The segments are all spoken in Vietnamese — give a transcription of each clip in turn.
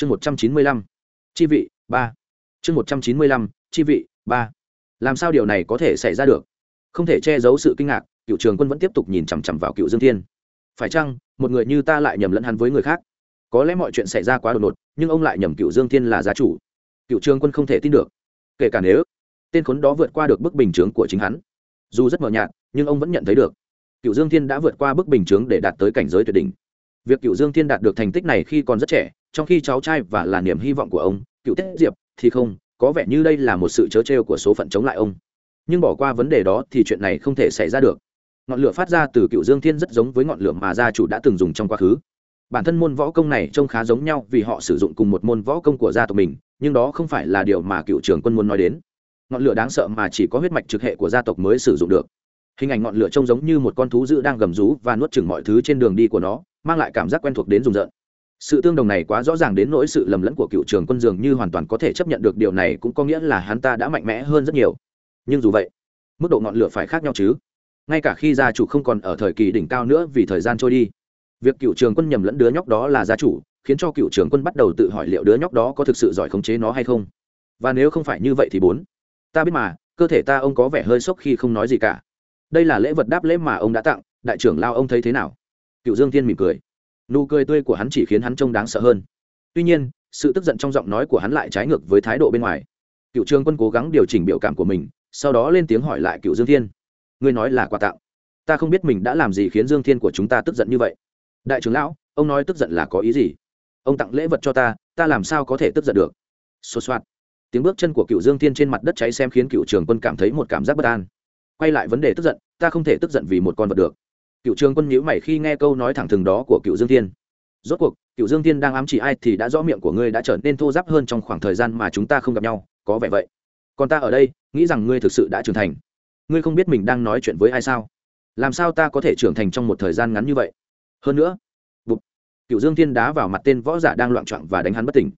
chương một trăm chín mươi lăm. Chi vị, ba. Chương một trăm chín mươi lăm, chi vị, ba. Làm sao điều này có thể xảy ra được? Không thể che giấu sự kinh ngạc, cựu trường quân vẫn tiếp tục nhìn chằm chằm vào cựu dương thiên. Phải chăng, một người như ta lại nhầm lẫn hắn với người khác? Có lẽ mọi chuyện xảy ra quá đột ngột, nhưng ông lại nhầm cựu dương thiên là gia chủ. Cựu trường quân không thể tin được. Kể cả nếu, tên khốn đó vượt qua được bức bình chướng của chính hắn. Dù rất mờ nhạt, nhưng ông vẫn nhận thấy được. Cựu dương thiên đã vượt qua bức bình chướng để đạt tới cảnh giới tuyệt đỉnh việc cựu dương thiên đạt được thành tích này khi còn rất trẻ, trong khi cháu trai và là niềm hy vọng của ông, cựu tết diệp, thì không, có vẻ như đây là một sự chớ trêu của số phận chống lại ông. Nhưng bỏ qua vấn đề đó thì chuyện này không thể xảy ra được. Ngọn lửa phát ra từ cựu dương thiên rất giống với ngọn lửa mà gia chủ đã từng dùng trong quá khứ. Bản thân môn võ công này trông khá giống nhau vì họ sử dụng cùng một môn võ công của gia tộc mình, nhưng đó không phải là điều mà cựu trưởng quân muốn nói đến. Ngọn lửa đáng sợ mà chỉ có huyết mạch trực hệ của gia tộc mới sử dụng được. Hình ảnh ngọn lửa trông giống như một con thú dữ đang gầm rú và nuốt chừng mọi thứ trên đường đi của nó mang lại cảm giác quen thuộc đến rùng rợn. Sự tương đồng này quá rõ ràng đến nỗi sự lầm lẫn của cựu trường quân dường như hoàn toàn có thể chấp nhận được điều này cũng có nghĩa là hắn ta đã mạnh mẽ hơn rất nhiều. Nhưng dù vậy, mức độ ngọn lửa phải khác nhau chứ. Ngay cả khi gia chủ không còn ở thời kỳ đỉnh cao nữa vì thời gian trôi đi, việc cựu trường quân nhầm lẫn đứa nhóc đó là gia chủ, khiến cho cựu trường quân bắt đầu tự hỏi liệu đứa nhóc đó có thực sự giỏi khống chế nó hay không. Và nếu không phải như vậy thì bốn. Ta biết mà, cơ thể ta ông có vẻ hơi sốc khi không nói gì cả. Đây là lễ vật đáp lễ mà ông đã tặng, đại trưởng lao ông thấy thế nào? Cựu dương thiên mỉm cười. Nụ cười tươi của hắn chỉ khiến hắn trông đáng sợ hơn. Tuy nhiên, sự tức giận trong giọng nói của hắn lại trái ngược với thái độ bên ngoài. Cựu Trương quân cố gắng điều chỉnh biểu cảm của mình, sau đó lên tiếng hỏi lại cựu dương thiên. Ngươi nói là quà tặng. Ta không biết mình đã làm gì khiến dương thiên của chúng ta tức giận như vậy. Đại trưởng lão, ông nói tức giận là có ý gì? Ông tặng lễ vật cho ta ta làm sao có thể tức giận được? Xô xoát tiếng bước chân của cựu dương thiên trên mặt đất cháy xem khiến cựu trường quân cảm thấy một cảm giác bất an. Quay lại vấn đề tức giận, ta không thể tức giận vì một con vật được cựu trường quân nhữ mày khi nghe câu nói thẳng thừng đó của cựu dương thiên. Rốt cuộc, cựu dương thiên đang ám chỉ ai thì đã rõ miệng của ngươi đã trở nên thô giáp hơn trong khoảng thời gian mà chúng ta không gặp nhau, có vẻ vậy. Còn ta ở đây, nghĩ rằng ngươi thực sự đã trưởng thành. Ngươi không biết mình đang nói chuyện với ai sao? Làm sao ta có thể trưởng thành trong một thời gian ngắn như vậy? Hơn nữa, bụp, cựu dương thiên đá vào mặt tên võ giả đang loạn trọn và đánh hắn bất tỉnh.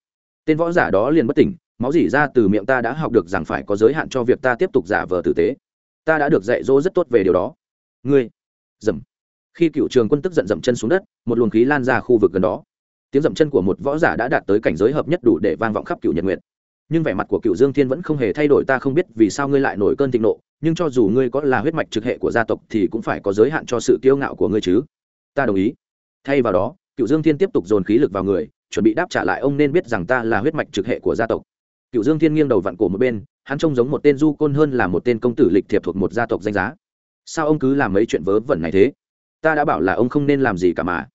Tên võ giả đó liền bất tỉnh, máu dỉ ra từ miệng ta đã học được rằng phải có giới hạn cho việc ta tiếp tục giả vờ tử tế. Ta đã được dạy dỗ rất tốt về điều đó. Ngươi, dầm khi cựu trường quân tức giận dậm chân xuống đất, một luồng khí lan ra khu vực gần đó. Tiếng dậm chân của một võ giả đã đạt tới cảnh giới hợp nhất đủ để vang vọng khắp cựu nhật nguyệt. Nhưng vẻ mặt của cựu dương thiên vẫn không hề thay đổi, ta không biết vì sao ngươi lại nổi cơn thịnh nộ, nhưng cho dù ngươi có là huyết mạch trực hệ của gia tộc thì cũng phải có giới hạn cho sự kiêu ngạo của ngươi chứ. Ta đồng ý. Thay vào đó, cựu dương thiên tiếp tục dồn khí lực vào người, chuẩn bị đáp trả lại, ông nên biết rằng ta là huyết mạch trực hệ của gia tộc. Cựu dương thiên nghiêng đầu vặn cổ một bên, hắn trông giống một tên du côn hơn là một tên công tử lịch thiệp thuộc một gia tộc danh giá. Sao ông cứ làm mấy chuyện vớ vẩn này thế? Ta đã bảo là ông không nên làm gì cả mà.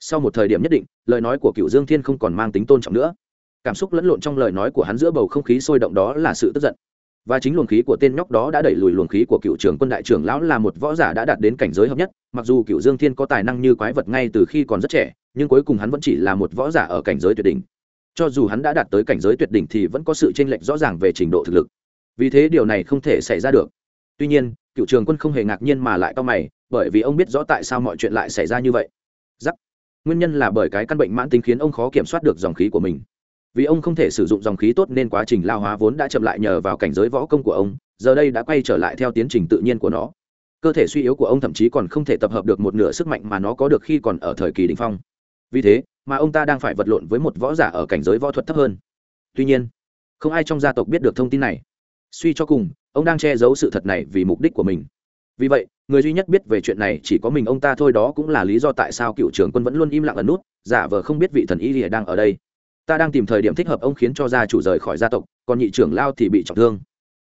Sau một thời điểm nhất định, lời nói của cựu dương thiên không còn mang tính tôn trọng nữa. Cảm xúc lẫn lộn trong lời nói của hắn giữa bầu không khí sôi động đó là sự tức giận. Và chính luồng khí của tên nhóc đó đã đẩy lùi luồng khí của cựu trưởng quân đại trưởng lão là một võ giả đã đạt đến cảnh giới hợp nhất, mặc dù cựu dương thiên có tài năng như quái vật ngay từ khi còn rất trẻ, nhưng cuối cùng hắn vẫn chỉ là một võ giả ở cảnh giới tuyệt đỉnh. Cho dù hắn đã đạt tới cảnh giới tuyệt đỉnh thì vẫn có sự chênh lệch rõ ràng về trình độ thực lực. Vì thế điều này không thể xảy ra được. Tuy nhiên, cựu trường quân không hề ngạc nhiên mà lại to mày bởi vì ông biết rõ tại sao mọi chuyện lại xảy ra như vậy. Giắc. Nguyên nhân là bởi cái căn bệnh mãn tính khiến ông khó kiểm soát được dòng khí của mình. Vì ông không thể sử dụng dòng khí tốt nên quá trình lao hóa vốn đã chậm lại nhờ vào cảnh giới võ công của ông, giờ đây đã quay trở lại theo tiến trình tự nhiên của nó. Cơ thể suy yếu của ông thậm chí còn không thể tập hợp được một nửa sức mạnh mà nó có được khi còn ở thời kỳ đ ỉ n h phong. Vì thế, mà ông ta đang phải vật lộn với một võ giả ở cảnh giới võ thuật thấp hơn. Tuy nhiên, không ai trong gia tộc biết được thông tin này. Suy cho cùng, ông đang che giấu sự thật này vì mục đích của mình. Vì vậy người duy nhất biết về chuyện này chỉ có mình ông ta thôi, đó cũng là lý do tại sao cựu trưởng quân vẫn luôn im lặng ẩn nút, giả vờ không biết vị thần y lìa đang ở đây. Ta đang tìm thời điểm thích hợp ông khiến cho gia chủ rời khỏi gia tộc, còn nhị trưởng lao thì bị trọng thương.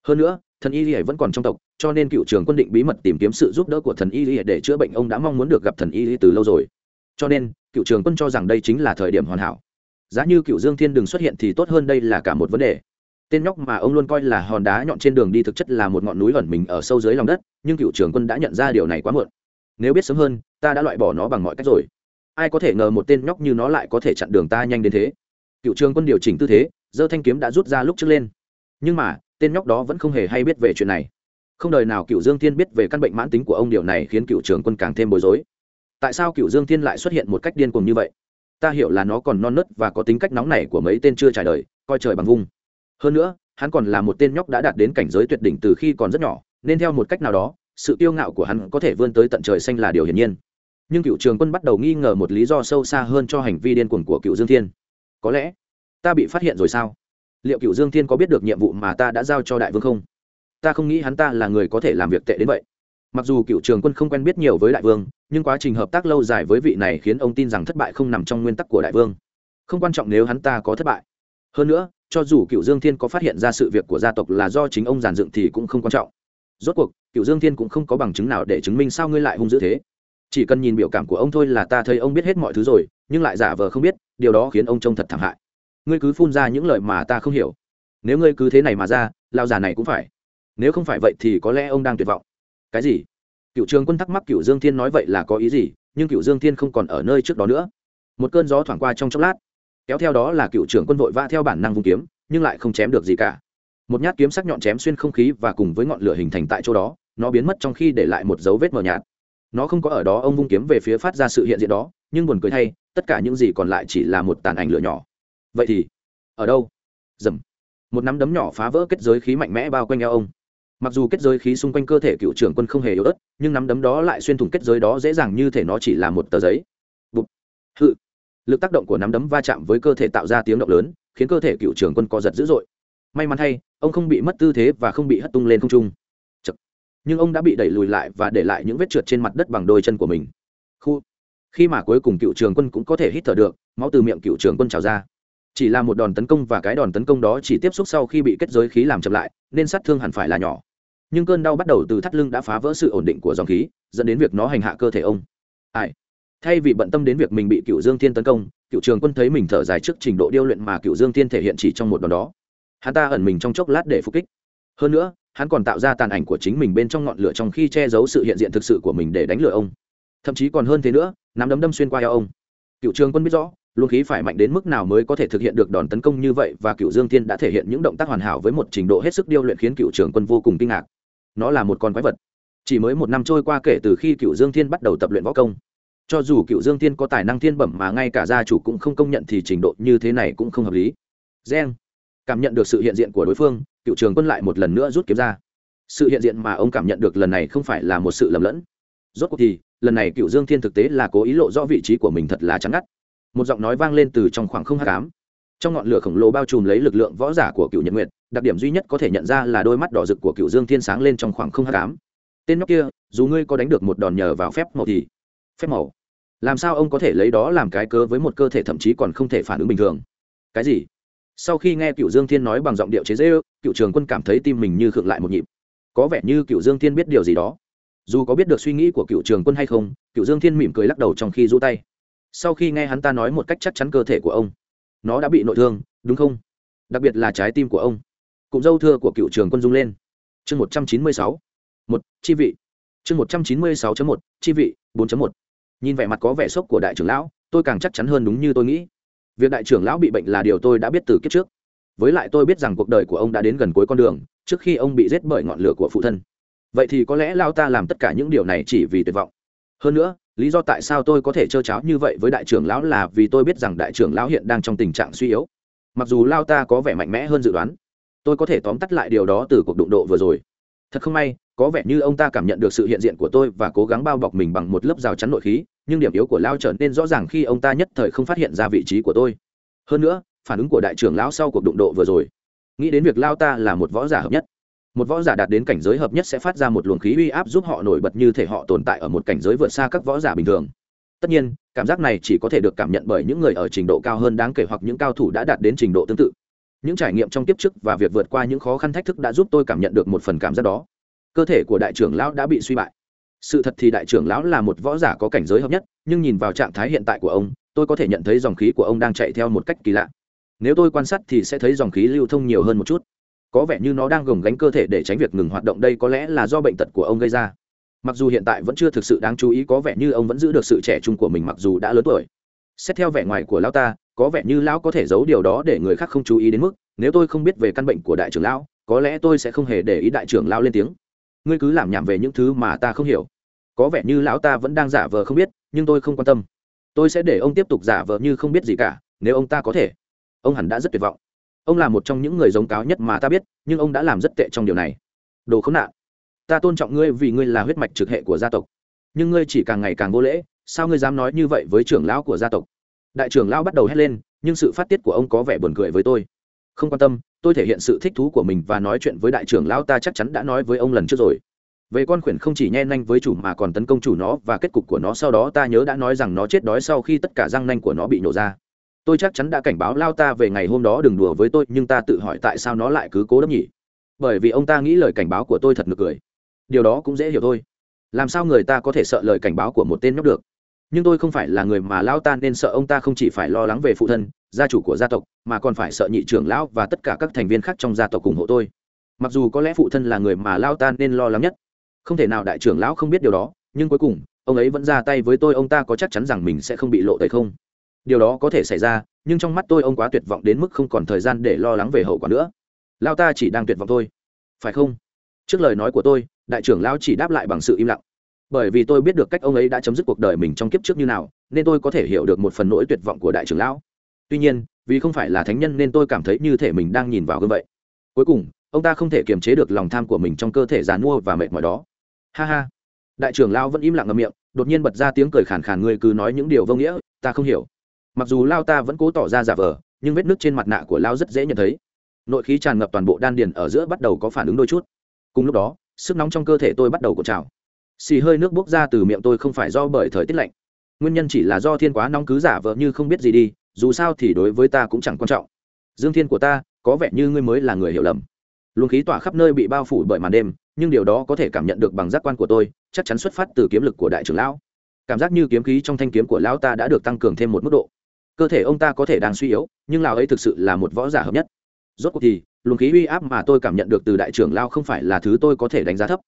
Hơn nữa, thần y lìa vẫn còn trong tộc, cho nên cựu trưởng quân định bí mật tìm kiếm sự giúp đỡ của thần y lìa để chữa bệnh ông đã mong muốn được gặp thần y lìa từ lâu rồi. Cho nên, cựu trưởng quân cho rằng đây chính là thời điểm hoàn hảo. Giá như cựu dương thiên đừng xuất hiện thì tốt hơn đây là cả một vấn đề tên nhóc mà ông luôn coi là hòn đá nhọn trên đường đi thực chất là một ngọn núi ẩn mình ở sâu dưới lòng đất, nhưng cựu trưởng quân đã nhận ra điều này quá muộn. Nếu biết sớm hơn, ta đã loại bỏ nó bằng mọi cách rồi. Ai có thể ngờ một tên nhóc như nó lại có thể chặn đường ta nhanh đến thế? Cựu trường quân điều chỉnh tư thế, giơ thanh kiếm đã rút ra lúc trước lên. Nhưng mà, tên nhóc đó vẫn không hề hay biết về chuyện này. Không đời nào cựu dương thiên biết về căn bệnh mãn tính của ông điều này khiến cựu trường quân càng thêm bối rối. Tại sao cựu dương thiên lại xuất hiện một cách điên cuồng như vậy? Ta hiểu là nó còn non nớt và có tính cách nóng nảy của mấy tên chưa trải đời, coi trời bằng vung hơn nữa, hắn còn là một tên nhóc đã đạt đến cảnh giới tuyệt đỉnh từ khi còn rất nhỏ, nên theo một cách nào đó, sự kiêu ngạo của hắn có thể vươn tới tận trời xanh là điều hiển nhiên. Nhưng cựu trường quân bắt đầu nghi ngờ một lý do sâu xa hơn cho hành vi điên cuồng của cựu dương thiên. Có lẽ, ta bị phát hiện rồi sao? Liệu cựu dương thiên có biết được nhiệm vụ mà ta đã giao cho đại vương không? Ta không nghĩ hắn ta là người có thể làm việc tệ đến vậy. Mặc dù cựu trường quân không quen biết nhiều với đại vương, nhưng quá trình hợp tác lâu dài với vị này khiến ông tin rằng thất bại không nằm trong nguyên tắc của đại vương. Không quan trọng nếu hắn ta có thất bại. Hơn nữa cho dù cựu dương thiên có phát hiện ra sự việc của gia tộc là do chính ông giàn dựng thì cũng không quan trọng. Rốt cuộc cựu dương thiên cũng không có bằng chứng nào để chứng minh sao ngươi lại hung dữ thế. Chỉ cần nhìn biểu cảm của ông thôi là ta thấy ông biết hết mọi thứ rồi, nhưng lại giả vờ không biết, điều đó khiến ông trông thật thảm hại. Ngươi cứ phun ra những lời mà ta không hiểu. Nếu ngươi cứ thế này mà ra lao già này cũng phải. Nếu không phải vậy thì có lẽ ông đang tuyệt vọng. Cái gì? Cựu trường quân thắc mắc cựu dương thiên nói vậy là có ý gì, nhưng cựu dương thiên không còn ở nơi trước đó nữa. Một cơn gió thoảng qua trong chốc lát kéo theo đó là cựu trưởng quân vội vã theo bản năng vung kiếm, nhưng lại không chém được gì cả. Một nhát kiếm sắc nhọn chém xuyên không khí và cùng với ngọn lửa hình thành tại chỗ đó, nó biến mất trong khi để lại một dấu vết mờ nhạt. Nó không có ở đó, ông vung kiếm về phía phát ra sự hiện diện đó, nhưng buồn cười thay, tất cả những gì còn lại chỉ là một tàn ảnh lửa nhỏ. Vậy thì, ở đâu? Dầm. Một nắm đấm nhỏ phá vỡ kết giới khí mạnh mẽ bao quanh eo ông. Mặc dù kết giới khí xung quanh cơ thể cựu trưởng quân không hề yếu ớt, nhưng nắm đấm đó lại xuyên thủng kết giới đó dễ dàng như thể nó chỉ là một tờ giấy. Bụt. hự lực tác động của nắm đấm va chạm với cơ thể tạo ra tiếng động lớn, khiến cơ thể cựu trưởng quân co giật dữ dội. May mắn thay, ông không bị mất tư thế và không bị hất tung lên không trung. Chật. nhưng ông đã bị đẩy lùi lại và để lại những vết trượt trên mặt đất bằng đôi chân của mình. Khu. khi mà cuối cùng cựu trường quân cũng có thể hít thở được, máu từ miệng cựu trường quân trào ra. Chỉ là một đòn tấn công và cái đòn tấn công đó chỉ tiếp xúc sau khi bị kết giới khí làm chậm lại, nên sát thương hẳn phải là nhỏ. Nhưng cơn đau bắt đầu từ thắt lưng đã phá vỡ sự ổn định của dòng khí, dẫn đến việc nó hành hạ cơ thể ông. Ai? Thay vì bận tâm đến việc mình bị cựu dương thiên tấn công cựu trường quân thấy mình thở dài trước trình độ điêu luyện mà cựu dương thiên thể hiện chỉ trong một đòn đó. Hắn ta ẩn mình trong chốc lát để phục kích. Hơn nữa, hắn còn tạo ra tàn ảnh của chính mình bên trong ngọn lửa trong khi che giấu sự hiện diện thực sự của mình để đánh lừa ông. Thậm chí còn hơn thế nữa, nắm đấm đâm xuyên qua eo ông. Cựu trường quân biết rõ luôn khí phải mạnh đến mức nào mới có thể thực hiện được đòn tấn công như vậy và cựu dương thiên đã thể hiện những động tác hoàn hảo với một trình độ hết sức điêu luyện khiến cựu trường quân vô cùng kinh ngạc. Nó là một con quái vật. Chỉ mới một năm trôi qua kể từ khi cựu dương thiên bắt đầu tập luyện võ công cho dù cựu dương thiên có tài năng thiên bẩm mà ngay cả gia chủ cũng không công nhận thì trình độ như thế này cũng không hợp lý. Gen. Cảm nhận được sự hiện diện của đối phương, cựu trường quân lại một lần nữa rút kiếm ra. Sự hiện diện mà ông cảm nhận được lần này không phải là một sự lầm lẫn. Rốt cuộc thì, lần này cựu dương thiên thực tế là cố ý lộ rõ vị trí của mình thật là chắn ngắt. Một giọng nói vang lên từ trong khoảng không h tám trong ngọn lửa khổng lồ bao trùm lấy lực lượng võ giả của cựu nhật nguyệt, đặc điểm duy nhất có thể nhận ra là đôi mắt đỏ rực của cựu dương thiên sáng lên trong khoảng không h tám tên nhóc kia, dù ngươi có đánh được một đòn nhờ vào phép màu thì, phép màu làm sao ông có thể lấy đó làm cái cớ với một cơ thể thậm chí còn không thể phản ứng bình thường? Cái gì? Sau khi nghe cựu dương thiên nói bằng giọng điệu chế dễ ư cựu trường quân cảm thấy tim mình như khựng lại một nhịp. Có vẻ như cựu dương thiên biết điều gì đó. Dù có biết được suy nghĩ của cựu trường quân hay không, cựu dương thiên mỉm cười lắc đầu trong khi rũ tay. Sau khi nghe hắn ta nói một cách chắc chắn cơ thể của ông, nó đã bị nội thương, đúng không? Đặc biệt là trái tim của ông. Cụm dâu thưa của cựu trường quân rung lên. Chương một trăm chín mươi sáu. Một, chi vị. Chương một trăm chín mươi sáu một, chi vị, bốn một nhìn vẻ mặt có vẻ sốc của đại trưởng lão, tôi càng chắc chắn hơn đúng như tôi nghĩ. Việc đại trưởng lão bị bệnh là điều tôi đã biết từ kiếp trước. Với lại tôi biết rằng cuộc đời của ông đã đến gần cuối con đường, trước khi ông bị giết bởi ngọn lửa của phụ thân. Vậy thì có lẽ lao ta làm tất cả những điều này chỉ vì tuyệt vọng. Hơn nữa, lý do tại sao tôi có thể trơ cháo như vậy với đại trưởng lão là vì tôi biết rằng đại trưởng lão hiện đang trong tình trạng suy yếu. Mặc dù lao ta có vẻ mạnh mẽ hơn dự đoán, tôi có thể tóm tắt lại điều đó từ cuộc đụng độ vừa rồi. Thật không may có vẻ như ông ta cảm nhận được sự hiện diện của tôi và cố gắng bao bọc mình bằng một lớp rào chắn nội khí, nhưng điểm yếu của lao trở nên rõ ràng khi ông ta nhất thời không phát hiện ra vị trí của tôi. Hơn nữa, phản ứng của đại trưởng lão sau cuộc đụng độ vừa rồi. Nghĩ đến việc lao ta là một võ giả hợp nhất. Một võ giả đạt đến cảnh giới hợp nhất sẽ phát ra một luồng khí uy áp giúp họ nổi bật như thể họ tồn tại ở một cảnh giới vượt xa các võ giả bình thường. Tất nhiên, cảm giác này chỉ có thể được cảm nhận bởi những người ở trình độ cao hơn đáng kể hoặc những cao thủ đã đạt đến trình độ tương tự. Những trải nghiệm trong kiếp trước và việc vượt qua những khó khăn thách thức đã giúp tôi cảm nhận được một phần cảm giác đó cơ thể của đại trưởng lão đã bị suy bại. Sự thật thì đại trưởng lão là một võ giả có cảnh giới hợp nhất, nhưng nhìn vào trạng thái hiện tại của ông, tôi có thể nhận thấy dòng khí của ông đang chạy theo một cách kỳ lạ. Nếu tôi quan sát thì sẽ thấy dòng khí lưu thông nhiều hơn một chút. Có vẻ như nó đang gồng gánh cơ thể để tránh việc ngừng hoạt động đây có lẽ là do bệnh tật của ông gây ra. Mặc dù hiện tại vẫn chưa thực sự đáng chú ý, có vẻ như ông vẫn giữ được sự trẻ trung của mình mặc dù đã lớn tuổi. Xét theo vẻ ngoài của lão ta, có vẻ như lão có thể giấu điều đó để người khác không chú ý đến mức, nếu tôi không biết về căn bệnh của đại trưởng lão, có lẽ tôi sẽ không hề để ý đại trưởng lão lên tiếng ngươi cứ làm nhảm về những thứ mà ta không hiểu. Có vẻ như lão ta vẫn đang giả vờ không biết, nhưng tôi không quan tâm. Tôi sẽ để ông tiếp tục giả vờ như không biết gì cả, nếu ông ta có thể. Ông hẳn đã rất tuyệt vọng. Ông là một trong những người giống cáo nhất mà ta biết, nhưng ông đã làm rất tệ trong điều này. Đồ khốn nạn. Ta tôn trọng ngươi vì ngươi là huyết mạch trực hệ của gia tộc. Nhưng ngươi chỉ càng ngày càng vô lễ, sao ngươi dám nói như vậy với trưởng lão của gia tộc? Đại trưởng lão bắt đầu hét lên, nhưng sự phát tiết của ông có vẻ buồn cười với tôi. Không quan tâm tôi thể hiện sự thích thú của mình và nói chuyện với đại trưởng lão ta chắc chắn đã nói với ông lần trước rồi. Về con khuyển không chỉ nhen nhanh với chủ mà còn tấn công chủ nó và kết cục của nó sau đó ta nhớ đã nói rằng nó chết đói sau khi tất cả răng nanh của nó bị nhổ ra. Tôi chắc chắn đã cảnh báo lao ta về ngày hôm đó đừng đùa với tôi, nhưng ta tự hỏi tại sao nó lại cứ cố đấm nhỉ? Bởi vì ông ta nghĩ lời cảnh báo của tôi thật nực cười. Điều đó cũng dễ hiểu thôi. Làm sao người ta có thể sợ lời cảnh báo của một tên nhóc được? Nhưng tôi không phải là người mà lao ta nên sợ, ông ta không chỉ phải lo lắng về phụ thân gia chủ của gia tộc, mà còn phải sợ nhị trưởng lão và tất cả các thành viên khác trong gia tộc ủng hộ tôi. Mặc dù có lẽ phụ thân là người mà lao ta nên lo lắng nhất. Không thể nào đại trưởng lão không biết điều đó, nhưng cuối cùng, ông ấy vẫn ra tay với tôi, ông ta có chắc chắn rằng mình sẽ không bị lộ tẩy không? Điều đó có thể xảy ra, nhưng trong mắt tôi ông quá tuyệt vọng đến mức không còn thời gian để lo lắng về hậu quả nữa. Lao ta chỉ đang tuyệt vọng thôi. Phải không? Trước lời nói của tôi, đại trưởng lão chỉ đáp lại bằng sự im lặng. Bởi vì tôi biết được cách ông ấy đã chấm dứt cuộc đời mình trong kiếp trước như nào, nên tôi có thể hiểu được một phần nỗi tuyệt vọng của đại trưởng lão tuy nhiên, vì không phải là thánh nhân nên tôi cảm thấy như thể mình đang nhìn vào gương vậy. Cuối cùng, ông ta không thể kiềm chế được lòng tham của mình trong cơ thể dàn mua và mệt mỏi đó. Ha ha. Đại trưởng lao vẫn im lặng ngậm miệng, đột nhiên bật ra tiếng cười khàn khàn, người cứ nói những điều vô nghĩa, ta không hiểu. Mặc dù lao ta vẫn cố tỏ ra giả vờ, nhưng vết nước trên mặt nạ của lao rất dễ nhận thấy. Nội khí tràn ngập toàn bộ đan điền ở giữa bắt đầu có phản ứng đôi chút. Cùng lúc đó, sức nóng trong cơ thể tôi bắt đầu cột trào. Xì hơi nước bốc ra từ miệng tôi không phải do bởi thời tiết lạnh. Nguyên nhân chỉ là do thiên quá nóng cứ giả vờ như không biết gì đi dù sao thì đối với ta cũng chẳng quan trọng. Dương thiên của ta, có vẻ như ngươi mới là người hiểu lầm. Luồng khí tỏa khắp nơi bị bao phủ bởi màn đêm, nhưng điều đó có thể cảm nhận được bằng giác quan của tôi, chắc chắn xuất phát từ kiếm lực của đại trưởng lão. Cảm giác như kiếm khí trong thanh kiếm của lão ta đã được tăng cường thêm một mức độ. Cơ thể ông ta có thể đang suy yếu, nhưng lão ấy thực sự là một võ giả hợp nhất. Rốt cuộc thì, luồng khí uy áp mà tôi cảm nhận được từ đại trưởng lao không phải là thứ tôi có thể đánh giá thấp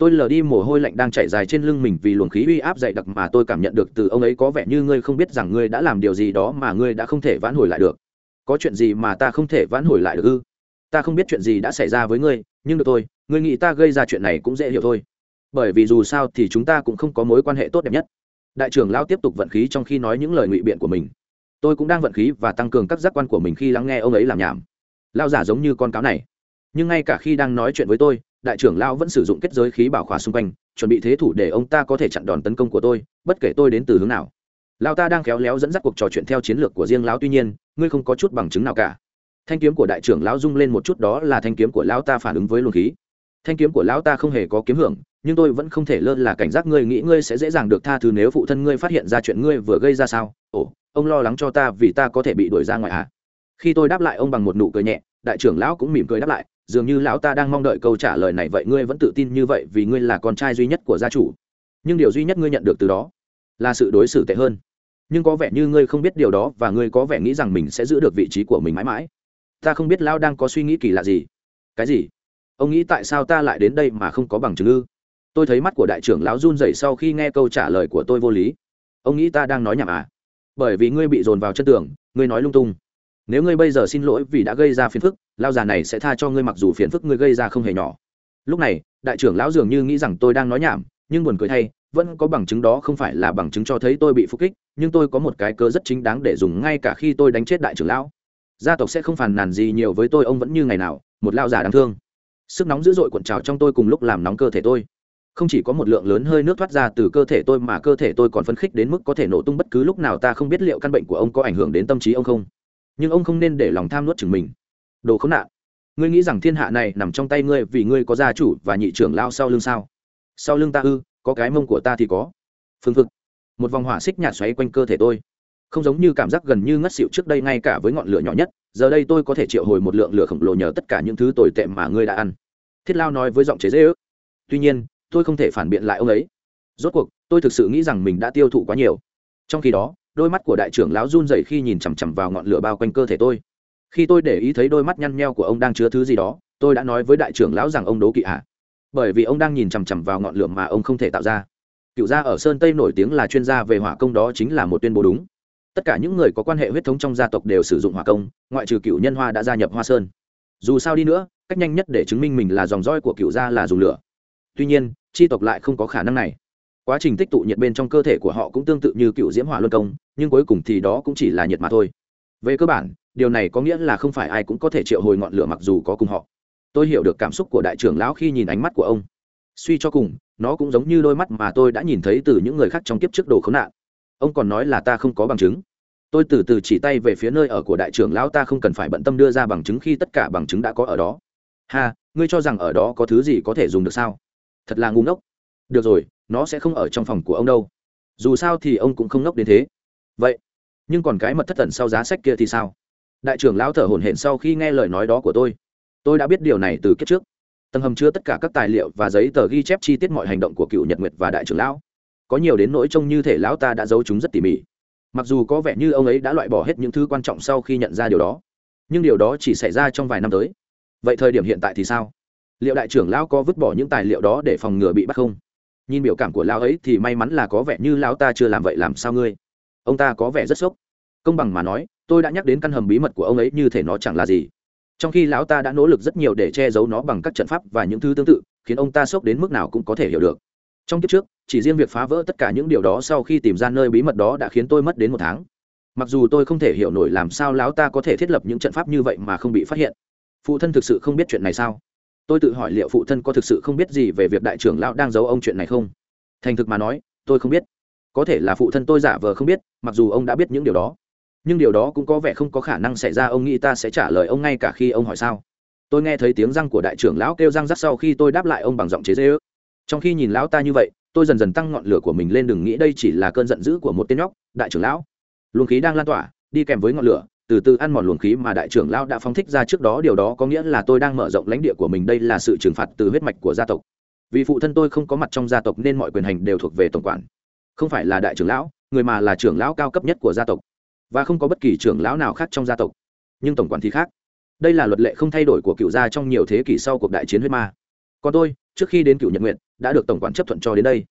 tôi lờ đi mồ hôi lạnh đang chảy dài trên lưng mình vì luồng khí uy áp dày đặc mà tôi cảm nhận được từ ông ấy có vẻ như ngươi không biết rằng ngươi đã làm điều gì đó mà ngươi đã không thể vãn hồi lại được. Có chuyện gì mà ta không thể vãn hồi lại được ư? Ta không biết chuyện gì đã xảy ra với ngươi, nhưng được tôi ngươi nghĩ ta gây ra chuyện này cũng dễ hiểu thôi. Bởi vì dù sao thì chúng ta cũng không có mối quan hệ tốt đẹp nhất. Đại trưởng lao tiếp tục vận khí trong khi nói những lời ngụy biện của mình. Tôi cũng đang vận khí và tăng cường các giác quan của mình khi lắng nghe ông ấy làm nhảm. Lao giả giống như con cáo này. Nhưng ngay cả khi đang nói chuyện với tôi đại trưởng lao vẫn sử dụng kết giới khí bảo khóa xung quanh, chuẩn bị thế thủ để ông ta có thể chặn đòn tấn công của tôi, bất kể tôi đến từ hướng nào. Lao ta đang khéo léo dẫn dắt cuộc trò chuyện theo chiến lược của riêng lão, tuy nhiên, ngươi không có chút bằng chứng nào cả. Thanh kiếm của đại trưởng lão rung lên một chút, đó là thanh kiếm của lão ta phản ứng với luồng khí. Thanh kiếm của lão ta không hề có kiếm hưởng, nhưng tôi vẫn không thể lơ là cảnh giác ngươi nghĩ ngươi sẽ dễ dàng được tha thứ nếu phụ thân ngươi phát hiện ra chuyện ngươi vừa gây ra sao. Ồ, ông lo lắng cho ta vì ta có thể bị đuổi ra ngoài à? Khi tôi đáp lại, ông bằng một nụ cười nhẹ, đại trưởng lão cũng mỉm cười đáp lại dường như lão ta đang mong đợi câu trả lời này vậy ngươi vẫn tự tin như vậy vì ngươi là con trai duy nhất của gia chủ. Nhưng điều duy nhất ngươi nhận được từ đó là sự đối xử tệ hơn. Nhưng có vẻ như ngươi không biết điều đó và ngươi có vẻ nghĩ rằng mình sẽ giữ được vị trí của mình mãi mãi. Ta không biết lão đang có suy nghĩ kỳ lạ gì. Cái gì? Ông nghĩ tại sao ta lại đến đây mà không có bằng chứng ư? Tôi thấy mắt của đại trưởng lão run rẩy sau khi nghe câu trả lời của tôi vô lý. Ông nghĩ ta đang nói nhảm à? Bởi vì ngươi bị dồn vào chân tường, ngươi nói lung tung. Nếu ngươi bây giờ xin lỗi vì đã gây ra phiền phức lao già này sẽ tha cho ngươi mặc dù phiền phức ngươi gây ra không hề nhỏ. Lúc này, đại trưởng lão dường như nghĩ rằng tôi đang nói nhảm, nhưng buồn cười thay, vẫn có bằng chứng đó không phải là bằng chứng cho thấy tôi bị phục kích, nhưng tôi có một cái cớ rất chính đáng để dùng ngay cả khi tôi đánh chết đại trưởng lão. Gia tộc sẽ không phàn nàn gì nhiều với tôi, ông vẫn như ngày nào, một lao già đáng thương. Sức nóng dữ dội cuộn trào trong tôi cùng lúc làm nóng cơ thể tôi. Không chỉ có một lượng lớn hơi nước thoát ra từ cơ thể tôi mà cơ thể tôi còn phấn khích đến mức có thể nổ tung bất cứ lúc nào, ta không biết liệu căn bệnh của ông có ảnh hưởng đến tâm trí ông không. Nhưng ông không nên để lòng tham nuốt chừng mình đồ khốn nạn. Ngươi nghĩ rằng thiên hạ này nằm trong tay ngươi vì ngươi có gia chủ và nhị trưởng lao sau lưng sao? Sau lưng ta ư, có cái mông của ta thì có. Phương thực một vòng hỏa xích nhạt xoáy quanh cơ thể tôi. Không giống như cảm giác gần như ngất xịu trước đây ngay cả với ngọn lửa nhỏ nhất, giờ đây tôi có thể triệu hồi một lượng lửa khổng lồ nhờ tất cả những thứ tồi tệ mà ngươi đã ăn. Thiết lao nói với giọng chế dễ ước. Tuy nhiên, tôi không thể phản biện lại ông ấy. Rốt cuộc, tôi thực sự nghĩ rằng mình đã tiêu thụ quá nhiều. Trong khi đó, đôi mắt của đại trưởng lão run rẩy khi nhìn chằm chằm vào ngọn lửa bao quanh cơ thể tôi khi tôi để ý thấy đôi mắt nhăn nheo của ông đang chứa thứ gì đó, tôi đã nói với đại trưởng lão rằng ông đố kỵ ạ. À. bởi vì ông đang nhìn chằm chằm vào ngọn lửa mà ông không thể tạo ra. Cựu gia ở sơn tây nổi tiếng là chuyên gia về hỏa công đó chính là một tuyên bố đúng. Tất cả những người có quan hệ huyết thống trong gia tộc đều sử dụng hỏa công, ngoại trừ cựu nhân hoa đã gia nhập hoa sơn. Dù sao đi nữa, cách nhanh nhất để chứng minh mình là dòng roi của cựu gia là dùng lửa. Tuy nhiên, tri tộc lại không có khả năng này. Quá trình tích tụ nhiệt bên trong cơ thể của họ cũng tương tự như cựu diễm hỏa luân công, nhưng cuối cùng thì đó cũng chỉ là nhiệt mà thôi. Về cơ bản điều này có nghĩa là không phải ai cũng có thể triệu hồi ngọn lửa mặc dù có cùng họ. Tôi hiểu được cảm xúc của đại trưởng lão khi nhìn ánh mắt của ông. Suy cho cùng, nó cũng giống như đôi mắt mà tôi đã nhìn thấy từ những người khác trong kiếp trước đồ khốn nạn. Ông còn nói là ta không có bằng chứng. Tôi từ từ chỉ tay về phía nơi ở của đại trưởng lão, ta không cần phải bận tâm đưa ra bằng chứng khi tất cả bằng chứng đã có ở đó. Ha, ngươi cho rằng ở đó có thứ gì có thể dùng được sao? Thật là ngu ngốc. Được rồi, nó sẽ không ở trong phòng của ông đâu. Dù sao thì ông cũng không ngốc đến thế. Vậy, nhưng còn cái mật thất tẩn sau giá sách kia thì sao? Đại trưởng lão thở hổn hển sau khi nghe lời nói đó của tôi. Tôi đã biết điều này từ kiếp trước. Tầng hầm chứa tất cả các tài liệu và giấy tờ ghi chép chi tiết mọi hành động của cựu nhật nguyệt và đại trưởng lão. Có nhiều đến nỗi trông như thể lão ta đã giấu chúng rất tỉ mỉ. Mặc dù có vẻ như ông ấy đã loại bỏ hết những thứ quan trọng sau khi nhận ra điều đó, nhưng điều đó chỉ xảy ra trong vài năm tới. Vậy thời điểm hiện tại thì sao? Liệu đại trưởng lão có vứt bỏ những tài liệu đó để phòng ngừa bị bắt không? Nhìn biểu cảm của lão ấy thì may mắn là có vẻ như lão ta chưa làm vậy làm sao ngươi? Ông ta có vẻ rất sốc. Công bằng mà nói tôi đã nhắc đến căn hầm bí mật của ông ấy như thể nó chẳng là gì. Trong khi lão ta đã nỗ lực rất nhiều để che giấu nó bằng các trận pháp và những thứ tương tự, khiến ông ta sốc đến mức nào cũng có thể hiểu được. Trong kiếp trước, chỉ riêng việc phá vỡ tất cả những điều đó sau khi tìm ra nơi bí mật đó đã khiến tôi mất đến một tháng. Mặc dù tôi không thể hiểu nổi làm sao lão ta có thể thiết lập những trận pháp như vậy mà không bị phát hiện. Phụ thân thực sự không biết chuyện này sao? Tôi tự hỏi liệu phụ thân có thực sự không biết gì về việc đại trưởng lão đang giấu ông chuyện này không? Thành thực mà nói, tôi không biết. Có thể là phụ thân tôi giả vờ không biết, mặc dù ông đã biết những điều đó nhưng điều đó cũng có vẻ không có khả năng xảy ra, ông nghĩ ta sẽ trả lời ông ngay cả khi ông hỏi sao? Tôi nghe thấy tiếng răng của đại trưởng lão kêu răng rắc sau khi tôi đáp lại ông bằng giọng chế dễ ước trong khi nhìn lão ta như vậy, tôi dần dần tăng ngọn lửa của mình lên, đừng nghĩ đây chỉ là cơn giận dữ của một tên nhóc, đại trưởng lão. Luồng khí đang lan tỏa, đi kèm với ngọn lửa, từ từ ăn mòn luồng khí mà đại trưởng lão đã phóng thích ra trước đó. Điều đó có nghĩa là tôi đang mở rộng lãnh địa của mình, đây là sự trừng phạt từ huyết mạch của gia tộc. Vì phụ thân tôi không có mặt trong gia tộc nên mọi quyền hành đều thuộc về tổng quản. Không phải là đại trưởng lão, người mà là trưởng lão cao cấp nhất của gia tộc và không có bất kỳ trưởng lão nào khác trong gia tộc. Nhưng tổng quản thì khác. Đây là luật lệ không thay đổi của cựu gia trong nhiều thế kỷ sau cuộc đại chiến huyết ma. Còn tôi, trước khi đến cựu nhật nguyện đã được tổng quản chấp thuận cho đến đây.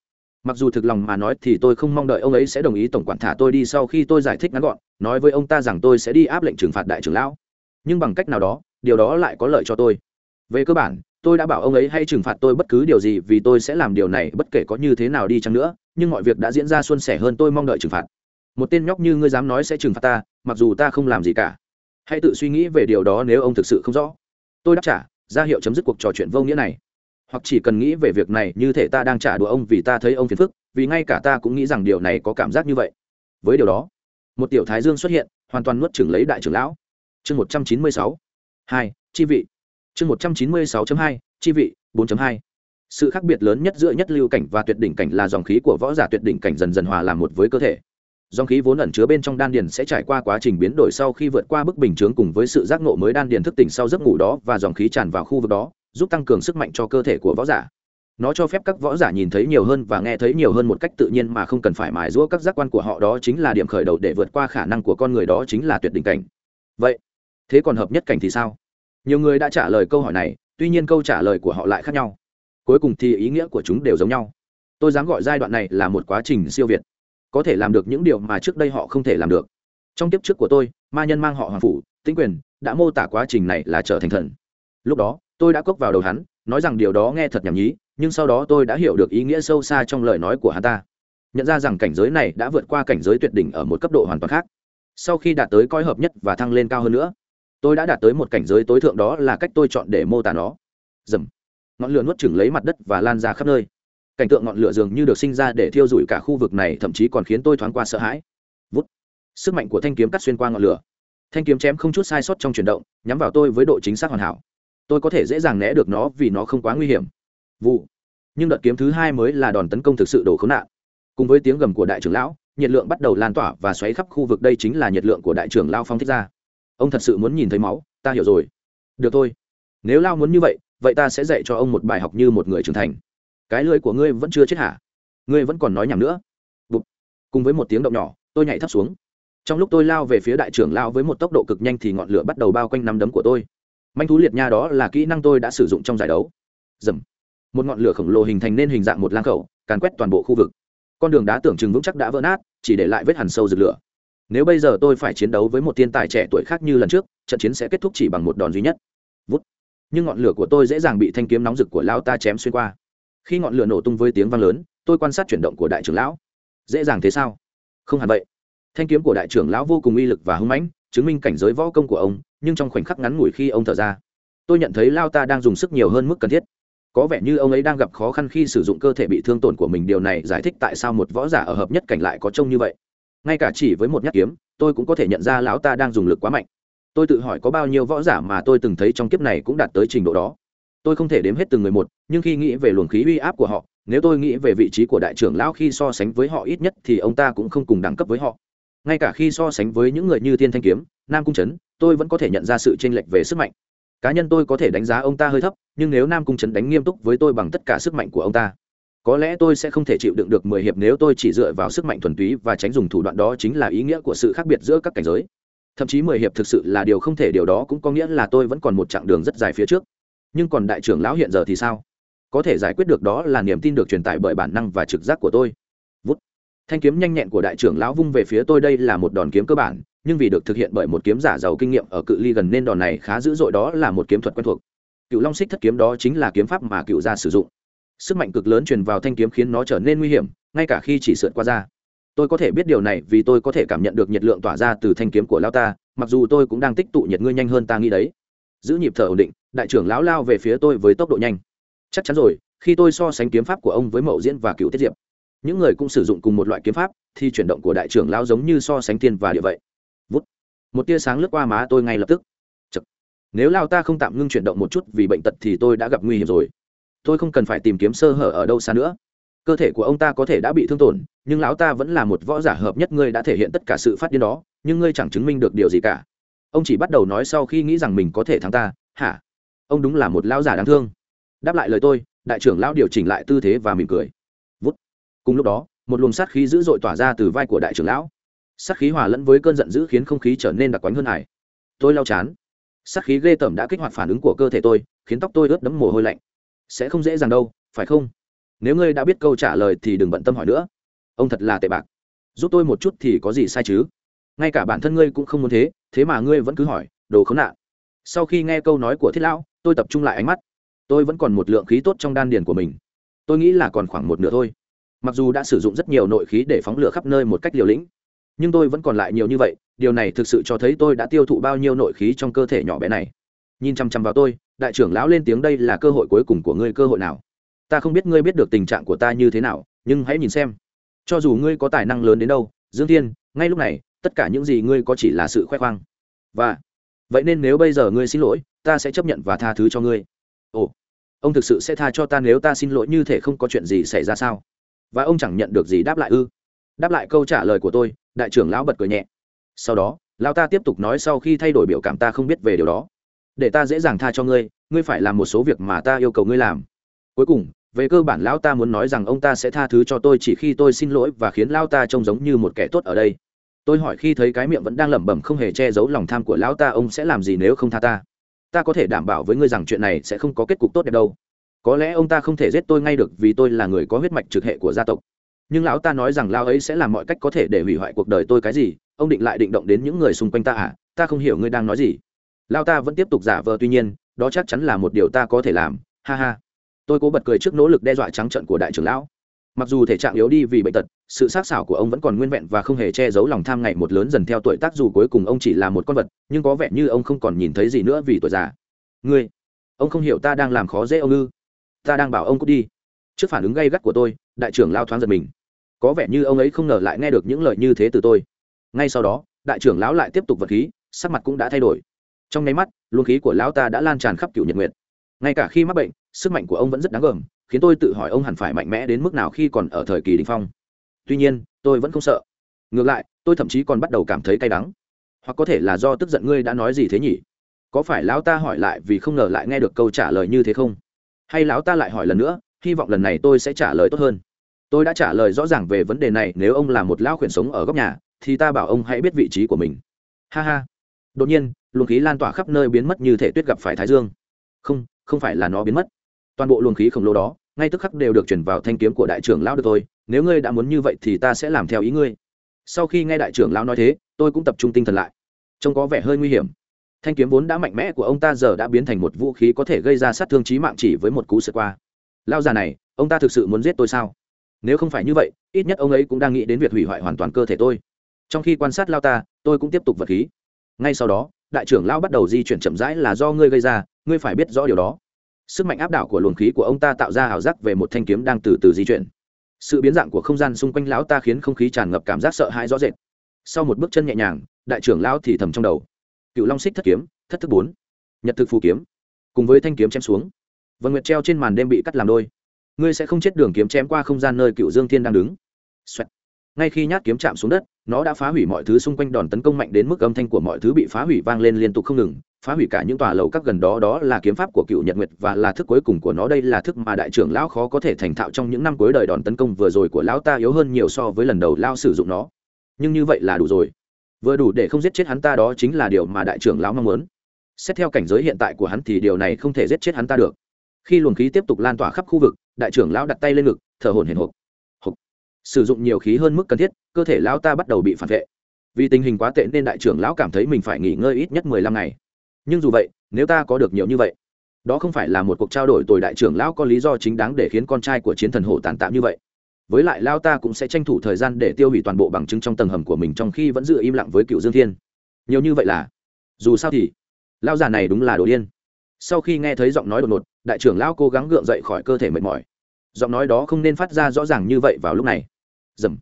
Mặc dù thực lòng mà nói thì tôi không mong đợi ông ấy sẽ đồng ý tổng quản thả tôi đi sau khi tôi giải thích ngắn gọn, nói với ông ta rằng tôi sẽ đi áp lệnh trừng phạt đại trưởng lão. Nhưng bằng cách nào đó, điều đó lại có lợi cho tôi. Về cơ bản, tôi đã bảo ông ấy hay trừng phạt tôi bất cứ điều gì vì tôi sẽ làm điều này, bất kể có như thế nào đi chăng nữa, nhưng mọi việc đã diễn ra suôn sẻ hơn tôi mong đợi trừng phạt một tên nhóc như ngươi dám nói sẽ trừng phạt ta, mặc dù ta không làm gì cả. Hãy tự suy nghĩ về điều đó nếu ông thực sự không rõ. Tôi đáp trả, ra hiệu chấm dứt cuộc trò chuyện vô nghĩa này. Hoặc chỉ cần nghĩ về việc này, như thể ta đang trả đùa ông vì ta thấy ông phiền phức, vì ngay cả ta cũng nghĩ rằng điều này có cảm giác như vậy. Với điều đó, một tiểu thái dương xuất hiện, hoàn toàn nuốt chừng lấy đại trưởng lão. Chương một trăm chín mươi sáu. Hai, chi vị. Chương một trăm chín mươi sáu hai, chi vị, bốn hai. Sự khác biệt lớn nhất giữa nhất lưu cảnh và tuyệt đỉnh cảnh là dòng khí của võ giả tuyệt đỉnh cảnh dần dần hòa làm một với cơ thể dòng khí vốn ẩn chứa bên trong đan điền sẽ trải qua quá trình biến đổi sau khi vượt qua bức bình chướng cùng với sự giác ngộ mới đan điền thức tỉnh sau giấc ngủ đó và dòng khí tràn vào khu vực đó, giúp tăng cường sức mạnh cho cơ thể của võ giả. Nó cho phép các võ giả nhìn thấy nhiều hơn và nghe thấy nhiều hơn một cách tự nhiên mà không cần phải mài giũa các giác quan của họ, đó chính là điểm khởi đầu để vượt qua khả năng của con người, đó chính là tuyệt đỉnh cảnh. Vậy, thế còn hợp nhất cảnh thì sao? Nhiều người đã trả lời câu hỏi này, tuy nhiên câu trả lời của họ lại khác nhau. Cuối cùng thì ý nghĩa của chúng đều giống nhau. Tôi dám gọi giai đoạn này là một quá trình siêu việt có thể làm được những điều mà trước đây họ không thể làm được. Trong tiếp trước của tôi, ma nhân mang họ hoàng phủ, tĩnh quyền, đã mô tả quá trình này là trở thành thần. Lúc đó, tôi đã cốc vào đầu hắn, nói rằng điều đó nghe thật nhảm nhí, nhưng sau đó tôi đã hiểu được ý nghĩa sâu xa trong lời nói của hắn ta. Nhận ra rằng cảnh giới này đã vượt qua cảnh giới tuyệt đỉnh ở một cấp độ hoàn toàn khác. Sau khi đạt tới coi hợp nhất và thăng lên cao hơn nữa, tôi đã đạt tới một cảnh giới tối thượng đó là cách tôi chọn để mô tả nó. Dầm. Ngọn lửa nuốt chừng lấy mặt đất và lan ra khắp nơi cảnh tượng ngọn lửa dường như được sinh ra để thiêu rụi cả khu vực này, thậm chí còn khiến tôi thoáng qua sợ hãi. Vút. Sức mạnh của thanh kiếm cắt xuyên qua ngọn lửa. Thanh kiếm chém không chút sai sót trong chuyển động, nhắm vào tôi với độ chính xác hoàn hảo. Tôi có thể dễ dàng né được nó vì nó không quá nguy hiểm. Vụ. Nhưng đợt kiếm thứ hai mới là đòn tấn công thực sự đổ khốn nạn. Cùng với tiếng gầm của đại trưởng lão, nhiệt lượng bắt đầu lan tỏa và xoáy khắp khu vực. Đây chính là nhiệt lượng của đại trưởng lao phong thích ra. Ông thật sự muốn nhìn thấy máu, ta hiểu rồi. Được thôi. Nếu lao muốn như vậy vậy ta sẽ dạy cho ông một bài học như một người trưởng thành cái lưới của ngươi vẫn chưa chết hả? Ngươi vẫn còn nói nhầm nữa. Bụt. cùng với một tiếng động nhỏ, tôi nhảy thấp xuống. Trong lúc tôi lao về phía đại trưởng lao với một tốc độ cực nhanh thì ngọn lửa bắt đầu bao quanh nắm đấm của tôi. Manh thú liệt nha đó là kỹ năng tôi đã sử dụng trong giải đấu. Dầm. Một ngọn lửa khổng lồ hình thành nên hình dạng một lang khẩu, càn quét toàn bộ khu vực. Con đường đá tưởng chừng vững chắc đã vỡ nát, chỉ để lại vết hằn sâu rực lửa. Nếu bây giờ tôi phải chiến đấu với một thiên tài trẻ tuổi khác như lần trước, trận chiến sẽ kết thúc chỉ bằng một đòn duy nhất. Vút. Nhưng ngọn lửa của tôi dễ dàng bị thanh kiếm nóng rực của lao ta chém xuyên qua khi ngọn lửa nổ tung với tiếng vang lớn, tôi quan sát chuyển động của đại trưởng lão. Dễ dàng thế sao? Không hẳn vậy. Thanh kiếm của đại trưởng lão vô cùng uy lực và hưng mãnh, chứng minh cảnh giới võ công của ông, nhưng trong khoảnh khắc ngắn ngủi khi ông thở ra, tôi nhận thấy lao ta đang dùng sức nhiều hơn mức cần thiết. Có vẻ như ông ấy đang gặp khó khăn khi sử dụng cơ thể bị thương tổn của mình. Điều này giải thích tại sao một võ giả ở hợp nhất cảnh lại có trông như vậy. Ngay cả chỉ với một nhát kiếm, tôi cũng có thể nhận ra lão ta đang dùng lực quá mạnh. Tôi tự hỏi có bao nhiêu võ giả mà tôi từng thấy trong kiếp này cũng đạt tới trình độ đó tôi không thể đếm hết từng người một, nhưng khi nghĩ về luồng khí uy áp của họ, nếu tôi nghĩ về vị trí của đại trưởng lão khi so sánh với họ ít nhất thì ông ta cũng không cùng đẳng cấp với họ. Ngay cả khi so sánh với những người như thiên thanh kiếm, nam cung trấn tôi vẫn có thể nhận ra sự chênh lệch về sức mạnh. Cá nhân tôi có thể đánh giá ông ta hơi thấp, nhưng nếu nam cung trấn đánh nghiêm túc với tôi bằng tất cả sức mạnh của ông ta, có lẽ tôi sẽ không thể chịu đựng được mười hiệp nếu tôi chỉ dựa vào sức mạnh thuần túy và tránh dùng thủ đoạn đó chính là ý nghĩa của sự khác biệt giữa các cảnh giới. Thậm chí mười hiệp thực sự là điều không thể, điều đó cũng có nghĩa là tôi vẫn còn một chặng đường rất dài phía trước nhưng còn đại trưởng lão hiện giờ thì sao? Có thể giải quyết được đó là niềm tin được truyền tải bởi bản năng và trực giác của tôi. Vút. Thanh kiếm nhanh nhẹn của đại trưởng lão vung về phía tôi, đây là một đòn kiếm cơ bản, nhưng vì được thực hiện bởi một kiếm giả giàu kinh nghiệm ở cự ly gần nên đòn này khá dữ dội, đó là một kiếm thuật quen thuộc. Cựu long xích thất kiếm đó chính là kiếm pháp mà cựu gia sử dụng. Sức mạnh cực lớn truyền vào thanh kiếm khiến nó trở nên nguy hiểm, ngay cả khi chỉ sượt qua da. Tôi có thể biết điều này vì tôi có thể cảm nhận được nhiệt lượng tỏa ra từ thanh kiếm của lao ta, mặc dù tôi cũng đang tích tụ nhiệt ngươi nhanh hơn ta nghĩ đấy. Giữ nhịp thở ổn định đại trưởng lão lao về phía tôi với tốc độ nhanh. Chắc chắn rồi, khi tôi so sánh kiếm pháp của ông với mậu diễn và cựu tiết diệp, những người cũng sử dụng cùng một loại kiếm pháp, thì chuyển động của đại trưởng lão giống như so sánh tiên và địa vậy. Vút. Một tia sáng lướt qua má tôi ngay lập tức. Chật. nếu lao ta không tạm ngưng chuyển động một chút vì bệnh tật thì tôi đã gặp nguy hiểm rồi. Tôi không cần phải tìm kiếm sơ hở ở đâu xa nữa. Cơ thể của ông ta có thể đã bị thương tổn, nhưng lão ta vẫn là một võ giả hợp nhất, ngươi đã thể hiện tất cả sự phát điên đó, nhưng ngươi chẳng chứng minh được điều gì cả. Ông chỉ bắt đầu nói sau khi nghĩ rằng mình có thể thắng ta. Hả? Ông đúng là một lão giả đáng thương. Đáp lại lời tôi, đại trưởng lão điều chỉnh lại tư thế và mỉm cười. Vút. Cùng lúc đó, một luồng sát khí dữ dội tỏa ra từ vai của đại trưởng lão. Sát khí hòa lẫn với cơn giận dữ khiến không khí trở nên đặc quánh hơn hải tôi lau chán. Sát khí ghê tởm đã kích hoạt phản ứng của cơ thể tôi, khiến tóc tôi ướt đẫm mồ hôi lạnh. Sẽ không dễ dàng đâu, phải không? Nếu ngươi đã biết câu trả lời thì đừng bận tâm hỏi nữa. Ông thật là tệ bạc. Giúp tôi một chút thì có gì sai chứ? Ngay cả bản thân ngươi cũng không muốn thế thế mà ngươi vẫn cứ hỏi, đồ khốn nạn. Sau khi nghe câu nói của thiết lão tôi tập trung lại ánh mắt. Tôi vẫn còn một lượng khí tốt trong đan điền của mình. Tôi nghĩ là còn khoảng một nửa thôi. Mặc dù đã sử dụng rất nhiều nội khí để phóng lửa khắp nơi một cách liều lĩnh, nhưng tôi vẫn còn lại nhiều như vậy. Điều này thực sự cho thấy tôi đã tiêu thụ bao nhiêu nội khí trong cơ thể nhỏ bé này. Nhìn chăm chăm vào tôi, đại trưởng lão lên tiếng đây là cơ hội cuối cùng của ngươi, cơ hội nào? Ta không biết ngươi biết được tình trạng của ta như thế nào, nhưng hãy nhìn xem. Cho dù ngươi có tài năng lớn đến đâu, dương thiên, ngay lúc này, tất cả những gì ngươi có chỉ là sự khoe khoang. Và, vậy nên nếu bây giờ ngươi xin lỗi ta sẽ chấp nhận và tha thứ cho ngươi. Ồ, ông thực sự sẽ tha cho ta nếu ta xin lỗi như thể không có chuyện gì xảy ra sao? Và ông chẳng nhận được gì đáp lại ư? Đáp lại câu trả lời của tôi, đại trưởng lão bật cười nhẹ. Sau đó, lão ta tiếp tục nói sau khi thay đổi biểu cảm ta không biết về điều đó. Để ta dễ dàng tha cho ngươi ngươi phải làm một số việc mà ta yêu cầu ngươi làm. Cuối cùng, về cơ bản lão ta muốn nói rằng ông ta sẽ tha thứ cho tôi chỉ khi tôi xin lỗi và khiến lão ta trông giống như một kẻ tốt ở đây. Tôi hỏi khi thấy cái miệng vẫn đang lẩm bẩm không hề che giấu lòng tham của lão ta, ông sẽ làm gì nếu không tha ta? Ta có thể đảm bảo với ngươi rằng chuyện này sẽ không có kết cục tốt đẹp đâu. Có lẽ ông ta không thể giết tôi ngay được vì tôi là người có huyết mạch trực hệ của gia tộc. Nhưng lão ta nói rằng lão ấy sẽ làm mọi cách có thể để hủy hoại cuộc đời tôi cái gì, ông định lại định động đến những người xung quanh ta à? Ta không hiểu ngươi đang nói gì. Lão ta vẫn tiếp tục giả vờ, tuy nhiên, đó chắc chắn là một điều ta có thể làm. Ha ha. Tôi cố bật cười trước nỗ lực đe dọa trắng trận của đại trưởng lão mặc dù thể trạng yếu đi vì bệnh tật, sự xác xảo của ông vẫn còn nguyên vẹn và không hề che giấu lòng tham ngày một lớn dần theo tuổi tác dù cuối cùng ông chỉ là một con vật, nhưng có vẻ như ông không còn nhìn thấy gì nữa vì tuổi già. Ngươi, ông không hiểu ta đang làm khó dễ ông ư? Ta đang bảo ông cút đi. Trước phản ứng gay gắt của tôi, đại trưởng lao thoáng giật mình. Có vẻ như ông ấy không ngờ lại nghe được những lời như thế từ tôi. Ngay sau đó, đại trưởng lão lại tiếp tục vật khí, sắc mặt cũng đã thay đổi. Trong nháy mắt, luồng khí của lão ta đã lan tràn khắp cựu nhật nguyệt. Ngay cả khi mắc bệnh, sức mạnh của ông vẫn rất đáng gờm khiến tôi tự hỏi ông hẳn phải mạnh mẽ đến mức nào khi còn ở thời kỳ đình phong. Tuy nhiên, tôi vẫn không sợ. Ngược lại, tôi thậm chí còn bắt đầu cảm thấy cay đắng. Hoặc có thể là do tức giận ngươi đã nói gì thế nhỉ? Có phải lão ta hỏi lại vì không ngờ lại nghe được câu trả lời như thế không? Hay lão ta lại hỏi lần nữa, hy vọng lần này tôi sẽ trả lời tốt hơn? Tôi đã trả lời rõ ràng về vấn đề này, nếu ông là một lão khuyển sống ở góc nhà, thì ta bảo ông hãy biết vị trí của mình. Ha ha. Đột nhiên, luồng khí lan tỏa khắp nơi biến mất như thể tuyết gặp phải thái dương. Không không phải là nó biến mất toàn bộ luồng khí khổng lồ đó, ngay tức khắc đều được chuyển vào thanh kiếm của đại trưởng lão được tôi nếu ngươi đã muốn như vậy thì ta sẽ làm theo ý ngươi. Sau khi nghe đại trưởng lão nói thế, tôi cũng tập trung tinh thần lại. Trông có vẻ hơi nguy hiểm. Thanh kiếm vốn đã mạnh mẽ của ông ta giờ đã biến thành một vũ khí có thể gây ra sát thương trí mạng chỉ với một cú sượt qua. Lao già này, ông ta thực sự muốn giết tôi sao? Nếu không phải như vậy, ít nhất ông ấy cũng đang nghĩ đến việc hủy hoại hoàn toàn cơ thể tôi. Trong khi quan sát lao ta, tôi cũng tiếp tục vật khí. Ngay sau đó, đại trưởng lao bắt đầu di chuyển chậm rãi là do ngươi gây ra, ngươi phải biết rõ điều đó sức mạnh áp đảo của luồng khí của ông ta tạo ra ảo giác về một thanh kiếm đang từ từ di chuyển. Sự biến dạng của không gian xung quanh lão ta khiến không khí tràn ngập cảm giác sợ hãi rõ rệt. Sau một bước chân nhẹ nhàng, đại trưởng lão thì thầm trong đầu. Cựu long xích thất kiếm, thất thức bốn, nhật thực phù kiếm, cùng với thanh kiếm chém xuống. Vân nguyệt treo trên màn đêm bị cắt làm đôi. Ngươi sẽ không chết đường kiếm chém qua không gian nơi cựu dương thiên đang đứng. Xoẹt. ngay khi nhát kiếm chạm xuống đất nó đã phá hủy mọi thứ xung quanh đòn tấn công mạnh đến mức âm thanh của mọi thứ bị phá hủy vang lên liên tục không ngừng, phá hủy cả những tòa lầu các gần đó đó là kiếm pháp của cựu nhật nguyệt và là thức cuối cùng của nó. Đây là thức mà đại trưởng lão khó có thể thành thạo trong những năm cuối đời đòn tấn công vừa rồi của lão ta yếu hơn nhiều so với lần đầu lao sử dụng nó. Nhưng như vậy là đủ rồi. Vừa đủ để không giết chết hắn ta, đó chính là điều mà đại trưởng lão mong muốn. Xét theo cảnh giới hiện tại của hắn thì điều này không thể giết chết hắn ta được. Khi luồng khí tiếp tục lan tỏa khắp khu vực, đại trưởng lão đặt tay lên ngực, thở hổn hển hộp hộp sử dụng nhiều khí hơn mức cần thiết cơ thể lão ta bắt đầu bị phản vệ. Vì tình hình quá tệ nên đại trưởng lão cảm thấy mình phải nghỉ ngơi ít nhất mười lăm ngày. Nhưng dù vậy, nếu ta có được nhiều như vậy, đó không phải là một cuộc trao đổi tồi đại trưởng lão có lý do chính đáng để khiến con trai của chiến thần hổ tàn tạm như vậy. Với lại lao ta cũng sẽ tranh thủ thời gian để tiêu hủy toàn bộ bằng chứng trong tầng hầm của mình trong khi vẫn giữ im lặng với cựu dương thiên. Nhiều như vậy là, dù sao thì lao già này đúng là đồ điên. Sau khi nghe thấy giọng nói đột ngột, đại trưởng lão cố gắng gượng dậy khỏi cơ thể mệt mỏi. Giọng nói đó không nên phát ra rõ ràng như vậy vào lúc này. Dầm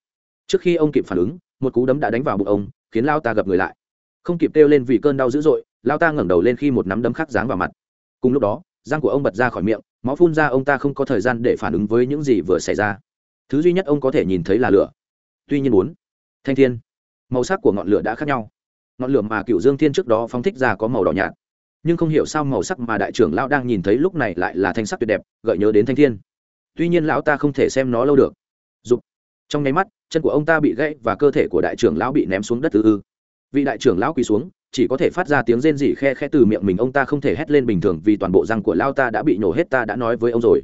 trước khi ông kịp phản ứng, một cú đấm đã đánh vào bụng ông, khiến lao ta gập người lại. Không kịp kêu lên vì cơn đau dữ dội, lao ta ngẩng đầu lên khi một nắm đấm khác dáng vào mặt. Cùng lúc đó, răng của ông bật ra khỏi miệng, máu phun ra ông ta không có thời gian để phản ứng với những gì vừa xảy ra. Thứ duy nhất ông có thể nhìn thấy là lửa. Tuy nhiên bốn, thanh thiên, màu sắc của ngọn lửa đã khác nhau. Ngọn lửa mà cựu dương thiên trước đó phóng thích ra có màu đỏ nhạt. Nhưng không hiểu sao màu sắc mà đại trưởng lão đang nhìn thấy lúc này lại là thanh sắc tuyệt đẹp, gợi nhớ đến thanh thiên. Tuy nhiên lão ta không thể xem nó lâu được. Dục. trong nháy mắt chân của ông ta bị gãy và cơ thể của đại trưởng lão bị ném xuống đất ư ư. Vị đại trưởng lão quỳ xuống, chỉ có thể phát ra tiếng rên rỉ khe khe từ miệng mình, ông ta không thể hét lên bình thường vì toàn bộ răng của lao ta đã bị nhổ hết, ta đã nói với ông rồi.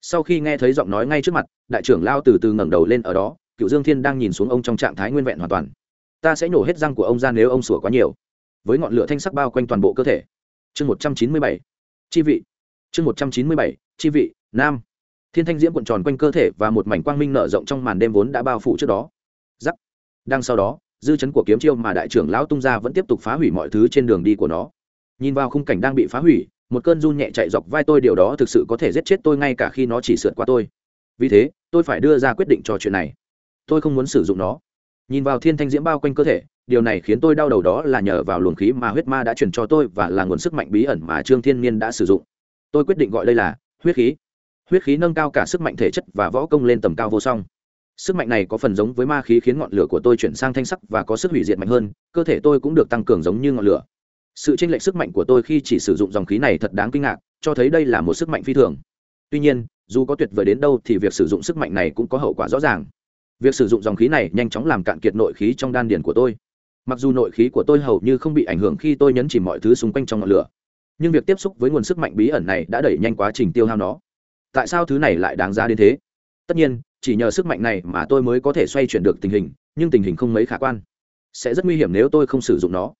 Sau khi nghe thấy giọng nói ngay trước mặt, đại trưởng lao từ từ ngẩng đầu lên ở đó, cựu dương thiên đang nhìn xuống ông trong trạng thái nguyên vẹn hoàn toàn. Ta sẽ nhổ hết răng của ông ra nếu ông sủa quá nhiều. Với ngọn lửa thanh sắc bao quanh toàn bộ cơ thể. Chương một trăm chín mươi bảy. Chi vị. Chương một trăm chín mươi bảy. Chi vị. Nam thiên thanh diễm cuộn tròn quanh cơ thể và một mảnh quang minh nở rộng trong màn đêm vốn đã bao phủ trước đó. Giắc. Đang sau đó, dư chấn của kiếm chiêu mà đại trưởng lão tung ra vẫn tiếp tục phá hủy mọi thứ trên đường đi của nó. Nhìn vào khung cảnh đang bị phá hủy, một cơn run nhẹ chạy dọc vai tôi, điều đó thực sự có thể giết chết tôi ngay cả khi nó chỉ sượt qua tôi. Vì thế, tôi phải đưa ra quyết định cho chuyện này. Tôi không muốn sử dụng nó. Nhìn vào thiên thanh diễm bao quanh cơ thể, điều này khiến tôi đau đầu đó là nhờ vào luồng khí mà huyết ma đã truyền cho tôi và là nguồn sức mạnh bí ẩn mà trương thiên niên đã sử dụng. Tôi quyết định gọi đây là huyết khí huyết khí nâng cao cả sức mạnh thể chất và võ công lên tầm cao vô song. Sức mạnh này có phần giống với ma khí khiến ngọn lửa của tôi chuyển sang thanh sắc và có sức hủy diệt mạnh hơn, cơ thể tôi cũng được tăng cường giống như ngọn lửa. Sự tranh lệch sức mạnh của tôi khi chỉ sử dụng dòng khí này thật đáng kinh ngạc, cho thấy đây là một sức mạnh phi thường. Tuy nhiên, dù có tuyệt vời đến đâu thì việc sử dụng sức mạnh này cũng có hậu quả rõ ràng. Việc sử dụng dòng khí này nhanh chóng làm cạn kiệt nội khí trong đan điền của tôi. Mặc dù nội khí của tôi hầu như không bị ảnh hưởng khi tôi nhấn chìm mọi thứ xung quanh trong ngọn lửa, nhưng việc tiếp xúc với nguồn sức mạnh bí ẩn này đã đẩy nhanh quá trình tiêu hao nó tại sao thứ này lại đáng giá đến thế? Tất nhiên, chỉ nhờ sức mạnh này mà tôi mới có thể xoay chuyển được tình hình, nhưng tình hình không mấy khả quan. Sẽ rất nguy hiểm nếu tôi không sử dụng nó.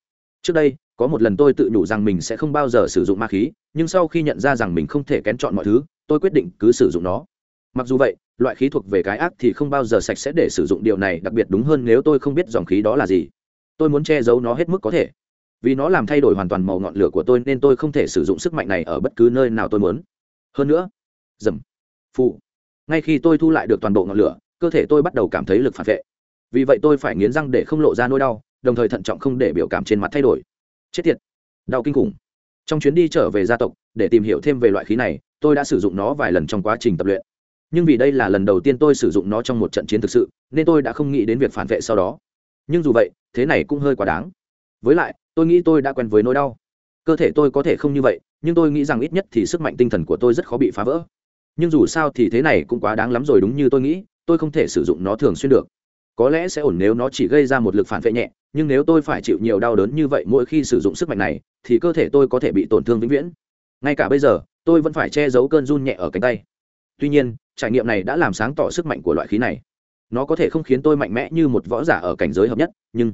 Trước đây, có một lần tôi tự nhủ rằng mình sẽ không bao giờ sử dụng ma khí, nhưng sau khi nhận ra rằng mình không thể kén chọn mọi thứ, tôi quyết định cứ sử dụng nó. Mặc dù vậy, loại khí thuộc về cái ác thì không bao giờ sạch sẽ để sử dụng điều này, đặc biệt đúng hơn nếu tôi không biết dòng khí đó là gì. Tôi muốn che giấu nó hết mức có thể. Vì nó làm thay đổi hoàn toàn màu ngọn lửa của tôi nên tôi không thể sử dụng sức mạnh này ở bất cứ nơi nào tôi muốn. Hơn nữa dầm phụ ngay khi tôi thu lại được toàn bộ ngọn lửa, cơ thể tôi bắt đầu cảm thấy lực phản vệ. Vì vậy tôi phải nghiến răng để không lộ ra nỗi đau, đồng thời thận trọng không để biểu cảm trên mặt thay đổi. Chết tiệt, đau kinh khủng. Trong chuyến đi trở về gia tộc, để tìm hiểu thêm về loại khí này, tôi đã sử dụng nó vài lần trong quá trình tập luyện. Nhưng vì đây là lần đầu tiên tôi sử dụng nó trong một trận chiến thực sự, nên tôi đã không nghĩ đến việc phản vệ sau đó. Nhưng dù vậy, thế này cũng hơi quá đáng. Với lại, tôi nghĩ tôi đã quen với nỗi đau. Cơ thể tôi có thể không như vậy, nhưng tôi nghĩ rằng ít nhất thì sức mạnh tinh thần của tôi rất khó bị phá vỡ nhưng dù sao thì thế này cũng quá đáng lắm rồi đúng như tôi nghĩ, tôi không thể sử dụng nó thường xuyên được. Có lẽ sẽ ổn nếu nó chỉ gây ra một lực phản vệ nhẹ, nhưng nếu tôi phải chịu nhiều đau đớn như vậy mỗi khi sử dụng sức mạnh này, thì cơ thể tôi có thể bị tổn thương vĩnh viễn. Ngay cả bây giờ, tôi vẫn phải che giấu cơn run nhẹ ở cánh tay. Tuy nhiên, trải nghiệm này đã làm sáng tỏ sức mạnh của loại khí này. Nó có thể không khiến tôi mạnh mẽ như một võ giả ở cảnh giới hợp nhất, nhưng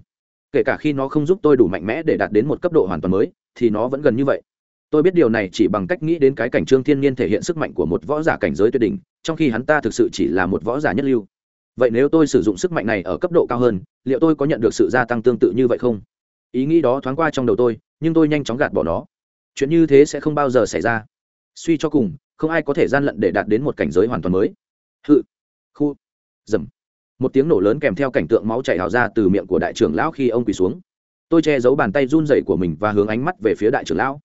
kể cả khi nó không giúp tôi đủ mạnh mẽ để đạt đến một cấp độ hoàn toàn mới, thì nó vẫn gần như vậy tôi biết điều này chỉ bằng cách nghĩ đến cái cảnh trương thiên nhiên thể hiện sức mạnh của một võ giả cảnh giới tuyệt đỉnh, trong khi hắn ta thực sự chỉ là một võ giả nhất lưu. Vậy nếu tôi sử dụng sức mạnh này ở cấp độ cao hơn, liệu tôi có nhận được sự gia tăng tương tự như vậy không? Ý nghĩ đó thoáng qua trong đầu tôi, nhưng tôi nhanh chóng gạt bỏ nó. Chuyện như thế sẽ không bao giờ xảy ra. Suy cho cùng, không ai có thể gian lận để đạt đến một cảnh giới hoàn toàn mới. Hự, khu, dầm. Một tiếng nổ lớn kèm theo cảnh tượng máu chảy hào ra từ miệng của đại trưởng lão khi ông quỳ xuống. Tôi che giấu bàn tay run rẩy của mình và hướng ánh mắt về phía đại trưởng lão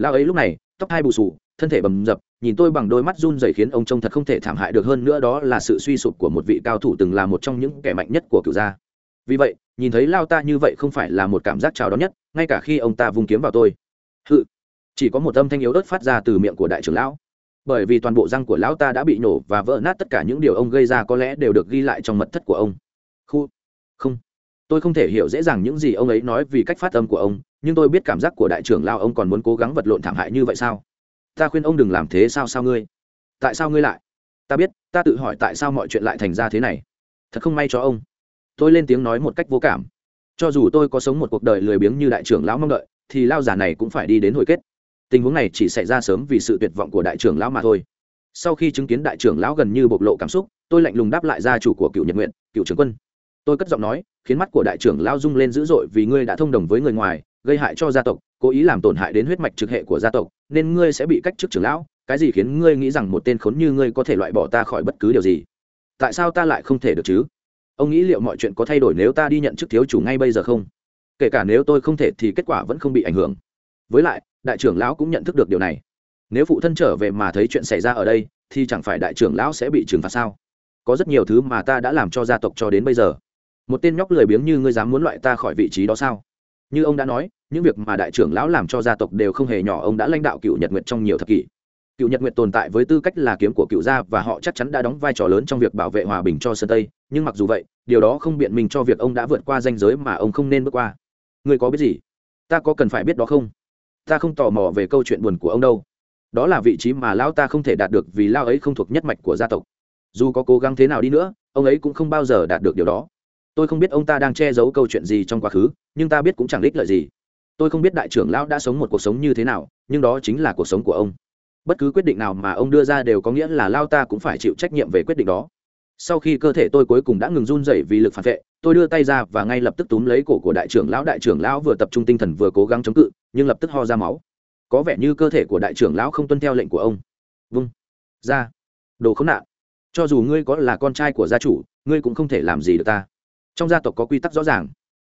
lão ấy lúc này, tóc hai bù sù thân thể bầm dập, nhìn tôi bằng đôi mắt run rẩy khiến ông trông thật không thể thảm hại được hơn nữa đó là sự suy sụp của một vị cao thủ từng là một trong những kẻ mạnh nhất của cựu gia. Vì vậy, nhìn thấy lao ta như vậy không phải là một cảm giác chào đón nhất, ngay cả khi ông ta vung kiếm vào tôi. Hự! Chỉ có một âm thanh yếu ớt phát ra từ miệng của đại trưởng lão. Bởi vì toàn bộ răng của lão ta đã bị nổ và vỡ nát tất cả những điều ông gây ra có lẽ đều được ghi lại trong mật thất của ông. Khu! Không! Tôi không thể hiểu dễ dàng những gì ông ấy nói vì cách phát âm của ông nhưng tôi biết cảm giác của đại trưởng lao ông còn muốn cố gắng vật lộn thảm hại như vậy sao? Ta khuyên ông đừng làm thế sao sao ngươi? Tại sao ngươi lại? Ta biết, ta tự hỏi tại sao mọi chuyện lại thành ra thế này. Thật không may cho ông. Tôi lên tiếng nói một cách vô cảm. Cho dù tôi có sống một cuộc đời lười biếng như đại trưởng lão mong đợi, thì lao giả này cũng phải đi đến hồi kết. Tình huống này chỉ xảy ra sớm vì sự tuyệt vọng của đại trưởng lão mà thôi. Sau khi chứng kiến đại trưởng lão gần như bộc lộ cảm xúc, tôi lạnh lùng đáp lại gia chủ của cựu nhật nguyện cựu trưởng quân. Tôi cất giọng nói khiến mắt của đại trưởng lao rung lên dữ dội vì ngươi đã thông đồng với người ngoài, gây hại cho gia tộc, cố ý làm tổn hại đến huyết mạch trực hệ của gia tộc, nên ngươi sẽ bị cách chức trưởng lão. Cái gì khiến ngươi nghĩ rằng một tên khốn như ngươi có thể loại bỏ ta khỏi bất cứ điều gì? Tại sao ta lại không thể được chứ? Ông nghĩ liệu mọi chuyện có thay đổi nếu ta đi nhận chức thiếu chủ ngay bây giờ không? Kể cả nếu tôi không thể thì kết quả vẫn không bị ảnh hưởng. Với lại, đại trưởng lão cũng nhận thức được điều này. Nếu phụ thân trở về mà thấy chuyện xảy ra ở đây, thì chẳng phải đại trưởng lão sẽ bị trừng phạt sao? Có rất nhiều thứ mà ta đã làm cho gia tộc cho đến bây giờ một tên nhóc lười biếng như ngươi dám muốn loại ta khỏi vị trí đó sao? Như ông đã nói, những việc mà đại trưởng lão làm cho gia tộc đều không hề nhỏ, ông đã lãnh đạo cựu nhật nguyệt trong nhiều thập kỷ. Cựu nhật nguyệt tồn tại với tư cách là kiếm của cựu gia và họ chắc chắn đã đóng vai trò lớn trong việc bảo vệ hòa bình cho sơn tây, nhưng mặc dù vậy, điều đó không biện minh cho việc ông đã vượt qua danh giới mà ông không nên bước qua. Ngươi có biết gì? Ta có cần phải biết đó không? Ta không tò mò về câu chuyện buồn của ông đâu. Đó là vị trí mà lão ta không thể đạt được vì lao ấy không thuộc nhất mạch của gia tộc. Dù có cố gắng thế nào đi nữa, ông ấy cũng không bao giờ đạt được điều đó tôi không biết ông ta đang che giấu câu chuyện gì trong quá khứ, nhưng ta biết cũng chẳng ích lợi gì. Tôi không biết đại trưởng lão đã sống một cuộc sống như thế nào, nhưng đó chính là cuộc sống của ông. Bất cứ quyết định nào mà ông đưa ra đều có nghĩa là lao ta cũng phải chịu trách nhiệm về quyết định đó. Sau khi cơ thể tôi cuối cùng đã ngừng run rẩy vì lực phản vệ, tôi đưa tay ra và ngay lập tức túm lấy cổ của đại trưởng lão. Đại trưởng lão vừa tập trung tinh thần vừa cố gắng chống cự, nhưng lập tức ho ra máu. Có vẻ như cơ thể của đại trưởng lão không tuân theo lệnh của ông. Vâng ra. Đồ khốn nạn. Cho dù ngươi có là con trai của gia chủ, ngươi cũng không thể làm gì được ta trong gia tộc có quy tắc rõ ràng.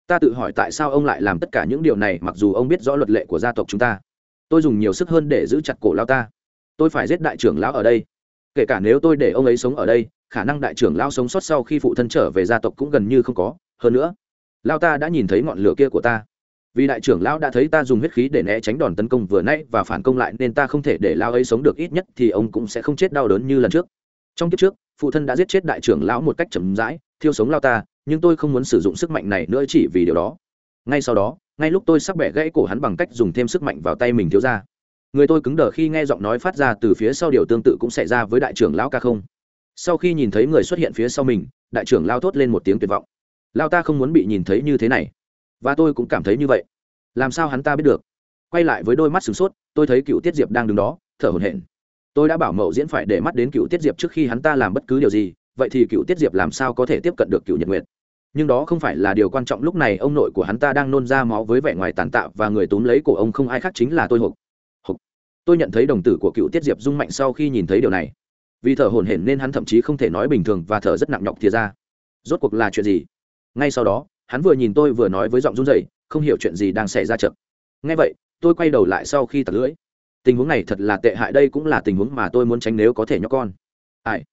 Ta tự hỏi tại sao ông lại làm tất cả những điều này, mặc dù ông biết rõ luật lệ của gia tộc chúng ta. Tôi dùng nhiều sức hơn để giữ chặt cổ lao ta. Tôi phải giết đại trưởng lão ở đây. Kể cả nếu tôi để ông ấy sống ở đây, khả năng đại trưởng lão sống sót sau khi phụ thân trở về gia tộc cũng gần như không có. Hơn nữa lao ta đã nhìn thấy ngọn lửa kia của ta. Vì đại trưởng lão đã thấy ta dùng huyết khí để né tránh đòn tấn công vừa nãy và phản công lại, nên ta không thể để lao ấy sống được ít nhất thì ông cũng sẽ không chết đau đớn như lần trước. Trong kiếp trước, phụ thân đã giết chết đại trưởng lão một cách chậm rãi, thiêu sống lao ta nhưng tôi không muốn sử dụng sức mạnh này nữa chỉ vì điều đó. Ngay sau đó, ngay lúc tôi sắp bẻ gãy cổ hắn bằng cách dùng thêm sức mạnh vào tay mình thiếu ra. Người tôi cứng đờ khi nghe giọng nói phát ra từ phía sau điều tương tự cũng xảy ra với đại trưởng lão ca không. Sau khi nhìn thấy người xuất hiện phía sau mình, đại trưởng lao thốt lên một tiếng tuyệt vọng. Lao ta không muốn bị nhìn thấy như thế này. Và tôi cũng cảm thấy như vậy. Làm sao hắn ta biết được? Quay lại với đôi mắt sửng sốt, tôi thấy cựu tiết diệp đang đứng đó, thở hổn hển. Tôi đã bảo mậu diễn phải để mắt đến cựu tiết diệp trước khi hắn ta làm bất cứ điều gì, vậy thì cựu tiết diệp làm sao có thể tiếp cận được cựu nhật nguyệt? Nhưng đó không phải là điều quan trọng lúc này ông nội của hắn ta đang nôn ra máu với vẻ ngoài tàn tạ và người túm lấy cổ ông không ai khác chính là tôi hộp hộp tôi nhận thấy đồng tử của cựu tiết diệp rung mạnh sau khi nhìn thấy điều này. Vì thở hổn hển nên hắn thậm chí không thể nói bình thường và thở rất nặng nhọc thìa ra. Rốt cuộc là chuyện gì? Ngay sau đó, hắn vừa nhìn tôi vừa nói với giọng run rẩy, không hiểu chuyện gì đang xảy ra chậm ngay vậy, tôi quay đầu lại sau khi tạt lưỡi. Tình huống này thật là tệ hại, đây cũng là tình huống mà tôi muốn tránh nếu có thể nhóc con. Ai?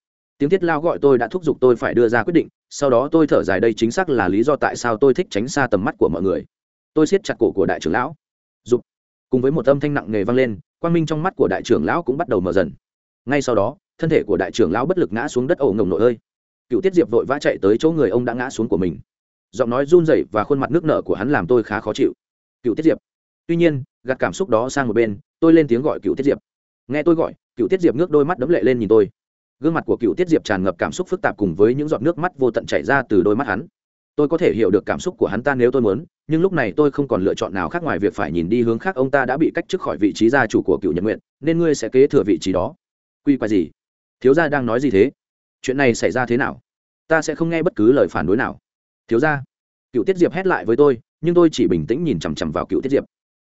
Tiếng thiết lao gọi tôi đã thúc giục tôi phải đưa ra quyết định, sau đó tôi thở dài đây chính xác là lý do tại sao tôi thích tránh xa tầm mắt của mọi người. Tôi siết chặt cổ của đại trưởng lão. Dục. Cùng với một âm thanh nặng nề vang lên, quang minh trong mắt của đại trưởng lão cũng bắt đầu mở dần. Ngay sau đó, thân thể của đại trưởng lão bất lực ngã xuống đất ổ ngồng nội ơi. Cựu tiết diệp vội vã chạy tới chỗ người ông đã ngã xuống của mình. Giọng nói run rẩy và khuôn mặt nước nở của hắn làm tôi khá khó chịu. Cựu tiết diệp. Tuy nhiên, gạt cảm xúc đó sang một bên, tôi lên tiếng gọi cựu tiết diệp. Nghe tôi gọi, cựu tiết diệp ngước đôi mắt đấm lệ lên nhìn tôi gương mặt của cựu tiết diệp tràn ngập cảm xúc phức tạp cùng với những giọt nước mắt vô tận chảy ra từ đôi mắt hắn. Tôi có thể hiểu được cảm xúc của hắn ta nếu tôi muốn, nhưng lúc này tôi không còn lựa chọn nào khác ngoài việc phải nhìn đi hướng khác. Ông ta đã bị cách chức khỏi vị trí gia chủ của cựu nhật nguyện nên ngươi sẽ kế thừa vị trí đó. Quy quay gì? Thiếu gia đang nói gì thế? Chuyện này xảy ra thế nào? Ta sẽ không nghe bất cứ lời phản đối nào. Thiếu gia, cựu tiết diệp hét lại với tôi, nhưng tôi chỉ bình tĩnh nhìn chằm chằm vào cựu tiết diệp.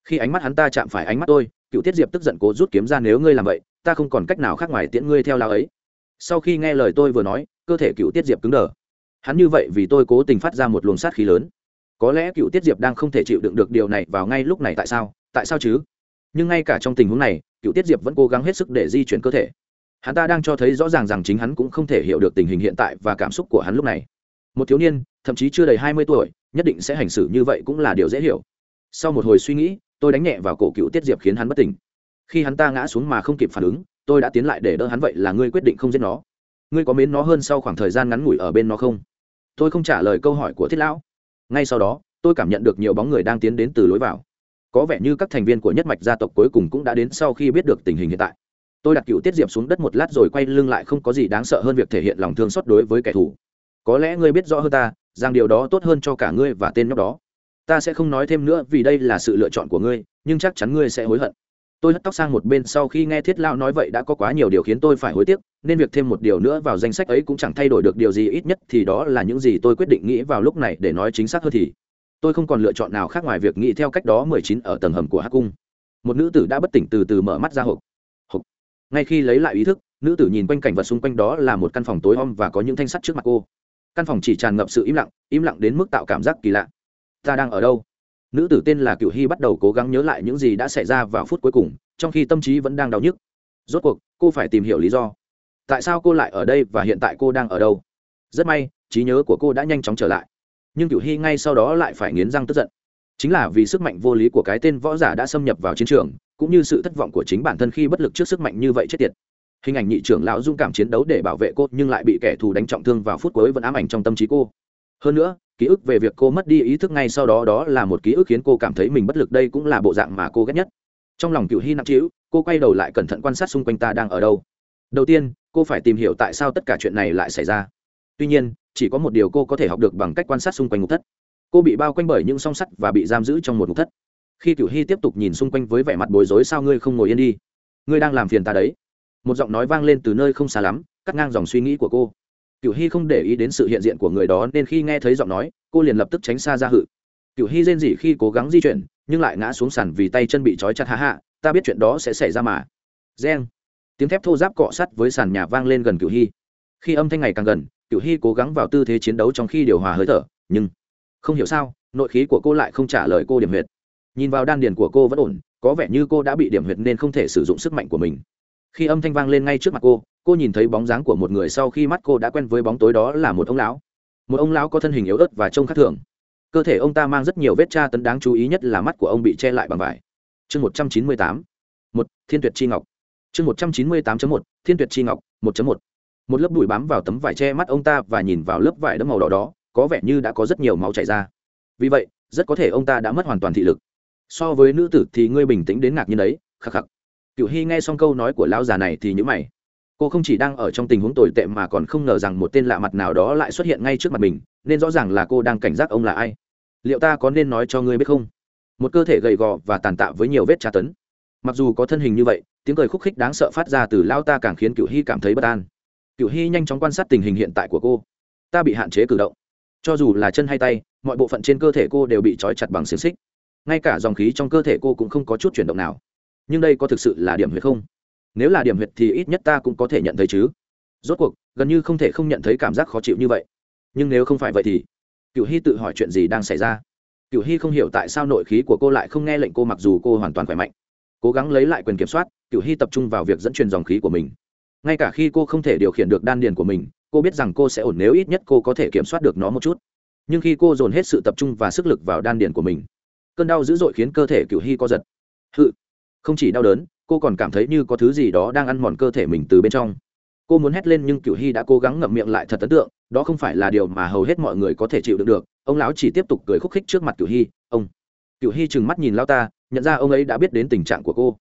Khi ánh mắt hắn ta chạm phải ánh mắt tôi, cựu tiết diệp tức giận cố rút kiếm ra, nếu ngươi làm vậy, ta không còn cách nào khác ngoài tiễn ngươi theo lao ấy sau khi nghe lời tôi vừa nói, cơ thể cựu tiết diệp cứng đờ. Hắn như vậy vì tôi cố tình phát ra một luồng sát khí lớn. Có lẽ cựu tiết diệp đang không thể chịu đựng được điều này vào ngay lúc này tại sao? Tại sao chứ? Nhưng ngay cả trong tình huống này, cựu tiết diệp vẫn cố gắng hết sức để di chuyển cơ thể. Hắn ta đang cho thấy rõ ràng rằng chính hắn cũng không thể hiểu được tình hình hiện tại và cảm xúc của hắn lúc này. Một thiếu niên, thậm chí chưa đầy hai mươi tuổi, nhất định sẽ hành xử như vậy cũng là điều dễ hiểu. Sau một hồi suy nghĩ, tôi đánh nhẹ vào cổ cựu tiết diệp khiến hắn bất tỉnh. Khi hắn ta ngã xuống mà không kịp phản ứng tôi đã tiến lại để đỡ hắn vậy là ngươi quyết định không giết nó. Ngươi có mến nó hơn sau khoảng thời gian ngắn ngủi ở bên nó không? Tôi không trả lời câu hỏi của thiết lão. Ngay sau đó, tôi cảm nhận được nhiều bóng người đang tiến đến từ lối vào. Có vẻ như các thành viên của nhất mạch gia tộc cuối cùng cũng đã đến sau khi biết được tình hình hiện tại. Tôi đặt cựu tiết diệp xuống đất một lát rồi quay lưng lại không có gì đáng sợ hơn việc thể hiện lòng thương xót đối với kẻ thù. Có lẽ ngươi biết rõ hơn ta, rằng điều đó tốt hơn cho cả ngươi và tên nhóc đó. Ta sẽ không nói thêm nữa vì đây là sự lựa chọn của ngươi, nhưng chắc chắn ngươi sẽ hối hận tôi hất tóc sang một bên, sau khi nghe thiết lao nói vậy đã có quá nhiều điều khiến tôi phải hối tiếc, nên việc thêm một điều nữa vào danh sách ấy cũng chẳng thay đổi được điều gì ít nhất, thì đó là những gì tôi quyết định nghĩ vào lúc này để nói chính xác hơn thì. Tôi không còn lựa chọn nào khác ngoài việc nghĩ theo cách đó mười chín ở tầng hầm của hắc cung. Một nữ tử đã bất tỉnh từ từ mở mắt ra hộp. Hộp. Ngay khi lấy lại ý thức, nữ tử nhìn quanh cảnh vật xung quanh đó là một căn phòng tối om và có những thanh sắt trước mặt cô. Căn phòng chỉ tràn ngập sự im lặng im lặng đến mức tạo cảm giác kỳ lạ. Ta đang ở đâu? Nữ tử tên là cựu hy bắt đầu cố gắng nhớ lại những gì đã xảy ra vào phút cuối cùng, trong khi tâm trí vẫn đang đau nhức. Rốt cuộc, cô phải tìm hiểu lý do. Tại sao cô lại ở đây và hiện tại cô đang ở đâu? Rất may, trí nhớ của cô đã nhanh chóng trở lại. Nhưng cựu hy ngay sau đó lại phải nghiến răng tức giận. Chính là vì sức mạnh vô lý của cái tên võ giả đã xâm nhập vào chiến trường, cũng như sự thất vọng của chính bản thân khi bất lực trước sức mạnh như vậy chết tiệt. Hình ảnh nhị trưởng lão dung cảm chiến đấu để bảo vệ cô nhưng lại bị kẻ thù đánh trọng thương vào phút cuối vẫn ám ảnh trong tâm trí cô hơn nữa, ký ức về việc cô mất đi ý thức ngay sau đó đó là một ký ức khiến cô cảm thấy mình bất lực, đây cũng là bộ dạng mà cô ghét nhất. Trong lòng cựu hy nặng trĩu, cô quay đầu lại cẩn thận quan sát xung quanh ta đang ở đâu. Đầu tiên, cô phải tìm hiểu tại sao tất cả chuyện này lại xảy ra. Tuy nhiên, chỉ có một điều cô có thể học được bằng cách quan sát xung quanh ngục thất. Cô bị bao quanh bởi những song sắt và bị giam giữ trong một ngục thất. Khi cựu hy tiếp tục nhìn xung quanh với vẻ mặt bối rối, sao ngươi không ngồi yên đi? Ngươi đang làm phiền ta đấy. Một giọng nói vang lên từ nơi không xa lắm, cắt ngang dòng suy nghĩ của cô cựu hy không để ý đến sự hiện diện của người đó nên khi nghe thấy giọng nói, cô liền lập tức tránh xa ra hự. Cựu hy rên rỉ khi cố gắng di chuyển, nhưng lại ngã xuống sàn vì tay chân bị trói chặt hạ hạ ta biết chuyện đó sẽ xảy ra mà. Reng. Tiếng thép thô giáp cọ sắt với sàn nhà vang lên gần cựu hy. Khi âm thanh ngày càng gần cựu hy cố gắng vào tư thế chiến đấu trong khi điều hòa hơi thở, nhưng không hiểu sao, nội khí của cô lại không trả lời cô điểm huyệt. Nhìn vào đan điền của cô vẫn ổn, có vẻ như cô đã bị điểm huyệt nên không thể sử dụng sức mạnh của mình. Khi âm thanh vang lên ngay trước mặt cô cô nhìn thấy bóng dáng của một người sau khi mắt cô đã quen với bóng tối đó là một ông lão. Một ông lão có thân hình yếu ớt và trông khác thường. Cơ thể ông ta mang rất nhiều vết tra tấn đáng chú ý nhất là mắt của ông bị che lại bằng vải. Chương một trăm chín mươi tám, một, thiên tuyệt chi ngọc. Chương một trăm chín mươi tám một, thiên tuyệt chi ngọc, một một. Một lớp bụi bám vào tấm vải che mắt ông ta và nhìn vào lớp vải đẫm màu đỏ đó, có vẻ như đã có rất nhiều máu chảy ra. Vì vậy, rất có thể ông ta đã mất hoàn toàn thị lực. So với nữ tử thì ngươi bình tĩnh đến ngạc nhiên đấy, khắc khắc. Cựu hy nghe xong câu nói của lão già này thì nhữ mày cô không chỉ đang ở trong tình huống tồi tệ mà còn không ngờ rằng một tên lạ mặt nào đó lại xuất hiện ngay trước mặt mình, nên rõ ràng là cô đang cảnh giác ông là ai. Liệu ta có nên nói cho ngươi biết không? Một cơ thể gầy gò và tàn tạ với nhiều vết tra tấn. Mặc dù có thân hình như vậy, tiếng cười khúc khích đáng sợ phát ra từ lao ta càng khiến cựu hy cảm thấy bất an. Cựu hy nhanh chóng quan sát tình hình hiện tại của cô. Ta bị hạn chế cử động. Cho dù là chân hay tay, mọi bộ phận trên cơ thể cô đều bị trói chặt bằng xiềng xích. Ngay cả dòng khí trong cơ thể cô cũng không có chút chuyển động nào. Nhưng đây có thực sự là điểm huyệt không? Nếu là điểm huyệt thì ít nhất ta cũng có thể nhận thấy chứ. Rốt cuộc, gần như không thể không nhận thấy cảm giác khó chịu như vậy. Nhưng nếu không phải vậy thì cựu hy tự hỏi chuyện gì đang xảy ra? Cựu hy không hiểu tại sao nội khí của cô lại không nghe lệnh cô mặc dù cô hoàn toàn khỏe mạnh. Cố gắng lấy lại quyền kiểm soát cựu hy tập trung vào việc dẫn truyền dòng khí của mình. Ngay cả khi cô không thể điều khiển được đan điền của mình, cô biết rằng cô sẽ ổn nếu ít nhất cô có thể kiểm soát được nó một chút. Nhưng khi cô dồn hết sự tập trung và sức lực vào đan điền của mình, cơn đau dữ dội khiến cơ thể cựu hy co giật. Hự! Không chỉ đau đớn cô còn cảm thấy như có thứ gì đó đang ăn mòn cơ thể mình từ bên trong. Cô muốn hét lên nhưng cựu hy đã cố gắng ngậm miệng lại thật ấn tượng, đó không phải là điều mà hầu hết mọi người có thể chịu đựng được, ông lão chỉ tiếp tục cười khúc khích trước mặt cựu hy, ông. Cựu hy trừng mắt nhìn lao ta, nhận ra ông ấy đã biết đến tình trạng của cô.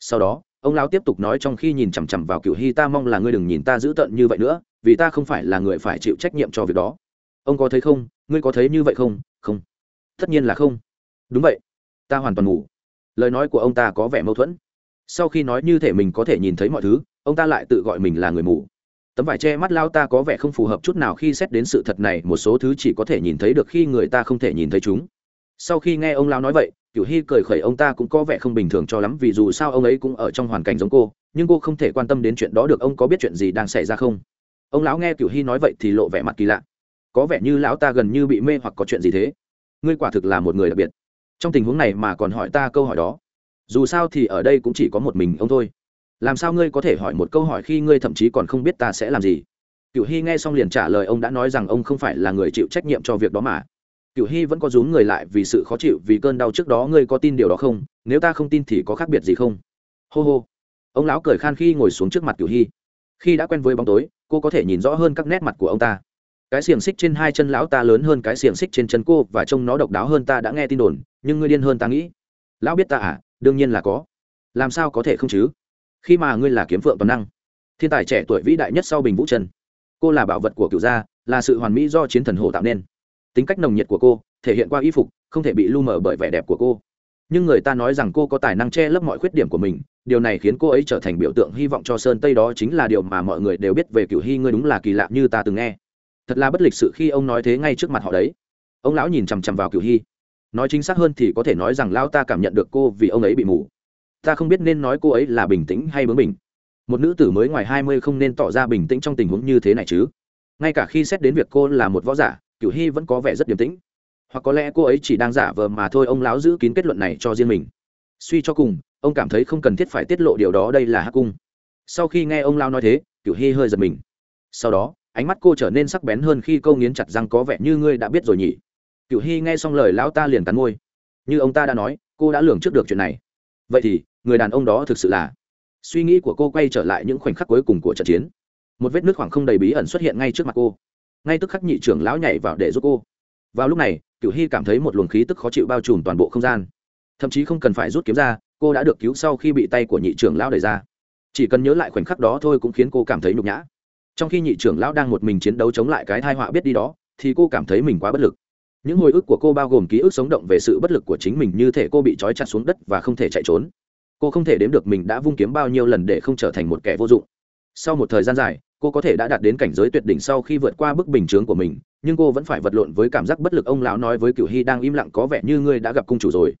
Sau đó, ông lão tiếp tục nói trong khi nhìn chằm chằm vào cựu hy, ta mong là ngươi đừng nhìn ta dữ tợn như vậy nữa, vì ta không phải là người phải chịu trách nhiệm cho việc đó. Ông có thấy không? Ngươi có thấy như vậy không? Không. Tất nhiên là không. Đúng vậy. Ta hoàn toàn ngủ. Lời nói của ông ta có vẻ mâu thuẫn sau khi nói như thể mình có thể nhìn thấy mọi thứ, ông ta lại tự gọi mình là người mù. Tấm vải che mắt lao ta có vẻ không phù hợp chút nào khi xét đến sự thật này, một số thứ chỉ có thể nhìn thấy được khi người ta không thể nhìn thấy chúng. Sau khi nghe ông lao nói vậy, cửu hy cười khẩy ông ta cũng có vẻ không bình thường cho lắm, vì dù sao ông ấy cũng ở trong hoàn cảnh giống cô, nhưng cô không thể quan tâm đến chuyện đó được, ông có biết chuyện gì đang xảy ra không? Ông lão nghe cửu hy nói vậy thì lộ vẻ mặt kỳ lạ. Có vẻ như lão ta gần như bị mê hoặc có chuyện gì thế? Ngươi quả thực là một người đặc biệt. Trong tình huống này mà còn hỏi ta câu hỏi đó dù sao thì ở đây cũng chỉ có một mình ông thôi. Làm sao ngươi có thể hỏi một câu hỏi khi ngươi thậm chí còn không biết ta sẽ làm gì? Cựu hy nghe xong liền trả lời ông đã nói rằng ông không phải là người chịu trách nhiệm cho việc đó mà. Cựu hy vẫn có rúm người lại vì sự khó chịu, vì cơn đau trước đó ngươi có tin điều đó không? Nếu ta không tin thì có khác biệt gì không? Hô hô. Ông lão cười khan khi ngồi xuống trước mặt cựu hy. Khi đã quen với bóng tối, cô có thể nhìn rõ hơn các nét mặt của ông ta. Cái xiềng xích trên hai chân lão ta lớn hơn cái xiềng xích trên chân cô và trông nó độc đáo hơn ta đã nghe tin đồn, nhưng ngươi điên hơn ta nghĩ. Lão biết ta à? Đương nhiên là có. Làm sao có thể không chứ? Khi mà ngươi là kiếm phượng toàn năng, thiên tài trẻ tuổi vĩ đại nhất sau bình vũ trần, cô là bảo vật của cựu gia, là sự hoàn mỹ do chiến thần hồ tạo nên. Tính cách nồng nhiệt của cô, thể hiện qua y phục, không thể bị lu mờ bởi vẻ đẹp của cô. Nhưng người ta nói rằng cô có tài năng che lấp mọi khuyết điểm của mình, điều này khiến cô ấy trở thành biểu tượng hy vọng cho sơn tây đó chính là điều mà mọi người đều biết về cựu hy ngươi đúng là kỳ lạ như ta từng nghe. Thật là bất lịch sự khi ông nói thế ngay trước mặt họ đấy. Ông lão nhìn chằm chằm vào cựu hy nói chính xác hơn thì có thể nói rằng lão ta cảm nhận được cô vì ông ấy bị mù. Ta không biết nên nói cô ấy là bình tĩnh hay bướng bỉnh. Một nữ tử mới ngoài hai mươi không nên tỏ ra bình tĩnh trong tình huống như thế này chứ. Ngay cả khi xét đến việc cô là một võ giả cựu hy vẫn có vẻ rất điềm tĩnh. Hoặc có lẽ cô ấy chỉ đang giả vờ mà thôi, ông lão giữ kín kết luận này cho riêng mình. Suy cho cùng, ông cảm thấy không cần thiết phải tiết lộ điều đó, đây là hắc cung. Sau khi nghe ông lão nói thế cựu hy hơi giật mình. Sau đó, ánh mắt cô trở nên sắc bén hơn khi câu nghiến chặt răng có vẻ như ngươi đã biết rồi nhỉ cựu hy nghe xong lời lão ta liền cắn môi. Như ông ta đã nói, cô đã lường trước được chuyện này. Vậy thì, người đàn ông đó thực sự là? Suy nghĩ của cô quay trở lại những khoảnh khắc cuối cùng của trận chiến. Một vết nước khoảng không đầy bí ẩn xuất hiện ngay trước mặt cô. Ngay tức khắc nhị trưởng lão nhảy vào để giúp cô. Vào lúc này cựu hy cảm thấy một luồng khí tức khó chịu bao trùm toàn bộ không gian. Thậm chí không cần phải rút kiếm ra, cô đã được cứu sau khi bị tay của nhị trưởng lão đẩy ra. Chỉ cần nhớ lại khoảnh khắc đó thôi cũng khiến cô cảm thấy nhục nhã. Trong khi nhị trưởng lão đang một mình chiến đấu chống lại cái thai họa biết đi đó, thì cô cảm thấy mình quá bất lực những hồi ức của cô bao gồm ký ức sống động về sự bất lực của chính mình như thể cô bị trói chặt xuống đất và không thể chạy trốn. Cô không thể đếm được mình đã vung kiếm bao nhiêu lần để không trở thành một kẻ vô dụng. Sau một thời gian dài, cô có thể đã đạt đến cảnh giới tuyệt đỉnh sau khi vượt qua bức bình chướng của mình, nhưng cô vẫn phải vật lộn với cảm giác bất lực ông lão nói với cựu hy đang im lặng có vẻ như ngươi đã gặp cung chủ rồi.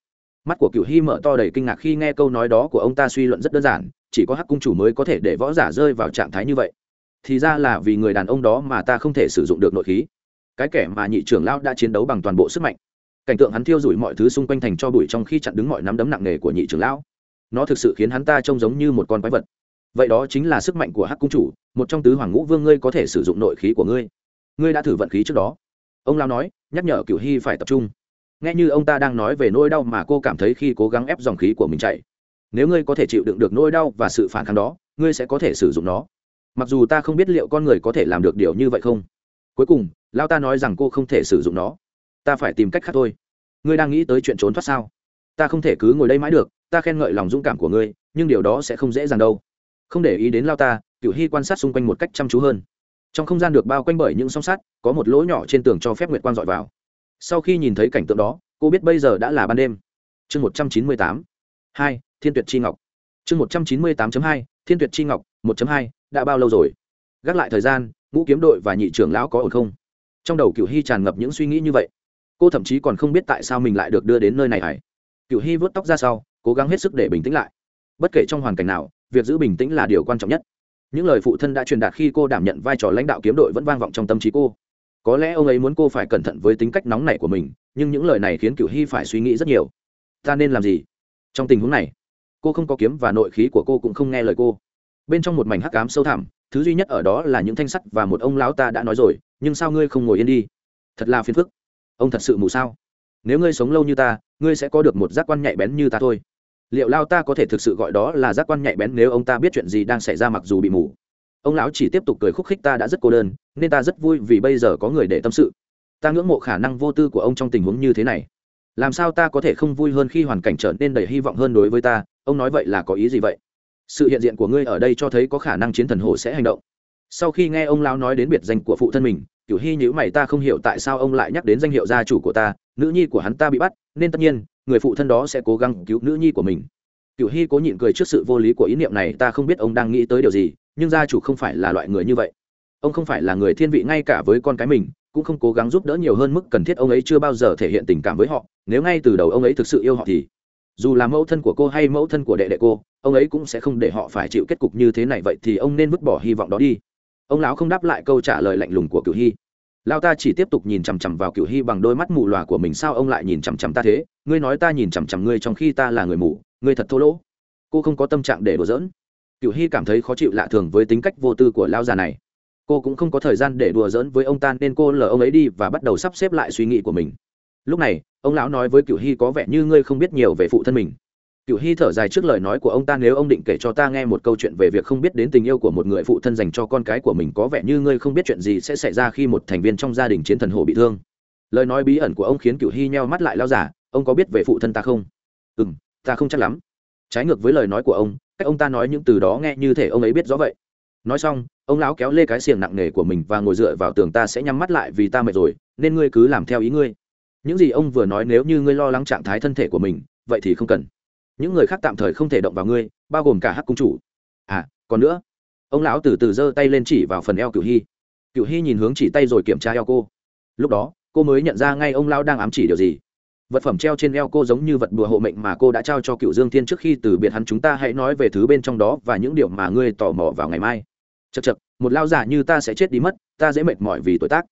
Mắt của cựu hy mở to đầy kinh ngạc khi nghe câu nói đó của ông ta suy luận rất đơn giản, chỉ có hắc cung chủ mới có thể để võ giả rơi vào trạng thái như vậy. Thì ra là vì người đàn ông đó mà ta không thể sử dụng được nội khí cái kẻ mà nhị trưởng lão đã chiến đấu bằng toàn bộ sức mạnh. Cảnh tượng hắn thiêu rủi mọi thứ xung quanh thành cho bụi trong khi chặn đứng mọi nắm đấm nặng nề của nhị trưởng lão. Nó thực sự khiến hắn ta trông giống như một con quái vật. Vậy đó chính là sức mạnh của hắc cung chủ, một trong tứ hoàng ngũ vương ngươi có thể sử dụng nội khí của ngươi. Ngươi đã thử vận khí trước đó. Ông lao nói, nhắc nhở cửu hy phải tập trung. Nghe như ông ta đang nói về nỗi đau mà cô cảm thấy khi cố gắng ép dòng khí của mình chạy. Nếu ngươi có thể chịu đựng được nỗi đau và sự phản kháng đó, ngươi sẽ có thể sử dụng nó. Mặc dù ta không biết liệu con người có thể làm được điều như vậy không. Cuối cùng lao ta nói rằng cô không thể sử dụng nó. Ta phải tìm cách khác thôi. Ngươi đang nghĩ tới chuyện trốn thoát sao? Ta không thể cứ ngồi đây mãi được, ta khen ngợi lòng dũng cảm của ngươi, nhưng điều đó sẽ không dễ dàng đâu. Không để ý đến lao ta cựu hy quan sát xung quanh một cách chăm chú hơn. Trong không gian được bao quanh bởi những song sắt, có một lỗ nhỏ trên tường cho phép nguyệt quang dọi vào. Sau khi nhìn thấy cảnh tượng đó, cô biết bây giờ đã là ban đêm. Chương một trăm chín mươi tám. Hai, thiên tuyệt chi ngọc. Chương một trăm chín mươi tám hai, thiên tuyệt chi ngọc, một hai, đã bao lâu rồi? Gác lại thời gian, ngũ kiếm đội và nhị trưởng lão có ổn không? Trong đầu cựu hy tràn ngập những suy nghĩ như vậy. Cô thậm chí còn không biết tại sao mình lại được đưa đến nơi này hải cựu hy vớt tóc ra sau, cố gắng hết sức để bình tĩnh lại. Bất kể trong hoàn cảnh nào, việc giữ bình tĩnh là điều quan trọng nhất. Những lời phụ thân đã truyền đạt khi cô đảm nhận vai trò lãnh đạo kiếm đội vẫn vang vọng trong tâm trí cô. Có lẽ ông ấy muốn cô phải cẩn thận với tính cách nóng nảy của mình, nhưng những lời này khiến cựu hy phải suy nghĩ rất nhiều. Ta nên làm gì? Trong tình huống này, cô không có kiếm và nội khí của cô cũng không nghe lời cô. Bên trong một mảnh hắc cám sâu thẳm thứ duy nhất ở đó là những thanh sắt và một ông lão ta đã nói rồi, nhưng sao ngươi không ngồi yên đi? Thật là phiền phức. Ông thật sự mù sao? Nếu ngươi sống lâu như ta, ngươi sẽ có được một giác quan nhạy bén như ta thôi. Liệu lao ta có thể thực sự gọi đó là giác quan nhạy bén nếu ông ta biết chuyện gì đang xảy ra mặc dù bị mù? Ông lão chỉ tiếp tục cười khúc khích ta đã rất cô đơn, nên ta rất vui vì bây giờ có người để tâm sự. Ta ngưỡng mộ khả năng vô tư của ông trong tình huống như thế này. Làm sao ta có thể không vui hơn khi hoàn cảnh trở nên đầy hy vọng hơn đối với ta? Ông nói vậy là có ý gì vậy? Sự hiện diện của ngươi ở đây cho thấy có khả năng chiến thần hồ sẽ hành động. Sau khi nghe ông lão nói đến biệt danh của phụ thân mình kiểu hy nhữ mày, ta không hiểu tại sao ông lại nhắc đến danh hiệu gia chủ của ta, nữ nhi của hắn ta bị bắt, nên tất nhiên, người phụ thân đó sẽ cố gắng cứu nữ nhi của mình. Kiểu hy cố nhịn cười trước sự vô lý của ý niệm này, ta không biết ông đang nghĩ tới điều gì, nhưng gia chủ không phải là loại người như vậy. Ông không phải là người thiên vị ngay cả với con cái mình, cũng không cố gắng giúp đỡ nhiều hơn mức cần thiết ông ấy chưa bao giờ thể hiện tình cảm với họ. Nếu ngay từ đầu ông ấy thực sự yêu họ thì dù là mẫu thân của cô hay mẫu thân của đệ đệ cô, ông ấy cũng sẽ không để họ phải chịu kết cục như thế này, vậy thì ông nên vứt bỏ hy vọng đó đi. Ông lão không đáp lại câu trả lời lạnh lùng của cửu hy. Lao ta chỉ tiếp tục nhìn chằm chằm vào Cửu hy bằng đôi mắt mù lòa của mình, sao ông lại nhìn chằm chằm ta thế? Ngươi nói ta nhìn chằm chằm ngươi trong khi ta là người mù, ngươi thật thô lỗ. Cô không có tâm trạng để đùa giỡn. Cửu hy cảm thấy khó chịu lạ thường với tính cách vô tư của lao già này. Cô cũng không có thời gian để đùa giỡn với ông ta, nên cô lờ ông ấy đi và bắt đầu sắp xếp lại suy nghĩ của mình lúc này, ông lão nói với cựu hy có vẻ như ngươi không biết nhiều về phụ thân mình. Cựu hy thở dài trước lời nói của ông ta, nếu ông định kể cho ta nghe một câu chuyện về việc không biết đến tình yêu của một người phụ thân dành cho con cái của mình, có vẻ như ngươi không biết chuyện gì sẽ xảy ra khi một thành viên trong gia đình chiến thần hồ bị thương. Lời nói bí ẩn của ông khiến cựu hy nheo mắt lại lao giả, ông có biết về phụ thân ta không? Ừ m ta không chắc lắm. Trái ngược với lời nói của ông, cách ông ta nói những từ đó nghe như thể ông ấy biết rõ vậy. Nói xong, ông lão kéo lê cái xiềng nặng nề của mình và ngồi dựa vào tường, ta sẽ nhắm mắt lại vì ta mệt rồi, nên ngươi cứ làm theo ý ngươi những gì ông vừa nói nếu như ngươi lo lắng trạng thái thân thể của mình, vậy thì không cần. Những người khác tạm thời không thể động vào ngươi, bao gồm cả hắc cung chủ. À còn nữa, ông lão từ từ giơ tay lên chỉ vào phần eo Cửu hy. Cửu hy nhìn hướng chỉ tay rồi kiểm tra eo cô. Lúc đó, cô mới nhận ra ngay ông lão đang ám chỉ điều gì. Vật phẩm treo trên eo cô giống như vật đùa hộ mệnh mà cô đã trao cho cựu dương thiên trước khi từ biệt hắn chúng ta hãy nói về thứ bên trong đó và những điều mà ngươi tò mò vào ngày mai. Chật chật một lao giả như ta sẽ chết đi mất, ta dễ mệt mỏi vì tuổi tác.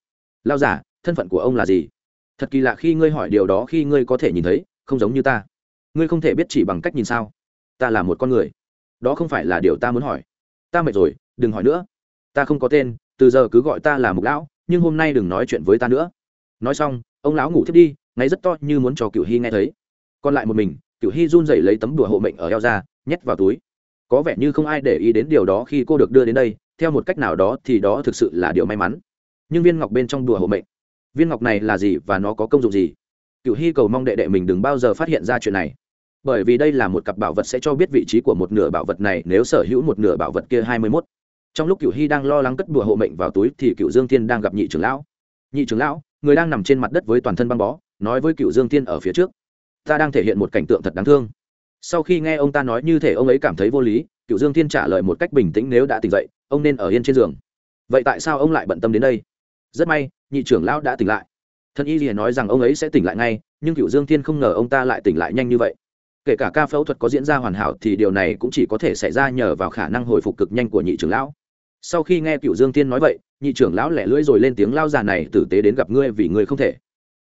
Lao giả thân phận của ông là gì? Thật kỳ lạ khi ngươi hỏi điều đó khi ngươi có thể nhìn thấy, không giống như ta. Ngươi không thể biết chỉ bằng cách nhìn sao? Ta là một con người. Đó không phải là điều ta muốn hỏi. Ta mệt rồi, đừng hỏi nữa. Ta không có tên, từ giờ cứ gọi ta là mục lão, nhưng hôm nay đừng nói chuyện với ta nữa. Nói xong, ông lão ngủ thiếp đi, ngáy rất to như muốn cho cựu hy nghe thấy. Còn lại một mình cựu hy run rẩy lấy tấm đùa hộ mệnh ở eo ra, nhét vào túi. Có vẻ như không ai để ý đến điều đó khi cô được đưa đến đây, theo một cách nào đó thì đó thực sự là điều may mắn. Nhưng viên ngọc bên trong đùa hộ mệnh viên ngọc này là gì và nó có công dụng gì? Cựu hy cầu mong đệ đệ mình đừng bao giờ phát hiện ra chuyện này. Bởi vì đây là một cặp bảo vật sẽ cho biết vị trí của một nửa bảo vật này nếu sở hữu một nửa bảo vật kia hai mươi mốt. Trong lúc cựu hy đang lo lắng cất đùa hộ mệnh vào túi thì cựu dương thiên đang gặp nhị trưởng lão. Nhị trưởng lão, người đang nằm trên mặt đất với toàn thân băng bó, nói với cựu dương thiên ở phía trước, ta đang thể hiện một cảnh tượng thật đáng thương. Sau khi nghe ông ta nói như thể ông ấy cảm thấy vô lý, cựu dương thiên trả lời một cách bình tĩnh, nếu đã tỉnh dậy, ông nên ở yên trên giường. Vậy tại sao ông lại bận tâm đến đây? Rất may, nhị trưởng lão đã tỉnh lại. Thân y liền nói rằng ông ấy sẽ tỉnh lại ngay, nhưng cựu dương thiên không ngờ ông ta lại tỉnh lại nhanh như vậy. Kể cả ca phẫu thuật có diễn ra hoàn hảo thì điều này cũng chỉ có thể xảy ra nhờ vào khả năng hồi phục cực nhanh của nhị trưởng lão. Sau khi nghe cựu dương thiên nói vậy, nhị trưởng lão lẻ lưỡi rồi lên tiếng lao già này tử tế đến gặp ngươi vì ngươi không thể.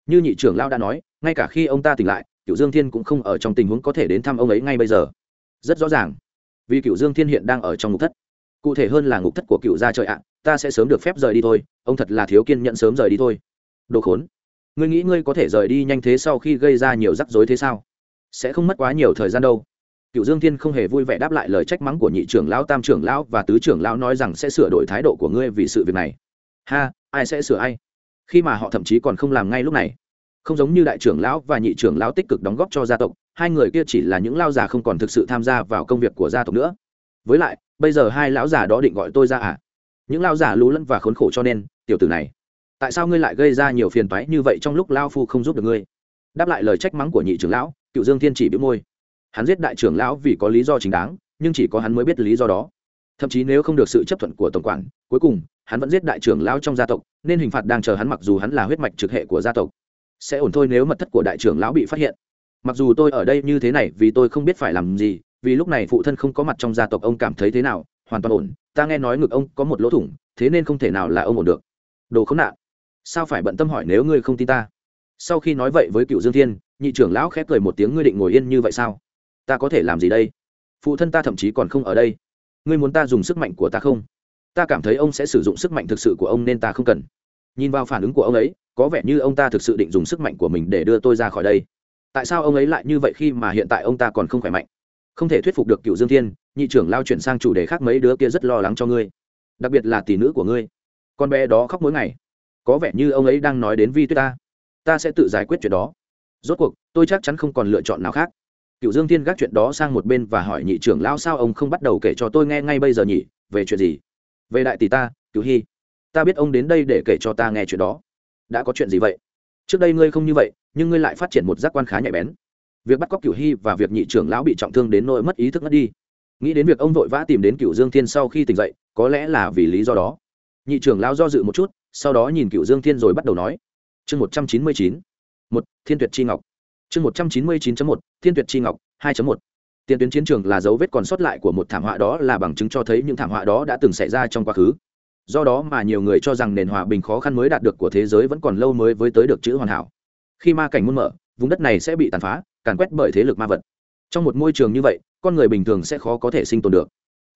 Như nhị trưởng lão đã nói, ngay cả khi ông ta tỉnh lại cựu dương thiên cũng không ở trong tình huống có thể đến thăm ông ấy ngay bây giờ. Rất rõ ràng, vì cựu dương thiên hiện đang ở trong ngục thất. Cụ thể hơn là ngục thất của cựu gia trời ạ ta sẽ sớm được phép rời đi thôi, ông thật là thiếu kiên nhận sớm rời đi thôi. Đồ khốn, ngươi nghĩ ngươi có thể rời đi nhanh thế sau khi gây ra nhiều rắc rối thế sao? Sẽ không mất quá nhiều thời gian đâu. Cựu dương thiên không hề vui vẻ đáp lại lời trách mắng của nhị trưởng lão, tam trưởng lão và tứ trưởng lão nói rằng sẽ sửa đổi thái độ của ngươi vì sự việc này. Ha, ai sẽ sửa ai? Khi mà họ thậm chí còn không làm ngay lúc này. Không giống như đại trưởng lão và nhị trưởng lão tích cực đóng góp cho gia tộc, hai người kia chỉ là những lao già không còn thực sự tham gia vào công việc của gia tộc nữa. Với lại, bây giờ hai lão già đó định gọi tôi ra à? Những lao giả lú lẫn và khốn khổ cho nên, tiểu tử này, tại sao ngươi lại gây ra nhiều phiền toái như vậy trong lúc lao phu không giúp được ngươi? Đáp lại lời trách mắng của nhị trưởng lão, cựu dương thiên chỉ biết môi. Hắn giết đại trưởng lão vì có lý do chính đáng, nhưng chỉ có hắn mới biết lý do đó. Thậm chí nếu không được sự chấp thuận của tổng quản, cuối cùng, hắn vẫn giết đại trưởng lão trong gia tộc, nên hình phạt đang chờ hắn mặc dù hắn là huyết mạch trực hệ của gia tộc. Sẽ ổn thôi nếu mật thất của đại trưởng lão bị phát hiện. Mặc dù tôi ở đây như thế này vì tôi không biết phải làm gì, vì lúc này phụ thân không có mặt trong gia tộc, ông cảm thấy thế nào? Hoàn toàn ổn, ta nghe nói ngực ông có một lỗ thủng, thế nên không thể nào là ông ổn được. Đồ khốn nạn. Sao phải bận tâm hỏi nếu ngươi không tin ta? Sau khi nói vậy với cựu dương thiên, nhị trưởng lão khép cười một tiếng, ngươi định ngồi yên như vậy sao? Ta có thể làm gì đây? Phụ thân ta thậm chí còn không ở đây. Ngươi muốn ta dùng sức mạnh của ta không? Ta cảm thấy ông sẽ sử dụng sức mạnh thực sự của ông nên ta không cần. Nhìn vào phản ứng của ông ấy, có vẻ như ông ta thực sự định dùng sức mạnh của mình để đưa tôi ra khỏi đây. Tại sao ông ấy lại như vậy khi mà hiện tại ông ta còn không khỏe mạnh? Không thể thuyết phục được cựu dương thiên nhị trưởng lao chuyển sang chủ đề khác mấy đứa kia rất lo lắng cho ngươi. Đặc biệt là tỷ nữ của ngươi. Con bé đó khóc mỗi ngày. Có vẻ như ông ấy đang nói đến vi tuyết ta. Ta sẽ tự giải quyết chuyện đó. Rốt cuộc, tôi chắc chắn không còn lựa chọn nào khác. Cựu dương thiên gác chuyện đó sang một bên và hỏi nhị trưởng lão sao ông không bắt đầu kể cho tôi nghe ngay bây giờ nhỉ? Về chuyện gì? Về đại tỷ ta cứu hy. Ta biết ông đến đây để kể cho ta nghe chuyện đó. Đã có chuyện gì vậy? Trước đây ngươi không như vậy, nhưng ngươi lại phát triển một giác quan khá nhạy bén. Việc bắt cóc cựu hy và việc nhị trưởng lão bị trọng thương đến nỗi mất ý thức mất đi nghĩ đến việc ông vội vã tìm đến cựu dương thiên sau khi tỉnh dậy, có lẽ là vì lý do đó. Nhị trưởng lão do dự một chút, sau đó nhìn cựu dương thiên rồi bắt đầu nói. Chương một trăm chín mươi chín, một, thiên tuyệt chi ngọc. Chương một trăm chín mươi chín một, thiên tuyệt chi ngọc, hai một. Tiền tuyến chiến trường là dấu vết còn sót lại của một thảm họa đó là bằng chứng cho thấy những thảm họa đó đã từng xảy ra trong quá khứ. Do đó mà nhiều người cho rằng nền hòa bình khó khăn mới đạt được của thế giới vẫn còn lâu mới với tới được chữ hoàn hảo. Khi ma cảnh muôn mở, vùng đất này sẽ bị tàn phá, càn quét bởi thế lực ma vật. Trong một môi trường như vậy con người bình thường sẽ khó có thể sinh tồn được.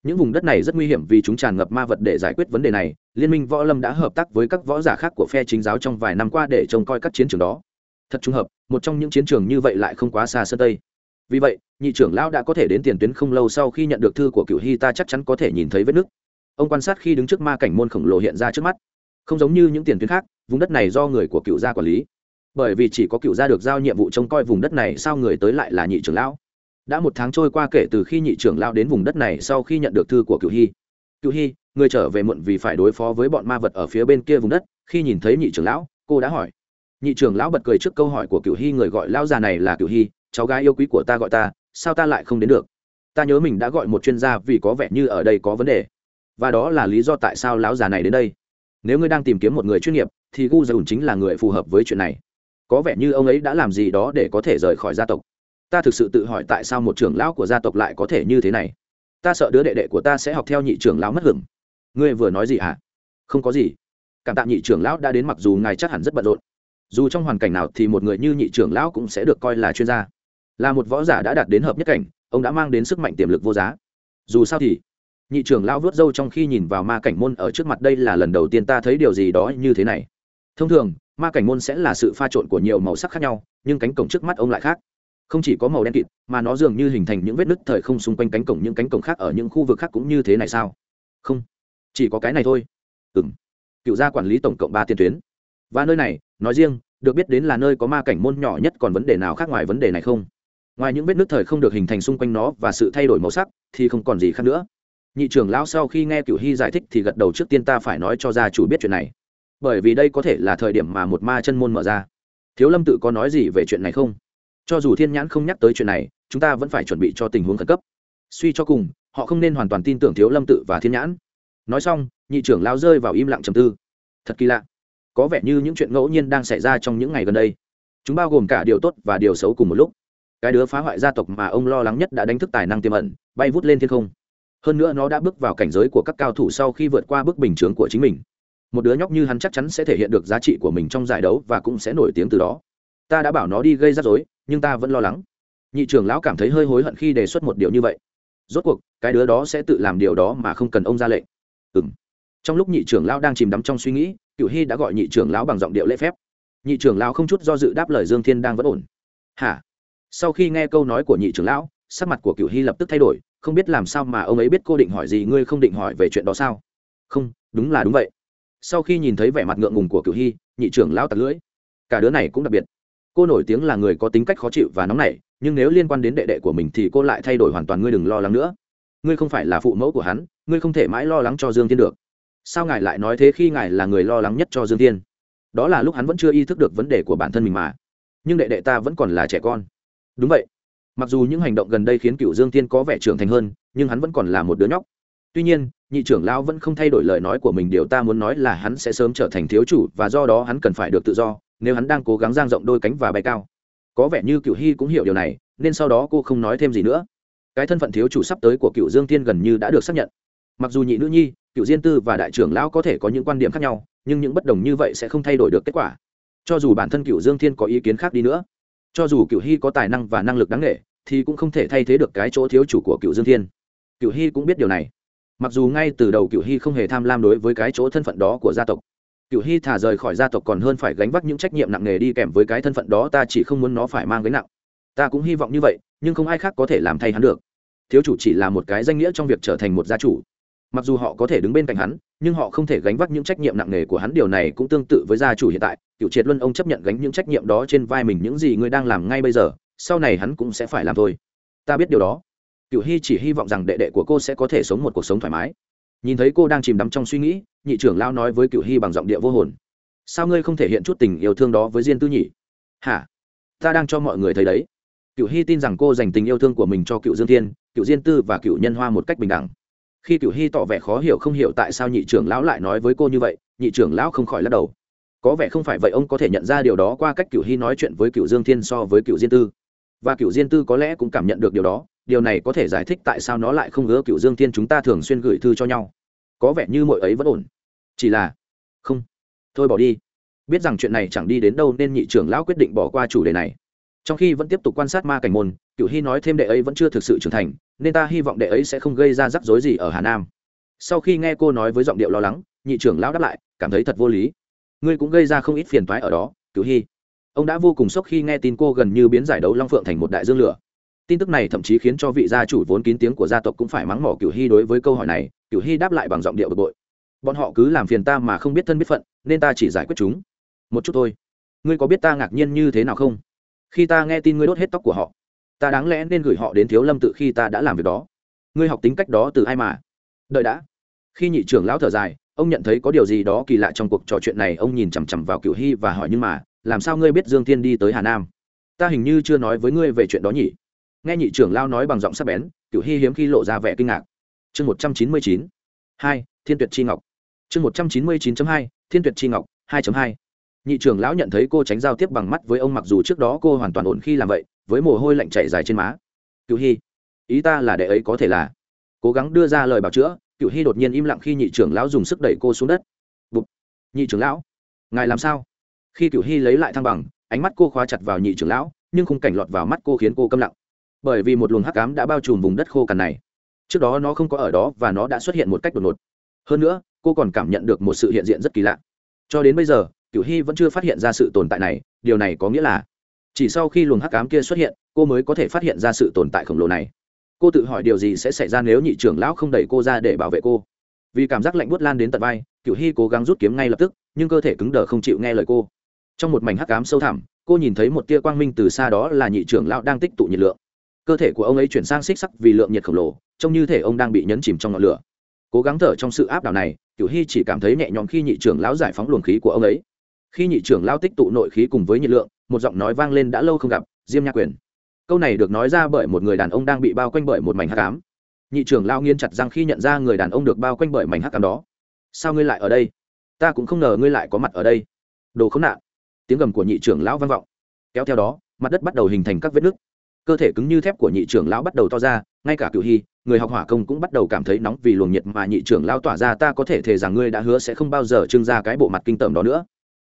Những vùng đất này rất nguy hiểm vì chúng tràn ngập ma vật để giải quyết vấn đề này. Liên minh võ lâm đã hợp tác với các võ giả khác của phe chính giáo trong vài năm qua để trông coi các chiến trường đó. Thật trùng hợp, một trong những chiến trường như vậy lại không quá xa sơn tây. Vì vậy, nhị trưởng lão đã có thể đến tiền tuyến không lâu sau khi nhận được thư của cựu hy ta chắc chắn có thể nhìn thấy vết nứt. Ông quan sát khi đứng trước ma cảnh môn khổng lồ hiện ra trước mắt. Không giống như những tiền tuyến khác, vùng đất này do người của cựu gia quản lý. Bởi vì chỉ có cựu gia được giao nhiệm vụ trông coi vùng đất này, sao người tới lại là nhị trưởng lão? Đã một tháng trôi qua kể từ khi nhị trưởng lão đến vùng đất này sau khi nhận được thư của cựu hy. Cựu hy, người trở về muộn vì phải đối phó với bọn ma vật ở phía bên kia vùng đất, khi nhìn thấy nhị trưởng lão, cô đã hỏi. Nhị trưởng lão bật cười trước câu hỏi của cựu hy, người gọi lão già này là cựu hy, cháu gái yêu quý của ta gọi ta, sao ta lại không đến được? Ta nhớ mình đã gọi một chuyên gia vì có vẻ như ở đây có vấn đề. Và đó là lý do tại sao lão già này đến đây. Nếu ngươi đang tìm kiếm một người chuyên nghiệp, thì gu dùn chính là người phù hợp với chuyện này. Có vẻ như ông ấy đã làm gì đó để có thể rời khỏi gia tộc ta thực sự tự hỏi tại sao một trưởng lão của gia tộc lại có thể như thế này. Ta sợ đứa đệ đệ của ta sẽ học theo nhị trưởng lão mất hưởng ngươi vừa nói gì hả? Không có gì. Cảm tạ nhị trưởng lão đã đến mặc dù ngài chắc hẳn rất bận rộn. Dù trong hoàn cảnh nào thì một người như nhị trưởng lão cũng sẽ được coi là chuyên gia. Là một võ giả đã đạt đến hợp nhất cảnh, ông đã mang đến sức mạnh tiềm lực vô giá. Dù sao thì, nhị trưởng lão vớt râu trong khi nhìn vào ma cảnh môn ở trước mặt đây là lần đầu tiên ta thấy điều gì đó như thế này. Thông thường, ma cảnh môn sẽ là sự pha trộn của nhiều màu sắc khác nhau, nhưng cánh cổng trước mắt ông lại khác không chỉ có màu đen kịt, mà nó dường như hình thành những vết nứt thời không xung quanh cánh cổng, những cánh cổng khác ở những khu vực khác cũng như thế này sao? Không, chỉ có cái này thôi. Ừ m cựu gia quản lý tổng cộng ba tiền tuyến. Và nơi này, nói riêng, được biết đến là nơi có ma cảnh môn nhỏ nhất còn vấn đề nào khác ngoài vấn đề này không? Ngoài những vết nứt thời không được hình thành xung quanh nó và sự thay đổi màu sắc, thì không còn gì khác nữa. Nhị trưởng lão sau khi nghe cựu hy giải thích thì gật đầu trước tiên ta phải nói cho gia chủ biết chuyện này. Bởi vì đây có thể là thời điểm mà một ma chân môn mở ra. Thiếu lâm tự có nói gì về chuyện này không? Cho dù thiên nhãn không nhắc tới chuyện này, chúng ta vẫn phải chuẩn bị cho tình huống khẩn cấp. Suy cho cùng, họ không nên hoàn toàn tin tưởng thiếu lâm tự và thiên nhãn. Nói xong, nhị trưởng lao rơi vào im lặng trầm tư. Thật kỳ lạ. Có vẻ như những chuyện ngẫu nhiên đang xảy ra trong những ngày gần đây. Chúng bao gồm cả điều tốt và điều xấu cùng một lúc. Cái đứa phá hoại gia tộc mà ông lo lắng nhất đã đánh thức tài năng tiềm ẩn, bay vút lên thiên không. Hơn nữa nó đã bước vào cảnh giới của các cao thủ sau khi vượt qua bước bình chướng của chính mình. Một đứa nhóc như hắn chắc chắn sẽ thể hiện được giá trị của mình trong giải đấu và cũng sẽ nổi tiếng từ đó ta đã bảo nó đi gây rắc rối, nhưng ta vẫn lo lắng. Nhị trưởng lão cảm thấy hơi hối hận khi đề xuất một điều như vậy. Rốt cuộc, cái đứa đó sẽ tự làm điều đó mà không cần ông ra lệnh. Ừ m trong lúc nhị trưởng lão đang chìm đắm trong suy nghĩ cựu hy đã gọi nhị trưởng lão bằng giọng điệu lễ phép. Nhị trưởng lão không chút do dự đáp lời dương thiên đang vẫn ổn. Hả? Sau khi nghe câu nói của nhị trưởng lão, sắc mặt của cựu hy lập tức thay đổi, không biết làm sao mà ông ấy biết cô định hỏi gì, ngươi không định hỏi về chuyện đó sao? Không, đúng là đúng vậy. Sau khi nhìn thấy vẻ mặt ngượng ngùng của cựu hy, nhị trưởng lão tặc lưỡi. Cả đứa này cũng đặc biệt cô nổi tiếng là người có tính cách khó chịu và nóng nảy, nhưng nếu liên quan đến đệ đệ của mình thì cô lại thay đổi hoàn toàn, ngươi đừng lo lắng nữa. Ngươi không phải là phụ mẫu của hắn, ngươi không thể mãi lo lắng cho dương tiên được. Sao ngài lại nói thế khi ngài là người lo lắng nhất cho dương tiên đó là lúc hắn vẫn chưa ý thức được vấn đề của bản thân mình mà. Nhưng đệ đệ ta vẫn còn là trẻ con. Đúng vậy. Mặc dù những hành động gần đây khiến cựu dương tiên có vẻ trưởng thành hơn, nhưng hắn vẫn còn là một đứa nhóc. Tuy nhiên, nhị trưởng lão vẫn không thay đổi lời nói của mình, điều ta muốn nói là hắn sẽ sớm trở thành thiếu chủ và do đó hắn cần phải được tự do nếu hắn đang cố gắng giang rộng đôi cánh và bay cao. Có vẻ như cựu hy cũng hiểu điều này, nên sau đó cô không nói thêm gì nữa. Cái thân phận thiếu chủ sắp tới của cựu dương tiên gần như đã được xác nhận. Mặc dù nhị nữ nhi cựu diên tư và đại trưởng lão có thể có những quan điểm khác nhau, nhưng những bất đồng như vậy sẽ không thay đổi được kết quả. Cho dù bản thân cựu dương thiên có ý kiến khác đi nữa, cho dù cựu hy có tài năng và năng lực đáng nghệ thì cũng không thể thay thế được cái chỗ thiếu chủ của cựu dương thiên. Cựu hy cũng biết điều này. Mặc dù ngay từ đầu cựu hy không hề tham lam đối với cái chỗ thân phận đó của gia tộc cựu hy thả rời khỏi gia tộc còn hơn phải gánh vác những trách nhiệm nặng nề đi kèm với cái thân phận đó, ta chỉ không muốn nó phải mang gánh nặng. Ta cũng hy vọng như vậy, nhưng không ai khác có thể làm thay hắn được. Thiếu chủ chỉ là một cái danh nghĩa trong việc trở thành một gia chủ. Mặc dù họ có thể đứng bên cạnh hắn, nhưng họ không thể gánh vác những trách nhiệm nặng nề của hắn. Điều này cũng tương tự với gia chủ hiện tại. Cựu triệt luân ông chấp nhận gánh những trách nhiệm đó trên vai mình, những gì ngươi đang làm ngay bây giờ, sau này hắn cũng sẽ phải làm thôi. Ta biết điều đó. Cựu hy chỉ hy vọng rằng đệ đệ của cô sẽ có thể sống một cuộc sống thoải mái nhìn thấy cô đang chìm đắm trong suy nghĩ, nhị trưởng lao nói với cựu hy bằng giọng địa vô hồn. Sao ngươi không thể hiện chút tình yêu thương đó với diên tư nhỉ? Hả? Ta đang cho mọi người thấy đấy. Cựu hy tin rằng cô dành tình yêu thương của mình cho cựu dương thiên cựu diên tư và cựu nhân hoa một cách bình đẳng. Khi cựu hy tỏ vẻ khó hiểu không hiểu tại sao nhị trưởng lão lại nói với cô như vậy, nhị trưởng lão không khỏi lắc đầu. Có vẻ không phải vậy ông có thể nhận ra điều đó qua cách cựu hy nói chuyện với cựu dương thiên so với cựu diên tư. Và cựu diên tư có lẽ cũng cảm nhận được điều đó điều này có thể giải thích tại sao nó lại không ngứa cựu dương thiên chúng ta thường xuyên gửi thư cho nhau. Có vẻ như mọi ấy vẫn ổn. Chỉ là, không. Thôi bỏ đi. Biết rằng chuyện này chẳng đi đến đâu nên nhị trưởng lão quyết định bỏ qua chủ đề này. Trong khi vẫn tiếp tục quan sát ma cảnh môn, cựu hy nói thêm đệ ấy vẫn chưa thực sự trưởng thành, nên ta hy vọng đệ ấy sẽ không gây ra rắc rối gì ở hà nam. Sau khi nghe cô nói với giọng điệu lo lắng, nhị trưởng lão đáp lại, cảm thấy thật vô lý. Ngươi cũng gây ra không ít phiền toái ở đó, cựu hy. Ông đã vô cùng sốc khi nghe tin cô gần như biến giải đấu long phượng thành một đại dương lửa tin tức này thậm chí khiến cho vị gia chủ vốn kín tiếng của gia tộc cũng phải mắng mỏ cửu hy đối với câu hỏi này. Cửu hy đáp lại bằng giọng điệu bực bội. Bọn họ cứ làm phiền ta mà không biết thân biết phận, nên ta chỉ giải quyết chúng. Một chút thôi. Ngươi có biết ta ngạc nhiên như thế nào không? Khi ta nghe tin ngươi đốt hết tóc của họ, ta đáng lẽ nên gửi họ đến thiếu lâm tự khi ta đã làm việc đó. Ngươi học tính cách đó từ ai mà? Đợi đã. Khi nhị trưởng lão thở dài, ông nhận thấy có điều gì đó kỳ lạ trong cuộc trò chuyện này, ông nhìn chằm chằm vào cửu hy và hỏi nhưng mà, làm sao ngươi biết dương tiên đi tới hà nam? Ta hình như chưa nói với ngươi về chuyện đó nhỉ nghe nhị trưởng lao nói bằng giọng sắc bén cựu hy hiếm khi lộ ra vẻ kinh ngạc. Chương một trăm chín mươi chín, hai, thiên tuyệt c h i ngọc. Chương một trăm chín mươi chín hai, thiên tuyệt c h i ngọc, hai hai. Nhị trưởng lão nhận thấy cô tránh giao tiếp bằng mắt với ông mặc dù trước đó cô hoàn toàn ổn khi làm vậy, với mồ hôi lạnh chảy dài trên má. Cựu hy, ý ta là đệ ấy có thể là. Cố gắng đưa ra lời bào chữa cựu hy đột nhiên im lặng khi nhị trưởng lão dùng sức đẩy cô xuống đất. Bụt. nhị trưởng lão, ngài làm sao? Khi cựu hy lấy lại thăng bằng, ánh mắt cô khóa chặt vào nhị trưởng lão, nhưng khung cảnh lọt vào mắt cô khiến cô câm lặng bởi vì một luồng hắc cám đã bao trùm vùng đất khô cằn này. Trước đó nó không có ở đó và nó đã xuất hiện một cách đột ngột. Hơn nữa, cô còn cảm nhận được một sự hiện diện rất kỳ lạ. Cho đến bây giờ cựu hy vẫn chưa phát hiện ra sự tồn tại này, điều này có nghĩa là chỉ sau khi luồng hắc cám kia xuất hiện, cô mới có thể phát hiện ra sự tồn tại khổng lồ này. Cô tự hỏi điều gì sẽ xảy ra nếu nhị trưởng lão không đẩy cô ra để bảo vệ cô. Vì cảm giác lạnh buốt lan đến tận vai cựu hy cố gắng rút kiếm ngay lập tức, nhưng cơ thể cứng đờ không chịu nghe lời cô. Trong một mảnh hắc cám sâu thẳm, cô nhìn thấy một tia quang minh từ xa đó là nhị trưởng lão đang tích tụ nhiệt lượng cơ thể của ông ấy chuyển sang xích sắc vì lượng nhiệt khổng lồ, trông như thể ông đang bị nhấn chìm trong ngọn lửa. Cố gắng thở trong sự áp đảo này, cửu hy chỉ cảm thấy nhẹ nhõm khi nhị trưởng lão giải phóng luồng khí của ông ấy. Khi nhị trưởng lão tích tụ nội khí cùng với nhiệt lượng, một giọng nói vang lên đã lâu không gặp, diêm nha quyền. Câu này được nói ra bởi một người đàn ông đang bị bao quanh bởi một mảnh hắc ám. Nhị trưởng lão nghiến chặt răng khi nhận ra người đàn ông được bao quanh bởi mảnh hắc ám đó. Sao ngươi lại ở đây? Ta cũng không ngờ ngươi lại có mặt ở đây. Đồ khốn nạn. Tiếng gầm của nhị trưởng lão vang vọng. Kéo theo đó, mặt đất bắt đầu hình thành các vết nứt cơ thể cứng như thép của nhị trưởng lão bắt đầu to ra, ngay cả cựu hy, người học hỏa công cũng bắt đầu cảm thấy nóng vì luồng nhiệt mà nhị trưởng lão tỏa ra, ta có thể thề rằng ngươi đã hứa sẽ không bao giờ trưng ra cái bộ mặt kinh tởm đó nữa.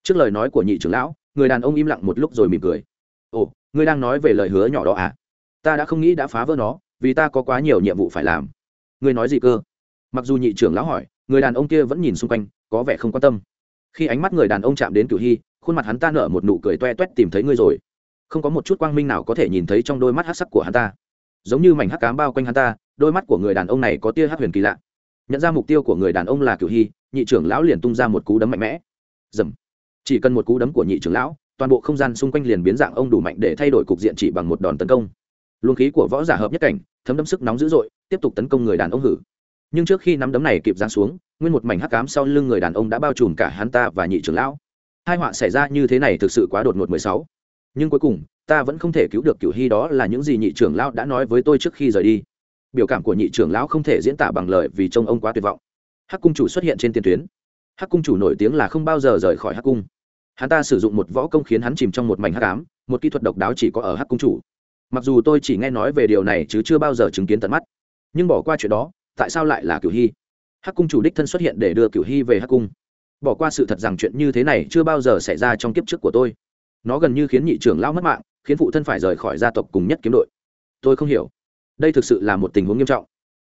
Trước lời nói của nhị trưởng lão, người đàn ông im lặng một lúc rồi mỉm cười. Ồ, ngươi đang nói về lời hứa nhỏ đó à? Ta đã không nghĩ đã phá vỡ nó, vì ta có quá nhiều nhiệm vụ phải làm. Ngươi nói gì cơ? Mặc dù nhị trưởng lão hỏi, người đàn ông kia vẫn nhìn xung quanh, có vẻ không quan tâm. Khi ánh mắt người đàn ông chạm đến cửu hy, khuôn mặt hắn ta nở một nụ cười toe toét tìm thấy ngươi rồi không có một chút quang minh nào có thể nhìn thấy trong đôi mắt hát sắc của hắn ta. Giống như mảnh hắc cám bao quanh hắn ta, đôi mắt của người đàn ông này có tia hắc huyền kỳ lạ. Nhận ra mục tiêu của người đàn ông là cửu hy, nhị trưởng lão liền tung ra một cú đấm mạnh mẽ. Dầm chỉ cần một cú đấm của nhị trưởng lão, toàn bộ không gian xung quanh liền biến dạng ông đủ mạnh để thay đổi cục diện chỉ bằng một đòn tấn công. Luồng khí của võ giả hợp nhất cảnh, thấm đấm sức nóng dữ dội, tiếp tục tấn công người đàn ông hử. Nhưng trước khi nắm đấm này kịp giáng xuống, nguyên một mảnh hắc cám sau lưng người đàn ông đã bao trùm cả hắn ta và nhị trưởng lão. Hai họa xảy ra như thế này thực sự quá đột ngột mười sáu nhưng cuối cùng, ta vẫn không thể cứu được cửu hy, đó là những gì nhị trưởng lão đã nói với tôi trước khi rời đi. Biểu cảm của nhị trưởng lão không thể diễn tả bằng lời vì trông ông quá tuyệt vọng. Hắc cung chủ xuất hiện trên tiền tuyến. Hắc cung chủ nổi tiếng là không bao giờ rời khỏi hắc cung. Hắn ta sử dụng một võ công khiến hắn chìm trong một mảnh hắc ám, một kỹ thuật độc đáo chỉ có ở hắc cung chủ. Mặc dù tôi chỉ nghe nói về điều này chứ chưa bao giờ chứng kiến tận mắt, nhưng bỏ qua chuyện đó, tại sao lại là cửu hy? Hắc cung chủ đích thân xuất hiện để đưa cửu hy về hắc cung. Bỏ qua sự thật rằng chuyện như thế này chưa bao giờ xảy ra trong kiếp trước của tôi nó gần như khiến nhị trưởng lão mất mạng, khiến phụ thân phải rời khỏi gia tộc cùng nhất kiếm đội. Tôi không hiểu. Đây thực sự là một tình huống nghiêm trọng.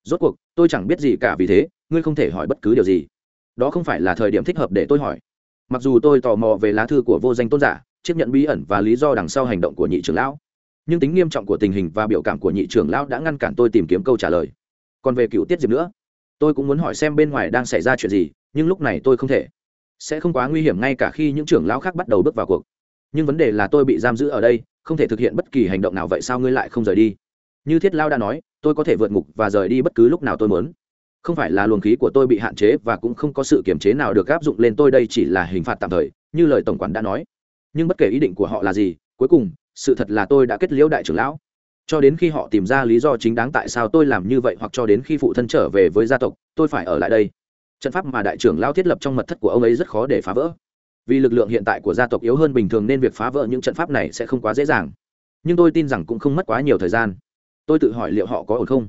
Rốt cuộc, tôi chẳng biết gì cả vì thế, ngươi không thể hỏi bất cứ điều gì. Đó không phải là thời điểm thích hợp để tôi hỏi. Mặc dù tôi tò mò về lá thư của vô danh tôn giả chấp nhận bí ẩn và lý do đằng sau hành động của nhị trưởng lão. Nhưng tính nghiêm trọng của tình hình và biểu cảm của nhị trưởng lão đã ngăn cản tôi tìm kiếm câu trả lời. Còn về cựu tiết diệp nữa, tôi cũng muốn hỏi xem bên ngoài đang xảy ra chuyện gì, nhưng lúc này tôi không thể. Sẽ không quá nguy hiểm ngay cả khi những trưởng lão khác bắt đầu bước vào cuộc nhưng vấn đề là tôi bị giam giữ ở đây, không thể thực hiện bất kỳ hành động nào, vậy sao ngươi lại không rời đi? Như thiết lao đã nói, tôi có thể vượt ngục và rời đi bất cứ lúc nào tôi muốn. Không phải là luồng khí của tôi bị hạn chế và cũng không có sự kiểm chế nào được áp dụng lên tôi, đây chỉ là hình phạt tạm thời, như lời tổng quản đã nói. Nhưng bất kể ý định của họ là gì, cuối cùng, sự thật là tôi đã kết liễu đại trưởng lão. Cho đến khi họ tìm ra lý do chính đáng tại sao tôi làm như vậy hoặc cho đến khi phụ thân trở về với gia tộc, tôi phải ở lại đây. Trận pháp mà đại trưởng lão thiết lập trong mật thất của ông ấy rất khó để phá vỡ vì lực lượng hiện tại của gia tộc yếu hơn bình thường nên việc phá vỡ những trận pháp này sẽ không quá dễ dàng. Nhưng tôi tin rằng cũng không mất quá nhiều thời gian. Tôi tự hỏi liệu họ có ổn không?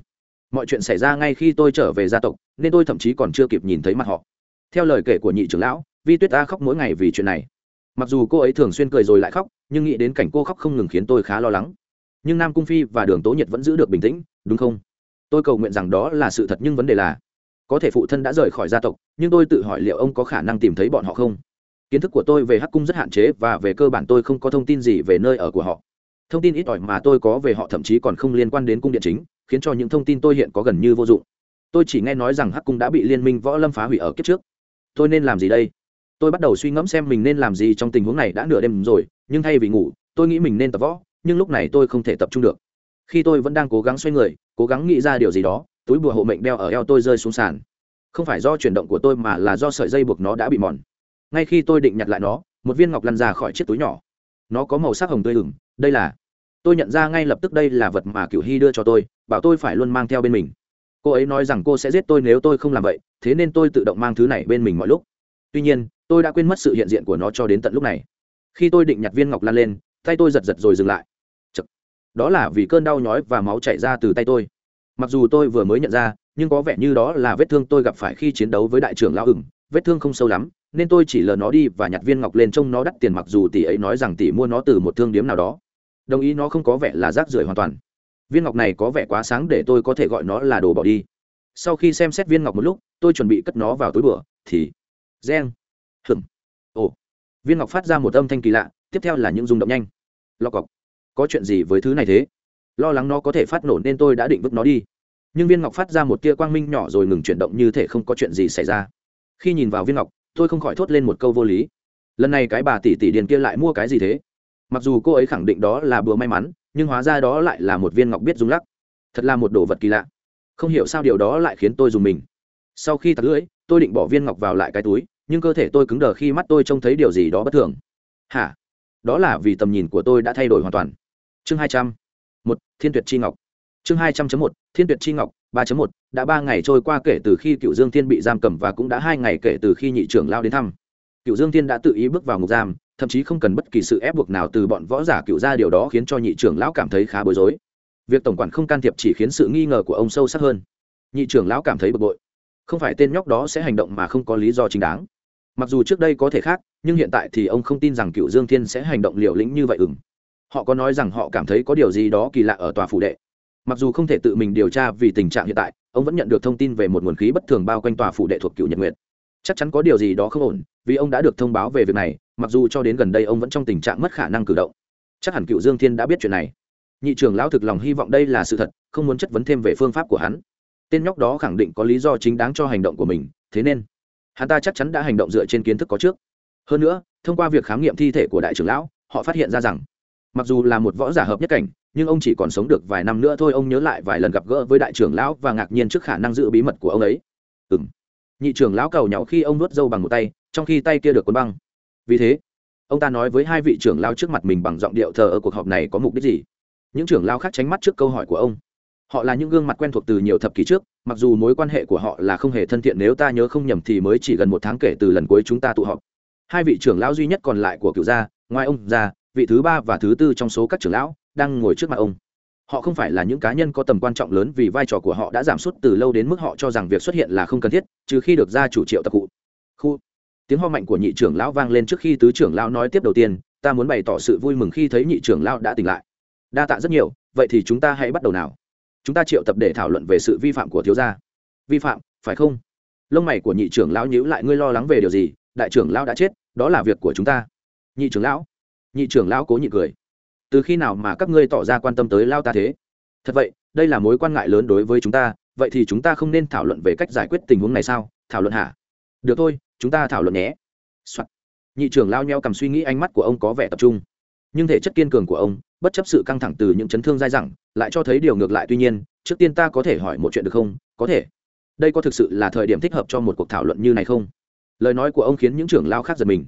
Mọi chuyện xảy ra ngay khi tôi trở về gia tộc, nên tôi thậm chí còn chưa kịp nhìn thấy mặt họ. Theo lời kể của nhị trưởng lão, vi tuyết ta khóc mỗi ngày vì chuyện này. Mặc dù cô ấy thường xuyên cười rồi lại khóc, nhưng nghĩ đến cảnh cô khóc không ngừng khiến tôi khá lo lắng. Nhưng nam cung phi và đường tố nhiệt vẫn giữ được bình tĩnh, đúng không? Tôi cầu nguyện rằng đó là sự thật nhưng vấn đề là, có thể phụ thân đã rời khỏi gia tộc, nhưng tôi tự hỏi liệu ông có khả năng tìm thấy bọn họ không? Kiến thức của tôi về hắc cung rất hạn chế và về cơ bản tôi không có thông tin gì về nơi ở của họ. Thông tin ít ỏi mà tôi có về họ thậm chí còn không liên quan đến cung điện chính, khiến cho những thông tin tôi hiện có gần như vô dụng. Tôi chỉ nghe nói rằng hắc cung đã bị liên minh võ lâm phá hủy ở kiếp trước. Tôi nên làm gì đây? Tôi bắt đầu suy ngẫm xem mình nên làm gì trong tình huống này đã nửa đêm rồi, nhưng thay vì ngủ, tôi nghĩ mình nên tập võ, nhưng lúc này tôi không thể tập trung được. Khi tôi vẫn đang cố gắng xoay người, cố gắng nghĩ ra điều gì đó, túi bùa hộ mệnh đeo ở eo tôi rơi xuống sàn. Không phải do chuyển động của tôi mà là do sợi dây buộc nó đã bị mòn ngay khi tôi định nhặt lại nó, một viên ngọc lăn ra khỏi chiếc túi nhỏ. Nó có màu sắc hồng tươi hừng. đây là. Tôi nhận ra ngay lập tức đây là vật mà cựu hy đưa cho tôi, bảo tôi phải luôn mang theo bên mình. Cô ấy nói rằng cô sẽ giết tôi nếu tôi không làm vậy, thế nên tôi tự động mang thứ này bên mình mọi lúc. Tuy nhiên, tôi đã quên mất sự hiện diện của nó cho đến tận lúc này. Khi tôi định nhặt viên ngọc lan lên, tay tôi giật giật rồi dừng lại. Chật. đó là vì cơn đau nhói và máu chảy ra từ tay tôi. Mặc dù tôi vừa mới nhận ra, nhưng có vẻ như đó là vết thương tôi gặp phải khi chiến đấu với đại trưởng lão ửng, vết thương không sâu lắm nên tôi chỉ lờ nó đi và nhặt viên ngọc lên trông nó đắt tiền mặc dù tỷ ấy nói rằng tỷ mua nó từ một thương điếm nào đó. Đồng ý nó không có vẻ là rác rưởi hoàn toàn. Viên ngọc này có vẻ quá sáng để tôi có thể gọi nó là đồ bỏ đi. Sau khi xem xét viên ngọc một lúc, tôi chuẩn bị cất nó vào túi bửa, thì reng hừm ồ. Viên ngọc phát ra một âm thanh kỳ lạ, tiếp theo là những rung động nhanh. Lo cọc. Có chuyện gì với thứ này thế? Lo lắng nó có thể phát nổ nên tôi đã định vứt nó đi. Nhưng viên ngọc phát ra một tia quang minh nhỏ rồi ngừng chuyển động như thể không có chuyện gì xảy ra. Khi nhìn vào viên ngọc tôi không khỏi thốt lên một câu vô lý. Lần này cái bà tỷ tỷ điền kia lại mua cái gì thế? Mặc dù cô ấy khẳng định đó là bữa may mắn, nhưng hóa ra đó lại là một viên ngọc biết rung lắc. Thật là một đồ vật kỳ lạ. Không hiểu sao điều đó lại khiến tôi dùng mình. Sau khi tắt lưỡi, tôi định bỏ viên ngọc vào lại cái túi, nhưng cơ thể tôi cứng đờ khi mắt tôi trông thấy điều gì đó bất thường. Hả? Đó là vì tầm nhìn của tôi đã thay đổi hoàn toàn. Chương hai trăm một thiên tuyệt chi ngọc chương hai trăm một, thiên tuyệt chi ngọc, ba một, đã ba ngày trôi qua kể từ khi cựu dương thiên bị giam cầm và cũng đã hai ngày kể từ khi nhị trưởng lao đến thăm. Cựu dương thiên đã tự ý bước vào ngục giam, thậm chí không cần bất kỳ sự ép buộc nào từ bọn võ giả cựu gia điều đó khiến cho nhị trưởng lão cảm thấy khá bối rối. Việc tổng quản không can thiệp chỉ khiến sự nghi ngờ của ông sâu sắc hơn. Nhị trưởng lão cảm thấy bực bội. Không phải tên nhóc đó sẽ hành động mà không có lý do chính đáng. Mặc dù trước đây có thể khác, nhưng hiện tại thì ông không tin rằng cựu dương thiên sẽ hành động liều lĩnh như vậy ừng họ có nói rằng họ cảm thấy có điều gì đó kỳ lạ ở tòa phủ đệ mặc dù không thể tự mình điều tra vì tình trạng hiện tại, ông vẫn nhận được thông tin về một nguồn khí bất thường bao quanh tòa phủ đệ thuộc cựu nhật nguyệt. Chắc chắn có điều gì đó không ổn, vì ông đã được thông báo về việc này, mặc dù cho đến gần đây ông vẫn trong tình trạng mất khả năng cử động. Chắc hẳn cựu dương thiên đã biết chuyện này. Nhị trưởng lão thực lòng hy vọng đây là sự thật, không muốn chất vấn thêm về phương pháp của hắn. Tên nhóc đó khẳng định có lý do chính đáng cho hành động của mình, thế nên, hắn ta chắc chắn đã hành động dựa trên kiến thức có trước. Hơn nữa, thông qua việc khám nghiệm thi thể của đại trưởng lão, họ phát hiện ra rằng mặc dù là một võ giả hợp nhất cảnh, nhưng ông chỉ còn sống được vài năm nữa thôi, ông nhớ lại vài lần gặp gỡ với đại trưởng lão và ngạc nhiên trước khả năng giữ bí mật của ông ấy. Ừ m nhị trưởng lão cầu nhau khi ông nuốt dâu bằng một tay, trong khi tay kia được cuốn băng. Vì thế, ông ta nói với hai vị trưởng lão trước mặt mình bằng giọng điệu thờ ở cuộc họp này có mục đích gì? Những trưởng lão khác tránh mắt trước câu hỏi của ông. Họ là những gương mặt quen thuộc từ nhiều thập kỷ trước, mặc dù mối quan hệ của họ là không hề thân thiện, nếu ta nhớ không nhầm thì mới chỉ gần một tháng kể từ lần cuối chúng ta tụ họp. Hai vị trưởng lão duy nhất còn lại của cựu gia, ngoài ông ra vị thứ ba và thứ tư trong số các trưởng lão đang ngồi trước mặt ông. Họ không phải là những cá nhân có tầm quan trọng lớn vì vai trò của họ đã giảm sút từ lâu đến mức họ cho rằng việc xuất hiện là không cần thiết, trừ khi được gia chủ triệu tập cụ. Khu. Tiếng ho mạnh của nhị trưởng lão vang lên trước khi tứ trưởng lão nói tiếp đầu tiên, ta muốn bày tỏ sự vui mừng khi thấy nhị trưởng lão đã tỉnh lại. Đa tạ rất nhiều, vậy thì chúng ta hãy bắt đầu nào. Chúng ta triệu tập để thảo luận về sự vi phạm của thiếu gia. Vi phạm, phải không? Lông mày của nhị trưởng lão nhíu lại, ngươi lo lắng về điều gì? Đại trưởng lão đã chết, đó là việc của chúng ta. Nhị trưởng lão nhị trưởng lão cố nhị cười. Từ khi nào mà các ngươi tỏ ra quan tâm tới lao ta thế? Thật vậy, đây là mối quan ngại lớn đối với chúng ta, vậy thì chúng ta không nên thảo luận về cách giải quyết tình huống này sao? Thảo luận hả? Được thôi, chúng ta thảo luận nhé、Soạn. nhị trưởng lao nheo cầm suy nghĩ ánh mắt của ông có vẻ tập trung. Nhưng thể chất kiên cường của ông, bất chấp sự căng thẳng từ những chấn thương dai dẳng, lại cho thấy điều ngược lại. Tuy nhiên, trước tiên ta có thể hỏi một chuyện được không? Có thể. Đây có thực sự là thời điểm thích hợp cho một cuộc thảo luận như này không? Lời nói của ông khiến những trưởng lao khác giật mình.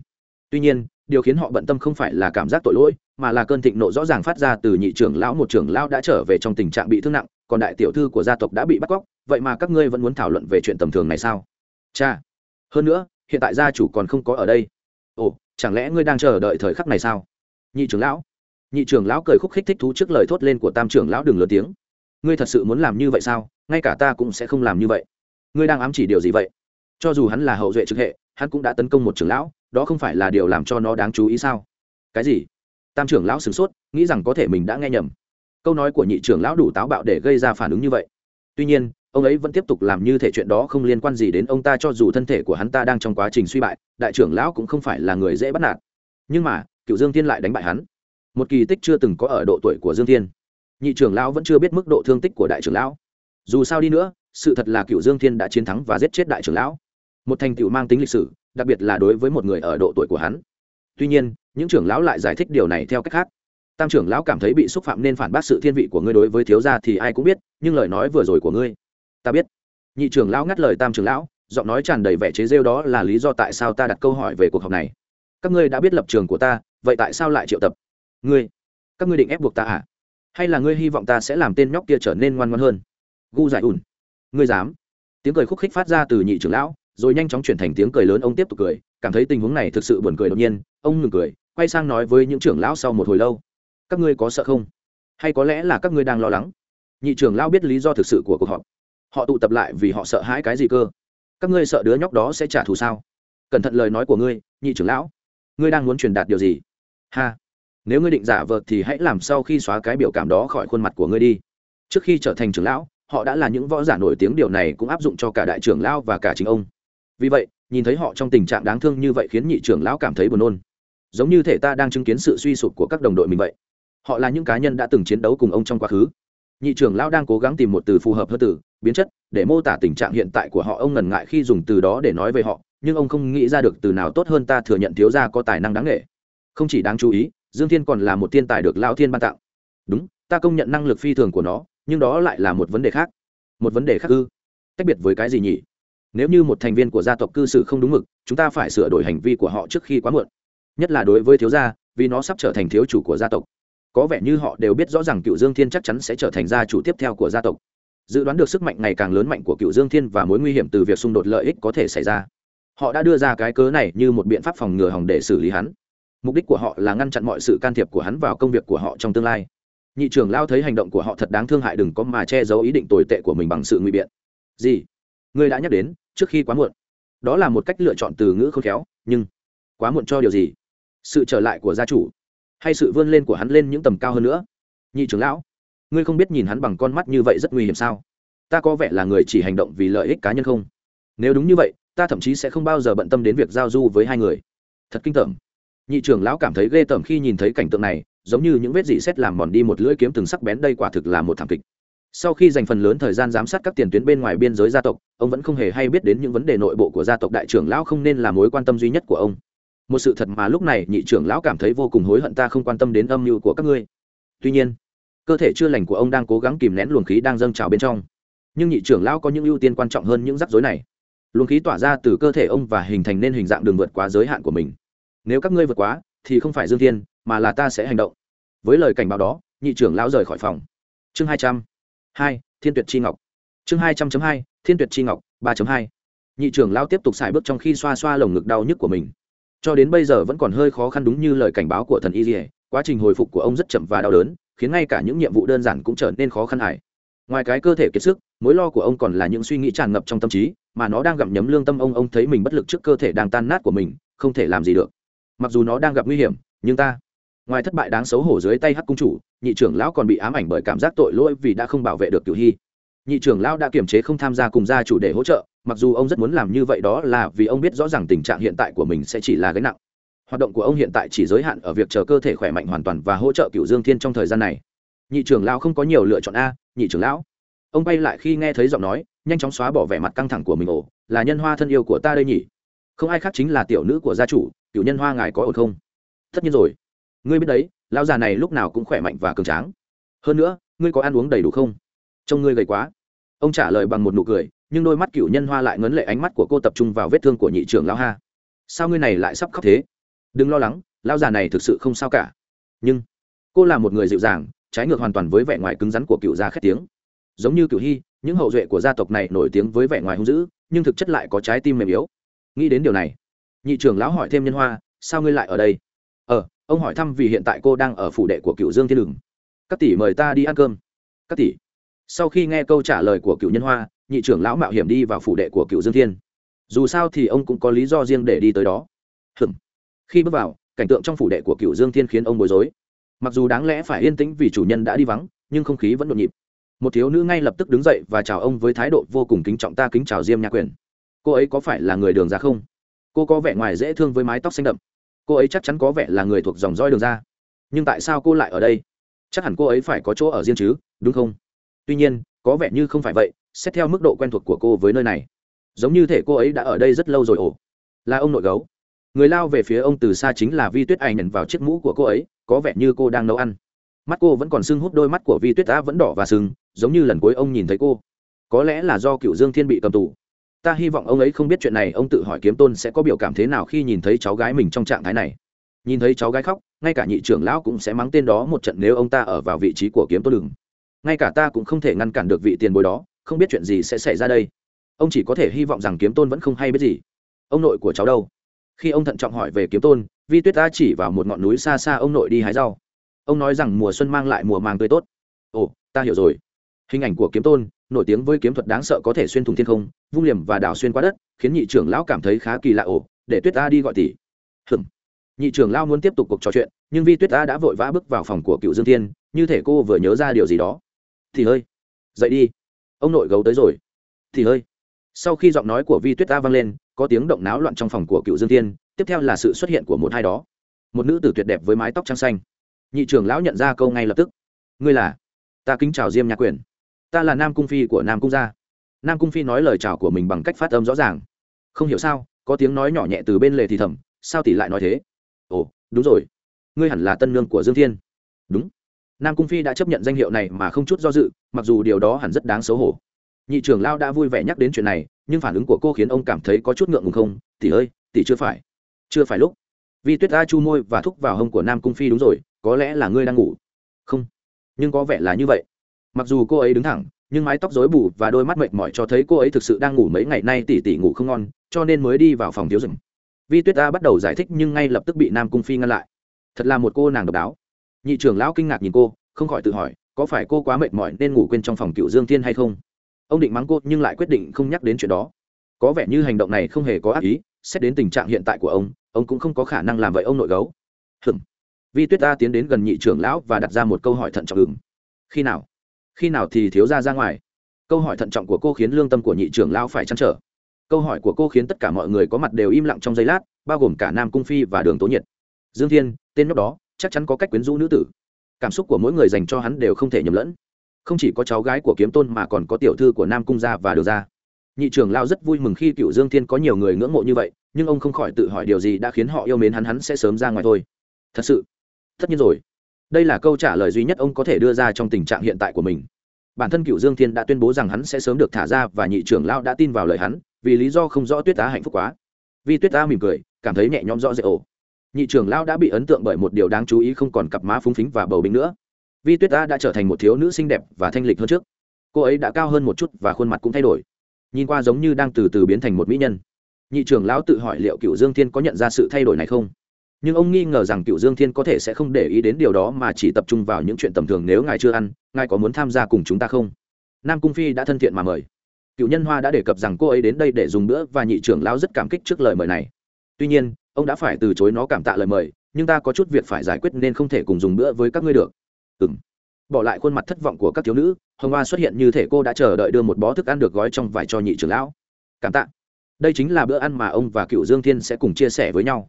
Tuy nhiên điều khiến họ bận tâm không phải là cảm giác tội lỗi, mà là cơn thịnh nộ rõ ràng phát ra từ nhị trưởng lão, một trưởng lão đã trở về trong tình trạng bị thương nặng, còn đại tiểu thư của gia tộc đã bị bắt cóc, vậy mà các ngươi vẫn muốn thảo luận về chuyện tầm thường này sao? Cha! Hơn nữa, hiện tại gia chủ còn không có ở đây. Ồ, chẳng lẽ ngươi đang chờ đợi thời khắc này sao? Nhị trưởng lão. Nhị trưởng lão cười khúc khích thích thú trước lời thốt lên của tam trưởng lão đừng lớn tiếng. Ngươi thật sự muốn làm như vậy sao? Ngay cả ta cũng sẽ không làm như vậy. Ngươi đang ám chỉ điều gì vậy? Cho dù hắn là hậu duệ trực hệ, hắn cũng đã tấn công một trưởng lão đó không phải là điều làm cho nó đáng chú ý sao? Cái gì? Tam trưởng lão sửng sốt, nghĩ rằng có thể mình đã nghe nhầm. Câu nói của nhị trưởng lão đủ táo bạo để gây ra phản ứng như vậy. Tuy nhiên, ông ấy vẫn tiếp tục làm như thể chuyện đó không liên quan gì đến ông ta cho dù thân thể của hắn ta đang trong quá trình suy bại, đại trưởng lão cũng không phải là người dễ bắt nạt. Nhưng mà, cựu dương tiên lại đánh bại hắn. Một kỳ tích chưa từng có ở độ tuổi của dương tiên nhị trưởng lão vẫn chưa biết mức độ thương tích của đại trưởng lão. Dù sao đi nữa, sự thật là cựu dương thiên đã chiến thắng và giết chết đại trưởng lão. Một thành tựu mang tính lịch sử đặc biệt là đối với một người ở độ tuổi của hắn. Tuy nhiên, những trưởng lão lại giải thích điều này theo cách khác. Tam trưởng lão cảm thấy bị xúc phạm nên phản bác sự thiên vị của ngươi đối với thiếu gia thì ai cũng biết, nhưng lời nói vừa rồi của ngươi, ta biết. Nhị trưởng lão ngắt lời tam trưởng lão, giọng nói tràn đầy vẻ chế rêu đó là lý do tại sao ta đặt câu hỏi về cuộc họp này. Các ngươi đã biết lập trường của ta, vậy tại sao lại triệu tập? Ngươi, các ngươi định ép buộc ta à? Hay là ngươi hy vọng ta sẽ làm tên nhóc kia trở nên ngoan ngoan hơn? Gu giải ùn ngươi dám? Tiếng cười khúc khích phát ra từ nhị trưởng lão rồi nhanh chóng chuyển thành tiếng cười lớn, ông tiếp tục cười, cảm thấy tình huống này thực sự buồn cười đột nhiên, ông ngừng cười, quay sang nói với những trưởng lão sau một hồi lâu, các ngươi có sợ không? Hay có lẽ là các ngươi đang lo lắng? Nhị trưởng lão biết lý do thực sự của cuộc họp. Họ tụ tập lại vì họ sợ hãi cái gì cơ? Các ngươi sợ đứa nhóc đó sẽ trả thù sao? Cẩn thận lời nói của ngươi, nhị trưởng lão. Ngươi đang muốn truyền đạt điều gì? Ha! Nếu ngươi định giả vờ thì hãy làm sau khi xóa cái biểu cảm đó khỏi khuôn mặt của ngươi đi. Trước khi trở thành trưởng lão, họ đã là những võ giả nổi tiếng, điều này cũng áp dụng cho cả đại trưởng lão và cả chính ông vì vậy, nhìn thấy họ trong tình trạng đáng thương như vậy khiến nhị trưởng lão cảm thấy buồn nôn. Giống như thể ta đang chứng kiến sự suy sụp của các đồng đội mình vậy. Họ là những cá nhân đã từng chiến đấu cùng ông trong quá khứ. Nhị trưởng lão đang cố gắng tìm một từ phù hợp hơn từ, biến chất, để mô tả tình trạng hiện tại của họ. Ông ngần ngại khi dùng từ đó để nói về họ, nhưng ông không nghĩ ra được từ nào tốt hơn ta thừa nhận thiếu gia có tài năng đáng nghệ không chỉ đáng chú ý, dương thiên còn là một thiên tài được lao thiên ban tặng. Đúng, ta công nhận năng lực phi thường của nó, nhưng đó lại là một vấn đề khác. Một vấn đề khác ư? Tách biệt với cái gì nhỉ? Nếu như một thành viên của gia tộc cư xử không đúng mực, chúng ta phải sửa đổi hành vi của họ trước khi quá muộn. Nhất là đối với thiếu gia, vì nó sắp trở thành thiếu chủ của gia tộc. Có vẻ như họ đều biết rõ ràng cựu dương thiên chắc chắn sẽ trở thành gia chủ tiếp theo của gia tộc. Dự đoán được sức mạnh ngày càng lớn mạnh của cựu dương thiên và mối nguy hiểm từ việc xung đột lợi ích có thể xảy ra. Họ đã đưa ra cái cớ này như một biện pháp phòng ngừa hỏng để xử lý hắn. Mục đích của họ là ngăn chặn mọi sự can thiệp của hắn vào công việc của họ trong tương lai. Nhị trưởng lao thấy hành động của họ thật đáng thương hại, đừng có mà che giấu ý định tồi tệ của mình bằng sự nguy biện. Gì? Ngươi đã nhắc đến, trước khi quá muộn. Đó là một cách lựa chọn từ ngữ khôn khéo, nhưng quá muộn cho điều gì? Sự trở lại của gia chủ, hay sự vươn lên của hắn lên những tầm cao hơn nữa? Nhị trưởng lão, ngươi không biết nhìn hắn bằng con mắt như vậy rất nguy hiểm sao? Ta có vẻ là người chỉ hành động vì lợi ích cá nhân không? Nếu đúng như vậy, ta thậm chí sẽ không bao giờ bận tâm đến việc giao du với hai người. Thật kinh tởm. Nhị trưởng lão cảm thấy ghê tởm khi nhìn thấy cảnh tượng này, giống như những vết dị xét làm mòn đi một lưỡi kiếm từng sắc bén đây quả thực là một thảm kịch sau khi dành phần lớn thời gian giám sát các tiền tuyến bên ngoài biên giới gia tộc, ông vẫn không hề hay biết đến những vấn đề nội bộ của gia tộc đại trưởng lão không nên là mối quan tâm duy nhất của ông. Một sự thật mà lúc này nhị trưởng lão cảm thấy vô cùng hối hận ta không quan tâm đến âm mưu của các ngươi. Tuy nhiên, cơ thể chưa lành của ông đang cố gắng kìm nén luồng khí đang dâng trào bên trong. Nhưng nhị trưởng lão có những ưu tiên quan trọng hơn những rắc rối này. Luồng khí tỏa ra từ cơ thể ông và hình thành nên hình dạng đường vượt quá giới hạn của mình. Nếu các ngươi vượt quá, thì không phải dương thiên, mà là ta sẽ hành động. Với lời cảnh báo đó, nhị trưởng lão rời khỏi phòng. Chương hai trăm hai, thiên tuyệt chi ngọc. Chương hai trăm hai, thiên tuyệt chi ngọc, ba hai. Nhị trưởng lão tiếp tục xài bước trong khi xoa xoa lồng ngực đau nhức của mình. Cho đến bây giờ vẫn còn hơi khó khăn đúng như lời cảnh báo của thần y dỉa quá trình hồi phục của ông rất chậm và đau đớn, khiến ngay cả những nhiệm vụ đơn giản cũng trở nên khó khăn hại. Ngoài cái cơ thể kiệt sức, mối lo của ông còn là những suy nghĩ tràn ngập trong tâm trí, mà nó đang gặm nhấm lương tâm ông ông thấy mình bất lực trước cơ thể đang tan nát của mình, không thể làm gì được. Mặc dù nó đang gặp nguy hiểm, nhưng ta ngoài thất bại đáng xấu hổ dưới tay hắc cung chủ, nhị trưởng lão còn bị ám ảnh bởi cảm giác tội lỗi vì đã không bảo vệ được cửu hy. Nhị trưởng lão đã kiềm chế không tham gia cùng gia chủ để hỗ trợ, mặc dù ông rất muốn làm như vậy đó là vì ông biết rõ ràng tình trạng hiện tại của mình sẽ chỉ là gánh nặng. Hoạt động của ông hiện tại chỉ giới hạn ở việc chờ cơ thể khỏe mạnh hoàn toàn và hỗ trợ cựu dương thiên trong thời gian này. Nhị trưởng lão không có nhiều lựa chọn a, nhị trưởng lão. Ông bay lại khi nghe thấy giọng nói, nhanh chóng xóa bỏ vẻ mặt căng thẳng của mình ổ là nhân hoa thân yêu của ta đây nhỉ? Không ai khác chính là tiểu nữ của gia chủ cựu nhân hoa ngài có ổn không? Tất nhiên rồi ngươi biết đấy, lão già này lúc nào cũng khỏe mạnh và cường tráng. Hơn nữa, ngươi có ăn uống đầy đủ không? Trông ngươi gầy quá. Ông trả lời bằng một nụ cười, nhưng đôi mắt cựu nhân hoa lại ngấn lệ ánh mắt của cô tập trung vào vết thương của nhị trưởng lão ha. Sao ngươi này lại sắp khóc thế? Đừng lo lắng, lão già này thực sự không sao cả. Nhưng, cô là một người dịu dàng, trái ngược hoàn toàn với vẻ ngoài cứng rắn của cựu gia khét tiếng. Giống như cựu hy, những hậu duệ của gia tộc này nổi tiếng với vẻ ngoài hung dữ, nhưng thực chất lại có trái tim mềm yếu. Nghĩ đến điều này, nhị trưởng lão hỏi thêm nhân hoa, sao ngươi lại ở đây? Ờ ông hỏi thăm vì hiện tại cô đang ở phủ đệ của cựu dương thiên đường. Các tỷ mời ta đi ăn cơm. Các tỷ. Sau khi nghe câu trả lời của cựu nhân hoa, nhị trưởng lão mạo hiểm đi vào phủ đệ của cựu dương thiên. Dù sao thì ông cũng có lý do riêng để đi tới đó. Hừm khi bước vào, cảnh tượng trong phủ đệ của cựu dương thiên khiến ông bối rối. Mặc dù đáng lẽ phải yên tĩnh vì chủ nhân đã đi vắng, nhưng không khí vẫn nhộn nhịp. Một thiếu nữ ngay lập tức đứng dậy và chào ông với thái độ vô cùng kính trọng ta kính chào diêm nhà quyền. Cô ấy có phải là người đường ra không? Cô có vẻ ngoài dễ thương với mái tóc xanh đậm cô ấy chắc chắn có vẻ là người thuộc dòng roi đường ra. Nhưng tại sao cô lại ở đây? Chắc hẳn cô ấy phải có chỗ ở riêng chứ, đúng không? Tuy nhiên, có vẻ như không phải vậy, xét theo mức độ quen thuộc của cô với nơi này. Giống như thể cô ấy đã ở đây rất lâu rồi ồ. Là ông nội gấu. Người lao về phía ông từ xa chính là vi tuyết ai nhận vào chiếc mũ của cô ấy, có vẻ như cô đang nấu ăn. Mắt cô vẫn còn sưng hút đôi mắt của vi tuyết đã vẫn đỏ và sưng giống như lần cuối ông nhìn thấy cô. Có lẽ là do cựu dương thiên bị cầm tù ta hy vọng ông ấy không biết chuyện này, ông tự hỏi kiếm tôn sẽ có biểu cảm thế nào khi nhìn thấy cháu gái mình trong trạng thái này. Nhìn thấy cháu gái khóc, ngay cả nhị trưởng lão cũng sẽ mắng tên đó một trận nếu ông ta ở vào vị trí của kiếm tôn đừng ngay cả ta cũng không thể ngăn cản được vị tiền bối đó, không biết chuyện gì sẽ xảy ra đây. Ông chỉ có thể hy vọng rằng kiếm tôn vẫn không hay biết gì. Ông nội của cháu đâu? Khi ông thận trọng hỏi về kiếm tôn, vi tuyết ta chỉ vào một ngọn núi xa xa ông nội đi hái rau. Ông nói rằng mùa xuân mang lại mùa màng tươi tốt. Ồ, ta hiểu rồi hình ảnh của kiếm tôn, nổi tiếng với kiếm thuật đáng sợ có thể xuyên thủng thiên không, vung liềm và đào xuyên qua đất, khiến nhị trưởng lão cảm thấy khá kỳ lạ ồ, để tuyết ta đi gọi tỷ. Hừm nhị trưởng lão muốn tiếp tục cuộc trò chuyện, nhưng vi tuyết ta đã vội vã bước vào phòng của cựu dương thiên, như thể cô vừa nhớ ra điều gì đó. Thì hơi. Dậy đi. Ông nội gấu tới rồi. Thì hơi. Sau khi giọng nói của vi tuyết ta vang lên, có tiếng động náo loạn trong phòng của cựu dương thiên, tiếp theo là sự xuất hiện của một hai đó. Một nữ tử tuyệt đẹp với mái tóc trắng xanh. Nhị trưởng lão nhận ra câu ngay lập tức. Ngươi là? Ta kính chào diêm nhà quyền ta là nam cung phi của nam cung gia. Nam cung phi nói lời chào của mình bằng cách phát âm rõ ràng. Không hiểu sao, có tiếng nói nhỏ nhẹ từ bên lề thì thầm, sao tỷ lại nói thế? Ồ, đúng rồi. Ngươi hẳn là tân nương của dương thiên. Đúng. Nam cung phi đã chấp nhận danh hiệu này mà không chút do dự, mặc dù điều đó hẳn rất đáng xấu hổ. Nhị trưởng lao đã vui vẻ nhắc đến chuyện này, nhưng phản ứng của cô khiến ông cảm thấy có chút ngượng ngùng không? Tỷ ơi, tỷ chưa phải. Chưa phải lúc. Vì tuyết ta chu môi và thúc vào hông của nam cung phi đúng rồi, có lẽ là ngươi đang ngủ. Không. Nhưng có vẻ là như vậy mặc dù cô ấy đứng thẳng, nhưng mái tóc rối bù và đôi mắt mệt mỏi cho thấy cô ấy thực sự đang ngủ mấy ngày nay tỉ tỉ ngủ không ngon, cho nên mới đi vào phòng thiếu rừng vi tuyết ta bắt đầu giải thích nhưng ngay lập tức bị nam cung phi ngăn lại. Thật là một cô nàng độc đáo. Nhị trưởng lão kinh ngạc nhìn cô, không khỏi tự hỏi, có phải cô quá mệt mỏi nên ngủ quên trong phòng cựu dương thiên hay không? Ông định mắng cô nhưng lại quyết định không nhắc đến chuyện đó. Có vẻ như hành động này không hề có ác ý, xét đến tình trạng hiện tại của ông ông cũng không có khả năng làm vậy ông nội gấu. Hừm vi tuyết ta tiến đến gần nhị trưởng lão và đặt ra một câu hỏi thận trọng ứng. Khi nào? Khi nào thì thiếu ra ra ngoài? Câu hỏi thận trọng của cô khiến lương tâm của nhị trưởng lão phải chăn trở. Câu hỏi của cô khiến tất cả mọi người có mặt đều im lặng trong giây lát, bao gồm cả nam cung phi và đường tố nhiệt. Dương thiên, tên nhóc đó, chắc chắn có cách quyến rũ nữ tử. Cảm xúc của mỗi người dành cho hắn đều không thể nhầm lẫn. Không chỉ có cháu gái của kiếm tôn mà còn có tiểu thư của nam cung gia và đường gia. Nhị trưởng lao rất vui mừng khi cựu dương thiên có nhiều người ngưỡng mộ như vậy, nhưng ông không khỏi tự hỏi điều gì đã khiến họ yêu mến hắn hắn sẽ sớm ra ngoài thôi. Thật sự, tất nhiên rồi đây là câu trả lời duy nhất ông có thể đưa ra trong tình trạng hiện tại của mình. Bản thân cựu dương thiên đã tuyên bố rằng hắn sẽ sớm được thả ra và nhị trưởng lao đã tin vào lời hắn, vì lý do không rõ tuyết tá hạnh phúc quá. Vì tuyết tá mỉm cười, cảm thấy nhẹ nhõm rõ rệt ổ nhị trưởng lao đã bị ấn tượng bởi một điều đáng chú ý không còn cặp má phúng phính và bầu bính nữa. Vi tuyết tá đã trở thành một thiếu nữ xinh đẹp và thanh lịch hơn trước. Cô ấy đã cao hơn một chút và khuôn mặt cũng thay đổi. Nhìn qua giống như đang từ từ biến thành một mỹ nhân. Nhị trưởng lão tự hỏi liệu cựu dương thiên có nhận ra sự thay đổi này không? Nhưng ông nghi ngờ rằng cựu dương thiên có thể sẽ không để ý đến điều đó mà chỉ tập trung vào những chuyện tầm thường nếu ngài chưa ăn, ngài có muốn tham gia cùng chúng ta không? Nam cung phi đã thân thiện mà mời. Cựu nhân hoa đã đề cập rằng cô ấy đến đây để dùng bữa và nhị trưởng lão rất cảm kích trước lời mời này. Tuy nhiên, ông đã phải từ chối nó cảm tạ lời mời, nhưng ta có chút việc phải giải quyết nên không thể cùng dùng bữa với các ngươi được. Ừ m bỏ lại khuôn mặt thất vọng của các thiếu nữ, hồng hoa xuất hiện như thể cô đã chờ đợi đưa một bó thức ăn được gói trong vải cho nhị trưởng lão. Cảm tạ. Đây chính là bữa ăn mà ông và cựu dương thiên sẽ cùng chia sẻ với nhau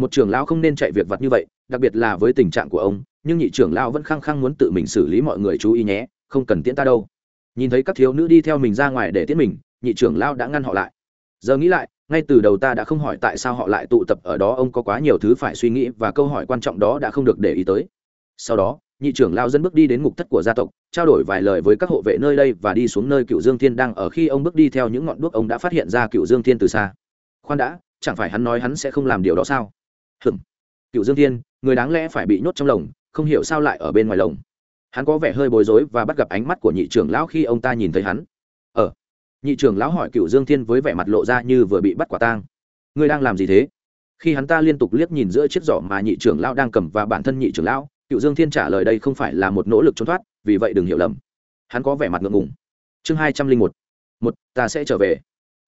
một trưởng lão không nên chạy việc vặt như vậy, đặc biệt là với tình trạng của ông, nhưng nhị trưởng lão vẫn khăng khăng muốn tự mình xử lý mọi người chú ý nhé, không cần tiễn ta đâu. Nhìn thấy các thiếu nữ đi theo mình ra ngoài để tiễn mình, nhị trưởng lão đã ngăn họ lại. Giờ nghĩ lại, ngay từ đầu ta đã không hỏi tại sao họ lại tụ tập ở đó, ông có quá nhiều thứ phải suy nghĩ và câu hỏi quan trọng đó đã không được để ý tới. Sau đó, nhị trưởng lao dân bước đi đến ngục thất của gia tộc, trao đổi vài lời với các hộ vệ nơi đây và đi xuống nơi cựu dương thiên đang ở khi ông bước đi theo những ngọn đuốc ông đã phát hiện ra cựu dương thiên từ xa. Khoan đã, chẳng phải hắn nói hắn sẽ không làm điều đó sao? Hừm cựu dương thiên, người đáng lẽ phải bị nhốt trong lồng, không hiểu sao lại ở bên ngoài lồng. Hắn có vẻ hơi bối rối và bắt gặp ánh mắt của nhị trưởng lão khi ông ta nhìn thấy hắn. Ờ. Nhị trưởng lão hỏi cựu dương thiên với vẻ mặt lộ ra như vừa bị bắt quả tang. Ngươi đang làm gì thế? Khi hắn ta liên tục liếc nhìn giữa chiếc giỏ mà nhị trưởng lão đang cầm và bản thân nhị trưởng lão, cựu dương thiên trả lời đây không phải là một nỗ lực trốn thoát, vì vậy đừng hiểu lầm. Hắn có vẻ mặt ngượng ngùng. Chương hai trăm linh một. Một, ta sẽ trở về.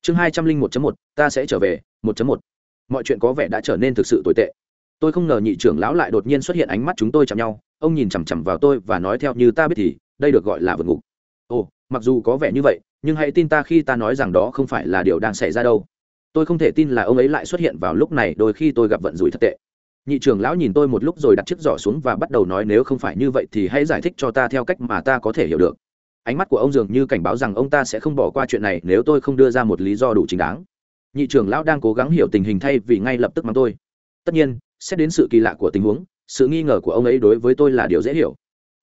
Chương hai trăm linh một một, ta sẽ trở về. Một một mọi chuyện có vẻ đã trở nên thực sự tồi tệ. Tôi không ngờ nhị trưởng lão lại đột nhiên xuất hiện ánh mắt chúng tôi chạm nhau, ông nhìn chằm chằm vào tôi và nói theo như ta biết thì, đây được gọi là vượt ngục. Ồ, mặc dù có vẻ như vậy, nhưng hãy tin ta khi ta nói rằng đó không phải là điều đang xảy ra đâu. Tôi không thể tin là ông ấy lại xuất hiện vào lúc này, đôi khi tôi gặp vận rủi thật tệ. Nhị trưởng lão nhìn tôi một lúc rồi đặt chiếc giỏ xuống và bắt đầu nói nếu không phải như vậy thì hãy giải thích cho ta theo cách mà ta có thể hiểu được. Ánh mắt của ông dường như cảnh báo rằng ông ta sẽ không bỏ qua chuyện này nếu tôi không đưa ra một lý do đủ chính đáng nhị trưởng lão đang cố gắng hiểu tình hình thay vì ngay lập tức mắng tôi. Tất nhiên, xét đến sự kỳ lạ của tình huống, sự nghi ngờ của ông ấy đối với tôi là điều dễ hiểu.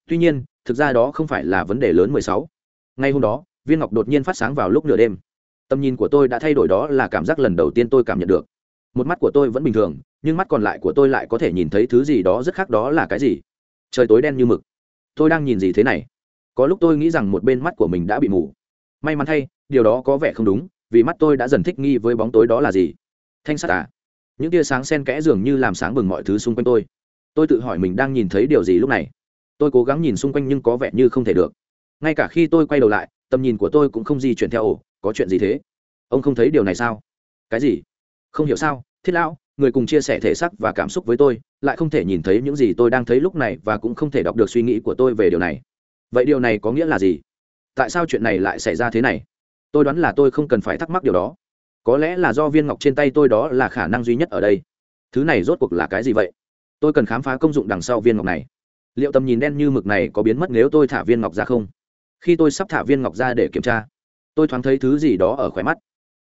Tuy nhiên, thực ra đó không phải là vấn đề lớn mười sáu. Ngay hôm đó, viên ngọc đột nhiên phát sáng vào lúc nửa đêm. Tầm nhìn của tôi đã thay đổi đó là cảm giác lần đầu tiên tôi cảm nhận được. Một mắt của tôi vẫn bình thường, nhưng mắt còn lại của tôi lại có thể nhìn thấy thứ gì đó rất khác đó là cái gì. Trời tối đen như mực. Tôi đang nhìn gì thế này? Có lúc tôi nghĩ rằng một bên mắt của mình đã bị mù. May mắn thay, điều đó có vẻ không đúng vì mắt tôi đã dần thích nghi với bóng tối đó là gì? Thanh sắt à? Những tia sáng sen kẽ dường như làm sáng bừng mọi thứ xung quanh tôi. Tôi tự hỏi mình đang nhìn thấy điều gì lúc này. Tôi cố gắng nhìn xung quanh nhưng có vẻ như không thể được. Ngay cả khi tôi quay đầu lại, tầm nhìn của tôi cũng không di chuyển theo ổ. Có chuyện gì thế? Ông không thấy điều này sao? Cái gì? Không hiểu sao? Thiết lão, người cùng chia sẻ thể xác và cảm xúc với tôi, lại không thể nhìn thấy những gì tôi đang thấy lúc này và cũng không thể đọc được suy nghĩ của tôi về điều này. Vậy điều này có nghĩa là gì? Tại sao chuyện này lại xảy ra thế này? Tôi đoán là tôi không cần phải thắc mắc điều đó. Có lẽ là do viên ngọc trên tay tôi đó là khả năng duy nhất ở đây. Thứ này rốt cuộc là cái gì vậy? Tôi cần khám phá công dụng đằng sau viên ngọc này. Liệu tầm nhìn đen như mực này có biến mất nếu tôi thả viên ngọc ra không? Khi tôi sắp thả viên ngọc ra để kiểm tra, tôi thoáng thấy thứ gì đó ở khỏe mắt.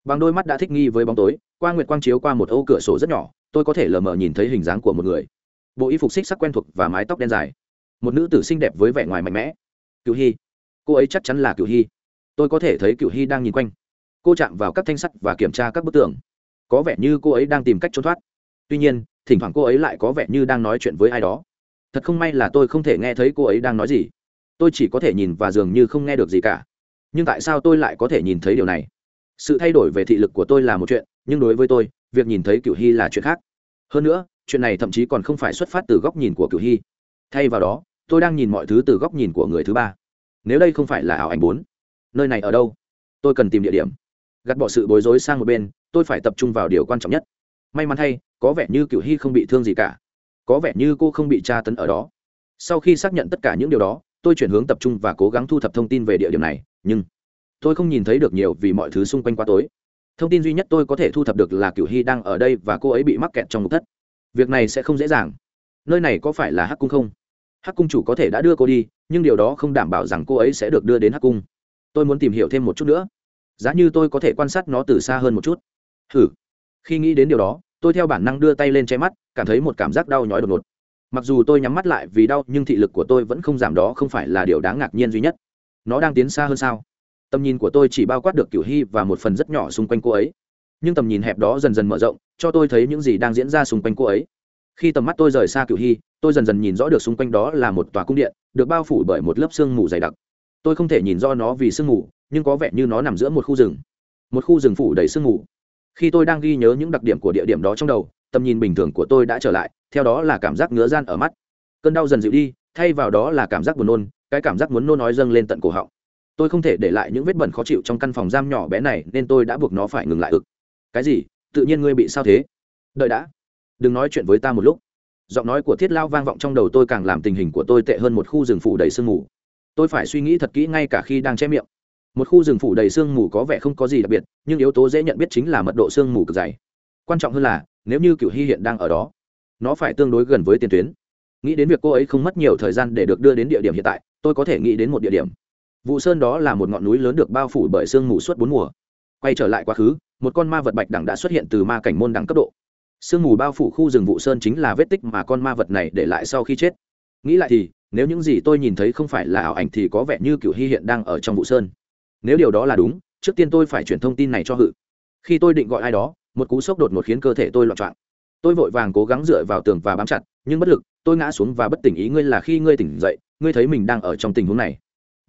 Bằng đôi mắt đã thích nghi với bóng tối, qua nguyệt quang chiếu qua một ô cửa sổ rất nhỏ, tôi có thể lờ mờ nhìn thấy hình dáng của một người. Bộ y phục xích sắc quen thuộc và mái tóc đen dài. Một nữ tử xinh đẹp với vẻ ngoài mạnh mẽ. Cựu hy. Cô ấy chắc chắn là cựu hy tôi có thể thấy cựu hy đang nhìn quanh. Cô chạm vào các thanh sắt và kiểm tra các bức tường. Có vẻ như cô ấy đang tìm cách trốn thoát. Tuy nhiên, thỉnh thoảng cô ấy lại có vẻ như đang nói chuyện với ai đó. Thật không may là tôi không thể nghe thấy cô ấy đang nói gì. Tôi chỉ có thể nhìn và dường như không nghe được gì cả. Nhưng tại sao tôi lại có thể nhìn thấy điều này? Sự thay đổi về thị lực của tôi là một chuyện, nhưng đối với tôi, việc nhìn thấy cựu hy là chuyện khác. Hơn nữa, chuyện này thậm chí còn không phải xuất phát từ góc nhìn của cựu hy. Thay vào đó, tôi đang nhìn mọi thứ từ góc nhìn của người thứ ba. Nếu đây không phải là ảo ảnh bốn nơi này ở đâu? Tôi cần tìm địa điểm. Gạt bỏ sự bối rối sang một bên, tôi phải tập trung vào điều quan trọng nhất. May mắn thay có vẻ như cựu hy không bị thương gì cả. Có vẻ như cô không bị tra tấn ở đó. Sau khi xác nhận tất cả những điều đó, tôi chuyển hướng tập trung và cố gắng thu thập thông tin về địa điểm này, nhưng tôi không nhìn thấy được nhiều vì mọi thứ xung quanh quá tối. Thông tin duy nhất tôi có thể thu thập được là cựu hy đang ở đây và cô ấy bị mắc kẹt trong ngục thất. Việc này sẽ không dễ dàng. Nơi này có phải là hắc cung không? Hắc cung chủ có thể đã đưa cô đi, nhưng điều đó không đảm bảo rằng cô ấy sẽ được đưa đến hắc cung tôi muốn tìm hiểu thêm một chút nữa. Giá như tôi có thể quan sát nó từ xa hơn một chút. Hử. Khi nghĩ đến điều đó, tôi theo bản năng đưa tay lên che mắt, cảm thấy một cảm giác đau nhói đột ngột. Mặc dù tôi nhắm mắt lại vì đau, nhưng thị lực của tôi vẫn không giảm, đó không phải là điều đáng ngạc nhiên duy nhất. Nó đang tiến xa hơn sao? Tầm nhìn của tôi chỉ bao quát được cửu hy và một phần rất nhỏ xung quanh cô ấy. Nhưng tầm nhìn hẹp đó dần dần mở rộng, cho tôi thấy những gì đang diễn ra xung quanh cô ấy. Khi tầm mắt tôi rời xa cửu hy, tôi dần dần nhìn rõ được xung quanh đó là một tòa cung điện, được bao phủ bởi một lớp sương mù dày đặc tôi không thể nhìn do nó vì sương mù, nhưng có vẻ như nó nằm giữa một khu rừng. Một khu rừng phủ đầy sương mù. Khi tôi đang ghi nhớ những đặc điểm của địa điểm đó trong đầu, tầm nhìn bình thường của tôi đã trở lại, theo đó là cảm giác ngứa gian ở mắt. Cơn đau dần dịu đi, thay vào đó là cảm giác buồn nôn, cái cảm giác muốn nôn nói dâng lên tận cổ họng. Tôi không thể để lại những vết bẩn khó chịu trong căn phòng giam nhỏ bé này, nên tôi đã buộc nó phải ngừng lại ực. Cái gì? Tự nhiên ngươi bị sao thế? Đợi đã. Đừng nói chuyện với ta một lúc. Giọng nói của thiết lao vang vọng trong đầu tôi càng làm tình hình của tôi tệ hơn một khu rừng phủ đầy sương mù tôi phải suy nghĩ thật kỹ ngay cả khi đang che miệng. Một khu rừng phủ đầy sương mù có vẻ không có gì đặc biệt, nhưng yếu tố dễ nhận biết chính là mật độ sương mù cực dày. Quan trọng hơn là, nếu như cựu hy hiện đang ở đó, nó phải tương đối gần với tiền tuyến. Nghĩ đến việc cô ấy không mất nhiều thời gian để được đưa đến địa điểm hiện tại, tôi có thể nghĩ đến một địa điểm. Vụ sơn đó là một ngọn núi lớn được bao phủ bởi sương mù suốt bốn mùa. Quay trở lại quá khứ, một con ma vật bạch đẳng đã xuất hiện từ ma cảnh môn đẳng cấp độ. Sương mù bao phủ khu rừng vụ sơn chính là vết tích mà con ma vật này để lại sau khi chết. Nghĩ lại thì nếu những gì tôi nhìn thấy không phải là ảo ảnh thì có vẻ như cựu hy hiện đang ở trong vụ sơn. Nếu điều đó là đúng, trước tiên tôi phải chuyển thông tin này cho hự. Khi tôi định gọi ai đó, một cú sốc đột ngột khiến cơ thể tôi loạn trọng tôi vội vàng cố gắng dựa vào tường và bám chặt, nhưng bất lực, tôi ngã xuống và bất tỉnh ý ngươi là khi ngươi tỉnh dậy, ngươi thấy mình đang ở trong tình huống này.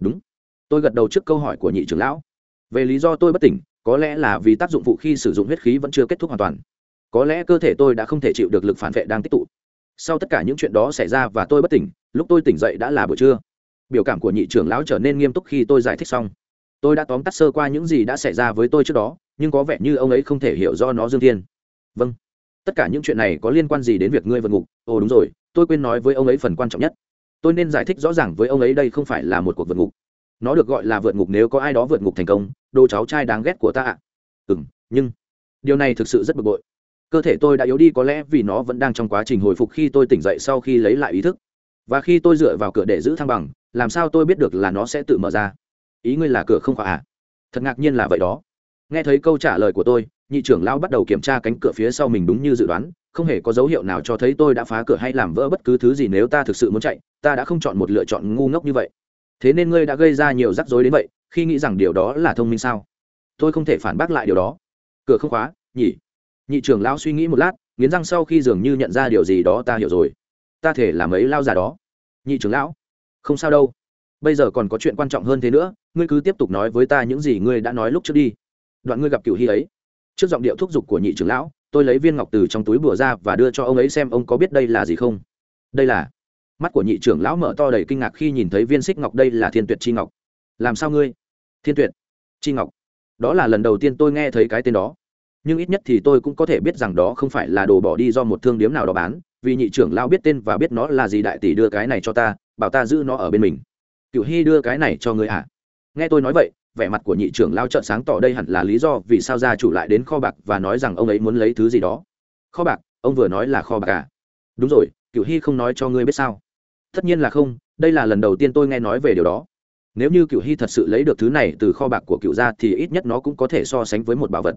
Đúng. Tôi gật đầu trước câu hỏi của nhị trưởng lão. Về lý do tôi bất tỉnh, có lẽ là vì tác dụng phụ khi sử dụng huyết khí vẫn chưa kết thúc hoàn toàn. Có lẽ cơ thể tôi đã không thể chịu được lực phản vệ đang tích tụ. Sau tất cả những chuyện đó xảy ra và tôi bất tỉnh lúc tôi tỉnh dậy đã là buổi trưa. Biểu cảm của nhị trưởng lão trở nên nghiêm túc khi tôi giải thích xong. Tôi đã tóm tắt sơ qua những gì đã xảy ra với tôi trước đó, nhưng có vẻ như ông ấy không thể hiểu do nó dương thiên. Vâng. Tất cả những chuyện này có liên quan gì đến việc ngươi vượt ngục? Ồ, đúng rồi, tôi quên nói với ông ấy phần quan trọng nhất. Tôi nên giải thích rõ ràng với ông ấy đây không phải là một cuộc vượt ngục. Nó được gọi là vượt ngục nếu có ai đó vượt ngục thành công, đồ cháu trai đáng ghét của ta ạ. Ừ m nhưng điều này thực sự rất bực bội. Cơ thể tôi đã yếu đi có lẽ vì nó vẫn đang trong quá trình hồi phục khi tôi tỉnh dậy sau khi lấy lại ý thức và khi tôi dựa vào cửa để giữ thăng bằng, làm sao tôi biết được là nó sẽ tự mở ra? Ý ngươi là cửa không khóa à? Thật ngạc nhiên là vậy đó. Nghe thấy câu trả lời của tôi, nhị trưởng lao bắt đầu kiểm tra cánh cửa phía sau mình đúng như dự đoán, không hề có dấu hiệu nào cho thấy tôi đã phá cửa hay làm vỡ bất cứ thứ gì nếu ta thực sự muốn chạy, ta đã không chọn một lựa chọn ngu ngốc như vậy. Thế nên ngươi đã gây ra nhiều rắc rối đến vậy, khi nghĩ rằng điều đó là thông minh sao? Tôi không thể phản bác lại điều đó. Cửa không khóa, nhỉ? Nhị trưởng lão suy nghĩ một lát, nghiến răng sau khi dường như nhận ra điều gì đó ta hiểu rồi ta thể làm ấy lao già đó. Nhị trưởng lão, không sao đâu. Bây giờ còn có chuyện quan trọng hơn thế nữa, ngươi cứ tiếp tục nói với ta những gì ngươi đã nói lúc trước đi. Đoạn ngươi gặp cựu hy ấy. Trước giọng điệu thúc giục của nhị trưởng lão, tôi lấy viên ngọc từ trong túi bùa ra và đưa cho ông ấy xem ông có biết đây là gì không. Đây là mắt của nhị trưởng lão mở to đầy kinh ngạc khi nhìn thấy viên xích ngọc đây là thiên tuyệt chi ngọc. Làm sao ngươi? Thiên tuyệt chi ngọc. Đó là lần đầu tiên tôi nghe thấy cái tên đó nhưng ít nhất thì tôi cũng có thể biết rằng đó không phải là đồ bỏ đi do một thương điếm nào đó bán, vì nhị trưởng lão biết tên và biết nó là gì đại tỷ đưa cái này cho ta, bảo ta giữ nó ở bên mình. Cựu hy đưa cái này cho người ạ. À? nghe tôi nói vậy, vẻ mặt của nhị trưởng lao trợn sáng tỏ đây hẳn là lý do vì sao gia chủ lại đến kho bạc và nói rằng ông ấy muốn lấy thứ gì đó. Kho bạc, ông vừa nói là kho bạc à? Đúng rồi cựu hy không nói cho ngươi biết sao? Tất nhiên là không, đây là lần đầu tiên tôi nghe nói về điều đó. Nếu như cựu hy thật sự lấy được thứ này từ kho bạc của cựu gia thì ít nhất nó cũng có thể so sánh với một bảo vật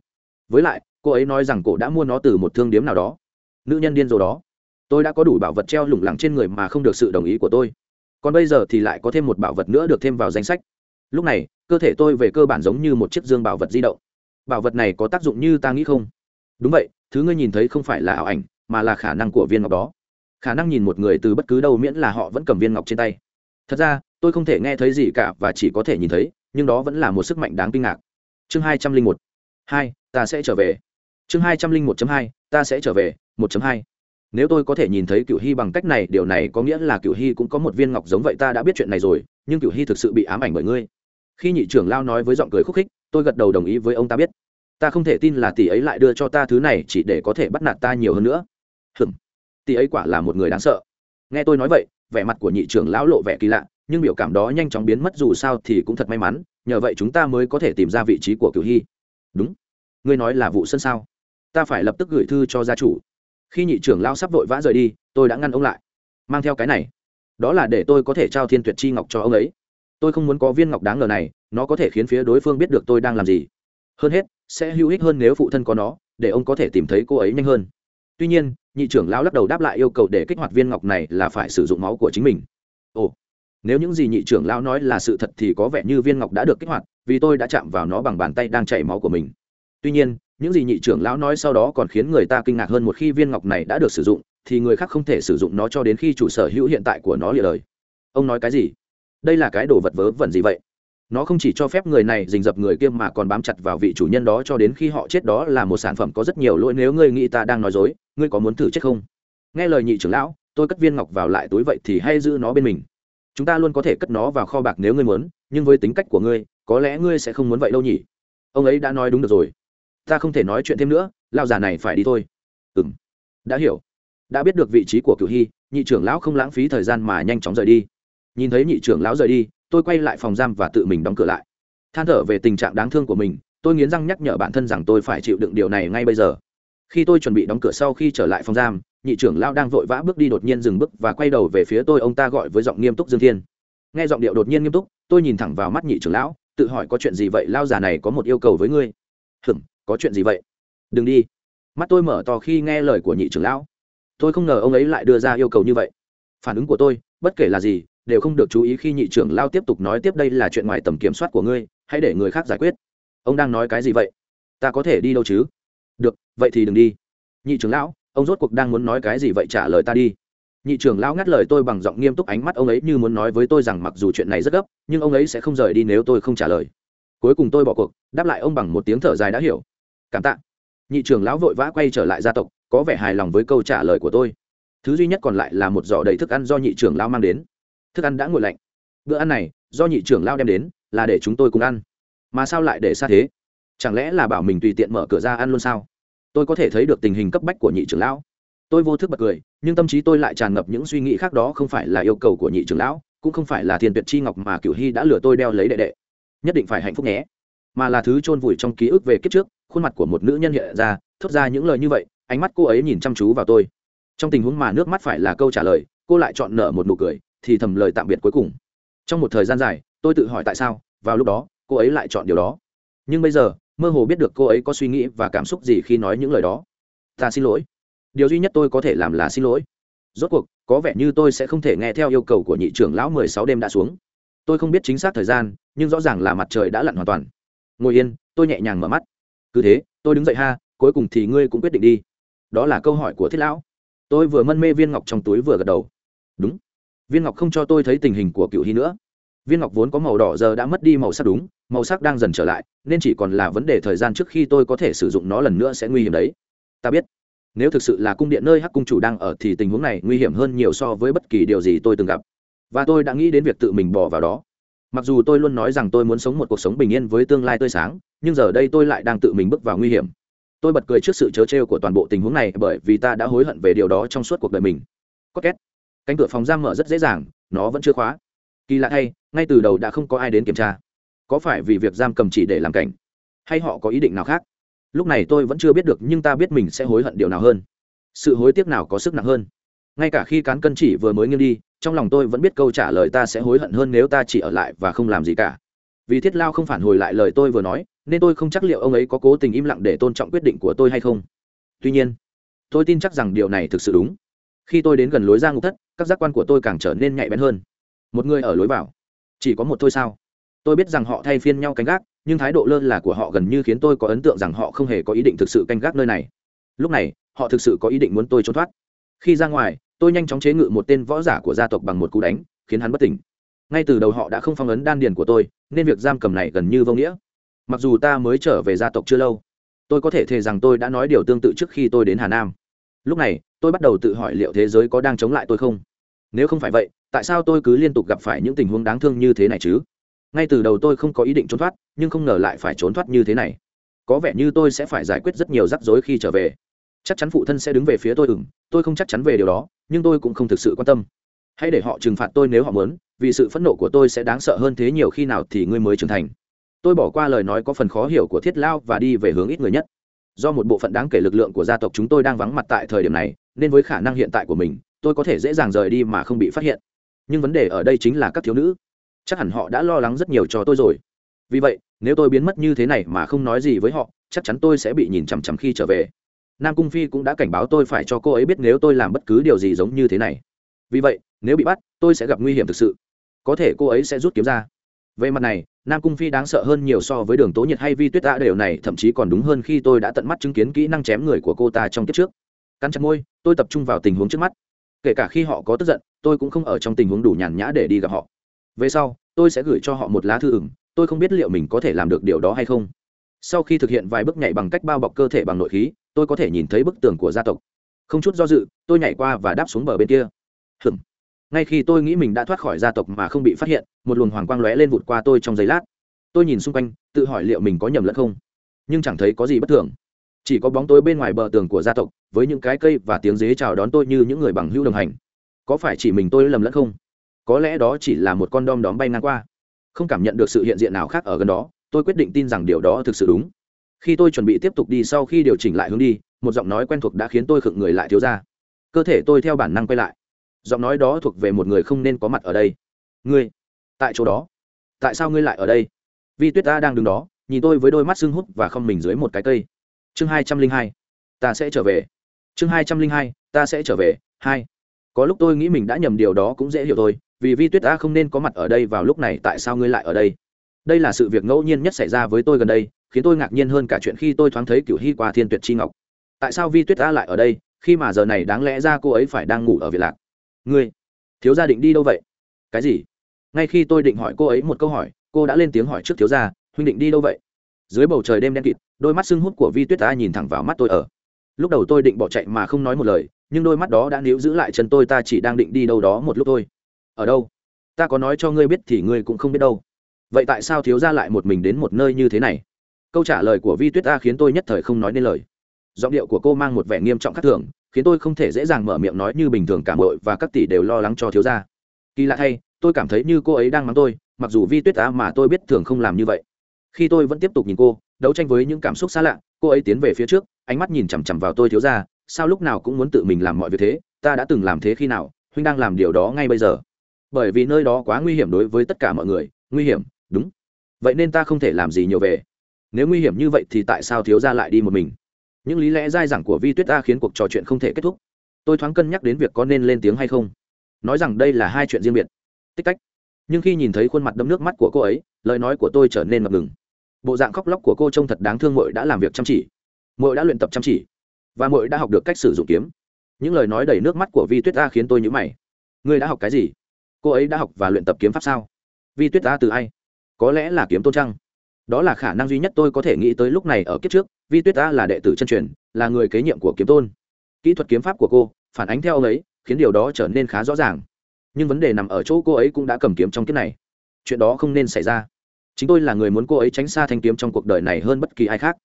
với lại, cô ấy nói rằng cổ đã mua nó từ một thương điếm nào đó. Nữ nhân điên rồ đó. Tôi đã có đủ bảo vật treo lủng lẳng trên người mà không được sự đồng ý của tôi. Còn bây giờ thì lại có thêm một bảo vật nữa được thêm vào danh sách. Lúc này, cơ thể tôi về cơ bản giống như một chiếc dương bảo vật di động. Bảo vật này có tác dụng như ta nghĩ không? Đúng vậy, thứ ngươi nhìn thấy không phải là ảo ảnh, mà là khả năng của viên ngọc đó. Khả năng nhìn một người từ bất cứ đâu miễn là họ vẫn cầm viên ngọc trên tay. Thật ra, tôi không thể nghe thấy gì cả và chỉ có thể nhìn thấy, nhưng đó vẫn là một sức mạnh đáng kinh ngạc. Chương hai trăm linh một. Hai ta sẽ trở về. Chương hai trăm linh một hai, ta sẽ trở về, một hai. Nếu tôi có thể nhìn thấy cựu hy bằng cách này, điều này có nghĩa là cựu hy cũng có một viên ngọc giống vậy, ta đã biết chuyện này rồi, nhưng cựu hy thực sự bị ám ảnh bởi ngươi. Khi nhị trưởng lao nói với giọng cười khúc khích, tôi gật đầu đồng ý với ông ta biết. Ta không thể tin là tỷ ấy lại đưa cho ta thứ này, chỉ để có thể bắt nạt ta nhiều hơn nữa. Hừm, tỷ ấy quả là một người đáng sợ. Nghe tôi nói vậy, vẻ mặt của nhị trưởng lão lộ vẻ kỳ lạ, nhưng biểu cảm đó nhanh chóng biến mất, dù sao thì cũng thật may mắn, nhờ vậy chúng ta mới có thể tìm ra vị trí của cửu hy. Đúng ngươi nói là vụ sân sao? Ta phải lập tức gửi thư cho gia chủ. Khi nhị trưởng lão sắp vội vã rời đi, tôi đã ngăn ông lại. Mang theo cái này. Đó là để tôi có thể trao thiên tuyệt chi ngọc cho ông ấy. Tôi không muốn có viên ngọc đáng ngờ này, nó có thể khiến phía đối phương biết được tôi đang làm gì. Hơn hết, sẽ hữu ích hơn nếu phụ thân có nó, để ông có thể tìm thấy cô ấy nhanh hơn. Tuy nhiên, nhị trưởng lão lắc đầu đáp lại yêu cầu để kích hoạt viên ngọc này là phải sử dụng máu của chính mình. Ồ, nếu những gì nhị trưởng lão nói là sự thật thì có vẻ như viên ngọc đã được kích hoạt, vì tôi đã chạm vào nó bằng bàn tay đang chảy máu của mình tuy nhiên, những gì nhị trưởng lão nói sau đó còn khiến người ta kinh ngạc hơn một khi viên ngọc này đã được sử dụng, thì người khác không thể sử dụng nó cho đến khi chủ sở hữu hiện tại của nó lìa lời. Ông nói cái gì? Đây là cái đồ vật vớ vẩn gì vậy? Nó không chỉ cho phép người này dình dập người kia mà còn bám chặt vào vị chủ nhân đó cho đến khi họ chết đó là một sản phẩm có rất nhiều lỗi nếu ngươi nghĩ ta đang nói dối, ngươi có muốn thử chết không? Nghe lời nhị trưởng lão, tôi cất viên ngọc vào lại túi vậy thì hay giữ nó bên mình. Chúng ta luôn có thể cất nó vào kho bạc nếu ngươi muốn, nhưng với tính cách của ngươi, có lẽ ngươi sẽ không muốn vậy đâu nhỉ? Ông ấy đã nói đúng được rồi ta không thể nói chuyện thêm nữa, lao già này phải đi thôi. Ừ m đã hiểu. Đã biết được vị trí của cựu hy, nhị trưởng lão không lãng phí thời gian mà nhanh chóng rời đi. Nhìn thấy nhị trưởng lão rời đi, tôi quay lại phòng giam và tự mình đóng cửa lại. Than thở về tình trạng đáng thương của mình, tôi nghiến răng nhắc nhở bản thân rằng tôi phải chịu đựng điều này ngay bây giờ. Khi tôi chuẩn bị đóng cửa sau khi trở lại phòng giam, nhị trưởng lão đang vội vã bước đi đột nhiên dừng bước và quay đầu về phía tôi, ông ta gọi với giọng nghiêm túc dương thiên. Nghe giọng điệu đột nhiên nghiêm túc, tôi nhìn thẳng vào mắt nhị trưởng lão, tự hỏi có chuyện gì vậy, lao già này có một yêu cầu với ngươi. Hừm có chuyện gì vậy? Đừng đi. Mắt tôi mở to khi nghe lời của nhị trưởng lão. Tôi không ngờ ông ấy lại đưa ra yêu cầu như vậy. Phản ứng của tôi, bất kể là gì, đều không được chú ý khi nhị trưởng lao tiếp tục nói tiếp đây là chuyện ngoài tầm kiểm soát của ngươi, hãy để người khác giải quyết. Ông đang nói cái gì vậy? Ta có thể đi đâu chứ? Được, vậy thì đừng đi. Nhị trưởng lão, ông rốt cuộc đang muốn nói cái gì vậy trả lời ta đi. Nhị trưởng lão ngắt lời tôi bằng giọng nghiêm túc ánh mắt ông ấy như muốn nói với tôi rằng mặc dù chuyện này rất gấp, nhưng ông ấy sẽ không rời đi nếu tôi không trả lời. Cuối cùng tôi bỏ cuộc, đáp lại ông bằng một tiếng thở dài đã hiểu cảm tạ. Nhị trưởng lão vội vã quay trở lại gia tộc, có vẻ hài lòng với câu trả lời của tôi. Thứ duy nhất còn lại là một giỏ đầy thức ăn do nhị trưởng lão mang đến. Thức ăn đã nguội lạnh. Bữa ăn này, do nhị trưởng lão đem đến, là để chúng tôi cùng ăn. Mà sao lại để xa thế? Chẳng lẽ là bảo mình tùy tiện mở cửa ra ăn luôn sao? Tôi có thể thấy được tình hình cấp bách của nhị trưởng lão. Tôi vô thức bật cười, nhưng tâm trí tôi lại tràn ngập những suy nghĩ khác đó không phải là yêu cầu của nhị trưởng lão, cũng không phải là thiên tuyệt chi ngọc mà cửu hy đã lừa tôi đeo lấy đệ đệ. Nhất định phải hạnh phúc nhé. Mà là thứ chôn vùi trong ký ức về kiếp trước khuôn mặt của một nữ nhân hiện ra, thốt ra những lời như vậy, ánh mắt cô ấy nhìn chăm chú vào tôi. Trong tình huống mà nước mắt phải là câu trả lời, cô lại chọn nở một nụ cười, thì thầm lời tạm biệt cuối cùng. Trong một thời gian dài, tôi tự hỏi tại sao, vào lúc đó, cô ấy lại chọn điều đó. Nhưng bây giờ, mơ hồ biết được cô ấy có suy nghĩ và cảm xúc gì khi nói những lời đó. Ta xin lỗi. Điều duy nhất tôi có thể làm là xin lỗi. Rốt cuộc, có vẻ như tôi sẽ không thể nghe theo yêu cầu của nhị trưởng lão mười sáu đêm đã xuống. Tôi không biết chính xác thời gian, nhưng rõ ràng là mặt trời đã lặn hoàn toàn. Ngồi yên, tôi nhẹ nhàng mở mắt cứ thế, tôi đứng dậy ha, cuối cùng thì ngươi cũng quyết định đi. Đó là câu hỏi của thiết lão. Tôi vừa mân mê viên ngọc trong túi vừa gật đầu. Đúng. Viên ngọc không cho tôi thấy tình hình của cựu hy nữa. Viên ngọc vốn có màu đỏ giờ đã mất đi màu sắc đúng, màu sắc đang dần trở lại, nên chỉ còn là vấn đề thời gian trước khi tôi có thể sử dụng nó lần nữa sẽ nguy hiểm đấy. Ta biết. Nếu thực sự là cung điện nơi hắc cung chủ đang ở thì tình huống này nguy hiểm hơn nhiều so với bất kỳ điều gì tôi từng gặp. Và tôi đã nghĩ đến việc tự mình bỏ vào đó mặc dù tôi luôn nói rằng tôi muốn sống một cuộc sống bình yên với tương lai tươi sáng, nhưng giờ đây tôi lại đang tự mình bước vào nguy hiểm. Tôi bật cười trước sự chớ trêu của toàn bộ tình huống này bởi vì ta đã hối hận về điều đó trong suốt cuộc đời mình. Có két. Cánh cửa phòng giam mở rất dễ dàng, nó vẫn chưa khóa. Kỳ lạ thay, ngay từ đầu đã không có ai đến kiểm tra. Có phải vì việc giam cầm chỉ để làm cảnh? Hay họ có ý định nào khác? Lúc này tôi vẫn chưa biết được nhưng ta biết mình sẽ hối hận điều nào hơn. Sự hối tiếc nào có sức nặng hơn? Ngay cả khi cán cân chỉ vừa mới nghiêng đi, trong lòng tôi vẫn biết câu trả lời ta sẽ hối hận hơn nếu ta chỉ ở lại và không làm gì cả. Vì thiết lao không phản hồi lại lời tôi vừa nói, nên tôi không chắc liệu ông ấy có cố tình im lặng để tôn trọng quyết định của tôi hay không. Tuy nhiên, tôi tin chắc rằng điều này thực sự đúng. Khi tôi đến gần lối ra ngục thất, các giác quan của tôi càng trở nên nhạy bén hơn. Một người ở lối vào. Chỉ có một thôi sao? Tôi biết rằng họ thay phiên nhau canh gác, nhưng thái độ lơ là của họ gần như khiến tôi có ấn tượng rằng họ không hề có ý định thực sự canh gác nơi này. Lúc này, họ thực sự có ý định muốn tôi trốn thoát khi ra ngoài, tôi nhanh chóng chế ngự một tên võ giả của gia tộc bằng một cú đánh, khiến hắn bất tỉnh. Ngay từ đầu họ đã không phong ấn đan điền của tôi, nên việc giam cầm này gần như vô nghĩa. Mặc dù ta mới trở về gia tộc chưa lâu, tôi có thể thề rằng tôi đã nói điều tương tự trước khi tôi đến hà nam. Lúc này, tôi bắt đầu tự hỏi liệu thế giới có đang chống lại tôi không? Nếu không phải vậy, tại sao tôi cứ liên tục gặp phải những tình huống đáng thương như thế này chứ? Ngay từ đầu tôi không có ý định trốn thoát, nhưng không ngờ lại phải trốn thoát như thế này. Có vẻ như tôi sẽ phải giải quyết rất nhiều rắc rối khi trở về chắc chắn phụ thân sẽ đứng về phía tôi ừng tôi không chắc chắn về điều đó, nhưng tôi cũng không thực sự quan tâm. Hãy để họ trừng phạt tôi nếu họ muốn, vì sự phẫn nộ của tôi sẽ đáng sợ hơn thế nhiều khi nào thì ngươi mới trưởng thành. Tôi bỏ qua lời nói có phần khó hiểu của thiết lao và đi về hướng ít người nhất. Do một bộ phận đáng kể lực lượng của gia tộc chúng tôi đang vắng mặt tại thời điểm này, nên với khả năng hiện tại của mình, tôi có thể dễ dàng rời đi mà không bị phát hiện. Nhưng vấn đề ở đây chính là các thiếu nữ. Chắc hẳn họ đã lo lắng rất nhiều cho tôi rồi. Vì vậy, nếu tôi biến mất như thế này mà không nói gì với họ, chắc chắn tôi sẽ bị nhìn chằm chằm khi trở về nam cung phi cũng đã cảnh báo tôi phải cho cô ấy biết nếu tôi làm bất cứ điều gì giống như thế này. Vì vậy, nếu bị bắt, tôi sẽ gặp nguy hiểm thực sự. Có thể cô ấy sẽ rút kiếm ra. Về mặt này, nam cung phi đáng sợ hơn nhiều so với đường tố nhiệt hay vi tuyết đã đều này, thậm chí còn đúng hơn khi tôi đã tận mắt chứng kiến kỹ năng chém người của cô ta trong kiếp trước. Cắn chặt môi, tôi tập trung vào tình huống trước mắt. Kể cả khi họ có tức giận, tôi cũng không ở trong tình huống đủ nhàn nhã để đi gặp họ. Về sau, tôi sẽ gửi cho họ một lá thư ửng, tôi không biết liệu mình có thể làm được điều đó hay không sau khi thực hiện vài bước nhảy bằng cách bao bọc cơ thể bằng nội khí, tôi có thể nhìn thấy bức tường của gia tộc. Không chút do dự, tôi nhảy qua và đáp xuống bờ bên kia. Hừm ngay khi tôi nghĩ mình đã thoát khỏi gia tộc mà không bị phát hiện, một luồng hoàng quang lóe lên vụt qua tôi trong giây lát. Tôi nhìn xung quanh, tự hỏi liệu mình có nhầm lẫn không. Nhưng chẳng thấy có gì bất thường. Chỉ có bóng tối bên ngoài bờ tường của gia tộc, với những cái cây và tiếng dế chào đón tôi như những người bằng hữu đồng hành. Có phải chỉ mình tôi lầm lẫn không? Có lẽ đó chỉ là một con đom đóm bay ngang qua. Không cảm nhận được sự hiện diện nào khác ở gần đó tôi quyết định tin rằng điều đó thực sự đúng. Khi tôi chuẩn bị tiếp tục đi sau khi điều chỉnh lại hướng đi, một giọng nói quen thuộc đã khiến tôi khựng người lại thiếu ra. Cơ thể tôi theo bản năng quay lại. Giọng nói đó thuộc về một người không nên có mặt ở đây. Ngươi, tại chỗ đó. Tại sao ngươi lại ở đây? Vi tuyết ta đang đứng đó, nhìn tôi với đôi mắt sưng hút và không mình dưới một cái cây. Chương hai trăm linh hai, ta sẽ trở về. Chương hai trăm linh hai, ta sẽ trở về. Hai. Có lúc tôi nghĩ mình đã nhầm điều đó cũng dễ hiểu thôi, vì vi tuyết ta không nên có mặt ở đây vào lúc này, tại sao ngươi lại ở đây? Đây là sự việc ngẫu nhiên nhất xảy ra với tôi gần đây, khiến tôi ngạc nhiên hơn cả chuyện khi tôi thoáng thấy cựu hy qua thiên tuyệt chi ngọc. Tại sao vi tuyết ta lại ở đây, khi mà giờ này đáng lẽ ra cô ấy phải đang ngủ ở việt lạc? Ngươi, thiếu gia định đi đâu vậy? Cái gì? Ngay khi tôi định hỏi cô ấy một câu hỏi, cô đã lên tiếng hỏi trước thiếu gia, huynh định đi đâu vậy? Dưới bầu trời đêm đen kịt, đôi mắt sưng hút của vi tuyết ta nhìn thẳng vào mắt tôi ở. Lúc đầu tôi định bỏ chạy mà không nói một lời, nhưng đôi mắt đó đã níu giữ lại chân tôi, ta chỉ đang định đi đâu đó một lúc thôi. Ở đâu? Ta có nói cho ngươi biết thì ngươi cũng không biết đâu vậy tại sao thiếu gia lại một mình đến một nơi như thế này? Câu trả lời của vi tuyết ta khiến tôi nhất thời không nói nên lời. Giọng điệu của cô mang một vẻ nghiêm trọng khác thường, khiến tôi không thể dễ dàng mở miệng nói như bình thường cả mội và các tỷ đều lo lắng cho thiếu gia. Kỳ lạ thay, tôi cảm thấy như cô ấy đang mắng tôi, mặc dù vi tuyết Á mà tôi biết thường không làm như vậy. Khi tôi vẫn tiếp tục nhìn cô, đấu tranh với những cảm xúc xa lạ, cô ấy tiến về phía trước, ánh mắt nhìn chằm chằm vào tôi thiếu ra sao lúc nào cũng muốn tự mình làm mọi việc thế, ta đã từng làm thế khi nào, huynh đang làm điều đó ngay bây giờ. Bởi vì nơi đó quá nguy hiểm đối với tất cả mọi người, nguy hiểm đúng. Vậy nên ta không thể làm gì nhiều về. Nếu nguy hiểm như vậy thì tại sao thiếu ra lại đi một mình? Những lý lẽ dai dẳng của vi tuyết ta khiến cuộc trò chuyện không thể kết thúc. Tôi thoáng cân nhắc đến việc có nên lên tiếng hay không. Nói rằng đây là hai chuyện riêng biệt. Tích cách nhưng khi nhìn thấy khuôn mặt đẫm nước mắt của cô ấy, lời nói của tôi trở nên ngập ngừng. Bộ dạng khóc lóc của cô trông thật đáng thương mội đã làm việc chăm chỉ. Mội đã luyện tập chăm chỉ. Và mội đã học được cách sử dụng kiếm. Những lời nói đầy nước mắt của vi tuyết a khiến tôi nhữ mày. Ngươi đã học cái gì? Cô ấy đã học và luyện tập kiếm pháp sao? Vi tuyết a từ ai? Có lẽ là kiếm tôn trăng. Đó là khả năng duy nhất tôi có thể nghĩ tới lúc này ở kiếp trước vi tuyết ta là đệ tử chân truyền, là người kế nhiệm của kiếm tôn. Kỹ thuật kiếm pháp của cô, phản ánh theo ông ấy, khiến điều đó trở nên khá rõ ràng. Nhưng vấn đề nằm ở chỗ cô ấy cũng đã cầm kiếm trong kiếp này. Chuyện đó không nên xảy ra. Chính tôi là người muốn cô ấy tránh xa thanh kiếm trong cuộc đời này hơn bất kỳ ai khác.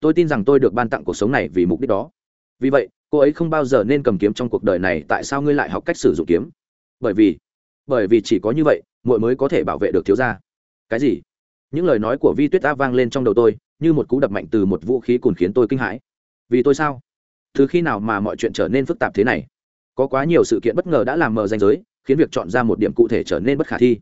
Tôi tin rằng tôi được ban tặng cuộc sống này vì mục đích đó. Vì vậy, cô ấy không bao giờ nên cầm kiếm trong cuộc đời này, tại sao ngươi lại học cách sử dụng kiếm? Bởi vì bởi vì chỉ có như vậy, muội mới có thể bảo vệ được thiếu gia cái gì? Những lời nói của vi tuyết Á vang lên trong đầu tôi, như một cú đập mạnh từ một vũ khí cùn khiến tôi kinh hãi. Vì tôi sao? Từ khi nào mà mọi chuyện trở nên phức tạp thế này? Có quá nhiều sự kiện bất ngờ đã làm mờ danh giới, khiến việc chọn ra một điểm cụ thể trở nên bất khả thi.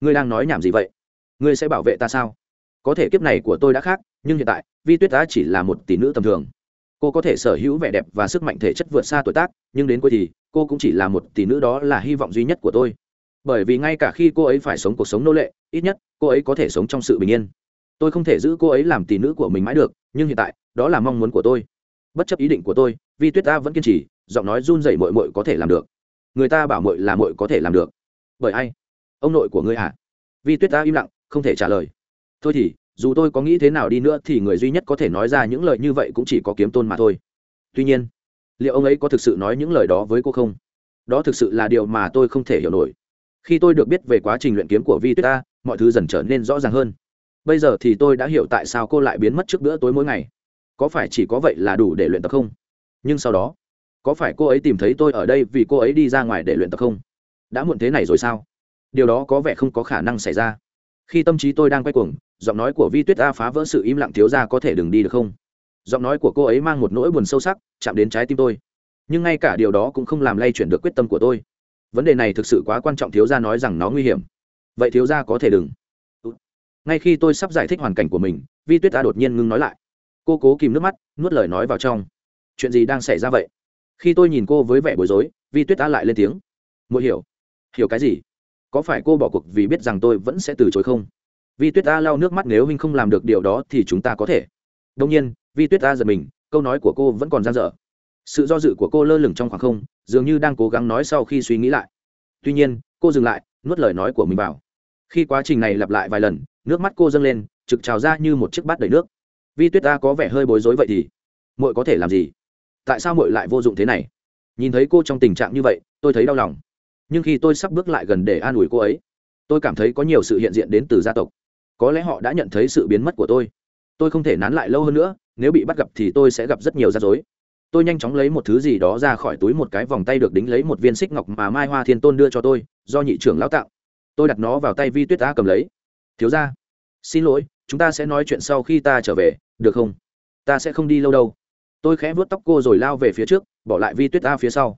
Ngươi đang nói nhảm gì vậy? Ngươi sẽ bảo vệ ta sao? Có thể kiếp này của tôi đã khác, nhưng hiện tại, vi tuyết đã chỉ là một tỷ nữ tầm thường. Cô có thể sở hữu vẻ đẹp và sức mạnh thể chất vượt xa tuổi tác, nhưng đến cuối thì, cô cũng chỉ là một tỷ nữ đó là hy vọng duy nhất của tôi bởi vì ngay cả khi cô ấy phải sống cuộc sống nô lệ, ít nhất, cô ấy có thể sống trong sự bình yên. Tôi không thể giữ cô ấy làm tỷ nữ của mình mãi được, nhưng hiện tại, đó là mong muốn của tôi. Bất chấp ý định của tôi, vi tuyết ta vẫn kiên trì, giọng nói run rẩy mội mội có thể làm được. Người ta bảo mội là mội có thể làm được. Bởi ai? Ông nội của ngươi à vi tuyết ta im lặng, không thể trả lời. Thôi thì, dù tôi có nghĩ thế nào đi nữa thì người duy nhất có thể nói ra những lời như vậy cũng chỉ có kiếm tôn mà thôi. Tuy nhiên, liệu ông ấy có thực sự nói những lời đó với cô không? Đó thực sự là điều mà tôi không thể hiểu nổi khi tôi được biết về quá trình luyện kiếm của vi tuyết ta mọi thứ dần trở nên rõ ràng hơn. Bây giờ thì tôi đã hiểu tại sao cô lại biến mất trước bữa tối mỗi ngày. Có phải chỉ có vậy là đủ để luyện tập không? Nhưng sau đó, có phải cô ấy tìm thấy tôi ở đây vì cô ấy đi ra ngoài để luyện tập không? Đã muộn thế này rồi sao? Điều đó có vẻ không có khả năng xảy ra. Khi tâm trí tôi đang quay cuồng, giọng nói của vi tuyết a phá vỡ sự im lặng thiếu ra có thể đừng đi được không? Giọng nói của cô ấy mang một nỗi buồn sâu sắc, chạm đến trái tim tôi. Nhưng ngay cả điều đó cũng không làm lay chuyển được quyết tâm của tôi vấn đề này thực sự quá quan trọng, thiếu gia nói rằng nó nguy hiểm. Vậy thiếu gia có thể đừng. Ngay khi tôi sắp giải thích hoàn cảnh của mình, vi tuyết Ta đột nhiên ngưng nói lại. Cô cố kìm nước mắt, nuốt lời nói vào trong. Chuyện gì đang xảy ra vậy? Khi tôi nhìn cô với vẻ bối rối, vi tuyết Ta lại lên tiếng. Muội hiểu. Hiểu cái gì? Có phải cô bỏ cuộc vì biết rằng tôi vẫn sẽ từ chối không? Vi tuyết Ta lau nước mắt, nếu huynh không làm được điều đó thì chúng ta có thể. Đông nhiên, vi tuyết Ta giật mình, câu nói của cô vẫn còn gian dở sự do dự của cô lơ lửng trong khoảng không, dường như đang cố gắng nói sau khi suy nghĩ lại. Tuy nhiên, cô dừng lại, nuốt lời nói của mình vào. Khi quá trình này lặp lại vài lần, nước mắt cô dâng lên, trực trào ra như một chiếc bát đầy nước. Vi tuyết ta có vẻ hơi bối rối vậy thì, muội có thể làm gì? Tại sao muội lại vô dụng thế này? Nhìn thấy cô trong tình trạng như vậy, tôi thấy đau lòng. Nhưng khi tôi sắp bước lại gần để an ủi cô ấy, tôi cảm thấy có nhiều sự hiện diện đến từ gia tộc. Có lẽ họ đã nhận thấy sự biến mất của tôi. Tôi không thể nán lại lâu hơn nữa, nếu bị bắt gặp thì tôi sẽ gặp rất nhiều rắc rối tôi nhanh chóng lấy một thứ gì đó ra khỏi túi một cái vòng tay được đính lấy một viên xích ngọc mà mai hoa thiên tôn đưa cho tôi, do nhị trưởng lão tạo tôi đặt nó vào tay vi tuyết ta cầm lấy. Thiếu ra xin lỗi, chúng ta sẽ nói chuyện sau khi ta trở về, được không? Ta sẽ không đi lâu đâu. Tôi khẽ vuốt tóc cô rồi lao về phía trước, bỏ lại vi tuyết ta phía sau.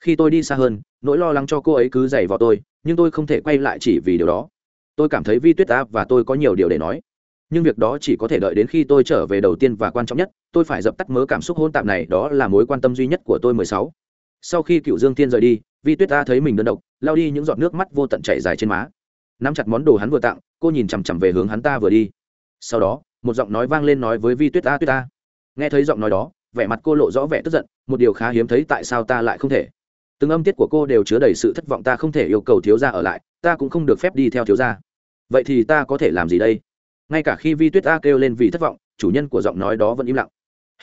Khi tôi đi xa hơn, nỗi lo lắng cho cô ấy cứ dày vào tôi, nhưng tôi không thể quay lại chỉ vì điều đó. Tôi cảm thấy vi tuyết ta và tôi có nhiều điều để nói nhưng việc đó chỉ có thể đợi đến khi tôi trở về đầu tiên và quan trọng nhất, tôi phải dập tắt mớ cảm xúc hôn tạp này, đó là mối quan tâm duy nhất của tôi mười sáu. Sau khi cựu dương thiên rời đi, vi tuyết ta thấy mình đơn độc, lao đi những giọt nước mắt vô tận chảy dài trên má. Nắm chặt món đồ hắn vừa tặng, cô nhìn chằm chằm về hướng hắn ta vừa đi. Sau đó, một giọng nói vang lên nói với vi tuyết ta tuyết ta. Nghe thấy giọng nói đó, vẻ mặt cô lộ rõ vẻ tức giận, một điều khá hiếm thấy tại sao ta lại không thể. Từng âm tiết của cô đều chứa đầy sự thất vọng, ta không thể yêu cầu thiếu gia ở lại, ta cũng không được phép đi theo thiếu gia. Vậy thì ta có thể làm gì đây? Ngay cả khi vi tuyết a kêu lên vì thất vọng, chủ nhân của giọng nói đó vẫn im lặng.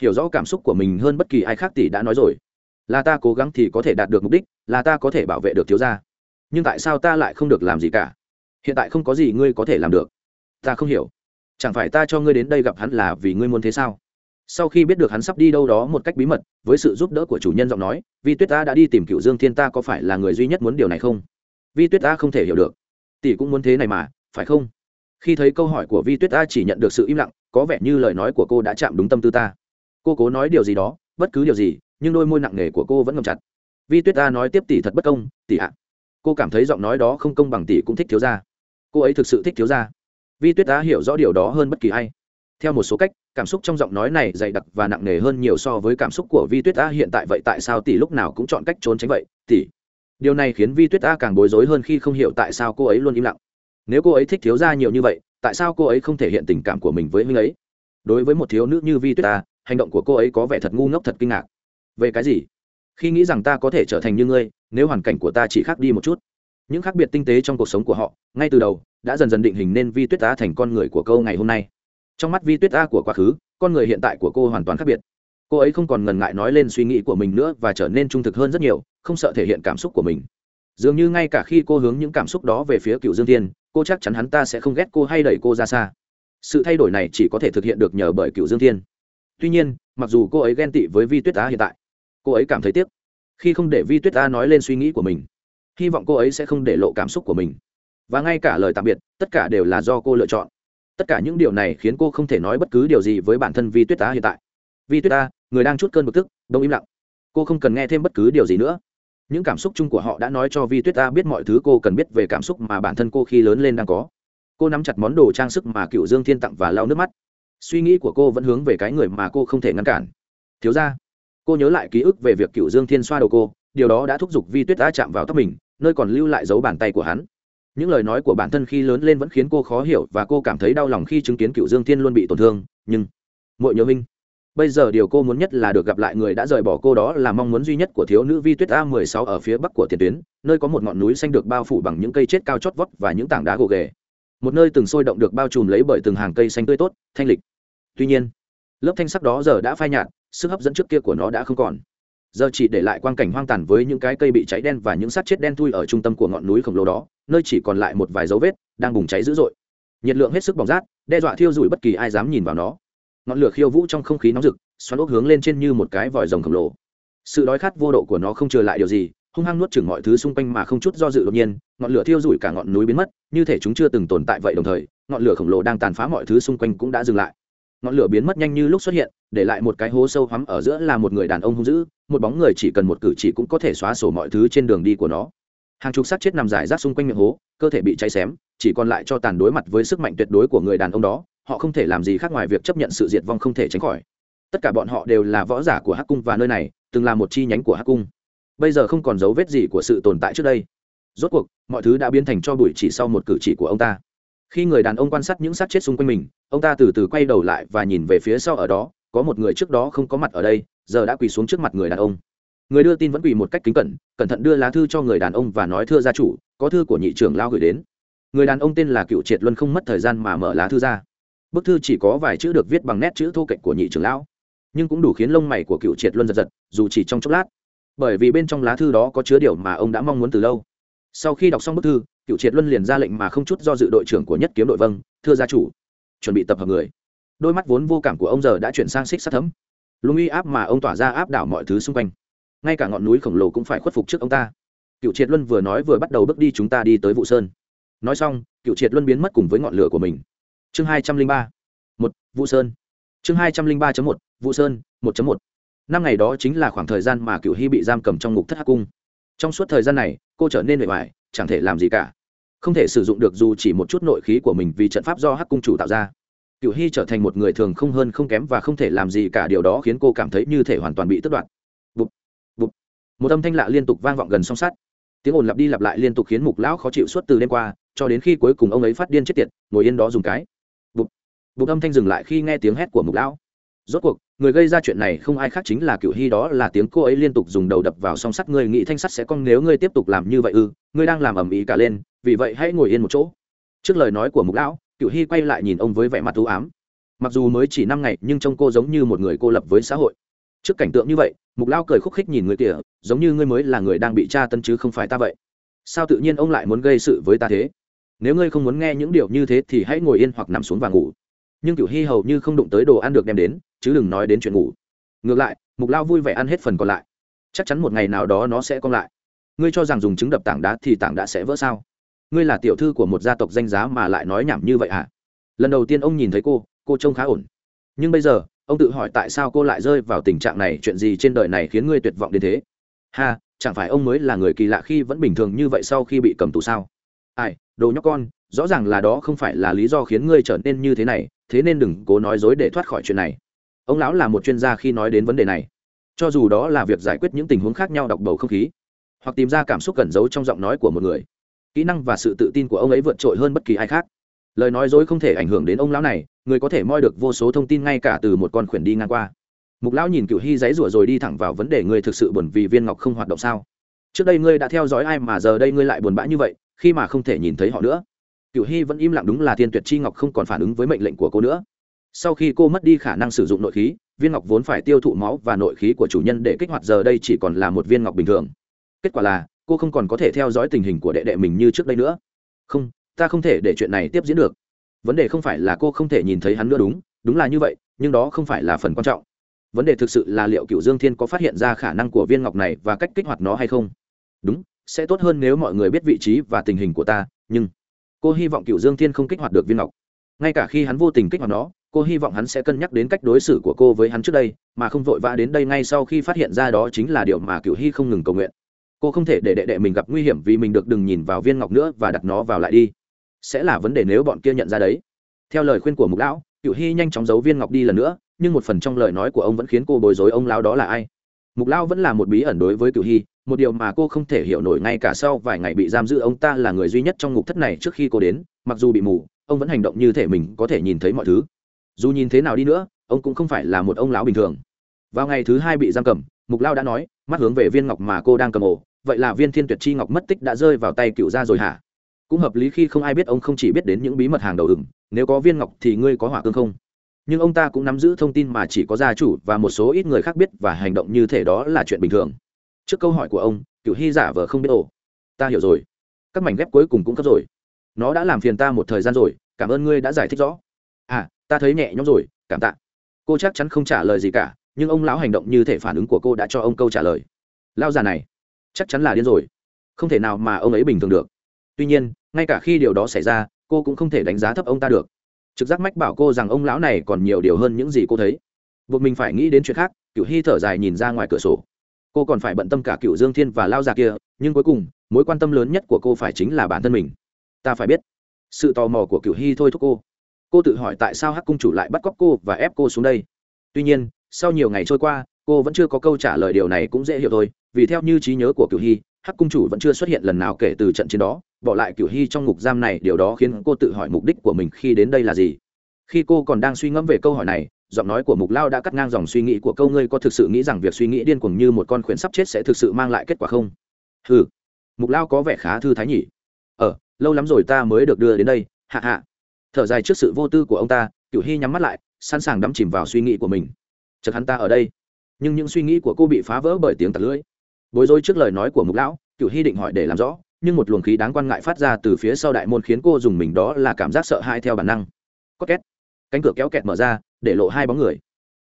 Hiểu rõ cảm xúc của mình hơn bất kỳ ai khác tỷ đã nói rồi. Là ta cố gắng thì có thể đạt được mục đích, là ta có thể bảo vệ được thiếu gia. Nhưng tại sao ta lại không được làm gì cả? Hiện tại không có gì ngươi có thể làm được. Ta không hiểu. Chẳng phải ta cho ngươi đến đây gặp hắn là vì ngươi muốn thế sao? Sau khi biết được hắn sắp đi đâu đó một cách bí mật, với sự giúp đỡ của chủ nhân giọng nói, vi tuyết ta đã đi tìm cựu dương thiên ta có phải là người duy nhất muốn điều này không? Vi tuyết ta không thể hiểu được. Tỷ cũng muốn thế này mà, phải không? Khi thấy câu hỏi của vi tuyết ta chỉ nhận được sự im lặng, có vẻ như lời nói của cô đã chạm đúng tâm tư ta. Cô cố nói điều gì đó, bất cứ điều gì, nhưng đôi môi nặng nề của cô vẫn ngầm chặt. Vi tuyết ta nói tiếp tỷ thật bất công, tỷ ạ. Cô cảm thấy giọng nói đó không công bằng tỷ cũng thích thiếu gia. Cô ấy thực sự thích thiếu gia. Vi tuyết ta hiểu rõ điều đó hơn bất kỳ ai. Theo một số cách, cảm xúc trong giọng nói này dày đặc và nặng nề hơn nhiều so với cảm xúc của vi tuyết ta hiện tại, vậy tại sao tỷ lúc nào cũng chọn cách trốn tránh vậy, tỷ? Điều này khiến vi tuyết ta càng bối rối hơn khi không hiểu tại sao cô ấy luôn im lặng nếu cô ấy thích thiếu gia nhiều như vậy, tại sao cô ấy không thể hiện tình cảm của mình với huynh ấy? Đối với một thiếu nữ như vi tuyết ta, hành động của cô ấy có vẻ thật ngu ngốc, thật kinh ngạc. Về cái gì? Khi nghĩ rằng ta có thể trở thành như ngươi, nếu hoàn cảnh của ta chỉ khác đi một chút. Những khác biệt tinh tế trong cuộc sống của họ, ngay từ đầu, đã dần dần định hình nên vi tuyết ta thành con người của câu ngày hôm nay. Trong mắt vi tuyết ta của quá khứ, con người hiện tại của cô hoàn toàn khác biệt. Cô ấy không còn ngần ngại nói lên suy nghĩ của mình nữa và trở nên trung thực hơn rất nhiều, không sợ thể hiện cảm xúc của mình. Dường như ngay cả khi cô hướng những cảm xúc đó về phía cựu dương thiên cô chắc chắn hắn ta sẽ không ghét cô hay đẩy cô ra xa. Sự thay đổi này chỉ có thể thực hiện được nhờ bởi cựu dương thiên. Tuy nhiên, mặc dù cô ấy ghen tị với vi tuyết á hiện tại, cô ấy cảm thấy tiếc khi không để vi tuyết á nói lên suy nghĩ của mình. Hy vọng cô ấy sẽ không để lộ cảm xúc của mình. Và ngay cả lời tạm biệt, tất cả đều là do cô lựa chọn. Tất cả những điều này khiến cô không thể nói bất cứ điều gì với bản thân vi tuyết á hiện tại. Vi tuyết á, người đang chút cơn bực tức, đông im lặng. Cô không cần nghe thêm bất cứ điều gì nữa những cảm xúc chung của họ đã nói cho vi tuyết ta biết mọi thứ cô cần biết về cảm xúc mà bản thân cô khi lớn lên đang có. Cô nắm chặt món đồ trang sức mà cựu dương thiên tặng và lau nước mắt. Suy nghĩ của cô vẫn hướng về cái người mà cô không thể ngăn cản. Thiếu ra cô nhớ lại ký ức về việc cựu dương thiên xoa đầu cô, điều đó đã thúc giục vi tuyết đã chạm vào tóc mình, nơi còn lưu lại dấu bàn tay của hắn. Những lời nói của bản thân khi lớn lên vẫn khiến cô khó hiểu và cô cảm thấy đau lòng khi chứng kiến cựu dương thiên luôn bị tổn thương, nhưng mỗi nhớ minh bây giờ điều cô muốn nhất là được gặp lại người đã rời bỏ cô đó là mong muốn duy nhất của thiếu nữ vi tuyết a 16 ở phía bắc của tiền tuyến, nơi có một ngọn núi xanh được bao phủ bằng những cây chết cao chót vót và những tảng đá gồ ghề. Một nơi từng sôi động được bao trùm lấy bởi từng hàng cây xanh tươi tốt, thanh lịch. Tuy nhiên, lớp thanh sắc đó giờ đã phai nhạt, sức hấp dẫn trước kia của nó đã không còn. Giờ chỉ để lại quang cảnh hoang tàn với những cái cây bị cháy đen và những xác chết đen thui ở trung tâm của ngọn núi khổng lồ đó, nơi chỉ còn lại một vài dấu vết đang bùng cháy dữ dội. Nhiệt lượng hết sức bỏng rát, đe dọa thiêu rụi bất kỳ ai dám nhìn vào nó ngọn lửa khiêu vũ trong không khí nóng rực, xoắn ốc hướng lên trên như một cái vòi rồng khổng lồ. Sự đói khát vô độ của nó không trừ lại điều gì, hung hăng nuốt chửng mọi thứ xung quanh mà không chút do dự đột nhiên, ngọn lửa thiêu rụi cả ngọn núi biến mất, như thể chúng chưa từng tồn tại vậy đồng thời, ngọn lửa khổng lồ đang tàn phá mọi thứ xung quanh cũng đã dừng lại. Ngọn lửa biến mất nhanh như lúc xuất hiện, để lại một cái hố sâu hoắm ở giữa là một người đàn ông hung dữ, một bóng người chỉ cần một cử chỉ cũng có thể xóa sổ mọi thứ trên đường đi của nó. Hàng chục xác chết nằm rải rác xung quanh miệng hố, cơ thể bị cháy xém, chỉ còn lại cho tàn đối mặt với sức mạnh tuyệt đối của người đàn ông đó họ không thể làm gì khác ngoài việc chấp nhận sự diệt vong không thể tránh khỏi. Tất cả bọn họ đều là võ giả của hắc cung và nơi này, từng là một chi nhánh của hắc cung. Bây giờ không còn dấu vết gì của sự tồn tại trước đây. Rốt cuộc, mọi thứ đã biến thành cho bụi chỉ sau một cử chỉ của ông ta. Khi người đàn ông quan sát những xác chết xung quanh mình, ông ta từ từ quay đầu lại và nhìn về phía sau ở đó, có một người trước đó không có mặt ở đây, giờ đã quỳ xuống trước mặt người đàn ông. Người đưa tin vẫn quỳ một cách kính cẩn cẩn thận đưa lá thư cho người đàn ông và nói, thưa gia chủ, có thư của nhị trưởng lao gửi đến. Người đàn ông tên là cựu triệt luân không mất thời gian mà mở lá thư ra bức thư chỉ có vài chữ được viết bằng nét chữ thô kệch của nhị trưởng lão, nhưng cũng đủ khiến lông mày của cựu triệt luân giật giật, dù chỉ trong chốc lát. Bởi vì bên trong lá thư đó có chứa điều mà ông đã mong muốn từ lâu. Sau khi đọc xong bức thư, cựu triệt luân liền ra lệnh mà không chút do dự đội trưởng của nhất kiếm đội vâng thưa gia chủ, chuẩn bị tập hợp người. Đôi mắt vốn vô cảm của ông giờ đã chuyển sang xích sắt thấm. Lung uy áp mà ông tỏa ra áp đảo mọi thứ xung quanh. Ngay cả ngọn núi khổng lồ cũng phải khuất phục trước ông ta. Cựu triệt luân vừa nói vừa bắt đầu bước đi chúng ta đi tới vụ sơn. Nói xong, cựu triệt luân biến mất cùng với ngọn lửa của mình chương hai trăm linh ba một Vũ sơn. Chương hai trăm linh ba một Vũ sơn một một. Năm ngày đó chính là khoảng thời gian mà cựu hy bị giam cầm trong ngục thất hắc cung. Trong suốt thời gian này cô trở nên bề ngoài chẳng thể làm gì cả. Không thể sử dụng được dù chỉ một chút nội khí của mình vì trận pháp do hắc cung chủ tạo ra. Cựu hy trở thành một người thường không hơn không kém và không thể làm gì cả điều đó khiến cô cảm thấy như thể hoàn toàn bị tước đoạt. Bụp, bụp. một âm thanh lạ liên tục vang vọng gần song sát tiếng ồn lặp đi lặp lại liên tục khiến mục lão khó chịu suốt từ đêm qua cho đến khi cuối cùng ông ấy phát điên chết tiệt ngồi yên đó dùng cái bụng âm thanh dừng lại khi nghe tiếng hét của mục lão. Rốt cuộc người gây ra chuyện này không ai khác chính là cựu hy đó là tiếng cô ấy liên tục dùng đầu đập vào song sắt. Ngươi nghĩ thanh sắt sẽ cong nếu ngươi tiếp tục làm như vậy ư? Ngươi đang làm ầm ĩ cả lên vì vậy hãy ngồi yên một chỗ. Trước lời nói của mục lão cựu hy quay lại nhìn ông với vẻ mặt thú ám. Mặc dù mới chỉ năm ngày nhưng trông cô giống như một người cô lập với xã hội. Trước cảnh tượng như vậy mục lão cười khúc khích nhìn người kia, giống như ngươi mới là người đang bị tra tân chứ không phải ta vậy. Sao tự nhiên ông lại muốn gây sự với ta thế? Nếu ngươi không muốn nghe những điều như thế thì hãy ngồi yên hoặc nằm xuống và ngủ nhưng cựu hy hầu như không đụng tới đồ ăn được đem đến, chứ đừng nói đến chuyện ngủ. Ngược lại, mục lao vui vẻ ăn hết phần còn lại. Chắc chắn một ngày nào đó nó sẽ cong lại. Ngươi cho rằng dùng trứng đập tảng đá thì tảng đá sẽ vỡ sao? Ngươi là tiểu thư của một gia tộc danh giá mà lại nói nhảm như vậy à lần đầu tiên ông nhìn thấy cô cô trông khá ổn. Nhưng bây giờ, ông tự hỏi tại sao cô lại rơi vào tình trạng này, chuyện gì trên đời này khiến ngươi tuyệt vọng đến thế? Ha, chẳng phải ông mới là người kỳ lạ khi vẫn bình thường như vậy sau khi bị cầm tù sao? Ai, đồ nhóc con rõ ràng là đó không phải là lý do khiến ngươi trở nên như thế này, thế nên đừng cố nói dối để thoát khỏi chuyện này. Ông lão là một chuyên gia khi nói đến vấn đề này. Cho dù đó là việc giải quyết những tình huống khác nhau đọc bầu không khí, hoặc tìm ra cảm xúc cẩn giấu trong giọng nói của một người, kỹ năng và sự tự tin của ông ấy vượt trội hơn bất kỳ ai khác. Lời nói dối không thể ảnh hưởng đến ông lão này, người có thể moi được vô số thông tin ngay cả từ một con khuyển đi ngang qua. Mục lão nhìn cựu hy giấy rủa rồi đi thẳng vào vấn đề ngươi thực sự buồn vì viên ngọc không hoạt động sao? Trước đây ngươi đã theo dõi ai mà giờ đây ngươi lại buồn bã như vậy, khi mà không thể nhìn thấy họ nữa cựu hy vẫn im lặng đúng là thiên tuyệt chi ngọc không còn phản ứng với mệnh lệnh của cô nữa. Sau khi cô mất đi khả năng sử dụng nội khí, viên ngọc vốn phải tiêu thụ máu và nội khí của chủ nhân để kích hoạt giờ đây chỉ còn là một viên ngọc bình thường. Kết quả là, cô không còn có thể theo dõi tình hình của đệ đệ mình như trước đây nữa. Không, ta không thể để chuyện này tiếp diễn được. Vấn đề không phải là cô không thể nhìn thấy hắn nữa đúng đúng là như vậy, nhưng đó không phải là phần quan trọng. Vấn đề thực sự là liệu cựu dương thiên có phát hiện ra khả năng của viên ngọc này và cách kích hoạt nó hay không? Đúng, sẽ tốt hơn nếu mọi người biết vị trí và tình hình của ta, nhưng cô hy vọng cựu dương thiên không kích hoạt được viên ngọc. Ngay cả khi hắn vô tình kích hoạt nó, cô hy vọng hắn sẽ cân nhắc đến cách đối xử của cô với hắn trước đây, mà không vội vã đến đây ngay sau khi phát hiện ra đó chính là điều mà cựu hy không ngừng cầu nguyện. Cô không thể để đệ đệ mình gặp nguy hiểm vì mình được đừng nhìn vào viên ngọc nữa và đặt nó vào lại đi. Sẽ là vấn đề nếu bọn kia nhận ra đấy. Theo lời khuyên của mục lão cựu hy nhanh chóng giấu viên ngọc đi lần nữa, nhưng một phần trong lời nói của ông vẫn khiến cô bối rối. Ông lão đó là ai? Mục lão vẫn là một bí ẩn đối với cựu hy một điều mà cô không thể hiểu nổi ngay cả sau vài ngày bị giam giữ, ông ta là người duy nhất trong ngục thất này trước khi cô đến, mặc dù bị mù, ông vẫn hành động như thể mình có thể nhìn thấy mọi thứ. Dù nhìn thế nào đi nữa, ông cũng không phải là một ông lão bình thường. Vào ngày thứ hai bị giam cầm, mục lao đã nói, mắt hướng về viên ngọc mà cô đang cầm ổ vậy là viên thiên tuyệt chi ngọc mất tích đã rơi vào tay cựu gia rồi hả? Cũng hợp lý khi không ai biết, ông không chỉ biết đến những bí mật hàng đầu ửng, nếu có viên ngọc thì ngươi có hỏa cương không? Nhưng ông ta cũng nắm giữ thông tin mà chỉ có gia chủ và một số ít người khác biết và hành động như thể đó là chuyện bình thường trước câu hỏi của ông, cựu hy giả vờ không biết ổ. ta hiểu rồi. Các mảnh ghép cuối cùng cũng cấp rồi. Nó đã làm phiền ta một thời gian rồi, cảm ơn ngươi đã giải thích rõ. À ta thấy nhẹ nhõm rồi, cảm tạ. Cô chắc chắn không trả lời gì cả, nhưng ông lão hành động như thể phản ứng của cô đã cho ông câu trả lời. Lao già này, chắc chắn là điên rồi. Không thể nào mà ông ấy bình thường được. Tuy nhiên, ngay cả khi điều đó xảy ra, cô cũng không thể đánh giá thấp ông ta được. Trực giác mách bảo cô rằng ông lão này còn nhiều điều hơn những gì cô thấy. Buộc mình phải nghĩ đến chuyện khác, cựu hy thở dài nhìn ra ngoài cửa sổ cô còn phải bận tâm cả cựu dương thiên và lao già kia, nhưng cuối cùng, mối quan tâm lớn nhất của cô phải chính là bản thân mình. Ta phải biết, sự tò mò của cựu hy thôi thúc cô. Cô tự hỏi tại sao hắc cung chủ lại bắt cóc cô và ép cô xuống đây. Tuy nhiên, sau nhiều ngày trôi qua, cô vẫn chưa có câu trả lời điều này cũng dễ hiểu thôi, vì theo như trí nhớ của cựu hy, hắc cung chủ vẫn chưa xuất hiện lần nào kể từ trận chiến đó, bỏ lại cựu hy trong ngục giam này, điều đó khiến cô tự hỏi mục đích của mình khi đến đây là gì. Khi cô còn đang suy ngẫm về câu hỏi này giọng nói của mục lao đã cắt ngang dòng suy nghĩ của câu ngươi có thực sự nghĩ rằng việc suy nghĩ điên cuồng như một con khuyển sắp chết sẽ thực sự mang lại kết quả không? Ừ mục lao có vẻ khá thư thái nhỉ. Ờ lâu lắm rồi ta mới được đưa đến đây, hạ hạ. Thở dài trước sự vô tư của ông ta cựu hy nhắm mắt lại, sẵn sàng đắm chìm vào suy nghĩ của mình. Chật hắn ta ở đây. Nhưng những suy nghĩ của cô bị phá vỡ bởi tiếng tạt lưỡi. Bối rối trước lời nói của mục lão cựu hy định hỏi để làm rõ, nhưng một luồng khí đáng quan ngại phát ra từ phía sau đại môn khiến cô dùng mình đó là cảm giác sợ hãi theo bản năng. Có két cánh cửa kéo kẹt mở ra, để lộ hai bóng người.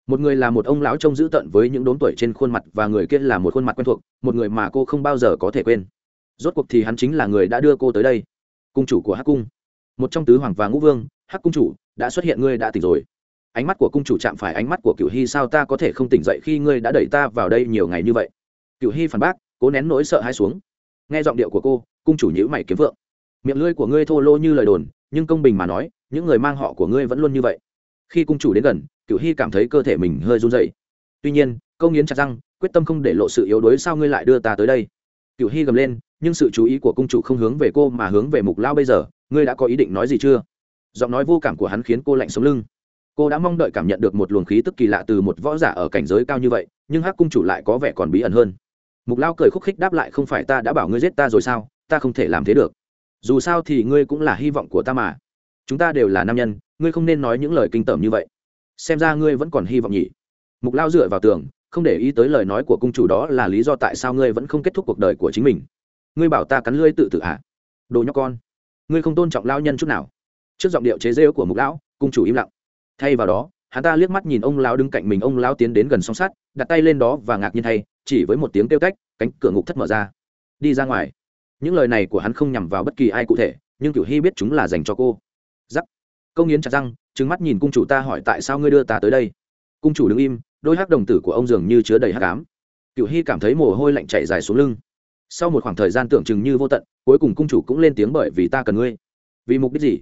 Một người là một ông lão trông dữ tợn với những đốm tuổi trên khuôn mặt và người kia là một khuôn mặt quen thuộc, một người mà cô không bao giờ có thể quên. Rốt cuộc thì hắn chính là người đã đưa cô tới đây. Cung chủ của hắc cung. Một trong tứ hoàng và ngũ vương, hắc cung chủ, đã xuất hiện, ngươi đã tỉnh rồi. Ánh mắt của cung chủ chạm phải ánh mắt của cựu hy, sao ta có thể không tỉnh dậy khi ngươi đã đẩy ta vào đây nhiều ngày như vậy? Cựu hy phản bác, cố nén nỗi sợ hãi xuống. Nghe giọng điệu của cô, cung chủ nhữ mày kiếm vượng miệng lưỡi của ngươi thô lô như lời đồn, nhưng công bình mà nói, những người mang họ của ngươi vẫn luôn như vậy. Khi cung chủ đến gần cựu hy cảm thấy cơ thể mình hơi run dậy tuy nhiên, câu nghiến chặt răng, quyết tâm không để lộ sự yếu đuối sao ngươi lại đưa ta tới đây? Cựu hy gầm lên, nhưng sự chú ý của cung chủ không hướng về cô mà hướng về mục lao bây giờ, ngươi đã có ý định nói gì chưa? Giọng nói vô cảm của hắn khiến cô lạnh sống lưng. Cô đã mong đợi cảm nhận được một luồng khí tức kỳ lạ từ một võ giả ở cảnh giới cao như vậy, nhưng hắc cung chủ lại có vẻ còn bí ẩn hơn. Mục lao cười khúc khích đáp lại, không phải ta đã bảo ngươi giết ta rồi sao? Ta không thể làm thế được dù sao thì ngươi cũng là hy vọng của ta mà. Chúng ta đều là nam nhân ngươi không nên nói những lời kinh tởm như vậy. Xem ra ngươi vẫn còn hy vọng nhỉ. Mục lao dựa vào tường không để ý tới lời nói của cung chủ đó là lý do tại sao ngươi vẫn không kết thúc cuộc đời của chính mình. Ngươi bảo ta cắn lưỡi tự tử à? đồ nhóc con ngươi không tôn trọng lao nhân chút nào. Trước giọng điệu chế rêu của mục lão cung chủ im lặng. Thay vào đó hắn ta liếc mắt nhìn ông lão đứng cạnh mình ông lão tiến đến gần song sắt đặt tay lên đó và ngạc nhiên thay chỉ với một tiếng kêu cách, cánh cửa ngục thất mở ra. Đi ra ngoài những lời này của hắn không nhằm vào bất kỳ ai cụ thể, nhưng cửu hy biết chúng là dành cho cô. Giắc. Câu nghiến chặt răng trứng mắt nhìn cung chủ ta hỏi tại sao ngươi đưa ta tới đây. Cung chủ đứng im, đôi hắc đồng tử của ông dường như chứa đầy hắc ám. Cửu hy cảm thấy mồ hôi lạnh chảy dài xuống lưng. Sau một khoảng thời gian tưởng chừng như vô tận, cuối cùng cung chủ cũng lên tiếng bởi vì ta cần ngươi. Vì mục đích gì?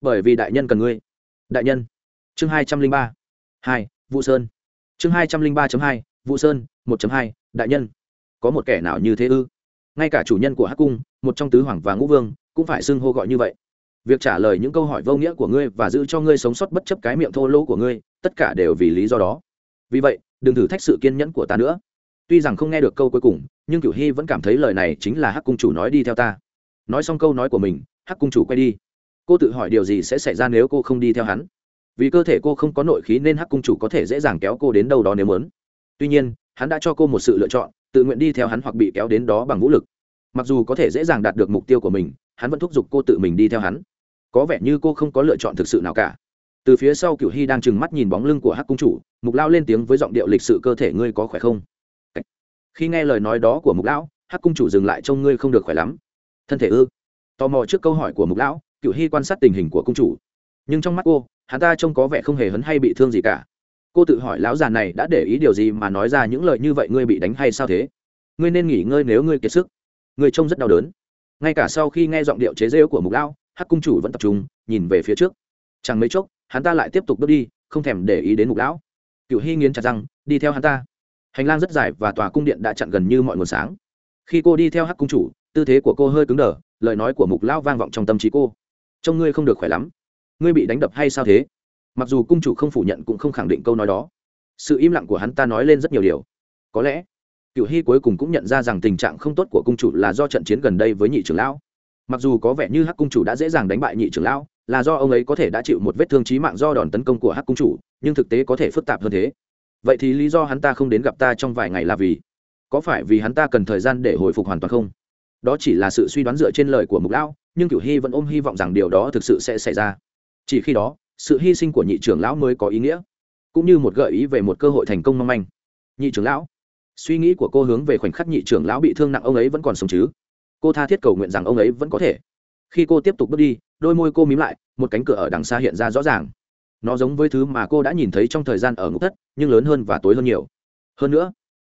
Bởi vì đại nhân cần ngươi. Đại nhân. Chương hai trăm linh ba. Hai, vũ sơn. Chương hai trăm linh ba hai, vũ sơn, một hai, đại nhân. Có một kẻ nào như thế ư? Ngay cả chủ nhân của hắc cung, một trong tứ hoàng và ngũ vương, cũng phải xưng hô gọi như vậy. Việc trả lời những câu hỏi vô nghĩa của ngươi và giữ cho ngươi sống sót bất chấp cái miệng thô lỗ của ngươi, tất cả đều vì lý do đó. Vì vậy, đừng thử thách sự kiên nhẫn của ta nữa. Tuy rằng không nghe được câu cuối cùng, nhưng cửu hy vẫn cảm thấy lời này chính là hắc cung chủ nói đi theo ta. Nói xong câu nói của mình, hắc cung chủ quay đi. Cô tự hỏi điều gì sẽ xảy ra nếu cô không đi theo hắn? Vì cơ thể cô không có nội khí nên hắc cung chủ có thể dễ dàng kéo cô đến đâu đó nếu muốn. Tuy nhiên, hắn đã cho cô một sự lựa chọn tự nguyện đi theo hắn hoặc bị kéo đến đó bằng vũ lực. Mặc dù có thể dễ dàng đạt được mục tiêu của mình, hắn vẫn thúc giục cô tự mình đi theo hắn. Có vẻ như cô không có lựa chọn thực sự nào cả. Từ phía sau cửu hy đang trừng mắt nhìn bóng lưng của hắc cung chủ, mục lao lên tiếng với giọng điệu lịch sự, cơ thể ngươi có khỏe không? Khi nghe lời nói đó của mục lão, hắc cung chủ dừng lại trông ngươi không được khỏe lắm. Thân thể ư? Tò mò trước câu hỏi của mục lão cựu hy quan sát tình hình của cung chủ. Nhưng trong mắt cô, hắn ta trông có vẻ không hề hấn hay bị thương gì cả cô tự hỏi lão già này đã để ý điều gì mà nói ra những lời như vậy ngươi bị đánh hay sao thế? Ngươi nên nghỉ ngơi nếu ngươi kiệt sức. Ngươi trông rất đau đớn. Ngay cả sau khi nghe giọng điệu chế rêu của mục lão, hắc cung chủ vẫn tập trung, nhìn về phía trước. Chẳng mấy chốc, hắn ta lại tiếp tục bước đi, không thèm để ý đến mục lão. Cựu hy nghiến chặt răng, đi theo hắn ta. Hành lang rất dài và tòa cung điện đã chặn gần như mọi nguồn sáng. Khi cô đi theo hắc cung chủ, tư thế của cô hơi cứng đờ, lời nói của mục lão vang vọng trong tâm trí cô. Trông ngươi không được khỏe lắm. Ngươi bị đánh đập hay sao thế? Mặc dù cung chủ không phủ nhận cũng không khẳng định câu nói đó. Sự im lặng của hắn ta nói lên rất nhiều điều. Có lẽ cựu hy cuối cùng cũng nhận ra rằng tình trạng không tốt của cung chủ là do trận chiến gần đây với nhị trưởng lão. Mặc dù có vẻ như hắc cung chủ đã dễ dàng đánh bại nhị trưởng lão, là do ông ấy có thể đã chịu một vết thương trí mạng do đòn tấn công của hắc cung chủ, nhưng thực tế có thể phức tạp hơn thế. Vậy thì lý do hắn ta không đến gặp ta trong vài ngày là vì, có phải vì hắn ta cần thời gian để hồi phục hoàn toàn không? Đó chỉ là sự suy đoán dựa trên lời của mục lão, nhưng cửu hy vẫn ôm hy vọng rằng điều đó thực sự sẽ xảy ra. Chỉ khi đó sự hy sinh của nhị trưởng lão mới có ý nghĩa, cũng như một gợi ý về một cơ hội thành công mong manh. Nhị trưởng lão, suy nghĩ của cô hướng về khoảnh khắc nhị trưởng lão bị thương nặng ông ấy vẫn còn sống chứ? Cô tha thiết cầu nguyện rằng ông ấy vẫn có thể. Khi cô tiếp tục bước đi, đôi môi cô mím lại, một cánh cửa ở đằng xa hiện ra rõ ràng. Nó giống với thứ mà cô đã nhìn thấy trong thời gian ở ngục thất, nhưng lớn hơn và tối hơn nhiều. Hơn nữa,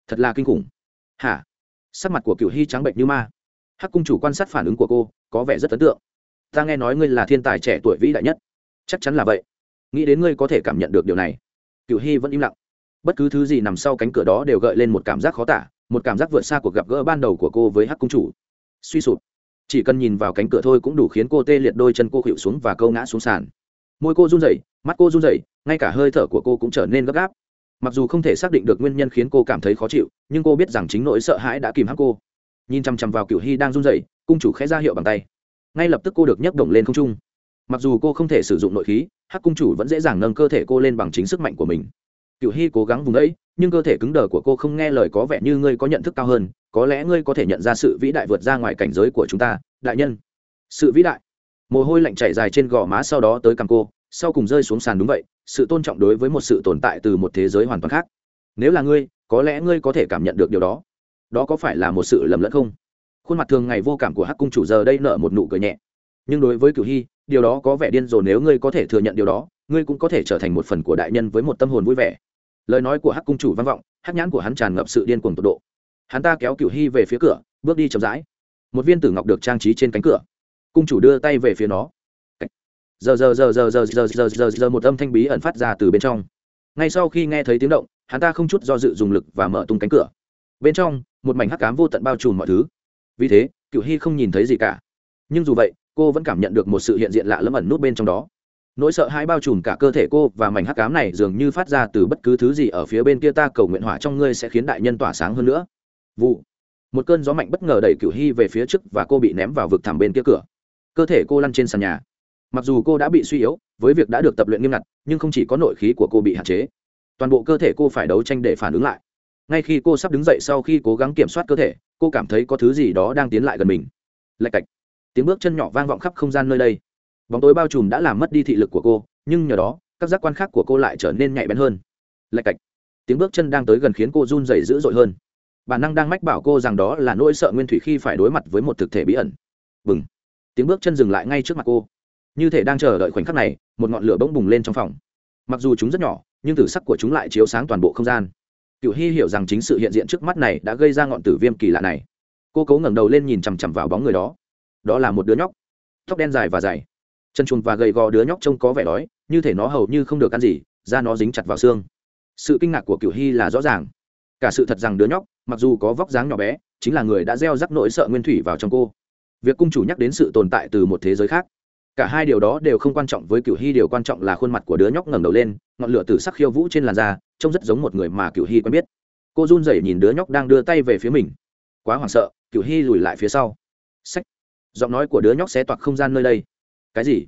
thật là kinh khủng. Hả? Sắc mặt của cựu hy trắng bệnh như ma. Hắc cung chủ quan sát phản ứng của cô, có vẻ rất ấn tượng. Ta nghe nói ngươi là thiên tài trẻ tuổi vĩ đại nhất chắc chắn là vậy. Nghĩ đến ngươi có thể cảm nhận được điều này. Cựu hy vẫn im lặng. Bất cứ thứ gì nằm sau cánh cửa đó đều gợi lên một cảm giác khó tả, một cảm giác vượt xa cuộc gặp gỡ ban đầu của cô với hắc cung chủ. Suy sụp. Chỉ cần nhìn vào cánh cửa thôi cũng đủ khiến cô tê liệt đôi chân cô khuỵu xuống và câu ngã xuống sàn. Môi cô run rẩy, mắt cô run rẩy, ngay cả hơi thở của cô cũng trở nên gấp gáp. Mặc dù không thể xác định được nguyên nhân khiến cô cảm thấy khó chịu, nhưng cô biết rằng chính nỗi sợ hãi đã kìm hãm cô. Nhìn chằm chằm vào cựu hy đang run rẩy, cung chủ khẽ ra hiệu bằng tay. Ngay lập tức cô được nhấc động lên không trung mặc dù cô không thể sử dụng nội khí, hắc cung chủ vẫn dễ dàng nâng cơ thể cô lên bằng chính sức mạnh của mình. Cựu hy cố gắng vùng ấy nhưng cơ thể cứng đờ của cô không nghe lời có vẻ như ngươi có nhận thức cao hơn, có lẽ ngươi có thể nhận ra sự vĩ đại vượt ra ngoài cảnh giới của chúng ta, đại nhân. Sự vĩ đại. Mồ hôi lạnh chảy dài trên gò má sau đó tới cằm cô, sau cùng rơi xuống sàn đúng vậy, sự tôn trọng đối với một sự tồn tại từ một thế giới hoàn toàn khác. Nếu là ngươi, có lẽ ngươi có thể cảm nhận được điều đó. Đó có phải là một sự lầm lẫn không? Khuôn mặt thường ngày vô cảm của hắc cung chủ giờ đây nở một nụ cười nhẹ. Nhưng đối với cửu hy điều đó có vẻ điên rồ nếu ngươi có thể thừa nhận điều đó, ngươi cũng có thể trở thành một phần của đại nhân với một tâm hồn vui vẻ. Lời nói của hắc cung chủ vang vọng, hắc nhãn của hắn tràn ngập sự điên cuồng tột độ. Hắn ta kéo cửu hy về phía cửa, bước đi chậm rãi. Một viên tử ngọc được trang trí trên cánh cửa. Cung chủ đưa tay về phía nó. Giờ giờ giờ giờ giờ giờ giờ giờ giờ một âm thanh bí ẩn phát ra từ bên trong. Ngay sau khi nghe thấy tiếng động, hắn ta không chút do dự dùng lực và mở tung cánh cửa. Bên trong, một mảnh hắc cám vô tận bao trùm mọi thứ. Vì thế cựu hy không nhìn thấy gì cả. Nhưng dù vậy cô vẫn cảm nhận được một sự hiện diện lạ lẫm ẩn nút bên trong đó. Nỗi sợ hãi bao trùm cả cơ thể cô và mảnh hắc cám này dường như phát ra từ bất cứ thứ gì ở phía bên kia ta cầu nguyện hỏa trong ngươi sẽ khiến đại nhân tỏa sáng hơn nữa. Vụ. Một cơn gió mạnh bất ngờ đẩy cựu hy về phía trước và cô bị ném vào vực thẳm bên kia cửa. Cơ thể cô lăn trên sàn nhà. Mặc dù cô đã bị suy yếu, với việc đã được tập luyện nghiêm ngặt, nhưng không chỉ có nội khí của cô bị hạn chế. Toàn bộ cơ thể cô phải đấu tranh để phản ứng lại. Ngay khi cô sắp đứng dậy sau khi cố gắng kiểm soát cơ thể, cô cảm thấy có thứ gì đó đang tiến lại gần mình. Lạch cạch tiếng bước chân nhỏ vang vọng khắp không gian nơi đây. Bóng tối bao trùm đã làm mất đi thị lực của cô, nhưng nhờ đó, các giác quan khác của cô lại trở nên nhạy bén hơn. Lạch cạch. Tiếng bước chân đang tới gần khiến cô run rẩy dữ dội hơn. Bản năng đang mách bảo cô rằng đó là nỗi sợ nguyên thủy khi phải đối mặt với một thực thể bí ẩn. Bừng. Tiếng bước chân dừng lại ngay trước mặt cô. Như thể đang chờ đợi khoảnh khắc này, một ngọn lửa bỗng bùng lên trong phòng. Mặc dù chúng rất nhỏ, nhưng tử sắc của chúng lại chiếu sáng toàn bộ không gian. Cựu hy hiểu rằng chính sự hiện diện trước mắt này đã gây ra ngọn tử viêm kỳ lạ này. Cô cố ngẩng đầu lên nhìn chằm chằm vào bóng người đó đó là một đứa nhóc. Tóc đen dài và dày. Chân chuồng và gầy gò đứa nhóc trông có vẻ đói, như thể nó hầu như không được ăn gì, da nó dính chặt vào xương. Sự kinh ngạc của cựu hy là rõ ràng. Cả sự thật rằng đứa nhóc, mặc dù có vóc dáng nhỏ bé, chính là người đã gieo rắc nỗi sợ nguyên thủy vào trong cô. Việc cung chủ nhắc đến sự tồn tại từ một thế giới khác. Cả hai điều đó đều không quan trọng với cựu hy, điều quan trọng là khuôn mặt của đứa nhóc ngẩng đầu lên, ngọn lửa từ sắc khiêu vũ trên làn da, trông rất giống một người mà cựu hy quen biết. Cô run rẩy nhìn đứa nhóc đang đưa tay về phía mình. Quá hoảng sợ cựu hy lùi lại phía sau. Sách giọng nói của đứa nhóc xé toạc không gian nơi đây. Cái gì?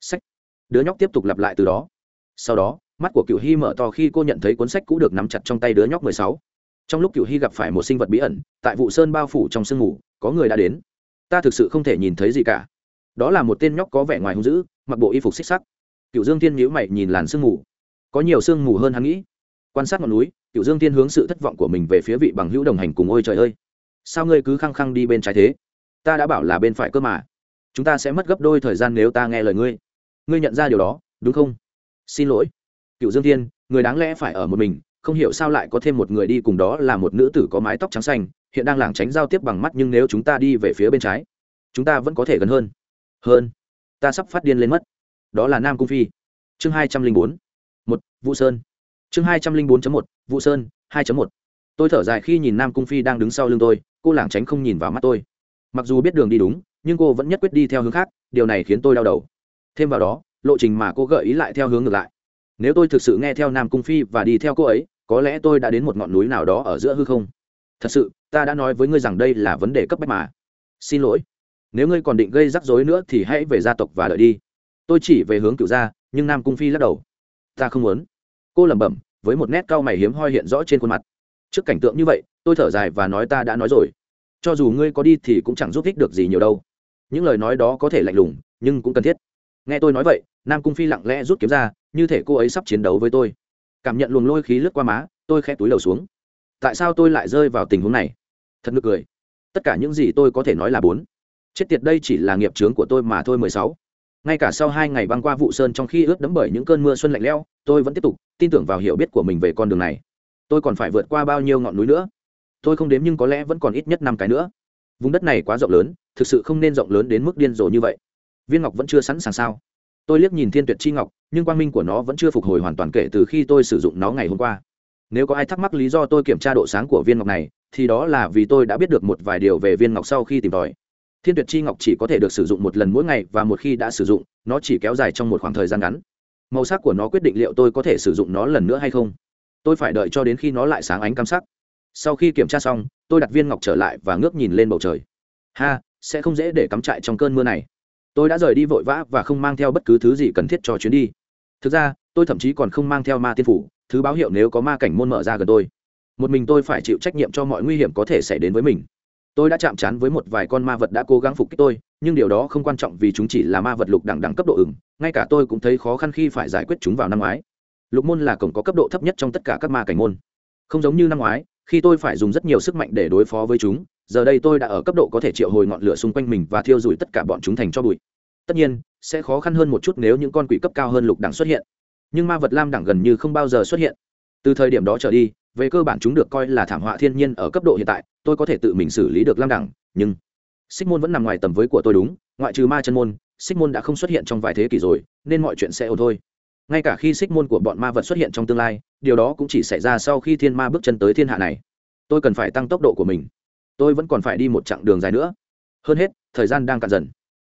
Sách. Đứa nhóc tiếp tục lặp lại từ đó. Sau đó, mắt của cựu hy mở to khi cô nhận thấy cuốn sách cũ được nắm chặt trong tay đứa nhóc mười sáu. Trong lúc cựu hy gặp phải một sinh vật bí ẩn, tại vụ sơn bao phủ trong sương mù, có người đã đến. Ta thực sự không thể nhìn thấy gì cả. Đó là một tên nhóc có vẻ ngoài hung dữ, mặc bộ y phục xích sắc. Cựu dương Thiên nhữ mày nhìn làn sương mù. Có nhiều sương mù hơn hắn nghĩ. Quan sát ngọn núi cựu dương Thiên hướng sự thất vọng của mình về phía vị bằng hữu đồng hành cùng, ôi trời ơi, sao ngươi cứ khăng khăng đi bên trái thế? Ta đã bảo là bên phải cơ mà. Chúng ta sẽ mất gấp đôi thời gian nếu ta nghe lời ngươi. Ngươi nhận ra điều đó, đúng không? Xin lỗi. Cựu dương thiên, người đáng lẽ phải ở một mình, không hiểu sao lại có thêm một người đi cùng đó là một nữ tử có mái tóc trắng xanh, hiện đang lảng tránh giao tiếp bằng mắt nhưng nếu chúng ta đi về phía bên trái, chúng ta vẫn có thể gần hơn. Hơn. Ta sắp phát điên lên mất. Đó là nam cung phi. Chương hai trăm linh bốn. Một, vũ sơn. Chương hai trăm linh bốn một, vũ sơn, hai một. Tôi thở dài khi nhìn nam cung phi đang đứng sau lưng tôi, cô lảng tránh không nhìn vào mắt tôi mặc dù biết đường đi đúng, nhưng cô vẫn nhất quyết đi theo hướng khác, điều này khiến tôi đau đầu. Thêm vào đó, lộ trình mà cô gợi ý lại theo hướng ngược lại. Nếu tôi thực sự nghe theo nam cung phi và đi theo cô ấy, có lẽ tôi đã đến một ngọn núi nào đó ở giữa hư không. Thật sự, ta đã nói với ngươi rằng đây là vấn đề cấp bách mà. Xin lỗi. Nếu ngươi còn định gây rắc rối nữa thì hãy về gia tộc và đợi đi. Tôi chỉ về hướng cựu gia, nhưng nam cung phi lắc đầu. Ta không muốn. Cô lẩm bẩm, với một nét cao mày hiếm hoi hiện rõ trên khuôn mặt. Trước cảnh tượng như vậy, tôi thở dài và nói ta đã nói rồi cho dù ngươi có đi thì cũng chẳng giúp ích được gì nhiều đâu. Những lời nói đó có thể lạnh lùng, nhưng cũng cần thiết. Nghe tôi nói vậy, nam cung phi lặng lẽ rút kiếm ra, như thể cô ấy sắp chiến đấu với tôi. Cảm nhận luồng lôi khí lướt qua má, tôi khẽ túi đầu xuống. Tại sao tôi lại rơi vào tình huống này? Thật nực cười. Tất cả những gì tôi có thể nói là bốn. Chết tiệt đây chỉ là nghiệp trướng của tôi mà thôi, mười sáu. Ngay cả sau hai ngày băng qua vụ sơn trong khi ướt đẫm bởi những cơn mưa xuân lạnh lẽo, tôi vẫn tiếp tục tin tưởng vào hiểu biết của mình về con đường này. Tôi còn phải vượt qua bao nhiêu ngọn núi nữa? Tôi không đếm nhưng có lẽ vẫn còn ít nhất năm cái nữa. Vùng đất này quá rộng lớn, thực sự không nên rộng lớn đến mức điên rồ như vậy. Viên ngọc vẫn chưa sẵn sàng sao? Tôi liếc nhìn thiên tuyệt chi ngọc, nhưng quang minh của nó vẫn chưa phục hồi hoàn toàn kể từ khi tôi sử dụng nó ngày hôm qua. Nếu có ai thắc mắc lý do tôi kiểm tra độ sáng của viên ngọc này, thì đó là vì tôi đã biết được một vài điều về viên ngọc sau khi tìm tòi. Thiên tuyệt chi ngọc chỉ có thể được sử dụng một lần mỗi ngày và một khi đã sử dụng, nó chỉ kéo dài trong một khoảng thời gian ngắn. Màu sắc của nó quyết định liệu tôi có thể sử dụng nó lần nữa hay không. Tôi phải đợi cho đến khi nó lại sáng ánh cam sắc sau khi kiểm tra xong, tôi đặt viên ngọc trở lại và ngước nhìn lên bầu trời. Ha, sẽ không dễ để cắm trại trong cơn mưa này. Tôi đã rời đi vội vã và không mang theo bất cứ thứ gì cần thiết cho chuyến đi. Thực ra, tôi thậm chí còn không mang theo ma tiên phủ, thứ báo hiệu nếu có ma cảnh môn mở ra gần tôi. Một mình tôi phải chịu trách nhiệm cho mọi nguy hiểm có thể xảy đến với mình. Tôi đã chạm trán với một vài con ma vật đã cố gắng phục kích tôi, nhưng điều đó không quan trọng vì chúng chỉ là ma vật lục đẳng đẳng cấp độ ửng, ngay cả tôi cũng thấy khó khăn khi phải giải quyết chúng vào năm ngoái. Lục môn là cổng có cấp độ thấp nhất trong tất cả các ma cảnh môn. Không giống như năm ngoái khi tôi phải dùng rất nhiều sức mạnh để đối phó với chúng, giờ đây tôi đã ở cấp độ có thể triệu hồi ngọn lửa xung quanh mình và thiêu rụi tất cả bọn chúng thành cho bụi. Tất nhiên, sẽ khó khăn hơn một chút nếu những con quỷ cấp cao hơn lục đẳng xuất hiện. Nhưng ma vật lam đẳng gần như không bao giờ xuất hiện. Từ thời điểm đó trở đi, về cơ bản chúng được coi là thảm họa thiên nhiên ở cấp độ hiện tại, tôi có thể tự mình xử lý được lam đẳng, nhưng xích môn vẫn nằm ngoài tầm với của tôi đúng, ngoại trừ ma chân môn xích môn đã không xuất hiện trong vài thế kỷ rồi, nên mọi chuyện sẽ ổn thôi ngay cả khi xích môn của bọn ma vật xuất hiện trong tương lai, điều đó cũng chỉ xảy ra sau khi thiên ma bước chân tới thiên hạ này. Tôi cần phải tăng tốc độ của mình. Tôi vẫn còn phải đi một chặng đường dài nữa. Hơn hết, thời gian đang cạn dần.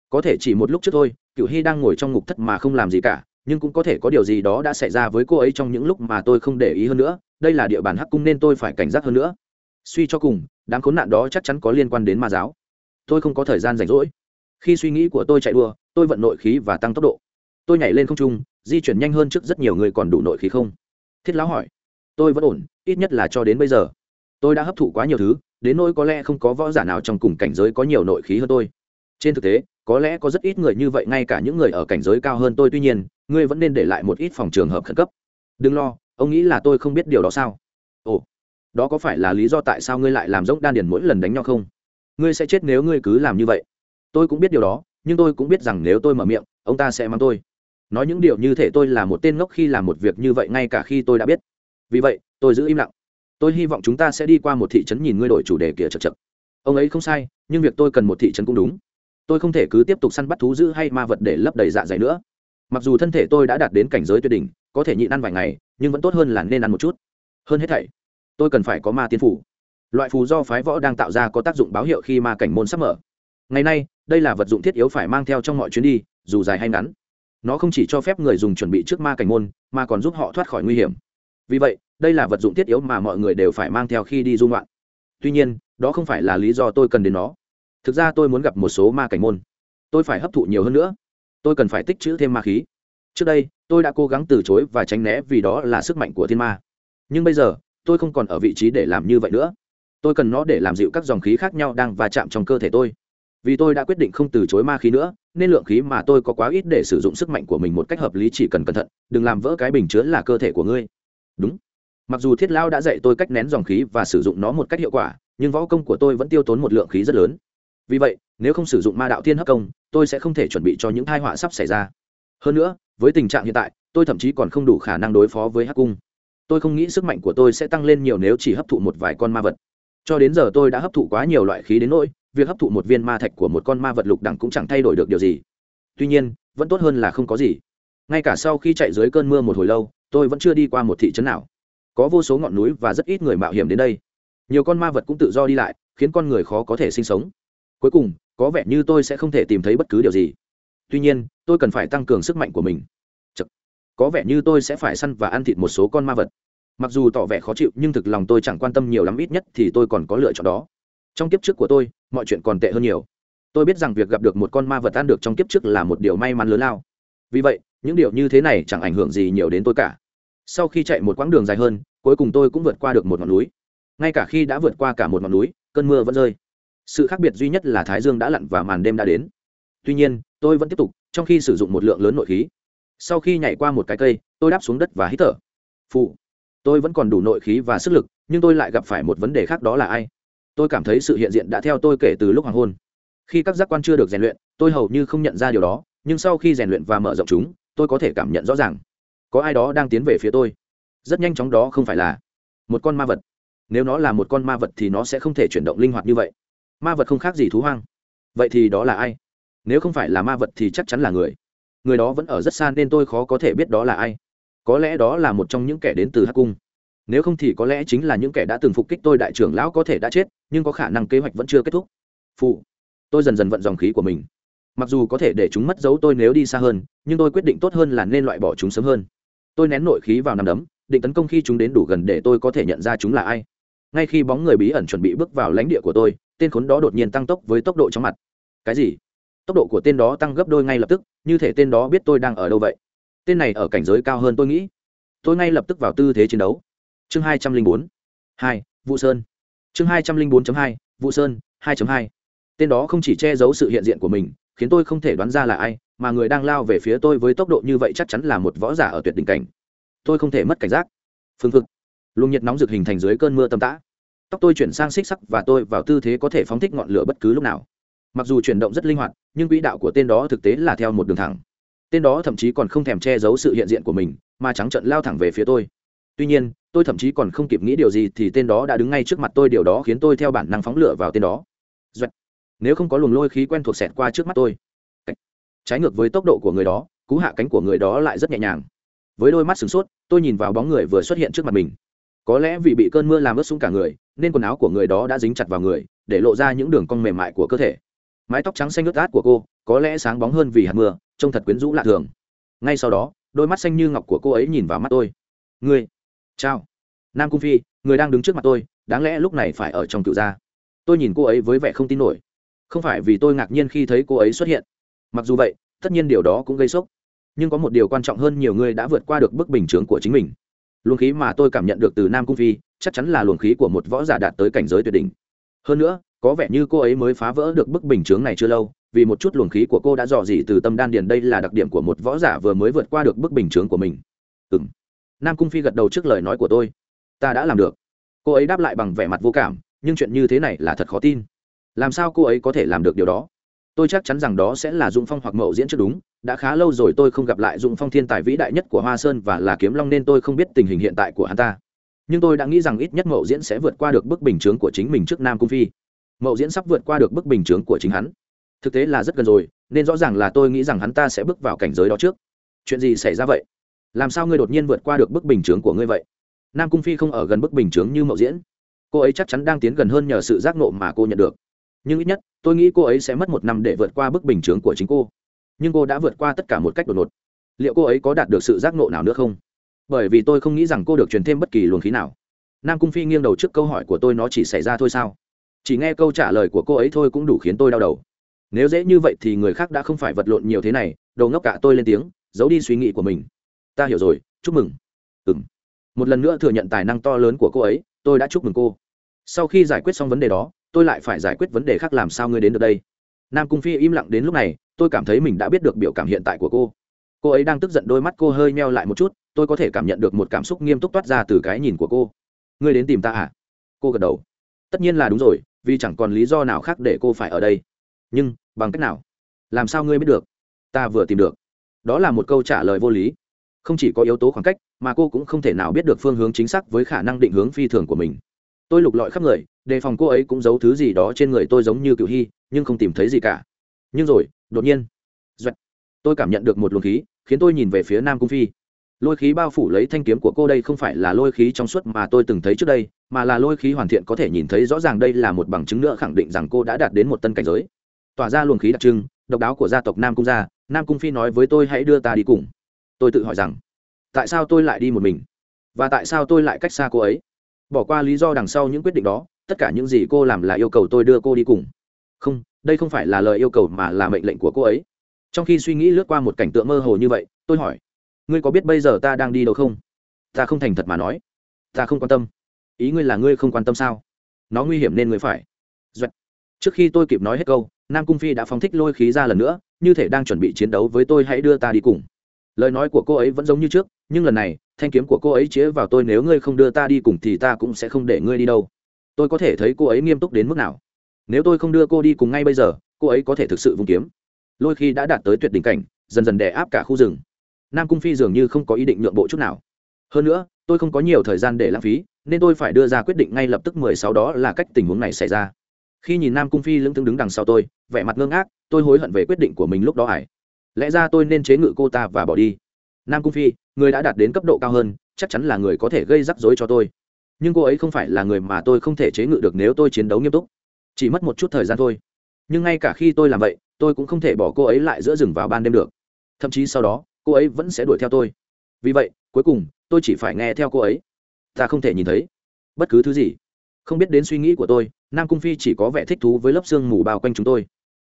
Có thể chỉ một lúc trước thôi cựu hy đang ngồi trong ngục thất mà không làm gì cả, nhưng cũng có thể có điều gì đó đã xảy ra với cô ấy trong những lúc mà tôi không để ý hơn nữa. Đây là địa bàn hắc cung nên tôi phải cảnh giác hơn nữa. Suy cho cùng, đám khốn nạn đó chắc chắn có liên quan đến ma giáo. Tôi không có thời gian rảnh rỗi. Khi suy nghĩ của tôi chạy đua, tôi vận nội khí và tăng tốc độ. Tôi nhảy lên không trung di chuyển nhanh hơn trước rất nhiều người còn đủ nội khí không? Thiết lão hỏi. Tôi vẫn ổn, ít nhất là cho đến bây giờ. Tôi đã hấp thụ quá nhiều thứ, đến nỗi có lẽ không có võ giả nào trong cùng cảnh giới có nhiều nội khí hơn tôi. Trên thực tế, có lẽ có rất ít người như vậy, ngay cả những người ở cảnh giới cao hơn tôi. Tuy nhiên, ngươi vẫn nên để lại một ít phòng trường hợp khẩn cấp. Đừng lo, ông nghĩ là tôi không biết điều đó sao? Ồ, đó có phải là lý do tại sao ngươi lại làm giống đan điền mỗi lần đánh nhau không? Ngươi sẽ chết nếu ngươi cứ làm như vậy. Tôi cũng biết điều đó, nhưng tôi cũng biết rằng nếu tôi mở miệng, ông ta sẽ mắng tôi nói những điều như thể tôi là một tên ngốc khi làm một việc như vậy ngay cả khi tôi đã biết. Vì vậy, tôi giữ im lặng. Tôi hy vọng chúng ta sẽ đi qua một thị trấn nhìn ngươi đổi chủ đề kìa chật chật ông ấy không sai, nhưng việc tôi cần một thị trấn cũng đúng. Tôi không thể cứ tiếp tục săn bắt thú dữ hay ma vật để lấp đầy dạ dày nữa. Mặc dù thân thể tôi đã đạt đến cảnh giới tuyệt đỉnh, có thể nhịn ăn vài ngày, nhưng vẫn tốt hơn là nên ăn một chút. Hơn hết thảy, tôi cần phải có ma tiên phủ. Loại phù do phái võ đang tạo ra có tác dụng báo hiệu khi ma cảnh môn sắp mở. Ngày nay, đây là vật dụng thiết yếu phải mang theo trong mọi chuyến đi, dù dài hay ngắn nó không chỉ cho phép người dùng chuẩn bị trước ma cảnh môn, mà còn giúp họ thoát khỏi nguy hiểm. Vì vậy, đây là vật dụng thiết yếu mà mọi người đều phải mang theo khi đi du ngoạn. Tuy nhiên, đó không phải là lý do tôi cần đến nó. Thực ra tôi muốn gặp một số ma cảnh môn. Tôi phải hấp thụ nhiều hơn nữa. Tôi cần phải tích trữ thêm ma khí. Trước đây, tôi đã cố gắng từ chối và tránh né vì đó là sức mạnh của thiên ma. Nhưng bây giờ, tôi không còn ở vị trí để làm như vậy nữa. Tôi cần nó để làm dịu các dòng khí khác nhau đang va chạm trong cơ thể tôi vì tôi đã quyết định không từ chối ma khí nữa, nên lượng khí mà tôi có quá ít để sử dụng sức mạnh của mình một cách hợp lý chỉ cần cẩn thận, đừng làm vỡ cái bình chứa là cơ thể của ngươi. Đúng. Mặc dù thiết lao đã dạy tôi cách nén dòng khí và sử dụng nó một cách hiệu quả, nhưng võ công của tôi vẫn tiêu tốn một lượng khí rất lớn. Vì vậy, nếu không sử dụng ma đạo thiên hấp công, tôi sẽ không thể chuẩn bị cho những thai họa sắp xảy ra. Hơn nữa, với tình trạng hiện tại, tôi thậm chí còn không đủ khả năng đối phó với hắc cung. Tôi không nghĩ sức mạnh của tôi sẽ tăng lên nhiều nếu chỉ hấp thụ một vài con ma vật cho đến giờ tôi đã hấp thụ quá nhiều loại khí đến nỗi, việc hấp thụ một viên ma thạch của một con ma vật lục đẳng cũng chẳng thay đổi được điều gì. Tuy nhiên, vẫn tốt hơn là không có gì. Ngay cả sau khi chạy dưới cơn mưa một hồi lâu, tôi vẫn chưa đi qua một thị trấn nào. Có vô số ngọn núi và rất ít người mạo hiểm đến đây. Nhiều con ma vật cũng tự do đi lại, khiến con người khó có thể sinh sống. Cuối cùng, có vẻ như tôi sẽ không thể tìm thấy bất cứ điều gì. Tuy nhiên, tôi cần phải tăng cường sức mạnh của mình. Chật. có vẻ như tôi sẽ phải săn và ăn thịt một số con ma vật mặc dù tỏ vẻ khó chịu, nhưng thực lòng tôi chẳng quan tâm nhiều lắm, ít nhất thì tôi còn có lựa chọn đó. Trong kiếp trước của tôi, mọi chuyện còn tệ hơn nhiều. Tôi biết rằng việc gặp được một con ma vật ăn được trong kiếp trước là một điều may mắn lớn lao. Vì vậy, những điều như thế này chẳng ảnh hưởng gì nhiều đến tôi cả. Sau khi chạy một quãng đường dài hơn, cuối cùng tôi cũng vượt qua được một ngọn núi. Ngay cả khi đã vượt qua cả một ngọn núi, cơn mưa vẫn rơi. Sự khác biệt duy nhất là thái dương đã lặn và màn đêm đã đến. Tuy nhiên, tôi vẫn tiếp tục, trong khi sử dụng một lượng lớn nội khí. Sau khi nhảy qua một cái cây, tôi đáp xuống đất và hít thở. Phụ tôi vẫn còn đủ nội khí và sức lực, nhưng tôi lại gặp phải một vấn đề khác đó là ai? Tôi cảm thấy sự hiện diện đã theo tôi kể từ lúc hoàng hôn. Khi các giác quan chưa được rèn luyện, tôi hầu như không nhận ra điều đó, nhưng sau khi rèn luyện và mở rộng chúng, tôi có thể cảm nhận rõ ràng. Có ai đó đang tiến về phía tôi. Rất nhanh chóng đó không phải là một con ma vật. Nếu nó là một con ma vật thì nó sẽ không thể chuyển động linh hoạt như vậy. Ma vật không khác gì thú hoang. Vậy thì đó là ai? Nếu không phải là ma vật thì chắc chắn là người. Người đó vẫn ở rất xa nên tôi khó có thể biết đó là ai có lẽ đó là một trong những kẻ đến từ hắc cung. Nếu không thì có lẽ chính là những kẻ đã từng phục kích tôi đại trưởng lão có thể đã chết, nhưng có khả năng kế hoạch vẫn chưa kết thúc. Phụ, tôi dần dần vận dòng khí của mình. Mặc dù có thể để chúng mất dấu tôi nếu đi xa hơn, nhưng tôi quyết định tốt hơn là nên loại bỏ chúng sớm hơn. Tôi nén nội khí vào nằm đấm, định tấn công khi chúng đến đủ gần để tôi có thể nhận ra chúng là ai. Ngay khi bóng người bí ẩn chuẩn bị bước vào lãnh địa của tôi, tên khốn đó đột nhiên tăng tốc với tốc độ chóng mặt. Cái gì? Tốc độ của tên đó tăng gấp đôi ngay lập tức, như thể tên đó biết tôi đang ở đâu vậy? Tên này ở cảnh giới cao hơn tôi nghĩ. Tôi ngay lập tức vào tư thế chiến đấu. Chương hai trăm linh bốn. Hai vụ sơn. Chương hai trăm linh bốn hai vụ sơn, hai hai. Tên đó không chỉ che giấu sự hiện diện của mình, khiến tôi không thể đoán ra là ai, mà người đang lao về phía tôi với tốc độ như vậy chắc chắn là một võ giả ở tuyệt đỉnh cảnh. Tôi không thể mất cảnh giác. Phương phực. Luồng nhiệt nóng rực hình thành dưới cơn mưa tầm tã. Tóc tôi chuyển sang xích sắc và tôi vào tư thế có thể phóng thích ngọn lửa bất cứ lúc nào. Mặc dù chuyển động rất linh hoạt, nhưng quỹ đạo của tên đó thực tế là theo một đường thẳng tên đó thậm chí còn không thèm che giấu sự hiện diện của mình, mà trắng trận lao thẳng về phía tôi. Tuy nhiên, tôi thậm chí còn không kịp nghĩ điều gì thì tên đó đã đứng ngay trước mặt tôi, điều đó khiến tôi theo bản năng phóng lửa vào tên đó. Duệt. nếu không có luồng lôi khí quen thuộc xẹt qua trước mắt tôi. Trái ngược với tốc độ của người đó, cú hạ cánh của người đó lại rất nhẹ nhàng. Với đôi mắt sửng sốt, tôi nhìn vào bóng người vừa xuất hiện trước mặt mình. Có lẽ vì bị cơn mưa làm ướt xuống cả người, nên quần áo của người đó đã dính chặt vào người, để lộ ra những đường cong mềm mại của cơ thể. Mái tóc trắng xanh ướt át của cô, có lẽ sáng bóng hơn vì hạt mưa trông thật quyến rũ lạ thường. Ngay sau đó, đôi mắt xanh như ngọc của cô ấy nhìn vào mắt tôi. Ngươi, chào. Nam cung phi, người đang đứng trước mặt tôi, đáng lẽ lúc này phải ở trong cựu gia. Tôi nhìn cô ấy với vẻ không tin nổi. Không phải vì tôi ngạc nhiên khi thấy cô ấy xuất hiện. Mặc dù vậy, tất nhiên điều đó cũng gây sốc. Nhưng có một điều quan trọng hơn nhiều người đã vượt qua được bức bình chướng của chính mình. Luồng khí mà tôi cảm nhận được từ nam cung phi, chắc chắn là luồng khí của một võ giả đạt tới cảnh giới tuyệt đỉnh. Hơn nữa, có vẻ như cô ấy mới phá vỡ được bức bình chướng này chưa lâu vì một chút luồng khí của cô đã dò dỉ từ tâm đan điền. Đây là đặc điểm của một võ giả vừa mới vượt qua được bức bình chướng của mình. Ừng nam cung phi gật đầu trước lời nói của tôi. Ta đã làm được. Cô ấy đáp lại bằng vẻ mặt vô cảm, nhưng chuyện như thế này là thật khó tin. Làm sao cô ấy có thể làm được điều đó? Tôi chắc chắn rằng đó sẽ là Dung phong hoặc mậu diễn trước đúng. Đã khá lâu rồi tôi không gặp lại Dung phong thiên tài vĩ đại nhất của hoa sơn và là kiếm long nên tôi không biết tình hình hiện tại của hắn ta. Nhưng tôi đã nghĩ rằng ít nhất mậu diễn sẽ vượt qua được bức bình chướng của chính mình trước nam cung phi. Mậu diễn sắp vượt qua được bức bình chướng của chính hắn thực tế là rất gần rồi, nên rõ ràng là tôi nghĩ rằng hắn ta sẽ bước vào cảnh giới đó trước. Chuyện gì xảy ra vậy? Làm sao ngươi đột nhiên vượt qua được bức bình chướng của ngươi vậy? Nam cung phi không ở gần bức bình chướng như mậu diễn. Cô ấy chắc chắn đang tiến gần hơn nhờ sự giác nộ mà cô nhận được. Nhưng ít nhất, tôi nghĩ cô ấy sẽ mất một năm để vượt qua bức bình chướng của chính cô. Nhưng cô đã vượt qua tất cả một cách đột ngột. Liệu cô ấy có đạt được sự giác nộ nào nữa không? Bởi vì tôi không nghĩ rằng cô được truyền thêm bất kỳ luồng khí nào. Nam cung phi nghiêng đầu trước câu hỏi của tôi, nó chỉ xảy ra thôi sao? Chỉ nghe câu trả lời của cô ấy thôi cũng đủ khiến tôi đau đầu nếu dễ như vậy thì người khác đã không phải vật lộn nhiều thế này đầu ngốc cả tôi lên tiếng, giấu đi suy nghĩ của mình. Ta hiểu rồi, chúc mừng. Ừ m một lần nữa thừa nhận tài năng to lớn của cô ấy, tôi đã chúc mừng cô. Sau khi giải quyết xong vấn đề đó, tôi lại phải giải quyết vấn đề khác làm sao ngươi đến được đây? Nam cung phi im lặng đến lúc này, tôi cảm thấy mình đã biết được biểu cảm hiện tại của cô. Cô ấy đang tức giận đôi mắt cô hơi meo lại một chút, tôi có thể cảm nhận được một cảm xúc nghiêm túc toát ra từ cái nhìn của cô. Ngươi đến tìm ta à? Cô gật đầu. Tất nhiên là đúng rồi, vì chẳng còn lý do nào khác để cô phải ở đây nhưng bằng cách nào? Làm sao ngươi biết được? Ta vừa tìm được. Đó là một câu trả lời vô lý. Không chỉ có yếu tố khoảng cách, mà cô cũng không thể nào biết được phương hướng chính xác với khả năng định hướng phi thường của mình. Tôi lục lọi khắp người, đề phòng cô ấy cũng giấu thứ gì đó trên người tôi giống như cựu hy, nhưng không tìm thấy gì cả. Nhưng rồi, đột nhiên, duệ, tôi cảm nhận được một luồng khí, khiến tôi nhìn về phía nam cung phi. Lôi khí bao phủ lấy thanh kiếm của cô đây không phải là lôi khí trong suốt mà tôi từng thấy trước đây, mà là lôi khí hoàn thiện có thể nhìn thấy rõ ràng đây là một bằng chứng nữa khẳng định rằng cô đã đạt đến một tân cảnh giới tỏa ra luồng khí đặc trưng, độc đáo của gia tộc nam cung gia, nam cung phi nói với tôi hãy đưa ta đi cùng. Tôi tự hỏi rằng, tại sao tôi lại đi một mình? Và tại sao tôi lại cách xa cô ấy? Bỏ qua lý do đằng sau những quyết định đó, tất cả những gì cô làm là yêu cầu tôi đưa cô đi cùng. Không, đây không phải là lời yêu cầu mà là mệnh lệnh của cô ấy. Trong khi suy nghĩ lướt qua một cảnh tượng mơ hồ như vậy, tôi hỏi, ngươi có biết bây giờ ta đang đi đâu không? Ta không thành thật mà nói. Ta không quan tâm. Ý ngươi là ngươi không quan tâm sao? Nó nguy hiểm nên ngươi phải. Trước khi tôi kịp nói hết câu nam cung phi đã phóng thích lôi khí ra lần nữa, như thể đang chuẩn bị chiến đấu với tôi, hãy đưa ta đi cùng. Lời nói của cô ấy vẫn giống như trước, nhưng lần này, thanh kiếm của cô ấy chĩa vào tôi, nếu ngươi không đưa ta đi cùng thì ta cũng sẽ không để ngươi đi đâu. Tôi có thể thấy cô ấy nghiêm túc đến mức nào. Nếu tôi không đưa cô đi cùng ngay bây giờ, cô ấy có thể thực sự vung kiếm. Lôi khi đã đạt tới tuyệt đỉnh cảnh, dần dần đè áp cả khu rừng. Nam cung phi dường như không có ý định nhượng bộ chút nào. Hơn nữa, tôi không có nhiều thời gian để lãng phí, nên tôi phải đưa ra quyết định ngay lập tức, mười sáu đó là cách tình huống này xảy ra khi nhìn nam cung phi lững thững đứng đằng sau tôi, vẻ mặt ngơ ngác, tôi hối hận về quyết định của mình lúc đó ải. Lẽ ra tôi nên chế ngự cô ta và bỏ đi. Nam cung phi, người đã đạt đến cấp độ cao hơn, chắc chắn là người có thể gây rắc rối cho tôi. Nhưng cô ấy không phải là người mà tôi không thể chế ngự được nếu tôi chiến đấu nghiêm túc. Chỉ mất một chút thời gian thôi. Nhưng ngay cả khi tôi làm vậy, tôi cũng không thể bỏ cô ấy lại giữa rừng vào ban đêm được. Thậm chí sau đó, cô ấy vẫn sẽ đuổi theo tôi. Vì vậy, cuối cùng, tôi chỉ phải nghe theo cô ấy. Ta không thể nhìn thấy bất cứ thứ gì không biết đến suy nghĩ của tôi, nam cung phi chỉ có vẻ thích thú với lớp xương mù bao quanh chúng tôi.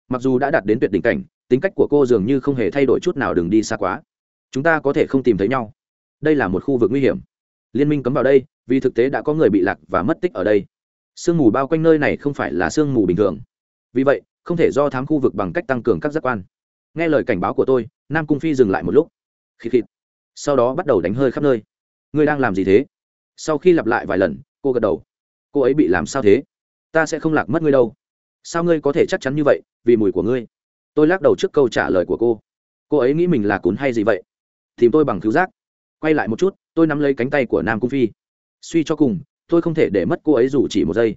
Mặc dù đã đạt đến tuyệt đỉnh cảnh, tính cách của cô dường như không hề thay đổi chút nào đừng đi xa quá. Chúng ta có thể không tìm thấy nhau. Đây là một khu vực nguy hiểm. Liên minh cấm vào đây, vì thực tế đã có người bị lạc và mất tích ở đây. Sương mù bao quanh nơi này không phải là sương mù bình thường. Vì vậy, không thể do thám khu vực bằng cách tăng cường các giác quan. Nghe lời cảnh báo của tôi, nam cung phi dừng lại một lúc. Khịt khịt. Sau đó bắt đầu đánh hơi khắp nơi. Ngươi đang làm gì thế? Sau khi lặp lại vài lần, cô gật đầu cô ấy bị làm sao thế? Ta sẽ không lạc mất ngươi đâu. Sao ngươi có thể chắc chắn như vậy, vì mùi của ngươi? Tôi lắc đầu trước câu trả lời của cô. Cô ấy nghĩ mình là cún hay gì vậy? Tìm tôi bằng cứu giác. Quay lại một chút, tôi nắm lấy cánh tay của nam cung phi. Suy cho cùng, tôi không thể để mất cô ấy dù chỉ một giây.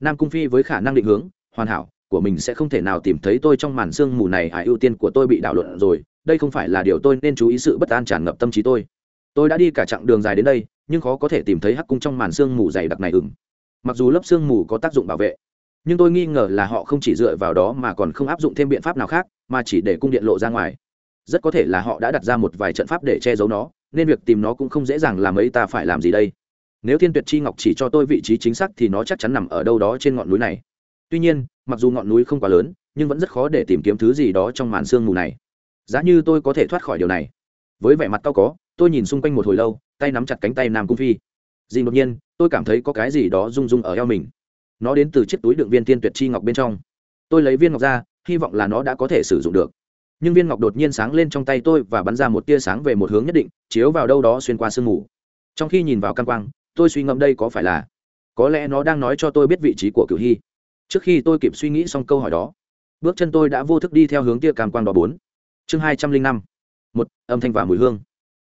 Nam cung phi với khả năng định hướng, hoàn hảo, của mình sẽ không thể nào tìm thấy tôi trong màn sương mù này. À ưu tiên của tôi bị đảo luận rồi, đây không phải là điều tôi nên chú ý sự bất an tràn ngập tâm trí tôi. Tôi đã đi cả chặng đường dài đến đây, nhưng khó có thể tìm thấy hắc cung trong màn sương mù dày đặc này ừng mặc dù lớp sương mù có tác dụng bảo vệ, nhưng tôi nghi ngờ là họ không chỉ dựa vào đó mà còn không áp dụng thêm biện pháp nào khác, mà chỉ để cung điện lộ ra ngoài. Rất có thể là họ đã đặt ra một vài trận pháp để che giấu nó, nên việc tìm nó cũng không dễ dàng làm ấy, ta phải làm gì đây? Nếu thiên tuyệt chi ngọc chỉ cho tôi vị trí chính xác thì nó chắc chắn nằm ở đâu đó trên ngọn núi này. Tuy nhiên, mặc dù ngọn núi không quá lớn, nhưng vẫn rất khó để tìm kiếm thứ gì đó trong màn sương mù này. Giá như tôi có thể thoát khỏi điều này. Với vẻ mặt cao có, tôi nhìn xung quanh một hồi lâu, tay nắm chặt cánh tay nam cung phi dìm đột nhiên, tôi cảm thấy có cái gì đó rung rung ở eo mình. Nó đến từ chiếc túi đựng viên tiên tuyệt chi ngọc bên trong. Tôi lấy viên ngọc ra, hy vọng là nó đã có thể sử dụng được. Nhưng viên ngọc đột nhiên sáng lên trong tay tôi và bắn ra một tia sáng về một hướng nhất định, chiếu vào đâu đó xuyên qua sương mù. Trong khi nhìn vào cam quang, tôi suy ngẫm đây có phải là, có lẽ nó đang nói cho tôi biết vị trí của cửu hy. Trước khi tôi kịp suy nghĩ xong câu hỏi đó, bước chân tôi đã vô thức đi theo hướng tia cam quang đó bốn. Chương hai trăm linh năm, một, âm thanh và mùi hương.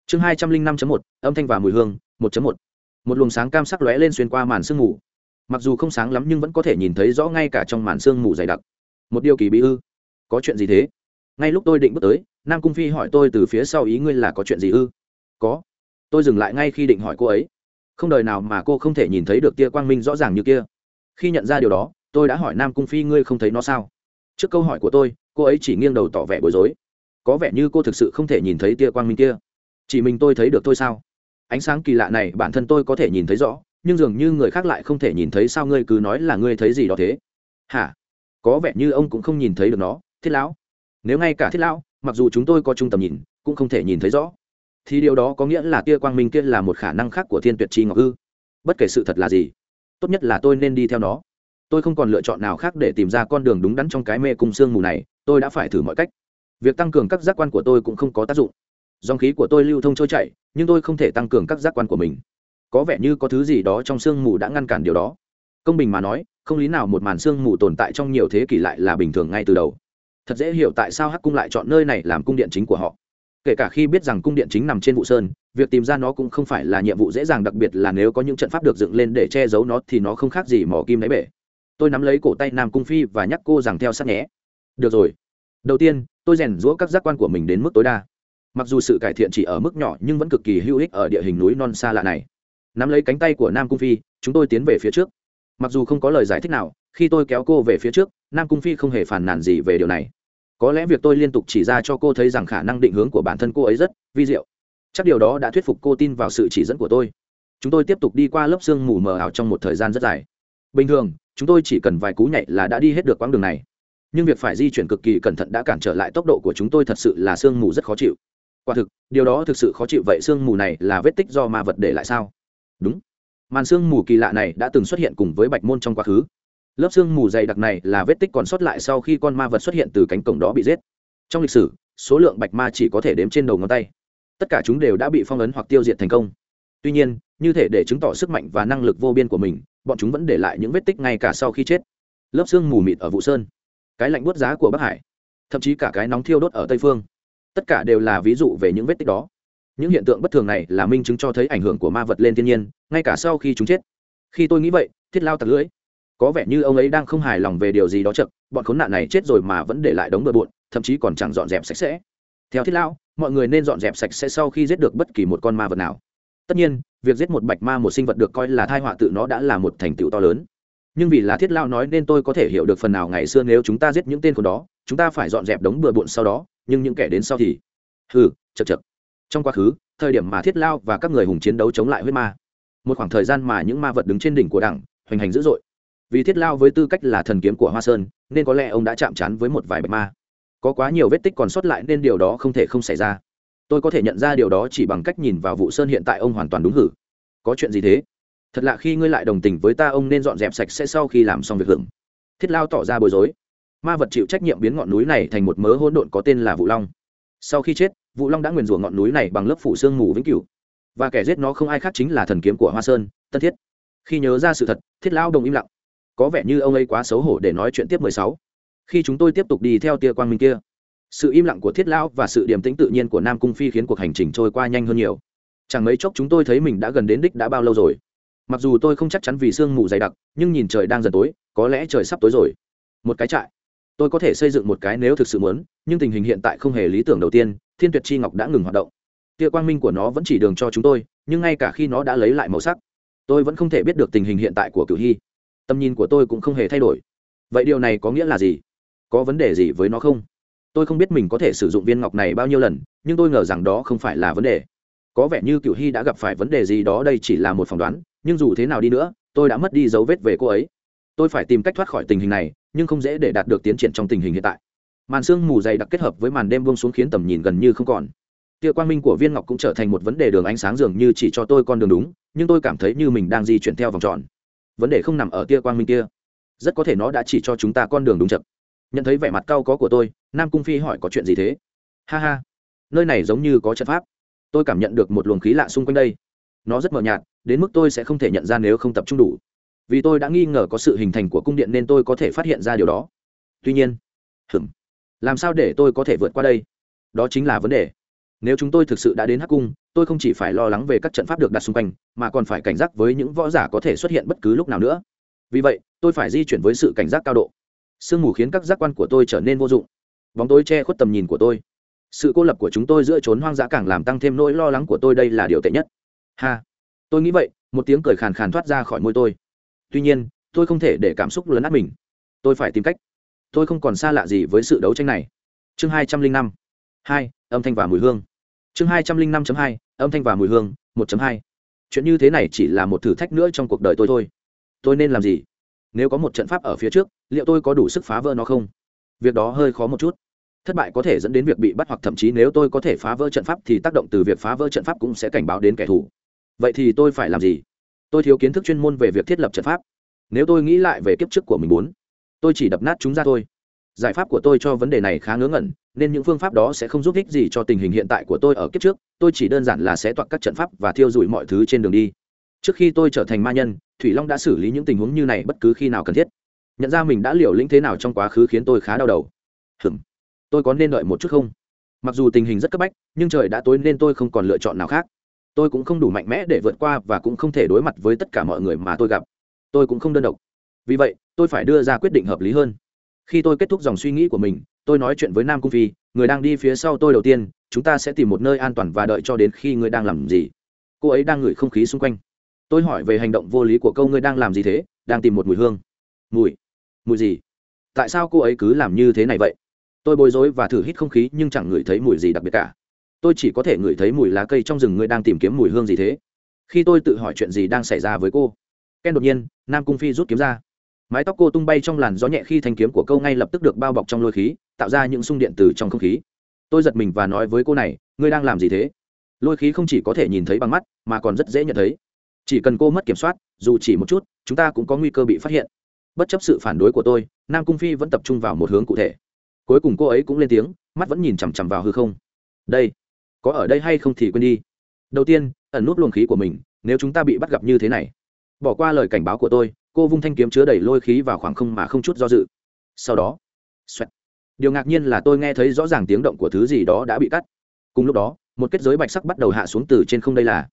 Chương hai trăm linh năm một, âm thanh và mùi hương, một một một luồng sáng cam sắc lóe lên xuyên qua màn sương mù. Mặc dù không sáng lắm nhưng vẫn có thể nhìn thấy rõ ngay cả trong màn sương mù dày đặc. Một điều kỳ bí ư? Có chuyện gì thế? Ngay lúc tôi định bước tới, nam cung phi hỏi tôi từ phía sau ý ngươi là có chuyện gì ư? Có. Tôi dừng lại ngay khi định hỏi cô ấy. Không đời nào mà cô không thể nhìn thấy được tia quang minh rõ ràng như kia. Khi nhận ra điều đó, tôi đã hỏi nam cung phi ngươi không thấy nó sao? Trước câu hỏi của tôi, cô ấy chỉ nghiêng đầu tỏ vẻ bối rối. Có vẻ như cô thực sự không thể nhìn thấy tia quang minh kia. Chỉ mình tôi thấy được thôi sao? Ánh sáng kỳ lạ này bản thân tôi có thể nhìn thấy rõ, nhưng dường như người khác lại không thể nhìn thấy sao ngươi cứ nói là ngươi thấy gì đó thế. Hả? Có vẻ như ông cũng không nhìn thấy được nó, thiết lão. Nếu ngay cả thiết lão, mặc dù chúng tôi có trung tầm nhìn, cũng không thể nhìn thấy rõ. Thì điều đó có nghĩa là tia quang minh kia là một khả năng khác của thiên tuyệt chi ngọc ư? Bất kể sự thật là gì, tốt nhất là tôi nên đi theo nó. Tôi không còn lựa chọn nào khác để tìm ra con đường đúng đắn trong cái mê cung sương mù này, tôi đã phải thử mọi cách. Việc tăng cường các giác quan của tôi cũng không có tác dụng dòng khí của tôi lưu thông trôi chảy, nhưng tôi không thể tăng cường các giác quan của mình. Có vẻ như có thứ gì đó trong sương mù đã ngăn cản điều đó. Công bình mà nói, không lý nào một màn sương mù tồn tại trong nhiều thế kỷ lại là bình thường ngay từ đầu. Thật dễ hiểu tại sao hắc cung lại chọn nơi này làm cung điện chính của họ. Kể cả khi biết rằng cung điện chính nằm trên vụ sơn, việc tìm ra nó cũng không phải là nhiệm vụ dễ dàng đặc biệt là nếu có những trận pháp được dựng lên để che giấu nó thì nó không khác gì mỏ kim đáy bể. Tôi nắm lấy cổ tay nam cung phi và nhắc cô rằng theo sát nhé. Được rồi. Đầu tiên, tôi rèn rũa các giác quan của mình đến mức tối đa mặc dù sự cải thiện chỉ ở mức nhỏ nhưng vẫn cực kỳ hữu ích ở địa hình núi non xa lạ này. Nắm lấy cánh tay của nam cung phi, chúng tôi tiến về phía trước. Mặc dù không có lời giải thích nào, khi tôi kéo cô về phía trước, nam cung phi không hề phàn nàn gì về điều này. Có lẽ việc tôi liên tục chỉ ra cho cô thấy rằng khả năng định hướng của bản thân cô ấy rất vi diệu. Chắc điều đó đã thuyết phục cô tin vào sự chỉ dẫn của tôi. Chúng tôi tiếp tục đi qua lớp sương mù mờ ảo trong một thời gian rất dài. Bình thường, chúng tôi chỉ cần vài cú nhảy là đã đi hết được quãng đường này. Nhưng việc phải di chuyển cực kỳ cẩn thận đã cản trở lại tốc độ của chúng tôi thật sự là sương mù rất khó chịu quả thực, điều đó thực sự khó chịu vậy sương mù này là vết tích do ma vật để lại sao? Đúng. Màn sương mù kỳ lạ này đã từng xuất hiện cùng với bạch môn trong quá khứ. Lớp sương mù dày đặc này là vết tích còn sót lại sau khi con ma vật xuất hiện từ cánh cổng đó bị giết. Trong lịch sử, số lượng bạch ma chỉ có thể đếm trên đầu ngón tay. Tất cả chúng đều đã bị phong ấn hoặc tiêu diệt thành công. Tuy nhiên, như thể để chứng tỏ sức mạnh và năng lực vô biên của mình, bọn chúng vẫn để lại những vết tích ngay cả sau khi chết. Lớp sương mù mịt ở vụ sơn. Cái lạnh buốt giá của bắc hải. Thậm chí cả cái nóng thiêu đốt ở tây phương tất cả đều là ví dụ về những vết tích đó. Những hiện tượng bất thường này là minh chứng cho thấy ảnh hưởng của ma vật lên thiên nhiên, ngay cả sau khi chúng chết. Khi tôi nghĩ vậy, thiết lao tặc lưỡi. Có vẻ như ông ấy đang không hài lòng về điều gì đó chậm, bọn khốn nạn này chết rồi mà vẫn để lại đống bừa bộn, thậm chí còn chẳng dọn dẹp sạch sẽ. Theo thiết lao, mọi người nên dọn dẹp sạch sẽ sau khi giết được bất kỳ một con ma vật nào. Tất nhiên, việc giết một bạch ma một sinh vật được coi là thai họa tự nó đã là một thành tựu to lớn. Nhưng vì là thiết lao nói nên tôi có thể hiểu được phần nào ngày xưa nếu chúng ta giết những tên khốn đó, chúng ta phải dọn dẹp đống bừa bộn sau đó nhưng những kẻ đến sau thì, hừ chật chật trong quá khứ, thời điểm mà thiết lao và các người hùng chiến đấu chống lại huyết ma, một khoảng thời gian mà những ma vật đứng trên đỉnh của đảng hoành hành dữ dội. Vì thiết lao với tư cách là thần kiếm của hoa sơn, nên có lẽ ông đã chạm trán với một vài bạch ma. Có quá nhiều vết tích còn sót lại nên điều đó không thể không xảy ra. Tôi có thể nhận ra điều đó chỉ bằng cách nhìn vào vụ sơn hiện tại ông hoàn toàn đúng hử. Có chuyện gì thế? Thật lạ khi ngươi lại đồng tình với ta, ông nên dọn dẹp sạch sẽ sau khi làm xong việc hưởng. Thiết lao tỏ ra bối rối ma vật chịu trách nhiệm biến ngọn núi này thành một mớ hỗn độn có tên là vụ long. Sau khi chết vụ long đã nguyền rủa ngọn núi này bằng lớp phủ sương mù vĩnh cửu. Và kẻ giết nó không ai khác chính là thần kiếm của hoa sơn, tân thiết. Khi nhớ ra sự thật, thiết lao đồng im lặng. Có vẻ như ông ấy quá xấu hổ để nói chuyện tiếp mười sáu. Khi chúng tôi tiếp tục đi theo tia quang minh kia, sự im lặng của thiết lão và sự điềm tĩnh tự nhiên của nam cung phi khiến cuộc hành trình trôi qua nhanh hơn nhiều. Chẳng mấy chốc chúng tôi thấy mình đã gần đến đích đã bao lâu rồi. Mặc dù tôi không chắc chắn vì sương mù dày đặc, nhưng nhìn trời đang dần tối, có lẽ trời sắp tối rồi. Một cái trại tôi có thể xây dựng một cái nếu thực sự muốn, nhưng tình hình hiện tại không hề lý tưởng đầu tiên, thiên tuyệt chi ngọc đã ngừng hoạt động. Tia quang minh của nó vẫn chỉ đường cho chúng tôi, nhưng ngay cả khi nó đã lấy lại màu sắc, tôi vẫn không thể biết được tình hình hiện tại của cửu hy. Tầm nhìn của tôi cũng không hề thay đổi. Vậy điều này có nghĩa là gì? Có vấn đề gì với nó không? Tôi không biết mình có thể sử dụng viên ngọc này bao nhiêu lần, nhưng tôi ngờ rằng đó không phải là vấn đề. Có vẻ như cựu hy đã gặp phải vấn đề gì đó, đây chỉ là một phỏng đoán, nhưng dù thế nào đi nữa, tôi đã mất đi dấu vết về cô ấy. Tôi phải tìm cách thoát khỏi tình hình này nhưng không dễ để đạt được tiến triển trong tình hình hiện tại. Màn sương mù dày đặc kết hợp với màn đêm buông xuống khiến tầm nhìn gần như không còn. Tia quang minh của viên ngọc cũng trở thành một vấn đề đường ánh sáng dường như chỉ cho tôi con đường đúng, nhưng tôi cảm thấy như mình đang di chuyển theo vòng tròn. Vấn đề không nằm ở tia quang minh kia. Rất có thể nó đã chỉ cho chúng ta con đường đúng chậm. Nhận thấy vẻ mặt cau có của tôi, nam cung phi hỏi có chuyện gì thế? Ha ha. Nơi này giống như có trận pháp. Tôi cảm nhận được một luồng khí lạ xung quanh đây. Nó rất mờ nhạt, đến mức tôi sẽ không thể nhận ra nếu không tập trung đủ vì tôi đã nghi ngờ có sự hình thành của cung điện nên tôi có thể phát hiện ra điều đó. Tuy nhiên hừm làm sao để tôi có thể vượt qua đây? Đó chính là vấn đề. Nếu chúng tôi thực sự đã đến hắc cung, tôi không chỉ phải lo lắng về các trận pháp được đặt xung quanh, mà còn phải cảnh giác với những võ giả có thể xuất hiện bất cứ lúc nào nữa. Vì vậy, tôi phải di chuyển với sự cảnh giác cao độ. Sương mù khiến các giác quan của tôi trở nên vô dụng. Bóng tối che khuất tầm nhìn của tôi. Sự cô lập của chúng tôi giữa trốn hoang dã càng làm tăng thêm nỗi lo lắng của tôi, đây là điều tệ nhất. Ha! Tôi nghĩ vậy, một tiếng cười khàn khàn thoát ra khỏi môi tôi tuy nhiên, tôi không thể để cảm xúc lấn át mình. Tôi phải tìm cách. Tôi không còn xa lạ gì với sự đấu tranh này. Chương hai trăm linh năm. Hai, âm thanh và mùi hương. Chương hai trăm linh năm hai, âm thanh và mùi hương, một hai. Chuyện như thế này chỉ là một thử thách nữa trong cuộc đời tôi thôi. Tôi nên làm gì? Nếu có một trận pháp ở phía trước, liệu tôi có đủ sức phá vỡ nó không? Việc đó hơi khó một chút. Thất bại có thể dẫn đến việc bị bắt hoặc thậm chí nếu tôi có thể phá vỡ trận pháp thì tác động từ việc phá vỡ trận pháp cũng sẽ cảnh báo đến kẻ thù. Vậy thì tôi phải làm gì? Tôi thiếu kiến thức chuyên môn về việc thiết lập trận pháp. Nếu tôi nghĩ lại về kiếp trước của mình muốn, tôi chỉ đập nát chúng ra thôi. Giải pháp của tôi cho vấn đề này khá ngớ ngẩn, nên những phương pháp đó sẽ không giúp ích gì cho tình hình hiện tại của tôi ở kiếp trước. Tôi chỉ đơn giản là sẽ toạc các trận pháp và thiêu dụi mọi thứ trên đường đi. Trước khi tôi trở thành ma nhân, thủy long đã xử lý những tình huống như này bất cứ khi nào cần thiết. Nhận ra mình đã liều lĩnh thế nào trong quá khứ khiến tôi khá đau đầu. Hừm tôi có nên đợi một chút không? Mặc dù tình hình rất cấp bách, nhưng trời đã tối nên tôi không còn lựa chọn nào khác tôi cũng không đủ mạnh mẽ để vượt qua và cũng không thể đối mặt với tất cả mọi người mà tôi gặp. Tôi cũng không đơn độc. Vì vậy, tôi phải đưa ra quyết định hợp lý hơn. Khi tôi kết thúc dòng suy nghĩ của mình, tôi nói chuyện với nam cung phi, người đang đi phía sau tôi đầu tiên, chúng ta sẽ tìm một nơi an toàn và đợi cho đến khi ngươi đang làm gì. Cô ấy đang ngửi không khí xung quanh. Tôi hỏi về hành động vô lý của câu ngươi đang làm gì thế? Đang tìm một mùi hương. Mùi? Mùi gì? Tại sao cô ấy cứ làm như thế này vậy? Tôi bối rối và thử hít không khí nhưng chẳng ngửi thấy mùi gì đặc biệt cả tôi chỉ có thể ngửi thấy mùi lá cây trong rừng ngươi đang tìm kiếm mùi hương gì thế. Khi tôi tự hỏi chuyện gì đang xảy ra với cô, ken đột nhiên, nam cung phi rút kiếm ra. Mái tóc cô tung bay trong làn gió nhẹ khi thanh kiếm của câu ngay lập tức được bao bọc trong lôi khí, tạo ra những sung điện từ trong không khí. Tôi giật mình và nói với cô này, ngươi đang làm gì thế? Lôi khí không chỉ có thể nhìn thấy bằng mắt, mà còn rất dễ nhận thấy. Chỉ cần cô mất kiểm soát, dù chỉ một chút, chúng ta cũng có nguy cơ bị phát hiện. Bất chấp sự phản đối của tôi, nam cung phi vẫn tập trung vào một hướng cụ thể. Cuối cùng cô ấy cũng lên tiếng, mắt vẫn nhìn chằm chằm vào hư không. Đây có ở đây hay không thì quên đi. Đầu tiên, ẩn nút luồng khí của mình, nếu chúng ta bị bắt gặp như thế này. Bỏ qua lời cảnh báo của tôi, cô vung thanh kiếm chứa đầy lôi khí vào khoảng không mà không chút do dự. Sau đó, xoẹt. điều ngạc nhiên là tôi nghe thấy rõ ràng tiếng động của thứ gì đó đã bị cắt. Cùng lúc đó, một kết giới bạch sắc bắt đầu hạ xuống từ trên không đây là.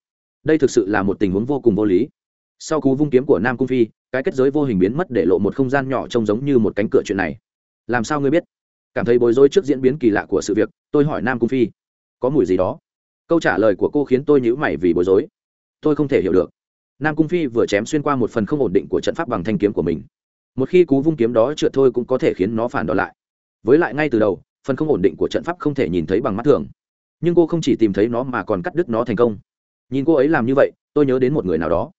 Đây thực sự là một tình huống vô cùng vô lý. Sau cú vung kiếm của nam cung phi, cái kết giới vô hình biến mất để lộ một không gian nhỏ trông giống như một cánh cửa chuyện này. Làm sao ngươi biết? Cảm thấy bối rối trước diễn biến kỳ lạ của sự việc, tôi hỏi nam cung phi có mùi gì đó. Câu trả lời của cô khiến tôi nhữ mày vì bối rối. Tôi không thể hiểu được. Nam cung phi vừa chém xuyên qua một phần không ổn định của trận pháp bằng thanh kiếm của mình. Một khi cú vung kiếm đó trượt thôi cũng có thể khiến nó phản đ lại. Với lại ngay từ đầu, phần không ổn định của trận pháp không thể nhìn thấy bằng mắt thường. Nhưng cô không chỉ tìm thấy nó mà còn cắt đứt nó thành công. Nhìn cô ấy làm như vậy, tôi nhớ đến một người nào đó.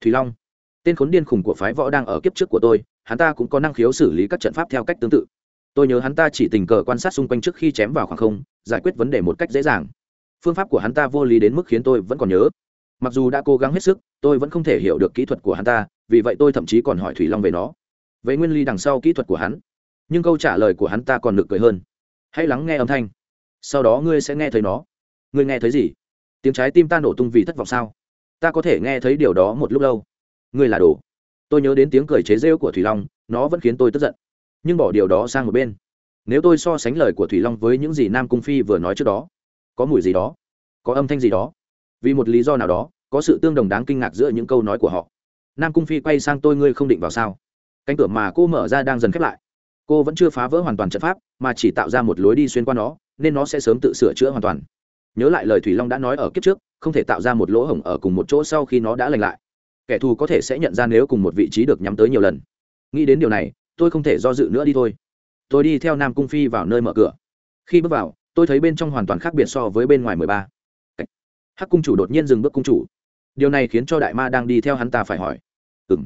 Thùy long. Tên khốn điên khùng của phái võ đang ở kiếp trước của tôi, hắn ta cũng có năng khiếu xử lý các trận pháp theo cách tương tự. Tôi nhớ hắn ta chỉ tình cờ quan sát xung quanh trước khi chém vào khoảng không giải quyết vấn đề một cách dễ dàng. Phương pháp của hắn ta vô lý đến mức khiến tôi vẫn còn nhớ. Mặc dù đã cố gắng hết sức, tôi vẫn không thể hiểu được kỹ thuật của hắn ta, vì vậy tôi thậm chí còn hỏi thủy long về nó. Về nguyên lý đằng sau kỹ thuật của hắn. Nhưng câu trả lời của hắn ta còn nực cười hơn. Hãy lắng nghe âm thanh. Sau đó ngươi sẽ nghe thấy nó. Ngươi nghe thấy gì? Tiếng trái tim ta nổ tung vì thất vọng sao? Ta có thể nghe thấy điều đó một lúc lâu. Ngươi là đồ. Tôi nhớ đến tiếng cười chế rêu của thủy long, nó vẫn khiến tôi tức giận. Nhưng bỏ điều đó sang một bên nếu tôi so sánh lời của thủy long với những gì nam cung phi vừa nói trước đó, có mùi gì đó? Có âm thanh gì đó? Vì một lý do nào đó, có sự tương đồng đáng kinh ngạc giữa những câu nói của họ. Nam cung phi quay sang tôi, ngươi không định vào sao? Cánh cửa mà cô mở ra đang dần khép lại. Cô vẫn chưa phá vỡ hoàn toàn trận pháp, mà chỉ tạo ra một lối đi xuyên qua nó, nên nó sẽ sớm tự sửa chữa hoàn toàn. Nhớ lại lời thủy long đã nói ở kiếp trước, không thể tạo ra một lỗ hổng ở cùng một chỗ sau khi nó đã lành lại. Kẻ thù có thể sẽ nhận ra nếu cùng một vị trí được nhắm tới nhiều lần. Nghĩ đến điều này, tôi không thể do dự nữa đi thôi tôi đi theo nam cung phi vào nơi mở cửa. Khi bước vào, tôi thấy bên trong hoàn toàn khác biệt so với bên ngoài mười ba. Hắc cung chủ đột nhiên dừng bước cung chủ. Điều này khiến cho đại ma đang đi theo hắn ta phải hỏi. Ừ m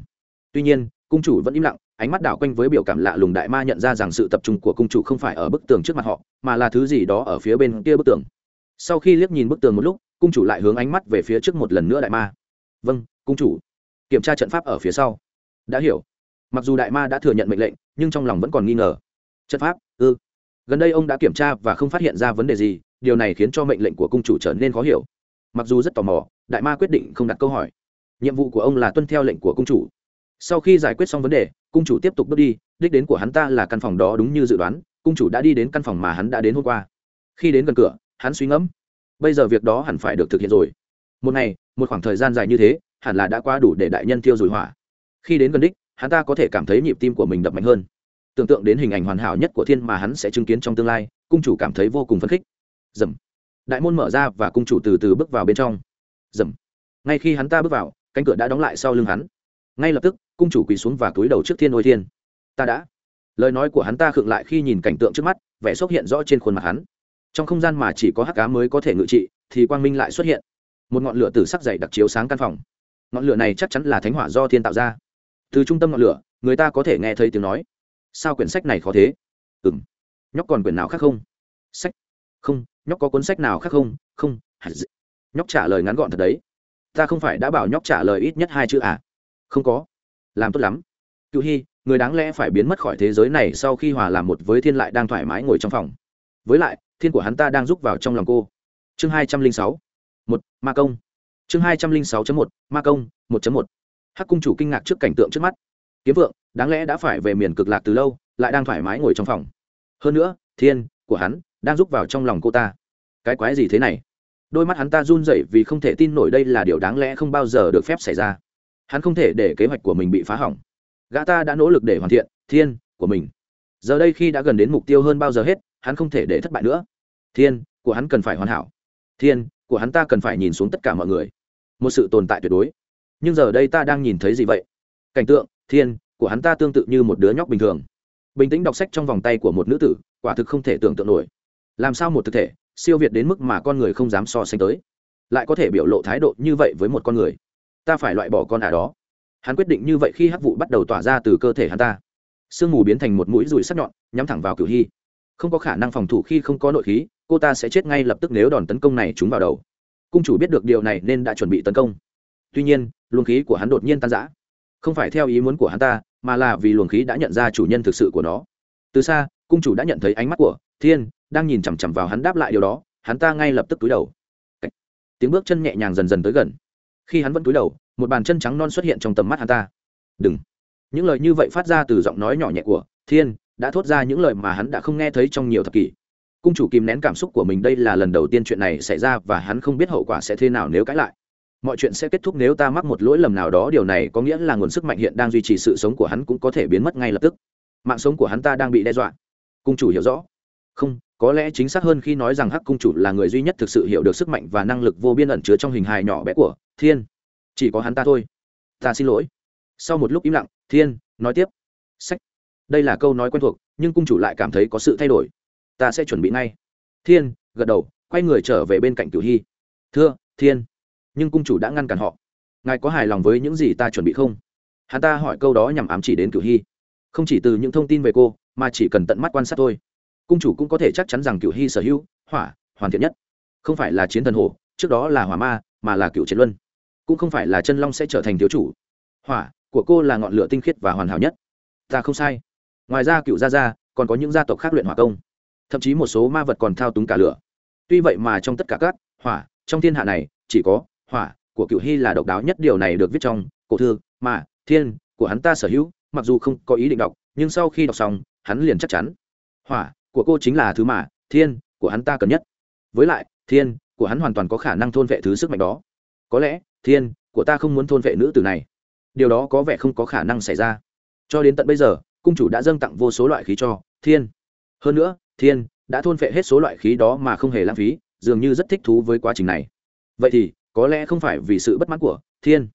tuy nhiên, cung chủ vẫn im lặng, ánh mắt đảo quanh với biểu cảm lạ lùng đại ma nhận ra rằng sự tập trung của cung chủ không phải ở bức tường trước mặt họ, mà là thứ gì đó ở phía bên kia bức tường. Sau khi liếc nhìn bức tường một lúc, cung chủ lại hướng ánh mắt về phía trước một lần nữa đại ma. Vâng cung chủ. Kiểm tra trận pháp ở phía sau. Đã hiểu. Mặc dù đại ma đã thừa nhận mệnh lệnh, nhưng trong lòng vẫn còn nghi ngờ chất pháp, ư. Gần đây ông đã kiểm tra và không phát hiện ra vấn đề gì, điều này khiến cho mệnh lệnh của cung chủ trở nên khó hiểu. Mặc dù rất tò mò, đại ma quyết định không đặt câu hỏi. Nhiệm vụ của ông là tuân theo lệnh của cung chủ. Sau khi giải quyết xong vấn đề, cung chủ tiếp tục bước đi, đích đến của hắn ta là căn phòng đó đúng như dự đoán, cung chủ đã đi đến căn phòng mà hắn đã đến hôm qua. Khi đến gần cửa, hắn suy ngẫm, bây giờ việc đó hẳn phải được thực hiện rồi. Một ngày, một khoảng thời gian dài như thế, hẳn là đã qua đủ để đại nhân tiêu rủi hỏa. Khi đến gần đích, hắn ta có thể cảm thấy nhịp tim của mình đập mạnh hơn tưởng tượng đến hình ảnh hoàn hảo nhất của thiên mà hắn sẽ chứng kiến trong tương lai, cung chủ cảm thấy vô cùng phấn khích. Dầm. Đại môn mở ra và cung chủ từ từ bước vào bên trong. Dầm. Ngay khi hắn ta bước vào, cánh cửa đã đóng lại sau lưng hắn. Ngay lập tức, cung chủ quỳ xuống và cúi đầu trước thiên ôi thiên. Ta đã. Lời nói của hắn ta khựng lại khi nhìn cảnh tượng trước mắt, vẻ xuất hiện rõ trên khuôn mặt hắn. Trong không gian mà chỉ có hắc cá mới có thể ngự trị, thì quang minh lại xuất hiện. Một ngọn lửa từ sắc dày đặc chiếu sáng căn phòng. Ngọn lửa này chắc chắn là thánh hỏa do thiên tạo ra. Từ trung tâm ngọn lửa, người ta có thể nghe thấy tiếng nói sao quyển sách này khó thế? Ừ m nhóc còn quyển nào khác không? Sách. Không, nhóc có cuốn sách nào khác không? Không nhóc trả lời ngắn gọn thật đấy. Ta không phải đã bảo nhóc trả lời ít nhất hai chữ à? Không có. Làm tốt lắm. Cựu hy người đáng lẽ phải biến mất khỏi thế giới này sau khi hòa làm một với thiên lại đang thoải mái ngồi trong phòng. Với lại, thiên của hắn ta đang rúc vào trong lòng cô. Chương hai trăm linh sáu. Một, ma công. Chương hai trăm linh sáu một, ma công, một một. Hắc cung chủ kinh ngạc trước cảnh tượng trước mắt. Kiếm vượng đáng lẽ đã phải về miền cực lạc từ lâu, lại đang thoải mái ngồi trong phòng. Hơn nữa, thiên, của hắn, đang rúc vào trong lòng cô ta. Cái quái gì thế này? Đôi mắt hắn ta run rẩy vì không thể tin nổi đây là điều đáng lẽ không bao giờ được phép xảy ra. Hắn không thể để kế hoạch của mình bị phá hỏng. Gã ta đã nỗ lực để hoàn thiện, thiên, của mình. Giờ đây khi đã gần đến mục tiêu hơn bao giờ hết, hắn không thể để thất bại nữa. Thiên, của hắn cần phải hoàn hảo. Thiên, của hắn ta cần phải nhìn xuống tất cả mọi người. Một sự tồn tại tuyệt đối. Nhưng giờ đây ta đang nhìn thấy gì vậy? Cảnh tượng, thiên của hắn ta tương tự như một đứa nhóc bình thường. Bình tĩnh đọc sách trong vòng tay của một nữ tử, quả thực không thể tưởng tượng nổi. Làm sao một thực thể, siêu việt đến mức mà con người không dám so sánh tới? Lại có thể biểu lộ thái độ như vậy với một con người? Ta phải loại bỏ con ả đó. Hắn quyết định như vậy khi hắc vụ bắt đầu tỏa ra từ cơ thể hắn ta. Sương mù biến thành một mũi rùi sắc nhọn, nhắm thẳng vào cửu hy. Không có khả năng phòng thủ khi không có nội khí, cô ta sẽ chết ngay lập tức nếu đòn tấn công này trúng vào đầu. Cung chủ biết được điều này nên đã chuẩn bị tấn công. Tuy nhiên, luồng khí của hắn đột nhiên tan rã không phải theo ý muốn của hắn ta, mà là vì luồng khí đã nhận ra chủ nhân thực sự của nó. Từ xa, cung chủ đã nhận thấy ánh mắt của thiên, đang nhìn chằm chằm vào hắn đáp lại điều đó, hắn ta ngay lập tức túi đầu. Tiếng bước chân nhẹ nhàng dần dần tới gần. Khi hắn vẫn túi đầu, một bàn chân trắng non xuất hiện trong tầm mắt hắn ta. Đừng. Những lời như vậy phát ra từ giọng nói nhỏ nhẹ của thiên, đã thốt ra những lời mà hắn đã không nghe thấy trong nhiều thập kỷ. Cung chủ kìm nén cảm xúc của mình, đây là lần đầu tiên chuyện này xảy ra và hắn không biết hậu quả sẽ thế nào nếu cãi lại mọi chuyện sẽ kết thúc nếu ta mắc một lỗi lầm nào đó, điều này có nghĩa là nguồn sức mạnh hiện đang duy trì sự sống của hắn cũng có thể biến mất ngay lập tức. Mạng sống của hắn ta đang bị đe dọa. Cung chủ hiểu rõ. Không, có lẽ chính xác hơn khi nói rằng hắc cung chủ là người duy nhất thực sự hiểu được sức mạnh và năng lực vô biên ẩn chứa trong hình hài nhỏ bé của thiên. Chỉ có hắn ta thôi. Ta xin lỗi. Sau một lúc im lặng, thiên, nói tiếp. Sách. Đây là câu nói quen thuộc, nhưng cung chủ lại cảm thấy có sự thay đổi. Ta sẽ chuẩn bị ngay. Thiên, gật đầu, quay người trở về bên cạnh cửu hy. Thưa, thiên nhưng cung chủ đã ngăn cản họ. Ngài có hài lòng với những gì ta chuẩn bị không? Hắn ta hỏi câu đó nhằm ám chỉ đến cửu hy. Không chỉ từ những thông tin về cô, mà chỉ cần tận mắt quan sát thôi. Cung chủ cũng có thể chắc chắn rằng cửu hy sở hữu, hỏa, hoàn thiện nhất. Không phải là chiến thần hổ, trước đó là hỏa ma, mà là cựu chiến luân. Cũng không phải là chân long sẽ trở thành thiếu chủ. Hỏa, của cô là ngọn lửa tinh khiết và hoàn hảo nhất. Ta không sai. Ngoài ra cựu gia gia, còn có những gia tộc khác luyện hỏa công. Thậm chí một số ma vật còn thao túng cả lửa. Tuy vậy mà trong tất cả các, hỏa, trong thiên hạ này, chỉ có hỏa, của cựu hy là độc đáo nhất, điều này được viết trong cổ thư, mà thiên của hắn ta sở hữu, mặc dù không có ý định đọc, nhưng sau khi đọc xong, hắn liền chắc chắn. Hỏa của cô chính là thứ mà thiên của hắn ta cần nhất. Với lại, thiên của hắn hoàn toàn có khả năng thôn vệ thứ sức mạnh đó. Có lẽ, thiên của ta không muốn thôn vệ nữ tử này. Điều đó có vẻ không có khả năng xảy ra. Cho đến tận bây giờ, cung chủ đã dâng tặng vô số loại khí cho thiên. Hơn nữa, thiên đã thôn vệ hết số loại khí đó mà không hề lãng phí, dường như rất thích thú với quá trình này. Vậy thì có lẽ không phải vì sự bất mãn của thiên.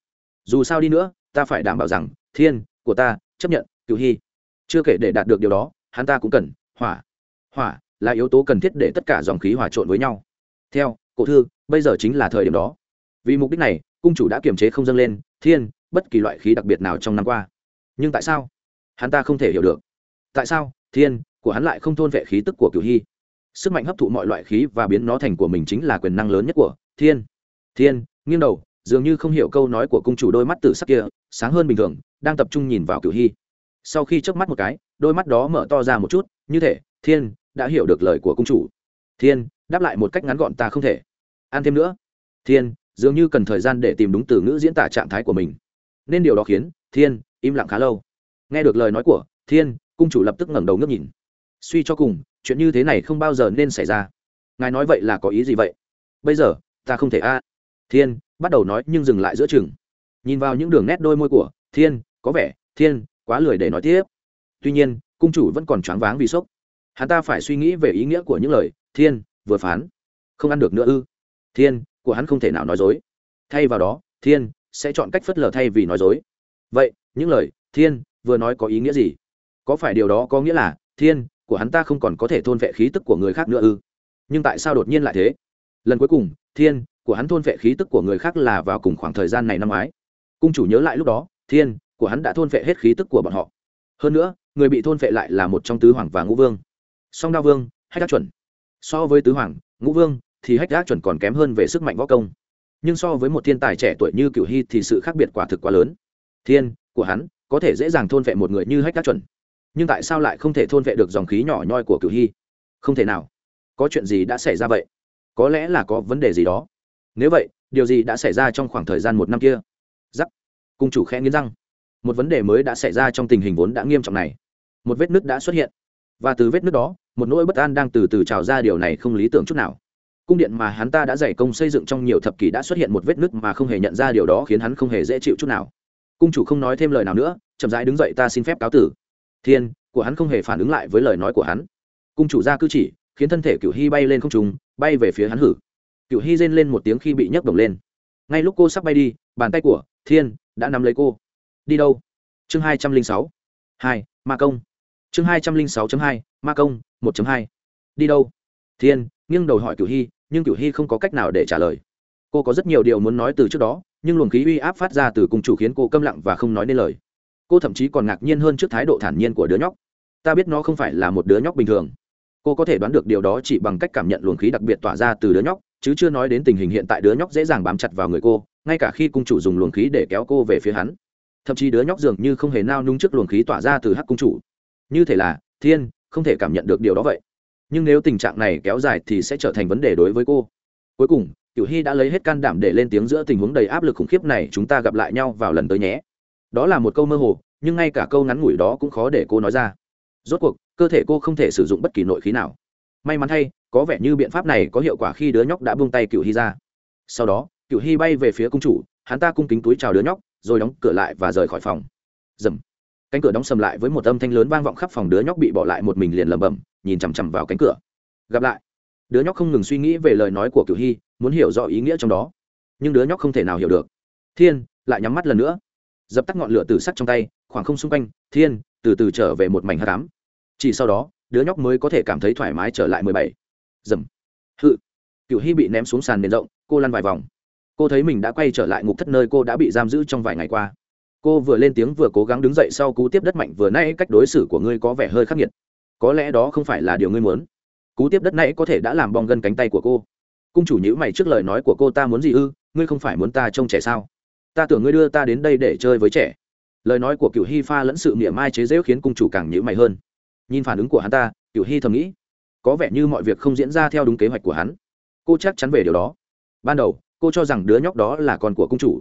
Dù sao đi nữa, ta phải đảm bảo rằng, thiên của ta chấp nhận cựu hy. Chưa kể để đạt được điều đó, hắn ta cũng cần hỏa. Hỏa là yếu tố cần thiết để tất cả dòng khí hòa trộn với nhau. Theo, cổ thư, bây giờ chính là thời điểm đó. Vì mục đích này, cung chủ đã kiềm chế không dâng lên thiên bất kỳ loại khí đặc biệt nào trong năm qua. Nhưng tại sao? Hắn ta không thể hiểu được. Tại sao thiên của hắn lại không thôn vệ khí tức của cửu hy? Sức mạnh hấp thụ mọi loại khí và biến nó thành của mình chính là quyền năng lớn nhất của thiên thiên, nghiêng đầu, dường như không hiểu câu nói của cung chủ đôi mắt tử sắc kia, sáng hơn bình thường, đang tập trung nhìn vào cửu hy. Sau khi chớp mắt một cái, đôi mắt đó mở to ra một chút, như thể, thiên, đã hiểu được lời của cung chủ. Thiên, đáp lại một cách ngắn gọn ta không thể. Ăn thêm nữa. Thiên, dường như cần thời gian để tìm đúng từ ngữ diễn tả trạng thái của mình. Nên điều đó khiến, thiên, im lặng khá lâu. Nghe được lời nói của thiên, cung chủ lập tức ngẩng đầu ngước nhìn. Suy cho cùng, chuyện như thế này không bao giờ nên xảy ra. Ngài nói vậy là có ý gì vậy? Bây giờ, ta không thể a thiên, bắt đầu nói nhưng dừng lại giữa chừng. Nhìn vào những đường nét đôi môi của, thiên, có vẻ, thiên, quá lười để nói tiếp. Tuy nhiên, cung chủ vẫn còn choáng váng vì sốc. Hắn ta phải suy nghĩ về ý nghĩa của những lời, thiên, vừa phán. Không ăn được nữa ư. Thiên, của hắn không thể nào nói dối. Thay vào đó, thiên sẽ chọn cách phớt lờ thay vì nói dối. Vậy, những lời, thiên vừa nói có ý nghĩa gì? Có phải điều đó có nghĩa là, thiên của hắn ta không còn có thể thôn vệ khí tức của người khác nữa ư? Nhưng tại sao đột nhiên lại thế? Lần cuối cùng, thiên của hắn thôn vệ khí tức của người khác là vào cùng khoảng thời gian này năm ngoái. Cung chủ nhớ lại lúc đó, thiên, của hắn đã thôn vệ hết khí tức của bọn họ. Hơn nữa, người bị thôn vệ lại là một trong tứ hoàng và ngũ vương. Song đao vương, hách đắc chuẩn. So với tứ hoàng, ngũ vương, thì hách đắc chuẩn còn kém hơn về sức mạnh võ công. Nhưng so với một thiên tài trẻ tuổi như cửu hy thì sự khác biệt quả thực quá lớn. Thiên, của hắn, có thể dễ dàng thôn vệ một người như hách đắc chuẩn. Nhưng tại sao lại không thể thôn vệ được dòng khí nhỏ nhoi của cửu hy? Không thể nào. Có chuyện gì đã xảy ra vậy? Có lẽ là có vấn đề gì đó nếu vậy, điều gì đã xảy ra trong khoảng thời gian một năm kia? Giắc. Cung chủ khẽ nghiến răng. Một vấn đề mới đã xảy ra trong tình hình vốn đã nghiêm trọng này. Một vết nứt đã xuất hiện. Và từ vết nứt đó, một nỗi bất an đang từ từ trào ra điều này không lý tưởng chút nào. Cung điện mà hắn ta đã dày công xây dựng trong nhiều thập kỷ đã xuất hiện một vết nứt mà không hề nhận ra điều đó khiến hắn không hề dễ chịu chút nào. Cung chủ không nói thêm lời nào nữa, chậm rãi đứng dậy ta xin phép cáo tử. Thiên, của hắn không hề phản ứng lại với lời nói của hắn. Cung chủ ra cư chỉ, khiến thân thể cửu hy bay lên không trùng bay về phía hắn hử cựu hy rên lên một tiếng khi bị nhấc đồng lên. Ngay lúc cô sắp bay đi, bàn tay của thiên đã nắm lấy cô. Đi đâu? Chương hai trăm linh sáu. Hai, ma công. Chương hai trăm linh sáu hai, ma công, một hai. Đi đâu? Thiên nghiêng đầu hỏi cửu hy, nhưng cửu hy không có cách nào để trả lời. Cô có rất nhiều điều muốn nói từ trước đó, nhưng luồng khí uy áp phát ra từ cùng chủ khiến cô câm lặng và không nói nên lời. Cô thậm chí còn ngạc nhiên hơn trước thái độ thản nhiên của đứa nhóc. Ta biết nó không phải là một đứa nhóc bình thường. Cô có thể đoán được điều đó chỉ bằng cách cảm nhận luồng khí đặc biệt tỏa ra từ đứa nhóc chứ chưa nói đến tình hình hiện tại đứa nhóc dễ dàng bám chặt vào người cô, ngay cả khi cung chủ dùng luồng khí để kéo cô về phía hắn. Thậm chí đứa nhóc dường như không hề nao nung trước luồng khí tỏa ra từ hắc cung chủ. Như thể là, thiên, không thể cảm nhận được điều đó vậy. Nhưng nếu tình trạng này kéo dài thì sẽ trở thành vấn đề đối với cô. Cuối cùng, tiểu hy đã lấy hết can đảm để lên tiếng giữa tình huống đầy áp lực khủng khiếp này, chúng ta gặp lại nhau vào lần tới nhé. Đó là một câu mơ hồ, nhưng ngay cả câu ngắn ngủi đó cũng khó để cô nói ra. Rốt cuộc, cơ thể cô không thể sử dụng bất kỳ nội khí nào. May mắn thay có vẻ như biện pháp này có hiệu quả khi đứa nhóc đã buông tay cựu hy ra. Sau đó cựu hy bay về phía cung chủ, hắn ta cung kính túi chào đứa nhóc, rồi đóng cửa lại và rời khỏi phòng. Dầm. Cánh cửa đóng sầm lại với một âm thanh lớn vang vọng khắp phòng, đứa nhóc bị bỏ lại một mình liền lẩm bẩm, nhìn chằm chằm vào cánh cửa. Gặp lại. Đứa nhóc không ngừng suy nghĩ về lời nói của cựu hy, muốn hiểu rõ ý nghĩa trong đó. Nhưng đứa nhóc không thể nào hiểu được. Thiên, lại nhắm mắt lần nữa. Dập tắt ngọn lửa từ sắc trong tay, khoảng không xung quanh, thiên, từ từ trở về một mảnh hát cám chỉ sau đó, đứa nhóc mới có thể cảm thấy thoải mái trở lại mười bảy dầm. Hự. Cựu hy bị ném xuống sàn nền rộng, cô lăn vài vòng. Cô thấy mình đã quay trở lại ngục thất nơi cô đã bị giam giữ trong vài ngày qua. Cô vừa lên tiếng vừa cố gắng đứng dậy sau cú tiếp đất mạnh vừa nãy, cách đối xử của ngươi có vẻ hơi khắc nghiệt. Có lẽ đó không phải là điều ngươi muốn. Cú tiếp đất nãy có thể đã làm bong gân cánh tay của cô. Cung chủ nhữ mày trước lời nói của cô ta muốn gì ư? Ngươi không phải muốn ta trông trẻ sao? Ta tưởng ngươi đưa ta đến đây để chơi với trẻ. Lời nói của cựu hy pha lẫn sự miệng mai chế dễu khiến cung chủ càng nhữ mày hơn. Nhìn phản ứng của hắn ta cựu hy thầm nghĩ có vẻ như mọi việc không diễn ra theo đúng kế hoạch của hắn. Cô chắc chắn về điều đó. Ban đầu, cô cho rằng đứa nhóc đó là con của cung chủ.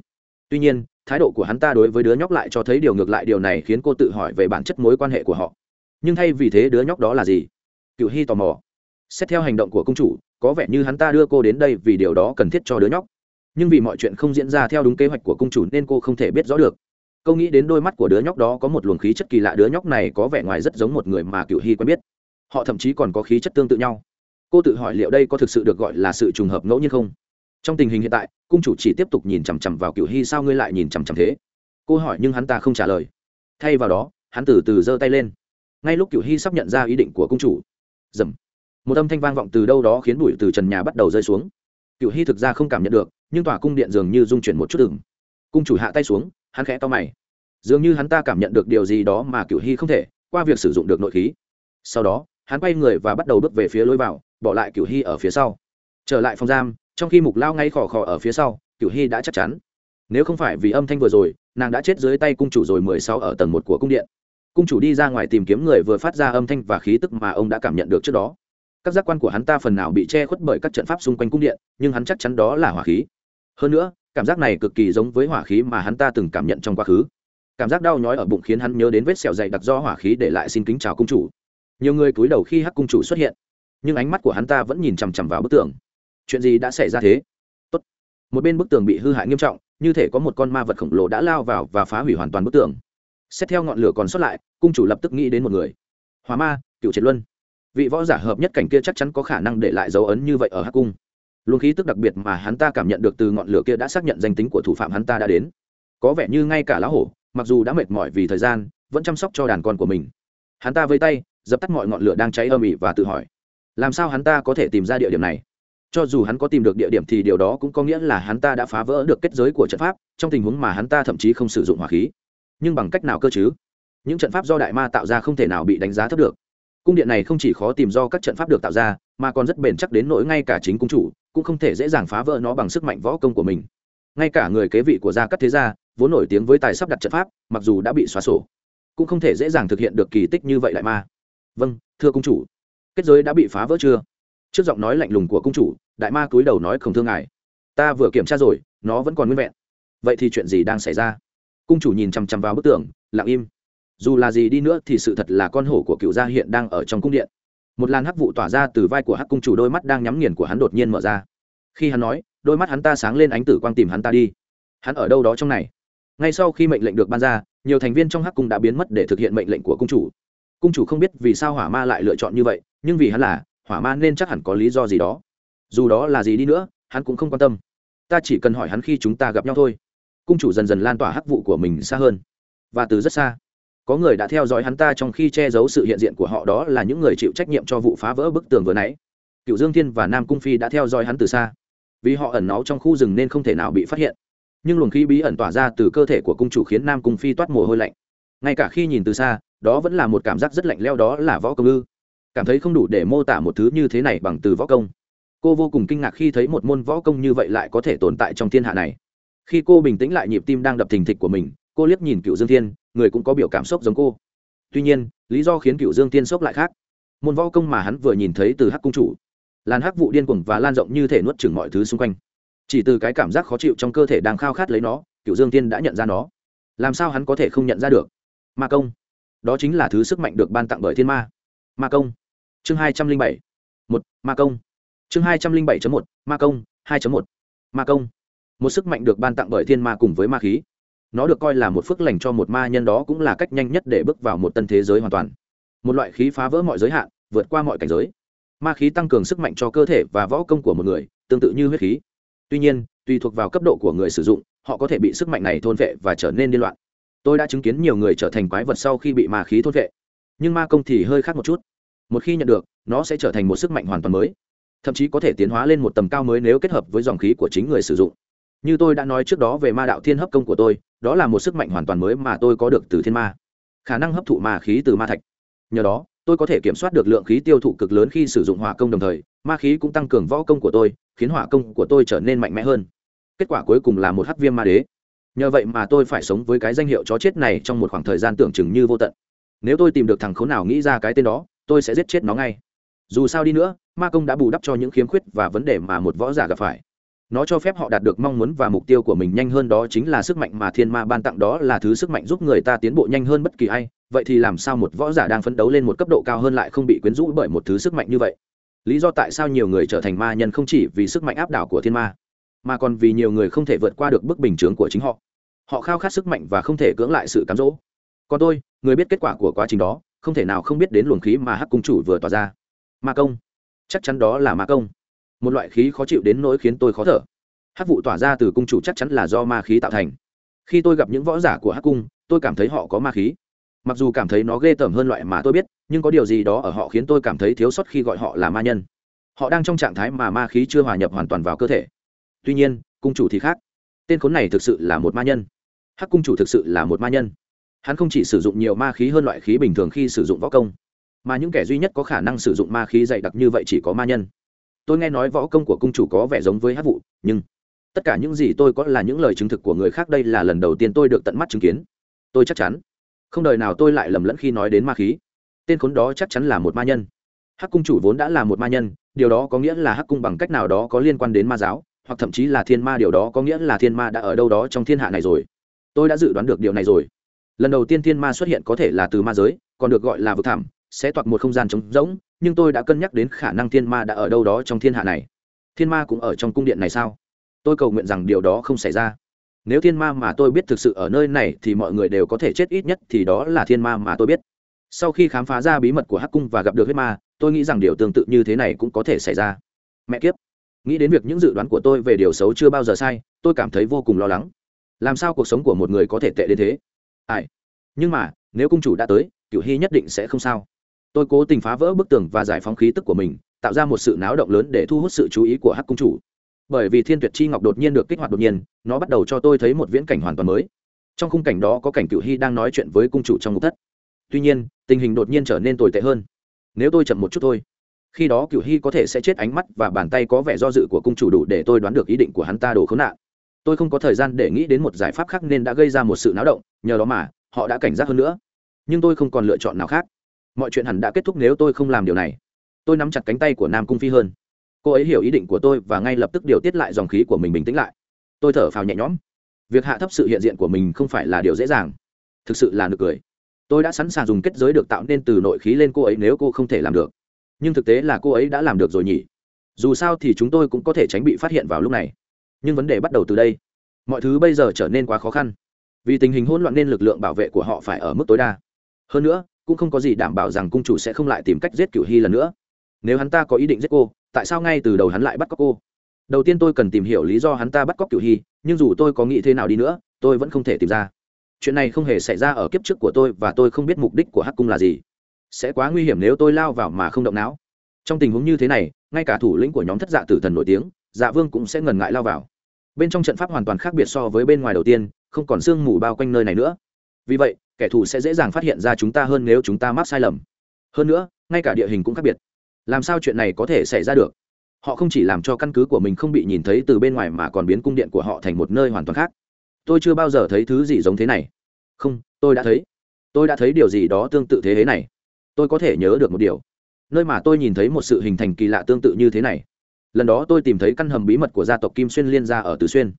Tuy nhiên, thái độ của hắn ta đối với đứa nhóc lại cho thấy điều ngược lại điều này khiến cô tự hỏi về bản chất mối quan hệ của họ. Nhưng thay vì thế đứa nhóc đó là gì? Cựu hy tò mò. Xét theo hành động của cung chủ, có vẻ như hắn ta đưa cô đến đây vì điều đó cần thiết cho đứa nhóc. Nhưng vì mọi chuyện không diễn ra theo đúng kế hoạch của cung chủ nên cô không thể biết rõ được. Câu nghĩ đến đôi mắt của đứa nhóc đó có một luồng khí chất kỳ lạ, đứa nhóc này có vẻ ngoài rất giống một người mà cựu hy quen biết họ thậm chí còn có khí chất tương tự nhau. Cô tự hỏi liệu đây có thực sự được gọi là sự trùng hợp ngẫu nhiên không? Trong tình hình hiện tại, cung chủ chỉ tiếp tục nhìn chằm chằm vào cựu hy, sao ngươi lại nhìn chằm chằm thế? Cô hỏi nhưng hắn ta không trả lời. Thay vào đó, hắn từ từ giơ tay lên. Ngay lúc cựu hy sắp nhận ra ý định của cung chủ, dầm, một âm thanh vang vọng từ đâu đó khiến bụi từ trần nhà bắt đầu rơi xuống. Cựu hy thực ra không cảm nhận được, nhưng tòa cung điện dường như dung chuyển một chút từng cung chủ hạ tay xuống, hắn khẽ to mày. Dường như hắn ta cảm nhận được điều gì đó mà cựu hy không thể, qua việc sử dụng được nội khí. Sau đó hắn quay người và bắt đầu bước về phía lối vào, bỏ lại Cửu hy ở phía sau. Trở lại phòng giam, trong khi mục lao ngay khò khò ở phía sau, Cửu hy đã chắc chắn. Nếu không phải vì âm thanh vừa rồi, nàng đã chết dưới tay cung chủ rồi mười sáu ở tầng một của cung điện. Cung chủ đi ra ngoài tìm kiếm người vừa phát ra âm thanh và khí tức mà ông đã cảm nhận được trước đó. Các giác quan của hắn ta phần nào bị che khuất bởi các trận pháp xung quanh cung điện, nhưng hắn chắc chắn đó là hỏa khí. Hơn nữa, cảm giác này cực kỳ giống với hỏa khí mà hắn ta từng cảm nhận trong quá khứ. Cảm giác đau nhói ở bụng khiến hắn nhớ đến vết sẹo dày đặc do hỏa khí để lại xin kính chào cung chủ nhiều người cúi đầu khi hắc cung chủ xuất hiện, nhưng ánh mắt của hắn ta vẫn nhìn chằm chằm vào bức tường. Chuyện gì đã xảy ra thế? Tốt. một bên bức tường bị hư hại nghiêm trọng, như thể có một con ma vật khổng lồ đã lao vào và phá hủy hoàn toàn bức tường. Xét theo ngọn lửa còn sót lại, cung chủ lập tức nghĩ đến một người. Hòa ma cựu triệt luân. Vị võ giả hợp nhất cảnh kia chắc chắn có khả năng để lại dấu ấn như vậy ở hắc cung. Luồng khí tức đặc biệt mà hắn ta cảm nhận được từ ngọn lửa kia đã xác nhận danh tính của thủ phạm hắn ta đã đến. Có vẻ như ngay cả lá hổ, mặc dù đã mệt mỏi vì thời gian, vẫn chăm sóc cho đàn con của mình. Hắn ta với tay dập tắt mọi ngọn lửa đang cháy âm ỉ và tự hỏi, làm sao hắn ta có thể tìm ra địa điểm này? Cho dù hắn có tìm được địa điểm thì điều đó cũng có nghĩa là hắn ta đã phá vỡ được kết giới của trận pháp, trong tình huống mà hắn ta thậm chí không sử dụng hỏa khí. Nhưng bằng cách nào cơ chứ? Những trận pháp do đại ma tạo ra không thể nào bị đánh giá thấp được. Cung điện này không chỉ khó tìm do các trận pháp được tạo ra, mà còn rất bền chắc đến nỗi ngay cả chính cung chủ cũng không thể dễ dàng phá vỡ nó bằng sức mạnh võ công của mình. Ngay cả người kế vị của gia cắt thế gia, vốn nổi tiếng với tài sắp đặt trận pháp, mặc dù đã bị xóa sổ, cũng không thể dễ dàng thực hiện được kỳ tích như vậy đại ma vâng thưa cung chủ. Kết giới đã bị phá vỡ chưa? Trước giọng nói lạnh lùng của cung chủ, đại ma cúi đầu nói không thương ngài. Ta vừa kiểm tra rồi, nó vẫn còn nguyên vẹn. Vậy thì chuyện gì đang xảy ra? Cung chủ nhìn chằm chằm vào bức tường, lặng im. Dù là gì đi nữa thì sự thật là con hổ của cựu gia hiện đang ở trong cung điện. Một làn hắc vụ tỏa ra từ vai của hắc cung chủ, đôi mắt đang nhắm nghiền của hắn đột nhiên mở ra. Khi hắn nói, đôi mắt hắn ta sáng lên ánh tử quang tìm hắn ta đi. Hắn ở đâu đó trong này? Ngay sau khi mệnh lệnh được ban ra, nhiều thành viên trong hắc cung đã biến mất để thực hiện mệnh lệnh của cung chủ cung chủ không biết vì sao hỏa ma lại lựa chọn như vậy, nhưng vì hắn là, hỏa ma nên chắc hẳn có lý do gì đó. Dù đó là gì đi nữa, hắn cũng không quan tâm. Ta chỉ cần hỏi hắn khi chúng ta gặp nhau thôi. Cung chủ dần dần lan tỏa hắc vụ của mình xa hơn. Và từ rất xa, có người đã theo dõi hắn ta trong khi che giấu sự hiện diện của họ, đó là những người chịu trách nhiệm cho vụ phá vỡ bức tường vừa nãy. Cựu dương thiên và nam cung phi đã theo dõi hắn từ xa. Vì họ ẩn náu trong khu rừng nên không thể nào bị phát hiện. Nhưng luồng khí bí ẩn tỏa ra từ cơ thể của cung chủ khiến nam cung phi toát mồ hôi lạnh. Ngay cả khi nhìn từ xa đó vẫn là một cảm giác rất lạnh leo đó là võ công ư? Cảm thấy không đủ để mô tả một thứ như thế này bằng từ võ công. Cô vô cùng kinh ngạc khi thấy một môn võ công như vậy lại có thể tồn tại trong thiên hạ này. Khi cô bình tĩnh lại, nhịp tim đang đập thình thịch của mình, cô liếc nhìn cựu dương thiên, người cũng có biểu cảm sốc giống cô. Tuy nhiên, lý do khiến cựu dương tiên sốc lại khác. Môn võ công mà hắn vừa nhìn thấy từ hắc cung chủ làn hắc vụ điên cuồng và lan rộng như thể nuốt chửng mọi thứ xung quanh. Chỉ từ cái cảm giác khó chịu trong cơ thể đang khao khát lấy nó, cựu dương tiên đã nhận ra nó. Làm sao hắn có thể không nhận ra được? Ma công đó chính là thứ sức mạnh được ban tặng bởi thiên ma. Ma công. Chương hai trăm linh bảy. Một, ma công. Chương hai trăm linh bảy một, ma công, hai một. Ma công. Một sức mạnh được ban tặng bởi thiên ma cùng với ma khí. Nó được coi là một phước lành cho một ma nhân đó cũng là cách nhanh nhất để bước vào một tân thế giới hoàn toàn. Một loại khí phá vỡ mọi giới hạn, vượt qua mọi cảnh giới. Ma khí tăng cường sức mạnh cho cơ thể và võ công của một người, tương tự như huyết khí. Tuy nhiên, tùy thuộc vào cấp độ của người sử dụng, họ có thể bị sức mạnh này thôn vệ và trở nên điên loạn tôi đã chứng kiến nhiều người trở thành quái vật sau khi bị ma khí thôn vệ. Nhưng ma công thì hơi khác một chút. Một khi nhận được, nó sẽ trở thành một sức mạnh hoàn toàn mới. Thậm chí có thể tiến hóa lên một tầm cao mới nếu kết hợp với dòng khí của chính người sử dụng. Như tôi đã nói trước đó về ma đạo thiên hấp công của tôi, đó là một sức mạnh hoàn toàn mới mà tôi có được từ thiên ma. Khả năng hấp thụ ma khí từ ma thạch. Nhờ đó, tôi có thể kiểm soát được lượng khí tiêu thụ cực lớn khi sử dụng hỏa công đồng thời, ma khí cũng tăng cường võ công của tôi, khiến hỏa công của tôi trở nên mạnh mẽ hơn. Kết quả cuối cùng là một hắc viêm ma đế nhờ vậy mà tôi phải sống với cái danh hiệu chó chết này trong một khoảng thời gian tưởng chừng như vô tận. Nếu tôi tìm được thằng khốn nào nghĩ ra cái tên đó, tôi sẽ giết chết nó ngay. Dù sao đi nữa, ma công đã bù đắp cho những khiếm khuyết và vấn đề mà một võ giả gặp phải. Nó cho phép họ đạt được mong muốn và mục tiêu của mình nhanh hơn đó chính là sức mạnh mà thiên ma ban tặng đó là thứ sức mạnh giúp người ta tiến bộ nhanh hơn bất kỳ ai. Vậy thì làm sao một võ giả đang phấn đấu lên một cấp độ cao hơn lại không bị quyến rũ bởi một thứ sức mạnh như vậy? Lý do tại sao nhiều người trở thành ma nhân không chỉ vì sức mạnh áp đảo của thiên ma, mà còn vì nhiều người không thể vượt qua được bức bình chướng của chính họ họ khao khát sức mạnh và không thể cưỡng lại sự cám dỗ. Còn tôi, người biết kết quả của quá trình đó, không thể nào không biết đến luồng khí mà hắc cung chủ vừa tỏa ra. Ma công. Chắc chắn đó là ma công. Một loại khí khó chịu đến nỗi khiến tôi khó thở. Hắc vụ tỏa ra từ cung chủ chắc chắn là do ma khí tạo thành. Khi tôi gặp những võ giả của hắc cung, tôi cảm thấy họ có ma khí. Mặc dù cảm thấy nó ghê tởm hơn loại mà tôi biết, nhưng có điều gì đó ở họ khiến tôi cảm thấy thiếu sót khi gọi họ là ma nhân. Họ đang trong trạng thái mà ma khí chưa hòa nhập hoàn toàn vào cơ thể. Tuy nhiên, cung chủ thì khác. Tên khốn này thực sự là một ma nhân hắc cung chủ thực sự là một ma nhân. Hắn không chỉ sử dụng nhiều ma khí hơn loại khí bình thường khi sử dụng võ công, mà những kẻ duy nhất có khả năng sử dụng ma khí dày đặc như vậy chỉ có ma nhân. Tôi nghe nói võ công của cung chủ có vẻ giống với hát vụ, nhưng tất cả những gì tôi có là những lời chứng thực của người khác. Đây là lần đầu tiên tôi được tận mắt chứng kiến. Tôi chắc chắn, không đời nào tôi lại lầm lẫn khi nói đến ma khí. Tên khốn đó chắc chắn là một ma nhân. Hắc cung chủ vốn đã là một ma nhân, điều đó có nghĩa là hắc cung bằng cách nào đó có liên quan đến ma giáo, hoặc thậm chí là thiên ma. Điều đó có nghĩa là thiên ma đã ở đâu đó trong thiên hạ này rồi tôi đã dự đoán được điều này rồi. Lần đầu tiên thiên ma xuất hiện có thể là từ ma giới, còn được gọi là vực thảm, sẽ toạc một không gian trống rỗng, nhưng tôi đã cân nhắc đến khả năng thiên ma đã ở đâu đó trong thiên hạ này. Thiên ma cũng ở trong cung điện này sao? Tôi cầu nguyện rằng điều đó không xảy ra. Nếu thiên ma mà tôi biết thực sự ở nơi này thì mọi người đều có thể chết ít nhất thì đó là thiên ma mà tôi biết. Sau khi khám phá ra bí mật của hắc cung và gặp được huyết ma, tôi nghĩ rằng điều tương tự như thế này cũng có thể xảy ra. Mẹ kiếp. Nghĩ đến việc những dự đoán của tôi về điều xấu chưa bao giờ sai, tôi cảm thấy vô cùng lo lắng làm sao cuộc sống của một người có thể tệ đến thế? Ai? Nhưng mà, nếu cung chủ đã tới cựu hy nhất định sẽ không sao. Tôi cố tình phá vỡ bức tường và giải phóng khí tức của mình, tạo ra một sự náo động lớn để thu hút sự chú ý của hắc cung chủ. Bởi vì thiên tuyệt chi ngọc đột nhiên được kích hoạt đột nhiên, nó bắt đầu cho tôi thấy một viễn cảnh hoàn toàn mới. Trong khung cảnh đó có cảnh cựu hy đang nói chuyện với cung chủ trong ngục thất. Tuy nhiên, tình hình đột nhiên trở nên tồi tệ hơn. Nếu tôi chậm một chút thôi, khi đó cựu hy có thể sẽ chết ánh mắt và bàn tay có vẻ do dự của cung chủ đủ để tôi đoán được ý định của hắn ta đổ khốn nạn tôi không có thời gian để nghĩ đến một giải pháp khác nên đã gây ra một sự náo động, nhờ đó mà, họ đã cảnh giác hơn nữa. Nhưng tôi không còn lựa chọn nào khác. Mọi chuyện hẳn đã kết thúc nếu tôi không làm điều này. Tôi nắm chặt cánh tay của nam cung phi hơn. Cô ấy hiểu ý định của tôi và ngay lập tức điều tiết lại dòng khí của mình bình tĩnh lại. Tôi thở phào nhẹ nhõm. Việc hạ thấp sự hiện diện của mình không phải là điều dễ dàng. Thực sự là nực cười. Tôi đã sẵn sàng dùng kết giới được tạo nên từ nội khí lên cô ấy nếu cô không thể làm được. Nhưng thực tế là cô ấy đã làm được rồi nhỉ. Dù sao thì chúng tôi cũng có thể tránh bị phát hiện vào lúc này nhưng vấn đề bắt đầu từ đây. Mọi thứ bây giờ trở nên quá khó khăn. Vì tình hình hỗn loạn nên lực lượng bảo vệ của họ phải ở mức tối đa. Hơn nữa, cũng không có gì đảm bảo rằng cung chủ sẽ không lại tìm cách giết cửu hy lần nữa. Nếu hắn ta có ý định giết cô, tại sao ngay từ đầu hắn lại bắt cóc cô? Đầu tiên tôi cần tìm hiểu lý do hắn ta bắt cóc cửu hy, nhưng dù tôi có nghĩ thế nào đi nữa, tôi vẫn không thể tìm ra. Chuyện này không hề xảy ra ở kiếp trước của tôi và tôi không biết mục đích của hắc cung là gì. Sẽ quá nguy hiểm nếu tôi lao vào mà không động não. Trong tình huống như thế này, ngay cả thủ lĩnh của nhóm thất dạ tử thần nổi tiếng dạ vương cũng sẽ ngần ngại lao vào. Bên trong trận pháp hoàn toàn khác biệt so với bên ngoài đầu tiên, không còn sương mù bao quanh nơi này nữa. Vì vậy, kẻ thù sẽ dễ dàng phát hiện ra chúng ta hơn nếu chúng ta mắc sai lầm. Hơn nữa, ngay cả địa hình cũng khác biệt. Làm sao chuyện này có thể xảy ra được? Họ không chỉ làm cho căn cứ của mình không bị nhìn thấy từ bên ngoài mà còn biến cung điện của họ thành một nơi hoàn toàn khác. Tôi chưa bao giờ thấy thứ gì giống thế này. Không, tôi đã thấy. Tôi đã thấy điều gì đó tương tự thế thế này. Tôi có thể nhớ được một điều. Nơi mà tôi nhìn thấy một sự hình thành kỳ lạ tương tự như thế này lần đó tôi tìm thấy căn hầm bí mật của gia tộc kim xuyên liên gia ở tứ xuyên.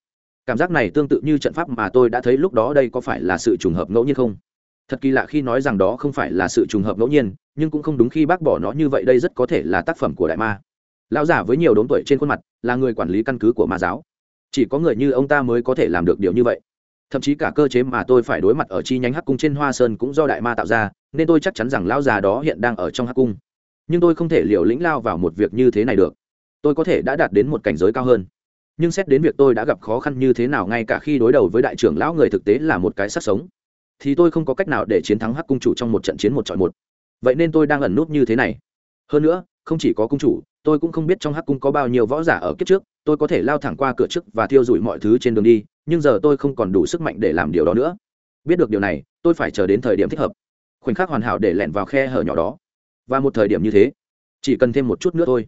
Cảm giác này tương tự như trận pháp mà tôi đã thấy lúc đó đây có phải là sự trùng hợp ngẫu nhiên không? Thật kỳ lạ khi nói rằng đó không phải là sự trùng hợp ngẫu nhiên, nhưng cũng không đúng khi bác bỏ nó như vậy đây rất có thể là tác phẩm của đại ma. Lão giả với nhiều đốm tuổi trên khuôn mặt, là người quản lý căn cứ của ma giáo. Chỉ có người như ông ta mới có thể làm được điều như vậy. Thậm chí cả cơ chế mà tôi phải đối mặt ở chi nhánh hắc cung trên hoa sơn cũng do đại ma tạo ra, nên tôi chắc chắn rằng lão già đó hiện đang ở trong hắc cung. Nhưng tôi không thể liều lĩnh lao vào một việc như thế này được tôi có thể đã đạt đến một cảnh giới cao hơn. Nhưng xét đến việc tôi đã gặp khó khăn như thế nào ngay cả khi đối đầu với đại trưởng lão người thực tế là một cái sắc sống, thì tôi không có cách nào để chiến thắng hắc cung chủ trong một trận chiến một chọi một. Vậy nên tôi đang ẩn nút như thế này. Hơn nữa, không chỉ có cung chủ, tôi cũng không biết trong hắc cung có bao nhiêu võ giả ở kiếp trước, tôi có thể lao thẳng qua cửa trước và thiêu dụi mọi thứ trên đường đi, nhưng giờ tôi không còn đủ sức mạnh để làm điều đó nữa. Biết được điều này, tôi phải chờ đến thời điểm thích hợp. Khoảnh khắc hoàn hảo để lẻn vào khe hở nhỏ đó. Và một thời điểm như thế, chỉ cần thêm một chút nữa thôi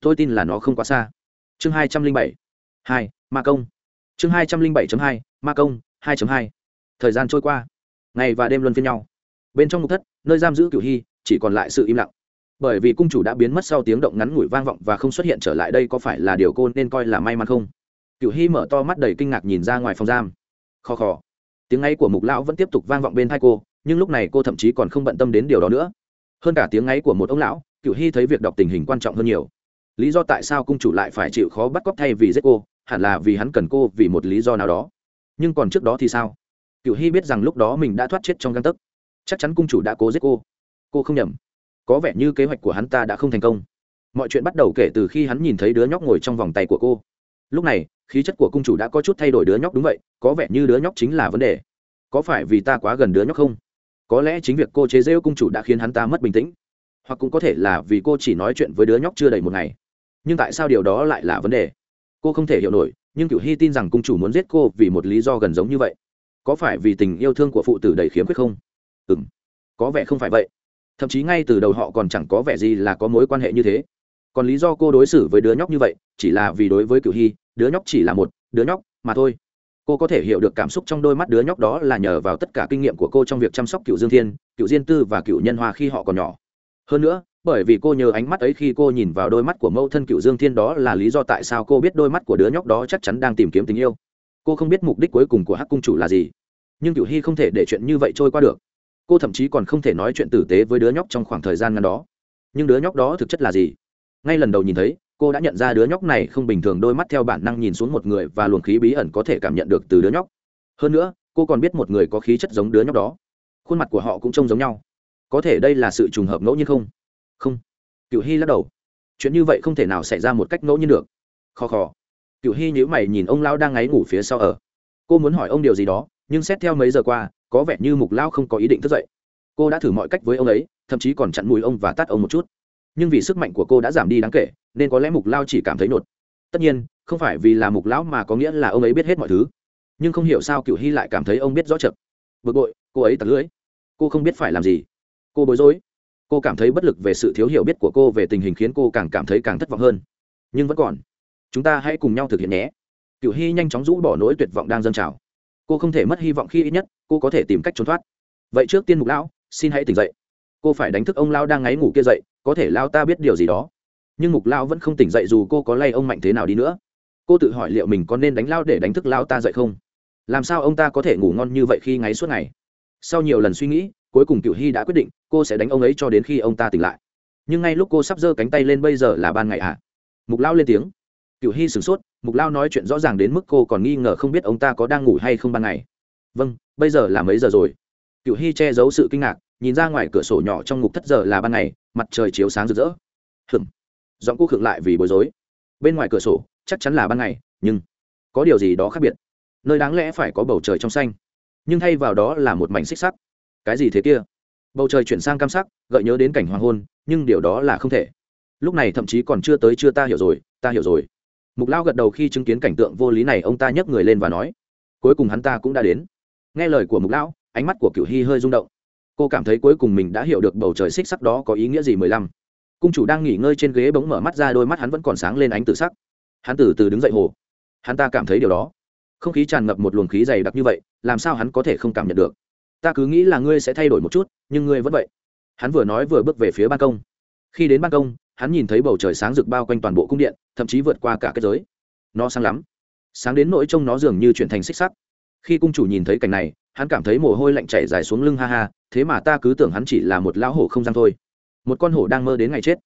tôi tin là nó không quá xa. Chương hai trăm linh bảy, hai, ma công. Chương hai trăm linh bảy hai, ma công, hai hai. Thời gian trôi qua, ngày và đêm luân phiên nhau. Bên trong ngục thất, nơi giam giữ cửu hy, chỉ còn lại sự im lặng. Bởi vì cung chủ đã biến mất sau tiếng động ngắn ngủi vang vọng và không xuất hiện trở lại đây có phải là điều cô nên coi là may mắn không? Cửu hy mở to mắt đầy kinh ngạc nhìn ra ngoài phòng giam. Khò khò tiếng ấy của mục lão vẫn tiếp tục vang vọng bên tai cô, nhưng lúc này cô thậm chí còn không bận tâm đến điều đó nữa. Hơn cả tiếng ấy của một ông lão, cửu hy thấy việc đọc tình hình quan trọng hơn nhiều lý do tại sao cung chủ lại phải chịu khó bắt cóc thay vì giết cô, hẳn là vì hắn cần cô vì một lý do nào đó. Nhưng còn trước đó thì sao? Cựu hy biết rằng lúc đó mình đã thoát chết trong găng tấc. Chắc chắn cung chủ đã cố giết cô. Cô không nhầm. Có vẻ như kế hoạch của hắn ta đã không thành công. Mọi chuyện bắt đầu kể từ khi hắn nhìn thấy đứa nhóc ngồi trong vòng tay của cô. Lúc này, khí chất của cung chủ đã có chút thay đổi đứa nhóc đúng vậy, có vẻ như đứa nhóc chính là vấn đề. Có phải vì ta quá gần đứa nhóc không? Có lẽ chính việc cô chế rêu cung chủ đã khiến hắn ta mất bình tĩnh. Hoặc cũng có thể là vì cô chỉ nói chuyện với đứa nhóc chưa đầy một ngày nhưng tại sao điều đó lại là vấn đề? Cô không thể hiểu nổi, nhưng cựu hy tin rằng cung chủ muốn giết cô vì một lý do gần giống như vậy. Có phải vì tình yêu thương của phụ tử đầy khiếm khuyết không? Ừ m có vẻ không phải vậy. Thậm chí ngay từ đầu họ còn chẳng có vẻ gì là có mối quan hệ như thế. Còn lý do cô đối xử với đứa nhóc như vậy, chỉ là vì đối với cựu hy, đứa nhóc chỉ là một, đứa nhóc mà thôi. Cô có thể hiểu được cảm xúc trong đôi mắt đứa nhóc đó là nhờ vào tất cả kinh nghiệm của cô trong việc chăm sóc cựu dương thiên, cựu diên tư và cựu nhân hoa khi họ còn nhỏ. Hơn nữa bởi vì cô nhớ ánh mắt ấy khi cô nhìn vào đôi mắt của mẫu thân cựu dương thiên đó là lý do tại sao cô biết đôi mắt của đứa nhóc đó chắc chắn đang tìm kiếm tình yêu. Cô không biết mục đích cuối cùng của hắc cung chủ là gì. Nhưng cựu hy không thể để chuyện như vậy trôi qua được. Cô thậm chí còn không thể nói chuyện tử tế với đứa nhóc trong khoảng thời gian ngắn đó. Nhưng đứa nhóc đó thực chất là gì? Ngay lần đầu nhìn thấy, cô đã nhận ra đứa nhóc này không bình thường đôi mắt theo bản năng nhìn xuống một người và luồng khí bí ẩn có thể cảm nhận được từ đứa nhóc. Hơn nữa, cô còn biết một người có khí chất giống đứa nhóc đó. Khuôn mặt của họ cũng trông giống nhau. Có thể đây là sự trùng hợp ngẫu nhiên không? Không. Cựu hy lắc đầu. Chuyện như vậy không thể nào xảy ra một cách ngẫu nhiên được. Khò khò cựu hy nhữ mày nhìn ông lao đang ngáy ngủ phía sau ở. Cô muốn hỏi ông điều gì đó, nhưng xét theo mấy giờ qua, có vẻ như mục lao không có ý định thức dậy. Cô đã thử mọi cách với ông ấy, thậm chí còn chặn mùi ông và tắt ông một chút. Nhưng vì sức mạnh của cô đã giảm đi đáng kể, nên có lẽ mục lao chỉ cảm thấy nột. Tất nhiên, không phải vì là mục lão mà có nghĩa là ông ấy biết hết mọi thứ. Nhưng không hiểu sao cựu hy lại cảm thấy ông biết rõ chậm. Bực bội, cô ấy tật lưỡi. Cô không biết phải làm gì. Cô bối rối cô cảm thấy bất lực về sự thiếu hiểu biết của cô về tình hình khiến cô càng cảm thấy càng thất vọng hơn. Nhưng vẫn còn. Chúng ta hãy cùng nhau thực hiện nhé. Cựu hy nhanh chóng rũ bỏ nỗi tuyệt vọng đang dâng trào. Cô không thể mất hy vọng khi ít nhất, cô có thể tìm cách trốn thoát. Vậy trước tiên mục lão, xin hãy tỉnh dậy. Cô phải đánh thức ông lao đang ngáy ngủ kia dậy, có thể lao ta biết điều gì đó. Nhưng mục lao vẫn không tỉnh dậy dù cô có lay ông mạnh thế nào đi nữa. Cô tự hỏi liệu mình có nên đánh lao để đánh thức lao ta dậy không? Làm sao ông ta có thể ngủ ngon như vậy khi ngáy suốt ngày? Sau nhiều lần suy nghĩ, cuối cùng cựu hy đã quyết định cô sẽ đánh ông ấy cho đến khi ông ta tỉnh lại. Nhưng ngay lúc cô sắp giơ cánh tay lên bây giờ là ban ngày ạ à? mục lao lên tiếng. Cựu hy sửng sốt, mục lao nói chuyện rõ ràng đến mức cô còn nghi ngờ không biết ông ta có đang ngủ hay không ban ngày. Vâng bây giờ là mấy giờ rồi? Cựu hy che giấu sự kinh ngạc, nhìn ra ngoài cửa sổ nhỏ trong ngục thất giờ là ban ngày, mặt trời chiếu sáng rực rỡ. Hừm giọng cô khựng lại vì bối rối. Bên ngoài cửa sổ, chắc chắn là ban ngày, nhưng có điều gì đó khác biệt. Nơi đáng lẽ phải có bầu trời trong xanh. Nhưng thay vào đó là một mảnh xích sắc cái gì thế kia? Bầu trời chuyển sang cam sắc, gợi nhớ đến cảnh hoàng hôn, nhưng điều đó là không thể. Lúc này thậm chí còn chưa tới chưa ta hiểu rồi, ta hiểu rồi. Mục lao gật đầu khi chứng kiến cảnh tượng vô lý này, ông ta nhấc người lên và nói, cuối cùng hắn ta cũng đã đến. Nghe lời của mục lão, ánh mắt của cựu hy hơi rung động. Cô cảm thấy cuối cùng mình đã hiểu được bầu trời xích sắc đó có ý nghĩa gì mười lăm. Cung chủ đang nghỉ ngơi trên ghế bỗng mở mắt ra, đôi mắt hắn vẫn còn sáng lên ánh tự sắc. Hắn từ từ đứng dậy hồ. Hắn ta cảm thấy điều đó. Không khí tràn ngập một luồng khí dày đặc như vậy, làm sao hắn có thể không cảm nhận được? Ta cứ nghĩ là ngươi sẽ thay đổi một chút, nhưng ngươi vẫn vậy. Hắn vừa nói vừa bước về phía ban công. Khi đến ban công, hắn nhìn thấy bầu trời sáng rực bao quanh toàn bộ cung điện, thậm chí vượt qua cả kết giới. Nó sáng lắm. Sáng đến nỗi trông nó dường như chuyển thành xích sắc khi cung chủ nhìn thấy cảnh này, hắn cảm thấy mồ hôi lạnh chảy dài xuống lưng ha ha, thế mà ta cứ tưởng hắn chỉ là một lão hổ không răng thôi. Một con hổ đang mơ đến ngày chết.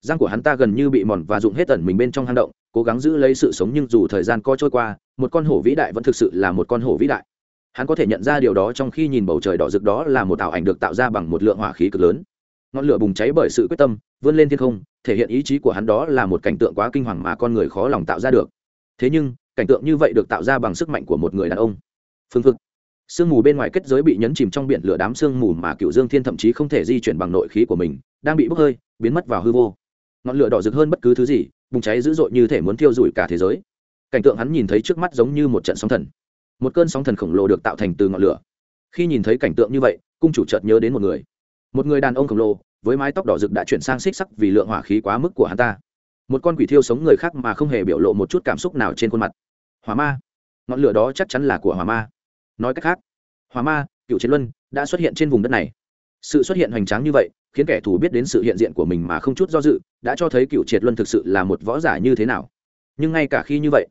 Răng của hắn ta gần như bị mòn và rụng hết tẩn mình bên trong hang động, cố gắng giữ lấy sự sống nhưng dù thời gian co trôi qua, một con hổ vĩ đại vẫn thực sự là một con hổ vĩ đại hắn có thể nhận ra điều đó trong khi nhìn bầu trời đỏ rực đó là một ảo ảnh được tạo ra bằng một lượng hỏa khí cực lớn. Ngọn lửa bùng cháy bởi sự quyết tâm, vươn lên thiên không, thể hiện ý chí của hắn đó là một cảnh tượng quá kinh hoàng mà con người khó lòng tạo ra được. Thế nhưng, cảnh tượng như vậy được tạo ra bằng sức mạnh của một người đàn ông. Phương phực. Sương mù bên ngoài kết giới bị nhấn chìm trong biển lửa đám sương mù mà cựu dương thiên thậm chí không thể di chuyển bằng nội khí của mình, đang bị bốc hơi, biến mất vào hư vô. Ngọn lửa đỏ rực hơn bất cứ thứ gì, bùng cháy dữ dội như thể muốn thiêu rụi cả thế giới. Cảnh tượng hắn nhìn thấy trước mắt giống như một trận sóng thần một cơn sóng thần khổng lồ được tạo thành từ ngọn lửa. Khi nhìn thấy cảnh tượng như vậy, cung chủ chợt nhớ đến một người. Một người đàn ông khổng lồ, với mái tóc đỏ rực đã chuyển sang xích sắc vì lượng hỏa khí quá mức của hắn ta. Một con quỷ thiêu sống người khác mà không hề biểu lộ một chút cảm xúc nào trên khuôn mặt. Hỏa ma. Ngọn lửa đó chắc chắn là của hỏa ma. Nói cách khác, hỏa ma, cựu chiến luân, đã xuất hiện trên vùng đất này. Sự xuất hiện hoành tráng như vậy, khiến kẻ thù biết đến sự hiện diện của mình mà không chút do dự, đã cho thấy cựu triệt luân thực sự là một võ giả như thế nào. Nhưng ngay cả khi như vậy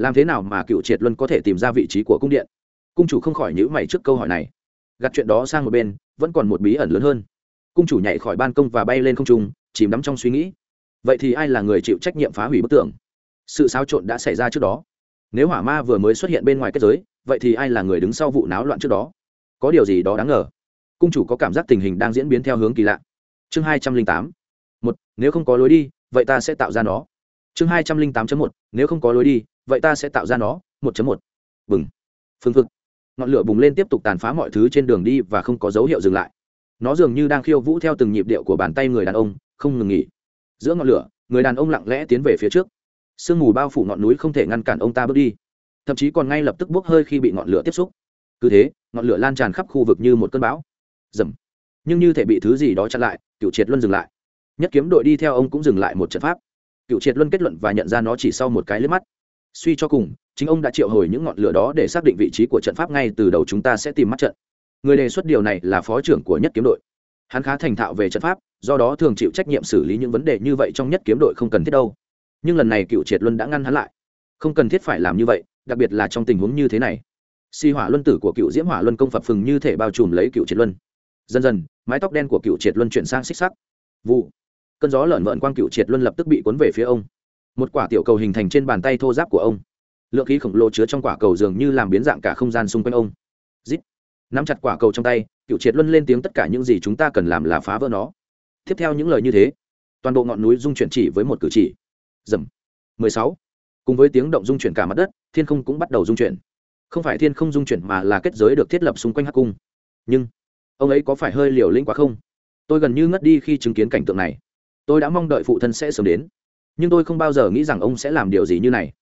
làm thế nào mà cựu triệt luân có thể tìm ra vị trí của cung điện? Cung chủ không khỏi nhữ mày trước câu hỏi này. Gặt chuyện đó sang một bên, vẫn còn một bí ẩn lớn hơn. Cung chủ nhảy khỏi ban công và bay lên không trung, chìm đắm trong suy nghĩ. Vậy thì ai là người chịu trách nhiệm phá hủy bức tường? Sự xáo trộn đã xảy ra trước đó. Nếu hỏa ma vừa mới xuất hiện bên ngoài kết giới, vậy thì ai là người đứng sau vụ náo loạn trước đó? Có điều gì đó đáng ngờ. Cung chủ có cảm giác tình hình đang diễn biến theo hướng kỳ lạ. Chương hai trăm linh tám. Một, nếu không có lối đi, vậy ta sẽ tạo ra nó. Chương hai trăm linh tám một, nếu không có lối đi vậy ta sẽ tạo ra nó, một một. Bừng. Phương phực. Ngọn lửa bùng lên tiếp tục tàn phá mọi thứ trên đường đi và không có dấu hiệu dừng lại. Nó dường như đang khiêu vũ theo từng nhịp điệu của bàn tay người đàn ông, không ngừng nghỉ. Giữa ngọn lửa, người đàn ông lặng lẽ tiến về phía trước. Sương mù bao phủ ngọn núi không thể ngăn cản ông ta bước đi. Thậm chí còn ngay lập tức bốc hơi khi bị ngọn lửa tiếp xúc. Cứ thế, ngọn lửa lan tràn khắp khu vực như một cơn bão. Dầm nhưng như thể bị thứ gì đó chặn lại cựu triệt luân dừng lại. Nhất kiếm đội đi theo ông cũng dừng lại một trận pháp. Cựu triệt luân kết luận và nhận ra nó chỉ sau một cái liếc mắt suy cho cùng, chính ông đã triệu hồi những ngọn lửa đó để xác định vị trí của trận pháp ngay từ đầu chúng ta sẽ tìm mắt trận. Người đề xuất điều này là phó trưởng của nhất kiếm đội. Hắn khá thành thạo về trận pháp, do đó thường chịu trách nhiệm xử lý những vấn đề như vậy trong nhất kiếm đội không cần thiết đâu. Nhưng lần này cựu triệt luân đã ngăn hắn lại. Không cần thiết phải làm như vậy, đặc biệt là trong tình huống như thế này. Si hỏa luân tử của cựu diễm hỏa luân công phật phừng như thể bao trùm lấy cựu triệt luân. Dần dần, mái tóc đen của cựu triệt luân chuyển sang xích sắc. Vụ. Cơn gió lợn vợn quang cựu triệt luân lập tức bị cuốn về phía ông một quả tiểu cầu hình thành trên bàn tay thô giáp của ông. Lượng khí khổng lồ chứa trong quả cầu dường như làm biến dạng cả không gian xung quanh ông. Zip. nắm chặt quả cầu trong tay, cựu triệt luân lên tiếng, tất cả những gì chúng ta cần làm là phá vỡ nó. Tiếp theo những lời như thế, toàn bộ ngọn núi dung chuyển chỉ với một cử chỉ. Dầm 16. cùng với tiếng động dung chuyển cả mặt đất, thiên không cũng bắt đầu dung chuyển. Không phải thiên không dung chuyển mà là kết giới được thiết lập xung quanh hắc cung. Nhưng, ông ấy có phải hơi liều lĩnh quá không? Tôi gần như ngất đi khi chứng kiến cảnh tượng này. Tôi đã mong đợi phụ thân sẽ sớm đến nhưng tôi không bao giờ nghĩ rằng ông sẽ làm điều gì như này.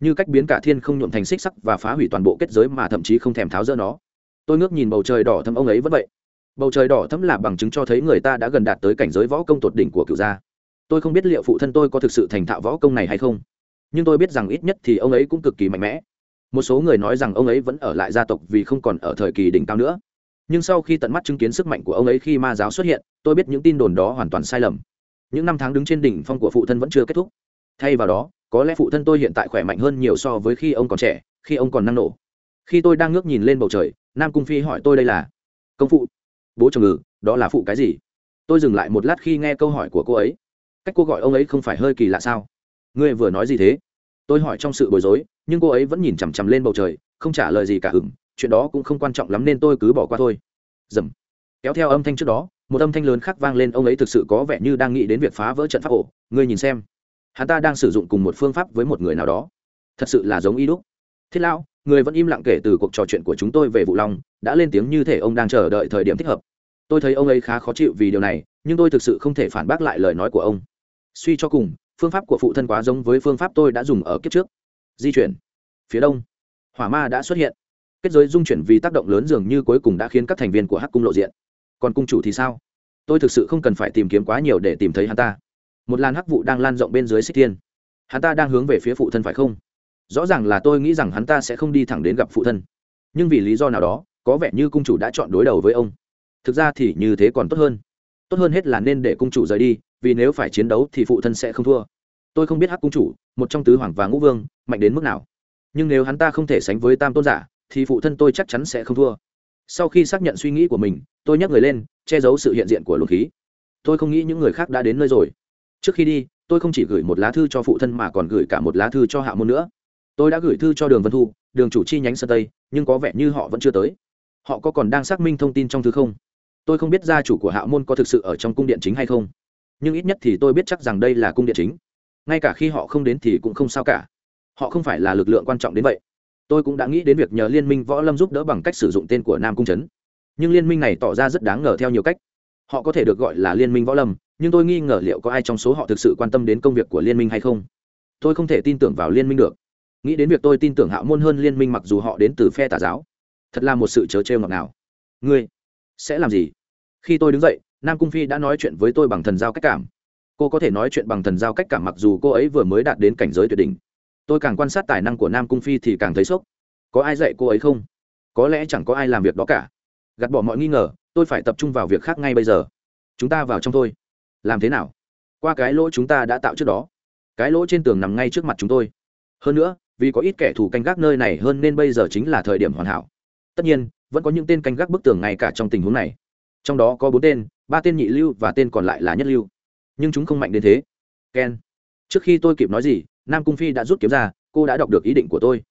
Như cách biến cả thiên không nhuộm thành xích sắc và phá hủy toàn bộ kết giới mà thậm chí không thèm tháo rỡ nó. Tôi ngước nhìn bầu trời đỏ thâm ông ấy vẫn vậy. Bầu trời đỏ thâm là bằng chứng cho thấy người ta đã gần đạt tới cảnh giới võ công tột đỉnh của cựu gia. Tôi không biết liệu phụ thân tôi có thực sự thành thạo võ công này hay không, nhưng tôi biết rằng ít nhất thì ông ấy cũng cực kỳ mạnh mẽ. Một số người nói rằng ông ấy vẫn ở lại gia tộc vì không còn ở thời kỳ đỉnh cao nữa. Nhưng sau khi tận mắt chứng kiến sức mạnh của ông ấy khi ma giáo xuất hiện, tôi biết những tin đồn đó hoàn toàn sai lầm những năm tháng đứng trên đỉnh phong của phụ thân vẫn chưa kết thúc. Thay vào đó, có lẽ phụ thân tôi hiện tại khỏe mạnh hơn nhiều so với khi ông còn trẻ, khi ông còn năng nổ. Khi tôi đang ngước nhìn lên bầu trời, nam cung phi hỏi tôi đây là, công phụ, bố chồng ngừ đó là phụ cái gì? Tôi dừng lại một lát khi nghe câu hỏi của cô ấy. Cách cô gọi ông ấy không phải hơi kỳ lạ sao? Ngươi vừa nói gì thế? Tôi hỏi trong sự bối rối, nhưng cô ấy vẫn nhìn chằm chằm lên bầu trời, không trả lời gì cả hửng, chuyện đó cũng không quan trọng lắm nên tôi cứ bỏ qua thôi. Dầm. Kéo theo âm thanh trước đó một âm thanh lớn khác vang lên, ông ấy thực sự có vẻ như đang nghĩ đến việc phá vỡ trận pháp ổ. Ngươi nhìn xem, hắn ta đang sử dụng cùng một phương pháp với một người nào đó. Thật sự là giống y đúc. Thiết lão, người vẫn im lặng kể từ cuộc trò chuyện của chúng tôi về vụ long, đã lên tiếng như thể ông đang chờ đợi thời điểm thích hợp. Tôi thấy ông ấy khá khó chịu vì điều này, nhưng tôi thực sự không thể phản bác lại lời nói của ông. Suy cho cùng, phương pháp của phụ thân quá giống với phương pháp tôi đã dùng ở kiếp trước. Di chuyển. Phía đông, hỏa ma đã xuất hiện. Kết giới dung chuyển vì tác động lớn dường như cuối cùng đã khiến các thành viên của hắc cung lộ diện còn cung chủ thì sao? Tôi thực sự không cần phải tìm kiếm quá nhiều để tìm thấy hắn ta. Một làn hắc vụ đang lan rộng bên dưới xích thiên. Hắn ta đang hướng về phía phụ thân phải không? Rõ ràng là tôi nghĩ rằng hắn ta sẽ không đi thẳng đến gặp phụ thân. Nhưng vì lý do nào đó, có vẻ như cung chủ đã chọn đối đầu với ông. Thực ra thì như thế còn tốt hơn. Tốt hơn hết là nên để cung chủ rời đi, vì nếu phải chiến đấu thì phụ thân sẽ không thua. Tôi không biết hắc cung chủ, một trong tứ hoàng và ngũ vương, mạnh đến mức nào. Nhưng nếu hắn ta không thể sánh với tam tôn giả, thì phụ thân tôi chắc chắn sẽ không thua sau khi xác nhận suy nghĩ của mình, tôi nhắc người lên, che giấu sự hiện diện của luồng khí. Tôi không nghĩ những người khác đã đến nơi rồi. Trước khi đi, tôi không chỉ gửi một lá thư cho phụ thân mà còn gửi cả một lá thư cho hạ môn nữa. Tôi đã gửi thư cho đường vân thu, đường chủ chi nhánh sơn tây, nhưng có vẻ như họ vẫn chưa tới. Họ có còn đang xác minh thông tin trong thư không? Tôi không biết gia chủ của hạ môn có thực sự ở trong cung điện chính hay không. Nhưng ít nhất thì tôi biết chắc rằng đây là cung điện chính. Ngay cả khi họ không đến thì cũng không sao cả. Họ không phải là lực lượng quan trọng đến vậy tôi cũng đã nghĩ đến việc nhờ liên minh võ lâm giúp đỡ bằng cách sử dụng tên của nam cung trấn. Nhưng liên minh này tỏ ra rất đáng ngờ theo nhiều cách. Họ có thể được gọi là liên minh võ lâm, nhưng tôi nghi ngờ liệu có ai trong số họ thực sự quan tâm đến công việc của liên minh hay không. Tôi không thể tin tưởng vào liên minh được. Nghĩ đến việc tôi tin tưởng hạo môn hơn liên minh mặc dù họ đến từ phe tà giáo. Thật là một sự chớ trêu ngọt nào. Ngươi sẽ làm gì? Khi tôi đứng dậy, nam cung phi đã nói chuyện với tôi bằng thần giao cách cảm. Cô có thể nói chuyện bằng thần giao cách cảm mặc dù cô ấy vừa mới đạt đến cảnh giới tuyệt đỉnh tôi càng quan sát tài năng của nam cung phi thì càng thấy sốc. Có ai dạy cô ấy không? Có lẽ chẳng có ai làm việc đó cả. Gạt bỏ mọi nghi ngờ, tôi phải tập trung vào việc khác ngay bây giờ. Chúng ta vào trong thôi. Làm thế nào? Qua cái lỗ chúng ta đã tạo trước đó. Cái lỗ trên tường nằm ngay trước mặt chúng tôi. Hơn nữa, vì có ít kẻ thù canh gác nơi này hơn nên bây giờ chính là thời điểm hoàn hảo. Tất nhiên, vẫn có những tên canh gác bức tường ngay cả trong tình huống này. Trong đó có bốn tên, ba tên nhị lưu và tên còn lại là nhất lưu. Nhưng chúng không mạnh đến thế. Ken, trước khi tôi kịp nói gì nam cung phi đã rút kiếm ra, cô đã đọc được ý định của tôi.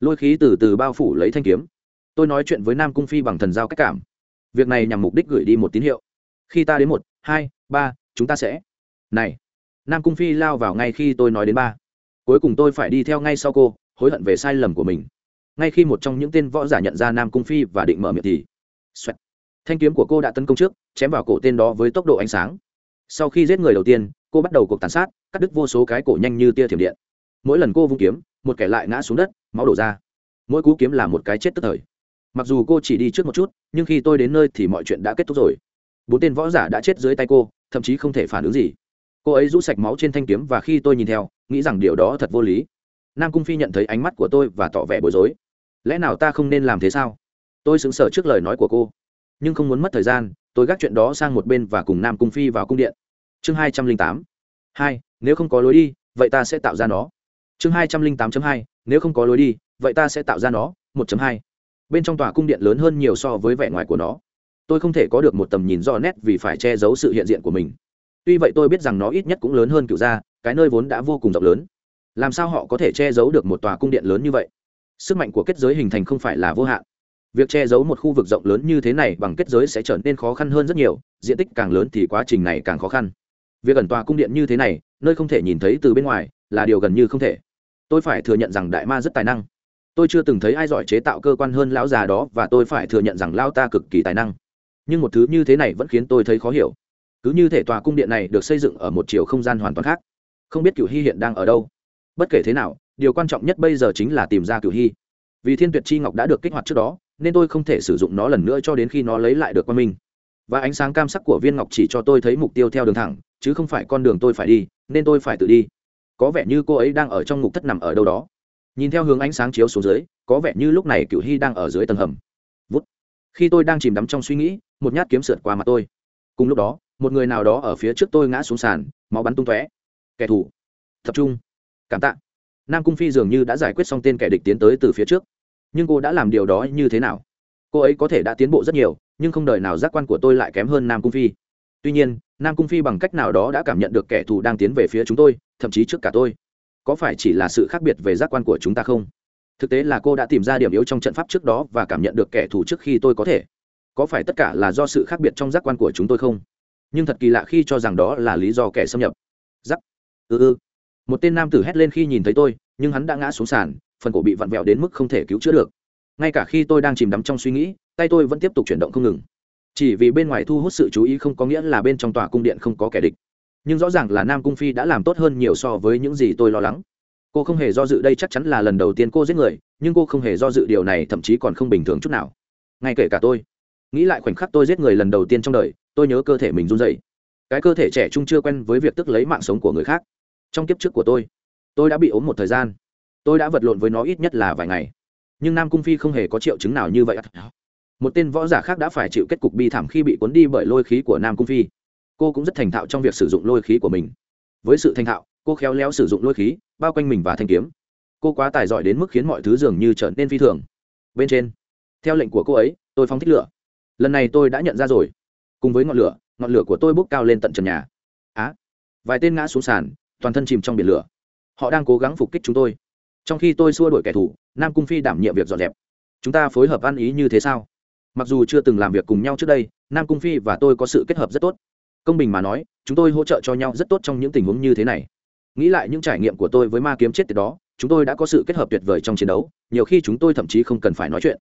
Lôi khí từ từ bao phủ lấy thanh kiếm. Tôi nói chuyện với nam cung phi bằng thần giao cách cảm. Việc này nhằm mục đích gửi đi một tín hiệu. Khi ta đến một, hai, ba, chúng ta sẽ. Này. Nam cung phi lao vào ngay khi tôi nói đến ba. Cuối cùng tôi phải đi theo ngay sau cô, hối hận về sai lầm của mình. Ngay khi một trong những tên võ giả nhận ra nam cung phi và định mở miệng thì, Xoẹt. thanh kiếm của cô đã tấn công trước, chém vào cổ tên đó với tốc độ ánh sáng. Sau khi giết người đầu tiên, cô bắt đầu cuộc tàn sát, cắt đứt vô số cái cổ nhanh như tia thiểm điện mỗi lần cô vung kiếm, một kẻ lại ngã xuống đất, máu đổ ra. Mỗi cú kiếm là một cái chết tức thời. Mặc dù cô chỉ đi trước một chút, nhưng khi tôi đến nơi thì mọi chuyện đã kết thúc rồi. Bốn tên võ giả đã chết dưới tay cô, thậm chí không thể phản ứng gì. Cô ấy rũ sạch máu trên thanh kiếm và khi tôi nhìn theo, nghĩ rằng điều đó thật vô lý. Nam cung phi nhận thấy ánh mắt của tôi và tỏ vẻ bối rối. Lẽ nào ta không nên làm thế sao? Tôi sững sờ trước lời nói của cô. Nhưng không muốn mất thời gian, tôi gác chuyện đó sang một bên và cùng nam cung phi vào cung điện. Chương hai trăm linh tám. Hai, nếu không có lối đi, vậy ta sẽ tạo ra nó chương hai trăm linh tám hai, nếu không có lối đi, vậy ta sẽ tạo ra nó, một hai. Bên trong tòa cung điện lớn hơn nhiều so với vẻ ngoài của nó. Tôi không thể có được một tầm nhìn rõ nét vì phải che giấu sự hiện diện của mình. Tuy vậy tôi biết rằng nó ít nhất cũng lớn hơn cựu gia, cái nơi vốn đã vô cùng rộng lớn. Làm sao họ có thể che giấu được một tòa cung điện lớn như vậy? Sức mạnh của kết giới hình thành không phải là vô hạn. Việc che giấu một khu vực rộng lớn như thế này bằng kết giới sẽ trở nên khó khăn hơn rất nhiều, diện tích càng lớn thì quá trình này càng khó khăn. Việc ẩn tòa cung điện như thế này, nơi không thể nhìn thấy từ bên ngoài, là điều gần như không thể tôi phải thừa nhận rằng đại ma rất tài năng. Tôi chưa từng thấy ai giỏi chế tạo cơ quan hơn lão già đó và tôi phải thừa nhận rằng lao ta cực kỳ tài năng. Nhưng một thứ như thế này vẫn khiến tôi thấy khó hiểu. Cứ như thể tòa cung điện này được xây dựng ở một chiều không gian hoàn toàn khác. Không biết cựu hy hiện đang ở đâu. Bất kể thế nào, điều quan trọng nhất bây giờ chính là tìm ra cựu hy. Vì thiên tuyệt chi ngọc đã được kích hoạt trước đó, nên tôi không thể sử dụng nó lần nữa cho đến khi nó lấy lại được quan minh. Và ánh sáng cam sắc của viên ngọc chỉ cho tôi thấy mục tiêu theo đường thẳng, chứ không phải con đường tôi phải đi, nên tôi phải tự đi có vẻ như cô ấy đang ở trong ngục thất nằm ở đâu đó. Nhìn theo hướng ánh sáng chiếu xuống dưới, có vẻ như lúc này cựu hy đang ở dưới tầng hầm. Vút. Khi tôi đang chìm đắm trong suy nghĩ, một nhát kiếm sượt qua mặt tôi. Cùng lúc đó, một người nào đó ở phía trước tôi ngã xuống sàn, máu bắn tung tóe. Kẻ thù. Tập trung. Cảm tạ. Nam cung phi dường như đã giải quyết xong tên kẻ địch tiến tới từ phía trước. Nhưng cô đã làm điều đó như thế nào? Cô ấy có thể đã tiến bộ rất nhiều, nhưng không đời nào giác quan của tôi lại kém hơn nam cung phi. Tuy nhiên, nam cung phi bằng cách nào đó đã cảm nhận được kẻ thù đang tiến về phía chúng tôi thậm chí trước cả tôi. Có phải chỉ là sự khác biệt về giác quan của chúng ta không? Thực tế là cô đã tìm ra điểm yếu trong trận pháp trước đó và cảm nhận được kẻ thù trước khi tôi có thể. Có phải tất cả là do sự khác biệt trong giác quan của chúng tôi không? Nhưng thật kỳ lạ khi cho rằng đó là lý do kẻ xâm nhập. Giắc ư ừ, ư ừ. một tên nam tử hét lên khi nhìn thấy tôi, nhưng hắn đã ngã xuống sàn, phần cổ bị vặn vẹo đến mức không thể cứu chữa được. Ngay cả khi tôi đang chìm đắm trong suy nghĩ, tay tôi vẫn tiếp tục chuyển động không ngừng. Chỉ vì bên ngoài thu hút sự chú ý không có nghĩa là bên trong tòa cung điện không có kẻ địch nhưng rõ ràng là nam cung phi đã làm tốt hơn nhiều so với những gì tôi lo lắng. Cô không hề do dự, đây chắc chắn là lần đầu tiên cô giết người, nhưng cô không hề do dự, điều này thậm chí còn không bình thường chút nào. Ngay kể cả tôi, nghĩ lại khoảnh khắc tôi giết người lần đầu tiên trong đời, tôi nhớ cơ thể mình run dậy cái cơ thể trẻ trung chưa quen với việc tức lấy mạng sống của người khác. Trong kiếp trước của tôi tôi đã bị ốm một thời gian. Tôi đã vật lộn với nó ít nhất là vài ngày. Nhưng nam cung phi không hề có triệu chứng nào như vậy. Một tên võ giả khác đã phải chịu kết cục bi thảm khi bị cuốn đi bởi lôi khí của nam cung phi cô cũng rất thành thạo trong việc sử dụng lôi khí của mình. Với sự thành thạo, cô khéo léo sử dụng lôi khí, bao quanh mình và thanh kiếm. Cô quá tài giỏi đến mức khiến mọi thứ dường như trở nên phi thường. Bên trên, theo lệnh của cô ấy, tôi phóng thích lửa. Lần này tôi đã nhận ra rồi. Cùng với ngọn lửa ngọn lửa của tôi bốc cao lên tận trần nhà. Á, vài tên ngã xuống sàn, toàn thân chìm trong biển lửa. Họ đang cố gắng phục kích chúng tôi. Trong khi tôi xua đuổi kẻ thù, nam cung phi đảm nhiệm việc dọn dẹp. Chúng ta phối hợp ăn ý như thế sao? Mặc dù chưa từng làm việc cùng nhau trước đây, nam cung phi và tôi có sự kết hợp rất tốt công bình mà nói, chúng tôi hỗ trợ cho nhau rất tốt trong những tình huống như thế này. Nghĩ lại những trải nghiệm của tôi với ma kiếm chết tiệt đó, chúng tôi đã có sự kết hợp tuyệt vời trong chiến đấu, nhiều khi chúng tôi thậm chí không cần phải nói chuyện.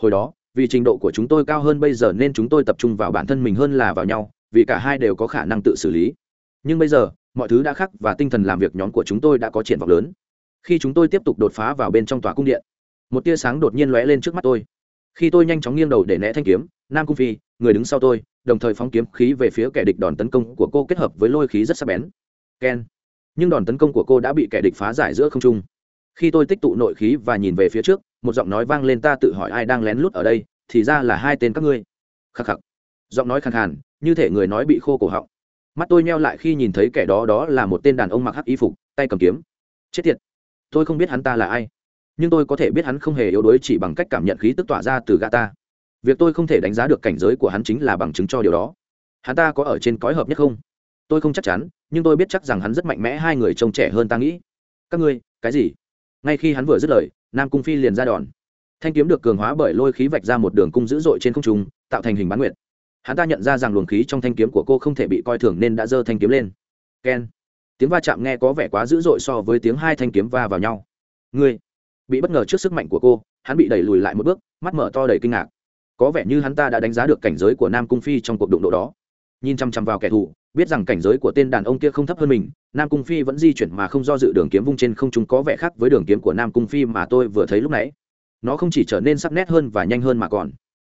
Hồi đó, vì trình độ của chúng tôi cao hơn bây giờ nên chúng tôi tập trung vào bản thân mình hơn là vào nhau, vì cả hai đều có khả năng tự xử lý. Nhưng bây giờ, mọi thứ đã khác và tinh thần làm việc nhóm của chúng tôi đã có triển vọng lớn. Khi chúng tôi tiếp tục đột phá vào bên trong tòa cung điện, một tia sáng đột nhiên lóe lên trước mắt tôi. Khi tôi nhanh chóng nghiêng đầu để né thanh kiếm, nam cung phi, người đứng sau tôi đồng thời phóng kiếm khí về phía kẻ địch đòn tấn công của cô kết hợp với lôi khí rất sắc bén. Ken. Nhưng đòn tấn công của cô đã bị kẻ địch phá giải giữa không trung. Khi tôi tích tụ nội khí và nhìn về phía trước, một giọng nói vang lên ta tự hỏi ai đang lén lút ở đây, thì ra là hai tên các ngươi. Khắc khắc. Giọng nói khẳng khàn, như thể người nói bị khô cổ họng. Mắt tôi meo lại khi nhìn thấy kẻ đó đó là một tên đàn ông mặc hắc y phục, tay cầm kiếm. Chết tiệt. Tôi không biết hắn ta là ai, nhưng tôi có thể biết hắn không hề yếu đuối chỉ bằng cách cảm nhận khí tức tỏa ra từ gã ta việc tôi không thể đánh giá được cảnh giới của hắn chính là bằng chứng cho điều đó. Hắn ta có ở trên cõi hợp nhất không? Tôi không chắc chắn, nhưng tôi biết chắc rằng hắn rất mạnh mẽ, hai người trông trẻ hơn ta nghĩ. Các ngươi, cái gì? Ngay khi hắn vừa dứt lời, nam cung phi liền ra đòn. Thanh kiếm được cường hóa bởi lôi khí vạch ra một đường cung dữ dội trên không trung, tạo thành hình bán nguyệt. Hắn ta nhận ra rằng luồng khí trong thanh kiếm của cô không thể bị coi thường nên đã giơ thanh kiếm lên. Keng tiếng va chạm nghe có vẻ quá dữ dội so với tiếng hai thanh kiếm va vào nhau. Ngươi. Bị bất ngờ trước sức mạnh của cô, hắn bị đẩy lùi lại một bước, mắt mở to đầy kinh ngạc có vẻ như hắn ta đã đánh giá được cảnh giới của nam cung phi trong cuộc đụng độ đó. Nhìn chăm chăm vào kẻ thù, biết rằng cảnh giới của tên đàn ông kia không thấp hơn mình, nam cung phi vẫn di chuyển mà không do dự đường kiếm vung trên không chúng có vẻ khác với đường kiếm của nam cung phi mà tôi vừa thấy lúc nãy. Nó không chỉ trở nên sắc nét hơn và nhanh hơn mà còn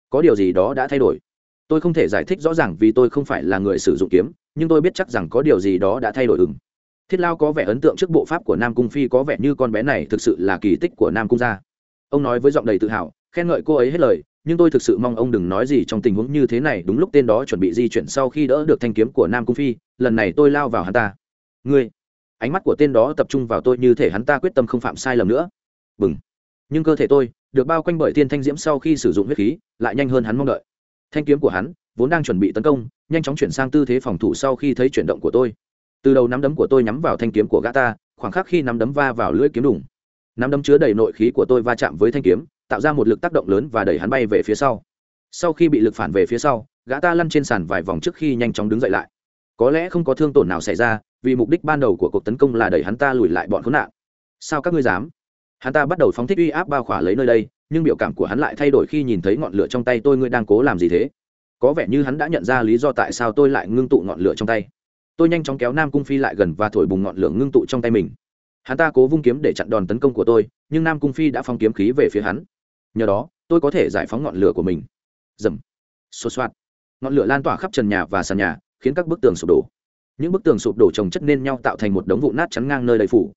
có điều gì đó đã thay đổi. Tôi không thể giải thích rõ ràng vì tôi không phải là người sử dụng kiếm, nhưng tôi biết chắc rằng có điều gì đó đã thay đổi ừng. Thiết lao có vẻ ấn tượng trước bộ pháp của nam cung phi, có vẻ như con bé này thực sự là kỳ tích của nam cung gia. Ông nói với giọng đầy tự hào, khen ngợi cô ấy hết lời nhưng tôi thực sự mong ông đừng nói gì trong tình huống như thế này. Đúng lúc tên đó chuẩn bị di chuyển sau khi đỡ được thanh kiếm của nam cung phi, lần này tôi lao vào hắn ta. Ngươi, ánh mắt của tên đó tập trung vào tôi như thể hắn ta quyết tâm không phạm sai lầm nữa. Bừng. Nhưng cơ thể tôi được bao quanh bởi thiên thanh diễm sau khi sử dụng huyết khí, lại nhanh hơn hắn mong đợi. Thanh kiếm của hắn vốn đang chuẩn bị tấn công, nhanh chóng chuyển sang tư thế phòng thủ sau khi thấy chuyển động của tôi. Từ đầu nắm đấm của tôi nhắm vào thanh kiếm của gã ta, khoảng khắc khi nắm đấm va vào lưỡi kiếm đủng nắm đấm chứa đầy nội khí của tôi va chạm với thanh kiếm tạo ra một lực tác động lớn và đẩy hắn bay về phía sau. Sau khi bị lực phản về phía sau, gã ta lăn trên sàn vài vòng trước khi nhanh chóng đứng dậy lại. Có lẽ không có thương tổn nào xảy ra, vì mục đích ban đầu của cuộc tấn công là đẩy hắn ta lùi lại bọn khốn nạn. Sao các ngươi dám? Hắn ta bắt đầu phóng thích uy áp bao khỏa lấy nơi đây, nhưng biểu cảm của hắn lại thay đổi khi nhìn thấy ngọn lửa trong tay tôi, ngươi đang cố làm gì thế? Có vẻ như hắn đã nhận ra lý do tại sao tôi lại ngưng tụ ngọn lửa trong tay. Tôi nhanh chóng kéo nam cung phi lại gần và thổi bùng ngọn lửa ngưng tụ trong tay mình. Hắn ta cố vung kiếm để chặn đòn tấn công của tôi, nhưng nam cung phi đã phóng kiếm khí về phía hắn nhờ đó, tôi có thể giải phóng ngọn lửa của mình. Dầm. Xô xoát ngọn lửa lan tỏa khắp trần nhà và sàn nhà, khiến các bức tường sụp đổ. Những bức tường sụp đổ chồng chất nên nhau tạo thành một đống vụ nát chắn ngang nơi đầy phủ.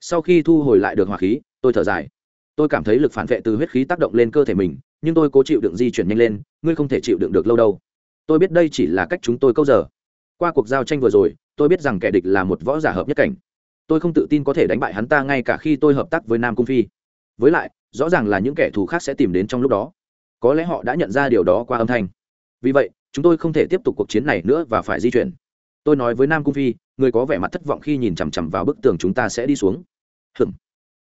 Sau khi thu hồi lại được hỏa khí, tôi thở dài. Tôi cảm thấy lực phản vệ từ huyết khí tác động lên cơ thể mình, nhưng tôi cố chịu đựng di chuyển nhanh lên, ngươi không thể chịu đựng được lâu đâu. Tôi biết đây chỉ là cách chúng tôi câu giờ. Qua cuộc giao tranh vừa rồi, tôi biết rằng kẻ địch là một võ giả hợp nhất cảnh. Tôi không tự tin có thể đánh bại hắn ta ngay cả khi tôi hợp tác với nam cung phi với lại, rõ ràng là những kẻ thù khác sẽ tìm đến trong lúc đó. Có lẽ họ đã nhận ra điều đó qua âm thanh. Vì vậy, chúng tôi không thể tiếp tục cuộc chiến này nữa và phải di chuyển. Tôi nói với nam cung phi, người có vẻ mặt thất vọng khi nhìn chằm chằm vào bức tường chúng ta sẽ đi xuống. Hừng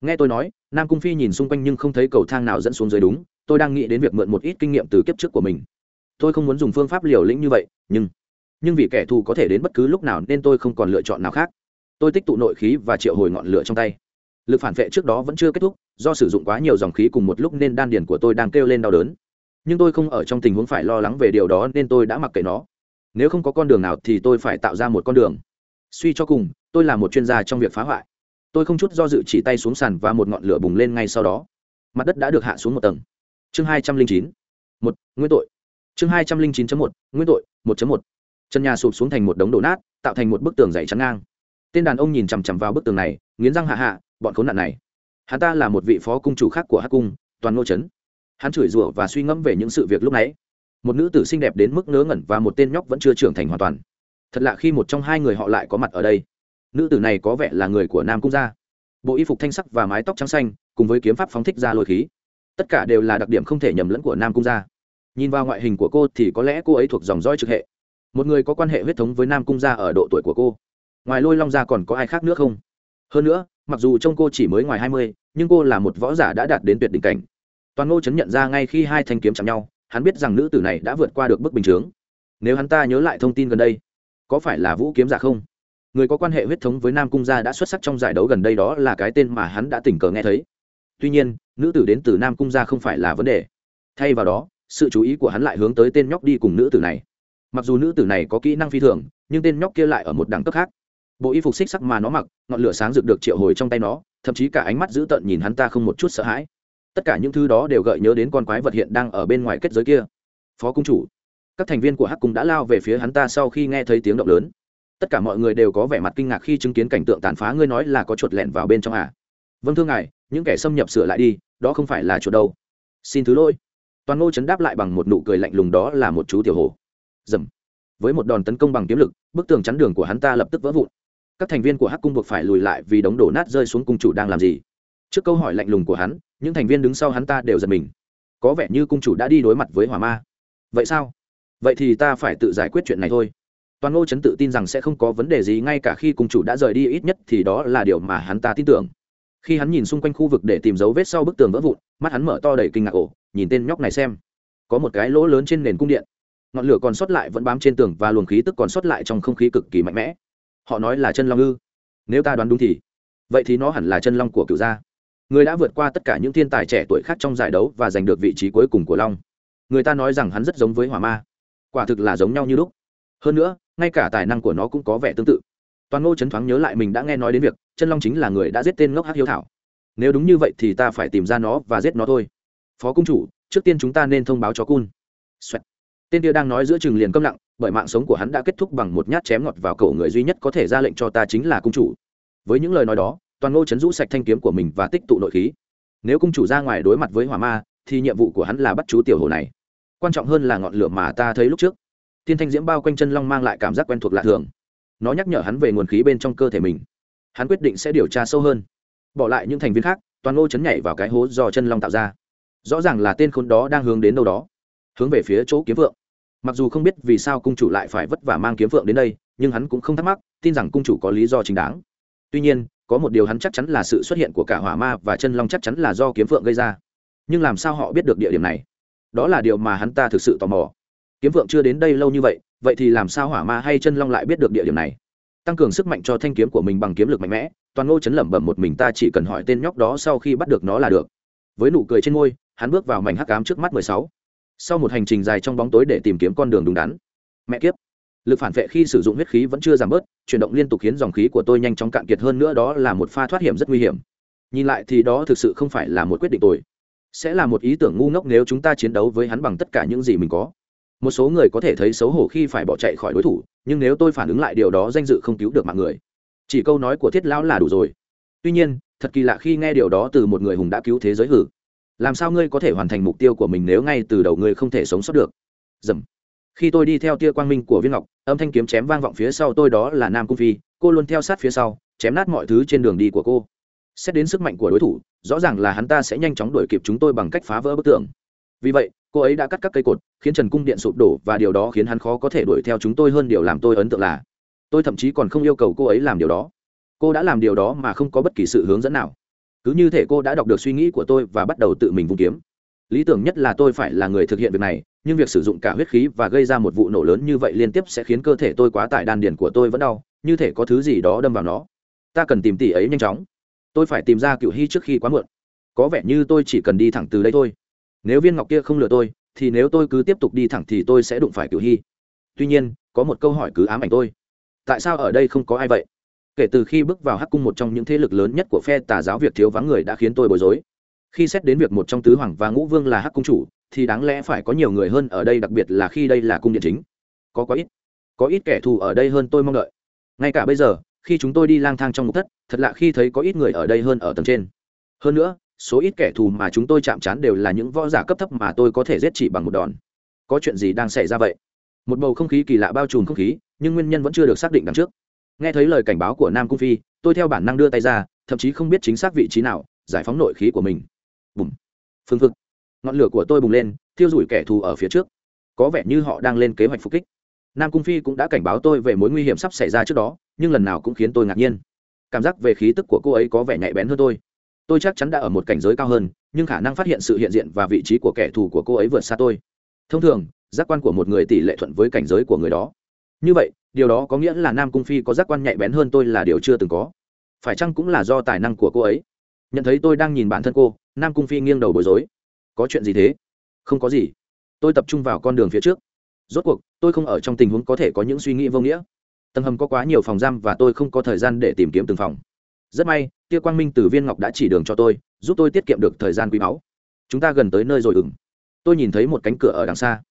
nghe tôi nói, nam cung phi nhìn xung quanh nhưng không thấy cầu thang nào dẫn xuống dưới đúng. Tôi đang nghĩ đến việc mượn một ít kinh nghiệm từ kiếp trước của mình. Tôi không muốn dùng phương pháp liều lĩnh như vậy, nhưng nhưng vì kẻ thù có thể đến bất cứ lúc nào nên tôi không còn lựa chọn nào khác. Tôi tích tụ nội khí và triệu hồi ngọn lửa trong tay lực phản vệ trước đó vẫn chưa kết thúc, do sử dụng quá nhiều dòng khí cùng một lúc nên đan điền của tôi đang kêu lên đau đớn. Nhưng tôi không ở trong tình huống phải lo lắng về điều đó nên tôi đã mặc kệ nó. Nếu không có con đường nào thì tôi phải tạo ra một con đường. Suy cho cùng, tôi là một chuyên gia trong việc phá hoại. Tôi không chút do dự chỉ tay xuống sàn và một ngọn lửa bùng lên ngay sau đó. Mặt đất đã được hạ xuống một tầng. Chương hai trăm linh chín. Một, nguyên tội. Chương hai trăm linh chín một, nguyên tội, một một. Chân nhà sụp xuống thành một đống đổ nát, tạo thành một bức tường dày chắn ngang. Tên đàn ông nhìn chằm chằm vào bức tường này, nghiến răng hạ hạ bọn khốn nạn này. Hắn ta là một vị phó cung chủ khác của hắc cung, toàn ngô trấn. Hắn chửi rủa và suy ngẫm về những sự việc lúc nãy. Một nữ tử xinh đẹp đến mức ngớ ngẩn và một tên nhóc vẫn chưa trưởng thành hoàn toàn. Thật lạ khi một trong hai người họ lại có mặt ở đây. Nữ tử này có vẻ là người của nam cung gia. Bộ y phục thanh sắc và mái tóc trắng xanh, cùng với kiếm pháp phóng thích ra lôi khí. Tất cả đều là đặc điểm không thể nhầm lẫn của nam cung gia. Nhìn vào ngoại hình của cô thì có lẽ cô ấy thuộc dòng dõi trực hệ. Một người có quan hệ huyết thống với nam cung gia ở độ tuổi của cô. Ngoài lôi long gia còn có ai khác nữa không? Hơn nữa mặc dù trông cô chỉ mới ngoài hai mươi, nhưng cô là một võ giả đã đạt đến tuyệt đỉnh cảnh. Toàn ngô chấn nhận ra ngay khi hai thanh kiếm chạm nhau, hắn biết rằng nữ tử này đã vượt qua được bức bình chướng. Nếu hắn ta nhớ lại thông tin gần đây, có phải là vũ kiếm giả không? Người có quan hệ huyết thống với nam cung gia đã xuất sắc trong giải đấu gần đây đó là cái tên mà hắn đã tình cờ nghe thấy. Tuy nhiên, nữ tử đến từ nam cung gia không phải là vấn đề. Thay vào đó, sự chú ý của hắn lại hướng tới tên nhóc đi cùng nữ tử này. Mặc dù nữ tử này có kỹ năng phi thường, nhưng tên nhóc kia lại ở một đẳng cấp khác bộ y phục xích sắc mà nó mặc, ngọn lửa sáng rực được triệu hồi trong tay nó, thậm chí cả ánh mắt dữ tợn nhìn hắn ta không một chút sợ hãi. Tất cả những thứ đó đều gợi nhớ đến con quái vật hiện đang ở bên ngoài kết giới kia. Phó cung chủ, các thành viên của hắc cung đã lao về phía hắn ta sau khi nghe thấy tiếng động lớn. Tất cả mọi người đều có vẻ mặt kinh ngạc khi chứng kiến cảnh tượng tàn phá ngươi nói là có chuột lẹn vào bên trong à. vâng thưa ngài, những kẻ xâm nhập sửa lại đi, đó không phải là chuột đâu. Xin thứ lỗi. Toàn ngô chấn đáp lại bằng một nụ cười lạnh lùng đó là một chú tiểu hồ dầm. Với một đòn tấn công bằng kiếm lực, bức tường chắn đường của hắn ta lập tức vỡ vụn các thành viên của hắc cung buộc phải lùi lại vì đống đổ nát rơi xuống cung chủ đang làm gì? Trước câu hỏi lạnh lùng của hắn, những thành viên đứng sau hắn ta đều giật mình. Có vẻ như cung chủ đã đi đối mặt với hỏa ma. Vậy sao? Vậy thì ta phải tự giải quyết chuyện này thôi. Toàn ngô Trấn tự tin rằng sẽ không có vấn đề gì, ngay cả khi cung chủ đã rời đi ít nhất thì đó là điều mà hắn ta tin tưởng. Khi hắn nhìn xung quanh khu vực để tìm dấu vết sau bức tường vỡ vụn, mắt hắn mở to đầy kinh ngạc ổ nhìn tên nhóc này xem. Có một cái lỗ lớn trên nền cung điện. Ngọn lửa còn sót lại vẫn bám trên tường và luồng khí tức còn sót lại trong không khí cực kỳ mạnh mẽ họ nói là chân long ư? Nếu ta đoán đúng thì, vậy thì nó hẳn là chân long của cựu gia. Người đã vượt qua tất cả những thiên tài trẻ tuổi khác trong giải đấu và giành được vị trí cuối cùng của long. Người ta nói rằng hắn rất giống với hỏa ma. Quả thực là giống nhau như lúc. Hơn nữa, ngay cả tài năng của nó cũng có vẻ tương tự. Toàn ngô chấn thoáng nhớ lại mình đã nghe nói đến việc chân long chính là người đã giết tên ngốc hắc hiếu thảo. Nếu đúng như vậy thì ta phải tìm ra nó và giết nó thôi. Phó cung chủ, trước tiên chúng ta nên thông báo cho cun Xoẹt. tên kia đang nói giữa chừng liền câm lặng bởi mạng sống của hắn đã kết thúc bằng một nhát chém ngọt vào cổ người duy nhất có thể ra lệnh cho ta chính là cung chủ. Với những lời nói đó, toàn ngô chấn rũ sạch thanh kiếm của mình và tích tụ nội khí. Nếu cung chủ ra ngoài đối mặt với hỏa ma, thì nhiệm vụ của hắn là bắt chú tiểu hồ này. Quan trọng hơn là ngọn lửa mà ta thấy lúc trước. Tiên thanh diễm bao quanh chân long mang lại cảm giác quen thuộc lạ thường. Nó nhắc nhở hắn về nguồn khí bên trong cơ thể mình. Hắn quyết định sẽ điều tra sâu hơn. Bỏ lại những thành viên khác, toàn ngô chấn nhảy vào cái hố do chân long tạo ra. Rõ ràng là tên khốn đó đang hướng đến đâu đó. Hướng về phía chỗ kiếm vượng mặc dù không biết vì sao cung chủ lại phải vất vả mang kiếm phượng đến đây, nhưng hắn cũng không thắc mắc, tin rằng cung chủ có lý do chính đáng. Tuy nhiên, có một điều hắn chắc chắn là sự xuất hiện của cả hỏa ma và chân long chắc chắn là do kiếm phượng gây ra. Nhưng làm sao họ biết được địa điểm này? Đó là điều mà hắn ta thực sự tò mò. Kiếm phượng chưa đến đây lâu như vậy vậy thì làm sao hỏa ma hay chân long lại biết được địa điểm này? Tăng cường sức mạnh cho thanh kiếm của mình bằng kiếm lực mạnh mẽ, toàn ngô chấn lẩm bẩm một mình ta chỉ cần hỏi tên nhóc đó sau khi bắt được nó là được. Với nụ cười trên môi, hắn bước vào mảnh hắc cám trước mắt mười sáu sau một hành trình dài trong bóng tối để tìm kiếm con đường đúng đắn. Mẹ kiếp. Lực phản vệ khi sử dụng huyết khí vẫn chưa giảm bớt, chuyển động liên tục khiến dòng khí của tôi nhanh chóng cạn kiệt hơn nữa, đó là một pha thoát hiểm rất nguy hiểm. Nhìn lại thì đó thực sự không phải là một quyết định tồi. Sẽ là một ý tưởng ngu ngốc nếu chúng ta chiến đấu với hắn bằng tất cả những gì mình có. Một số người có thể thấy xấu hổ khi phải bỏ chạy khỏi đối thủ, nhưng nếu tôi phản ứng lại điều đó danh dự không cứu được mạng người. Chỉ câu nói của thiết lão là đủ rồi. Tuy nhiên, thật kỳ lạ khi nghe điều đó từ một người hùng đã cứu thế giới hử làm sao ngươi có thể hoàn thành mục tiêu của mình nếu ngay từ đầu ngươi không thể sống sót được? Dầm. Khi tôi đi theo tia quang minh của viên ngọc, âm thanh kiếm chém vang vọng phía sau tôi đó là nam cung phi, cô luôn theo sát phía sau, chém nát mọi thứ trên đường đi của cô. Xét đến sức mạnh của đối thủ, rõ ràng là hắn ta sẽ nhanh chóng đuổi kịp chúng tôi bằng cách phá vỡ bức tường. Vì vậy, cô ấy đã cắt các cây cột, khiến trần cung điện sụp đổ và điều đó khiến hắn khó có thể đuổi theo chúng tôi hơn điều làm tôi ấn tượng là, tôi thậm chí còn không yêu cầu cô ấy làm điều đó. Cô đã làm điều đó mà không có bất kỳ sự hướng dẫn nào cứ như thể cô đã đọc được suy nghĩ của tôi và bắt đầu tự mình vung kiếm. Lý tưởng nhất là tôi phải là người thực hiện việc này, nhưng việc sử dụng cả huyết khí và gây ra một vụ nổ lớn như vậy liên tiếp sẽ khiến cơ thể tôi quá tải, đan điền của tôi vẫn đau, như thể có thứ gì đó đâm vào nó. Ta cần tìm tỷ ấy nhanh chóng. Tôi phải tìm ra cựu hy trước khi quá muộn. Có vẻ như tôi chỉ cần đi thẳng từ đây thôi. Nếu viên ngọc kia không lừa tôi, thì nếu tôi cứ tiếp tục đi thẳng thì tôi sẽ đụng phải cựu hy. Tuy nhiên, có một câu hỏi cứ ám ảnh tôi. Tại sao ở đây không có ai vậy? Kể từ khi bước vào hắc cung một trong những thế lực lớn nhất của phe tà giáo việc thiếu vắng người đã khiến tôi bối rối. Khi xét đến việc một trong tứ hoàng và ngũ vương là hắc cung chủ, thì đáng lẽ phải có nhiều người hơn ở đây, đặc biệt là khi đây là cung điện chính. Có quá ít. Có ít kẻ thù ở đây hơn tôi mong đợi. Ngay cả bây giờ, khi chúng tôi đi lang thang trong ngục thất, thật lạ khi thấy có ít người ở đây hơn ở tầng trên. Hơn nữa, số ít kẻ thù mà chúng tôi chạm trán đều là những võ giả cấp thấp mà tôi có thể giết chỉ bằng một đòn. Có chuyện gì đang xảy ra vậy? Một bầu không khí kỳ lạ bao trùm không khí, nhưng nguyên nhân vẫn chưa được xác định đằng trước nghe thấy lời cảnh báo của nam cung phi, tôi theo bản năng đưa tay ra, thậm chí không biết chính xác vị trí nào, giải phóng nội khí của mình. Bùm. Phương phực. Ngọn lửa của tôi bùng lên, thiêu rủi kẻ thù ở phía trước. Có vẻ như họ đang lên kế hoạch phục kích. Nam cung phi cũng đã cảnh báo tôi về mối nguy hiểm sắp xảy ra trước đó, nhưng lần nào cũng khiến tôi ngạc nhiên. Cảm giác về khí tức của cô ấy có vẻ nhạy bén hơn tôi. Tôi chắc chắn đã ở một cảnh giới cao hơn, nhưng khả năng phát hiện sự hiện diện và vị trí của kẻ thù của cô ấy vượt xa tôi. Thông thường, giác quan của một người tỷ lệ thuận với cảnh giới của người đó. Như vậy điều đó có nghĩa là nam cung phi có giác quan nhạy bén hơn tôi là điều chưa từng có. Phải chăng cũng là do tài năng của cô ấy? Nhận thấy tôi đang nhìn bản thân cô, nam cung phi nghiêng đầu bối rối. Có chuyện gì thế? Không có gì. Tôi tập trung vào con đường phía trước. Rốt cuộc, tôi không ở trong tình huống có thể có những suy nghĩ vô nghĩa. Tầng hầm có quá nhiều phòng giam và tôi không có thời gian để tìm kiếm từng phòng. Rất may, tia quang minh từ viên ngọc đã chỉ đường cho tôi, giúp tôi tiết kiệm được thời gian quý báu. Chúng ta gần tới nơi rồi ừng. Tôi nhìn thấy một cánh cửa ở đằng xa.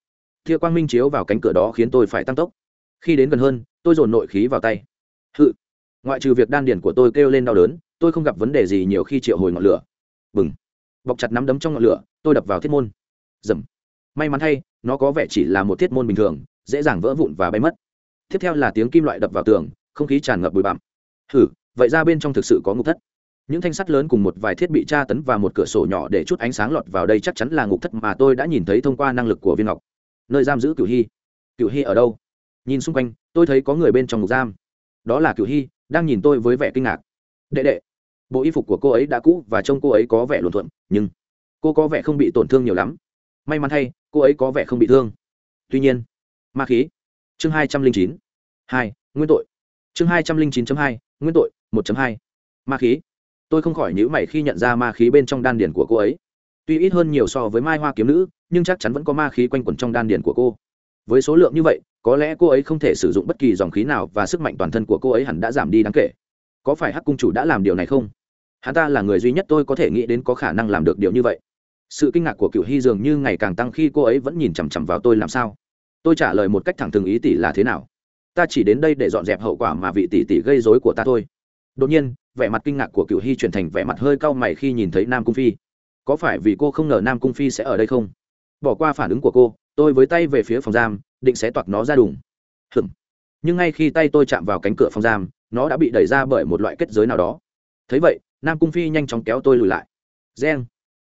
Tia quang minh chiếu vào cánh cửa đó khiến tôi phải tăng tốc khi đến gần hơn, tôi dồn nội khí vào tay. Hự. Ngoại trừ việc đan điển của tôi kêu lên đau đớn, tôi không gặp vấn đề gì nhiều khi triệu hồi ngọn lửa. Bừng. Bọc chặt nắm đấm trong ngọn lửa, tôi đập vào thiết môn. Dầm. May mắn thay, nó có vẻ chỉ là một thiết môn bình thường, dễ dàng vỡ vụn và bay mất. Tiếp theo là tiếng kim loại đập vào tường, không khí tràn ngập bụi bặm. Hử, vậy ra bên trong thực sự có ngục thất. Những thanh sắt lớn cùng một vài thiết bị tra tấn và một cửa sổ nhỏ để chút ánh sáng lọt vào đây chắc chắn là ngục thất mà tôi đã nhìn thấy thông qua năng lực của viên ngọc. Nơi giam giữ cửu hy. Cửu hy ở đâu? Nhìn xung quanh, tôi thấy có người bên trong ngục giam. Đó là cựu hy, đang nhìn tôi với vẻ kinh ngạc. Đệ đệ, bộ y phục của cô ấy đã cũ và trông cô ấy có vẻ luồn thuận, nhưng cô có vẻ không bị tổn thương nhiều lắm. May mắn thay, cô ấy có vẻ không bị thương. Tuy nhiên, ma khí. Chương hai trăm linh chín. Hai, nguyên tội. Chương hai trăm linh chín hai, nguyên tội, một hai. Ma khí. Tôi không khỏi nhữ mày khi nhận ra ma khí bên trong đan điển của cô ấy. Tuy ít hơn nhiều so với mai hoa kiếm nữ, nhưng chắc chắn vẫn có ma khí quanh quẩn trong đan điển của cô với số lượng như vậy, có lẽ cô ấy không thể sử dụng bất kỳ dòng khí nào và sức mạnh toàn thân của cô ấy hẳn đã giảm đi đáng kể. Có phải hắc cung chủ đã làm điều này không? Hắn ta là người duy nhất tôi có thể nghĩ đến có khả năng làm được điều như vậy. Sự kinh ngạc của cựu hy dường như ngày càng tăng khi cô ấy vẫn nhìn chằm chằm vào tôi làm sao? Tôi trả lời một cách thẳng thừng ý tỷ là thế nào? Ta chỉ đến đây để dọn dẹp hậu quả mà vị tỷ tỷ gây dối của ta thôi. Đột nhiên, vẻ mặt kinh ngạc của cựu hy chuyển thành vẻ mặt hơi cau mày khi nhìn thấy nam cung phi. Có phải vì cô không ngờ nam cung phi sẽ ở đây không? Bỏ qua phản ứng của cô tôi với tay về phía phòng giam, định sẽ toạc nó ra đùng. Hừm nhưng ngay khi tay tôi chạm vào cánh cửa phòng giam, nó đã bị đẩy ra bởi một loại kết giới nào đó. Thấy vậy, nam cung phi nhanh chóng kéo tôi lùi lại. Reng.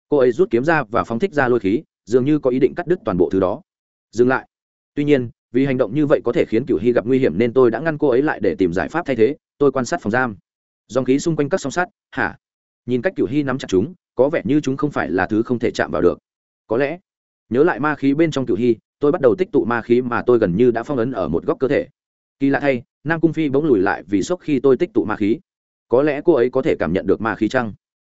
Cô ấy rút kiếm ra và phóng thích ra lôi khí, dường như có ý định cắt đứt toàn bộ thứ đó. Dừng lại. Tuy nhiên, vì hành động như vậy có thể khiến cửu hy gặp nguy hiểm nên tôi đã ngăn cô ấy lại để tìm giải pháp thay thế. Tôi quan sát phòng giam. Dòng khí xung quanh các song sắt. Hả? Nhìn cách cửu hy nắm chặt chúng, có vẻ như chúng không phải là thứ không thể chạm vào được. Có lẽ nhớ lại ma khí bên trong cửu hy, tôi bắt đầu tích tụ ma khí mà tôi gần như đã phong ấn ở một góc cơ thể. Kỳ lạ thay, nam cung phi bỗng lùi lại vì sốc khi tôi tích tụ ma khí. Có lẽ cô ấy có thể cảm nhận được ma khí chăng?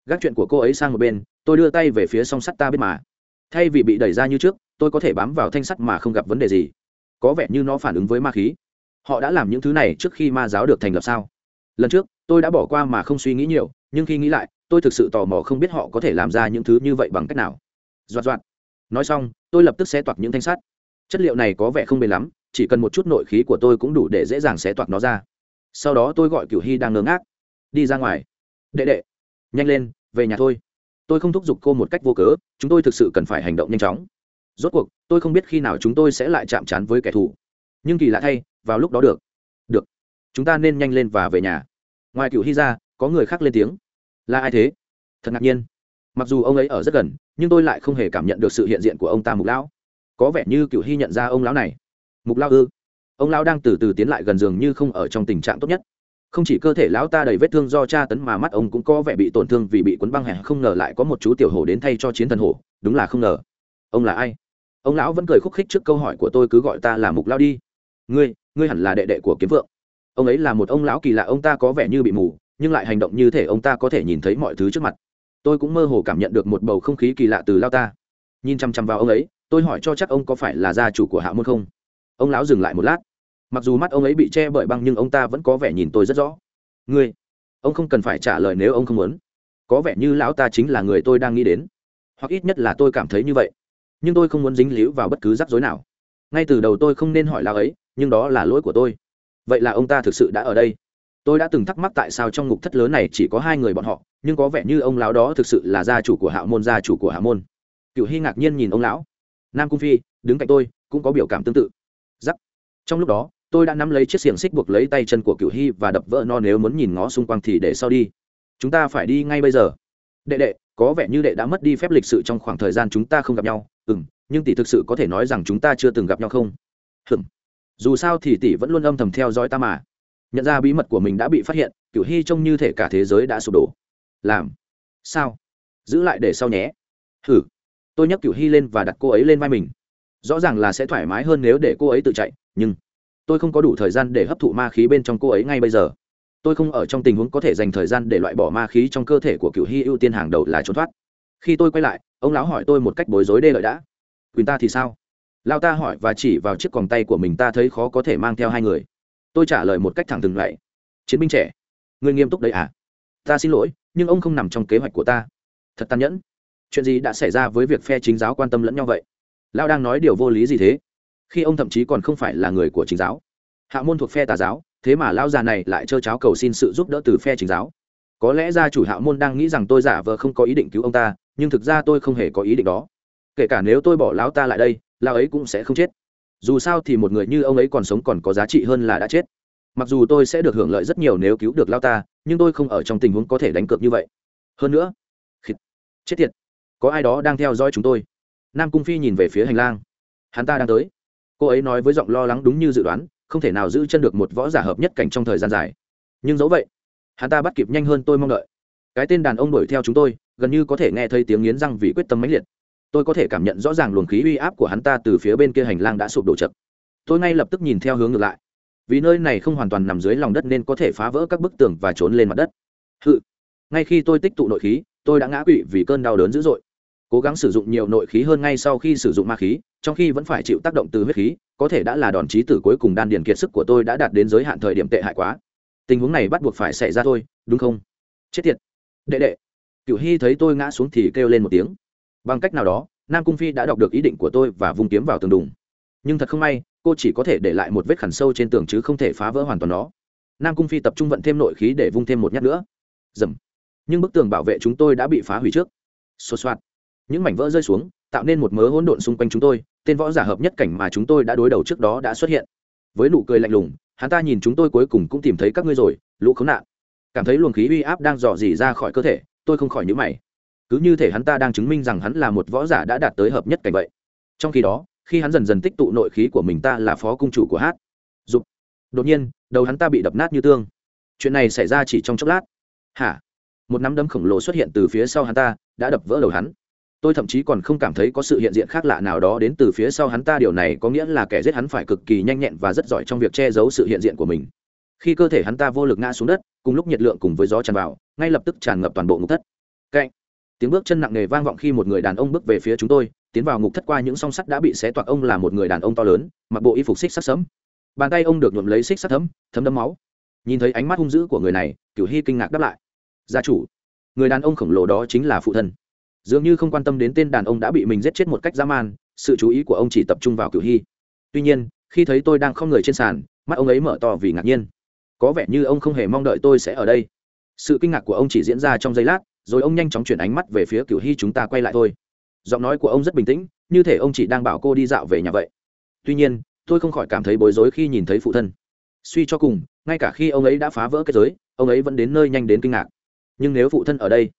Gác chuyện của cô ấy sang một bên, tôi đưa tay về phía song sắt ta biết mà. Thay vì bị đẩy ra như trước, tôi có thể bám vào thanh sắt mà không gặp vấn đề gì. Có vẻ như nó phản ứng với ma khí. Họ đã làm những thứ này trước khi ma giáo được thành lập sao? Lần trước, tôi đã bỏ qua mà không suy nghĩ nhiều, nhưng khi nghĩ lại, tôi thực sự tò mò không biết họ có thể làm ra những thứ như vậy bằng cách nào. Doạt doạt nói xong, tôi lập tức xé toạc những thanh sắt. Chất liệu này có vẻ không bền lắm, chỉ cần một chút nội khí của tôi cũng đủ để dễ dàng xé toạc nó ra. Sau đó tôi gọi cửu hy đang ngớ ngác. Đi ra ngoài. Đệ đệ. Nhanh lên, về nhà thôi. Tôi không thúc giục cô một cách vô cớ, chúng tôi thực sự cần phải hành động nhanh chóng. Rốt cuộc, tôi không biết khi nào chúng tôi sẽ lại chạm trán với kẻ thù. Nhưng kỳ lạ thay, vào lúc đó được. Được. Chúng ta nên nhanh lên và về nhà. Ngoài cựu hy ra, có người khác lên tiếng. Là ai thế? Thật ngạc nhiên. Mặc dù ông ấy ở rất gần nhưng tôi lại không hề cảm nhận được sự hiện diện của ông ta mục lão. Có vẻ như cựu hy nhận ra ông lão này. Mục lão ư? Ông lão đang từ từ tiến lại gần giường như không ở trong tình trạng tốt nhất. Không chỉ cơ thể lão ta đầy vết thương do tra tấn mà mắt ông cũng có vẻ bị tổn thương vì bị cuốn băng hẹn không ngờ lại có một chú tiểu hổ đến thay cho chiến thần hổ, đúng là không ngờ. Ông là ai? Ông lão vẫn cười khúc khích trước câu hỏi của tôi, cứ gọi ta là mục lão đi. Ngươi ngươi hẳn là đệ đệ của kiếm vượng. Ông ấy là một ông lão kỳ lạ, ông ta có vẻ như bị mù, nhưng lại hành động như thể ông ta có thể nhìn thấy mọi thứ trước mặt tôi cũng mơ hồ cảm nhận được một bầu không khí kỳ lạ từ lao ta. Nhìn chăm chăm vào ông ấy, tôi hỏi cho chắc ông có phải là gia chủ của hạ môn không? Ông lão dừng lại một lát. Mặc dù mắt ông ấy bị che bởi băng nhưng ông ta vẫn có vẻ nhìn tôi rất rõ. Ngươi, ông không cần phải trả lời nếu ông không muốn. Có vẻ như lão ta chính là người tôi đang nghĩ đến. Hoặc ít nhất là tôi cảm thấy như vậy. Nhưng tôi không muốn dính líu vào bất cứ rắc rối nào. Ngay từ đầu tôi không nên hỏi lão ấy, nhưng đó là lỗi của tôi. Vậy là ông ta thực sự đã ở đây tôi đã từng thắc mắc tại sao trong ngục thất lớn này chỉ có hai người bọn họ, nhưng có vẻ như ông lão đó thực sự là gia chủ của hạ môn, gia chủ của hạ môn. Cựu hy ngạc nhiên nhìn ông lão. Nam cung phi, đứng cạnh tôi, cũng có biểu cảm tương tự. Giắc. Trong lúc đó, tôi đã nắm lấy chiếc xiềng xích buộc lấy tay chân của cựu hy và đập vỡ no nếu muốn nhìn ngó xung quanh thì để sau đi. Chúng ta phải đi ngay bây giờ. Đệ đệ, có vẻ như đệ đã mất đi phép lịch sự trong khoảng thời gian chúng ta không gặp nhau. Ừ m nhưng tỷ thực sự có thể nói rằng chúng ta chưa từng gặp nhau không? Hừm dù sao thì tỷ vẫn luôn âm thầm theo dõi ta mà nhận ra bí mật của mình đã bị phát hiện cựu hy trông như thể cả thế giới đã sụp đổ. Làm sao? Giữ lại để sau nhé. Hử tôi nhấc cựu hy lên và đặt cô ấy lên vai mình. Rõ ràng là sẽ thoải mái hơn nếu để cô ấy tự chạy, nhưng tôi không có đủ thời gian để hấp thụ ma khí bên trong cô ấy ngay bây giờ. Tôi không ở trong tình huống có thể dành thời gian để loại bỏ ma khí trong cơ thể của cựu hy ưu tiên hàng đầu là trốn thoát. Khi tôi quay lại, ông lão hỏi tôi một cách bối rối đê lợi đã. Quỳnh ta thì sao? Lao ta hỏi và chỉ vào chiếc còng tay của mình, ta thấy khó có thể mang theo hai người tôi trả lời một cách thẳng thừng lại. Chiến binh trẻ người nghiêm túc đấy à? Ta xin lỗi, nhưng ông không nằm trong kế hoạch của ta. Thật tàn nhẫn. Chuyện gì đã xảy ra với việc phe chính giáo quan tâm lẫn nhau vậy? Lao đang nói điều vô lý gì thế? Khi ông thậm chí còn không phải là người của chính giáo. Hạ môn thuộc phe tà giáo, thế mà lao già này lại trơ cháo cầu xin sự giúp đỡ từ phe chính giáo. Có lẽ gia chủ hạ môn đang nghĩ rằng tôi giả vờ không có ý định cứu ông ta, nhưng thực ra tôi không hề có ý định đó. Kể cả nếu tôi bỏ lão ta lại đây, lão ấy cũng sẽ không chết dù sao thì một người như ông ấy còn sống còn có giá trị hơn là đã chết. Mặc dù tôi sẽ được hưởng lợi rất nhiều nếu cứu được lao ta nhưng tôi không ở trong tình huống có thể đánh cược như vậy. Hơn nữa khịt, chết tiệt có ai đó đang theo dõi chúng tôi. Nam cung phi nhìn về phía hành lang. Hắn ta đang tới. Cô ấy nói với giọng lo lắng đúng như dự đoán không thể nào giữ chân được một võ giả hợp nhất cảnh trong thời gian dài. Nhưng dẫu vậy hắn ta bắt kịp nhanh hơn tôi mong đợi. Cái tên đàn ông đuổi theo chúng tôi gần như có thể nghe thấy tiếng nghiến răng vì quyết tâm mãnh liệt tôi có thể cảm nhận rõ ràng luồng khí uy áp của hắn ta từ phía bên kia hành lang đã sụp đổ chậm. Tôi ngay lập tức nhìn theo hướng ngược lại. Vì nơi này không hoàn toàn nằm dưới lòng đất nên có thể phá vỡ các bức tường và trốn lên mặt đất. Hự. Ngay khi tôi tích tụ nội khí, tôi đã ngã quỵ vì cơn đau đớn dữ dội. Cố gắng sử dụng nhiều nội khí hơn ngay sau khi sử dụng ma khí, trong khi vẫn phải chịu tác động từ huyết khí, có thể đã là đòn trí tử cuối cùng đan điền kiệt sức của tôi đã đạt đến giới hạn thời điểm tệ hại quá. Tình huống này bắt buộc phải xảy ra thôi, đúng không? Chết tiệt. Đệ đệ. Cựu hy thấy tôi ngã xuống thì kêu lên một tiếng bằng cách nào đó, nam cung phi đã đọc được ý định của tôi và vung kiếm vào tường đùng. Nhưng thật không may, cô chỉ có thể để lại một vết khẳn sâu trên tường chứ không thể phá vỡ hoàn toàn nó. Nam cung phi tập trung vận thêm nội khí để vung thêm một nhát nữa. Dầm. Nhưng bức tường bảo vệ chúng tôi đã bị phá hủy trước. Xô xoạt. Những mảnh vỡ rơi xuống, tạo nên một mớ hỗn độn xung quanh chúng tôi, tên võ giả hợp nhất cảnh mà chúng tôi đã đối đầu trước đó đã xuất hiện. Với nụ cười lạnh lùng, hắn ta nhìn chúng tôi cuối cùng cũng tìm thấy các ngươi rồi, lũ khốn nạn. Cảm thấy luồng khí uy áp đang dò dỉ ra khỏi cơ thể, tôi không khỏi nhữ mày cứ như thể hắn ta đang chứng minh rằng hắn là một võ giả đã đạt tới hợp nhất cảnh vậy. Trong khi đó, khi hắn dần dần tích tụ nội khí của mình ta là phó cung chủ của hát. Dục. Đột nhiên, đầu hắn ta bị đập nát như tương. Chuyện này xảy ra chỉ trong chốc lát. Hả? Một nắm đấm khổng lồ xuất hiện từ phía sau hắn ta, đã đập vỡ đầu hắn. Tôi thậm chí còn không cảm thấy có sự hiện diện khác lạ nào đó đến từ phía sau hắn ta, điều này có nghĩa là kẻ giết hắn phải cực kỳ nhanh nhẹn và rất giỏi trong việc che giấu sự hiện diện của mình. Khi cơ thể hắn ta vô lực ngã xuống đất, cùng lúc nhiệt lượng cùng với gió tràn vào, ngay lập tức tràn ngập toàn bộ ngục thất. Cạnh tiếng bước chân nặng nề vang vọng khi một người đàn ông bước về phía chúng tôi, tiến vào ngục thất qua những song sắt đã bị xé toạc ông là một người đàn ông to lớn, mặc bộ y phục xích sắt sấm bàn tay ông được nhuộm lấy xích sắt thấm thấm đấm máu. Nhìn thấy ánh mắt hung dữ của người này, cửu hy kinh ngạc đáp lại. Gia chủ, người đàn ông khổng lồ đó chính là phụ thân. Dường như không quan tâm đến tên đàn ông đã bị mình giết chết một cách dã man, sự chú ý của ông chỉ tập trung vào cửu hy. Tuy nhiên, khi thấy tôi đang không người trên sàn, mắt ông ấy mở to vì ngạc nhiên. Có vẻ như ông không hề mong đợi tôi sẽ ở đây. Sự kinh ngạc của ông chỉ diễn ra trong giây lát rồi ông nhanh chóng chuyển ánh mắt về phía cửu hy chúng ta quay lại thôi. Giọng nói của ông rất bình tĩnh, như thể ông chỉ đang bảo cô đi dạo về nhà vậy. Tuy nhiên, tôi không khỏi cảm thấy bối rối khi nhìn thấy phụ thân. Suy cho cùng, ngay cả khi ông ấy đã phá vỡ cái giới, ông ấy vẫn đến nơi nhanh đến kinh ngạc. Nhưng nếu phụ thân ở đây,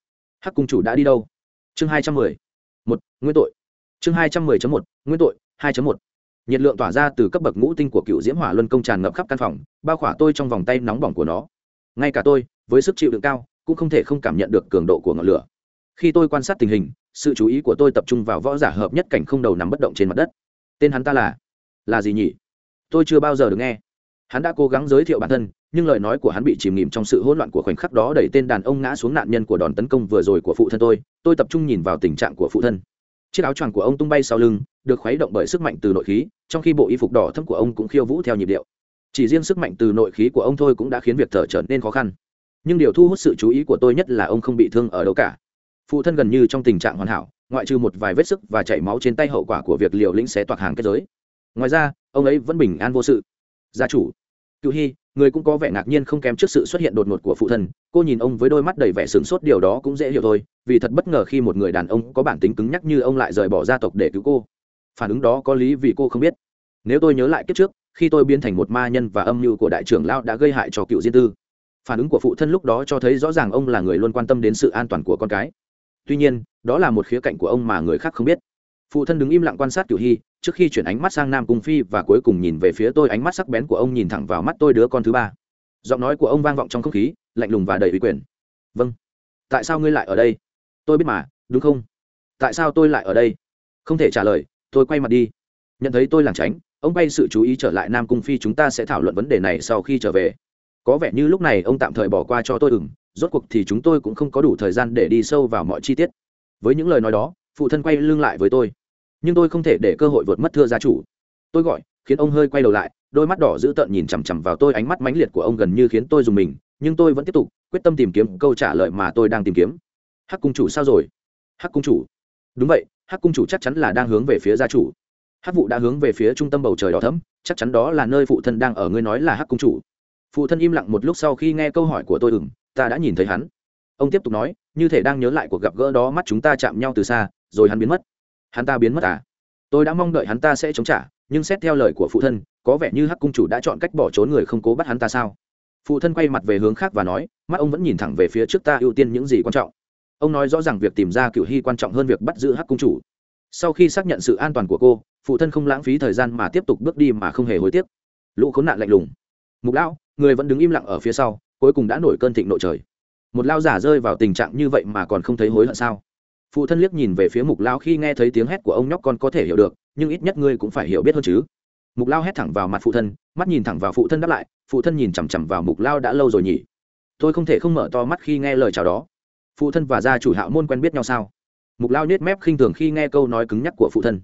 hắc cung chủ đã đi đâu? Chương hai trăm mười. Một, nguyên tội. Chương hai trăm mười một, nguyên tội, hai một. Nhiệt lượng tỏa ra từ cấp bậc ngũ tinh của cựu diễm hỏa luân công tràn ngập khắp căn phòng, bao khỏa tôi trong vòng tay nóng bỏng của nó. Ngay cả tôi, với sức chịu đựng cao cũng không thể không cảm nhận được cường độ của ngọn lửa. Khi tôi quan sát tình hình, sự chú ý của tôi tập trung vào võ giả hợp nhất cảnh không đầu nằm bất động trên mặt đất. Tên hắn ta là là gì nhỉ? Tôi chưa bao giờ được nghe. Hắn đã cố gắng giới thiệu bản thân, nhưng lời nói của hắn bị chìm nghỉm trong sự hỗn loạn của khoảnh khắc đó đẩy tên đàn ông ngã xuống nạn nhân của đòn tấn công vừa rồi của phụ thân tôi. Tôi tập trung nhìn vào tình trạng của phụ thân. Chiếc áo choàng của ông tung bay sau lưng, được khuấy động bởi sức mạnh từ nội khí, trong khi bộ y phục đỏ thâm của ông cũng khiêu vũ theo nhịp điệu. Chỉ riêng sức mạnh từ nội khí của ông thôi cũng đã khiến việc thở trở nên khó khăn nhưng điều thu hút sự chú ý của tôi nhất là ông không bị thương ở đâu cả. Phụ thân gần như trong tình trạng hoàn hảo, ngoại trừ một vài vết sức và chảy máu trên tay hậu quả của việc liều lĩnh xé toạc hàng kết giới. Ngoài ra, ông ấy vẫn bình an vô sự. Gia chủ cựu hy, người cũng có vẻ ngạc nhiên không kém trước sự xuất hiện đột ngột của phụ thân. Cô nhìn ông với đôi mắt đầy vẻ sửng sốt, điều đó cũng dễ hiểu thôi, vì thật bất ngờ khi một người đàn ông có bản tính cứng nhắc như ông lại rời bỏ gia tộc để cứu cô. Phản ứng đó có lý vì cô không biết. Nếu tôi nhớ lại kiếp trước, khi tôi biến thành một ma nhân và âm mưu của đại trưởng lao đã gây hại cho cựu diên tư phản ứng của phụ thân lúc đó cho thấy rõ ràng ông là người luôn quan tâm đến sự an toàn của con cái. Tuy nhiên, đó là một khía cạnh của ông mà người khác không biết. Phụ thân đứng im lặng quan sát cửu hy, trước khi chuyển ánh mắt sang nam cung phi và cuối cùng nhìn về phía tôi, ánh mắt sắc bén của ông nhìn thẳng vào mắt tôi đứa con thứ ba. Giọng nói của ông vang vọng trong không khí, lạnh lùng và đầy uy quyền. Vâng. Tại sao ngươi lại ở đây? Tôi biết mà, đúng không? Tại sao tôi lại ở đây? Không thể trả lời, tôi quay mặt đi. Nhận thấy tôi lảng tránh, ông bay sự chú ý trở lại nam cung phi, chúng ta sẽ thảo luận vấn đề này sau khi trở về có vẻ như lúc này ông tạm thời bỏ qua cho tôi ừng rốt cuộc thì chúng tôi cũng không có đủ thời gian để đi sâu vào mọi chi tiết. Với những lời nói đó, phụ thân quay lưng lại với tôi. Nhưng tôi không thể để cơ hội vượt mất thưa gia chủ. Tôi gọi, khiến ông hơi quay đầu lại, đôi mắt đỏ dữ tợn nhìn chằm chằm vào tôi, ánh mắt mãnh liệt của ông gần như khiến tôi dùng mình, nhưng tôi vẫn tiếp tục, quyết tâm tìm kiếm câu trả lời mà tôi đang tìm kiếm. Hắc cung chủ sao rồi? Hắc cung chủ. Đúng vậy, hắc cung chủ chắc chắn là đang hướng về phía gia chủ. Hắc vụ đã hướng về phía trung tâm bầu trời đỏ thấm chắc chắn đó là nơi phụ thân đang ở, ngươi nói là hắc cung chủ phụ thân im lặng một lúc sau khi nghe câu hỏi của tôi ừng ta đã nhìn thấy hắn. Ông tiếp tục nói, như thể đang nhớ lại cuộc gặp gỡ đó, mắt chúng ta chạm nhau từ xa, rồi hắn biến mất. Hắn ta biến mất à? Tôi đã mong đợi hắn ta sẽ chống trả, nhưng xét theo lời của phụ thân, có vẻ như hắc cung chủ đã chọn cách bỏ trốn người không cố bắt hắn ta sao? Phụ thân quay mặt về hướng khác và nói, mắt ông vẫn nhìn thẳng về phía trước ta, ưu tiên những gì quan trọng. Ông nói rõ ràng việc tìm ra cựu hy quan trọng hơn việc bắt giữ hắc cung chủ. Sau khi xác nhận sự an toàn của cô, phụ thân không lãng phí thời gian mà tiếp tục bước đi mà không hề hối tiếc. Lũ khốn nạn lạnh lùng. Mục lão người vẫn đứng im lặng ở phía sau, cuối cùng đã nổi cơn thịnh nội trời. Một lao giả rơi vào tình trạng như vậy mà còn không thấy hối hận sao? Phụ thân liếc nhìn về phía mục lao khi nghe thấy tiếng hét của ông nhóc con có thể hiểu được, nhưng ít nhất ngươi cũng phải hiểu biết hơn chứ. Mục lao hét thẳng vào mặt phụ thân, mắt nhìn thẳng vào phụ thân đáp lại, phụ thân nhìn chằm chằm vào mục lao đã lâu rồi nhỉ? Tôi không thể không mở to mắt khi nghe lời chào đó. Phụ thân và gia chủ hạo môn quen biết nhau sao? Mục lao nhét mép khinh thường khi nghe câu nói cứng nhắc của phụ thân.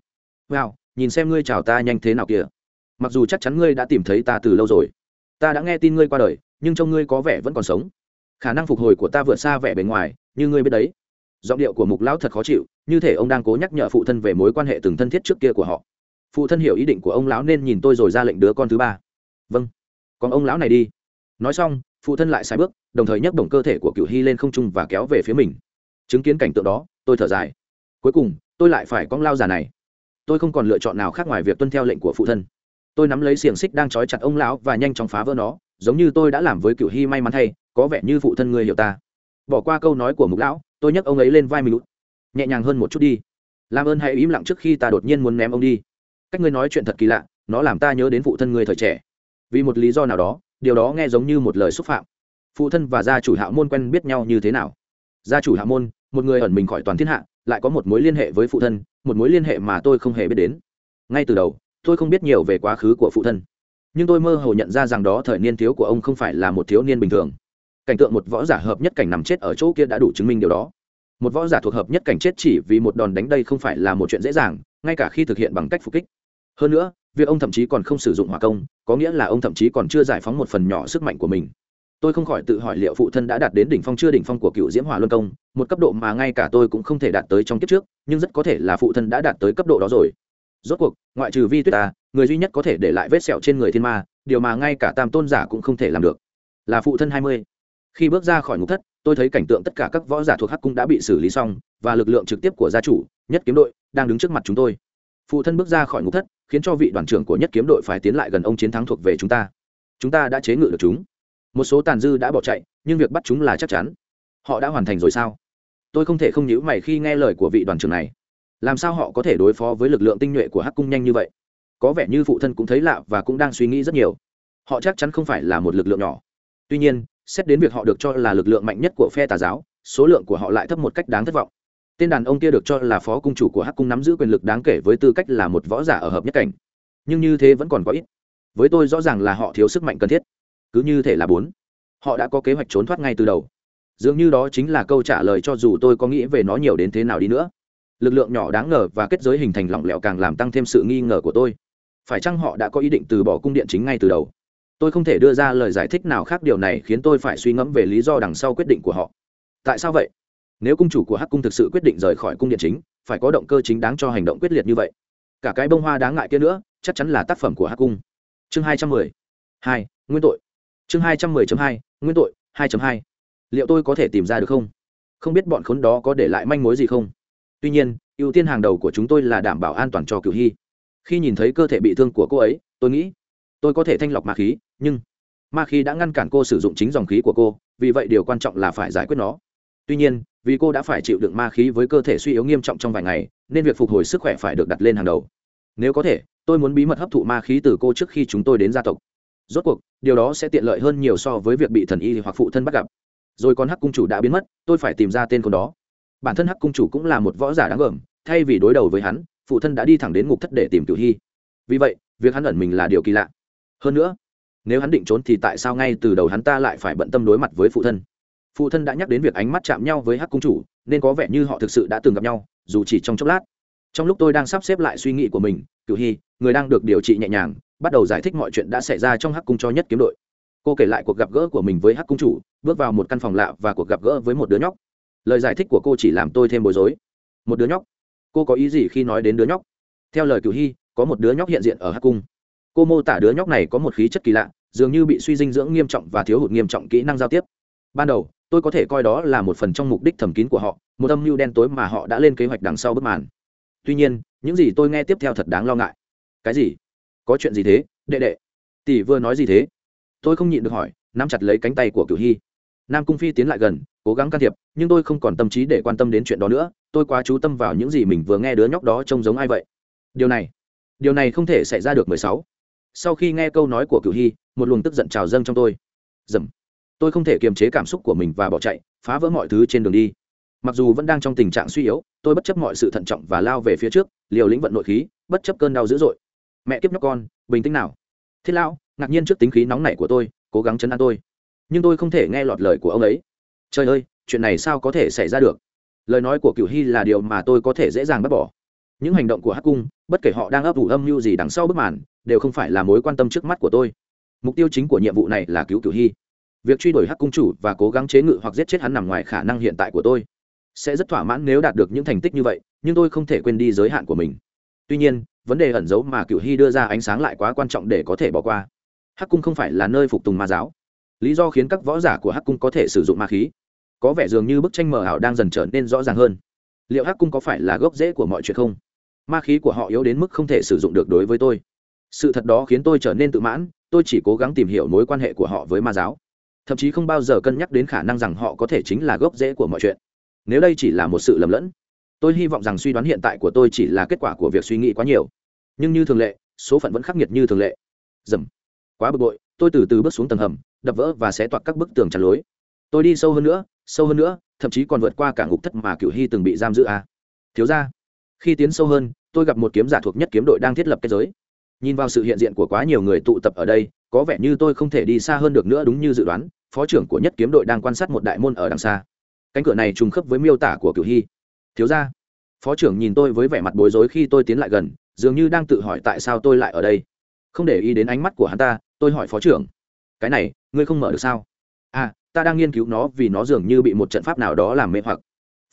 Wow, nhìn xem ngươi chào ta nhanh thế nào kìa. Mặc dù chắc chắn ngươi đã tìm thấy ta từ lâu rồi ta đã nghe tin ngươi qua đời, nhưng trông ngươi có vẻ vẫn còn sống. Khả năng phục hồi của ta vượt xa vẻ bề ngoài, như ngươi biết đấy. Giọng điệu của mục lão thật khó chịu, như thể ông đang cố nhắc nhở phụ thân về mối quan hệ từng thân thiết trước kia của họ. Phụ thân hiểu ý định của ông lão nên nhìn tôi rồi ra lệnh đứa con thứ ba. Vâng. Còn ông lão này đi. Nói xong, phụ thân lại sai bước, đồng thời nhấc bổng cơ thể của cựu hy lên không trung và kéo về phía mình. Chứng kiến cảnh tượng đó, tôi thở dài. Cuối cùng, tôi lại phải cong lao già này. Tôi không còn lựa chọn nào khác ngoài việc tuân theo lệnh của phụ thân tôi nắm lấy xiềng xích đang trói chặt ông lão và nhanh chóng phá vỡ nó, giống như tôi đã làm với cựu hy may mắn thay, có vẻ như phụ thân người hiểu ta. Bỏ qua câu nói của mục lão, tôi nhấc ông ấy lên vai mình nhẹ nhàng hơn một chút đi. Làm ơn hãy im lặng trước khi ta đột nhiên muốn ném ông đi. Cách ngươi nói chuyện thật kỳ lạ, nó làm ta nhớ đến phụ thân ngươi thời trẻ. Vì một lý do nào đó, điều đó nghe giống như một lời xúc phạm. Phụ thân và gia chủ hạ môn quen biết nhau như thế nào? Gia chủ hạ môn, một người ẩn mình khỏi toàn thiên hạ, lại có một mối liên hệ với phụ thân, một mối liên hệ mà tôi không hề biết đến. Ngay từ đầu tôi không biết nhiều về quá khứ của phụ thân. Nhưng tôi mơ hồ nhận ra rằng đó thời niên thiếu của ông không phải là một thiếu niên bình thường. Cảnh tượng một võ giả hợp nhất cảnh nằm chết ở chỗ kia đã đủ chứng minh điều đó. Một võ giả thuộc hợp nhất cảnh chết chỉ vì một đòn đánh đây không phải là một chuyện dễ dàng, ngay cả khi thực hiện bằng cách phục kích. Hơn nữa, việc ông thậm chí còn không sử dụng hỏa công, có nghĩa là ông thậm chí còn chưa giải phóng một phần nhỏ sức mạnh của mình. Tôi không khỏi tự hỏi liệu phụ thân đã đạt đến đỉnh phong chưa đỉnh phong của cựu diễm hỏa luân công, một cấp độ mà ngay cả tôi cũng không thể đạt tới trong kiếp trước, nhưng rất có thể là phụ thân đã đạt tới cấp độ đó rồi rốt cuộc, ngoại trừ vi tuyết ta, người duy nhất có thể để lại vết sẹo trên người thiên ma, điều mà ngay cả tam tôn giả cũng không thể làm được. Là phụ thân hai mươi. Khi bước ra khỏi ngục thất, tôi thấy cảnh tượng tất cả các võ giả thuộc hắc cung đã bị xử lý xong, và lực lượng trực tiếp của gia chủ, nhất kiếm đội, đang đứng trước mặt chúng tôi. Phụ thân bước ra khỏi ngục thất, khiến cho vị đoàn trưởng của nhất kiếm đội phải tiến lại gần ông chiến thắng thuộc về chúng ta. Chúng ta đã chế ngự được chúng. Một số tàn dư đã bỏ chạy, nhưng việc bắt chúng là chắc chắn. Họ đã hoàn thành rồi sao? Tôi không thể không nhíu mày khi nghe lời của vị đoàn trưởng này làm sao họ có thể đối phó với lực lượng tinh nhuệ của hắc cung nhanh như vậy? Có vẻ như phụ thân cũng thấy lạ và cũng đang suy nghĩ rất nhiều. Họ chắc chắn không phải là một lực lượng nhỏ. Tuy nhiên, xét đến việc họ được cho là lực lượng mạnh nhất của phe tà giáo, số lượng của họ lại thấp một cách đáng thất vọng. Tên đàn ông kia được cho là phó cung chủ của hắc cung nắm giữ quyền lực đáng kể với tư cách là một võ giả ở hợp nhất cảnh. Nhưng như thế vẫn còn có ít. Với tôi rõ ràng là họ thiếu sức mạnh cần thiết. Cứ như thể là bốn. Họ đã có kế hoạch trốn thoát ngay từ đầu. Dường như đó chính là câu trả lời cho dù tôi có nghĩ về nó nhiều đến thế nào đi nữa lực lượng nhỏ đáng ngờ và kết giới hình thành lỏng lẻo càng làm tăng thêm sự nghi ngờ của tôi. Phải chăng họ đã có ý định từ bỏ cung điện chính ngay từ đầu? Tôi không thể đưa ra lời giải thích nào khác điều này khiến tôi phải suy ngẫm về lý do đằng sau quyết định của họ. Tại sao vậy? Nếu cung chủ của hắc cung thực sự quyết định rời khỏi cung điện chính, phải có động cơ chính đáng cho hành động quyết liệt như vậy. Cả cái bông hoa đáng ngại kia nữa, chắc chắn là tác phẩm của hắc cung. Chương hai trăm mười hai, nguyên tội. Chương hai trăm mười hai, nguyên tội, hai hai. Liệu tôi có thể tìm ra được không? Không biết bọn khốn đó có để lại manh mối gì không? Tuy nhiên, ưu tiên hàng đầu của chúng tôi là đảm bảo an toàn cho cựu hy. Khi nhìn thấy cơ thể bị thương của cô ấy, tôi nghĩ, tôi có thể thanh lọc ma khí, nhưng ma khí đã ngăn cản cô sử dụng chính dòng khí của cô, vì vậy điều quan trọng là phải giải quyết nó. Tuy nhiên, vì cô đã phải chịu đựng ma khí với cơ thể suy yếu nghiêm trọng trong vài ngày, nên việc phục hồi sức khỏe phải được đặt lên hàng đầu. Nếu có thể, tôi muốn bí mật hấp thụ ma khí từ cô trước khi chúng tôi đến gia tộc. Rốt cuộc, điều đó sẽ tiện lợi hơn nhiều so với việc bị thần y hoặc phụ thân bắt gặp. Rồi còn hắc cung chủ đã biến mất, tôi phải tìm ra tên con đó bản thân hắc cung chủ cũng là một võ giả đáng gờm thay vì đối đầu với hắn, phụ thân đã đi thẳng đến ngục thất để tìm cửu hy. Vì vậy, việc hắn ẩn mình là điều kỳ lạ. Hơn nữa, nếu hắn định trốn thì tại sao ngay từ đầu hắn ta lại phải bận tâm đối mặt với phụ thân? Phụ thân đã nhắc đến việc ánh mắt chạm nhau với hắc cung chủ, nên có vẻ như họ thực sự đã từng gặp nhau, dù chỉ trong chốc lát. Trong lúc tôi đang sắp xếp lại suy nghĩ của mình, cửu hy, người đang được điều trị nhẹ nhàng, bắt đầu giải thích mọi chuyện đã xảy ra trong hắc cung cho nhất kiếm đội. Cô kể lại cuộc gặp gỡ của mình với hắc cung chủ, bước vào một căn phòng lạ và cuộc gặp gỡ với một đứa nhóc lời giải thích của cô chỉ làm tôi thêm bối rối. Một đứa nhóc. Cô có ý gì khi nói đến đứa nhóc? Theo lời cửu hy, có một đứa nhóc hiện diện ở hắc cung. Cô mô tả đứa nhóc này có một khí chất kỳ lạ, dường như bị suy dinh dưỡng nghiêm trọng và thiếu hụt nghiêm trọng kỹ năng giao tiếp. Ban đầu, tôi có thể coi đó là một phần trong mục đích thầm kín của họ, một âm mưu đen tối mà họ đã lên kế hoạch đằng sau bức màn. Tuy nhiên, những gì tôi nghe tiếp theo thật đáng lo ngại. Cái gì? Có chuyện gì thế, đệ đệ? Tỷ vừa nói gì thế? Tôi không nhịn được hỏi, nắm chặt lấy cánh tay của cửu hy. Nam cung phi tiến lại gần cố gắng can thiệp, nhưng tôi không còn tâm trí để quan tâm đến chuyện đó nữa, tôi quá chú tâm vào những gì mình vừa nghe đứa nhóc đó trông giống ai vậy. Điều này điều này không thể xảy ra được mười sáu. Sau khi nghe câu nói của cửu hy, một luồng tức giận trào dâng trong tôi. Dầm. Tôi không thể kiềm chế cảm xúc của mình và bỏ chạy, phá vỡ mọi thứ trên đường đi. Mặc dù vẫn đang trong tình trạng suy yếu, tôi bất chấp mọi sự thận trọng và lao về phía trước, liều lĩnh vận nội khí, bất chấp cơn đau dữ dội. Mẹ kiếp nhóc con, bình tĩnh nào. Thiết lão, ngạc nhiên trước tính khí nóng nảy của tôi, cố gắng chấn an tôi. Nhưng tôi không thể nghe lọt lời của ông ấy trời ơi, chuyện này sao có thể xảy ra được? Lời nói của cựu hy là điều mà tôi có thể dễ dàng bác bỏ. Những hành động của hắc cung, bất kể họ đang ấp ủ âm mưu gì đằng sau bức màn, đều không phải là mối quan tâm trước mắt của tôi. Mục tiêu chính của nhiệm vụ này là cứu cựu hy. Việc truy đuổi hắc cung chủ và cố gắng chế ngự hoặc giết chết hắn nằm ngoài khả năng hiện tại của tôi sẽ rất thỏa mãn nếu đạt được những thành tích như vậy, nhưng tôi không thể quên đi giới hạn của mình. Tuy nhiên, vấn đề ẩn giấu mà cựu hy đưa ra ánh sáng lại quá quan trọng để có thể bỏ qua. Hắc cung không phải là nơi phục tùng ma giáo. Lý do khiến các võ giả của hắc cung có thể sử dụng ma khí có vẻ dường như bức tranh mờ ảo đang dần trở nên rõ ràng hơn. Liệu hắc cung có phải là gốc rễ của mọi chuyện không? Ma khí của họ yếu đến mức không thể sử dụng được đối với tôi. Sự thật đó khiến tôi trở nên tự mãn, tôi chỉ cố gắng tìm hiểu mối quan hệ của họ với ma giáo. Thậm chí không bao giờ cân nhắc đến khả năng rằng họ có thể chính là gốc rễ của mọi chuyện. Nếu đây chỉ là một sự lầm lẫn, tôi hy vọng rằng suy đoán hiện tại của tôi chỉ là kết quả của việc suy nghĩ quá nhiều. Nhưng như thường lệ, số phận vẫn khắc nghiệt như thường lệ. Dầm. Quá bực bội, tôi từ từ bước xuống tầng hầm, đập vỡ và xé toạc các bức tường chắn lối. Tôi đi sâu hơn nữa sâu hơn nữa, thậm chí còn vượt qua cả ngục thất mà cựu hy từng bị giam giữ a à. thiếu ra khi tiến sâu hơn, tôi gặp một kiếm giả thuộc nhất kiếm đội đang thiết lập kết giới. Nhìn vào sự hiện diện của quá nhiều người tụ tập ở đây, có vẻ như tôi không thể đi xa hơn được nữa đúng như dự đoán, phó trưởng của nhất kiếm đội đang quan sát một đại môn ở đằng xa. Cánh cửa này trùng khớp với miêu tả của cửu hy. Thiếu ra phó trưởng nhìn tôi với vẻ mặt bối rối khi tôi tiến lại gần, dường như đang tự hỏi tại sao tôi lại ở đây. Không để ý đến ánh mắt của hắn ta, tôi hỏi phó trưởng, cái này, ngươi không mở được sao? À ta đang nghiên cứu nó vì nó dường như bị một trận pháp nào đó làm mê hoặc.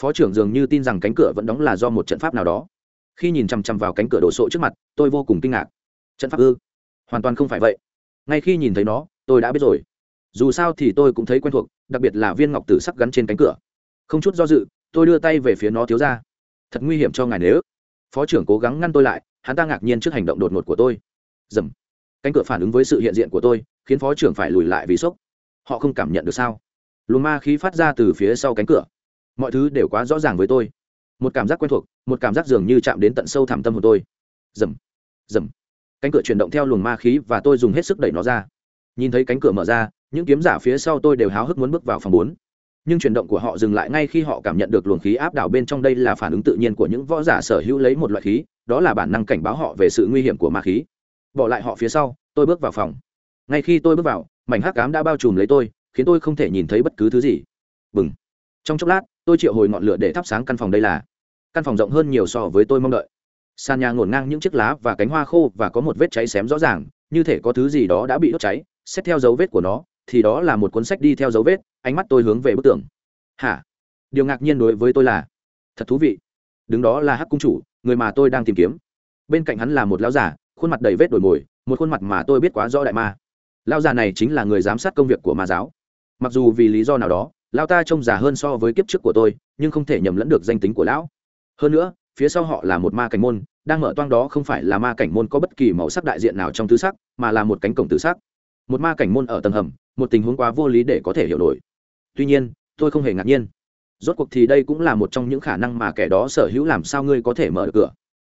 Phó trưởng dường như tin rằng cánh cửa vẫn đóng là do một trận pháp nào đó. Khi nhìn chằm chằm vào cánh cửa đổ sộ trước mặt, tôi vô cùng kinh ngạc. Trận pháp ư? Hoàn toàn không phải vậy. Ngay khi nhìn thấy nó, tôi đã biết rồi. Dù sao thì tôi cũng thấy quen thuộc, đặc biệt là viên ngọc tử sắc gắn trên cánh cửa. Không chút do dự, tôi đưa tay về phía nó thiếu ra. Thật nguy hiểm cho ngài nếu. Phó trưởng cố gắng ngăn tôi lại, hắn ta ngạc nhiên trước hành động đột ngột của tôi. Dầm. Cánh cửa phản ứng với sự hiện diện của tôi, khiến phó trưởng phải lùi lại vì sốc họ không cảm nhận được sao? Luồng ma khí phát ra từ phía sau cánh cửa. Mọi thứ đều quá rõ ràng với tôi. Một cảm giác quen thuộc, một cảm giác dường như chạm đến tận sâu thẳm tâm của tôi. Dầm dầm cánh cửa chuyển động theo luồng ma khí và tôi dùng hết sức đẩy nó ra. Nhìn thấy cánh cửa mở ra, những kiếm giả phía sau tôi đều háo hức muốn bước vào phòng bốn. Nhưng chuyển động của họ dừng lại ngay khi họ cảm nhận được luồng khí áp đảo bên trong đây là phản ứng tự nhiên của những võ giả sở hữu lấy một loại khí, đó là bản năng cảnh báo họ về sự nguy hiểm của ma khí. Bỏ lại họ phía sau, tôi bước vào phòng. Ngay khi tôi bước vào mảnh hắc cám đã bao trùm lấy tôi, khiến tôi không thể nhìn thấy bất cứ thứ gì. Bừng. Trong chốc lát, tôi triệu hồi ngọn lửa để thắp sáng căn phòng đây là. Căn phòng rộng hơn nhiều so với tôi mong đợi. Sàn nhà ngổn ngang những chiếc lá và cánh hoa khô và có một vết cháy xém rõ ràng, như thể có thứ gì đó đã bị đốt cháy. Xét theo dấu vết của nó, thì đó là một cuốn sách đi theo dấu vết, ánh mắt tôi hướng về bức tường. Hả? Điều ngạc nhiên đối với tôi là, thật thú vị. Đứng đó là hắc cung chủ, người mà tôi đang tìm kiếm. Bên cạnh hắn là một lão giả, khuôn mặt đầy vết đổi mồi, một khuôn mặt mà tôi biết quá rõ đại ma lão già này chính là người giám sát công việc của ma giáo. Mặc dù vì lý do nào đó, lão ta trông già hơn so với kiếp trước của tôi, nhưng không thể nhầm lẫn được danh tính của lão. Hơn nữa, phía sau họ là một ma cảnh môn, đang mở toang đó không phải là ma cảnh môn có bất kỳ màu sắc đại diện nào trong tứ sắc, mà là một cánh cổng tứ sắc. Một ma cảnh môn ở tầng hầm, một tình huống quá vô lý để có thể hiểu nổi. Tuy nhiên, tôi không hề ngạc nhiên. Rốt cuộc thì đây cũng là một trong những khả năng mà kẻ đó sở hữu làm sao ngươi có thể mở được cửa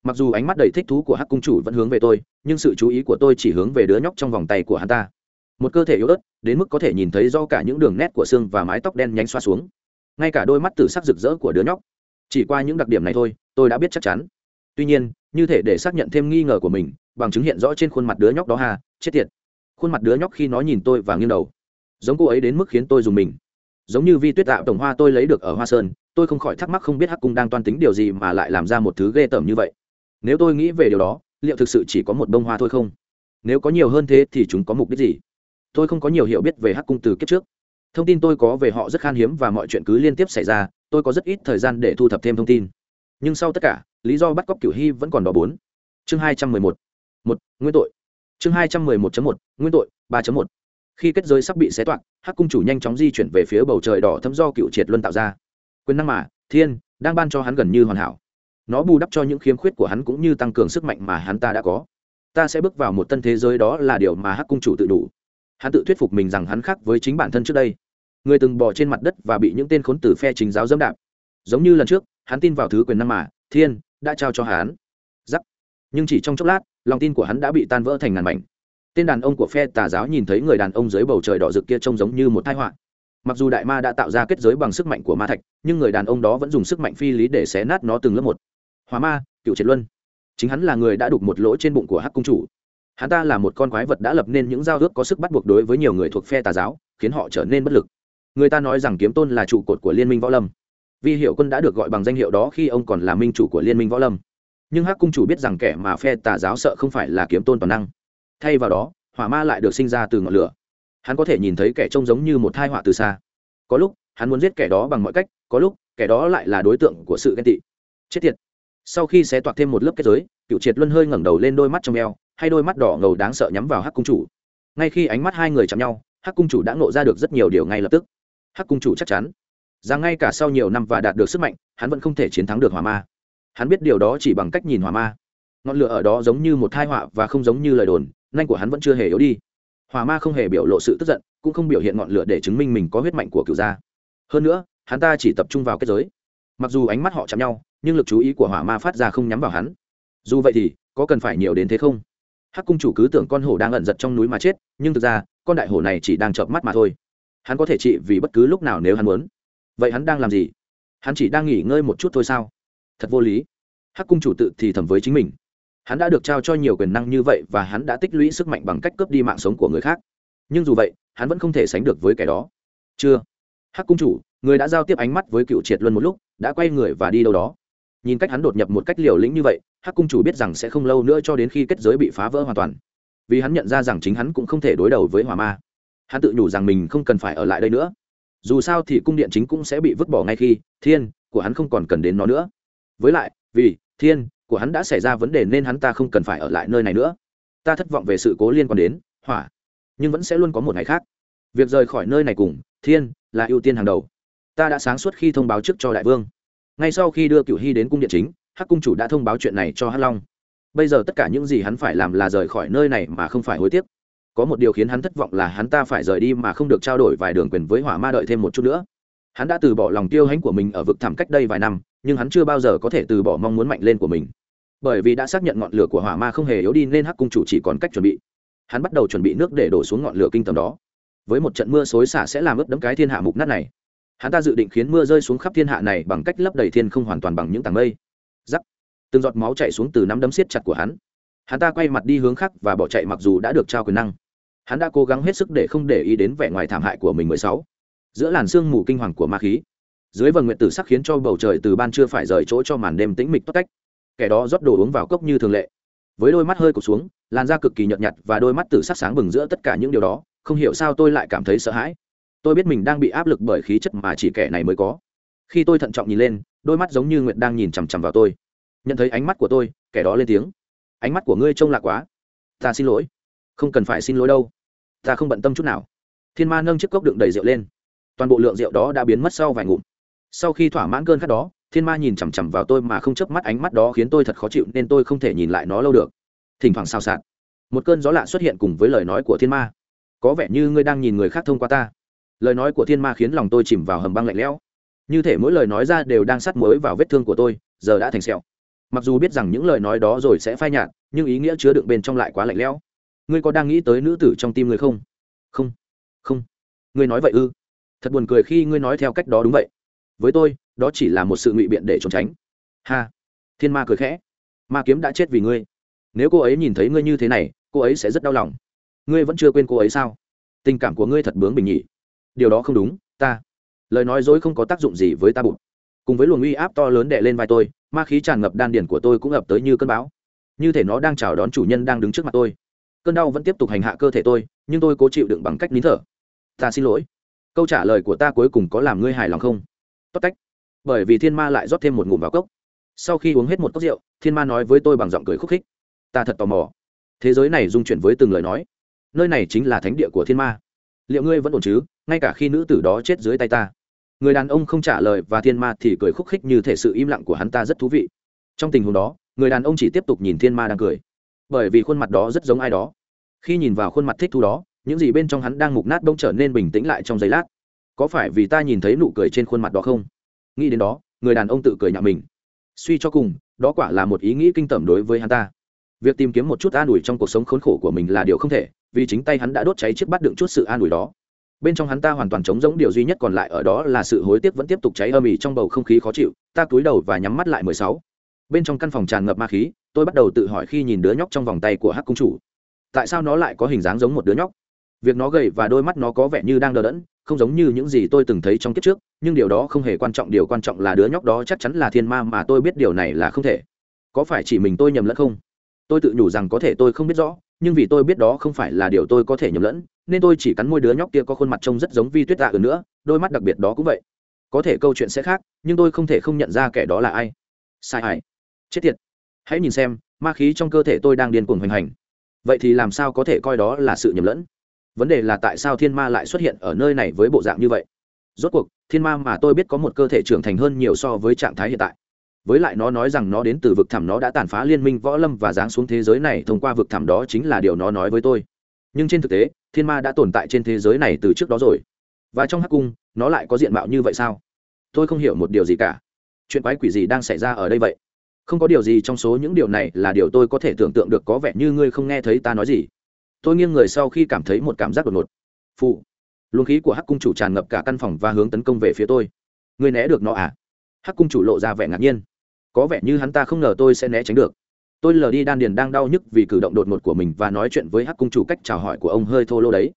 mặc dù ánh mắt đầy thích thú của hắc cung chủ vẫn hướng về tôi, nhưng sự chú ý của tôi chỉ hướng về đứa nhóc trong vòng tay của hắn ta. Một cơ thể yếu ớt, đến mức có thể nhìn thấy do cả những đường nét của xương và mái tóc đen nhánh xoa xuống. Ngay cả đôi mắt tử sắc rực rỡ của đứa nhóc. Chỉ qua những đặc điểm này thôi, tôi đã biết chắc chắn. Tuy nhiên, như thể để xác nhận thêm nghi ngờ của mình, bằng chứng hiện rõ trên khuôn mặt đứa nhóc đó hà chết tiệt. Khuôn mặt đứa nhóc khi nó nhìn tôi và nghiêng đầu. Giống cô ấy đến mức khiến tôi dùng mình. Giống như vi tuyết tạo tổng hoa tôi lấy được ở hoa sơn, tôi không khỏi thắc mắc không biết hắc cung đang toan tính điều gì mà lại làm ra một thứ ghê tởm như vậy nếu tôi nghĩ về điều đó, liệu thực sự chỉ có một bông hoa thôi không? Nếu có nhiều hơn thế thì chúng có mục đích gì? Tôi không có nhiều hiểu biết về hắc cung từ kiếp trước. Thông tin tôi có về họ rất khan hiếm và mọi chuyện cứ liên tiếp xảy ra, tôi có rất ít thời gian để thu thập thêm thông tin. Nhưng sau tất cả, lý do bắt cóc cửu hy vẫn còn đó bốn. Chương hai trăm mười một. Một, nguyên tội. Chương hai trăm mười một một, nguyên tội, ba một. Khi kết giới sắp bị xé toạc, hắc cung chủ nhanh chóng di chuyển về phía bầu trời đỏ thấm do cựu triệt luân tạo ra. Quyền năng mà, thiên, đang ban cho hắn gần như hoàn hảo nó bù đắp cho những khiếm khuyết của hắn cũng như tăng cường sức mạnh mà hắn ta đã có. Ta sẽ bước vào một tân thế giới đó là điều mà hắc cung chủ tự đủ. Hắn tự thuyết phục mình rằng hắn khác với chính bản thân trước đây. Người từng bò trên mặt đất và bị những tên khốn tử phe chính giáo dẫm đạp. Giống như lần trước, hắn tin vào thứ quyền năng mà, thiên, đã trao cho hắn. Giắc. Nhưng chỉ trong chốc lát, lòng tin của hắn đã bị tan vỡ thành ngàn mảnh. Tên đàn ông của phe tà giáo nhìn thấy người đàn ông dưới bầu trời đỏ rực kia trông giống như một thái họa. Mặc dù đại ma đã tạo ra kết giới bằng sức mạnh của ma thạch, nhưng người đàn ông đó vẫn dùng sức mạnh phi lý để xé nát nó từng lớp một hóa ma, cựu triệt luân. Chính hắn là người đã đục một lỗ trên bụng của hắc cung chủ. Hắn ta là một con quái vật đã lập nên những giao ước có sức bắt buộc đối với nhiều người thuộc phe tà giáo, khiến họ trở nên bất lực. Người ta nói rằng kiếm tôn là trụ cột của liên minh võ lâm. Vi hiệu quân đã được gọi bằng danh hiệu đó khi ông còn là minh chủ của liên minh võ lâm. Nhưng hắc cung chủ biết rằng kẻ mà phe tà giáo sợ không phải là kiếm tôn toàn năng. Thay vào đó, hỏa ma lại được sinh ra từ ngọn lửa. Hắn có thể nhìn thấy kẻ trông giống như một thai họa từ xa. Có lúc, hắn muốn giết kẻ đó bằng mọi cách, có lúc, kẻ đó lại là đối tượng của sự ghen tị. Chết tiệt! Sau khi xé toạc thêm một lớp kết giới cựu triệt luân hơi ngẩng đầu lên đôi mắt trong eo hay đôi mắt đỏ ngầu đáng sợ nhắm vào hắc cung chủ. Ngay khi ánh mắt hai người chạm nhau, hắc cung chủ đã nộ ra được rất nhiều điều ngay lập tức. Hắc cung chủ chắc chắn, rằng ngay cả sau nhiều năm và đạt được sức mạnh, hắn vẫn không thể chiến thắng được hỏa ma. Hắn biết điều đó chỉ bằng cách nhìn hỏa ma. Ngọn lửa ở đó giống như một thai họa và không giống như lời đồn nhanh của hắn vẫn chưa hề yếu đi. Hỏa ma không hề biểu lộ sự tức giận, cũng không biểu hiện ngọn lửa để chứng minh mình có huyết mạnh của cựu gia. Hơn nữa, hắn ta chỉ tập trung vào kết giới. Mặc dù ánh mắt họ chạm nhau nhưng lực chú ý của hỏa ma phát ra không nhắm vào hắn. Dù vậy thì, có cần phải nhiều đến thế không? Hắc cung chủ cứ tưởng con hổ đang ẩn giật trong núi mà chết, nhưng thực ra, con đại hổ này chỉ đang chợp mắt mà thôi. Hắn có thể trị vì bất cứ lúc nào nếu hắn muốn. Vậy hắn đang làm gì? Hắn chỉ đang nghỉ ngơi một chút thôi sao? Thật vô lý. Hắc cung chủ tự thì thầm với chính mình. Hắn đã được trao cho nhiều quyền năng như vậy và hắn đã tích lũy sức mạnh bằng cách cướp đi mạng sống của người khác. Nhưng dù vậy, hắn vẫn không thể sánh được với kẻ đó. Chưa. Hắc cung chủ, người đã giao tiếp ánh mắt với cựu triệt luân một lúc, đã quay người và đi đâu đó nhìn cách hắn đột nhập một cách liều lĩnh như vậy, hắc cung chủ biết rằng sẽ không lâu nữa cho đến khi kết giới bị phá vỡ hoàn toàn. Vì hắn nhận ra rằng chính hắn cũng không thể đối đầu với hỏa ma. Hắn tự nhủ rằng mình không cần phải ở lại đây nữa. Dù sao thì cung điện chính cũng sẽ bị vứt bỏ ngay khi thiên của hắn không còn cần đến nó nữa. Với lại, vì thiên của hắn đã xảy ra vấn đề nên hắn ta không cần phải ở lại nơi này nữa. Ta thất vọng về sự cố liên quan đến hỏa, nhưng vẫn sẽ luôn có một ngày khác. Việc rời khỏi nơi này cùng thiên là ưu tiên hàng đầu. Ta đã sáng suốt khi thông báo trước cho đại vương ngay sau khi đưa cựu hy đến cung điện chính, hắc cung chủ đã thông báo chuyện này cho hắc long. Bây giờ tất cả những gì hắn phải làm là rời khỏi nơi này mà không phải hối tiếc. Có một điều khiến hắn thất vọng là hắn ta phải rời đi mà không được trao đổi vài đường quyền với hỏa ma đợi thêm một chút nữa. Hắn đã từ bỏ lòng tiêu hãnh của mình ở vực thẳm cách đây vài năm, nhưng hắn chưa bao giờ có thể từ bỏ mong muốn mạnh lên của mình. Bởi vì đã xác nhận ngọn lửa của hỏa ma không hề yếu đi nên hắc cung chủ chỉ còn cách chuẩn bị. Hắn bắt đầu chuẩn bị nước để đổ xuống ngọn lửa kinh tầm đó. Với một trận mưa xối xả sẽ làm ướt đẫm cái thiên hạ mục nát này hắn ta dự định khiến mưa rơi xuống khắp thiên hạ này bằng cách lấp đầy thiên không hoàn toàn bằng những tảng mây. Giắc từng giọt máu chạy xuống từ nắm đấm siết chặt của hắn. Hắn ta quay mặt đi hướng khác và bỏ chạy mặc dù đã được trao quyền năng. Hắn đã cố gắng hết sức để không để ý đến vẻ ngoài thảm hại của mình mười sáu. Giữa làn sương mù kinh hoàng của ma khí, dưới vầng nguyện tử sắc khiến cho bầu trời từ ban chưa phải rời chỗ cho màn đêm tĩnh mịch tốt cách. Kẻ đó rót đồ uống vào cốc như thường lệ. Với đôi mắt hơi cụt xuống, làn da cực kỳ nhợt nhạt và đôi mắt tử sắc sáng bừng giữa tất cả những điều đó, không hiểu sao tôi lại cảm thấy sợ hãi tôi biết mình đang bị áp lực bởi khí chất mà chỉ kẻ này mới có. Khi tôi thận trọng nhìn lên, đôi mắt giống như nguyệt đang nhìn chằm chằm vào tôi. Nhận thấy ánh mắt của tôi, kẻ đó lên tiếng. Ánh mắt của ngươi trông lạ quá. Ta xin lỗi. Không cần phải xin lỗi đâu. Ta không bận tâm chút nào. Thiên ma nâng chiếc cốc đựng đầy rượu lên. Toàn bộ lượng rượu đó đã biến mất sau vài ngụm. Sau khi thỏa mãn cơn khát đó, thiên ma nhìn chằm chằm vào tôi mà không chớp mắt ánh mắt đó khiến tôi thật khó chịu nên tôi không thể nhìn lại nó lâu được. Thỉnh thoảng sao sạt một cơn gió lạ xuất hiện cùng với lời nói của thiên ma. Có vẻ như ngươi đang nhìn người khác thông qua ta lời nói của thiên ma khiến lòng tôi chìm vào hầm băng lạnh lẽo. Như thể mỗi lời nói ra đều đang sắt muối vào vết thương của tôi, giờ đã thành sẹo. Mặc dù biết rằng những lời nói đó rồi sẽ phai nhạt, nhưng ý nghĩa chứa đựng bên trong lại quá lạnh lẽo. Ngươi có đang nghĩ tới nữ tử trong tim ngươi không? Không. Không. Ngươi nói vậy ư? Thật buồn cười khi ngươi nói theo cách đó đúng vậy. Với tôi, đó chỉ là một sự ngụy biện để trốn tránh. Ha. Thiên ma cười khẽ. Ma kiếm đã chết vì ngươi. Nếu cô ấy nhìn thấy ngươi như thế này, cô ấy sẽ rất đau lòng. Ngươi vẫn chưa quên cô ấy sao? Tình cảm của ngươi thật bướng bình nhỉ điều đó không đúng, ta. Lời nói dối không có tác dụng gì với ta bụt. Cùng với luồng uy áp to lớn đè lên vai tôi, ma khí tràn ngập đan điển của tôi cũng ập tới như cơn bão. Như thể nó đang chào đón chủ nhân đang đứng trước mặt tôi. Cơn đau vẫn tiếp tục hành hạ cơ thể tôi, nhưng tôi cố chịu đựng bằng cách nín thở. Ta xin lỗi. Câu trả lời của ta cuối cùng có làm ngươi hài lòng không? Tốt tách. Bởi vì thiên ma lại rót thêm một ngụm vào cốc. Sau khi uống hết một cốc rượu, thiên ma nói với tôi bằng giọng cười khúc khích. Ta thật tò mò. Thế giới này dung chuyển với từng lời nói. Nơi này chính là thánh địa của thiên ma. Liệu ngươi vẫn ổn chứ? Ngay cả khi nữ tử đó chết dưới tay ta. Người đàn ông không trả lời và thiên ma thì cười khúc khích như thể sự im lặng của hắn ta rất thú vị. Trong tình huống đó, người đàn ông chỉ tiếp tục nhìn thiên ma đang cười. Bởi vì khuôn mặt đó rất giống ai đó. Khi nhìn vào khuôn mặt thích thú đó, những gì bên trong hắn đang mục nát bỗng trở nên bình tĩnh lại trong giây lát. Có phải vì ta nhìn thấy nụ cười trên khuôn mặt đó không? Nghĩ đến đó, người đàn ông tự cười nhạo mình. Suy cho cùng, đó quả là một ý nghĩ kinh tởm đối với hắn ta. Việc tìm kiếm một chút an ủi trong cuộc sống khốn khổ của mình là điều không thể, vì chính tay hắn đã đốt cháy chiếc bát đựng chút sự an ủi đó bên trong hắn ta hoàn toàn trống rỗng, điều duy nhất còn lại ở đó là sự hối tiếc vẫn tiếp tục cháy âm ỉ trong bầu không khí khó chịu, ta cúi đầu và nhắm mắt lại mười sáu. Bên trong căn phòng tràn ngập ma khí, tôi bắt đầu tự hỏi khi nhìn đứa nhóc trong vòng tay của hắc cung chủ. Tại sao nó lại có hình dáng giống một đứa nhóc? Việc nó gầy và đôi mắt nó có vẻ như đang đờ đẫn, không giống như những gì tôi từng thấy trong kiếp trước, nhưng điều đó không hề quan trọng, điều quan trọng là đứa nhóc đó chắc chắn là thiên ma mà tôi biết điều này là không thể. Có phải chỉ mình tôi nhầm lẫn không? Tôi tự nhủ rằng có thể tôi không biết rõ nhưng vì tôi biết đó không phải là điều tôi có thể nhầm lẫn, nên tôi chỉ cắn môi đứa nhóc kia có khuôn mặt trông rất giống vi tuyết tạ ừ nữa, đôi mắt đặc biệt đó cũng vậy. Có thể câu chuyện sẽ khác, nhưng tôi không thể không nhận ra kẻ đó là ai. Sai hại chết tiệt. Hãy nhìn xem, ma khí trong cơ thể tôi đang điên cuồng hoành hành. Vậy thì làm sao có thể coi đó là sự nhầm lẫn? Vấn đề là tại sao thiên ma lại xuất hiện ở nơi này với bộ dạng như vậy? Rốt cuộc, thiên ma mà tôi biết có một cơ thể trưởng thành hơn nhiều so với trạng thái hiện tại với lại nó nói rằng nó đến từ vực thẳm nó đã tàn phá liên minh võ lâm và giáng xuống thế giới này thông qua vực thẳm đó chính là điều nó nói với tôi. Nhưng trên thực tế, thiên ma đã tồn tại trên thế giới này từ trước đó rồi. Và trong hắc cung, nó lại có diện mạo như vậy sao? Tôi không hiểu một điều gì cả. Chuyện quái quỷ gì đang xảy ra ở đây vậy? Không có điều gì trong số những điều này là điều tôi có thể tưởng tượng được có vẻ như ngươi không nghe thấy ta nói gì. Tôi nghiêng người sau khi cảm thấy một cảm giác đột ngột. Phụ luồng khí của hắc cung chủ tràn ngập cả căn phòng và hướng tấn công về phía tôi. Ngươi né được nó à? Hắc cung chủ lộ ra vẻ ngạc nhiên có vẻ như hắn ta không ngờ tôi sẽ né tránh được. Tôi lờ đi đan điền đang đau nhức vì cử động đột ngột của mình và nói chuyện với hắc cung chủ cách chào hỏi của ông hơi thô lô đấy.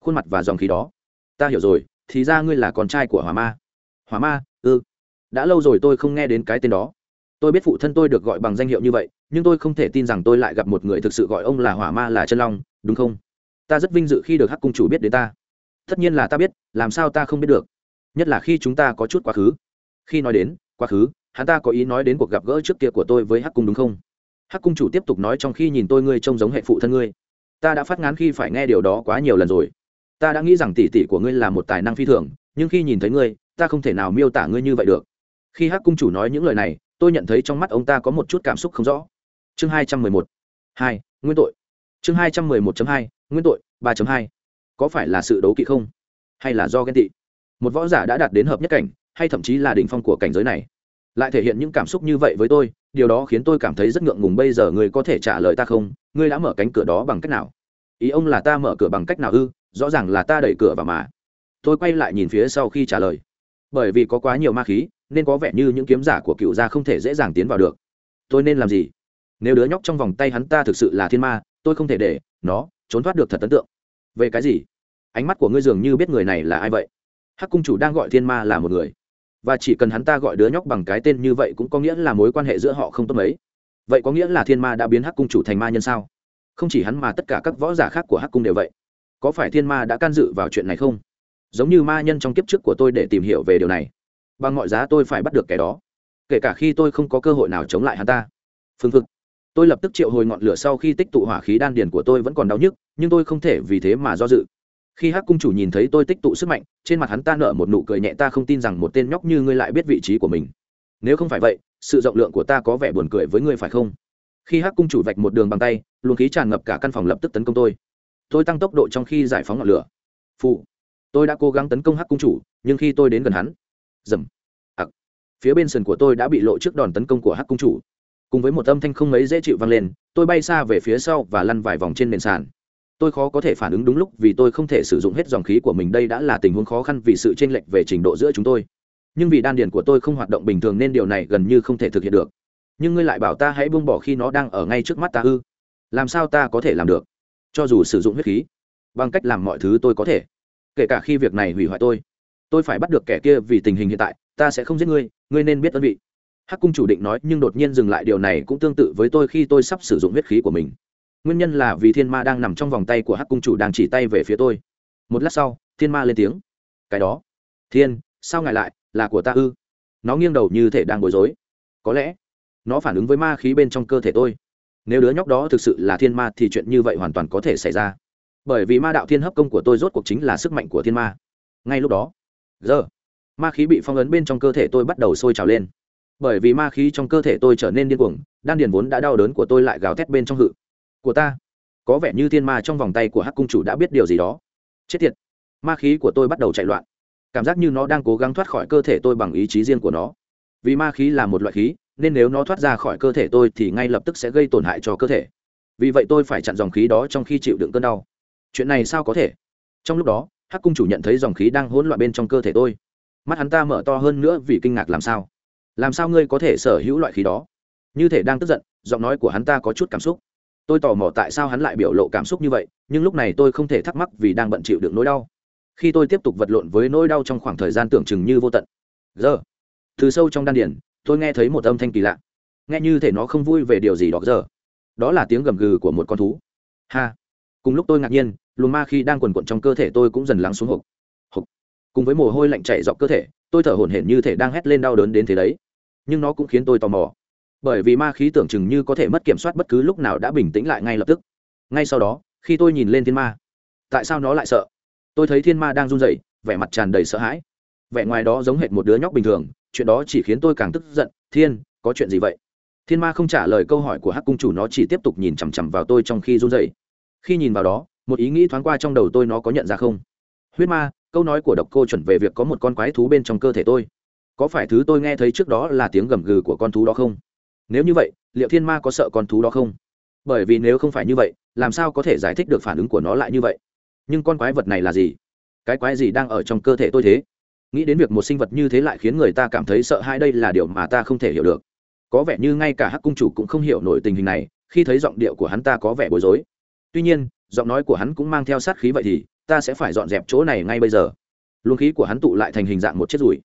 Khuôn mặt và dòng khí đó. Ta hiểu rồi, thì ra ngươi là con trai của hỏa ma. Hỏa ma ư đã lâu rồi tôi không nghe đến cái tên đó. Tôi biết phụ thân tôi được gọi bằng danh hiệu như vậy, nhưng tôi không thể tin rằng tôi lại gặp một người thực sự gọi ông là hỏa ma là chân long, đúng không? Ta rất vinh dự khi được hắc cung chủ biết đến ta. Tất nhiên là ta biết, làm sao ta không biết được? Nhất là khi chúng ta có chút quá khứ. Khi nói đến, quá khứ hắn ta có ý nói đến cuộc gặp gỡ trước kia của tôi với hắc cung đúng không? Hắc cung chủ tiếp tục nói trong khi nhìn tôi ngươi trông giống hệ phụ thân ngươi. Ta đã phát ngán khi phải nghe điều đó quá nhiều lần rồi. Ta đã nghĩ rằng tỷ tỷ của ngươi là một tài năng phi thường, nhưng khi nhìn thấy ngươi, ta không thể nào miêu tả ngươi như vậy được. Khi hắc cung chủ nói những lời này, tôi nhận thấy trong mắt ông ta có một chút cảm xúc không rõ. Chương hai trăm mười một. Hai, nguyên tội. Chương hai trăm mười một hai, nguyên tội, ba hai. Có phải là sự đấu kỵ không? Hay là do ghen tị? Một võ giả đã đạt đến hợp nhất cảnh, hay thậm chí là đỉnh phong của cảnh giới này? Lại thể hiện những cảm xúc như vậy với tôi, điều đó khiến tôi cảm thấy rất ngượng ngùng. Bây giờ ngươi có thể trả lời ta không? Ngươi đã mở cánh cửa đó bằng cách nào? Ý ông là ta mở cửa bằng cách nào ư? Rõ ràng là ta đẩy cửa vào mà. Tôi quay lại nhìn phía sau khi trả lời. Bởi vì có quá nhiều ma khí, nên có vẻ như những kiếm giả của cựu gia không thể dễ dàng tiến vào được. Tôi nên làm gì? Nếu đứa nhóc trong vòng tay hắn ta thực sự là thiên ma, tôi không thể để nó trốn thoát được thật ấn tượng. Về cái gì? Ánh mắt của ngươi dường như biết người này là ai vậy? Hắc cung chủ đang gọi thiên ma là một người và chỉ cần hắn ta gọi đứa nhóc bằng cái tên như vậy cũng có nghĩa là mối quan hệ giữa họ không tốt mấy. Vậy có nghĩa là thiên ma đã biến hắc cung chủ thành ma nhân sao? Không chỉ hắn mà tất cả các võ giả khác của hắc cung đều vậy. Có phải thiên ma đã can dự vào chuyện này không? Giống như ma nhân trong kiếp trước của tôi để tìm hiểu về điều này. Bằng mọi giá tôi phải bắt được kẻ đó. Kể cả khi tôi không có cơ hội nào chống lại hắn ta. Phương phực, tôi lập tức triệu hồi ngọn lửa sau khi tích tụ hỏa khí đan điền của tôi vẫn còn đau nhức, nhưng tôi không thể vì thế mà do dự khi hắc cung chủ nhìn thấy tôi tích tụ sức mạnh, trên mặt hắn ta nở một nụ cười nhẹ, ta không tin rằng một tên nhóc như ngươi lại biết vị trí của mình. Nếu không phải vậy, sự rộng lượng của ta có vẻ buồn cười với ngươi phải không? Khi hắc cung chủ vạch một đường bằng tay, luồng khí tràn ngập cả căn phòng lập tức tấn công tôi. Tôi tăng tốc độ trong khi giải phóng ngọn lửa. Phụ, tôi đã cố gắng tấn công hắc cung chủ, nhưng khi tôi đến gần hắn, dầm, ặc, phía bên sườn của tôi đã bị lộ trước đòn tấn công của hắc cung chủ. Cùng với một âm thanh không mấy dễ chịu vang lên, tôi bay xa về phía sau và lăn vài vòng trên nền sàn tôi khó có thể phản ứng đúng lúc vì tôi không thể sử dụng hết dòng khí của mình. Đây đã là tình huống khó khăn vì sự chênh lệch về trình độ giữa chúng tôi. Nhưng vì đan điền của tôi không hoạt động bình thường nên điều này gần như không thể thực hiện được. Nhưng ngươi lại bảo ta hãy buông bỏ khi nó đang ở ngay trước mắt ta ư? Làm sao ta có thể làm được? Cho dù sử dụng huyết khí, bằng cách làm mọi thứ tôi có thể. Kể cả khi việc này hủy hoại tôi tôi phải bắt được kẻ kia vì tình hình hiện tại, ta sẽ không giết ngươi ngươi nên biết ơn vị. Hắc cung chủ định nói, nhưng đột nhiên dừng lại. Điều này cũng tương tự với tôi khi tôi sắp sử dụng huyết khí của mình nguyên nhân là vì thiên ma đang nằm trong vòng tay của hắc cung chủ đang chỉ tay về phía tôi. Một lát sau, thiên ma lên tiếng. Cái đó. Thiên, sao ngại lại, là của ta ư? Nó nghiêng đầu như thể đang bối rối. Có lẽ, nó phản ứng với ma khí bên trong cơ thể tôi. Nếu đứa nhóc đó thực sự là thiên ma thì chuyện như vậy hoàn toàn có thể xảy ra. Bởi vì ma đạo thiên hấp công của tôi rốt cuộc chính là sức mạnh của thiên ma. Ngay lúc đó, giờ, ma khí bị phong ấn bên trong cơ thể tôi bắt đầu sôi trào lên. Bởi vì ma khí trong cơ thể tôi trở nên điên cuồng, đan điền vốn đã đau đớn của tôi lại gào thét bên trong hự của ta. Có vẻ như thiên ma trong vòng tay của hắc cung chủ đã biết điều gì đó. Chết tiệt. Ma khí của tôi bắt đầu chạy loạn. Cảm giác như nó đang cố gắng thoát khỏi cơ thể tôi bằng ý chí riêng của nó. Vì ma khí là một loại khí, nên nếu nó thoát ra khỏi cơ thể tôi thì ngay lập tức sẽ gây tổn hại cho cơ thể. Vì vậy tôi phải chặn dòng khí đó trong khi chịu đựng cơn đau. Chuyện này sao có thể? Trong lúc đó, hắc cung chủ nhận thấy dòng khí đang hỗn loạn bên trong cơ thể tôi. Mắt hắn ta mở to hơn nữa vì kinh ngạc làm sao? Làm sao ngươi có thể sở hữu loại khí đó? Như thể đang tức giận, giọng nói của hắn ta có chút cảm xúc tôi tò mò tại sao hắn lại biểu lộ cảm xúc như vậy, nhưng lúc này tôi không thể thắc mắc vì đang bận chịu được nỗi đau. Khi tôi tiếp tục vật lộn với nỗi đau trong khoảng thời gian tưởng chừng như vô tận. Giờ, từ sâu trong đan điển tôi nghe thấy một âm thanh kỳ lạ. Nghe như thể nó không vui về điều gì đó giờ. Đó là tiếng gầm gừ của một con thú. Ha! Cùng lúc tôi ngạc nhiên, luồng ma khi đang quần quận trong cơ thể tôi cũng dần lắng xuống hộp hộp cùng với mồ hôi lạnh chạy dọc cơ thể, tôi thở hổn hển như thể đang hét lên đau đớn đến thế đấy. Nhưng nó cũng khiến tôi tò mò bởi vì ma khí tưởng chừng như có thể mất kiểm soát bất cứ lúc nào đã bình tĩnh lại ngay lập tức. Ngay sau đó, khi tôi nhìn lên thiên ma, tại sao nó lại sợ? Tôi thấy thiên ma đang run rẩy, vẻ mặt tràn đầy sợ hãi. Vẻ ngoài đó giống hệt một đứa nhóc bình thường, chuyện đó chỉ khiến tôi càng tức giận. Thiên, có chuyện gì vậy? Thiên ma không trả lời câu hỏi của hắc cung chủ, nó chỉ tiếp tục nhìn chằm chằm vào tôi trong khi run rẩy. Khi nhìn vào đó, một ý nghĩ thoáng qua trong đầu tôi nó có nhận ra không? Huyết ma, câu nói của độc cô chuẩn về việc có một con quái thú bên trong cơ thể tôi. Có phải thứ tôi nghe thấy trước đó là tiếng gầm gừ của con thú đó không? Nếu như vậy liệu thiên ma có sợ con thú đó không? Bởi vì nếu không phải như vậy, làm sao có thể giải thích được phản ứng của nó lại như vậy? Nhưng con quái vật này là gì? Cái quái gì đang ở trong cơ thể tôi thế? Nghĩ đến việc một sinh vật như thế lại khiến người ta cảm thấy sợ hãi đây là điều mà ta không thể hiểu được. Có vẻ như ngay cả hắc cung chủ cũng không hiểu nổi tình hình này, khi thấy giọng điệu của hắn ta có vẻ bối rối. Tuy nhiên, giọng nói của hắn cũng mang theo sát khí vậy thì, ta sẽ phải dọn dẹp chỗ này ngay bây giờ. Luồng khí của hắn tụ lại thành hình dạng một chiếc rùi.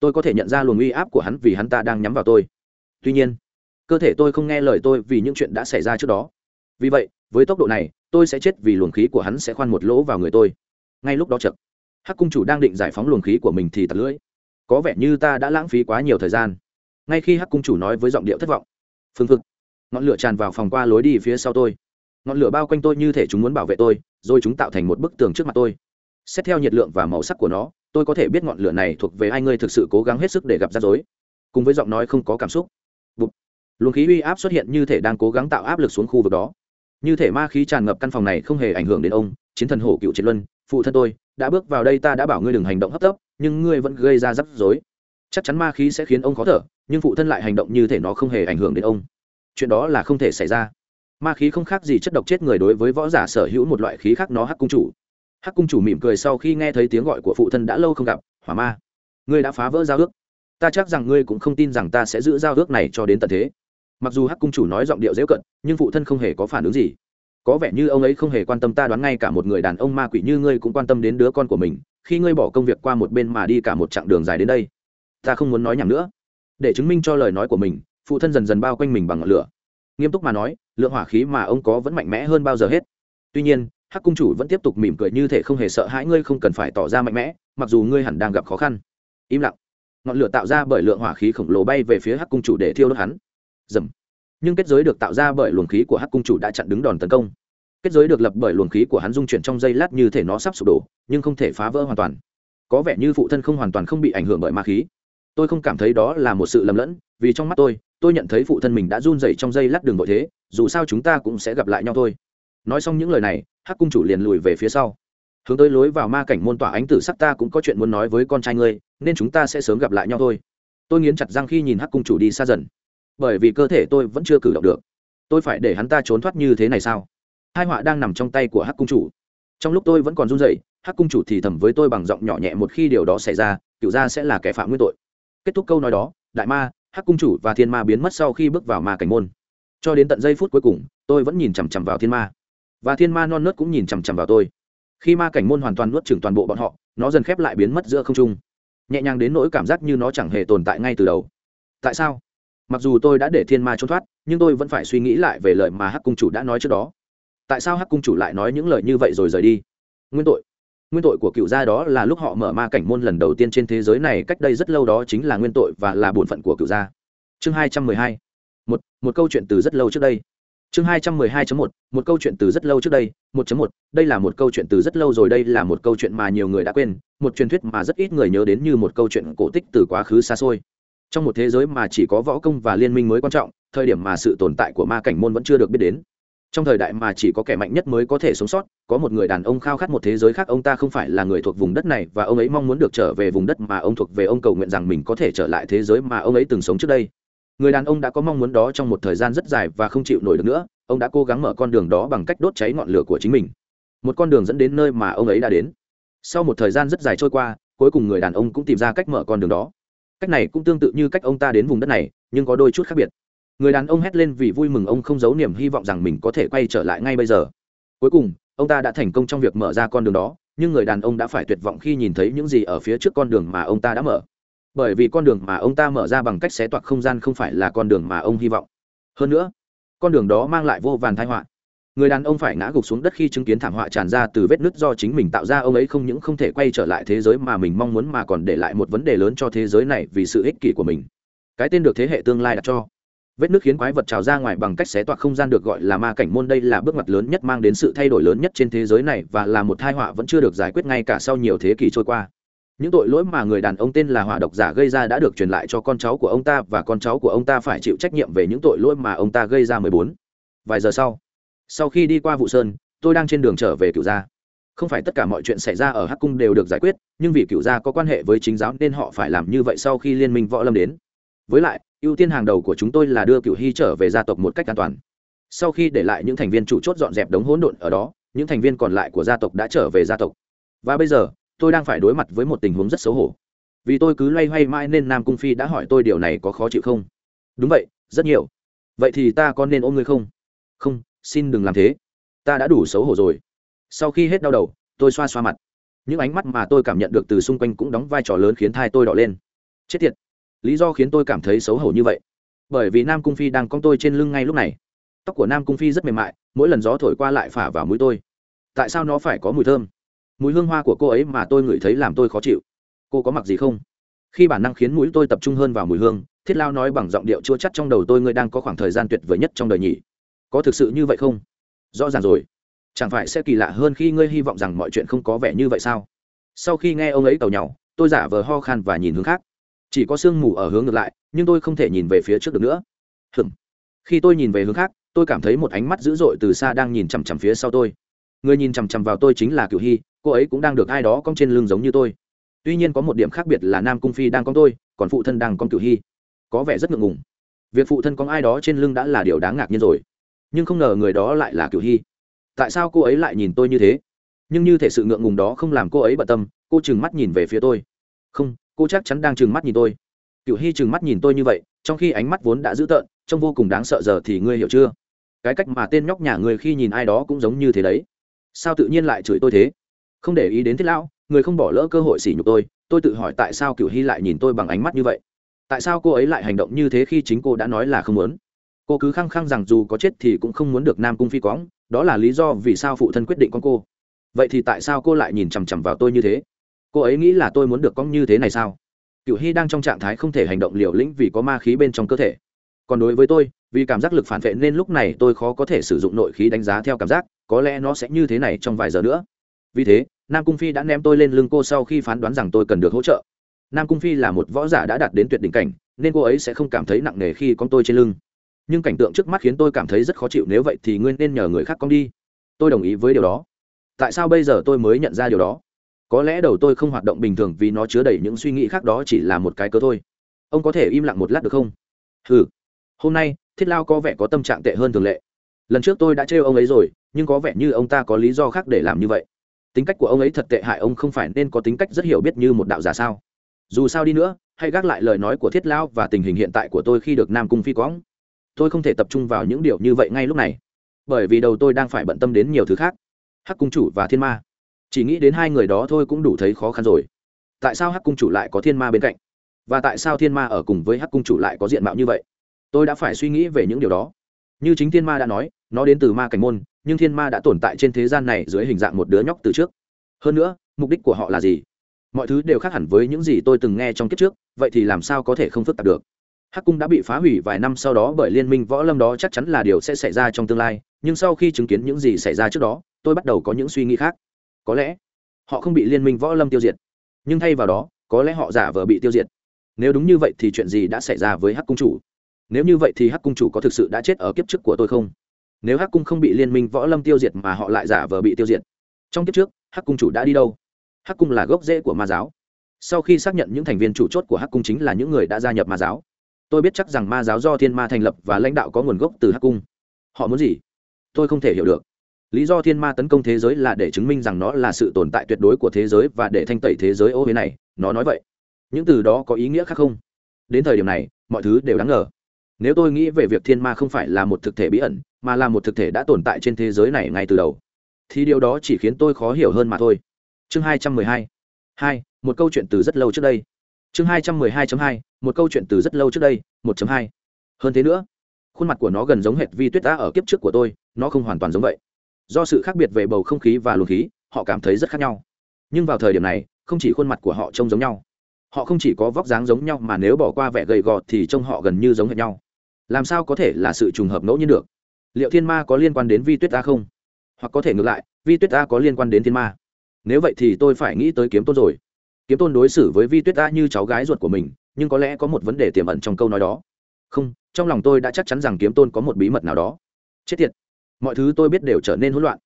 Tôi có thể nhận ra luồng uy áp của hắn vì hắn ta đang nhắm vào tôi. Tuy nhiên cơ thể tôi không nghe lời tôi vì những chuyện đã xảy ra trước đó. Vì vậy, với tốc độ này, tôi sẽ chết vì luồng khí của hắn sẽ khoan một lỗ vào người tôi. Ngay lúc đó chậm hắc cung chủ đang định giải phóng luồng khí của mình thì tật lưỡi. Có vẻ như ta đã lãng phí quá nhiều thời gian. Ngay khi hắc cung chủ nói với giọng điệu thất vọng, phương thực ngọn lửa tràn vào phòng qua lối đi phía sau tôi. Ngọn lửa bao quanh tôi như thể chúng muốn bảo vệ tôi, rồi chúng tạo thành một bức tường trước mặt tôi. Xét theo nhiệt lượng và màu sắc của nó, tôi có thể biết ngọn lửa này thuộc về ai ngươi thực sự cố gắng hết sức để gặp rắc rối. Cùng với giọng nói không có cảm xúc. Bụt luồng khí uy áp xuất hiện như thể đang cố gắng tạo áp lực xuống khu vực đó. Như thể ma khí tràn ngập căn phòng này không hề ảnh hưởng đến ông, chiến thần hổ cựu triệt luân, phụ thân tôi, đã bước vào đây ta đã bảo ngươi đừng hành động hấp tấp, nhưng ngươi vẫn gây ra rắc rối. Chắc chắn ma khí sẽ khiến ông khó thở, nhưng phụ thân lại hành động như thể nó không hề ảnh hưởng đến ông. Chuyện đó là không thể xảy ra. Ma khí không khác gì chất độc chết người đối với võ giả sở hữu một loại khí khác nó hắc cung chủ. Hắc cung chủ mỉm cười sau khi nghe thấy tiếng gọi của phụ thân đã lâu không gặp, hỏa ma, ngươi đã phá vỡ giao ước. Ta chắc rằng ngươi cũng không tin rằng ta sẽ giữ giao ước này cho đến tận thế mặc dù hắc cung chủ nói giọng điệu dễ cận, nhưng phụ thân không hề có phản ứng gì. Có vẻ như ông ấy không hề quan tâm ta đoán ngay cả một người đàn ông ma quỷ như ngươi cũng quan tâm đến đứa con của mình, khi ngươi bỏ công việc qua một bên mà đi cả một chặng đường dài đến đây. Ta không muốn nói nhầm nữa. Để chứng minh cho lời nói của mình, phụ thân dần dần bao quanh mình bằng ngọn lửa. Nghiêm túc mà nói, lượng hỏa khí mà ông có vẫn mạnh mẽ hơn bao giờ hết. Tuy nhiên, hắc cung chủ vẫn tiếp tục mỉm cười như thể không hề sợ hãi ngươi không cần phải tỏ ra mạnh mẽ, mặc dù ngươi hẳn đang gặp khó khăn. Im lặng. Ngọn lửa tạo ra bởi lượng hỏa khí khổng lồ bay về phía hắc cung chủ để thiêu đốt hắn dầm. Nhưng kết giới được tạo ra bởi luồng khí của hắc cung chủ đã chặn đứng đòn tấn công. Kết giới được lập bởi luồng khí của hắn dung chuyển trong giây lát như thể nó sắp sụp đổ, nhưng không thể phá vỡ hoàn toàn. Có vẻ như phụ thân không hoàn toàn không bị ảnh hưởng bởi ma khí. Tôi không cảm thấy đó là một sự lầm lẫn, vì trong mắt tôi tôi nhận thấy phụ thân mình đã run dậy trong giây lát đường vội thế, dù sao chúng ta cũng sẽ gặp lại nhau thôi. Nói xong những lời này, hắc cung chủ liền lùi về phía sau. Hướng tới lối vào ma cảnh môn tỏa ánh tử sắc ta cũng có chuyện muốn nói với con trai ngươi, nên chúng ta sẽ sớm gặp lại nhau thôi. Tôi nghiến chặt răng khi nhìn hắc cung chủ đi xa dần bởi vì cơ thể tôi vẫn chưa cử động được. Tôi phải để hắn ta trốn thoát như thế này sao? Hai họa đang nằm trong tay của hắc cung chủ. Trong lúc tôi vẫn còn run rẩy, hắc cung chủ thì thầm với tôi bằng giọng nhỏ nhẹ một khi điều đó xảy ra, cựu gia sẽ là kẻ phạm nguyên tội. Kết thúc câu nói đó, đại ma, hắc cung chủ và thiên ma biến mất sau khi bước vào ma cảnh môn. Cho đến tận giây phút cuối cùng, tôi vẫn nhìn chằm chằm vào thiên ma. Và thiên ma non nớt cũng nhìn chằm chằm vào tôi. Khi ma cảnh môn hoàn toàn nuốt chửng toàn bộ bọn họ, nó dần khép lại biến mất giữa không trung. Nhẹ nhàng đến nỗi cảm giác như nó chẳng hề tồn tại ngay từ đầu. Tại sao? Mặc dù tôi đã để thiên ma trốn thoát, nhưng tôi vẫn phải suy nghĩ lại về lời mà hắc cung chủ đã nói trước đó. Tại sao hắc cung chủ lại nói những lời như vậy rồi rời đi? Nguyên tội. Nguyên tội của cựu gia đó là lúc họ mở ma cảnh môn lần đầu tiên trên thế giới này, cách đây rất lâu đó chính là nguyên tội và là bổn phận của cựu gia. Chương hai trăm mười hai. Một một câu chuyện từ rất lâu trước đây. Chương hai trăm mười hai một một câu chuyện từ rất lâu trước đây, một một, đây là một câu chuyện từ rất lâu rồi, đây là một câu chuyện mà nhiều người đã quên, một truyền thuyết mà rất ít người nhớ đến như một câu chuyện cổ tích từ quá khứ xa xôi trong một thế giới mà chỉ có võ công và liên minh mới quan trọng, thời điểm mà sự tồn tại của ma cảnh môn vẫn chưa được biết đến. Trong thời đại mà chỉ có kẻ mạnh nhất mới có thể sống sót, có một người đàn ông khao khát một thế giới khác, ông ta không phải là người thuộc vùng đất này và ông ấy mong muốn được trở về vùng đất mà ông thuộc về ông cầu nguyện rằng mình có thể trở lại thế giới mà ông ấy từng sống trước đây. Người đàn ông đã có mong muốn đó trong một thời gian rất dài và không chịu nổi được nữa, ông đã cố gắng mở con đường đó bằng cách đốt cháy ngọn lửa của chính mình. Một con đường dẫn đến nơi mà ông ấy đã đến. Sau một thời gian rất dài trôi qua, cuối cùng người đàn ông cũng tìm ra cách mở con đường đó cách này cũng tương tự như cách ông ta đến vùng đất này, nhưng có đôi chút khác biệt. Người đàn ông hét lên vì vui mừng ông không giấu niềm hy vọng rằng mình có thể quay trở lại ngay bây giờ. Cuối cùng, ông ta đã thành công trong việc mở ra con đường đó, nhưng người đàn ông đã phải tuyệt vọng khi nhìn thấy những gì ở phía trước con đường mà ông ta đã mở. Bởi vì con đường mà ông ta mở ra bằng cách xé toạc không gian không phải là con đường mà ông hy vọng. Hơn nữa, con đường đó mang lại vô vàn thái họa người đàn ông phải ngã gục xuống đất khi chứng kiến thảm họa tràn ra từ vết nứt do chính mình tạo ra, ông ấy không những không thể quay trở lại thế giới mà mình mong muốn mà còn để lại một vấn đề lớn cho thế giới này vì sự ích kỷ của mình. Cái tên được thế hệ tương lai đặt cho. Vết nứt khiến quái vật trào ra ngoài bằng cách xé toạc không gian được gọi là ma cảnh môn. Đây là bước ngoặt lớn nhất mang đến sự thay đổi lớn nhất trên thế giới này và là một thai họa vẫn chưa được giải quyết ngay cả sau nhiều thế kỷ trôi qua. Những tội lỗi mà người đàn ông tên là hỏa độc giả gây ra đã được truyền lại cho con cháu của ông ta và con cháu của ông ta phải chịu trách nhiệm về những tội lỗi mà ông ta gây ra 14. vài giờ sau sau khi đi qua vụ sơn, tôi đang trên đường trở về cựu gia. Không phải tất cả mọi chuyện xảy ra ở hắc cung đều được giải quyết, nhưng vì cựu gia có quan hệ với chính giáo nên họ phải làm như vậy sau khi liên minh võ lâm đến. Với lại, ưu tiên hàng đầu của chúng tôi là đưa cựu hy trở về gia tộc một cách an toàn. Sau khi để lại những thành viên chủ chốt dọn dẹp đống hỗn độn ở đó, những thành viên còn lại của gia tộc đã trở về gia tộc. Và bây giờ, tôi đang phải đối mặt với một tình huống rất xấu hổ. Vì tôi cứ loay hoay mãi nên nam cung phi đã hỏi tôi điều này có khó chịu không? Đúng vậy, rất nhiều. Vậy thì ta có nên ôm ngươi không? Không xin đừng làm thế. Ta đã đủ xấu hổ rồi. Sau khi hết đau đầu, tôi xoa xoa mặt. Những ánh mắt mà tôi cảm nhận được từ xung quanh cũng đóng vai trò lớn khiến thai tôi đỏ lên. Chết tiệt. Lý do khiến tôi cảm thấy xấu hổ như vậy. Bởi vì nam cung phi đang cong tôi trên lưng ngay lúc này. Tóc của nam cung phi rất mềm mại, mỗi lần gió thổi qua lại phả vào mũi tôi. Tại sao nó phải có mùi thơm? Mùi hương hoa của cô ấy mà tôi ngửi thấy làm tôi khó chịu. Cô có mặc gì không? Khi bản năng khiến mũi tôi tập trung hơn vào mùi hương, thiết lao nói bằng giọng điệu chua chắc trong đầu tôi, ngươi đang có khoảng thời gian tuyệt vời nhất trong đời nhỉ có thực sự như vậy không? Rõ ràng rồi. Chẳng phải sẽ kỳ lạ hơn khi ngươi hy vọng rằng mọi chuyện không có vẻ như vậy sao? Sau khi nghe ông ấy tàu nhau tôi giả vờ ho khan và nhìn hướng khác. Chỉ có sương mù ở hướng ngược lại, nhưng tôi không thể nhìn về phía trước được nữa. Hừng khi tôi nhìn về hướng khác, tôi cảm thấy một ánh mắt dữ dội từ xa đang nhìn chằm chằm phía sau tôi. Người nhìn chằm chằm vào tôi chính là cựu hy, cô ấy cũng đang được ai đó cong trên lưng giống như tôi. Tuy nhiên có một điểm khác biệt là nam cung phi đang cong tôi, còn phụ thân đang cong cựu hy. Có vẻ rất ngượng ngùng. Việc phụ thân cong ai đó trên lưng đã là điều đáng ngạc nhiên rồi nhưng không ngờ người đó lại là cựu hy. Tại sao cô ấy lại nhìn tôi như thế? Nhưng như thể sự ngượng ngùng đó không làm cô ấy bận tâm, cô trừng mắt nhìn về phía tôi. Không, cô chắc chắn đang trừng mắt nhìn tôi. Cựu hy trừng mắt nhìn tôi như vậy, trong khi ánh mắt vốn đã dữ tợn, trông vô cùng đáng sợ giờ thì ngươi hiểu chưa? Cái cách mà tên nhóc nhà người khi nhìn ai đó cũng giống như thế đấy. Sao tự nhiên lại chửi tôi thế? Không để ý đến thiết lão, người không bỏ lỡ cơ hội sỉ nhục tôi tôi tự hỏi tại sao cựu hy lại nhìn tôi bằng ánh mắt như vậy. Tại sao cô ấy lại hành động như thế khi chính cô đã nói là không muốn? Cô cứ khăng khăng rằng dù có chết thì cũng không muốn được nam cung phi quõng, đó là lý do vì sao phụ thân quyết định con cô. Vậy thì tại sao cô lại nhìn chằm chằm vào tôi như thế? Cô ấy nghĩ là tôi muốn được cong như thế này sao? Cựu hy đang trong trạng thái không thể hành động liều lĩnh vì có ma khí bên trong cơ thể. Còn đối với tôi, vì cảm giác lực phản vệ nên lúc này tôi khó có thể sử dụng nội khí đánh giá theo cảm giác, có lẽ nó sẽ như thế này trong vài giờ nữa. Vì thế, nam cung phi đã ném tôi lên lưng cô sau khi phán đoán rằng tôi cần được hỗ trợ. Nam cung phi là một võ giả đã đạt đến tuyệt đỉnh cảnh, nên cô ấy sẽ không cảm thấy nặng nề khi con tôi trên lưng nhưng cảnh tượng trước mắt khiến tôi cảm thấy rất khó chịu, nếu vậy thì ngươi nên nhờ người khác con đi. Tôi đồng ý với điều đó. Tại sao bây giờ tôi mới nhận ra điều đó? Có lẽ đầu tôi không hoạt động bình thường vì nó chứa đầy những suy nghĩ khác đó chỉ là một cái cớ thôi. Ông có thể im lặng một lát được không? Ừ hôm nay, thiết lao có vẻ có tâm trạng tệ hơn thường lệ. Lần trước tôi đã trêu ông ấy rồi, nhưng có vẻ như ông ta có lý do khác để làm như vậy. Tính cách của ông ấy thật tệ hại, ông không phải nên có tính cách rất hiểu biết như một đạo giả sao? Dù sao đi nữa hay gác lại lời nói của thiết lao và tình hình hiện tại của tôi khi được nam cung phi quõng tôi không thể tập trung vào những điều như vậy ngay lúc này, bởi vì đầu tôi đang phải bận tâm đến nhiều thứ khác. Hắc cung chủ và thiên ma. Chỉ nghĩ đến hai người đó thôi cũng đủ thấy khó khăn rồi. Tại sao hắc cung chủ lại có thiên ma bên cạnh? Và tại sao thiên ma ở cùng với hắc cung chủ lại có diện mạo như vậy? Tôi đã phải suy nghĩ về những điều đó. Như chính thiên ma đã nói, nó đến từ ma cảnh môn, nhưng thiên ma đã tồn tại trên thế gian này dưới hình dạng một đứa nhóc từ trước. Hơn nữa, mục đích của họ là gì? Mọi thứ đều khác hẳn với những gì tôi từng nghe trong kiếp trước, vậy thì làm sao có thể không phức tạp được? Hắc cung đã bị phá hủy vài năm sau đó bởi liên minh võ lâm đó chắc chắn là điều sẽ xảy ra trong tương lai, nhưng sau khi chứng kiến những gì xảy ra trước đó, tôi bắt đầu có những suy nghĩ khác. Có lẽ, họ không bị liên minh võ lâm tiêu diệt, nhưng thay vào đó, có lẽ họ giả vờ bị tiêu diệt. Nếu đúng như vậy thì chuyện gì đã xảy ra với hắc cung chủ? Nếu như vậy thì hắc cung chủ có thực sự đã chết ở kiếp trước của tôi không? Nếu hắc cung không bị liên minh võ lâm tiêu diệt mà họ lại giả vờ bị tiêu diệt, trong kiếp trước, hắc cung chủ đã đi đâu? Hắc cung là gốc rễ của ma giáo. Sau khi xác nhận những thành viên chủ chốt của hắc cung chính là những người đã gia nhập ma giáo tôi biết chắc rằng ma giáo do thiên ma thành lập và lãnh đạo có nguồn gốc từ hắc cung. Họ muốn gì? Tôi không thể hiểu được. Lý do thiên ma tấn công thế giới là để chứng minh rằng nó là sự tồn tại tuyệt đối của thế giới và để thanh tẩy thế giới ô huế này. Nó nói vậy. Những từ đó có ý nghĩa khác không? Đến thời điểm này mọi thứ đều đáng ngờ. Nếu tôi nghĩ về việc thiên ma không phải là một thực thể bí ẩn mà là một thực thể đã tồn tại trên thế giới này ngay từ đầu thì điều đó chỉ khiến tôi khó hiểu hơn mà thôi. Chương 212.2 một câu chuyện từ rất lâu trước đây. Chương 212.2, một câu chuyện từ rất lâu trước đây, một hai. Hơn thế nữa, khuôn mặt của nó gần giống hệt vi tuyết đã ở kiếp trước của tôi, nó không hoàn toàn giống vậy. Do sự khác biệt về bầu không khí và luồng khí, họ cảm thấy rất khác nhau. Nhưng vào thời điểm này, không chỉ khuôn mặt của họ trông giống nhau, họ không chỉ có vóc dáng giống nhau mà nếu bỏ qua vẻ gầy gò thì trông họ gần như giống hệt nhau. Làm sao có thể là sự trùng hợp ngẫu nhiên được? Liệu thiên ma có liên quan đến vi tuyết ta không? Hoặc có thể ngược lại, vi tuyết ta có liên quan đến thiên ma? Nếu vậy thì tôi phải nghĩ tới kiếm tôn rồi. Kiếm tôn đối xử với vi tuyết ta như cháu gái ruột của mình nhưng có lẽ có một vấn đề tiềm ẩn trong câu nói đó. Không, trong lòng tôi đã chắc chắn rằng kiếm tôn có một bí mật nào đó. Chết tiệt. Mọi thứ tôi biết đều trở nên hỗn loạn.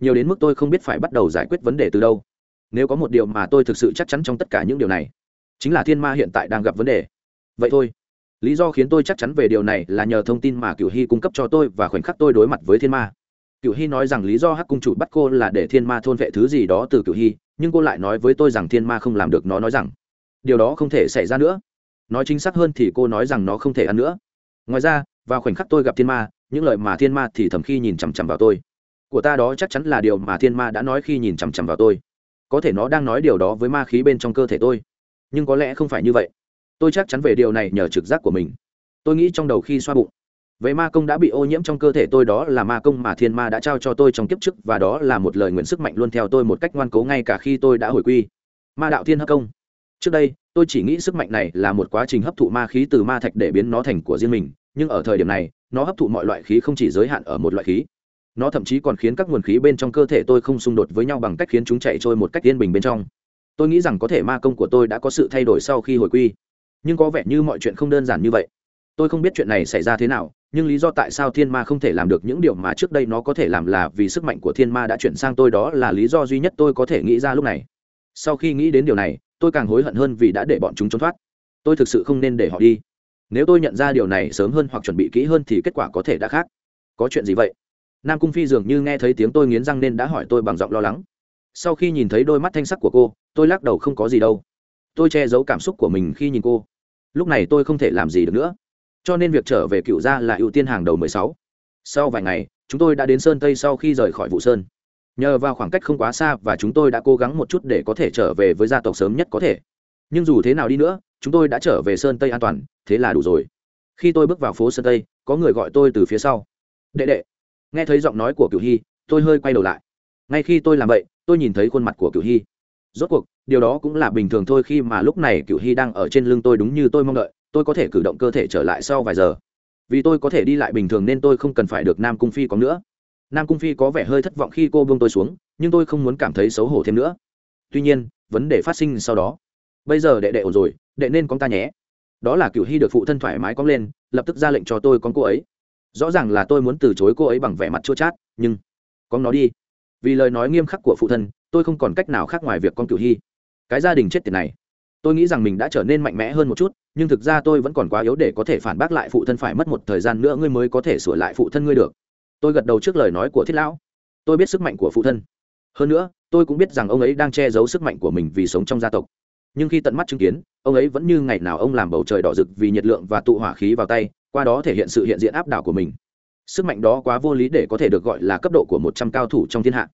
Nhiều đến mức tôi không biết phải bắt đầu giải quyết vấn đề từ đâu. Nếu có một điều mà tôi thực sự chắc chắn trong tất cả những điều này, chính là thiên ma hiện tại đang gặp vấn đề. Vậy thôi. Lý do khiến tôi chắc chắn về điều này là nhờ thông tin mà cựu hy cung cấp cho tôi và khoảnh khắc tôi đối mặt với thiên ma. Cựu hy nói rằng lý do hắc cung chủ bắt cô là để thiên ma thôn vệ thứ gì đó từ cựu hy, nhưng cô lại nói với tôi rằng thiên ma không làm được nó nói rằng, điều đó không thể xảy ra nữa nói chính xác hơn thì cô nói rằng nó không thể ăn nữa. Ngoài ra, vào khoảnh khắc tôi gặp thiên ma, những lời mà thiên ma thì thầm khi nhìn chằm chằm vào tôi. Của ta đó chắc chắn là điều mà thiên ma đã nói khi nhìn chằm chằm vào tôi. Có thể nó đang nói điều đó với ma khí bên trong cơ thể tôi. Nhưng có lẽ không phải như vậy. Tôi chắc chắn về điều này nhờ trực giác của mình. Tôi nghĩ trong đầu khi xoa bụng, vậy ma công đã bị ô nhiễm trong cơ thể tôi, đó là ma công mà thiên ma đã trao cho tôi trong kiếp trước, và đó là một lời nguyện sức mạnh luôn theo tôi một cách ngoan cố ngay cả khi tôi đã hồi quy. Ma đạo thiên hấp công trước đây, tôi chỉ nghĩ sức mạnh này là một quá trình hấp thụ ma khí từ ma thạch để biến nó thành của riêng mình, nhưng ở thời điểm này, nó hấp thụ mọi loại khí không chỉ giới hạn ở một loại khí. Nó thậm chí còn khiến các nguồn khí bên trong cơ thể tôi không xung đột với nhau bằng cách khiến chúng chạy trôi một cách yên bình bên trong. Tôi nghĩ rằng có thể ma công của tôi đã có sự thay đổi sau khi hồi quy. Nhưng có vẻ như mọi chuyện không đơn giản như vậy. Tôi không biết chuyện này xảy ra thế nào, nhưng lý do tại sao thiên ma không thể làm được những điều mà trước đây nó có thể làm là vì sức mạnh của thiên ma đã chuyển sang tôi, đó là lý do duy nhất tôi có thể nghĩ ra lúc này. Sau khi nghĩ đến điều này tôi càng hối hận hơn vì đã để bọn chúng trốn thoát. Tôi thực sự không nên để họ đi. Nếu tôi nhận ra điều này sớm hơn hoặc chuẩn bị kỹ hơn thì kết quả có thể đã khác. Có chuyện gì vậy? Nam cung phi dường như nghe thấy tiếng tôi nghiến răng nên đã hỏi tôi bằng giọng lo lắng. Sau khi nhìn thấy đôi mắt thanh sắc của cô, tôi lắc đầu không có gì đâu. Tôi che giấu cảm xúc của mình khi nhìn cô. Lúc này tôi không thể làm gì được nữa. Cho nên việc trở về cựu gia là ưu tiên hàng đầu mười sáu. Sau vài ngày, chúng tôi đã đến sơn tây sau khi rời khỏi vụ sơn nhờ vào khoảng cách không quá xa và chúng tôi đã cố gắng một chút để có thể trở về với gia tộc sớm nhất có thể. Nhưng dù thế nào đi nữa, chúng tôi đã trở về sơn tây an toàn, thế là đủ rồi. Khi tôi bước vào phố sơn tây, có người gọi tôi từ phía sau. Đệ đệ. Nghe thấy giọng nói của cửu hy, tôi hơi quay đầu lại. Ngay khi tôi làm vậy, tôi nhìn thấy khuôn mặt của cửu hy. Rốt cuộc, điều đó cũng là bình thường thôi khi mà lúc này cửu hy đang ở trên lưng tôi đúng như tôi mong đợi, tôi có thể cử động cơ thể trở lại sau vài giờ. Vì tôi có thể đi lại bình thường nên tôi không cần phải được nam cung phi có nữa nam cung phi có vẻ hơi thất vọng khi cô buông tôi xuống, nhưng tôi không muốn cảm thấy xấu hổ thêm nữa. Tuy nhiên, vấn đề phát sinh sau đó. Bây giờ đệ đệ ổn rồi, đệ nên con ta nhé. Đó là cựu hy được phụ thân thoải mái cong lên, lập tức ra lệnh cho tôi con cô ấy. Rõ ràng là tôi muốn từ chối cô ấy bằng vẻ mặt chua chát, nhưng con nó đi. Vì lời nói nghiêm khắc của phụ thân, tôi không còn cách nào khác ngoài việc con cựu hy. Cái gia đình chết tiệt này. Tôi nghĩ rằng mình đã trở nên mạnh mẽ hơn một chút, nhưng thực ra tôi vẫn còn quá yếu để có thể phản bác lại phụ thân phải mất một thời gian nữa, ngươi mới có thể sửa lại phụ thân ngươi được tôi gật đầu trước lời nói của thiết lão. Tôi biết sức mạnh của phụ thân. Hơn nữa, tôi cũng biết rằng ông ấy đang che giấu sức mạnh của mình vì sống trong gia tộc. Nhưng khi tận mắt chứng kiến, ông ấy vẫn như ngày nào ông làm bầu trời đỏ rực vì nhiệt lượng và tụ hỏa khí vào tay, qua đó thể hiện sự hiện diện áp đảo của mình. Sức mạnh đó quá vô lý để có thể được gọi là cấp độ của một trăm cao thủ trong thiên hạ.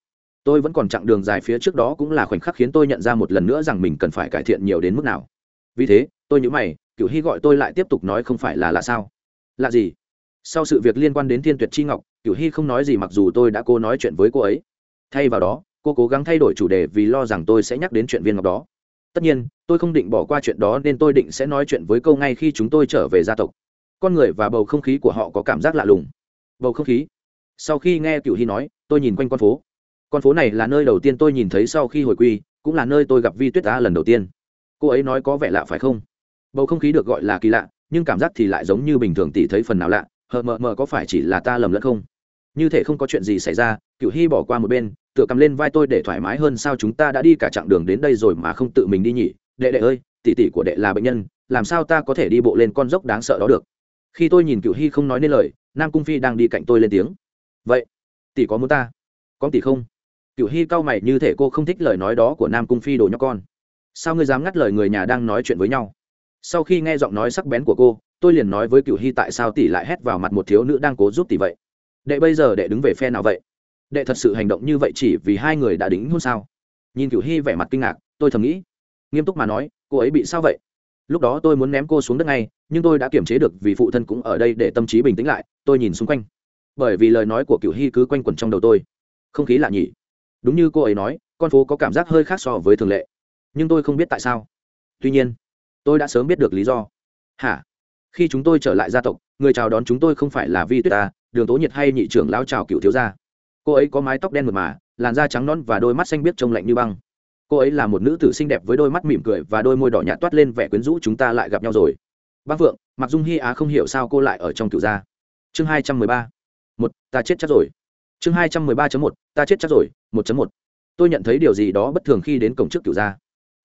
Tôi vẫn còn chặng đường dài phía trước đó cũng là khoảnh khắc khiến tôi nhận ra một lần nữa rằng mình cần phải cải thiện nhiều đến mức nào. Vì thế, tôi nhớ mày, cựu hy gọi tôi lại tiếp tục nói không phải là là sao? Lạ gì? Sau sự việc liên quan đến thiên tuyệt chi ngọc, Cửu hy không nói gì mặc dù tôi đã cố nói chuyện với cô ấy. Thay vào đó, cô cố gắng thay đổi chủ đề vì lo rằng tôi sẽ nhắc đến chuyện viên ngọc đó. Tất nhiên, tôi không định bỏ qua chuyện đó nên tôi định sẽ nói chuyện với câu ngay khi chúng tôi trở về gia tộc. Con người và bầu không khí của họ có cảm giác lạ lùng. Bầu không khí? Sau khi nghe cựu hy nói, tôi nhìn quanh con phố. Con phố này là nơi đầu tiên tôi nhìn thấy sau khi hồi quy, cũng là nơi tôi gặp vi tuyết á lần đầu tiên. Cô ấy nói có vẻ lạ phải không? Bầu không khí được gọi là kỳ lạ, nhưng cảm giác thì lại giống như bình thường tỷ thấy phần nào lạ hờ mờ mờ có phải chỉ là ta lầm lẫn không? Như thể không có chuyện gì xảy ra cựu hy bỏ qua một bên, tựa cầm lên vai tôi để thoải mái hơn sao chúng ta đã đi cả chặng đường đến đây rồi mà không tự mình đi nhỉ? Đệ đệ ơi, tỷ tỷ của đệ là bệnh nhân, làm sao ta có thể đi bộ lên con dốc đáng sợ đó được? Khi tôi nhìn cựu hy không nói nên lời, nam cung phi đang đi cạnh tôi lên tiếng. Vậy, tỷ có muốn ta? Có tỷ không? Cựu hy cau mày như thể cô không thích lời nói đó của nam cung phi đồ nhóc con. Sao ngươi dám ngắt lời người nhà đang nói chuyện với nhau? Sau khi nghe giọng nói sắc bén của cô, tôi liền nói với cựu hy tại sao tỷ lại hét vào mặt một thiếu nữ đang cố giúp tỷ vậy? Đệ bây giờ đệ đứng về phe nào vậy? Đệ thật sự hành động như vậy chỉ vì hai người đã đính hôn sao? Nhìn cựu hy vẻ mặt kinh ngạc, tôi thầm nghĩ. Nghiêm túc mà nói, cô ấy bị sao vậy? Lúc đó tôi muốn ném cô xuống đất ngay, nhưng tôi đã kiềm chế được vì phụ thân cũng ở đây để tâm trí bình tĩnh lại, tôi nhìn xung quanh. Bởi vì lời nói của cựu hy cứ quanh quẩn trong đầu tôi. Không khí lạ nhỉ. Đúng như cô ấy nói, con phố có cảm giác hơi khác so với thường lệ. Nhưng tôi không biết tại sao. Tuy nhiên tôi đã sớm biết được lý do. Hả? Khi chúng tôi trở lại gia tộc, người chào đón chúng tôi không phải là vi tuyết ta đường tố nhiệt hay nhị trưởng lão chào cựu thiếu gia. Cô ấy có mái tóc đen mượt mà, làn da trắng non và đôi mắt xanh biếc trông lạnh như băng. Cô ấy là một nữ tử xinh đẹp với đôi mắt mỉm cười và đôi môi đỏ nhạt toát lên vẻ quyến rũ chúng ta lại gặp nhau rồi. Bác vượng mặc dung hy á không hiểu sao cô lại ở trong cựu gia. Chương hai trăm mười ba. Một, ta chết chắc rồi. Chương hai trăm mười ba một, ta chết chắc rồi, một một. Tôi nhận thấy điều gì đó bất thường khi đến cổng trước cựu gia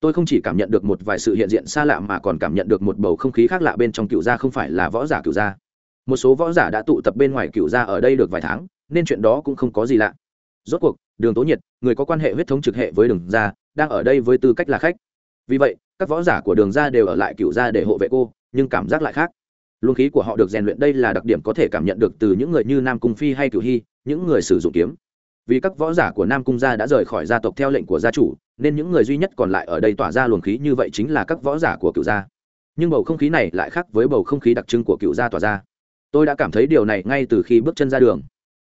tôi không chỉ cảm nhận được một vài sự hiện diện xa lạ mà còn cảm nhận được một bầu không khí khác lạ bên trong cựu gia không phải là võ giả cựu gia. Một số võ giả đã tụ tập bên ngoài cựu gia ở đây được vài tháng, nên chuyện đó cũng không có gì lạ. Rốt cuộc, đường tố nhiệt, người có quan hệ huyết thống trực hệ với đường gia, đang ở đây với tư cách là khách. Vì vậy, các võ giả của đường gia đều ở lại cựu gia để hộ vệ cô, nhưng cảm giác lại khác. Luồng khí của họ được rèn luyện đây là đặc điểm có thể cảm nhận được từ những người như nam cung phi hay cựu hy, những người sử dụng kiếm vì các võ giả của nam cung gia đã rời khỏi gia tộc theo lệnh của gia chủ, nên những người duy nhất còn lại ở đây tỏa ra luồng khí như vậy chính là các võ giả của cựu gia. Nhưng bầu không khí này lại khác với bầu không khí đặc trưng của cựu gia tỏa ra. Tôi đã cảm thấy điều này ngay từ khi bước chân ra đường.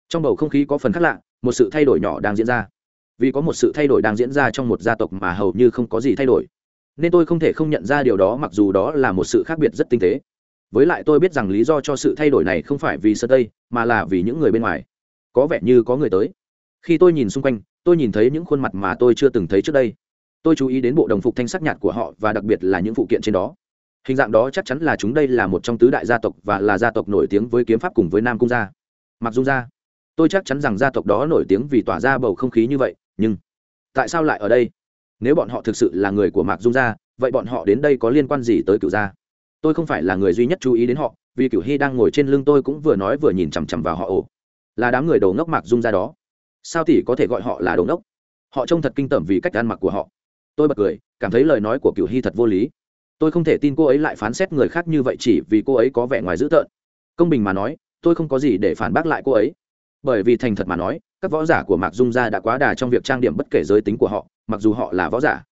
Trong bầu không khí có phần khác lạ, một sự thay đổi nhỏ đang diễn ra. Vì có một sự thay đổi đang diễn ra trong một gia tộc mà hầu như không có gì thay đổi. Nên tôi không thể không nhận ra điều đó mặc dù đó là một sự khác biệt rất tinh tế. Với lại tôi biết rằng lý do cho sự thay đổi này không phải vì sơ tây, mà là vì những người bên ngoài. Có vẻ như có người tới khi tôi nhìn xung quanh, tôi nhìn thấy những khuôn mặt mà tôi chưa từng thấy trước đây. Tôi chú ý đến bộ đồng phục thanh sắc nhạt của họ và đặc biệt là những phụ kiện trên đó. Hình dạng đó chắc chắn là chúng đây là một trong tứ đại gia tộc và là gia tộc nổi tiếng với kiếm pháp cùng với nam cung gia. Mặc dung gia, tôi chắc chắn rằng gia tộc đó nổi tiếng vì tỏa ra bầu không khí như vậy, nhưng tại sao lại ở đây? Nếu bọn họ thực sự là người của mạc dung gia, vậy bọn họ đến đây có liên quan gì tới cựu gia? Tôi không phải là người duy nhất chú ý đến họ, vì cựu hy đang ngồi trên lưng tôi cũng vừa nói vừa nhìn chằm chằm vào họ ồ. Là đám người đầu ngốc mạc dung gia đó sao tỷ có thể gọi họ là đầu ngốc? Họ trông thật kinh tởm vì cách ăn mặc của họ. Tôi bật cười, cảm thấy lời nói của cựu hy thật vô lý. Tôi không thể tin cô ấy lại phán xét người khác như vậy chỉ vì cô ấy có vẻ ngoài dữ tợn. Công bình mà nói, tôi không có gì để phản bác lại cô ấy. Bởi vì thành thật mà nói, các võ giả của mạc dung gia đã quá đà trong việc trang điểm bất kể giới tính của họ, mặc dù họ là võ giả.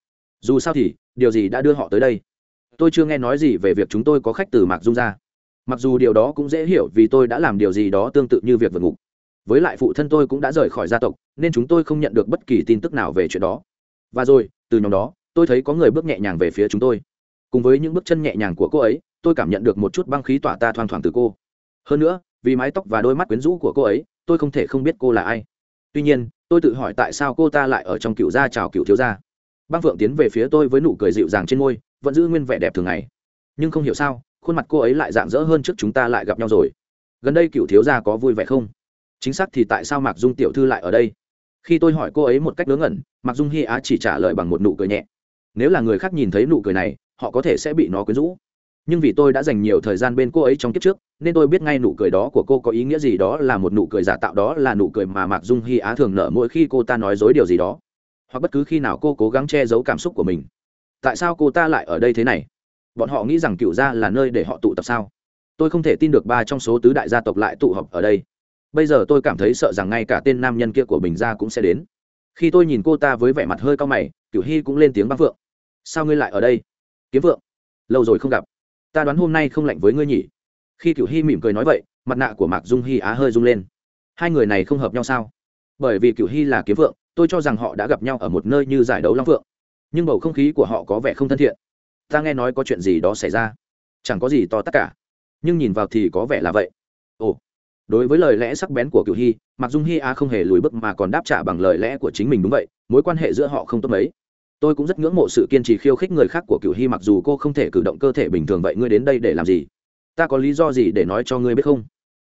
Dù sao thì, điều gì đã đưa họ tới đây? Tôi chưa nghe nói gì về việc chúng tôi có khách từ mạc dung gia. Mặc dù điều đó cũng dễ hiểu vì tôi đã làm điều gì đó tương tự như việc vượt ngục với lại phụ thân tôi cũng đã rời khỏi gia tộc, nên chúng tôi không nhận được bất kỳ tin tức nào về chuyện đó. Và rồi, từ nhóm đó, tôi thấy có người bước nhẹ nhàng về phía chúng tôi. Cùng với những bước chân nhẹ nhàng của cô ấy, tôi cảm nhận được một chút băng khí tỏa ta thoang thoảng từ cô. Hơn nữa, vì mái tóc và đôi mắt quyến rũ của cô ấy, tôi không thể không biết cô là ai. Tuy nhiên, tôi tự hỏi tại sao cô ta lại ở trong cựu gia chào cựu thiếu gia. Băng phượng tiến về phía tôi với nụ cười dịu dàng trên môi, vẫn giữ nguyên vẻ đẹp thường ngày. Nhưng không hiểu sao, khuôn mặt cô ấy lại dạng dỡ hơn trước chúng ta lại gặp nhau rồi. Gần đây cựu thiếu gia có vui vẻ không? Chính xác thì tại sao mạc dung tiểu thư lại ở đây? Khi tôi hỏi cô ấy một cách ngớ ngẩn, mạc dung hy á chỉ trả lời bằng một nụ cười nhẹ. Nếu là người khác nhìn thấy nụ cười này, họ có thể sẽ bị nó quyến rũ. Nhưng vì tôi đã dành nhiều thời gian bên cô ấy trong kiếp trước, nên tôi biết ngay nụ cười đó của cô có ý nghĩa gì đó là một nụ cười giả tạo, đó là nụ cười mà mạc dung hy á thường nở mỗi khi cô ta nói dối điều gì đó. Hoặc bất cứ khi nào cô cố gắng che giấu cảm xúc của mình. Tại sao cô ta lại ở đây thế này? Bọn họ nghĩ rằng cựu gia là nơi để họ tụ tập sao? Tôi không thể tin được ba trong số tứ đại gia tộc lại tụ họp ở đây bây giờ tôi cảm thấy sợ rằng ngay cả tên nam nhân kia của bình gia cũng sẽ đến. Khi tôi nhìn cô ta với vẻ mặt hơi cao mày cựu hy cũng lên tiếng băng phượng. Sao ngươi lại ở đây? Kiếm vượng lâu rồi không gặp. Ta đoán hôm nay không lạnh với ngươi nhỉ? Khi cựu hy mỉm cười nói vậy, mặt nạ của mạc dung hy á hơi rung lên. Hai người này không hợp nhau sao? Bởi vì cựu hy là kiếm vượng tôi cho rằng họ đã gặp nhau ở một nơi như giải đấu long vượng nhưng bầu không khí của họ có vẻ không thân thiện. Ta nghe nói có chuyện gì đó xảy ra. Chẳng có gì to tất cả. Nhưng nhìn vào thì có vẻ là vậy. Ồ đối với lời lẽ sắc bén của cựu hy mặc dung hy a không hề lùi bước mà còn đáp trả bằng lời lẽ của chính mình đúng vậy, mối quan hệ giữa họ không tốt mấy. Tôi cũng rất ngưỡng mộ sự kiên trì khiêu khích người khác của cựu hy mặc dù cô không thể cử động cơ thể bình thường vậy, ngươi đến đây để làm gì? Ta có lý do gì để nói cho ngươi biết không?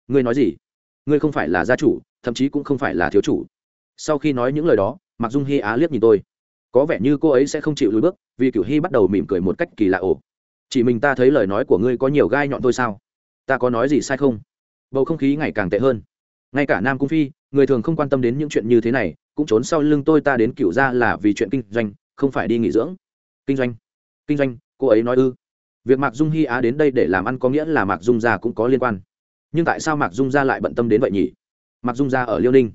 Ngươi nói gì? Ngươi không phải là gia chủ, thậm chí cũng không phải là thiếu chủ. Sau khi nói những lời đó mặc dung hy á liếc nhìn tôi. Có vẻ như cô ấy sẽ không chịu lùi bước, vì cựu hy bắt đầu mỉm cười một cách kỳ lạ ồ. Chỉ mình ta thấy lời nói của ngươi có nhiều gai nhọn thôi sao? Ta có nói gì sai không? Bầu không khí ngày càng tệ hơn. Ngay cả nam cung phi, người thường không quan tâm đến những chuyện như thế này, cũng trốn sau lưng tôi ta đến cựu ra là vì chuyện kinh doanh, không phải đi nghỉ dưỡng. Kinh doanh kinh doanh, cô ấy nói ư. Việc mạc dung hy á đến đây để làm ăn có nghĩa là mạc dung gia cũng có liên quan. Nhưng tại sao mạc dung gia lại bận tâm đến vậy nhỉ? Mạc dung gia ở liêu ninh.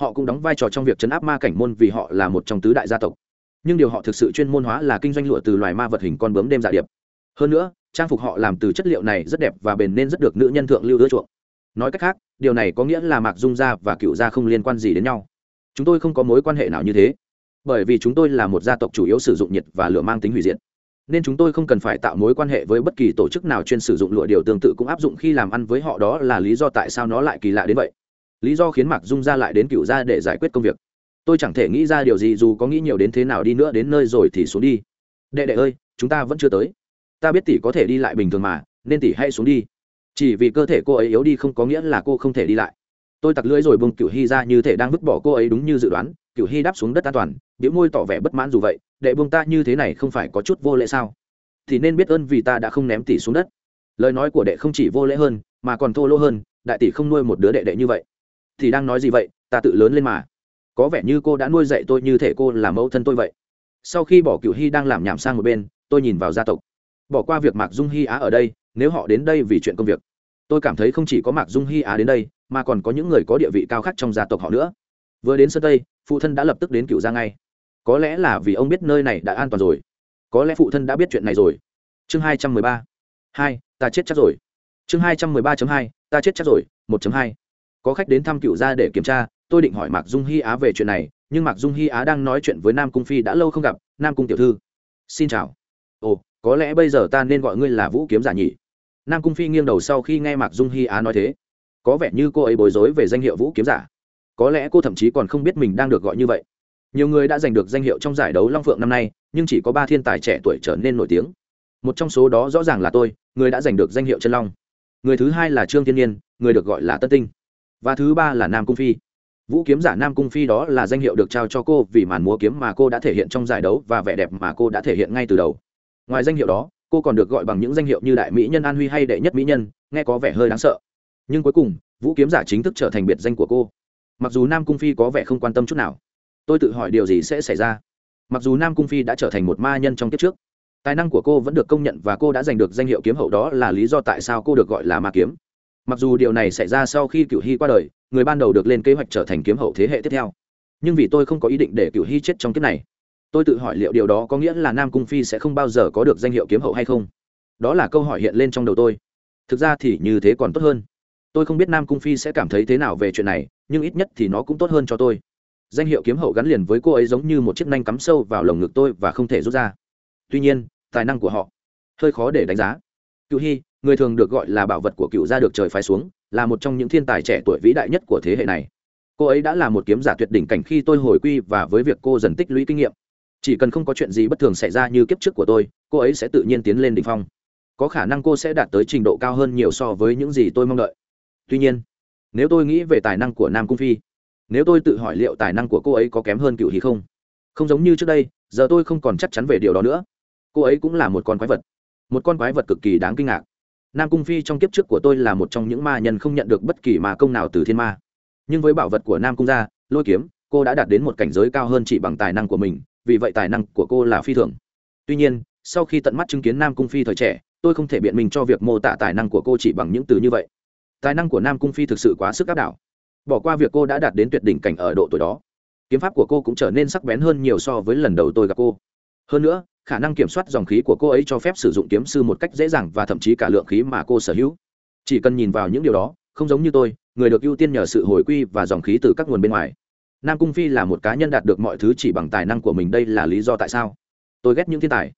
Họ cũng đóng vai trò trong việc chấn áp ma cảnh môn vì họ là một trong tứ đại gia tộc. Nhưng điều họ thực sự chuyên môn hóa là kinh doanh lụa từ loài ma vật hình con bướm đêm dạ điệp. Hơn nữa, trang phục họ làm từ chất liệu này rất đẹp và bền nên rất được nữ nhân thượng lưu ưa chuộng nói cách khác, điều này có nghĩa là mạc dung gia và cựu gia không liên quan gì đến nhau. Chúng tôi không có mối quan hệ nào như thế. Bởi vì chúng tôi là một gia tộc chủ yếu sử dụng nhiệt và lửa mang tính hủy diệt. Nên chúng tôi không cần phải tạo mối quan hệ với bất kỳ tổ chức nào chuyên sử dụng lụa điều tương tự cũng áp dụng khi làm ăn với họ. Đó là lý do tại sao nó lại kỳ lạ đến vậy. Lý do khiến mạc dung ra lại đến cựu gia để giải quyết công việc. Tôi chẳng thể nghĩ ra điều gì dù có nghĩ nhiều đến thế nào đi nữa, đến nơi rồi thì xuống đi. Đệ đệ ơi, chúng ta vẫn chưa tới. Ta biết tỷ có thể đi lại bình thường mà, nên tỷ hãy xuống đi chỉ vì cơ thể cô ấy yếu đi không có nghĩa là cô không thể đi lại. Tôi tặc lưỡi rồi bông cựu hy ra như thể đang vứt bỏ cô ấy đúng như dự đoán cựu hy đáp xuống đất an toàn biểu môi tỏ vẻ bất mãn dù vậy, đệ buông ta như thế này không phải có chút vô lễ sao? Thì nên biết ơn vì ta đã không ném tỷ xuống đất. Lời nói của đệ không chỉ vô lễ hơn, mà còn thô lỗ hơn, đại tỷ không nuôi một đứa đệ đệ như vậy. Thì đang nói gì vậy, ta tự lớn lên mà. Có vẻ như cô đã nuôi dạy tôi như thể cô là mẫu thân tôi vậy. Sau khi bỏ cựu hy đang làm nhảm sang một bên, tôi nhìn vào gia tộc. Bỏ qua việc mạc dung hy á ở đây, nếu họ đến đây vì chuyện công việc tôi cảm thấy không chỉ có mạc dung hy á đến đây, mà còn có những người có địa vị cao khác trong gia tộc họ nữa. Vừa đến sân tây, phụ thân đã lập tức đến cựu gia ngay. Có lẽ là vì ông biết nơi này đã an toàn rồi. Có lẽ phụ thân đã biết chuyện này rồi. Chương hai trăm mười ba. Hai, ta chết chắc rồi. Chương hai trăm mười ba hai, ta chết chắc rồi, một hai. Có khách đến thăm cựu gia để kiểm tra, tôi định hỏi mạc dung hy á về chuyện này, nhưng mạc dung hy á đang nói chuyện với nam cung phi đã lâu không gặp, nam cung tiểu thư. Xin chào. Ồ, có lẽ bây giờ ta nên gọi ngươi là vũ kiếm giả nhỉ? Nam cung phi nghiêng đầu sau khi nghe mạc dung hy á nói thế. Có vẻ như cô ấy bối rối về danh hiệu vũ kiếm giả. Có lẽ cô thậm chí còn không biết mình đang được gọi như vậy. Nhiều người đã giành được danh hiệu trong giải đấu long phượng năm nay, nhưng chỉ có ba thiên tài trẻ tuổi trở nên nổi tiếng. Một trong số đó rõ ràng là tôi, người đã giành được danh hiệu chân long. Người thứ hai là trương thiên nhiên, người được gọi là tân tinh. Và thứ ba là nam cung phi. Vũ kiếm giả nam cung phi đó là danh hiệu được trao cho cô vì màn múa kiếm mà cô đã thể hiện trong giải đấu và vẻ đẹp mà cô đã thể hiện ngay từ đầu. Ngoài danh hiệu đó cô còn được gọi bằng những danh hiệu như đại mỹ nhân an huy hay đệ nhất mỹ nhân, nghe có vẻ hơi đáng sợ. Nhưng cuối cùng, vũ kiếm giả chính thức trở thành biệt danh của cô. Mặc dù nam cung phi có vẻ không quan tâm chút nào, tôi tự hỏi điều gì sẽ xảy ra. Mặc dù nam cung phi đã trở thành một ma nhân trong kiếp trước, tài năng của cô vẫn được công nhận và cô đã giành được danh hiệu kiếm hậu đó là lý do tại sao cô được gọi là ma kiếm. Mặc dù điều này xảy ra sau khi cựu hy qua đời, người ban đầu được lên kế hoạch trở thành kiếm hậu thế hệ tiếp theo. Nhưng vì tôi không có ý định để cựu hy chết trong kiếp này tôi tự hỏi liệu điều đó có nghĩa là nam cung phi sẽ không bao giờ có được danh hiệu kiếm hậu hay không? Đó là câu hỏi hiện lên trong đầu tôi. Thực ra thì như thế còn tốt hơn. Tôi không biết nam cung phi sẽ cảm thấy thế nào về chuyện này, nhưng ít nhất thì nó cũng tốt hơn cho tôi. Danh hiệu kiếm hậu gắn liền với cô ấy giống như một chiếc nanh cắm sâu vào lồng ngực tôi và không thể rút ra. Tuy nhiên, tài năng của họ hơi khó để đánh giá. Cựu hy, người thường được gọi là bảo vật của cựu gia được trời phái xuống, là một trong những thiên tài trẻ tuổi vĩ đại nhất của thế hệ này. Cô ấy đã là một kiếm giả tuyệt đỉnh cảnh khi tôi hồi quy và với việc cô dần tích lũy kinh nghiệm chỉ cần không có chuyện gì bất thường xảy ra như kiếp trước của tôi, cô ấy sẽ tự nhiên tiến lên đ ỉ n h phong. Có khả năng cô sẽ đạt tới trình độ cao hơn nhiều so với những gì tôi mong đợi. Tuy nhiên, nếu tôi nghĩ về tài năng của nam cung phi, nếu tôi tự hỏi liệu tài năng của cô ấy có kém hơn cựu hí không? Không giống như trước đây, giờ tôi không còn chắc chắn về điều đó nữa. Cô ấy cũng là một con quái vật, một con quái vật cực kỳ đáng kinh ngạc. Nam cung phi trong kiếp trước của tôi là một trong những ma nhân không nhận được bất kỳ mà công nào từ thiên ma. Nhưng với bảo vật của nam cung gia, lôi kiếm, cô đã đạt đến một cảnh giới cao hơn chỉ bằng tài năng của mình vì vậy tài năng của cô là phi thường. Tuy nhiên, sau khi tận mắt chứng kiến nam cung phi thời trẻ, tôi không thể biện minh cho việc mô tả tài năng của cô chỉ bằng những từ như vậy. Tài năng của nam cung phi thực sự quá sức áp đảo. Bỏ qua việc cô đã đạt đến tuyệt đỉnh cảnh ở độ tuổi đó, kiếm pháp của cô cũng trở nên sắc bén hơn nhiều so với lần đầu tôi gặp cô. Hơn nữa, khả năng kiểm soát dòng khí của cô ấy cho phép sử dụng kiếm sư một cách dễ dàng và thậm chí cả lượng khí mà cô sở hữu. Chỉ cần nhìn vào những điều đó, không giống như tôi, người được ưu tiên nhờ sự hồi quy và dòng khí từ các nguồn bên ngoài nam cung phi là một cá nhân đạt được mọi thứ chỉ bằng tài năng của mình, đây là lý do tại sao tôi ghét những thiên tài.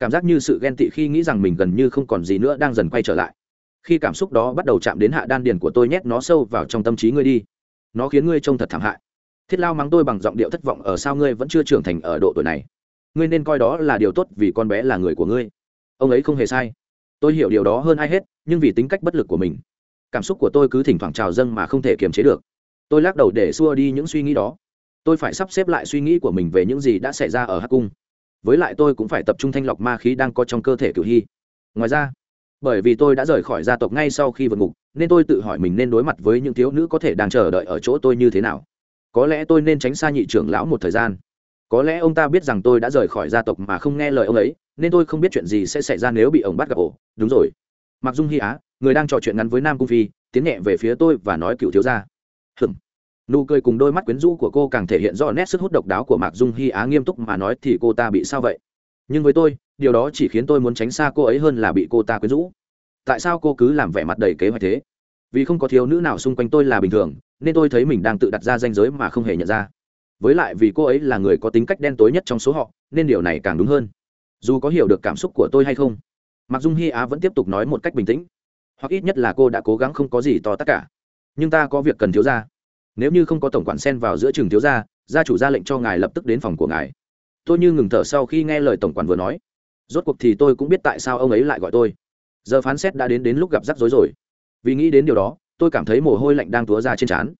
Cảm giác như sự ghen tị khi nghĩ rằng mình gần như không còn gì nữa đang dần quay trở lại. Khi cảm xúc đó bắt đầu chạm đến hạ đan điền của tôi, nhét nó sâu vào trong tâm trí ngươi đi. Nó khiến ngươi trông thật thảm hại. Thiết lao mắng tôi bằng giọng điệu thất vọng, ở sao ngươi vẫn chưa trưởng thành ở độ tuổi này? Ngươi nên coi đó là điều tốt vì con bé là người của ngươi. Ông ấy không hề sai. Tôi hiểu điều đó hơn ai hết, nhưng vì tính cách bất lực của mình, cảm xúc của tôi cứ thỉnh thoảng trào dâng mà không thể kiềm chế được tôi lắc đầu để xua đi những suy nghĩ đó. Tôi phải sắp xếp lại suy nghĩ của mình về những gì đã xảy ra ở hắc cung. Với lại tôi cũng phải tập trung thanh lọc ma khí đang có trong cơ thể cửu hy. Ngoài ra, bởi vì tôi đã rời khỏi gia tộc ngay sau khi vượt ngục, nên tôi tự hỏi mình nên đối mặt với những thiếu nữ có thể đang chờ đợi ở chỗ tôi như thế nào. Có lẽ tôi nên tránh xa nhị trưởng lão một thời gian. Có lẽ ông ta biết rằng tôi đã rời khỏi gia tộc mà không nghe lời ông ấy, nên tôi không biết chuyện gì sẽ xảy ra nếu bị ông bắt gặp ổ. Đúng rồi. Mặc dung hy á, người đang trò chuyện ngắn với nam cung phi, tiến nhẹ về phía tôi và nói cựu thiếu gia hừm nụ cười cùng đôi mắt quyến rũ của cô càng thể hiện rõ nét sức hút độc đáo của mạc dung hy á nghiêm túc mà nói thì cô ta bị sao vậy? Nhưng với tôi, điều đó chỉ khiến tôi muốn tránh xa cô ấy hơn là bị cô ta quyến rũ. Tại sao cô cứ làm vẻ mặt đầy kế hoạch thế? Vì không có thiếu nữ nào xung quanh tôi là bình thường, nên tôi thấy mình đang tự đặt ra danh giới mà không hề nhận ra. Với lại vì cô ấy là người có tính cách đen tối nhất trong số họ, nên điều này càng đúng hơn. Dù có hiểu được cảm xúc của tôi hay không mặc dung hy á vẫn tiếp tục nói một cách bình tĩnh. Hoặc ít nhất là cô đã cố gắng không có gì to tất cả nhưng ta có việc cần thiếu gia. nếu như không có tổng quản sen vào giữa trường thiếu gia gia chủ ra lệnh cho ngài lập tức đến phòng của ngài. Tôi như ngừng thở sau khi nghe lời tổng quản vừa nói. Rốt cuộc thì tôi cũng biết tại sao ông ấy lại gọi tôi. Giờ phán xét đã đến đến lúc gặp rắc rối rồi. Vì nghĩ đến điều đó, tôi cảm thấy mồ hôi lạnh đang túa ra trên trán.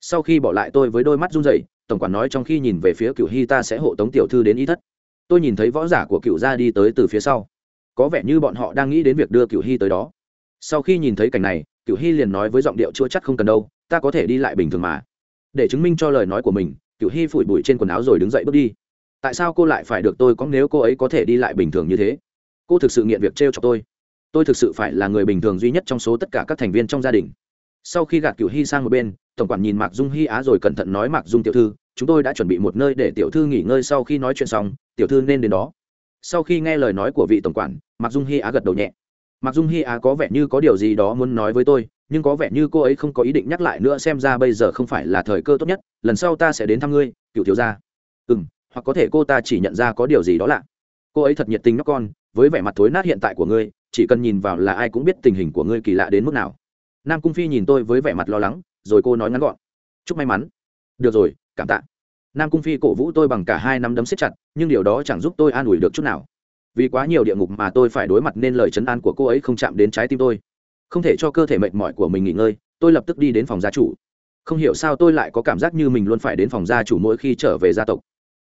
Sau khi bỏ lại tôi với đôi mắt run rẩy, tổng quản nói trong khi nhìn về phía cựu hy ta sẽ hộ tống tiểu thư đến y thất. Tôi nhìn thấy võ giả của cựu gia đi tới từ phía sau. Có vẻ như bọn họ đang nghĩ đến việc đưa cựu hy tới đó sau khi nhìn thấy cảnh này cựu hy liền nói với giọng điệu chua chắc không cần đâu, ta có thể đi lại bình thường mà. Để chứng minh cho lời nói của mình cựu hy phủi bụi trên quần áo rồi đứng dậy bước đi. Tại sao cô lại phải được tôi có nếu cô ấy có thể đi lại bình thường như thế? Cô thực sự nghiện việc t r e o cho tôi. Tôi thực sự phải là người bình thường duy nhất trong số tất cả các thành viên trong gia đình. Sau khi gạt cựu hy sang một bên, tổng quản nhìn mạc dung hy á rồi cẩn thận nói mạc dung tiểu thư, chúng tôi đã chuẩn bị một nơi để tiểu thư nghỉ ngơi sau khi nói chuyện xong, tiểu thư nên đến đó. Sau khi nghe lời nói của vị tổng quản, mạc dung hy á gật đầu nhẹ. Mặc dung hy á có vẻ như có điều gì đó muốn nói với tôi, nhưng có vẻ như cô ấy không có ý định nhắc lại nữa xem ra bây giờ không phải là thời cơ tốt nhất, lần sau ta sẽ đến thăm ngươi, cựu thiếu gia. Ừ m hoặc có thể cô ta chỉ nhận ra có điều gì đó lạ. Cô ấy thật nhiệt tình nhóc con, với vẻ mặt thối nát hiện tại của ngươi, chỉ cần nhìn vào là ai cũng biết tình hình của ngươi kỳ lạ đến mức nào. Nam cung phi nhìn tôi với vẻ mặt lo lắng, rồi cô nói ngắn gọn. Chúc may mắn. Được rồi, cảm tạ. Nam cung phi cổ vũ tôi bằng cả hai nắm đấm siết chặt, nhưng điều đó chẳng giúp tôi an ủi được chút nào vì quá nhiều địa ngục mà tôi phải đối mặt nên lời chấn an của cô ấy không chạm đến trái tim tôi. Không thể cho cơ thể mệt mỏi của mình nghỉ ngơi, tôi lập tức đi đến phòng gia chủ. Không hiểu sao tôi lại có cảm giác như mình luôn phải đến phòng gia chủ mỗi khi trở về gia tộc.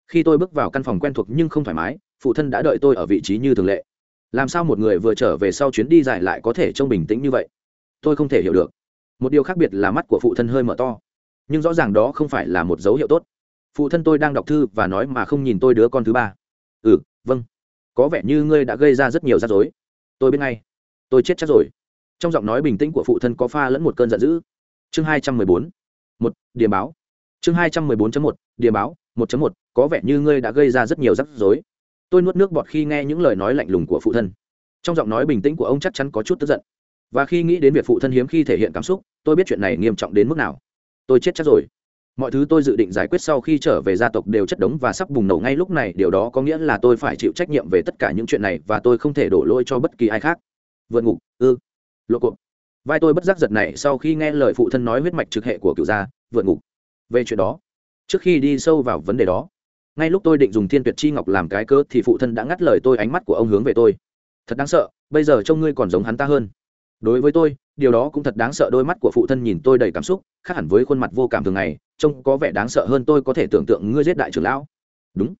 Khi tôi bước vào căn phòng quen thuộc nhưng không thoải mái, phụ thân đã đợi tôi ở vị trí như thường lệ. Làm sao một người vừa trở về sau chuyến đi dài lại có thể trông bình tĩnh như vậy? Tôi không thể hiểu được. Một điều khác biệt là mắt của phụ thân hơi mở to. Nhưng rõ ràng đó không phải là một dấu hiệu tốt. Phụ thân tôi đang đọc thư và nói mà không nhìn tôi đứa con thứ ba. Ừ vâng có vẻ như ngươi đã gây ra rất nhiều rắc rối. Tôi biết ngay. Tôi chết chắc rồi. Trong giọng nói bình tĩnh của phụ thân có pha lẫn một cơn giận dữ. Chương hai trăm mười bốn. Một, điểm báo. Chương hai trăm mười bốn một, điểm báo, một một, có vẻ như ngươi đã gây ra rất nhiều rắc rối. Tôi nuốt nước bọt khi nghe những lời nói lạnh lùng của phụ thân. Trong giọng nói bình tĩnh của ông chắc chắn có chút tức giận. Và khi nghĩ đến việc phụ thân hiếm khi thể hiện cảm xúc, tôi biết chuyện này nghiêm trọng đến mức nào. Tôi chết chắc rồi mọi thứ tôi dự định giải quyết sau khi trở về gia tộc đều chất đống và sắp bùng nổ ngay lúc này. Điều đó có nghĩa là tôi phải chịu trách nhiệm về tất cả những chuyện này và tôi không thể đổ lỗi cho bất kỳ ai khác. Vượt ngục, ư. Lộ cộp vai tôi bất giác giật này sau khi nghe lời phụ thân nói huyết mạch trực hệ của cựu gia. Vượt ngục. Về chuyện đó, trước khi đi sâu vào vấn đề đó, ngay lúc tôi định dùng thiên tuyệt chi ngọc làm cái cơ thì phụ thân đã ngắt lời tôi ánh mắt của ông hướng về tôi. Thật đáng sợ, bây giờ trông ngươi còn giống hắn ta hơn. Đối với tôi điều đó cũng thật đáng sợ, đôi mắt của phụ thân nhìn tôi đầy cảm xúc, khác hẳn với khuôn mặt vô cảm thường ngày, trông có vẻ đáng sợ hơn tôi có thể tưởng tượng ngươi giết đại trưởng lão. Đúng.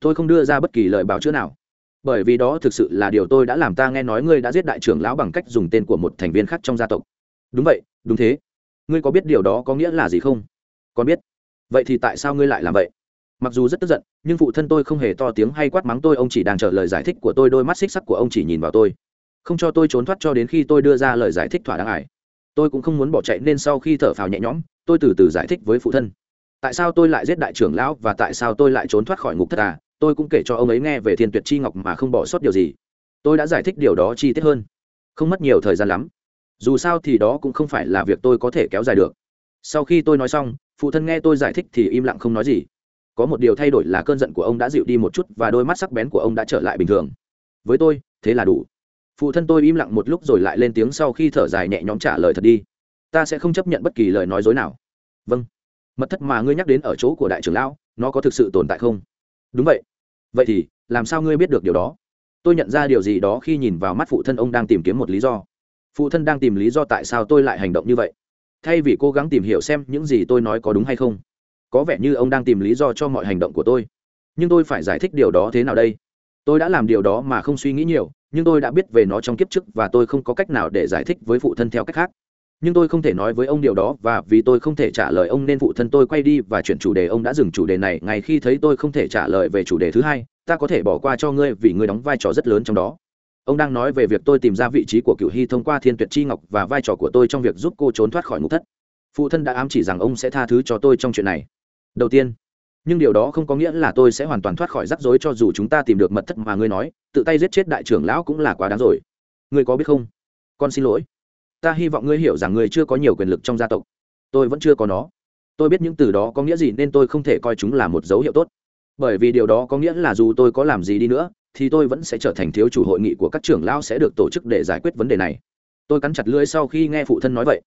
Tôi không đưa ra bất kỳ lời bào chữa nào. Bởi vì đó thực sự là điều tôi đã làm ta nghe nói ngươi đã giết đại trưởng lão bằng cách dùng tên của một thành viên khác trong gia tộc. Đúng vậy, đúng thế. Ngươi có biết điều đó có nghĩa là gì không? Con biết. Vậy thì tại sao ngươi lại làm vậy? Mặc dù rất tức giận, nhưng phụ thân tôi không hề to tiếng hay quát mắng tôi, ông chỉ đang chờ lời giải thích của tôi, đôi mắt xích sắc của ông chỉ nhìn vào tôi không cho tôi trốn thoát cho đến khi tôi đưa ra lời giải thích thỏa đáng ải. Tôi cũng không muốn bỏ chạy nên sau khi thở phào nhẹ nhõm, tôi từ từ giải thích với phụ thân. Tại sao tôi lại giết đại trưởng lão và tại sao tôi lại trốn thoát khỏi ngục thất à? Tôi cũng kể cho ông ấy nghe về thiên tuyệt chi ngọc mà không bỏ sót điều gì. Tôi đã giải thích điều đó chi tiết hơn. Không mất nhiều thời gian lắm. Dù sao thì đó cũng không phải là việc tôi có thể kéo dài được. Sau khi tôi nói xong, phụ thân nghe tôi giải thích thì im lặng không nói gì. Có một điều thay đổi là cơn giận của ông đã dịu đi một chút và đôi mắt sắc bén của ông đã trở lại bình thường. Với tôi, thế là đủ phụ thân tôi im lặng một lúc rồi lại lên tiếng sau khi thở dài nhẹ nhõm trả lời thật đi. Ta sẽ không chấp nhận bất kỳ lời nói dối nào. Vâng. Mật thất mà ngươi nhắc đến ở chỗ của đại trưởng lão, nó có thực sự tồn tại không? Đúng vậy. Vậy thì, làm sao ngươi biết được điều đó? Tôi nhận ra điều gì đó khi nhìn vào mắt phụ thân ông đang tìm kiếm một lý do. Phụ thân đang tìm lý do tại sao tôi lại hành động như vậy? Thay vì cố gắng tìm hiểu xem những gì tôi nói có đúng hay không. Có vẻ như ông đang tìm lý do cho mọi hành động của tôi. Nhưng tôi phải giải thích điều đó thế nào đây? Tôi đã làm điều đó mà không suy nghĩ nhiều nhưng tôi đã biết về nó trong kiếp trước và tôi không có cách nào để giải thích với phụ thân theo cách khác. Nhưng tôi không thể nói với ông điều đó và vì tôi không thể trả lời ông nên phụ thân tôi quay đi và chuyển chủ đề ông đã dừng chủ đề này ngay khi thấy tôi không thể trả lời về chủ đề thứ hai, ta có thể bỏ qua cho ngươi vì ngươi đóng vai trò rất lớn trong đó. Ông đang nói về việc tôi tìm ra vị trí của cựu hy thông qua thiên tuyệt chi ngọc và vai trò của tôi trong việc giúp cô trốn thoát khỏi ngục thất. Phụ thân đã ám chỉ rằng ông sẽ tha thứ cho tôi trong chuyện này. Đầu tiên nhưng điều đó không có nghĩa là tôi sẽ hoàn toàn thoát khỏi rắc rối cho dù chúng ta tìm được mật thất mà ngươi nói, tự tay giết chết đại trưởng lão cũng là quá đáng rồi. Ngươi có biết không? Con xin lỗi. Ta hy vọng ngươi hiểu rằng ngươi chưa có nhiều quyền lực trong gia tộc. Tôi vẫn chưa có nó. Tôi biết những từ đó có nghĩa gì nên tôi không thể coi chúng là một dấu hiệu tốt. Bởi vì điều đó có nghĩa là dù tôi có làm gì đi nữa, thì tôi vẫn sẽ trở thành thiếu chủ hội nghị của các trưởng lão sẽ được tổ chức để giải quyết vấn đề này. Tôi cắn chặt lưỡi sau khi nghe phụ thân nói vậy.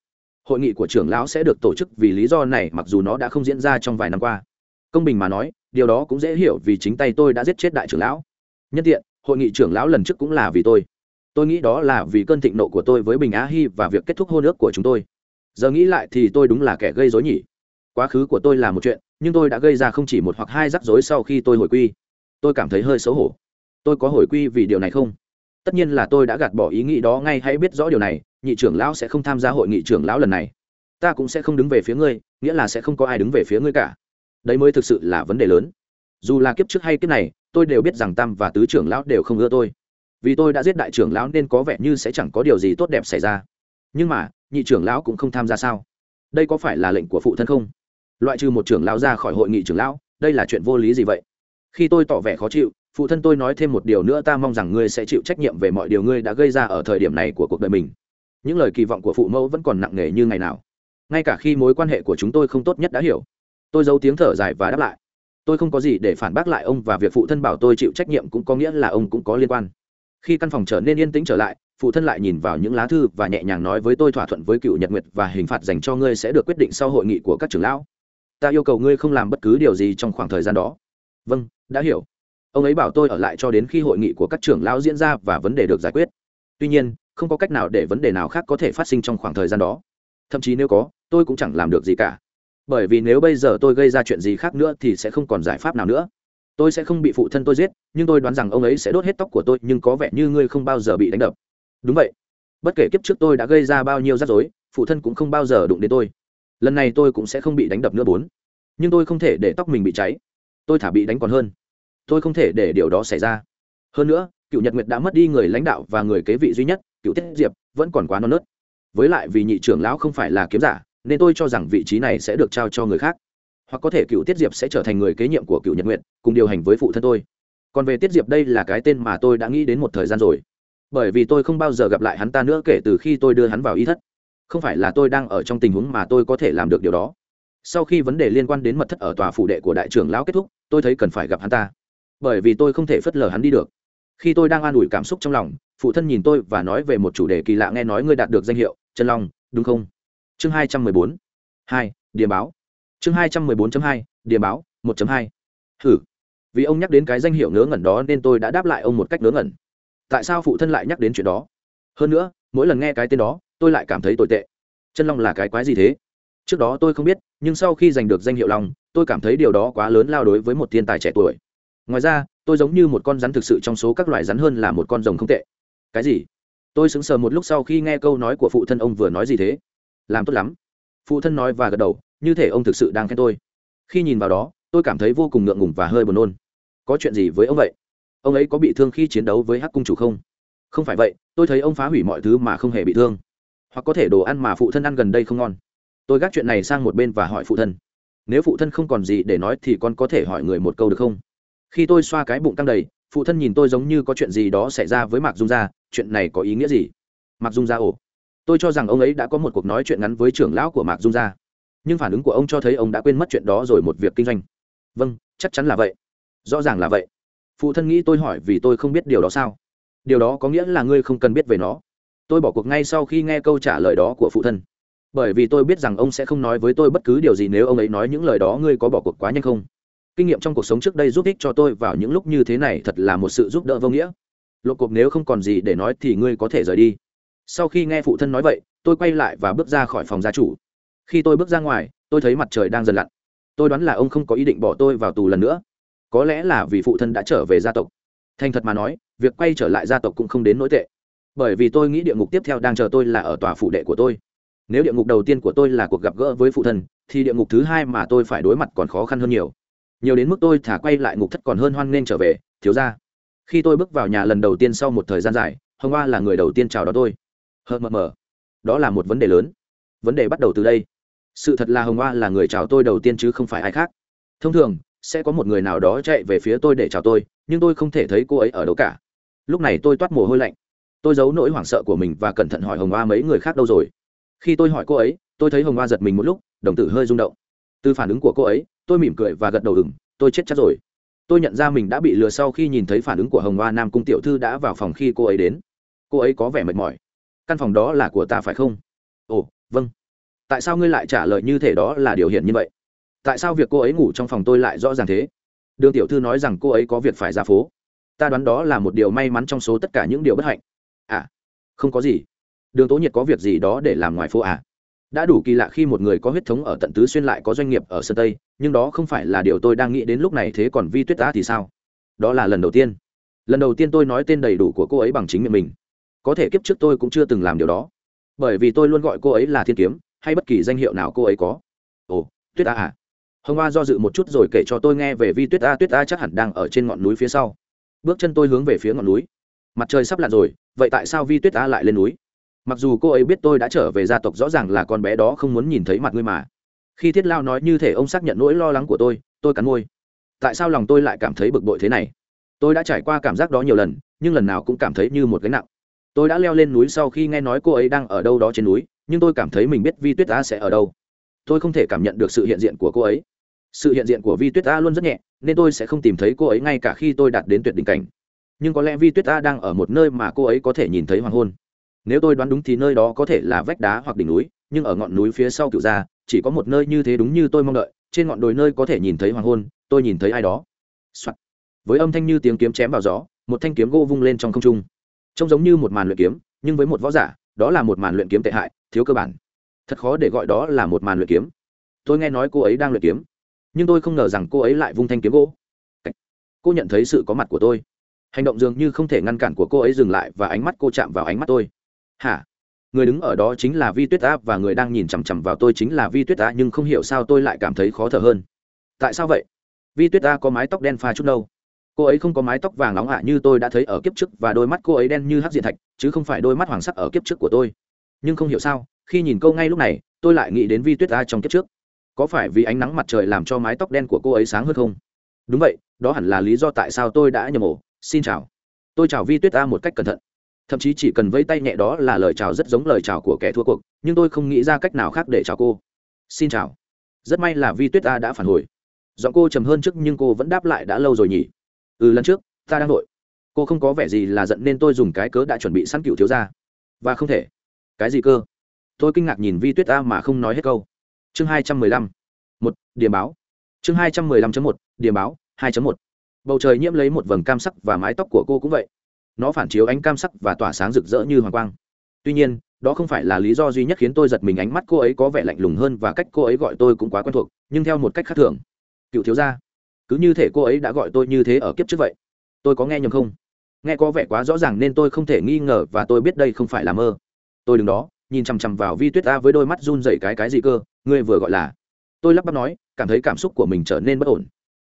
Hội nghị của trưởng lão sẽ được tổ chức vì lý do này mặc dù nó đã không diễn ra trong vài năm qua công bình mà nói, điều đó cũng dễ hiểu vì chính tay tôi đã giết chết đại trưởng lão. Nhân tiện, hội nghị trưởng lão lần trước cũng là vì tôi. Tôi nghĩ đó là vì cơn thịnh nộ của tôi với bình á hy và việc kết thúc hôn ước của chúng tôi. Giờ nghĩ lại thì tôi đúng là kẻ gây dối nhỉ. Quá khứ của tôi là một chuyện, nhưng tôi đã gây ra không chỉ một hoặc hai rắc rối sau khi tôi hồi quy. Tôi cảm thấy hơi xấu hổ. Tôi có hồi quy vì điều này không? Tất nhiên là tôi đã gạt bỏ ý nghĩ đó ngay, hãy biết rõ điều này, nhị trưởng lão sẽ không tham gia hội nghị trưởng lão lần này. Ta cũng sẽ không đứng về phía ngươi, nghĩa là sẽ không có ai đứng về phía ngươi cả đấy mới thực sự là vấn đề lớn. Dù là kiếp trước hay kiếp này, tôi đều biết rằng tam và tứ trưởng lão đều không ưa tôi. Vì tôi đã giết đại trưởng lão nên có vẻ như sẽ chẳng có điều gì tốt đẹp xảy ra. Nhưng mà, nhị trưởng lão cũng không tham gia sao? Đây có phải là lệnh của phụ thân không? Loại trừ một trưởng lão ra khỏi hội nghị trưởng lão, đây là chuyện vô lý gì vậy? Khi tôi tỏ vẻ khó chịu, phụ thân tôi nói thêm một điều nữa ta mong rằng ngươi sẽ chịu trách nhiệm về mọi điều ngươi đã gây ra ở thời điểm này của cuộc đời mình. Những lời kỳ vọng của phụ mẫu vẫn còn nặng nề như ngày nào. Ngay cả khi mối quan hệ của chúng tôi không tốt nhất đã hiểu tôi giấu tiếng thở dài và đáp lại. Tôi không có gì để phản bác lại ông và việc phụ thân bảo tôi chịu trách nhiệm cũng có nghĩa là ông cũng có liên quan. Khi căn phòng trở nên yên tĩnh trở lại, phụ thân lại nhìn vào những lá thư và nhẹ nhàng nói với tôi thỏa thuận với cựu nhật nguyệt và hình phạt dành cho ngươi sẽ được quyết định sau hội nghị của các trưởng lão. Ta yêu cầu ngươi không làm bất cứ điều gì trong khoảng thời gian đó. Vâng đã hiểu. Ông ấy bảo tôi ở lại cho đến khi hội nghị của các trưởng lão diễn ra và vấn đề được giải quyết. Tuy nhiên, không có cách nào để vấn đề nào khác có thể phát sinh trong khoảng thời gian đó. Thậm chí nếu có, tôi cũng chẳng làm được gì cả bởi vì nếu bây giờ tôi gây ra chuyện gì khác nữa thì sẽ không còn giải pháp nào nữa. Tôi sẽ không bị phụ thân tôi giết, nhưng tôi đoán rằng ông ấy sẽ đốt hết tóc của tôi, nhưng có vẻ như ngươi không bao giờ bị đánh đập. Đúng vậy. Bất kể kiếp trước tôi đã gây ra bao nhiêu rắc rối, phụ thân cũng không bao giờ đụng đến tôi. Lần này tôi cũng sẽ không bị đánh đập nữa bốn. Nhưng tôi không thể để tóc mình bị cháy. Tôi thả bị đánh còn hơn. Tôi không thể để điều đó xảy ra. Hơn nữa, cựu nhật nguyệt đã mất đi người lãnh đạo và người kế vị duy nhất, cựu tiết diệp, vẫn còn quá non nớt. Với lại vì nhị trưởng lão không phải là kiếm giả nên tôi cho rằng vị trí này sẽ được trao cho người khác. Hoặc có thể cựu tiết diệp sẽ trở thành người kế nhiệm của cựu nhật nguyện cùng điều hành với phụ thân tôi. Còn về tiết diệp đây là cái tên mà tôi đã nghĩ đến một thời gian rồi. Bởi vì tôi không bao giờ gặp lại hắn ta nữa kể từ khi tôi đưa hắn vào y thất. Không phải là tôi đang ở trong tình huống mà tôi có thể làm được điều đó. Sau khi vấn đề liên quan đến mật thất ở tòa phụ đệ của đại trưởng lão kết thúc, tôi thấy cần phải gặp hắn ta. Bởi vì tôi không thể phớt lờ hắn đi được. Khi tôi đang an ủi cảm xúc trong lòng, phụ thân nhìn tôi và nói về một chủ đề kỳ lạ nghe nói ngươi đạt được danh hiệu, chân long, đúng không? Chương hai trăm mười bốn. Hai, điểm báo. Chương hai trăm mười bốn hai, điểm báo, một hai. Thử vì ông nhắc đến cái danh hiệu ngớ ngẩn đó nên tôi đã đáp lại ông một cách ngớ ngẩn. Tại sao phụ thân lại nhắc đến chuyện đó? Hơn nữa, mỗi lần nghe cái tên đó, tôi lại cảm thấy tồi tệ. Chân long là cái quái gì thế? Trước đó tôi không biết, nhưng sau khi giành được danh hiệu long, tôi cảm thấy điều đó quá lớn lao đối với một thiên tài trẻ tuổi. Ngoài ra, tôi giống như một con rắn thực sự trong số các loài rắn hơn là một con rồng không tệ. Cái gì? Tôi sững sờ một lúc sau khi nghe câu nói của phụ thân ông vừa nói gì thế? Làm tốt lắm. Phụ thân nói và gật đầu, như thể ông thực sự đang khen tôi. Khi nhìn vào đó, tôi cảm thấy vô cùng ngượng ngùng và hơi buồn nôn. Có chuyện gì với ông vậy? Ông ấy có bị thương khi chiến đấu với hắc cung chủ không? Không phải vậy, tôi thấy ông phá hủy mọi thứ mà không hề bị thương. Hoặc có thể đồ ăn mà phụ thân ăn gần đây không ngon. Tôi gác chuyện này sang một bên và hỏi phụ thân. Nếu phụ thân không còn gì để nói thì con có thể hỏi người một câu được không? Khi tôi xoa cái bụng căng đầy, phụ thân nhìn tôi giống như có chuyện gì đó xảy ra với mạc dung gia, chuyện này có ý nghĩa gì? Mạc dung gia ồ tôi cho rằng ông ấy đã có một cuộc nói chuyện ngắn với trưởng lão của mạc dung gia. Nhưng phản ứng của ông cho thấy ông đã quên mất chuyện đó rồi một việc kinh doanh. Vâng chắc chắn là vậy. Rõ ràng là vậy. Phụ thân nghĩ tôi hỏi vì tôi không biết điều đó sao? Điều đó có nghĩa là ngươi không cần biết về nó. Tôi bỏ cuộc ngay sau khi nghe câu trả lời đó của phụ thân. Bởi vì tôi biết rằng ông sẽ không nói với tôi bất cứ điều gì nếu ông ấy nói những lời đó ngươi có bỏ cuộc quá nhanh không? Kinh nghiệm trong cuộc sống trước đây giúp ích cho tôi vào những lúc như thế này thật là một sự giúp đỡ vô nghĩa. Lộ cuộc nếu không còn gì để nói thì ngươi có thể rời đi sau khi nghe phụ thân nói vậy, tôi quay lại và bước ra khỏi phòng gia chủ. Khi tôi bước ra ngoài, tôi thấy mặt trời đang dần lặn. Tôi đoán là ông không có ý định bỏ tôi vào tù lần nữa. Có lẽ là vì phụ thân đã trở về gia tộc. Thành thật mà nói, việc quay trở lại gia tộc cũng không đến nỗi tệ. Bởi vì tôi nghĩ địa ngục tiếp theo đang chờ tôi là ở tòa phụ đệ của tôi. Nếu địa ngục đầu tiên của tôi là cuộc gặp gỡ với phụ thân, thì địa ngục thứ hai mà tôi phải đối mặt còn khó khăn hơn nhiều. Nhiều đến mức tôi thả quay lại ngục thất còn hơn hoan nghênh trở về, thiếu ra khi tôi bước vào nhà lần đầu tiên sau một thời gian dài, hồng hoa là người đầu tiên chào đón tôi hờ mờ mờ. Đó là một vấn đề lớn. Vấn đề bắt đầu từ đây. Sự thật là hồng hoa là người chào tôi đầu tiên chứ không phải ai khác. Thông thường, sẽ có một người nào đó chạy về phía tôi để chào tôi, nhưng tôi không thể thấy cô ấy ở đâu cả. Lúc này tôi toát mồ hôi lạnh. Tôi giấu nỗi hoảng sợ của mình và cẩn thận hỏi hồng hoa mấy người khác đâu rồi. Khi tôi hỏi cô ấy, tôi thấy hồng hoa giật mình một lúc, đồng tử hơi rung động. Từ phản ứng của cô ấy, tôi mỉm cười và gật đầu ừng tôi chết chắc rồi. Tôi nhận ra mình đã bị lừa sau khi nhìn thấy phản ứng của hồng hoa nam cung tiểu thư đã vào phòng khi cô ấy đến. Cô ấy có vẻ mệt mỏi căn phòng đó là của ta phải không? Ồ vâng. Tại sao ngươi lại trả lời như thể đó là điều hiển như vậy? Tại sao việc cô ấy ngủ trong phòng tôi lại rõ ràng thế? Đường tiểu thư nói rằng cô ấy có việc phải ra phố. Ta đoán đó là một điều may mắn trong số tất cả những điều bất hạnh. À không có gì. Đường tố nhiệt có việc gì đó để làm ngoài phố à? Đã đủ kỳ lạ khi một người có huyết thống ở tận tứ xuyên lại có doanh nghiệp ở sơn tây, nhưng đó không phải là điều tôi đang nghĩ đến lúc này thế còn vi tuyết ta thì sao? Đó là lần đầu tiên. Lần đầu tiên tôi nói tên đầy đủ của cô ấy bằng chính miệng mình có thể kiếp trước tôi cũng chưa từng làm điều đó. Bởi vì tôi luôn gọi cô ấy là thiên kiếm, hay bất kỳ danh hiệu nào cô ấy có. Ồ, tuyết a à. Hồng hoa do dự một chút rồi kể cho tôi nghe về vi tuyết a. Tuyết a chắc hẳn đang ở trên ngọn núi phía sau. Bước chân tôi hướng về phía ngọn núi. Mặt trời sắp lặn rồi, vậy tại sao vi tuyết a lại lên núi? Mặc dù cô ấy biết tôi đã trở về gia tộc rõ ràng là con bé đó không muốn nhìn thấy mặt ngươi mà. Khi thiết lao nói như thể ông xác nhận nỗi lo lắng của tôi tôi cắn môi. Tại sao lòng tôi lại cảm thấy bực bội thế này? Tôi đã trải qua cảm giác đó nhiều lần, nhưng lần nào cũng cảm thấy như một gánh nặng tôi đã leo lên núi sau khi nghe nói cô ấy đang ở đâu đó trên núi, nhưng tôi cảm thấy mình biết vi tuyết a sẽ ở đâu. Tôi không thể cảm nhận được sự hiện diện của cô ấy. Sự hiện diện của vi tuyết a luôn rất nhẹ, nên tôi sẽ không tìm thấy cô ấy ngay cả khi tôi đạt đến tuyệt đỉnh cảnh. Nhưng có lẽ vi tuyết a đang ở một nơi mà cô ấy có thể nhìn thấy hoàng hôn. Nếu tôi đoán đúng thì nơi đó có thể là vách đá hoặc đỉnh núi, nhưng ở ngọn núi phía sau cựu gia, chỉ có một nơi như thế đúng như tôi mong đợi, trên ngọn đồi nơi có thể nhìn thấy hoàng hôn, tôi nhìn thấy ai đó、Soạn. với âm thanh như tiếng kiếm chém vào gió, một thanh kiếm gỗ vung lên trong không trung trông giống như một màn luyện kiếm, nhưng với một võ giả, đó là một màn luyện kiếm tệ hại, thiếu cơ bản. Thật khó để gọi đó là một màn luyện kiếm. Tôi nghe nói cô ấy đang luyện kiếm, nhưng tôi không ngờ rằng cô ấy lại vung thanh kiếm gỗ. Cô nhận thấy sự có mặt của tôi. Hành động dường như không thể ngăn cản của cô ấy dừng lại và ánh mắt cô chạm vào ánh mắt tôi. Hả? Người đứng ở đó chính là vi tuyết á và người đang nhìn chằm chằm vào tôi chính là vi tuyết á, nhưng không hiểu sao tôi lại cảm thấy khó thở hơn. Tại sao vậy? Vi tuyết á có mái tóc đen pha chút đâu cô ấy không có mái tóc vàng nóng ạ như tôi đã thấy ở kiếp trước và đôi mắt cô ấy đen như hắc diện thạch, chứ không phải đôi mắt hoàng sắc ở kiếp trước của tôi. Nhưng không hiểu sao, khi nhìn câu ngay lúc này, tôi lại nghĩ đến vi tuyết a trong kiếp trước. Có phải vì ánh nắng mặt trời làm cho mái tóc đen của cô ấy sáng hơn không? Đúng vậy, đó hẳn là lý do tại sao tôi đã nhầm ổ. Xin chào. Tôi chào vi tuyết a một cách cẩn thận. Thậm chí chỉ cần vây tay nhẹ đó là lời chào rất giống lời chào của kẻ thua cuộc, nhưng tôi không nghĩ ra cách nào khác để chào cô. Xin chào. Rất may là vi tuyết a đã phản hồi. Giọng cô trầm hơn trước nhưng cô vẫn đáp lại đã lâu rồi nhỉ? Ừ lần trước, ta đang nội. Cô không có vẻ gì là giận nên tôi dùng cái cớ đã chuẩn bị sẵn cựu thiếu ra và không thể. Cái gì cơ? Tôi kinh ngạc nhìn vi tuyết ta mà không nói hết câu. Chương hai trăm mười lăm. Một, điểm báo. Chương hai trăm mười lăm một, điểm báo, hai một. Bầu trời nhiễm lấy một vầng cam sắc và mái tóc của cô cũng vậy. Nó phản chiếu ánh cam sắc và tỏa sáng rực rỡ như hoàng quang. Tuy nhiên, đó không phải là lý do duy nhất khiến tôi giật mình ánh mắt cô ấy có vẻ lạnh lùng hơn và cách cô ấy gọi tôi cũng quá quen thuộc, nhưng theo một cách khác thường. Cựu thiếu gia cứ như thể cô ấy đã gọi tôi như thế ở kiếp trước vậy. Tôi có nghe nhầm không? Nghe có vẻ quá rõ ràng nên tôi không thể nghi ngờ và tôi biết đây không phải là mơ. Tôi đứng đó, nhìn chằm chằm vào vi tuyết ta với đôi mắt run dậy cái cái gì cơ, ngươi vừa gọi là. Tôi lắp bắp nói, cảm thấy cảm xúc của mình trở nên bất ổn.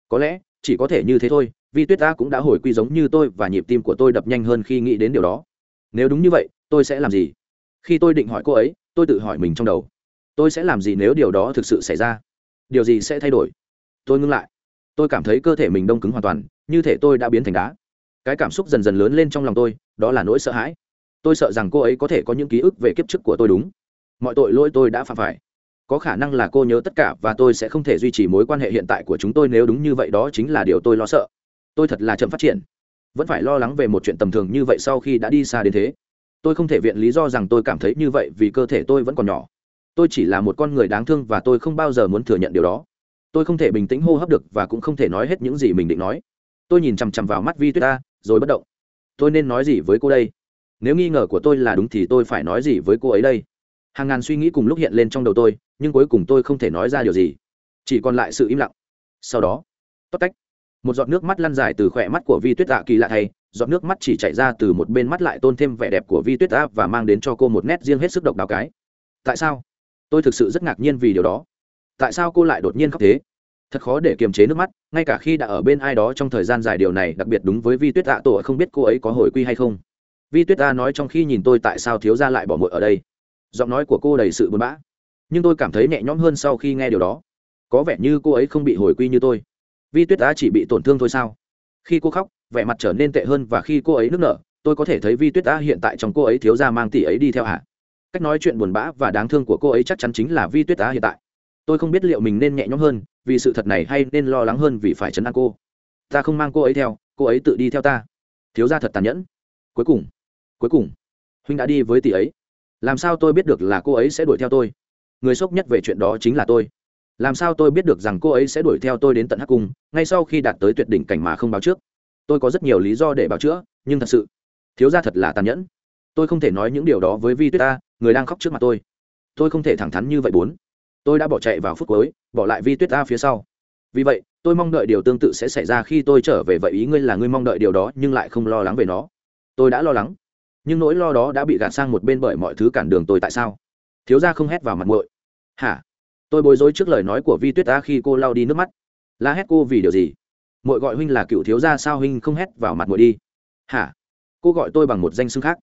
Có lẽ, chỉ có thể như thế thôi, vi tuyết ta cũng đã hồi quy giống như tôi và nhịp tim của tôi đập nhanh hơn khi nghĩ đến điều đó. Nếu đúng như vậy, tôi sẽ làm gì? Khi tôi định hỏi cô ấy, tôi tự hỏi mình trong đầu. Tôi sẽ làm gì nếu điều đó thực sự xảy ra? Điều gì sẽ thay đổi? Tôi ngưng lại tôi cảm thấy cơ thể mình đông cứng hoàn toàn, như thể tôi đã biến thành đá. Cái cảm xúc dần dần lớn lên trong lòng tôi, đó là nỗi sợ hãi. Tôi sợ rằng cô ấy có thể có những ký ức về kiếp trước của tôi đúng. Mọi tội lỗi tôi đã phạm phải. Có khả năng là cô nhớ tất cả và tôi sẽ không thể duy trì mối quan hệ hiện tại của chúng tôi nếu đúng như vậy, đó chính là điều tôi lo sợ. Tôi thật là chậm phát triển. Vẫn phải lo lắng về một chuyện tầm thường như vậy sau khi đã đi xa đến thế. Tôi không thể viện lý do rằng tôi cảm thấy như vậy vì cơ thể tôi vẫn còn nhỏ. Tôi chỉ là một con người đáng thương và tôi không bao giờ muốn thừa nhận điều đó tôi không thể bình tĩnh hô hấp được và cũng không thể nói hết những gì mình định nói. Tôi nhìn chằm chằm vào mắt vi tuyết ta rồi bất động. Tôi nên nói gì với cô đây? Nếu nghi ngờ của tôi là đúng thì tôi phải nói gì với cô ấy đây? Hàng ngàn suy nghĩ cùng lúc hiện lên trong đầu tôi, nhưng cuối cùng tôi không thể nói ra điều gì. Chỉ còn lại sự im lặng. Sau đó, tóc tách. Một giọt nước mắt lăn dài từ khỏe mắt của vi tuyết tạ kỳ lạ thay. Giọt nước mắt chỉ chạy ra từ một bên mắt lại tôn thêm vẻ đẹp của vi tuyết tạ và mang đến cho cô một nét riêng hết sức độc đáo cái. Tại sao? Tôi thực sự rất ngạc nhiên vì điều đó tại sao cô lại đột nhiên khóc thế? Thật khó để kiềm chế nước mắt, ngay cả khi đã ở bên ai đó trong thời gian dài điều này, đặc biệt đúng với vi tuyết tạ tổ không biết cô ấy có hồi quy hay không. Vi tuyết ta nói trong khi nhìn tôi tại sao thiếu ra lại bỏ mội ở đây. Giọng nói của cô đầy sự buồn bã. Nhưng tôi cảm thấy nhẹ nhõm hơn sau khi nghe điều đó. Có vẻ như cô ấy không bị hồi quy như tôi. Vi tuyết ta chỉ bị tổn thương thôi sao? Khi cô khóc, vẻ mặt trở nên tệ hơn và khi cô ấy nức nở, tôi có thể thấy vi tuyết ta hiện tại trong cô ấy thiếu ra mang tỷ ấy đi theo hả? Cách nói chuyện buồn bã và đáng thương của cô ấy chắc chắn chính là vi tuyết ta hiện tại tôi không biết liệu mình nên nhẹ nhõm hơn, vì sự thật này hay nên lo lắng hơn vì phải chấn an cô. Ta không mang cô ấy theo, cô ấy tự đi theo ta. Thiếu ra thật tàn nhẫn. Cuối cùng cuối cùng, huynh đã đi với tỷ ấy. Làm sao tôi biết được là cô ấy sẽ đuổi theo tôi? Người sốc nhất về chuyện đó chính là tôi. Làm sao tôi biết được rằng cô ấy sẽ đuổi theo tôi đến tận hắc cung, ngay sau khi đạt tới tuyệt đỉnh cảnh mà không báo trước? Tôi có rất nhiều lý do để báo chữa, nhưng thật sự, thiếu ra thật là tàn nhẫn. Tôi không thể nói những điều đó với vi tuyết ta, người đang khóc trước mặt tôi. Tôi không thể thẳng thắn như vậy bốn tôi đã bỏ chạy vào phút cuối, bỏ lại vi tuyết ta phía sau. Vì vậy, tôi mong đợi điều tương tự sẽ xảy ra khi tôi trở về, vậy ý ngươi là ngươi mong đợi điều đó nhưng lại không lo lắng về nó. Tôi đã lo lắng, nhưng nỗi lo đó đã bị gạt sang một bên bởi mọi thứ cản đường tôi tại sao? Thiếu gia không hét vào mặt muội. Hả? Tôi bối rối trước lời nói của vi tuyết ta khi cô lau đi nước mắt. La hét cô vì điều gì? Muội gọi huynh là cựu thiếu gia sao huynh không hét vào mặt muội đi? Hả? Cô gọi tôi bằng một danh xưng khác.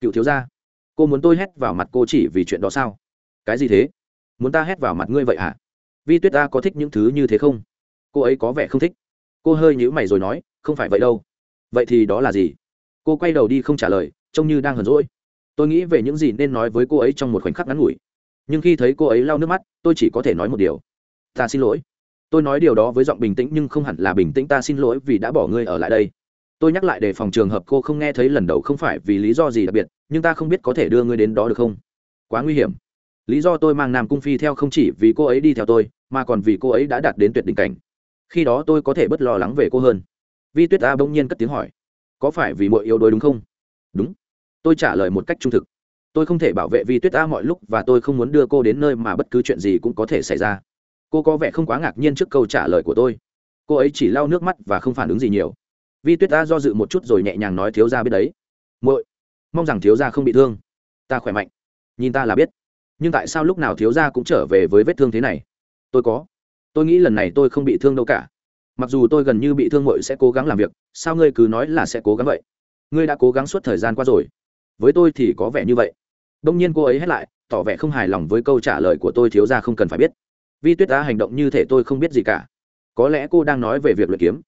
Cựu thiếu gia, cô muốn tôi hét vào mặt cô chỉ vì chuyện đó sao? Cái gì thế? Muốn ta hét vào mặt ngươi vậy hả? Vi tuyết ta có thích những thứ như thế không? Cô ấy có vẻ không thích. Cô hơi nhữ mày rồi nói, không phải vậy đâu. Vậy thì đó là gì? Cô quay đầu đi không trả lời, trông như đang hờn rỗi tôi nghĩ về những gì nên nói với cô ấy trong một khoảnh khắc ngắn ngủi. Nhưng khi thấy cô ấy lau nước mắt, tôi chỉ có thể nói một điều. Ta xin lỗi. Tôi nói điều đó với giọng bình tĩnh nhưng không hẳn là bình tĩnh ta xin lỗi vì đã bỏ ngươi ở lại đây. Tôi nhắc lại để phòng trường hợp cô không nghe thấy lần đầu không phải vì lý do gì đặc biệt, nhưng ta không biết có thể đưa ngươi đến đó được không? Quá nguy hiểm lý do tôi mang nam cung phi theo không chỉ vì cô ấy đi theo tôi, mà còn vì cô ấy đã đạt đến tuyệt đỉnh cảnh. Khi đó tôi có thể bất lo lắng về cô hơn. Vi tuyết A bỗng nhiên cất tiếng hỏi, có phải vì mọi yếu đuối đúng không? Đúng. Tôi trả lời một cách trung thực, tôi không thể bảo vệ vi tuyết a mọi lúc và tôi không muốn đưa cô đến nơi mà bất cứ chuyện gì cũng có thể xảy ra. Cô có vẻ không quá ngạc nhiên trước câu trả lời của tôi. Cô ấy chỉ lau nước mắt và không phản ứng gì nhiều. Vi tuyết a do dự một chút rồi nhẹ nhàng nói thiếu ra biết đấy. Muội, mong rằng thiếu gia không bị thương. Ta khỏe mạnh. Nhìn ta là biết nhưng tại sao lúc nào thiếu gia cũng trở về với vết thương thế này? Tôi có. Tôi nghĩ lần này tôi không bị thương đâu cả. Mặc dù tôi gần như bị thương mội sẽ cố gắng làm việc, sao ngươi cứ nói là sẽ cố gắng vậy? Ngươi đã cố gắng suốt thời gian qua rồi. Với tôi thì có vẻ như vậy. Đông nhiên cô ấy hét lại, tỏ vẻ không hài lòng với câu trả lời của tôi thiếu gia không cần phải biết. Vi tuyết đã hành động như thể tôi không biết gì cả. Có lẽ cô đang nói về việc luyện kiếm.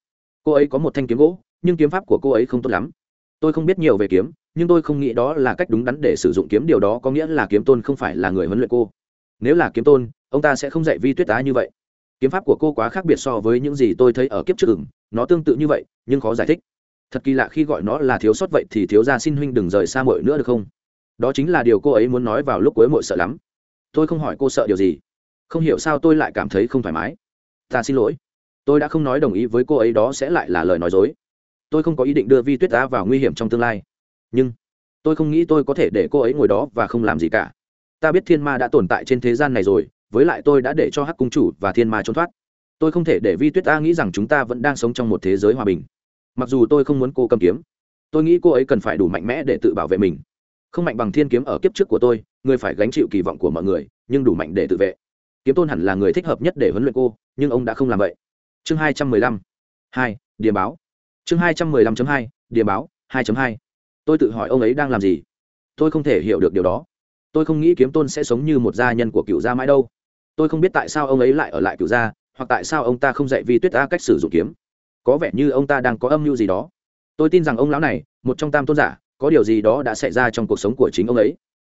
Cô ấy có một thanh kiếm gỗ, nhưng kiếm pháp của cô ấy không tốt lắm tôi không biết nhiều về kiếm, nhưng tôi không nghĩ đó là cách đúng đắn để sử dụng kiếm. Điều đó có nghĩa là kiếm tôn không phải là người huấn luyện cô. Nếu là kiếm tôn, ông ta sẽ không dạy vi tuyết tá như vậy. Kiếm pháp của cô quá khác biệt so với những gì tôi thấy ở kiếp trước ừng nó tương tự như vậy, nhưng khó giải thích. Thật kỳ lạ khi gọi nó là thiếu sót vậy thì thiếu gia xin huynh đừng rời xa mội nữa được không? Đó chính là điều cô ấy muốn nói vào lúc cuối mội sợ lắm. Tôi không hỏi cô sợ điều gì. Không hiểu sao tôi lại cảm thấy không thoải mái. Ta xin lỗi. Tôi đã không nói đồng ý với cô ấy, đó sẽ lại là lời nói dối tôi không có ý định đưa vi tuyết á vào nguy hiểm trong tương lai. Nhưng, tôi không nghĩ tôi có thể để cô ấy ngồi đó và không làm gì cả. Ta biết thiên ma đã tồn tại trên thế gian này rồi, với lại tôi đã để cho hắc cung chủ và thiên ma trốn thoát. Tôi không thể để vi tuyết a nghĩ rằng chúng ta vẫn đang sống trong một thế giới hòa bình. Mặc dù tôi không muốn cô cầm kiếm, tôi nghĩ cô ấy cần phải đủ mạnh mẽ để tự bảo vệ mình. Không mạnh bằng thiên kiếm ở kiếp trước của tôi, người phải gánh chịu kỳ vọng của mọi người, nhưng đủ mạnh để tự vệ. Kiếm tôn hẳn là người thích hợp nhất để huấn luyện cô, nhưng ông đã không làm vậy. Chương hai trăm mười lăm. Hai điềm báo chương hai trăm mười lăm hai, điểm báo, hai hai. Tôi tự hỏi ông ấy đang làm gì? Tôi không thể hiểu được điều đó. Tôi không nghĩ kiếm tôn sẽ sống như một gia nhân của cựu gia mãi đâu. Tôi không biết tại sao ông ấy lại ở lại cựu gia, hoặc tại sao ông ta không dạy vi tuyết ta cách sử dụng kiếm. Có vẻ như ông ta đang có âm mưu gì đó. Tôi tin rằng ông lão này, một trong tam tôn giả, có điều gì đó đã xảy ra trong cuộc sống của chính ông ấy.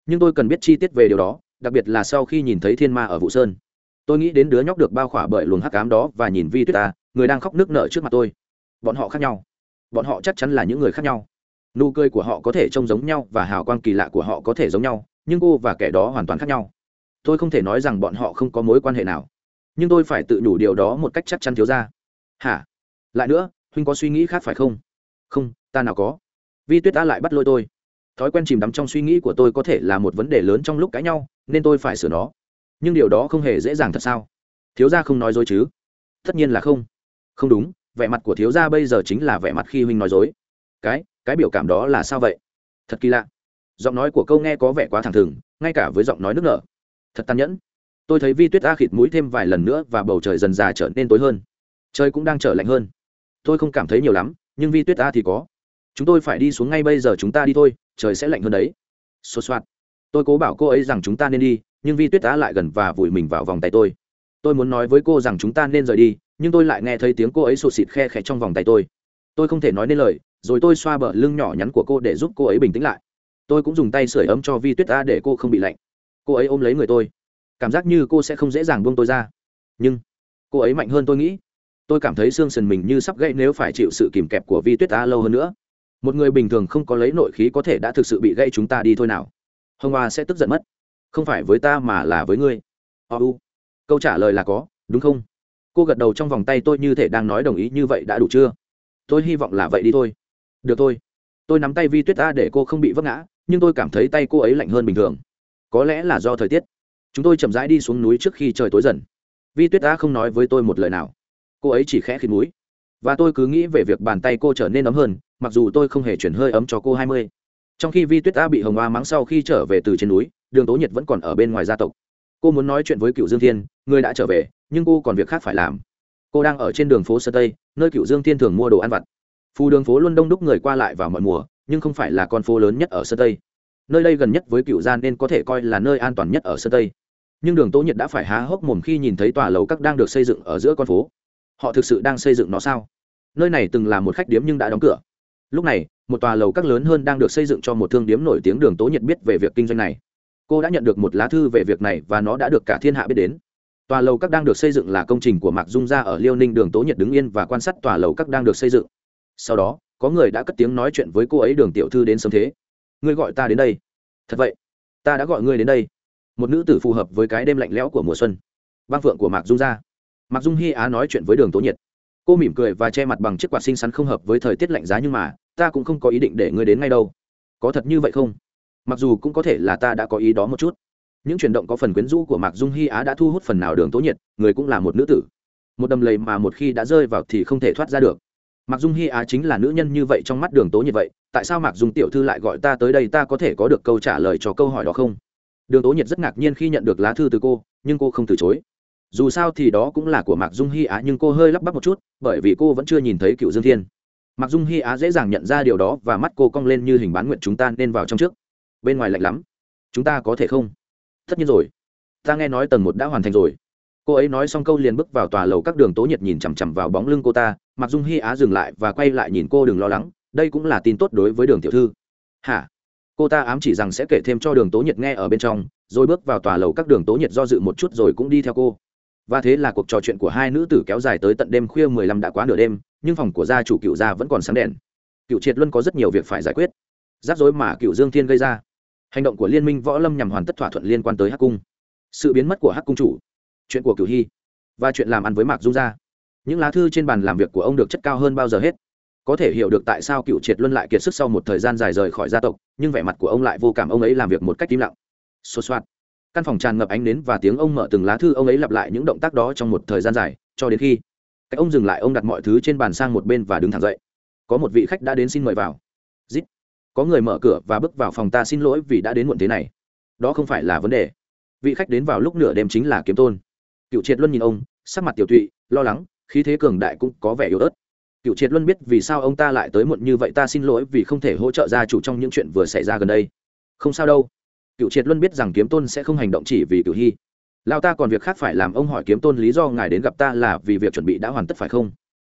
Nhưng tôi cần biết chi tiết về điều đó, đặc biệt là sau khi nhìn thấy thiên ma ở vụ sơn. Tôi nghĩ đến đứa nhóc được bao khỏa bởi luồng hắc cám đó và nhìn vi tuyết ta người đang khóc nước nở trước mặt tôi bọn họ khác nhau. Bọn họ chắc chắn là những người khác nhau. Nụ cười của họ có thể trông giống nhau và hào quang kỳ lạ của họ có thể giống nhau, nhưng cô và kẻ đó hoàn toàn khác nhau. Tôi không thể nói rằng bọn họ không có mối quan hệ nào. Nhưng tôi phải tự đủ điều đó một cách chắc chắn thiếu ra hả? Lại nữa, huynh có suy nghĩ khác phải không? Không, ta nào có. Vi tuyết ta lại bắt lôi tôi. Thói quen chìm đắm trong suy nghĩ của tôi có thể là một vấn đề lớn trong lúc cãi nhau, nên tôi phải sửa nó. Nhưng điều đó không hề dễ dàng thật sao? Thiếu gia không nói dối chứ? Tất nhiên là không. Không đúng vẻ mặt của thiếu gia bây giờ chính là vẻ mặt khi huynh nói dối. Cái cái biểu cảm đó là sao vậy? Thật kỳ lạ. Giọng nói của câu nghe có vẻ quá thẳng thừng, ngay cả với giọng nói nước nở. Thật tàn nhẫn. Tôi thấy vi tuyết a khịt mũi thêm vài lần nữa và bầu trời dần già trở nên tối hơn. Trời cũng đang trở lạnh hơn. Tôi không cảm thấy nhiều lắm, nhưng vi tuyết a thì có. Chúng tôi phải đi xuống ngay bây giờ chúng ta đi thôi, trời sẽ lạnh hơn đấy. Xô xoạt. Tôi cố bảo cô ấy rằng chúng ta nên đi, nhưng vi tuyết á lại gần và vùi mình vào vòng tay tôi. Tôi muốn nói với cô rằng chúng ta nên rời đi nhưng tôi lại nghe thấy tiếng cô ấy sụt xịt khe khẽ trong vòng tay tôi. Tôi không thể nói nên lời, rồi tôi xoa bờ lưng nhỏ nhắn của cô để giúp cô ấy bình tĩnh lại. Tôi cũng dùng tay sưởi ấm cho vi tuyết Ta để cô không bị lạnh. Cô ấy ôm lấy người tôi. Cảm giác như cô sẽ không dễ dàng buông tôi ra. Nhưng cô ấy mạnh hơn tôi nghĩ. Tôi cảm thấy xương sườn mình như sắp gãy nếu phải chịu sự kìm kẹp của vi tuyết ta lâu hơn nữa. Một người bình thường không có lấy nội khí có thể đã thực sự bị gãy chúng ta đi thôi nào. Hồng hoa sẽ tức giận mất. Không phải với ta mà là với ngươi. Ô câu trả lời là có, đúng không? Cô gật đầu trong vòng tay tôi như thể đang nói đồng ý như vậy đã đủ chưa? Tôi hy vọng là vậy đi thôi. Được thôi. Tôi nắm tay vi tuyết ta để cô không bị vấp ngã, nhưng tôi cảm thấy tay cô ấy lạnh hơn bình thường. Có lẽ là do thời tiết. Chúng tôi chậm rãi đi xuống núi trước khi trời tối dần. Vi tuyết ta không nói với tôi một lời nào. Cô ấy chỉ khẽ khi núi và tôi cứ nghĩ về việc bàn tay cô trở nên ấm hơn, mặc dù tôi không hề chuyển hơi ấm cho cô hai mươi. Trong khi vi tuyết ta bị hồng hoa mắng sau khi trở về từ trên núi, đường tố nhiệt vẫn còn ở bên ngoài gia tộc. Cô muốn nói chuyện với cựu dương thiên, người đã trở về nhưng cô còn việc khác phải làm. Cô đang ở trên đường phố sơ tây, nơi cựu dương thiên thường mua đồ ăn vặt. Phù đường phố luôn đông đúc người qua lại vào mọi mùa, nhưng không phải là con phố lớn nhất ở sơ tây. Nơi đây gần nhất với cựu gian nên có thể coi là nơi an toàn nhất ở sơ tây. Nhưng đường tố nhiệt đã phải há hốc mồm khi nhìn thấy tòa lầu các đang được xây dựng ở giữa con phố. Họ thực sự đang xây dựng nó sao? Nơi này từng là một khách điếm nhưng đã đóng cửa. Lúc này, một tòa lầu các lớn hơn đang được xây dựng cho một thương điếm nổi tiếng đường tố nhiệt biết về việc kinh doanh này. Cô đã nhận được một lá thư về việc này và nó đã được cả thiên hạ biết đến tòa lầu các đang được xây dựng là công trình của mạc dung gia ở liêu ninh đường tố nhiệt đứng yên và quan sát tòa lầu các đang được xây dựng. Sau đó, có người đã cất tiếng nói chuyện với cô ấy đường tiểu thư đến sớm thế. Ngươi gọi ta đến đây. Thật vậy? Ta đã gọi ngươi đến đây. Một nữ tử phù hợp với cái đêm lạnh lẽo của mùa xuân. Băng phượng của mạc dung gia. Mạc dung hy á nói chuyện với đường tố nhiệt cô mỉm cười và che mặt bằng chiếc quạt xinh xắn không hợp với thời tiết lạnh giá nhưng mà, ta cũng không có ý định để ngươi đến ngay đâu. Có thật như vậy không? Mặc dù cũng có thể là ta đã có ý đó một chút những chuyển động có phần quyến rũ của mạc dung hy á đã thu hút phần nào đường tố nhiệt, người cũng là một nữ tử. Một đầm lầy mà một khi đã rơi vào thì không thể thoát ra được. Mạc dung hy á chính là nữ nhân như vậy trong mắt đường tố nhiệt vậy, tại sao mạc dung tiểu thư lại gọi ta tới đây, ta có thể có được câu trả lời cho câu hỏi đó không? Đường tố nhiệt rất ngạc nhiên khi nhận được lá thư từ cô, nhưng cô không từ chối. Dù sao thì đó cũng là của mạc dung hy á, nhưng cô hơi lắp bắp một chút, bởi vì cô vẫn chưa nhìn thấy cựu dương thiên. Mạc dung hy á dễ dàng nhận ra điều đó và mắt cô cong lên như hình bán nguyện chúng ta nên vào trong trước. Bên ngoài lạnh lắm. Chúng ta có thể không? Tất nhiên rồi. Ta nghe nói tầng một đã hoàn thành rồi. Cô ấy nói xong câu liền bước vào tòa lầu các đường tố nhiệt nhìn chằm chằm vào bóng lưng cô ta, mặc dung hy á dừng lại và quay lại nhìn cô đừng lo lắng, đây cũng là tin tốt đối với đường tiểu thư. Hả? Cô ta ám chỉ rằng sẽ kể thêm cho đường tố nhiệt nghe ở bên trong, rồi bước vào tòa lầu các đường tố nhiệt do dự một chút rồi cũng đi theo cô. Và thế là cuộc trò chuyện của hai nữ tử kéo dài tới tận đêm khuya mười lăm đã quá nửa đêm, nhưng phòng của gia chủ cựu gia vẫn còn sáng đèn. Cựu triệt luân có rất nhiều việc phải giải quyết. Rắc rối mà cựu dương thiên gây ra hành động của liên minh võ lâm nhằm hoàn tất thỏa thuận liên quan tới hắc cung. Sự biến mất của hắc cung chủ, chuyện của cửu hy, và chuyện làm ăn với mạc dung gia. Những lá thư trên bàn làm việc của ông được chất cao hơn bao giờ hết. Có thể hiểu được tại sao cựu triệt luân lại kiệt sức sau một thời gian dài rời khỏi gia tộc, nhưng vẻ mặt của ông lại vô cảm ông ấy làm việc một cách im lặng. Xô xoát căn phòng tràn ngập ánh nến và tiếng ông mở từng lá thư ông ấy lặp lại những động tác đó trong một thời gian dài, cho đến khi cách ông dừng lại, ông đặt mọi thứ trên bàn sang một bên và đứng thẳng dậy. Có một vị khách đã đến xin mời vào có người mở cửa và bước vào phòng ta xin lỗi vì đã đến muộn thế này. Đó không phải là vấn đề. Vị khách đến vào lúc nửa đêm chính là kiếm tôn. Cựu triệt luân nhìn ông, sắc mặt tiểu tụy, lo lắng, khí thế cường đại cũng có vẻ yếu ớt. Cựu triệt luân biết vì sao ông ta lại tới muộn như vậy ta xin lỗi vì không thể hỗ trợ gia chủ trong những chuyện vừa xảy ra gần đây. Không sao đâu. Cựu triệt luân biết rằng kiếm tôn sẽ không hành động chỉ vì cựu hy. Lao ta còn việc khác phải làm, ông hỏi kiếm tôn lý do ngài đến gặp ta là vì việc chuẩn bị đã hoàn tất phải không?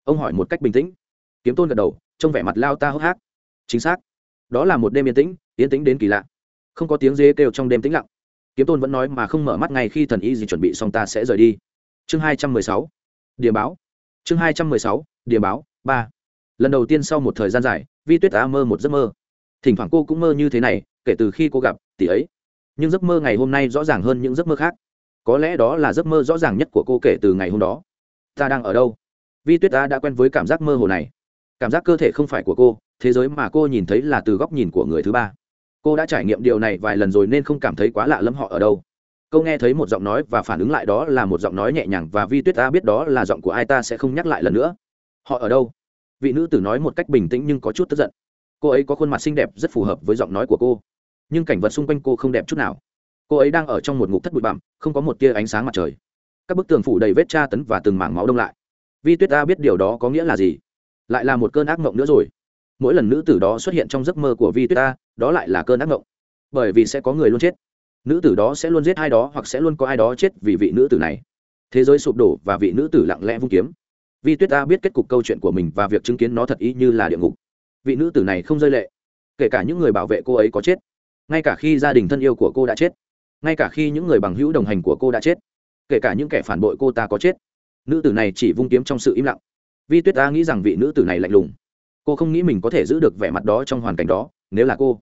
Ông hỏi một cách bình tĩnh. Kiếm tôn gật đầu trong vẻ mặt lao ta hốc hác. Chính xác đó là một đêm yên tĩnh yên tĩnh đến kỳ lạ. Không có tiếng dê kêu trong đêm tĩnh lặng. Kiếm tôn vẫn nói mà không mở mắt ngay khi thần y gì chuẩn bị xong ta sẽ rời đi. Chương hai trăm mười sáu. Điểm báo. Chương hai trăm mười sáu, điểm báo, ba. Lần đầu tiên sau một thời gian dài, vi tuyết đã mơ một giấc mơ. Thỉnh thoảng cô cũng mơ như thế này, kể từ khi cô gặp tỷ ấy. Nhưng giấc mơ ngày hôm nay rõ ràng hơn những giấc mơ khác. Có lẽ đó là giấc mơ rõ ràng nhất của cô kể từ ngày hôm đó. Ta đang ở đâu? Vi tuyết ta đã quen với cảm giác mơ hồ này cảm giác cơ thể không phải của cô, thế giới mà cô nhìn thấy là từ góc nhìn của người thứ ba. Cô đã trải nghiệm điều này vài lần rồi nên không cảm thấy quá lạ lẫm họ ở đâu. Câu nghe thấy một giọng nói và phản ứng lại đó là một giọng nói nhẹ nhàng và vi tuyết ta biết đó là giọng của ai ta sẽ không nhắc lại lần nữa. Họ ở đâu? Vị nữ tử nói một cách bình tĩnh nhưng có chút tức giận. Cô ấy có khuôn mặt xinh đẹp rất phù hợp với giọng nói của cô. Nhưng cảnh vật xung quanh cô không đẹp chút nào. Cô ấy đang ở trong một ngục thất bụi bặm, không có một tia ánh sáng mặt trời. Các bức tường phủ đầy vết tra tấn và từng mảng máu đông lại. Vi tuyết ta biết điều đó có nghĩa là gì? Lại là một cơn ác mộng nữa rồi. Mỗi lần nữ tử đó xuất hiện trong giấc mơ của vi tuyết ta đó lại là cơn ác mộng. Bởi vì sẽ có người luôn chết. Nữ tử đó sẽ luôn giết ai đó hoặc sẽ luôn có ai đó chết vì vị nữ tử này. Thế giới sụp đổ và vị nữ tử lặng lẽ vung kiếm. Vi tuyết ta biết kết cục câu chuyện của mình và việc chứng kiến nó thật ý như là địa ngục. Vị nữ tử này không rơi lệ. Kể cả những người bảo vệ cô ấy có chết. Ngay cả khi gia đình thân yêu của cô đã chết. Ngay cả khi những người bằng hữu đồng hành của cô đã chết. Kể cả những kẻ phản bội cô ta có chết. Nữ tử này chỉ vung kiếm trong sự im lặng vi tuyết ta nghĩ rằng vị nữ tử này lạnh lùng. Cô không nghĩ mình có thể giữ được vẻ mặt đó trong hoàn cảnh đó, nếu là cô.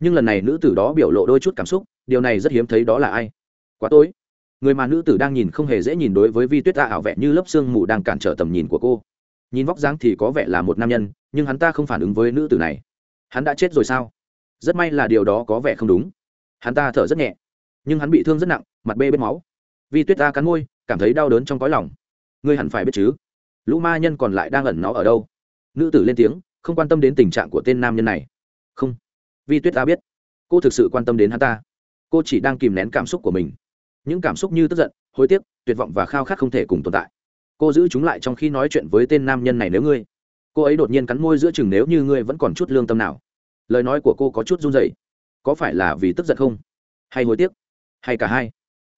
Nhưng lần này nữ tử đó biểu lộ đôi chút cảm xúc, điều này rất hiếm thấy đó là ai. Quá tối. Người mà nữ tử đang nhìn không hề dễ nhìn đối với vi tuyết ta ảo vẹn như lớp sương mù đang cản trở tầm nhìn của cô. Nhìn vóc dáng thì có vẻ là một nam nhân, nhưng hắn ta không phản ứng với nữ tử này. Hắn đã chết rồi sao? Rất may là điều đó có vẻ không đúng. Hắn ta thở rất nhẹ. Nhưng hắn bị thương rất nặng, mặt bê bết máu. Vi tuyết ta cắn môi, cảm thấy đau đớn trong cõi lòng. Ngươi hẳn phải biết chứ lũ ma nhân còn lại đang ẩn nó ở đâu? Nữ tử lên tiếng, không quan tâm đến tình trạng của tên nam nhân này. Không. Vi tuyết ta biết. Cô thực sự quan tâm đến hắn ta. Cô chỉ đang kìm nén cảm xúc của mình. Những cảm xúc như tức giận, hối tiếc, tuyệt vọng và khao khát không thể cùng tồn tại. Cô giữ chúng lại trong khi nói chuyện với tên nam nhân này nếu ngươi. Cô ấy đột nhiên cắn môi giữa chừng nếu như ngươi vẫn còn chút lương tâm nào. Lời nói của cô có chút run rẩy. Có phải là vì tức giận không? Hay hối tiếc? Hay cả hai?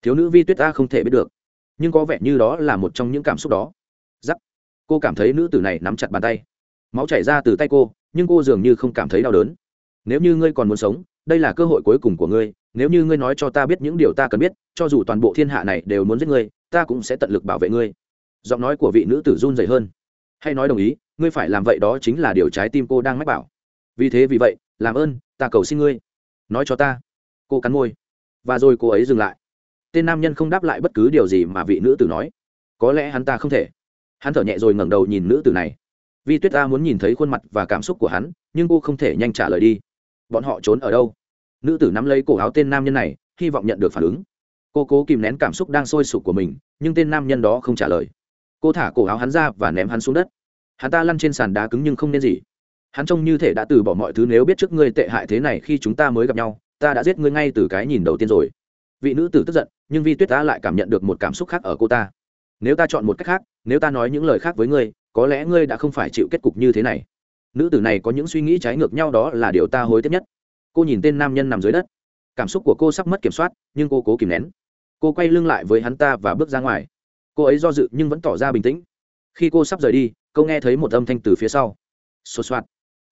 Thiếu nữ vi tuyết ta không thể biết được. Nhưng có vẻ như đó là một trong những cảm xúc đó cô cảm thấy nữ tử này nắm chặt bàn tay. Máu chảy ra từ tay cô, nhưng cô dường như không cảm thấy đau đớn. Nếu như ngươi còn muốn sống, đây là cơ hội cuối cùng của ngươi. Nếu như ngươi nói cho ta biết những điều ta cần biết, cho dù toàn bộ thiên hạ này đều muốn giết ngươi, ta cũng sẽ tận lực bảo vệ ngươi. Giọng nói của vị nữ tử run dày hơn. Hay nói đồng ý, ngươi phải làm vậy đó chính là điều trái tim cô đang mách bảo. Vì thế vì vậy, làm ơn, ta cầu xin ngươi. Nói cho ta. Cô cắn môi. Và rồi cô ấy dừng lại. Tên nam nhân không đáp lại bất cứ điều gì mà vị nữ tử nói. Có lẽ hắn ta không thể hắn thở nhẹ rồi ngẩng đầu nhìn nữ tử này. Vi tuyết ta muốn nhìn thấy khuôn mặt và cảm xúc của hắn, nhưng cô không thể nhanh trả lời đi. Bọn họ trốn ở đâu? Nữ tử nắm lấy cổ áo tên nam nhân này, hy vọng nhận được phản ứng. Cô cố kìm nén cảm xúc đang sôi sục của mình, nhưng tên nam nhân đó không trả lời. Cô thả cổ áo hắn ra và ném hắn xuống đất. Hắn ta lăn trên sàn đá cứng nhưng không nên gì. Hắn trông như thể đã từ bỏ mọi thứ nếu biết trước ngươi tệ hại thế này khi chúng ta mới gặp nhau, ta đã giết ngươi ngay từ cái nhìn đầu tiên rồi. Vị nữ tử tức giận, nhưng vi tuyết ta lại cảm nhận được một cảm xúc khác ở cô ta. Nếu ta chọn một cách khác nếu ta nói những lời khác với ngươi, có lẽ ngươi đã không phải chịu kết cục như thế này. Nữ tử này có những suy nghĩ trái ngược nhau đó là điều ta hối tiếc nhất. Cô nhìn tên nam nhân nằm dưới đất. Cảm xúc của cô sắp mất kiểm soát, nhưng cô cố kìm nén. Cô quay lưng lại với hắn ta và bước ra ngoài. Cô ấy do dự nhưng vẫn tỏ ra bình tĩnh. Khi cô sắp rời đi, cô nghe thấy một âm thanh từ phía sau. Sột soạt.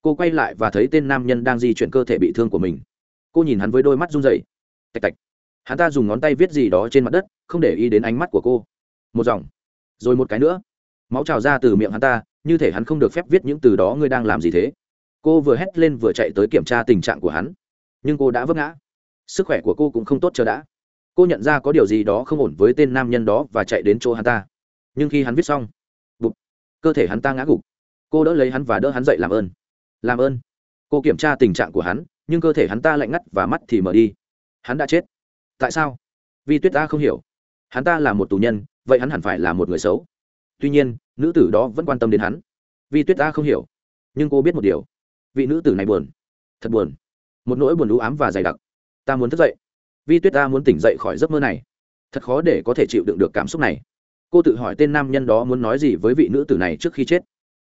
cô quay lại và thấy tên nam nhân đang di chuyển cơ thể bị thương của mình. Cô nhìn hắn với đôi mắt run rẩy. Tạch tạch. Hắn ta dùng ngón tay viết gì đó trên mặt đất, không để ý đến ánh mắt của cô. Một dòng rồi một cái nữa. Máu trào ra từ miệng hắn ta, như thể hắn không được phép viết những từ đó ngươi đang làm gì thế. Cô vừa hét lên vừa chạy tới kiểm tra tình trạng của hắn. Nhưng cô đã vấp ngã. Sức khỏe của cô cũng không tốt chờ đã. Cô nhận ra có điều gì đó không ổn với tên nam nhân đó và chạy đến chỗ hắn ta. Nhưng khi hắn viết xong, bụp, cơ thể hắn ta ngã gục. Cô đỡ lấy hắn và đỡ hắn dậy làm ơn. Làm ơn. Cô kiểm tra tình trạng của hắn, nhưng cơ thể hắn ta lạnh ngắt và mắt thì mở đi. Hắn đã chết. Tại sao? Vì tuyết ta không hiểu. Hắn ta là một tù nhân vậy hắn hẳn phải là một người xấu. Tuy nhiên, nữ tử đó vẫn quan tâm đến hắn. Vì tuyết ta không hiểu, nhưng cô biết một điều. Vị nữ tử này buồn, thật buồn. Một nỗi buồn lũ ám và dày đặc. Ta muốn thức dậy. Vi tuyết ta muốn tỉnh dậy khỏi giấc mơ này. Thật khó để có thể chịu đựng được cảm xúc này. Cô tự hỏi tên nam nhân đó muốn nói gì với vị nữ tử này trước khi chết.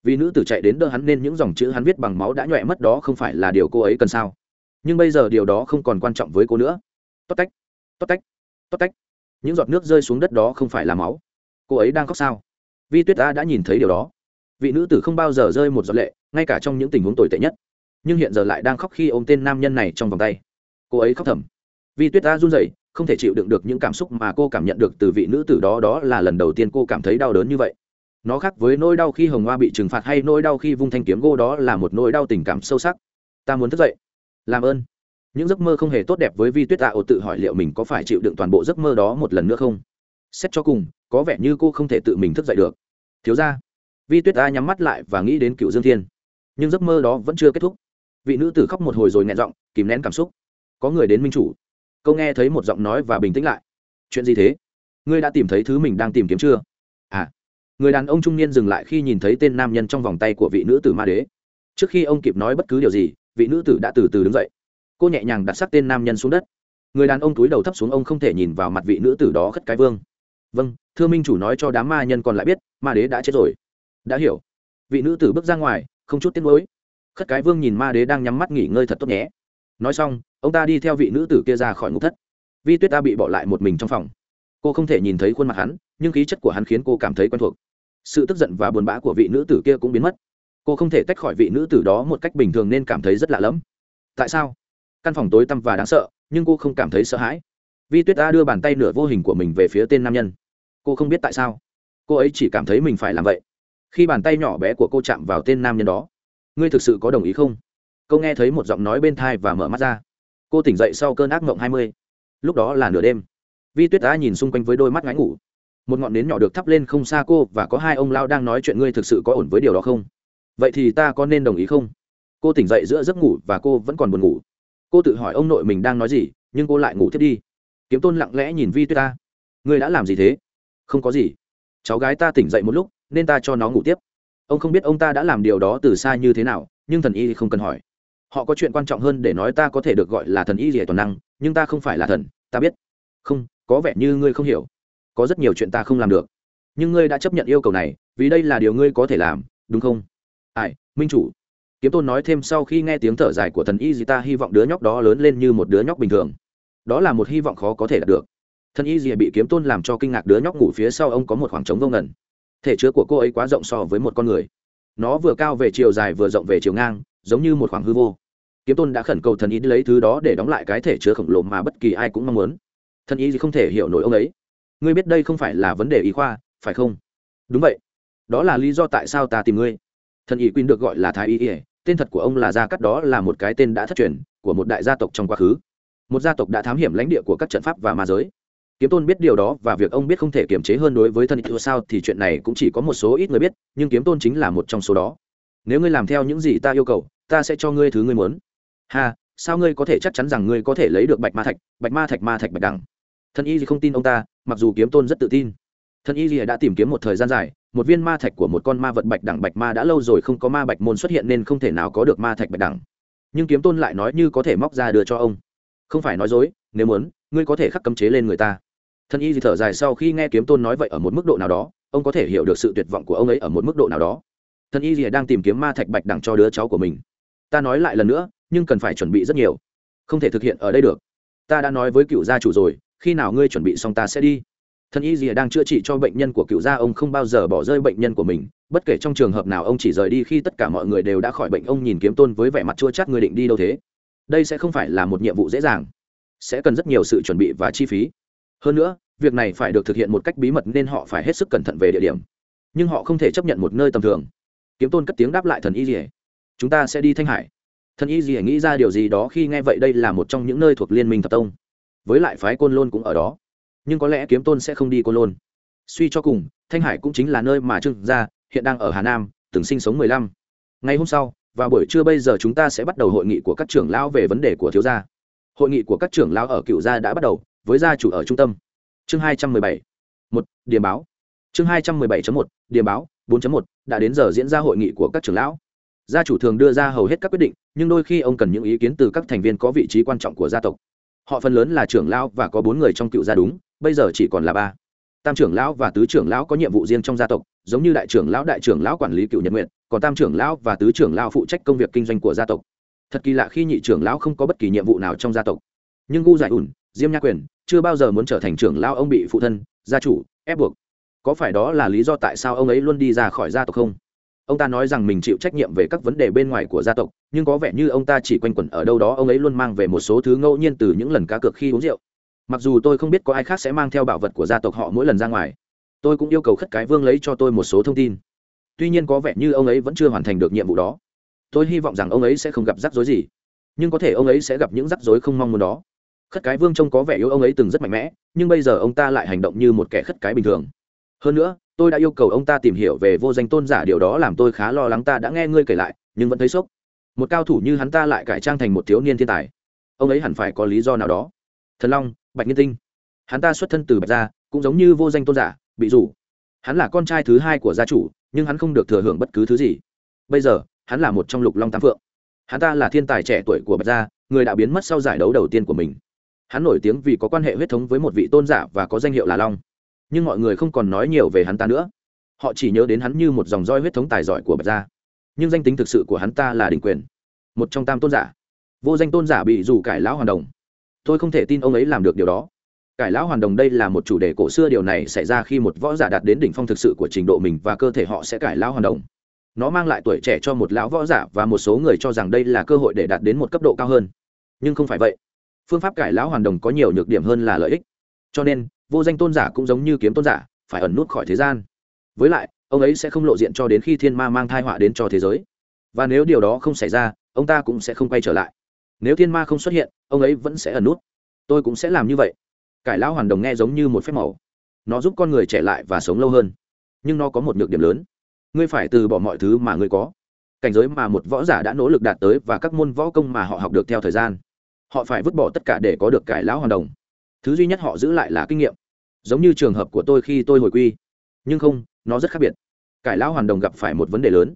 Vì nữ tử chạy đến đỡ hắn nên những dòng chữ hắn viết bằng máu đã nhoẹ mất đó không phải là điều cô ấy cần sao. Nhưng bây giờ điều đó không còn quan trọng với cô nữa. Tốt tách tốt tách tốt tách những giọt nước rơi xuống đất đó không phải là máu. Cô ấy đang khóc sao? Vi tuyết ta đã nhìn thấy điều đó. Vị nữ tử không bao giờ rơi một giọt lệ, ngay cả trong những tình huống tồi tệ nhất. Nhưng hiện giờ lại đang khóc khi ôm tên nam nhân này trong vòng tay. Cô ấy khóc thầm. Vi tuyết ta run rẩy, không thể chịu đựng được những cảm xúc mà cô cảm nhận được từ vị nữ tử đó đó là lần đầu tiên cô cảm thấy đau đớn như vậy. Nó khác với nỗi đau khi hồng hoa bị trừng phạt hay nỗi đau khi vung thanh kiếm gô đó là một nỗi đau tình cảm sâu sắc. Ta muốn thức dậy. Làm ơn những giấc mơ không hề tốt đẹp với vi tuyết tạ ột tự hỏi liệu mình có phải chịu đựng toàn bộ giấc mơ đó một lần nữa không? Xét cho cùng, có vẻ như cô không thể tự mình thức dậy được. Thiếu ra vi tuyết ta nhắm mắt lại và nghĩ đến cựu dương thiên. Nhưng giấc mơ đó vẫn chưa kết thúc. Vị nữ tử khóc một hồi rồi nghẹn giọng, kìm nén cảm xúc. Có người đến minh chủ. Câu nghe thấy một giọng nói và bình tĩnh lại. Chuyện gì thế? Ngươi đã tìm thấy thứ mình đang tìm kiếm chưa? À người đàn ông trung niên dừng lại khi nhìn thấy tên nam nhân trong vòng tay của vị nữ tử ma đế. Trước khi ông kịp nói bất cứ điều gì, vị nữ tử đã từ từ đứng dậy cô nhẹ nhàng đặt sắc tên nam nhân xuống đất. Người đàn ông túi đầu thấp xuống ông không thể nhìn vào mặt vị nữ tử đó khất cái vương. Vâng thưa minh chủ nói cho đám ma nhân còn lại biết, ma đế đã chết rồi. Đã hiểu. Vị nữ tử bước ra ngoài, không chút tiếc nuối. Khất cái vương nhìn ma đế đang nhắm mắt nghỉ ngơi thật tốt nhé. Nói xong, ông ta đi theo vị nữ tử kia ra khỏi ngục thất. Vi tuyết ta bị bỏ lại một mình trong phòng. Cô không thể nhìn thấy khuôn mặt hắn, nhưng khí chất của hắn khiến cô cảm thấy quen thuộc. Sự tức giận và buồn bã của vị nữ tử kia cũng biến mất. Cô không thể tách khỏi vị nữ tử đó một cách bình thường nên cảm thấy rất lạ lẫm. Tại sao? Căn phòng tối tăm và đáng sợ, nhưng cô không cảm thấy sợ hãi. Vi tuyết đã đưa bàn tay nửa vô hình của mình về phía tên nam nhân. Cô không biết tại sao. Cô ấy chỉ cảm thấy mình phải làm vậy. Khi bàn tay nhỏ bé của cô chạm vào tên nam nhân đó, ngươi thực sự có đồng ý không? Cô nghe thấy một giọng nói bên thai và mở mắt ra. Cô tỉnh dậy sau cơn ác mộng hai mươi. Lúc đó là nửa đêm. Vi tuyết đã nhìn xung quanh với đôi mắt ngáy ngủ. Một ngọn nến nhỏ được thắp lên không xa cô và có hai ông lao đang nói chuyện, ngươi thực sự có ổn với điều đó không? Vậy thì ta có nên đồng ý không? Cô tỉnh dậy giữa giấc ngủ và cô vẫn còn buồn ngủ cô tự hỏi ông nội mình đang nói gì, nhưng cô lại ngủ thiết đi. Kiếm tôn lặng lẽ nhìn vi tuyết ta. Ngươi đã làm gì thế? Không có gì. Cháu gái ta tỉnh dậy một lúc, nên ta cho nó ngủ tiếp. Ông không biết ông ta đã làm điều đó từ xa như thế nào, nhưng thần y thì không cần hỏi. Họ có chuyện quan trọng hơn để nói ta có thể được gọi là thần y rỉa toàn năng, nhưng ta không phải là thần, ta biết. Không, có vẻ như ngươi không hiểu. Có rất nhiều chuyện ta không làm được. Nhưng ngươi đã chấp nhận yêu cầu này, vì đây là điều ngươi có thể làm, đúng không? Ai, minh chủ kiếm tôn nói thêm sau khi nghe tiếng thở dài của thần y gì ta hy vọng đứa nhóc đó lớn lên như một đứa nhóc bình thường. Đó là một hy vọng khó có thể đạt được. Thần y gì bị kiếm tôn làm cho kinh ngạc, đứa nhóc ngủ phía sau ông có một khoảng trống vô ngẩn thể chứa của cô ấy quá rộng so với một con người. Nó vừa cao về chiều dài vừa rộng về chiều ngang, giống như một khoảng hư vô. Kiếm tôn đã khẩn cầu thần y lấy thứ đó để đóng lại cái thể chứa khổng lồ mà bất kỳ ai cũng mong muốn. Thần y gì không thể hiểu nổi ông ấy. Ngươi biết đây không phải là vấn đề y khoa, phải không? Đúng vậy. Đó là lý do tại sao ta tìm ngươi. Thần y quyên được gọi là thái y ỉa tên thật của ông là gia cắt đó là một cái tên đã thất truyền của một đại gia tộc trong quá khứ. Một gia tộc đã thám hiểm lãnh địa của các trận pháp và ma giới. Kiếm tôn biết điều đó và việc ông biết không thể kiềm chế hơn đối với thân thua sao thì chuyện này cũng chỉ có một số ít người biết, nhưng kiếm tôn chính là một trong số đó. Nếu ngươi làm theo những gì ta yêu cầu, ta sẽ cho ngươi thứ ngươi muốn. Ha, sao ngươi có thể chắc chắn rằng ngươi có thể lấy được bạch ma thạch? Bạch ma thạch ma thạch bạch đẳng thân y gì không tin ông ta, mặc dù kiếm tôn rất tự tin. Thân y gì đã tìm kiếm một thời gian dài một viên ma thạch của một con ma vật bạch đẳng bạch ma đã lâu rồi không có ma bạch môn xuất hiện nên không thể nào có được ma thạch bạch đẳng. Nhưng kiếm tôn lại nói như có thể móc ra đưa cho ông. Không phải nói dối, nếu muốn, ngươi có thể khắc cấm chế lên người ta. Thân y thì thở dài sau khi nghe kiếm tôn nói vậy ở một mức độ nào đó, ông có thể hiểu được sự tuyệt vọng của ông ấy ở một mức độ nào đó. Thân y thì đang tìm kiếm ma thạch bạch đẳng cho đứa cháu của mình. Ta nói lại lần nữa, nhưng cần phải chuẩn bị rất nhiều. Không thể thực hiện ở đây được. Ta đã nói với cựu gia chủ rồi, khi nào ngươi chuẩn bị xong ta sẽ đi thân y dìa đang chữa trị cho bệnh nhân của cựu gia, ông không bao giờ bỏ rơi bệnh nhân của mình. Bất kể trong trường hợp nào, ông chỉ rời đi khi tất cả mọi người đều đã khỏi bệnh. Ông nhìn kiếm tôn với vẻ mặt chua chát người định đi đâu thế? Đây sẽ không phải là một nhiệm vụ dễ dàng. Sẽ cần rất nhiều sự chuẩn bị và chi phí. Hơn nữa, việc này phải được thực hiện một cách bí mật nên họ phải hết sức cẩn thận về địa điểm. Nhưng họ không thể chấp nhận một nơi tầm thường. Kiếm tôn cất tiếng đáp lại thần y dìa chúng ta sẽ đi thanh hải. Thần y dìa nghĩ ra điều gì đó khi nghe vậy, đây là một trong những nơi thuộc liên minh thập tông. Với lại phái côn lôn cũng ở đó nhưng có lẽ kiếm tôn sẽ không đi côn lôn. Suy cho cùng, thanh hải cũng chính là nơi mà trương gia, hiện đang ở hà nam, từng sinh sống mười lăm. Ngày hôm sau, vào buổi trưa bây giờ chúng ta sẽ bắt đầu hội nghị của các trưởng lão về vấn đề của thiếu gia. Hội nghị của các trưởng lão ở cựu gia đã bắt đầu, với gia chủ ở trung tâm. Chương hai trăm mười bảy một, điểm báo. Chương hai trăm mười bảy một, điểm báo, bốn một, đã đến giờ diễn ra hội nghị của các trưởng lão. Gia chủ thường đưa ra hầu hết các quyết định, nhưng đôi khi ông cần những ý kiến từ các thành viên có vị trí quan trọng của gia tộc. Họ phần lớn là trưởng lão và có bốn người trong cựu gia đúng bây giờ chỉ còn là ba. Tam trưởng lão và tứ trưởng lão có nhiệm vụ riêng trong gia tộc, giống như đại trưởng lão, đại trưởng lão quản lý cựu nhật nguyện còn tam trưởng lão và tứ trưởng lão phụ trách công việc kinh doanh của gia tộc. Thật kỳ lạ khi nhị trưởng lão không có bất kỳ nhiệm vụ nào trong gia tộc. Nhưng gu giải ủn, diêm nha quyền, chưa bao giờ muốn trở thành trưởng lão ông bị phụ thân, gia chủ, ép buộc. Có phải đó là lý do tại sao ông ấy luôn đi ra khỏi gia tộc không? Ông ta nói rằng mình chịu trách nhiệm về các vấn đề bên ngoài của gia tộc, nhưng có vẻ như ông ta chỉ quanh quẩn ở đâu đó, ông ấy luôn mang về một số thứ ngẫu nhiên từ những lần cá cược khi uống rượu mặc dù tôi không biết có ai khác sẽ mang theo bảo vật của gia tộc họ mỗi lần ra ngoài, tôi cũng yêu cầu khất cái vương lấy cho tôi một số thông tin. Tuy nhiên có vẻ như ông ấy vẫn chưa hoàn thành được nhiệm vụ đó. Tôi hy vọng rằng ông ấy sẽ không gặp rắc rối gì, nhưng có thể ông ấy sẽ gặp những rắc rối không mong muốn đó. Khất cái vương trông có vẻ yêu ông ấy từng rất mạnh mẽ, nhưng bây giờ ông ta lại hành động như một kẻ khất cái bình thường. Hơn nữa, tôi đã yêu cầu ông ta tìm hiểu về vô danh tôn giả, điều đó làm tôi khá lo lắng, ta đã nghe ngươi kể lại, nhưng vẫn thấy sốc. Một cao thủ như hắn ta lại cải trang thành một thiếu niên thiên tài. Ông ấy hẳn phải có lý do nào đó. Thần long bạch nghiên tinh. Hắn ta xuất thân từ bạch gia, cũng giống như vô danh tôn giả, bị rủ. Hắn là con trai thứ hai của gia chủ, nhưng hắn không được thừa hưởng bất cứ thứ gì. Bây giờ, hắn là một trong lục long tam phượng. Hắn ta là thiên tài trẻ tuổi của bạch gia, người đã biến mất sau giải đấu đầu tiên của mình. Hắn nổi tiếng vì có quan hệ huyết thống với một vị tôn giả và có danh hiệu là long. Nhưng mọi người không còn nói nhiều về hắn ta nữa. Họ chỉ nhớ đến hắn như một dòng roi huyết thống tài giỏi của bạch gia. Nhưng danh tính thực sự của hắn ta là đình quyền, một trong tam tôn giả. Vô danh tôn giả bị dù cải lão hoàn đồng tôi không thể tin ông ấy làm được điều đó. Cải lão hoàn đồng đây là một chủ đề cổ xưa, điều này xảy ra khi một võ giả đạt đến đỉnh phong thực sự của trình độ mình và cơ thể họ sẽ cải lão hoàn đồng. Nó mang lại tuổi trẻ cho một lão võ giả và một số người cho rằng đây là cơ hội để đạt đến một cấp độ cao hơn. Nhưng không phải vậy. Phương pháp cải lão hoàn đồng có nhiều nhược điểm hơn là lợi ích. Cho nên, vô danh tôn giả cũng giống như kiếm tôn giả, phải ẩn nút khỏi thế gian. Với lại, ông ấy sẽ không lộ diện cho đến khi thiên ma mang thai họa đến cho thế giới. Và nếu điều đó không xảy ra, ông ta cũng sẽ không quay trở lại nếu thiên ma không xuất hiện, ông ấy vẫn sẽ ẩn nút. Tôi cũng sẽ làm như vậy. Cải lão hoàn đồng nghe giống như một phép màu. Nó giúp con người trẻ lại và sống lâu hơn. Nhưng nó có một nhược điểm lớn. Ngươi phải từ bỏ mọi thứ mà ngươi có. Cảnh giới mà một võ giả đã nỗ lực đạt tới và các môn võ công mà họ học được theo thời gian. Họ phải vứt bỏ tất cả để có được cải lão hoàn đồng. Thứ duy nhất họ giữ lại là kinh nghiệm. Giống như trường hợp của tôi khi tôi hồi quy. Nhưng không, nó rất khác biệt. Cải lão hoàn đồng gặp phải một vấn đề lớn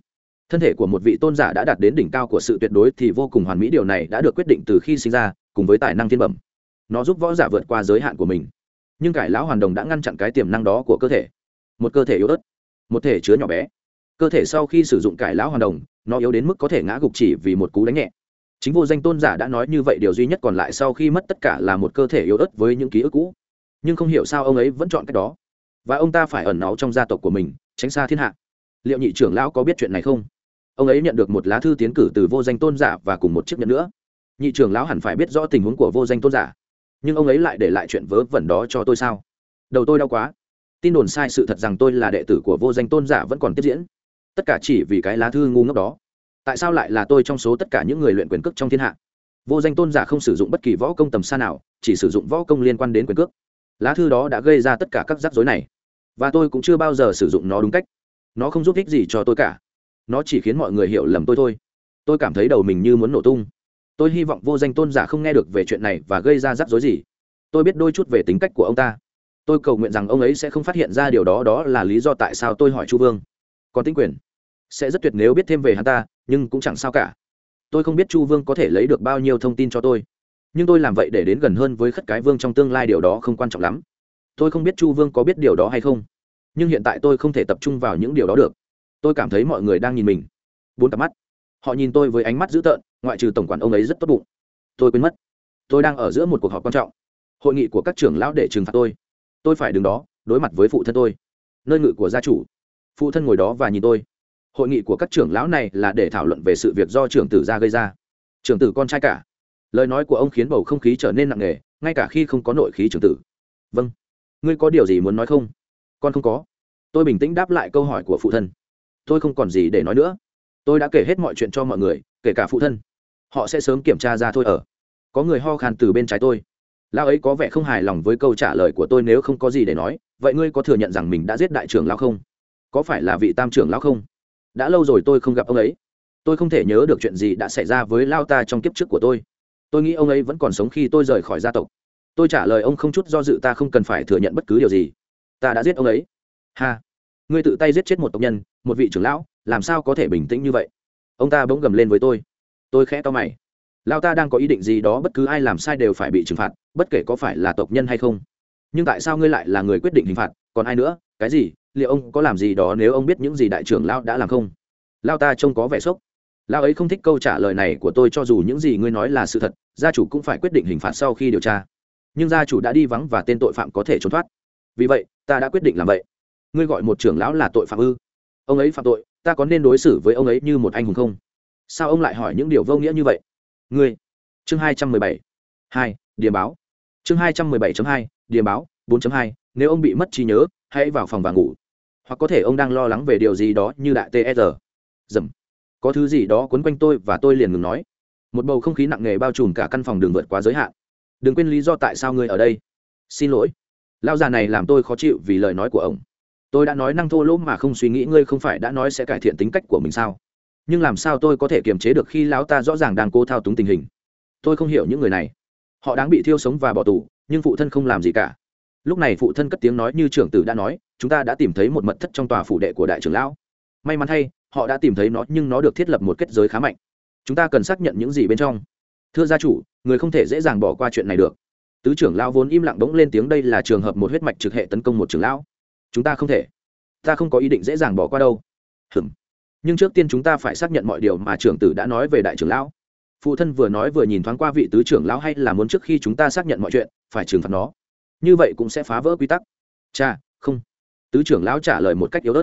thân thể của một vị tôn giả đã đạt đến đỉnh cao của sự tuyệt đối thì vô cùng hoàn mỹ, điều này đã được quyết định từ khi sinh ra, cùng với tài năng thiên bẩm. Nó giúp võ giả vượt qua giới hạn của mình. Nhưng cải lão hoàn đồng đã ngăn chặn cái tiềm năng đó của cơ thể. Một cơ thể yếu ớt, một thể chứa nhỏ bé. Cơ thể sau khi sử dụng cải lão hoàn đồng, nó yếu đến mức có thể ngã gục chỉ vì một cú đánh nhẹ. Chính vô danh tôn giả đã nói như vậy, điều duy nhất còn lại sau khi mất tất cả là một cơ thể yếu ớt với những ký ức cũ. Nhưng không hiểu sao ông ấy vẫn chọn cách đó. Và ông ta phải ẩn náu trong gia tộc của mình, tránh xa thiên hạ. Liệu nhị trưởng lão có biết chuyện này không? Ông ấy nhận được một lá thư tiến cử từ vô danh tôn giả và cùng một chiếc nhẫn nữa. Nhị trưởng lão hẳn phải biết rõ tình huống của vô danh tôn giả, nhưng ông ấy lại để lại chuyện vớ vẩn đó cho tôi sao? Đầu tôi đau quá. Tin đồn sai sự thật rằng tôi là đệ tử của vô danh tôn giả vẫn còn tiếp diễn. Tất cả chỉ vì cái lá thư ngu ngốc đó. Tại sao lại là tôi trong số tất cả những người luyện quyền cước trong thiên hạ? Vô danh tôn giả không sử dụng bất kỳ võ công tầm xa nào, chỉ sử dụng võ công liên quan đến quyền cước. Lá thư đó đã gây ra tất cả các rắc rối này, và tôi cũng chưa bao giờ sử dụng nó đúng cách. Nó không giúp ích gì cho tôi cả nó chỉ khiến mọi người hiểu lầm tôi thôi. Tôi cảm thấy đầu mình như muốn nổ tung. Tôi hy vọng vô danh tôn giả không nghe được về chuyện này và gây ra rắc rối gì. Tôi biết đôi chút về tính cách của ông ta. Tôi cầu nguyện rằng ông ấy sẽ không phát hiện ra điều đó đó là lý do tại sao tôi hỏi chu vương. Còn tính quyền sẽ rất tuyệt nếu biết thêm về hắn ta, nhưng cũng chẳng sao cả. Tôi không biết chu vương có thể lấy được bao nhiêu thông tin cho tôi. Nhưng tôi làm vậy để đến gần hơn với khất cái vương trong tương lai, điều đó không quan trọng lắm. Tôi không biết chu vương có biết điều đó hay không. Nhưng hiện tại tôi không thể tập trung vào những điều đó được tôi cảm thấy mọi người đang nhìn mình. Bốn cặp mắt. Họ nhìn tôi với ánh mắt dữ tợn, ngoại trừ tổng quản ông ấy rất tốt bụng. Tôi quên mất. Tôi đang ở giữa một cuộc họp quan trọng. Hội nghị của các trưởng lão để trừng phạt tôi. Tôi phải đứng đó, đối mặt với phụ thân tôi. Nơi ngự của gia chủ. Phụ thân ngồi đó và nhìn tôi. Hội nghị của các trưởng lão này là để thảo luận về sự việc do trưởng tử gia gây ra. Trưởng tử con trai cả. Lời nói của ông khiến bầu không khí trở nên nặng nề, ngay cả khi không có nội khí trưởng tử. Vâng. Ngươi có điều gì muốn nói không? Con không có. Tôi bình tĩnh đáp lại câu hỏi của phụ thân tôi không còn gì để nói nữa. Tôi đã kể hết mọi chuyện cho mọi người, kể cả phụ thân. Họ sẽ sớm kiểm tra ra thôi ở. Có người ho khan từ bên trái tôi. Lão ấy có vẻ không hài lòng với câu trả lời của tôi nếu không có gì để nói. Vậy ngươi có thừa nhận rằng mình đã giết đại trưởng lão không? Có phải là vị tam trưởng lão không? Đã lâu rồi tôi không gặp ông ấy. Tôi không thể nhớ được chuyện gì đã xảy ra với lao ta trong kiếp trước của tôi. Tôi nghĩ ông ấy vẫn còn sống khi tôi rời khỏi gia tộc. Tôi trả lời ông không chút do dự, ta không cần phải thừa nhận bất cứ điều gì. Ta đã giết ông ấy. Ha! Ngươi tự tay giết chết một tộc nhân, một vị trưởng lão, làm sao có thể bình tĩnh như vậy? Ông ta bỗng gầm lên với tôi. Tôi khẽ to mày. Lao ta đang có ý định gì đó bất cứ ai làm sai đều phải bị trừng phạt, bất kể có phải là tộc nhân hay không. Nhưng tại sao ngươi lại là người quyết định hình phạt, còn ai nữa? Cái gì? Liệu ông có làm gì đó nếu ông biết những gì đại trưởng lao đã làm không? Lao ta trông có vẻ sốc. Lao ấy không thích câu trả lời này của tôi cho dù những gì ngươi nói là sự thật, gia chủ cũng phải quyết định hình phạt sau khi điều tra. Nhưng gia chủ đã đi vắng và tên tội phạm có thể trốn thoát. Vì vậy, ta đã quyết định làm vậy ngươi gọi một trưởng lão là tội phạm ư? Ông ấy phạm tội, ta có nên đối xử với ông ấy như một anh hùng không? Sao ông lại hỏi những điều vô nghĩa như vậy? Ngươi. Chương hai trăm mười bảy. Hai, điểm báo. Chương hai trăm mười bảy hai, điểm báo, bốn hai, nếu ông bị mất trí nhớ, hãy vào phòng và ngủ. Hoặc có thể ông đang lo lắng về điều gì đó như đại tsr dầm. Có thứ gì đó quấn quanh tôi và tôi liền ngừng nói. Một bầu không khí nặng nề bao trùm cả căn phòng đường vượt quá giới hạn. Đừng quên lý do tại sao ngươi ở đây. Xin lỗi. Lao già này làm tôi khó chịu vì lời nói của ông tôi đã nói năng thô lỗ mà không suy nghĩ ngươi không phải đã nói sẽ cải thiện tính cách của mình sao? Nhưng làm sao tôi có thể kiềm chế được khi lão ta rõ ràng đang cố thao túng tình hình? Tôi không hiểu những người này. Họ đáng bị thiêu sống và bỏ tù, nhưng phụ thân không làm gì cả. Lúc này phụ thân cất tiếng nói như trưởng tử đã nói, chúng ta đã tìm thấy một mật thất trong tòa phủ đệ của đại trưởng lão. May mắn thay, họ đã tìm thấy nó, nhưng nó được thiết lập một kết giới khá mạnh. Chúng ta cần xác nhận những gì bên trong. Thưa gia chủ, người không thể dễ dàng bỏ qua chuyện này được. Tứ trưởng lão vốn im lặng bỗng lên tiếng, đây là trường hợp một huyết mạch trực hệ tấn công một trưởng lão. Chúng ta không thể ta không có ý định dễ dàng bỏ qua đâu. Hừm nhưng trước tiên chúng ta phải xác nhận mọi điều mà trưởng tử đã nói về đại trưởng lão. Phụ thân vừa nói vừa nhìn thoáng qua vị tứ trưởng lão hay là muốn trước khi chúng ta xác nhận mọi chuyện, phải trừng phạt nó. Như vậy cũng sẽ phá vỡ quy tắc. Cha không. Tứ trưởng lão trả lời một cách yếu ớt.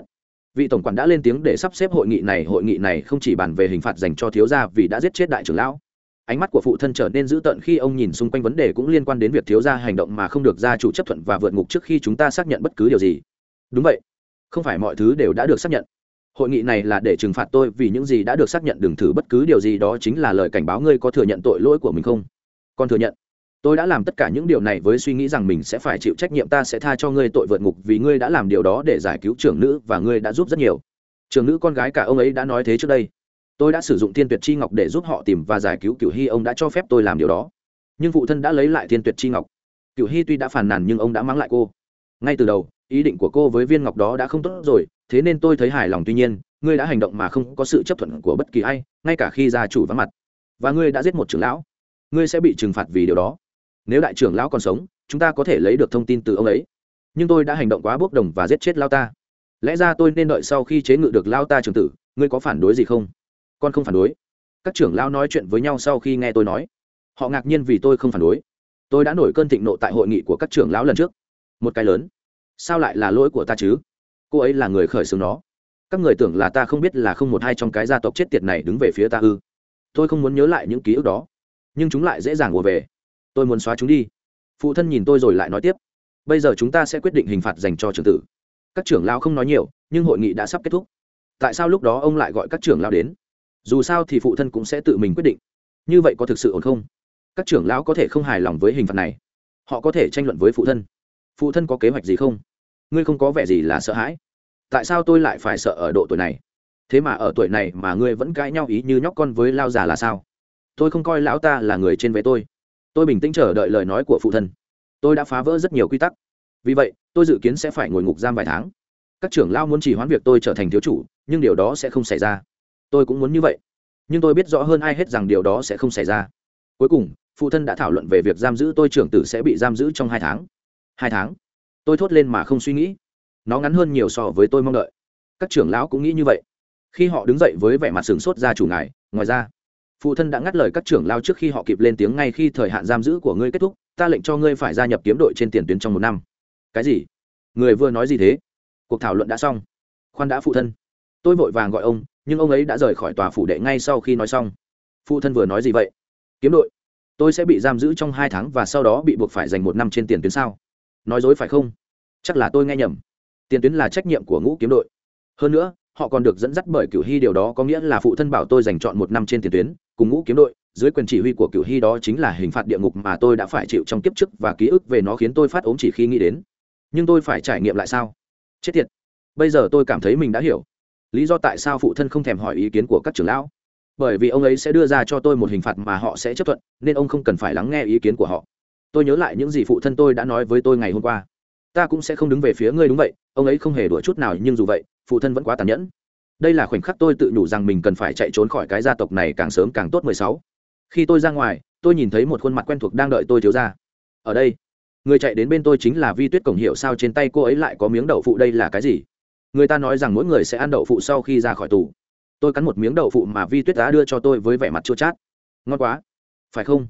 Vị tổng quản đã lên tiếng để sắp xếp hội nghị này, hội nghị này không chỉ bàn về hình phạt dành cho thiếu gia vì đã giết chết đại trưởng lão. Ánh mắt của phụ thân trở nên dữ tợn khi ông nhìn xung quanh vấn đề cũng liên quan đến việc thiếu gia hành động mà không được gia chủ chấp thuận và vượt ngục trước khi chúng ta xác nhận bất cứ điều gì. Đúng vậy không phải mọi thứ đều đã được xác nhận. Hội nghị này là để trừng phạt tôi vì những gì đã được xác nhận, đừng thử bất cứ điều gì đó chính là lời cảnh báo ngươi có thừa nhận tội lỗi của mình không? Còn thừa nhận. Tôi đã làm tất cả những điều này với suy nghĩ rằng mình sẽ phải chịu trách nhiệm, ta sẽ tha cho ngươi tội vượt ngục vì ngươi đã làm điều đó để giải cứu trưởng nữ và ngươi đã giúp rất nhiều. Trưởng nữ con gái cả ông ấy đã nói thế trước đây. Tôi đã sử dụng thiên tuyệt chi ngọc để giúp họ tìm và giải cứu cựu hy, ông đã cho phép tôi làm điều đó. Nhưng phụ thân đã lấy lại thiên tuyệt chi ngọc. Cựu hy tuy đã phàn nàn nhưng ông đã mắng lại cô. Ngay từ đầu ý định của cô với viên ngọc đó đã không tốt rồi, thế nên tôi thấy hài lòng tuy nhiên, ngươi đã hành động mà không có sự chấp thuận của bất kỳ ai, ngay cả khi gia chủ vắng mặt. Và ngươi đã giết một trưởng lão. Ngươi sẽ bị trừng phạt vì điều đó. Nếu đại trưởng lão còn sống, chúng ta có thể lấy được thông tin từ ông ấy. Nhưng tôi đã hành động quá bốc đồng và giết chết lao ta. Lẽ ra tôi nên đợi sau khi chế ngự được lao ta trường tử, ngươi có phản đối gì không? Con không phản đối. Các trưởng lão nói chuyện với nhau sau khi nghe tôi nói. Họ ngạc nhiên vì tôi không phản đối. Tôi đã nổi cơn thịnh nộ tại hội nghị của các trưởng lão lần trước. Một cái lớn sao lại là lỗi của ta chứ? Cô ấy là người khởi xướng nó. Các người tưởng là ta không biết là không một hai trong cái gia tộc chết tiệt này đứng về phía ta ư. Tôi không muốn nhớ lại những ký ức đó. Nhưng chúng lại dễ dàng ùa về. Tôi muốn xóa chúng đi. Phụ thân nhìn tôi rồi lại nói tiếp. Bây giờ chúng ta sẽ quyết định hình phạt dành cho trưởng tử. Các trưởng lao không nói nhiều, nhưng hội nghị đã sắp kết thúc. Tại sao lúc đó ông lại gọi các trưởng lao đến? Dù sao thì phụ thân cũng sẽ tự mình quyết định. Như vậy có thực sự ổn không? Các trưởng lão có thể không hài lòng với hình phạt này. Họ có thể tranh luận với phụ thân. Phụ thân có kế hoạch gì không? Ngươi không có vẻ gì là sợ hãi. Tại sao tôi lại phải sợ ở độ tuổi này? Thế mà ở tuổi này mà ngươi vẫn cãi nhau ý như nhóc con với lao già là sao? Tôi không coi lão ta là người trên vé tôi. Tôi bình tĩnh chờ đợi lời nói của phụ thân. Tôi đã phá vỡ rất nhiều quy tắc. Vì vậy, tôi dự kiến sẽ phải ngồi ngục giam vài tháng. Các trưởng lao muốn chỉ hoãn việc tôi trở thành thiếu chủ, nhưng điều đó sẽ không xảy ra. Tôi cũng muốn như vậy. Nhưng tôi biết rõ hơn ai hết rằng điều đó sẽ không xảy ra. Cuối cùng, phụ thân đã thảo luận về việc giam giữ tôi trưởng tử sẽ bị giam giữ trong hai tháng. Hai tháng? Tôi thốt lên mà không suy nghĩ. Nó ngắn hơn nhiều so với tôi mong đợi. Các trưởng lão cũng nghĩ như vậy. Khi họ đứng dậy với vẻ mặt sửng sốt ra chủ ngài, ngoài ra, phụ thân đã ngắt lời các trưởng lao trước khi họ kịp lên tiếng ngay khi thời hạn giam giữ của ngươi kết thúc, ta lệnh cho ngươi phải gia nhập kiếm đội trên tiền tuyến trong một năm. Cái gì? Người vừa nói gì thế? Cuộc thảo luận đã xong. Khoan đã, phụ thân. Tôi vội vàng gọi ông, nhưng ông ấy đã rời khỏi tòa phủ đệ ngay sau khi nói xong. Phụ thân vừa nói gì vậy? Kiếm đội, tôi sẽ bị giam giữ trong hai tháng và sau đó bị buộc phải dành một năm trên tiền tuyến sao? Nói dối phải không? Chắc là tôi nghe nhầm. Tiền tuyến là trách nhiệm của ngũ kiếm đội. Hơn nữa, họ còn được dẫn dắt bởi cựu hy, điều đó có nghĩa là phụ thân bảo tôi dành chọn một năm trên tiền tuyến, cùng ngũ kiếm đội, dưới quyền chỉ huy của cựu hy đó chính là hình phạt địa ngục mà tôi đã phải chịu trong kiếp trước và ký ức về nó khiến tôi phát ốm chỉ khi nghĩ đến. Nhưng tôi phải trải nghiệm lại sao? Chết tiệt. Bây giờ tôi cảm thấy mình đã hiểu. Lý do tại sao phụ thân không thèm hỏi ý kiến của các trưởng lão. Bởi vì ông ấy sẽ đưa ra cho tôi một hình phạt mà họ sẽ chấp thuận, nên ông không cần phải lắng nghe ý kiến của họ tôi nhớ lại những gì phụ thân tôi đã nói với tôi ngày hôm qua. Ta cũng sẽ không đứng về phía ngươi đúng vậy, ông ấy không hề đùa chút nào nhưng dù vậy, phụ thân vẫn quá tàn nhẫn. Đây là khoảnh khắc tôi tự nhủ rằng mình cần phải chạy trốn khỏi cái gia tộc này càng sớm càng tốt mười sáu. Khi tôi ra ngoài, tôi nhìn thấy một khuôn mặt quen thuộc đang đợi tôi thiếu ra. Ở đây, người chạy đến bên tôi chính là vi tuyết cổng hiệu sao trên tay cô ấy lại có miếng đậu phụ đây là cái gì? Người ta nói rằng mỗi người sẽ ăn đậu phụ sau khi ra khỏi tù. Tôi cắn một miếng đậu phụ mà vi tuyết đã đưa cho tôi với vẻ mặt chua chát. Ngon quá. Phải không?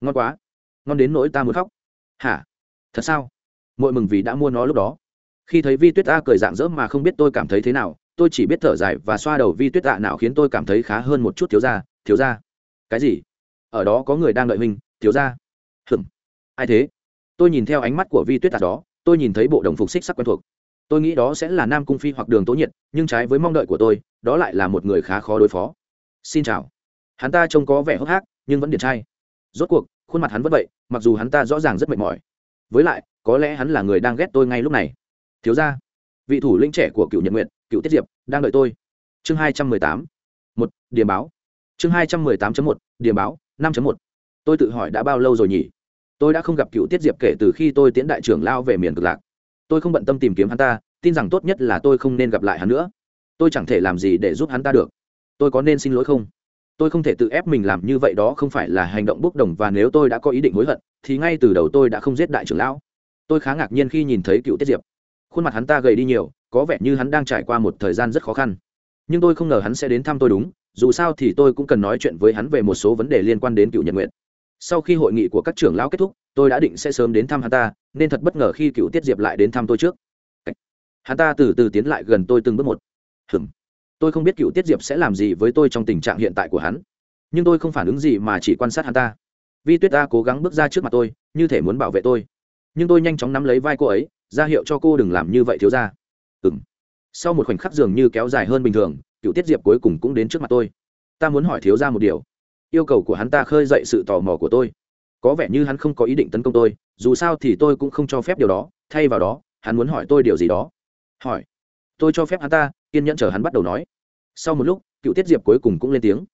Ngon quá ngon đến nỗi ta muốn khóc. Hả? Thật sao? Mội mừng vì đã mua nó lúc đó. Khi thấy vi tuyết a cười dạng dỡ mà không biết tôi cảm thấy thế nào, tôi chỉ biết thở dài và xoa đầu vi tuyết tạ nào khiến tôi cảm thấy khá hơn một chút thiếu ra thiếu ra cái gì? Ở đó có người đang đợi mình, thiếu ra hừm ai thế? Tôi nhìn theo ánh mắt của vi tuyết tạ đó, tôi nhìn thấy bộ đồng phục xích sắc quen thuộc. Tôi nghĩ đó sẽ là nam cung phi hoặc đường tố nhiệt, nhưng trái với mong đợi của tôi, đó lại là một người khá khó đối phó. Xin chào. Hắn ta trông có vẻ hốc hác, nhưng vẫn điển trai. Rốt cuộc khuôn mặt hắn vẫn vậy, mặc dù hắn ta rõ ràng rất mệt mỏi. Với lại, có lẽ hắn là người đang ghét tôi ngay lúc này. Thiếu ra vị thủ lĩnh trẻ của cựu nhật nguyện cựu tiết diệp, đang đợi tôi. Chương hai trăm mười tám, một, điểm báo. Chương hai trăm mười tám một, điểm báo, năm một. Tôi tự hỏi đã bao lâu rồi nhỉ? Tôi đã không gặp cựu tiết diệp kể từ khi tôi tiễn đại trưởng lao về miền cực lạc. Tôi không bận tâm tìm kiếm hắn ta, tin rằng tốt nhất là tôi không nên gặp lại hắn nữa. Tôi chẳng thể làm gì để giúp hắn ta được. Tôi có nên xin lỗi không? Tôi không thể tự ép mình làm như vậy đó không phải là hành động bốc đồng và nếu tôi đã có ý định hối hận, thì ngay từ đầu tôi đã không giết đại trưởng lão. Tôi khá ngạc nhiên khi nhìn thấy cựu tiết diệp. Khuôn mặt hắn ta gầy đi nhiều, có vẻ như hắn đang trải qua một thời gian rất khó khăn. Nhưng tôi không ngờ hắn sẽ đến thăm tôi đúng, dù sao thì tôi cũng cần nói chuyện với hắn về một số vấn đề liên quan đến cựu nhật nguyện sau khi hội nghị của các trưởng lão kết thúc, tôi đã định sẽ sớm đến thăm hắn ta, nên thật bất ngờ khi cựu tiết diệp lại đến thăm tôi trước. Hắn ta từ từ tiến lại gần tôi từng bước một tôi không biết cựu tiết diệp sẽ làm gì với tôi trong tình trạng hiện tại của hắn. Nhưng tôi không phản ứng gì mà chỉ quan sát hắn ta. Vi tuyết ta cố gắng bước ra trước mặt tôi, như thể muốn bảo vệ tôi. Nhưng tôi nhanh chóng nắm lấy vai cô ấy, ra hiệu cho cô đừng làm như vậy thiếu ra ừng sau một khoảnh khắc dường như kéo dài hơn bình thường, cựu tiết diệp cuối cùng cũng đến trước mặt tôi. Ta muốn hỏi thiếu ra một điều. Yêu cầu của hắn ta khơi dậy sự tò mò của tôi. Có vẻ như hắn không có ý định tấn công tôi, dù sao thì tôi cũng không cho phép điều đó. Thay vào đó, hắn muốn hỏi tôi điều gì đó. Hỏi. Tôi cho phép hắn ta, kiên nhẫn chờ hắn bắt đầu nói sau một lúc, cựu tiết diệp cuối cùng cũng lên tiếng.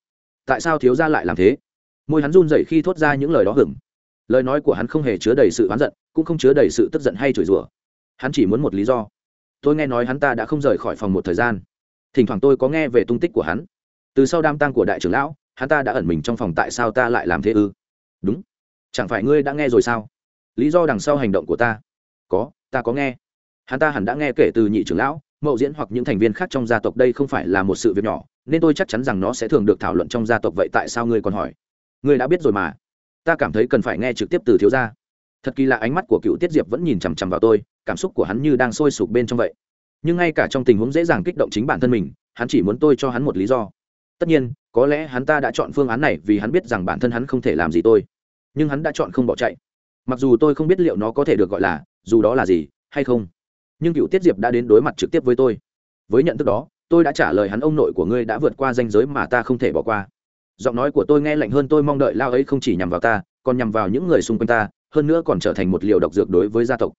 Tại sao thiếu gia lại làm thế? Môi hắn run rẩy khi thốt ra những lời đó hửng. Lời nói của hắn không hề chứa đầy sự oán giận, cũng không chứa đầy sự tức giận hay chửi rủa. Hắn chỉ muốn một lý do. Tôi nghe nói hắn ta đã không rời khỏi phòng một thời gian. Thỉnh thoảng tôi có nghe về tung tích của hắn. Từ sau đam tang của đại trưởng lão, hắn ta đã ẩn mình trong phòng tại sao ta lại làm thế ư? Đúng. Chẳng phải ngươi đã nghe rồi sao? Lý do đằng sau hành động của ta. Có ta có nghe. Hắn ta hẳn đã nghe kể từ nhị trưởng lão mậu diễn hoặc những thành viên khác trong gia tộc đây không phải là một sự việc nhỏ, nên tôi chắc chắn rằng nó sẽ thường được thảo luận trong gia tộc. Vậy tại sao ngươi còn hỏi? Ngươi đã biết rồi mà. Ta cảm thấy cần phải nghe trực tiếp từ thiếu gia. Thật kỳ lạ, ánh mắt của cựu tiết diệp vẫn nhìn chằm chằm vào tôi, cảm xúc của hắn như đang sôi sục bên trong vậy. Nhưng ngay cả trong tình huống dễ dàng kích động chính bản thân mình, hắn chỉ muốn tôi cho hắn một lý do. Tất nhiên, có lẽ hắn ta đã chọn phương án này vì hắn biết rằng bản thân hắn không thể làm gì tôi. Nhưng hắn đã chọn không bỏ chạy. Mặc dù tôi không biết liệu nó có thể được gọi là dù đó là gì hay không nhưng cựu tiết diệp đã đến đối mặt trực tiếp với tôi. Với nhận thức đó, tôi đã trả lời hắn ông nội của ngươi đã vượt qua danh giới mà ta không thể bỏ qua. Giọng nói của tôi nghe lạnh hơn tôi mong đợi lao ấy không chỉ nhằm vào ta, còn nhằm vào những người xung quanh ta, hơn nữa còn trở thành một liều độc dược đối với gia tộc.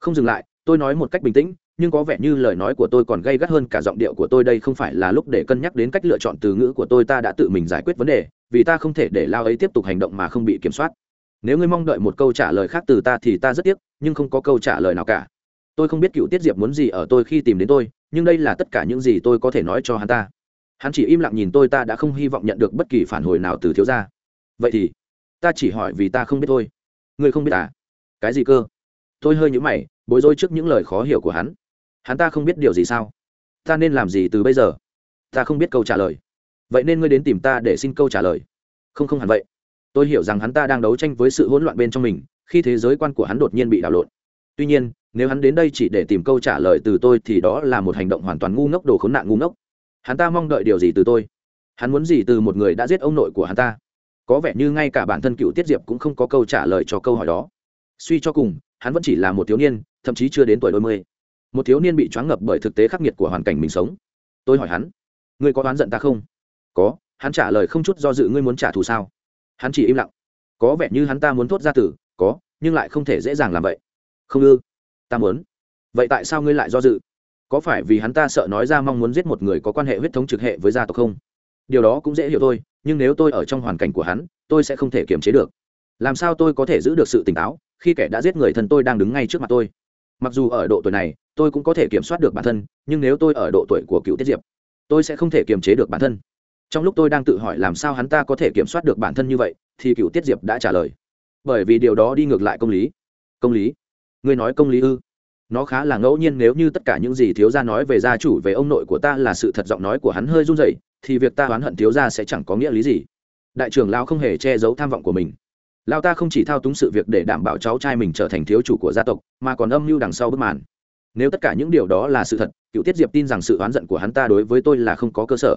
Không dừng lại, tôi nói một cách bình tĩnh, nhưng có vẻ như lời nói của tôi còn gây gắt hơn cả giọng điệu của tôi đây không phải là lúc để cân nhắc đến cách lựa chọn từ ngữ của tôi, ta đã tự mình giải quyết vấn đề, vì ta không thể để lao ấy tiếp tục hành động mà không bị kiểm soát. Nếu ngươi mong đợi một câu trả lời khác từ ta thì ta rất tiếc, nhưng không có câu trả lời nào cả tôi không biết cựu tiết diệp muốn gì ở tôi khi tìm đến tôi, nhưng đây là tất cả những gì tôi có thể nói cho hắn ta. Hắn chỉ im lặng nhìn tôi, ta đã không hy vọng nhận được bất kỳ phản hồi nào từ thiếu gia. Vậy thì, ta chỉ hỏi vì ta không biết thôi. Ngươi không biết à? Cái gì cơ? Tôi hơi nhũ mày, bối rối trước những lời khó hiểu của hắn. Hắn ta không biết điều gì sao? Ta nên làm gì từ bây giờ? Ta không biết câu trả lời. Vậy nên ngươi đến tìm ta để xin câu trả lời. Không không hẳn vậy. Tôi hiểu rằng hắn ta đang đấu tranh với sự hỗn loạn bên trong mình, khi thế giới quan của hắn đột nhiên bị đảo lộn. Tuy nhiên nếu hắn đến đây chỉ để tìm câu trả lời từ tôi thì đó là một hành động hoàn toàn ngu ngốc, đồ khốn nạn ngu ngốc. Hắn ta mong đợi điều gì từ tôi? Hắn muốn gì từ một người đã giết ông nội của hắn ta? Có vẻ như ngay cả bản thân cựu tiết diệp cũng không có câu trả lời cho câu hỏi đó. Suy cho cùng, hắn vẫn chỉ là một thiếu niên, thậm chí chưa đến tuổi đôi mươi. Một thiếu niên bị choáng ngập bởi thực tế khắc nghiệt của hoàn cảnh mình sống. Tôi hỏi hắn, ngươi có oán giận ta không? Có. Hắn trả lời không chút do dự, ngươi muốn trả thù sao? Hắn chỉ im lặng, có vẻ như hắn ta muốn thốt ra tử có, nhưng lại không thể dễ dàng làm vậy. Không ư? Ta muốn. Vậy tại sao ngươi lại do dự? Có phải vì hắn ta sợ nói ra mong muốn giết một người có quan hệ huyết thống trực hệ với gia tộc không? Điều đó cũng dễ hiểu thôi, nhưng nếu tôi ở trong hoàn cảnh của hắn, tôi sẽ không thể kiềm chế được. Làm sao tôi có thể giữ được sự tỉnh táo khi kẻ đã giết người thân tôi đang đứng ngay trước mặt tôi? Mặc dù ở độ tuổi này, tôi cũng có thể kiểm soát được bản thân, nhưng nếu tôi ở độ tuổi của cựu tiết diệp, tôi sẽ không thể kiềm chế được bản thân. Trong lúc tôi đang tự hỏi làm sao hắn ta có thể kiểm soát được bản thân như vậy, thì cựu tiết diệp đã trả lời. Bởi vì điều đó đi ngược lại công lý. Công lý? Ngươi nói công lý ư? Nó khá là ngẫu nhiên nếu như tất cả những gì thiếu gia nói về gia chủ, về ông nội của ta là sự thật giọng nói của hắn hơi run rẩy, thì việc ta oán hận thiếu gia sẽ chẳng có nghĩa lý gì. Đại trưởng lao không hề che giấu tham vọng của mình. Lao ta không chỉ thao túng sự việc để đảm bảo cháu trai mình trở thành thiếu chủ của gia tộc, mà còn âm mưu đằng sau bức màn. Nếu tất cả những điều đó là sự thật, cựu tiết diệp tin rằng sự oán giận của hắn ta đối với tôi là không có cơ sở.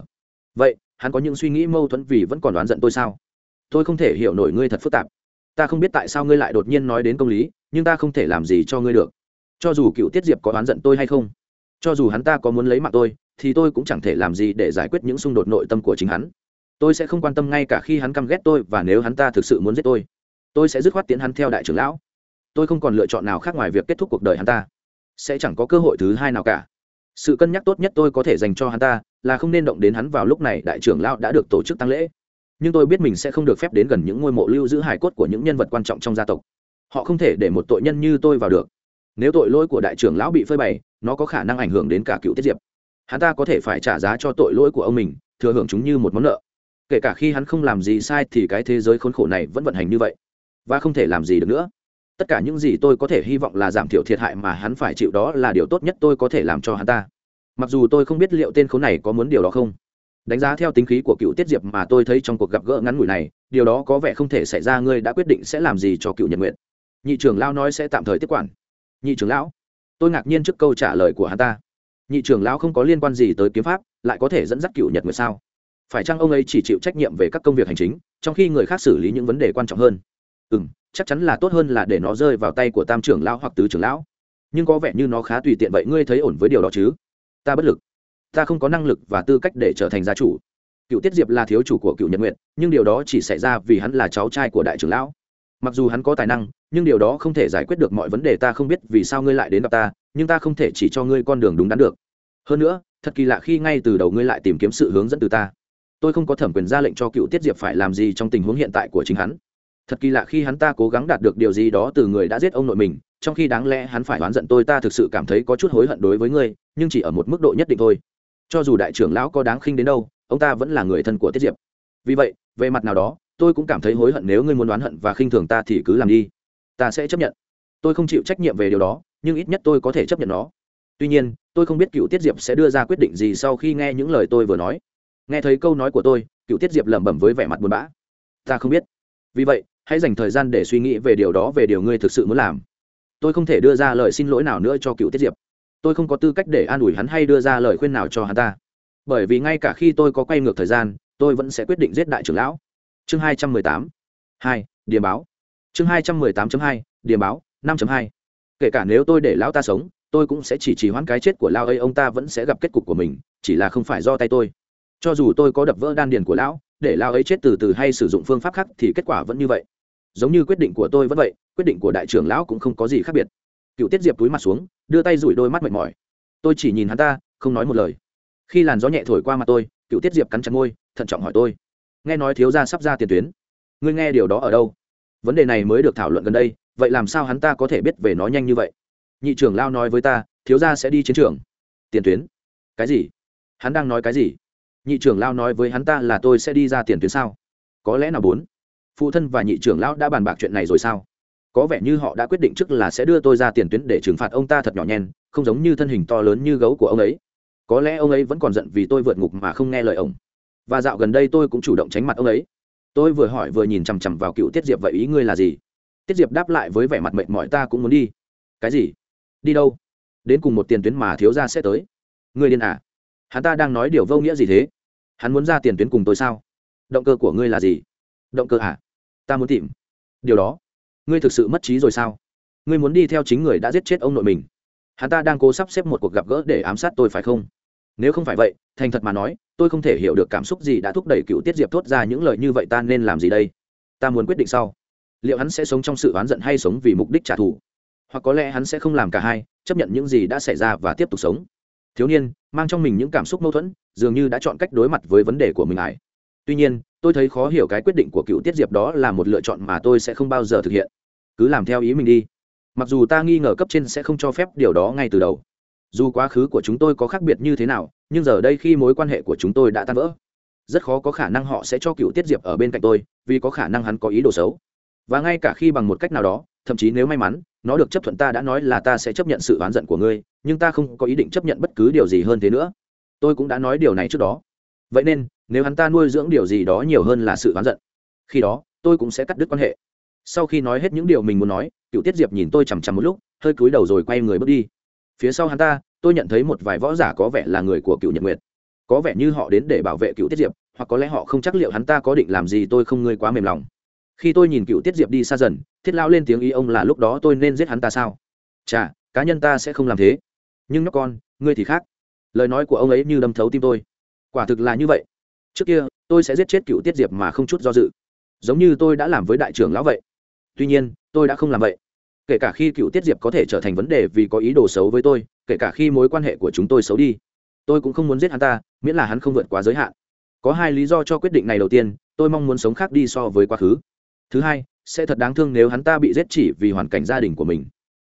Vậy, hắn có những suy nghĩ mâu thuẫn vì vẫn còn oán giận tôi sao? Tôi không thể hiểu nổi ngươi thật phức tạp ta không biết tại sao ngươi lại đột nhiên nói đến công lý, nhưng ta không thể làm gì cho ngươi được. Cho dù cựu tiết diệp có oán giận tôi hay không, cho dù hắn ta có muốn lấy mạng tôi, thì tôi cũng chẳng thể làm gì để giải quyết những xung đột nội tâm của chính hắn. Tôi sẽ không quan tâm ngay cả khi hắn căm ghét tôi và nếu hắn ta thực sự muốn giết tôi tôi sẽ dứt khoát tiến hắn theo đại trưởng lão. Tôi không còn lựa chọn nào khác ngoài việc kết thúc cuộc đời hắn ta. Sẽ chẳng có cơ hội thứ hai nào cả. Sự cân nhắc tốt nhất tôi có thể dành cho hắn ta là không nên động đến hắn vào lúc này đại trưởng lão đã được tổ chức tăng lễ nhưng tôi biết mình sẽ không được phép đến gần những ngôi mộ lưu giữ hải cốt của những nhân vật quan trọng trong gia tộc. Họ không thể để một tội nhân như tôi vào được. Nếu tội lỗi của đại trưởng lão bị phơi bày, nó có khả năng ảnh hưởng đến cả cựu tiết diệp. Hắn ta có thể phải trả giá cho tội lỗi của ông mình, thừa hưởng chúng như một món nợ. Kể cả khi hắn không làm gì sai thì cái thế giới khốn khổ này vẫn vận hành như vậy, và không thể làm gì được nữa. Tất cả những gì tôi có thể hy vọng là giảm thiểu thiệt hại mà hắn phải chịu đó là điều tốt nhất tôi có thể làm cho hắn ta. Mặc dù tôi không biết liệu tên khốn này có muốn điều đó không đánh giá theo tính khí của cựu tiết diệp mà tôi thấy trong cuộc gặp gỡ ngắn ngủi này, điều đó có vẻ không thể xảy ra, ngươi đã quyết định sẽ làm gì cho cựu nhật nguyện nhị trưởng lão nói sẽ tạm thời tiếp quản. Nhị trưởng lão? Tôi ngạc nhiên trước câu trả lời của hắn ta. Nhị trưởng lão không có liên quan gì tới kiếm pháp, lại có thể dẫn dắt cựu nhật nguyệt sao? Phải chăng ông ấy chỉ chịu trách nhiệm về các công việc hành chính, trong khi người khác xử lý những vấn đề quan trọng hơn? Ừ m chắc chắn là tốt hơn là để nó rơi vào tay của tam trưởng lão hoặc tứ trưởng lão. Nhưng có vẻ như nó khá tùy tiện vậy, ngươi thấy ổn với điều đó chứ? Ta bất lực ta không có năng lực và tư cách để trở thành gia chủ. Cựu tiết diệp là thiếu chủ của cựu nhật nguyện nhưng điều đó chỉ xảy ra vì hắn là cháu trai của đại trưởng lão. Mặc dù hắn có tài năng, nhưng điều đó không thể giải quyết được mọi vấn đề ta không biết vì sao ngươi lại đến gặp ta, nhưng ta không thể chỉ cho ngươi con đường đúng đắn được. Hơn nữa, thật kỳ lạ khi ngay từ đầu ngươi lại tìm kiếm sự hướng dẫn từ ta. Tôi không có thẩm quyền ra lệnh cho cựu tiết diệp phải làm gì trong tình huống hiện tại của chính hắn. Thật kỳ lạ khi hắn ta cố gắng đạt được điều gì đó từ người đã giết ông nội mình, trong khi đáng lẽ hắn phải oán giận tôi, ta thực sự cảm thấy có chút hối hận đối với ngươi, nhưng chỉ ở một mức độ nhất định thôi cho dù đại trưởng lão có đáng khinh đến đâu, ông ta vẫn là người thân của tiết diệp. Vì vậy, về mặt nào đó, tôi cũng cảm thấy hối hận nếu ngươi muốn đoán hận và khinh thường ta thì cứ làm đi. Ta sẽ chấp nhận. Tôi không chịu trách nhiệm về điều đó, nhưng ít nhất tôi có thể chấp nhận nó. Tuy nhiên, tôi không biết cựu tiết diệp sẽ đưa ra quyết định gì sau khi nghe những lời tôi vừa nói. Nghe thấy câu nói của tôi, cựu tiết diệp lẩm bẩm với vẻ mặt buồn bã. Ta không biết. Vì vậy, hãy dành thời gian để suy nghĩ về điều đó về điều ngươi thực sự muốn làm. Tôi không thể đưa ra lời xin lỗi nào nữa cho cựu tiết diệp tôi không có tư cách để an ủi hắn hay đưa ra lời khuyên nào cho hắn ta. Bởi vì ngay cả khi tôi có quay ngược thời gian, tôi vẫn sẽ quyết định giết đại trưởng lão. Chương hai trăm mười tám. Hai, điểm báo. Chương hai trăm mười tám hai, điểm báo, năm hai. Kể cả nếu tôi để lão ta sống, tôi cũng sẽ chỉ trì hoãn cái chết của lão ấy, ông ta vẫn sẽ gặp kết cục của mình, chỉ là không phải do tay tôi. Cho dù tôi có đập vỡ đan điền của lão, để lão ấy chết từ từ hay sử dụng phương pháp khác thì kết quả vẫn như vậy. Giống như quyết định của tôi vẫn vậy, quyết định của đại trưởng lão cũng không có gì khác biệt cựu tiết diệp túi mặt xuống, đưa tay rủi đôi mắt mệt mỏi. Tôi chỉ nhìn hắn ta, không nói một lời. Khi làn gió nhẹ thổi qua mặt tôi, cựu tiết diệp cắn chặt môi, thận trọng hỏi tôi. Nghe nói thiếu gia sắp ra tiền tuyến. Ngươi nghe điều đó ở đâu? Vấn đề này mới được thảo luận gần đây, vậy làm sao hắn ta có thể biết về nó nhanh như vậy? Nhị trưởng lao nói với ta, thiếu gia sẽ đi chiến trường. Tiền tuyến? Cái gì? Hắn đang nói cái gì? Nhị trưởng lao nói với hắn ta là tôi sẽ đi ra tiền tuyến sao? Có lẽ nào bốn. Phụ thân và nhị trưởng lão đã bàn bạc chuyện này rồi sao? Có vẻ như họ đã quyết định trước là sẽ đưa tôi ra tiền tuyến để trừng phạt ông ta thật nhỏ nhen, không giống như thân hình to lớn như gấu của ông ấy. Có lẽ ông ấy vẫn còn giận vì tôi vượt ngục mà không nghe lời ông. Và dạo gần đây tôi cũng chủ động tránh mặt ông ấy. Tôi vừa hỏi vừa nhìn chằm chằm vào cựu tiết diệp vậy ý ngươi là gì? Tiết diệp đáp lại với vẻ mặt mệt mỏi, ta cũng muốn đi. Cái gì? Đi đâu? Đến cùng một tiền tuyến mà thiếu gia sẽ tới. Ngươi điên à? Hắn ta đang nói điều vô nghĩa gì thế? Hắn muốn ra tiền tuyến cùng tôi sao? Động cơ của ngươi là gì? Động cơ à? Ta muốn tìm. Điều đó ngươi thực sự mất trí rồi sao? Ngươi muốn đi theo chính người đã giết chết ông nội mình. Hắn ta đang cố sắp xếp một cuộc gặp gỡ để ám sát tôi phải không? Nếu không phải vậy, thành thật mà nói, tôi không thể hiểu được cảm xúc gì đã thúc đẩy cựu tiết diệp thốt ra những lời như vậy ta nên làm gì đây? Ta muốn quyết định sau. Liệu hắn sẽ sống trong sự oán giận hay sống vì mục đích trả thù? Hoặc có lẽ hắn sẽ không làm cả hai, chấp nhận những gì đã xảy ra và tiếp tục sống. Thiếu niên, mang trong mình những cảm xúc mâu thuẫn, dường như đã chọn cách đối mặt với vấn đề của mình ải tuy nhiên, tôi thấy khó hiểu cái quyết định của cựu tiết diệp đó là một lựa chọn mà tôi sẽ không bao giờ thực hiện. Cứ làm theo ý mình đi. Mặc dù ta nghi ngờ cấp trên sẽ không cho phép điều đó ngay từ đầu. Dù quá khứ của chúng tôi có khác biệt như thế nào, nhưng giờ đây khi mối quan hệ của chúng tôi đã tan vỡ, rất khó có khả năng họ sẽ cho cựu tiết diệp ở bên cạnh tôi, vì có khả năng hắn có ý đồ xấu. Và ngay cả khi bằng một cách nào đó, thậm chí nếu may mắn, nó được chấp thuận ta đã nói là ta sẽ chấp nhận sự oán giận của ngươi, nhưng ta không có ý định chấp nhận bất cứ điều gì hơn thế nữa. Tôi cũng đã nói điều này trước đó. Vậy nên nếu hắn ta nuôi dưỡng điều gì đó nhiều hơn là sự oán giận. Khi đó, tôi cũng sẽ cắt đứt quan hệ. Sau khi nói hết những điều mình muốn nói, cựu tiết diệp nhìn tôi chằm chằm một lúc, hơi cúi đầu rồi quay người bước đi. Phía sau hắn ta, tôi nhận thấy một vài võ giả có vẻ là người của cựu nhật nguyệt. Có vẻ như họ đến để bảo vệ cựu tiết diệp, hoặc có lẽ họ không chắc liệu hắn ta có định làm gì tôi không ngươi quá mềm lòng. Khi tôi nhìn cựu tiết diệp đi xa dần, thiết lao lên tiếng ý ông là lúc đó tôi nên giết hắn ta sao? Chà, cá nhân ta sẽ không làm thế. Nhưng nhóc con, ngươi thì khác. Lời nói của ông ấy như đâm thấu tim tôi. Quả thực là như vậy trước kia, tôi sẽ giết chết cựu tiết diệp mà không chút do dự. Giống như tôi đã làm với đại trưởng lão vậy. Tuy nhiên, tôi đã không làm vậy. Kể cả khi cựu tiết diệp có thể trở thành vấn đề vì có ý đồ xấu với tôi, kể cả khi mối quan hệ của chúng tôi xấu đi, tôi cũng không muốn giết hắn ta, miễn là hắn không vượt quá giới hạn. Có hai lý do cho quyết định này đầu tiên, tôi mong muốn sống khác đi so với quá khứ. Thứ hai, sẽ thật đáng thương nếu hắn ta bị giết chỉ vì hoàn cảnh gia đình của mình.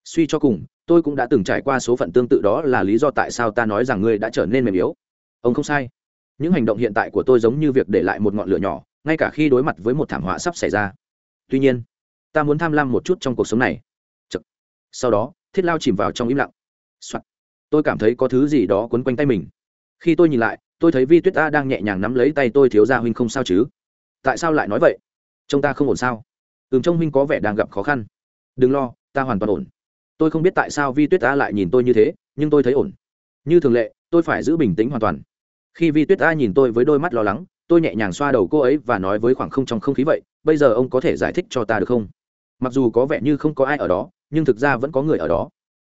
Suy cho cùng, tôi cũng đã từng trải qua số phận tương tự đó là lý do tại sao ta nói rằng ngươi đã trở nên mềm yếu. Ông không sai những hành động hiện tại của tôi giống như việc để lại một ngọn lửa nhỏ, ngay cả khi đối mặt với một thảm họa sắp xảy ra. Tuy nhiên, ta muốn tham lam một chút trong cuộc sống này. Chật. sau đó, thiết lao chìm vào trong im lặng、Soạn. tôi cảm thấy có thứ gì đó quấn quanh tay mình. Khi tôi nhìn lại, tôi thấy vi tuyết ta đang nhẹ nhàng nắm lấy tay tôi thiếu gia huynh không sao chứ? Tại sao lại nói vậy? Trông ta không ổn sao? Ừm, trông huynh có vẻ đang gặp khó khăn. Đừng lo, ta hoàn toàn ổn. Tôi không biết tại sao vi tuyết ta lại nhìn tôi như thế, nhưng tôi thấy ổn. Như thường lệ, tôi phải giữ bình tĩnh hoàn toàn khi vi tuyết ta nhìn tôi với đôi mắt lo lắng, tôi nhẹ nhàng xoa đầu cô ấy và nói với khoảng không trong không khí vậy, bây giờ ông có thể giải thích cho ta được không? Mặc dù có vẻ như không có ai ở đó, nhưng thực ra vẫn có người ở đó.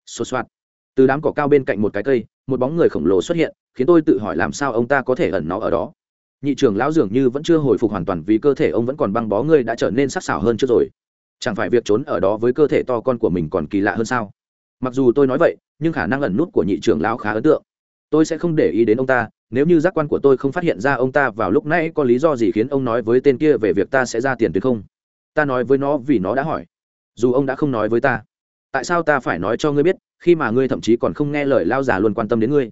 Sột soạt từ đám cỏ cao bên cạnh một cái cây, một bóng người khổng lồ xuất hiện, khiến tôi tự hỏi làm sao ông ta có thể ẩn nó ở đó. Nhị trưởng lão dường như vẫn chưa hồi phục hoàn toàn vì cơ thể ông vẫn còn băng bó, ngươi đã trở nên sắc sảo hơn trước rồi. Chẳng phải việc trốn ở đó với cơ thể to con của mình còn kỳ lạ hơn sao? Mặc dù tôi nói vậy, nhưng khả năng ẩn nút của nhị trưởng lão khá ấn tượng. Tôi sẽ không để ý đến ông ta nếu như giác quan của tôi không phát hiện ra ông ta vào lúc nãy có lý do gì khiến ông nói với tên kia về việc ta sẽ ra tiền tuyến không? Ta nói với nó vì nó đã hỏi. Dù ông đã không nói với ta, tại sao ta phải nói cho ngươi biết, khi mà ngươi thậm chí còn không nghe lời lao già luôn quan tâm đến ngươi?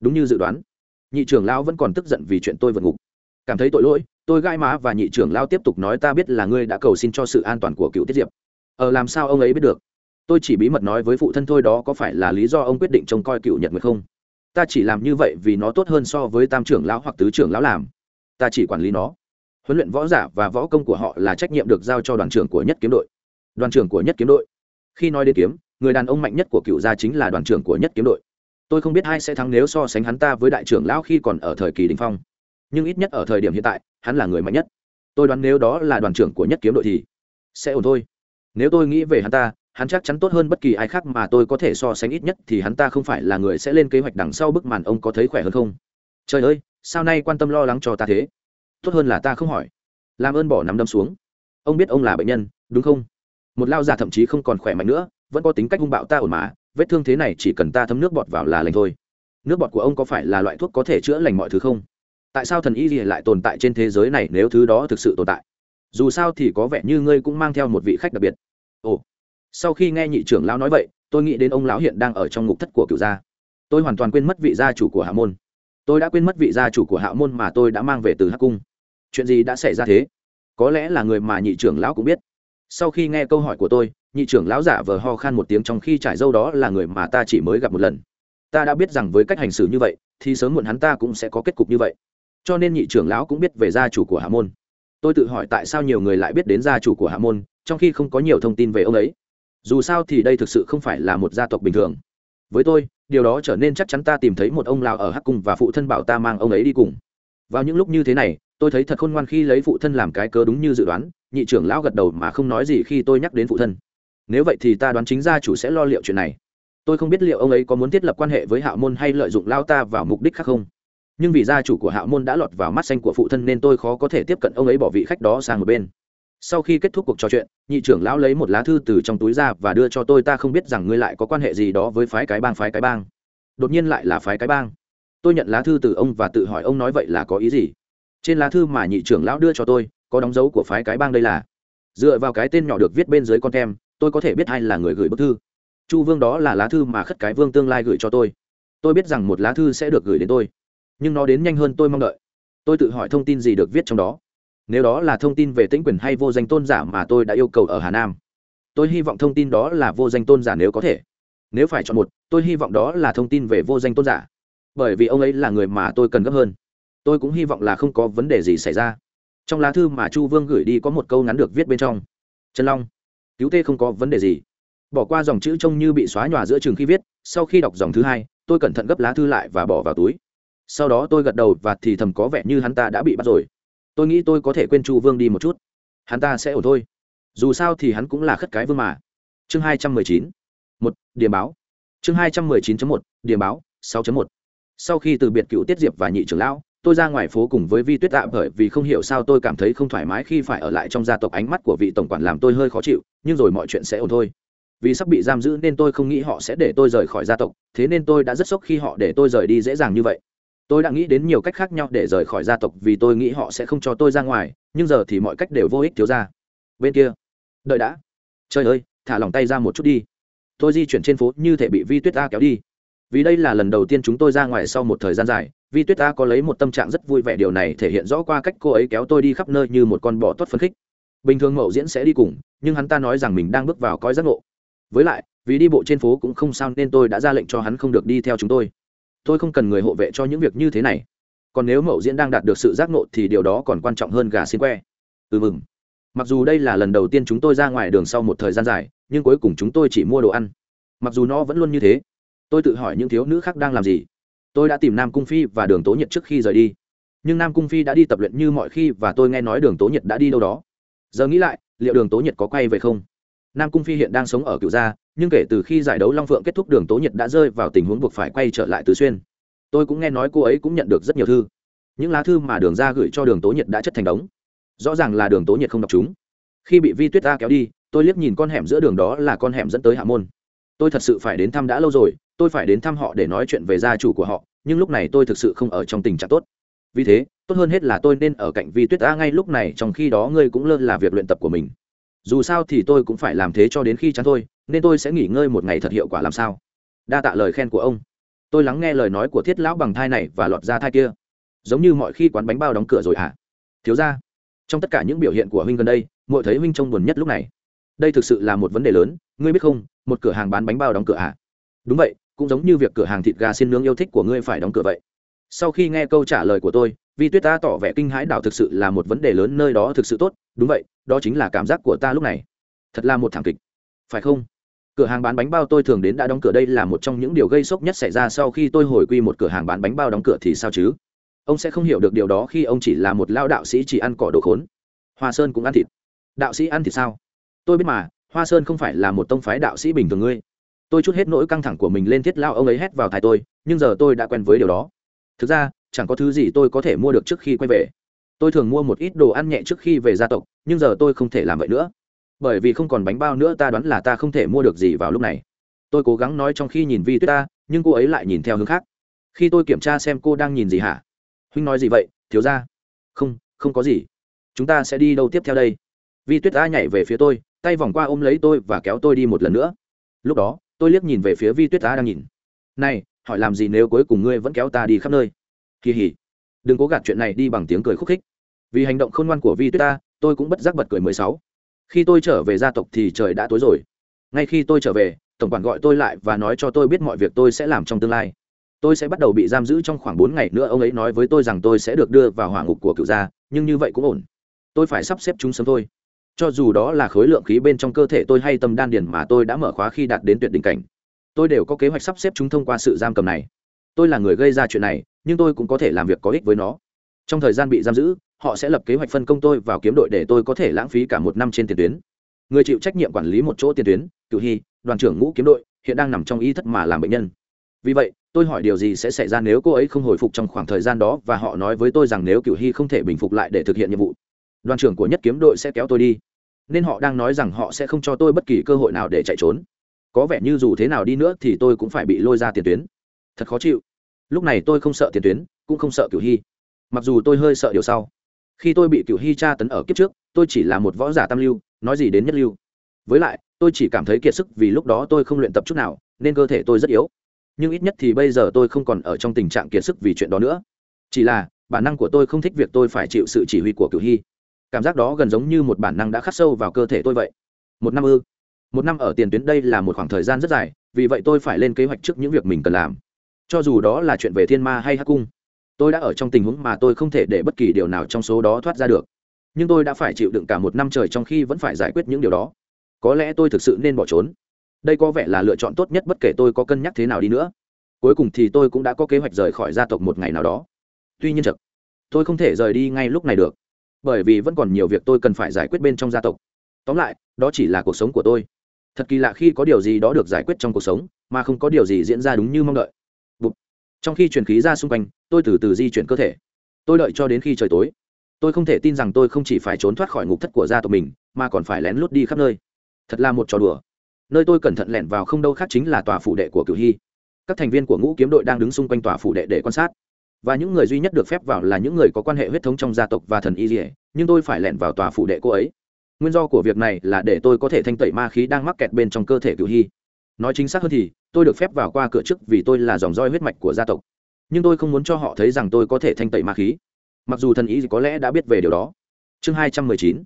Đúng như dự đoán, nhị trưởng lão vẫn còn tức giận vì chuyện tôi vượt ngục. Cảm thấy tội lỗi, tôi gai má và nhị trưởng lao tiếp tục nói ta biết là ngươi đã cầu xin cho sự an toàn của cựu tiết diệp. Ờ làm sao ông ấy biết được? Tôi chỉ bí mật nói với phụ thân thôi đó có phải là lý do ông quyết định trông coi cựu nhật nguyệt không? Ta chỉ làm như vậy vì nó tốt hơn so với tam trưởng lão hoặc tứ trưởng lão làm. Ta chỉ quản lý nó. Huấn luyện võ giả và võ công của họ là trách nhiệm được giao cho đoàn trưởng của nhất kiếm đội. Đoàn trưởng của nhất kiếm đội. Khi nói đến kiếm, người đàn ông mạnh nhất của cựu gia chính là đoàn trưởng của nhất kiếm đội. Tôi không biết ai sẽ thắng nếu so sánh hắn ta với đại trưởng lão khi còn ở thời kỳ đình phong. Nhưng ít nhất ở thời điểm hiện tại, hắn là người mạnh nhất. Tôi đoán nếu đó là đoàn trưởng của nhất kiếm đội thì sẽ ổn thôi. Nếu tôi nghĩ về hắn ta hắn chắc chắn tốt hơn bất kỳ ai khác mà tôi có thể so sánh ít nhất thì hắn ta không phải là người sẽ lên kế hoạch đằng sau bức màn ông có thấy khỏe hơn không? Trời ơi, sao nay quan tâm lo lắng cho ta thế? Tốt hơn là ta không hỏi. Làm ơn bỏ nắm đâm xuống. Ông biết ông là bệnh nhân, đúng không? Một lao già thậm chí không còn khỏe mạnh nữa, vẫn có tính cách hung bạo ta ổn mà, vết thương thế này chỉ cần ta thấm nước bọt vào là lành thôi. Nước bọt của ông có phải là loại thuốc có thể chữa lành mọi thứ không? Tại sao thần y gì lại tồn tại trên thế giới này nếu thứ đó thực sự tồn tại? Dù sao thì có vẻ như ngươi cũng mang theo một vị khách đặc biệt. Ồ sau khi nghe nhị trưởng lão nói vậy, tôi nghĩ đến ông lão hiện đang ở trong ngục thất của cựu gia. Tôi hoàn toàn quên mất vị gia chủ của hạ môn. Tôi đã quên mất vị gia chủ của hạ môn mà tôi đã mang về từ hắc cung. Chuyện gì đã xảy ra thế? Có lẽ là người mà nhị trưởng lão cũng biết. Sau khi nghe câu hỏi của tôi, nhị trưởng lão giả vờ ho khan một tiếng trong khi trải dâu đó là người mà ta chỉ mới gặp một lần. Ta đã biết rằng với cách hành xử như vậy, thì sớm muộn hắn ta cũng sẽ có kết cục như vậy. Cho nên nhị trưởng lão cũng biết về gia chủ của hạ môn. Tôi tự hỏi tại sao nhiều người lại biết đến gia chủ của hạ môn, trong khi không có nhiều thông tin về ông ấy dù sao thì đây thực sự không phải là một gia tộc bình thường. Với tôi, điều đó trở nên chắc chắn ta tìm thấy một ông lào ở hắc cung và phụ thân bảo ta mang ông ấy đi cùng. Vào những lúc như thế này, tôi thấy thật khôn ngoan khi lấy phụ thân làm cái cớ đúng như dự đoán, nhị trưởng lão gật đầu mà không nói gì khi tôi nhắc đến phụ thân. Nếu vậy thì ta đoán chính gia chủ sẽ lo liệu chuyện này. Tôi không biết liệu ông ấy có muốn thiết lập quan hệ với hạ môn hay lợi dụng lao ta vào mục đích khác không. Nhưng vì gia chủ của hạ môn đã lọt vào mắt xanh của phụ thân nên tôi khó có thể tiếp cận ông ấy bỏ vị khách đó sang một bên sau khi kết thúc cuộc trò chuyện nhị trưởng lão lấy một lá thư từ trong túi ra và đưa cho tôi ta không biết rằng ngươi lại có quan hệ gì đó với phái cái bang phái cái bang. Đột nhiên lại là phái cái bang. Tôi nhận lá thư từ ông và tự hỏi ông nói vậy là có ý gì. Trên lá thư mà nhị trưởng lão đưa cho tôi có đóng dấu của phái cái bang đây là dựa vào cái tên nhỏ được viết bên dưới con tem, tôi có thể biết ai là người gửi bức thư. Chu vương đó là lá thư mà khất cái vương tương lai gửi cho tôi. Tôi biết rằng một lá thư sẽ được gửi đến tôi nhưng nó đến nhanh hơn tôi mong đợi. Tôi tự hỏi thông tin gì được viết trong đó nếu đó là thông tin về tĩnh quyền hay vô danh tôn giả mà tôi đã yêu cầu ở hà nam, tôi hy vọng thông tin đó là vô danh tôn giả nếu có thể. Nếu phải chọn một, tôi hy vọng đó là thông tin về vô danh tôn giả. Bởi vì ông ấy là người mà tôi cần gấp hơn. Tôi cũng hy vọng là không có vấn đề gì xảy ra. Trong lá thư mà chu vương gửi đi có một câu ngắn được viết bên trong. Trần long, cứu tê không có vấn đề gì. Bỏ qua dòng chữ trông như bị xóa nhòa giữa trường khi viết, sau khi đọc dòng thứ hai, tôi cẩn thận gấp lá thư lại và bỏ vào túi. Sau đó tôi gật đầu và thì thầm có vẻ như hắn ta đã bị bắt rồi tôi nghĩ tôi có thể quên chu vương đi một chút. Hắn ta sẽ ổn thôi. Dù sao thì hắn cũng là khất cái vương mà. Chương hai trăm mười chín. Một, điểm báo. Chương hai trăm mười chín một, điểm báo, sáu một. Sau khi từ biệt cựu tiết diệp và nhị trưởng lão, tôi ra ngoài phố cùng với vi tuyết tạ bởi vì không hiểu sao tôi cảm thấy không thoải mái khi phải ở lại trong gia tộc ánh mắt của vị tổng quản làm tôi hơi khó chịu, nhưng rồi mọi chuyện sẽ ổn thôi. Vì sắp bị giam giữ nên tôi không nghĩ họ sẽ để tôi rời khỏi gia tộc, thế nên tôi đã rất sốc khi họ để tôi rời đi dễ dàng như vậy tôi đã nghĩ đến nhiều cách khác nhau để rời khỏi gia tộc vì tôi nghĩ họ sẽ không cho tôi ra ngoài, nhưng giờ thì mọi cách đều vô ích thiếu ra. Bên kia. Đợi đã. Trời ơi, thả lòng tay ra một chút đi. Tôi di chuyển trên phố như thể bị vi tuyết ta kéo đi. Vì đây là lần đầu tiên chúng tôi ra ngoài sau một thời gian dài, vi tuyết ta có lấy một tâm trạng rất vui vẻ, điều này thể hiện rõ qua cách cô ấy kéo tôi đi khắp nơi như một con bò tốt phấn khích. Bình thường mậu diễn sẽ đi cùng, nhưng hắn ta nói rằng mình đang bước vào coi giác ngộ. Với lại, vì đi bộ trên phố cũng không sao nên tôi đã ra lệnh cho hắn không được đi theo chúng tôi tôi không cần người hộ vệ cho những việc như thế này. Còn nếu mậu diễn đang đạt được sự giác ngộ thì điều đó còn quan trọng hơn gà xin que. Ừ mừng. Mặc dù đây là lần đầu tiên chúng tôi ra ngoài đường sau một thời gian dài, nhưng cuối cùng chúng tôi chỉ mua đồ ăn. Mặc dù nó vẫn luôn như thế, tôi tự hỏi những thiếu nữ khác đang làm gì. Tôi đã tìm nam cung phi và đường tố nhiệt trước khi rời đi. Nhưng nam cung phi đã đi tập luyện như mọi khi và tôi nghe nói đường tố nhiệt đã đi đâu đó. Giờ nghĩ lại, liệu đường tố nhiệt có quay về không? Nam cung phi hiện đang sống ở cựu gia nhưng kể từ khi giải đấu long phượng kết thúc đường tố nhiệt đã rơi vào tình huống buộc phải quay trở lại tứ xuyên. Tôi cũng nghe nói cô ấy cũng nhận được rất nhiều thư. Những lá thư mà đường ra gửi cho đường tố nhiệt đã chất thành đống. Rõ ràng là đường tố nhiệt không đọc chúng. Khi bị vi tuyết ta kéo đi, tôi liếc nhìn con hẻm giữa đường đó là con hẻm dẫn tới hạ môn. Tôi thật sự phải đến thăm đã lâu rồi, tôi phải đến thăm họ để nói chuyện về gia chủ của họ, nhưng lúc này tôi thực sự không ở trong tình trạng tốt. Vì thế, tốt hơn hết là tôi nên ở cạnh vi tuyết ta ngay lúc này, trong khi đó ngươi cũng lơ là việc luyện tập của mình dù sao thì tôi cũng phải làm thế cho đến khi chán thôi, nên tôi sẽ nghỉ ngơi một ngày thật hiệu quả làm sao? Đa tạ lời khen của ông. Tôi lắng nghe lời nói của thiết lão bằng thai này và lọt ra thai kia. Giống như mọi khi quán bánh bao đóng cửa rồi hả? À? thiếu ra trong tất cả những biểu hiện của huynh gần đây mỗi thấy huynh trông buồn nhất lúc này. Đây thực sự là một vấn đề lớn, ngươi biết không, một cửa hàng bán bánh bao đóng cửa à đúng vậy, cũng giống như việc cửa hàng thịt gà xin nướng yêu thích của ngươi phải đóng cửa vậy. Sau khi nghe câu trả lời của tôi vi tuyết ta tỏ vẻ kinh hãi đảo thực sự là một vấn đề lớn nơi đó thực sự tốt, đúng vậy, đó chính là cảm giác của ta lúc này. Thật là một thảm kịch. Phải không? Cửa hàng bán bánh bao tôi thường đến đã đóng cửa đây là một trong những điều gây sốc nhất xảy ra sau khi tôi hồi quy một cửa hàng bán bánh bao đóng cửa thì sao chứ? Ông sẽ không hiểu được điều đó khi ông chỉ là một lao đạo sĩ chỉ ăn cỏ đồ khốn. Hoa sơn cũng ăn thịt. Đạo sĩ ăn thịt sao? Tôi biết mà, hoa sơn không phải là một tông phái đạo sĩ bình thường ngươi. Tôi chút hết nỗi căng thẳng của mình lên thiết lao ông ấy hét vào thai tôi, nhưng giờ tôi đã quen với điều đó. Thực ra chẳng có thứ gì tôi có thể mua được trước khi quay về. Tôi thường mua một ít đồ ăn nhẹ trước khi về gia tộc, nhưng giờ tôi không thể làm vậy nữa. Bởi vì không còn bánh bao nữa, ta đoán là ta không thể mua được gì vào lúc này. Tôi cố gắng nói trong khi nhìn vi tuyết ta, nhưng cô ấy lại nhìn theo hướng khác. Khi tôi kiểm tra xem cô đang nhìn gì hả? Huynh nói gì vậy? Thiếu ra không không có gì. Chúng ta sẽ đi đâu tiếp theo đây? Vi tuyết ta nhảy về phía tôi, tay vòng qua ôm lấy tôi và kéo tôi đi một lần nữa. Lúc đó, tôi liếc nhìn về phía vi tuyết ta đang nhìn. Này, hỏi làm gì nếu cuối cùng ngươi vẫn kéo ta đi khắp nơi? Kỳ hỉ đừng cố gạt chuyện này đi bằng tiếng cười khúc khích. Vì hành động khôn ngoan của vi tuyết ta, tôi cũng bất giác bật cười mười sáu. Khi tôi trở về gia tộc thì trời đã tối rồi. Ngay khi tôi trở về, tổng quản gọi tôi lại và nói cho tôi biết mọi việc tôi sẽ làm trong tương lai. Tôi sẽ bắt đầu bị giam giữ trong khoảng bốn ngày nữa, ông ấy nói với tôi rằng tôi sẽ được đưa vào hỏa ngục của cựu gia, nhưng như vậy cũng ổn. Tôi phải sắp xếp chúng sớm thôi. Cho dù đó là khối lượng khí bên trong cơ thể tôi hay tâm đan điền mà tôi đã mở khóa khi đạt đến tuyệt đỉnh cảnh, tôi đều có kế hoạch sắp xếp chúng thông qua sự giam cầm này tôi là người gây ra chuyện này, nhưng tôi cũng có thể làm việc có ích với nó. Trong thời gian bị giam giữ, họ sẽ lập kế hoạch phân công tôi vào kiếm đội để tôi có thể lãng phí cả một năm trên tiền tuyến. Người chịu trách nhiệm quản lý một chỗ tiền tuyến cựu hy, đoàn trưởng ngũ kiếm đội, hiện đang nằm trong ý thất mà làm bệnh nhân. Vì vậy, tôi hỏi điều gì sẽ xảy ra nếu cô ấy không hồi phục trong khoảng thời gian đó và họ nói với tôi rằng nếu cựu hy không thể bình phục lại để thực hiện nhiệm vụ, đoàn trưởng của nhất kiếm đội sẽ kéo tôi đi. Nên họ đang nói rằng họ sẽ không cho tôi bất kỳ cơ hội nào để chạy trốn. Có vẻ như dù thế nào đi nữa thì tôi cũng phải bị lôi ra tiền tuyến thật khó chịu. Lúc này tôi không sợ tiền tuyến, cũng không sợ Cửu hy. Mặc dù tôi hơi sợ điều sau. Khi tôi bị Cửu hy tra tấn ở kiếp trước, tôi chỉ là một võ giả tam lưu, nói gì đến nhất lưu. Với lại, tôi chỉ cảm thấy kiệt sức vì lúc đó tôi không luyện tập chút nào, nên cơ thể tôi rất yếu. Nhưng ít nhất thì bây giờ tôi không còn ở trong tình trạng kiệt sức vì chuyện đó nữa. Chỉ là, bản năng của tôi không thích việc tôi phải chịu sự chỉ huy của Cửu hy. Cảm giác đó gần giống như một bản năng đã khắc sâu vào cơ thể tôi vậy. Một năm ư? Một năm ở tiền tuyến đây là một khoảng thời gian rất dài, vì vậy tôi phải lên kế hoạch trước những việc mình cần làm cho dù đó là chuyện về thiên ma hay hắc cung, tôi đã ở trong tình huống mà tôi không thể để bất kỳ điều nào trong số đó thoát ra được. Nhưng tôi đã phải chịu đựng cả một năm trời trong khi vẫn phải giải quyết những điều đó. Có lẽ tôi thực sự nên bỏ trốn. Đây có vẻ là lựa chọn tốt nhất bất kể tôi có cân nhắc thế nào đi nữa. Cuối cùng thì tôi cũng đã có kế hoạch rời khỏi gia tộc một ngày nào đó. Tuy nhiên chật tôi không thể rời đi ngay lúc này được, bởi vì vẫn còn nhiều việc tôi cần phải giải quyết bên trong gia tộc. Tóm lại, đó chỉ là cuộc sống của tôi. Thật kỳ lạ khi có điều gì đó được giải quyết trong cuộc sống, mà không có điều gì diễn ra đúng như mong đợi trong khi truyền khí ra xung quanh, tôi từ từ di chuyển cơ thể. Tôi đợi cho đến khi trời tối. Tôi không thể tin rằng tôi không chỉ phải trốn thoát khỏi ngục thất của gia tộc mình, mà còn phải lén lút đi khắp nơi. Thật là một trò đùa. Nơi tôi cẩn thận lẻn vào không đâu khác chính là tòa phủ đệ của cửu hy. Các thành viên của ngũ kiếm đội đang đứng xung quanh tòa phủ đệ để quan sát. Và những người duy nhất được phép vào là những người có quan hệ huyết thống trong gia tộc và thần y dỉa nhưng tôi phải lẻn vào tòa phủ đệ cô ấy. Nguyên do của việc này là để tôi có thể thanh tẩy ma khí đang mắc kẹt bên trong cơ thể cửu hy. Nói chính xác hơn thì tôi được phép vào qua cửa trước vì tôi là dòng roi huyết mạch của gia tộc. Nhưng tôi không muốn cho họ thấy rằng tôi có thể thanh tẩy ma khí. Mặc dù thần ý có lẽ đã biết về điều đó. Chương hai trăm mười chín.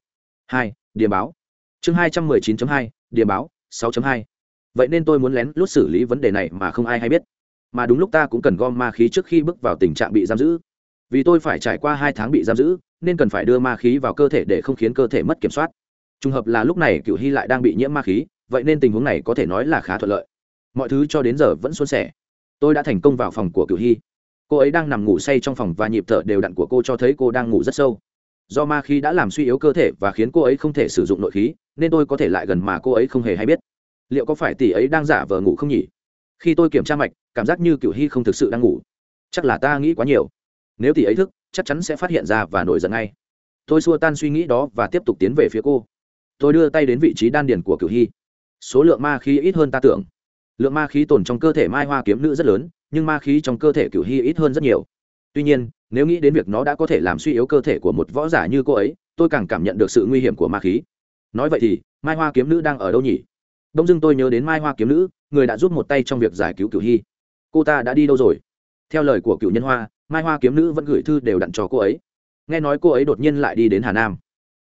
Hai điểm báo. Chương hai trăm mười chín hai điểm báo, sáu hai. Vậy nên tôi muốn lén lút xử lý vấn đề này mà không ai hay biết. Mà đúng lúc ta cũng cần gom ma khí trước khi bước vào tình trạng bị giam giữ. Vì tôi phải trải qua hai tháng bị giam giữ, nên cần phải đưa ma khí vào cơ thể để không khiến cơ thể mất kiểm soát. Trùng hợp là lúc này cựu hy lại đang bị nhiễm ma khí, vậy nên tình huống này có thể nói là khá thuận lợi mọi thứ cho đến giờ vẫn suôn sẻ. Tôi đã thành công vào phòng của Cửu hy. Cô ấy đang nằm ngủ say trong phòng và nhịp thở đều đặn của cô cho thấy cô đang ngủ rất sâu. Do ma khí đã làm suy yếu cơ thể và khiến cô ấy không thể sử dụng nội khí, nên tôi có thể lại gần mà cô ấy không hề hay biết. Liệu có phải tỷ ấy đang giả vờ ngủ không nhỉ? Khi tôi kiểm tra mạch, cảm giác như cựu hy không thực sự đang ngủ. Chắc là ta nghĩ quá nhiều. Nếu tỷ ấy thức, chắc chắn sẽ phát hiện ra và nổi giận ngay. Tôi xua tan suy nghĩ đó và tiếp tục tiến về phía cô. Tôi đưa tay đến vị trí đan điền của cựu hy. Số lượng ma khí ít hơn ta tưởng lượng ma khí tồn trong cơ thể mai hoa kiếm nữ rất lớn, nhưng ma khí trong cơ thể cựu hy ít hơn rất nhiều. Tuy nhiên, nếu nghĩ đến việc nó đã có thể làm suy yếu cơ thể của một võ giả như cô ấy, tôi càng cảm nhận được sự nguy hiểm của ma khí. Nói vậy thì, mai hoa kiếm nữ đang ở đâu nhỉ? Đông dưng tôi nhớ đến mai hoa kiếm nữ, người đã giúp một tay trong việc giải cứu cựu hy cô ta đã đi đâu rồi? Theo lời của cựu nhân hoa, mai hoa kiếm nữ vẫn gửi thư đều đặn cho cô ấy. Nghe nói cô ấy đột nhiên lại đi đến hà nam.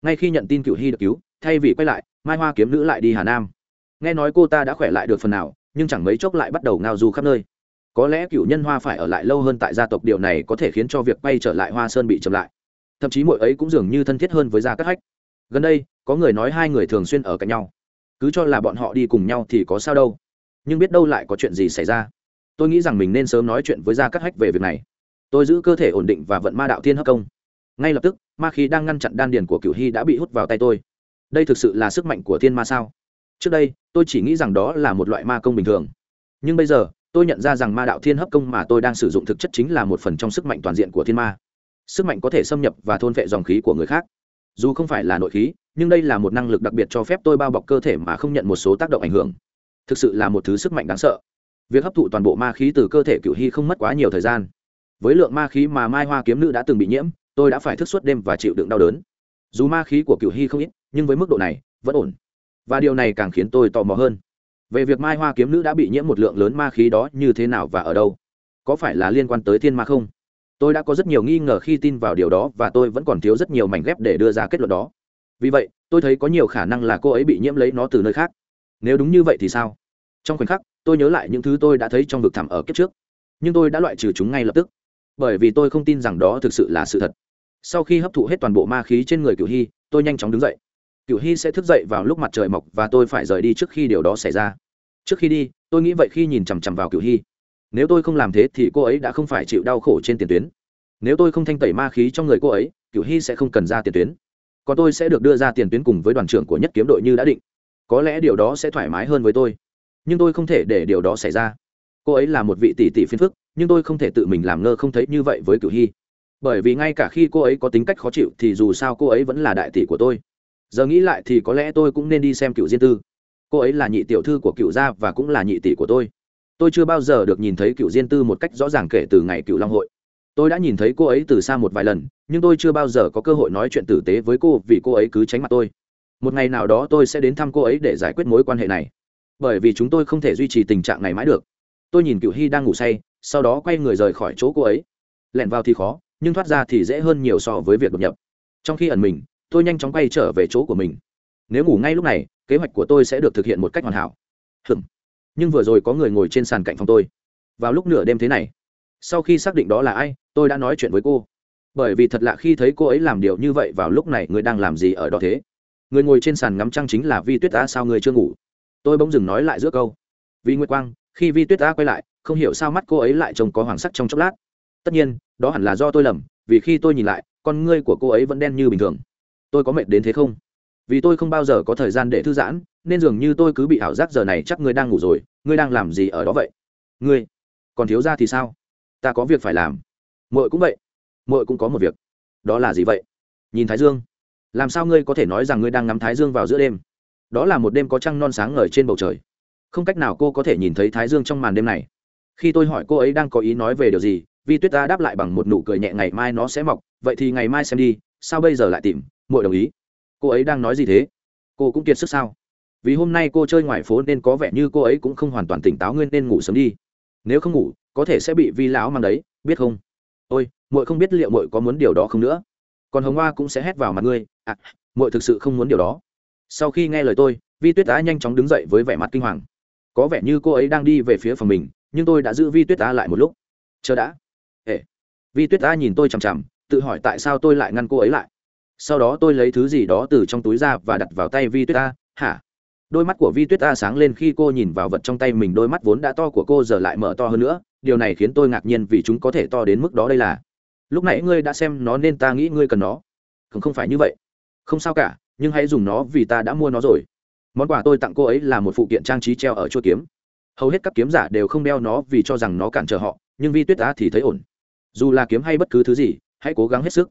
Ngay khi nhận tin cựu hy được cứu, thay vì quay lại, mai hoa kiếm nữ lại đi hà nam. Nghe nói cô ta đã khỏe lại được phần nào nhưng chẳng mấy chốc lại bắt đầu ngao du khắp nơi. Có lẽ cựu nhân hoa phải ở lại lâu hơn tại gia tộc, điều này có thể khiến cho việc quay trở lại hoa sơn bị chậm lại. Thậm chí mỗi ấy cũng dường như thân thiết hơn với gia cát hách. Gần đây, có người nói hai người thường xuyên ở cạnh nhau. Cứ cho là bọn họ đi cùng nhau thì có sao đâu. Nhưng biết đâu lại có chuyện gì xảy ra. Tôi nghĩ rằng mình nên sớm nói chuyện với gia cát hách về việc này. Tôi giữ cơ thể ổn định và vận ma đạo thiên hấp công. Ngay lập tức, ma khí đang ngăn chặn đan điền của cửu hy đã bị hút vào tay tôi. Đây thực sự là sức mạnh của thiên ma sao? Trước đây, tôi chỉ nghĩ rằng đó là một loại ma công bình thường. Nhưng bây giờ, tôi nhận ra rằng ma đạo thiên hấp công mà tôi đang sử dụng thực chất chính là một phần trong sức mạnh toàn diện của thiên ma. Sức mạnh có thể xâm nhập và thôn vệ dòng khí của người khác. Dù không phải là nội khí, nhưng đây là một năng lực đặc biệt cho phép tôi bao bọc cơ thể mà không nhận một số tác động ảnh hưởng. Thực sự là một thứ sức mạnh đáng sợ. Việc hấp thụ toàn bộ ma khí từ cơ thể cửu hy không mất quá nhiều thời gian. Với lượng ma khí mà mai hoa kiếm nữ đã từng bị nhiễm, tôi đã phải thức suốt đêm và chịu đựng đau đớn. Dù ma khí của cửu hy không ít, nhưng với mức độ này, vẫn ổn và điều này càng khiến tôi tò mò hơn. Về việc mai hoa kiếm nữ đã bị nhiễm một lượng lớn ma khí đó như thế nào và ở đâu? Có phải là liên quan tới thiên ma không? Tôi đã có rất nhiều nghi ngờ khi tin vào điều đó và tôi vẫn còn thiếu rất nhiều mảnh ghép để đưa ra kết luận đó. Vì vậy, tôi thấy có nhiều khả năng là cô ấy bị nhiễm lấy nó từ nơi khác. Nếu đúng như vậy thì sao? Trong khoảnh khắc, tôi nhớ lại những thứ tôi đã thấy trong vực thẳm ở kiếp trước. Nhưng tôi đã loại trừ chúng ngay lập tức. Bởi vì tôi không tin rằng đó thực sự là sự thật. Sau khi hấp thụ hết toàn bộ ma khí trên người cửu hy, tôi nhanh chóng đứng dậy cựu hy sẽ thức dậy vào lúc mặt trời mọc và tôi phải rời đi trước khi điều đó xảy ra. Trước khi đi, tôi nghĩ vậy khi nhìn chằm chằm vào cựu hy. Nếu tôi không làm thế thì cô ấy đã không phải chịu đau khổ trên tiền tuyến. Nếu tôi không thanh tẩy ma khí trong người cô ấy cựu hy sẽ không cần ra tiền tuyến. Còn tôi sẽ được đưa ra tiền tuyến cùng với đoàn trưởng của nhất kiếm đội như đã định. Có lẽ điều đó sẽ thoải mái hơn với tôi. Nhưng tôi không thể để điều đó xảy ra. Cô ấy là một vị tỷ tỷ phiền phức, nhưng tôi không thể tự mình làm ngơ không thấy như vậy với cửu hy. Bởi vì ngay cả khi cô ấy có tính cách khó chịu thì dù sao cô ấy vẫn là đại tỷ của tôi giờ nghĩ lại thì có lẽ tôi cũng nên đi xem cựu diên tư. Cô ấy là nhị tiểu thư của cựu gia và cũng là nhị tỷ của tôi. Tôi chưa bao giờ được nhìn thấy cựu diên tư một cách rõ ràng kể từ ngày cựu long hội. Tôi đã nhìn thấy cô ấy từ xa một vài lần, nhưng tôi chưa bao giờ có cơ hội nói chuyện tử tế với cô vì cô ấy cứ tránh mặt tôi. Một ngày nào đó tôi sẽ đến thăm cô ấy để giải quyết mối quan hệ này. Bởi vì chúng tôi không thể duy trì tình trạng này mãi được. Tôi nhìn cựu hy đang ngủ say, sau đó quay người rời khỏi chỗ cô ấy. Lẻn vào thì khó, nhưng thoát ra thì dễ hơn nhiều so với việc đột nhập. Trong khi ẩn mình tôi nhanh chóng quay trở về chỗ của mình. Nếu ngủ ngay lúc này, kế hoạch của tôi sẽ được thực hiện một cách hoàn hảo. Hừm nhưng vừa rồi có người ngồi trên sàn cạnh phòng tôi. Vào lúc nửa đêm thế này, sau khi xác định đó là ai, tôi đã nói chuyện với cô. Bởi vì thật lạ khi thấy cô ấy làm điều như vậy vào lúc này, người đang làm gì ở đó thế? Người ngồi trên sàn ngắm trăng chính là vi tuyết ta sao người chưa ngủ? Tôi bỗng dừng nói lại giữa câu. Vì nguyệt quang, khi vi tuyết ta quay lại, không hiểu sao mắt cô ấy lại trông có hoàng sắc trong chốc lát. Tất nhiên, đó hẳn là do tôi lầm, vì khi tôi nhìn lại, con ngươi của cô ấy vẫn đen như bình thường tôi có mệt đến thế không? Vì tôi không bao giờ có thời gian để thư giãn, nên dường như tôi cứ bị ảo giác giờ này chắc ngươi đang ngủ rồi, ngươi đang làm gì ở đó vậy? Ngươi còn thiếu ra thì sao? Ta có việc phải làm. Mội cũng vậy. Mội cũng có một việc. Đó là gì vậy? Nhìn thái dương. Làm sao ngươi có thể nói rằng ngươi đang ngắm thái dương vào giữa đêm? Đó là một đêm có trăng non sáng ngời trên bầu trời. Không cách nào cô có thể nhìn thấy thái dương trong màn đêm này. Khi tôi hỏi cô ấy đang có ý nói về điều gì, vi tuyết ta đáp lại bằng một nụ cười nhẹ, ngày mai nó sẽ mọc. Vậy thì ngày mai xem đi, sao bây giờ lại tìm? Muội đồng ý. Cô ấy đang nói gì thế? Cô cũng kiệt sức sao? Vì hôm nay cô chơi ngoài phố nên có vẻ như cô ấy cũng không hoàn toàn tỉnh táo nguyên nên ngủ sớm đi. Nếu không ngủ, có thể sẽ bị vi lão mang đấy, biết không? Ôi, muội không biết liệu muội có muốn điều đó không nữa. Còn hồng hoa cũng sẽ hét vào mặt ngươi à muội thực sự không muốn điều đó. Sau khi nghe lời tôi, vi tuyết Á nhanh chóng đứng dậy với vẻ mặt kinh hoàng. Có vẻ như cô ấy đang đi về phía phòng mình, nhưng tôi đã giữ vi tuyết Á lại một lúc. Chờ đã. Ê. Vi tuyết Á nhìn tôi chằm chằm, tự hỏi tại sao tôi lại ngăn cô ấy lại sau đó tôi lấy thứ gì đó từ trong túi ra và đặt vào tay vi tuyết ta hả? Đôi mắt của vi tuyết ta sáng lên khi cô nhìn vào vật trong tay mình, đôi mắt vốn đã to của cô giờ lại mở to hơn nữa. Điều này khiến tôi ngạc nhiên vì chúng có thể to đến mức đó đây là. Lúc nãy ngươi đã xem nó nên ta nghĩ ngươi cần nó. Không không phải như vậy. Không sao cả, nhưng hãy dùng nó vì ta đã mua nó rồi. Món quà tôi tặng cô ấy là một phụ kiện trang trí treo ở chuôi kiếm. Hầu hết các kiếm giả đều không đeo nó vì cho rằng nó cản trở họ, nhưng vi tuyết á thì thấy ổn. Dù là kiếm hay bất cứ thứ gì, hãy cố gắng hết sức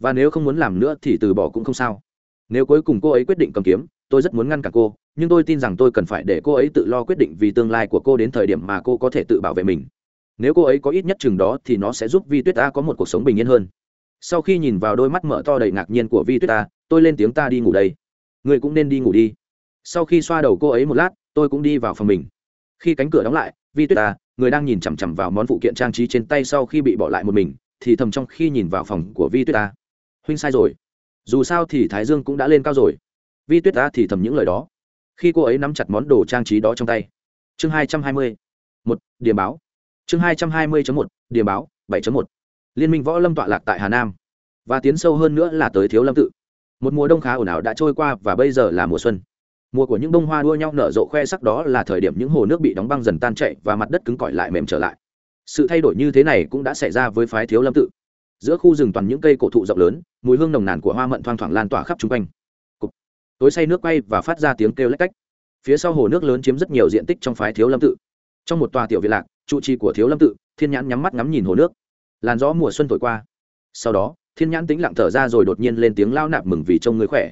và nếu không muốn làm nữa thì từ bỏ cũng không sao. Nếu cuối cùng cô ấy quyết định cầm kiếm, tôi rất muốn ngăn cản cô, nhưng tôi tin rằng tôi cần phải để cô ấy tự lo quyết định vì tương lai của cô đến thời điểm mà cô có thể tự bảo vệ mình. Nếu cô ấy có ít nhất chừng đó thì nó sẽ giúp vi tuyết ta có một cuộc sống bình yên hơn. Sau khi nhìn vào đôi mắt mở to đầy ngạc nhiên của vi tuyết ta tôi lên tiếng ta đi ngủ đây. Người cũng nên đi ngủ đi. Sau khi xoa đầu cô ấy một lát, tôi cũng đi vào phòng mình. Khi cánh cửa đóng lại vi tuyết ta người đang nhìn chằm chằm vào món phụ kiện trang trí trên tay sau khi bị bỏ lại một mình, thì thầm trong khi nhìn vào phòng của vi tuyết ta huynh sai rồi. Dù sao thì thái dương cũng đã lên cao rồi. Vi tuyết ta thì thầm những lời đó. Khi cô ấy nắm chặt món đồ trang trí đó trong tay. Chương hai trăm hai mươi, một, điểm báo. Chương hai trăm hai mươi một, điểm báo, bảy một. Liên minh võ lâm tọa lạc tại hà nam. Và tiến sâu hơn nữa là tới thiếu lâm tự. Một mùa đông khá ồn ào đã trôi qua và bây giờ là mùa xuân. Mùa của những bông hoa đua nhau nở rộ khoe sắc đó là thời điểm những hồ nước bị đóng băng dần tan chạy và mặt đất cứng cỏi lại mềm trở lại. Sự thay đổi như thế này cũng đã xảy ra với phái thiếu lâm tự giữa khu rừng toàn những cây cổ thụ rộng lớn, mùi hương nồng nàn của hoa mận thoang thoảng lan tỏa khắp chung quanh. Cục. tối say nước quay và phát ra tiếng kêu lách cách. Phía sau hồ nước lớn chiếm rất nhiều diện tích trong phái thiếu lâm tự. Trong một tòa tiểu viện lạc, trụ trì của thiếu lâm tự, thiên nhãn nhắm mắt ngắm nhìn hồ nước. Làn gió mùa xuân thổi qua. Sau đó, thiên nhãn tĩnh lặng thở ra rồi đột nhiên lên tiếng lao nạp mừng vì trông người khỏe.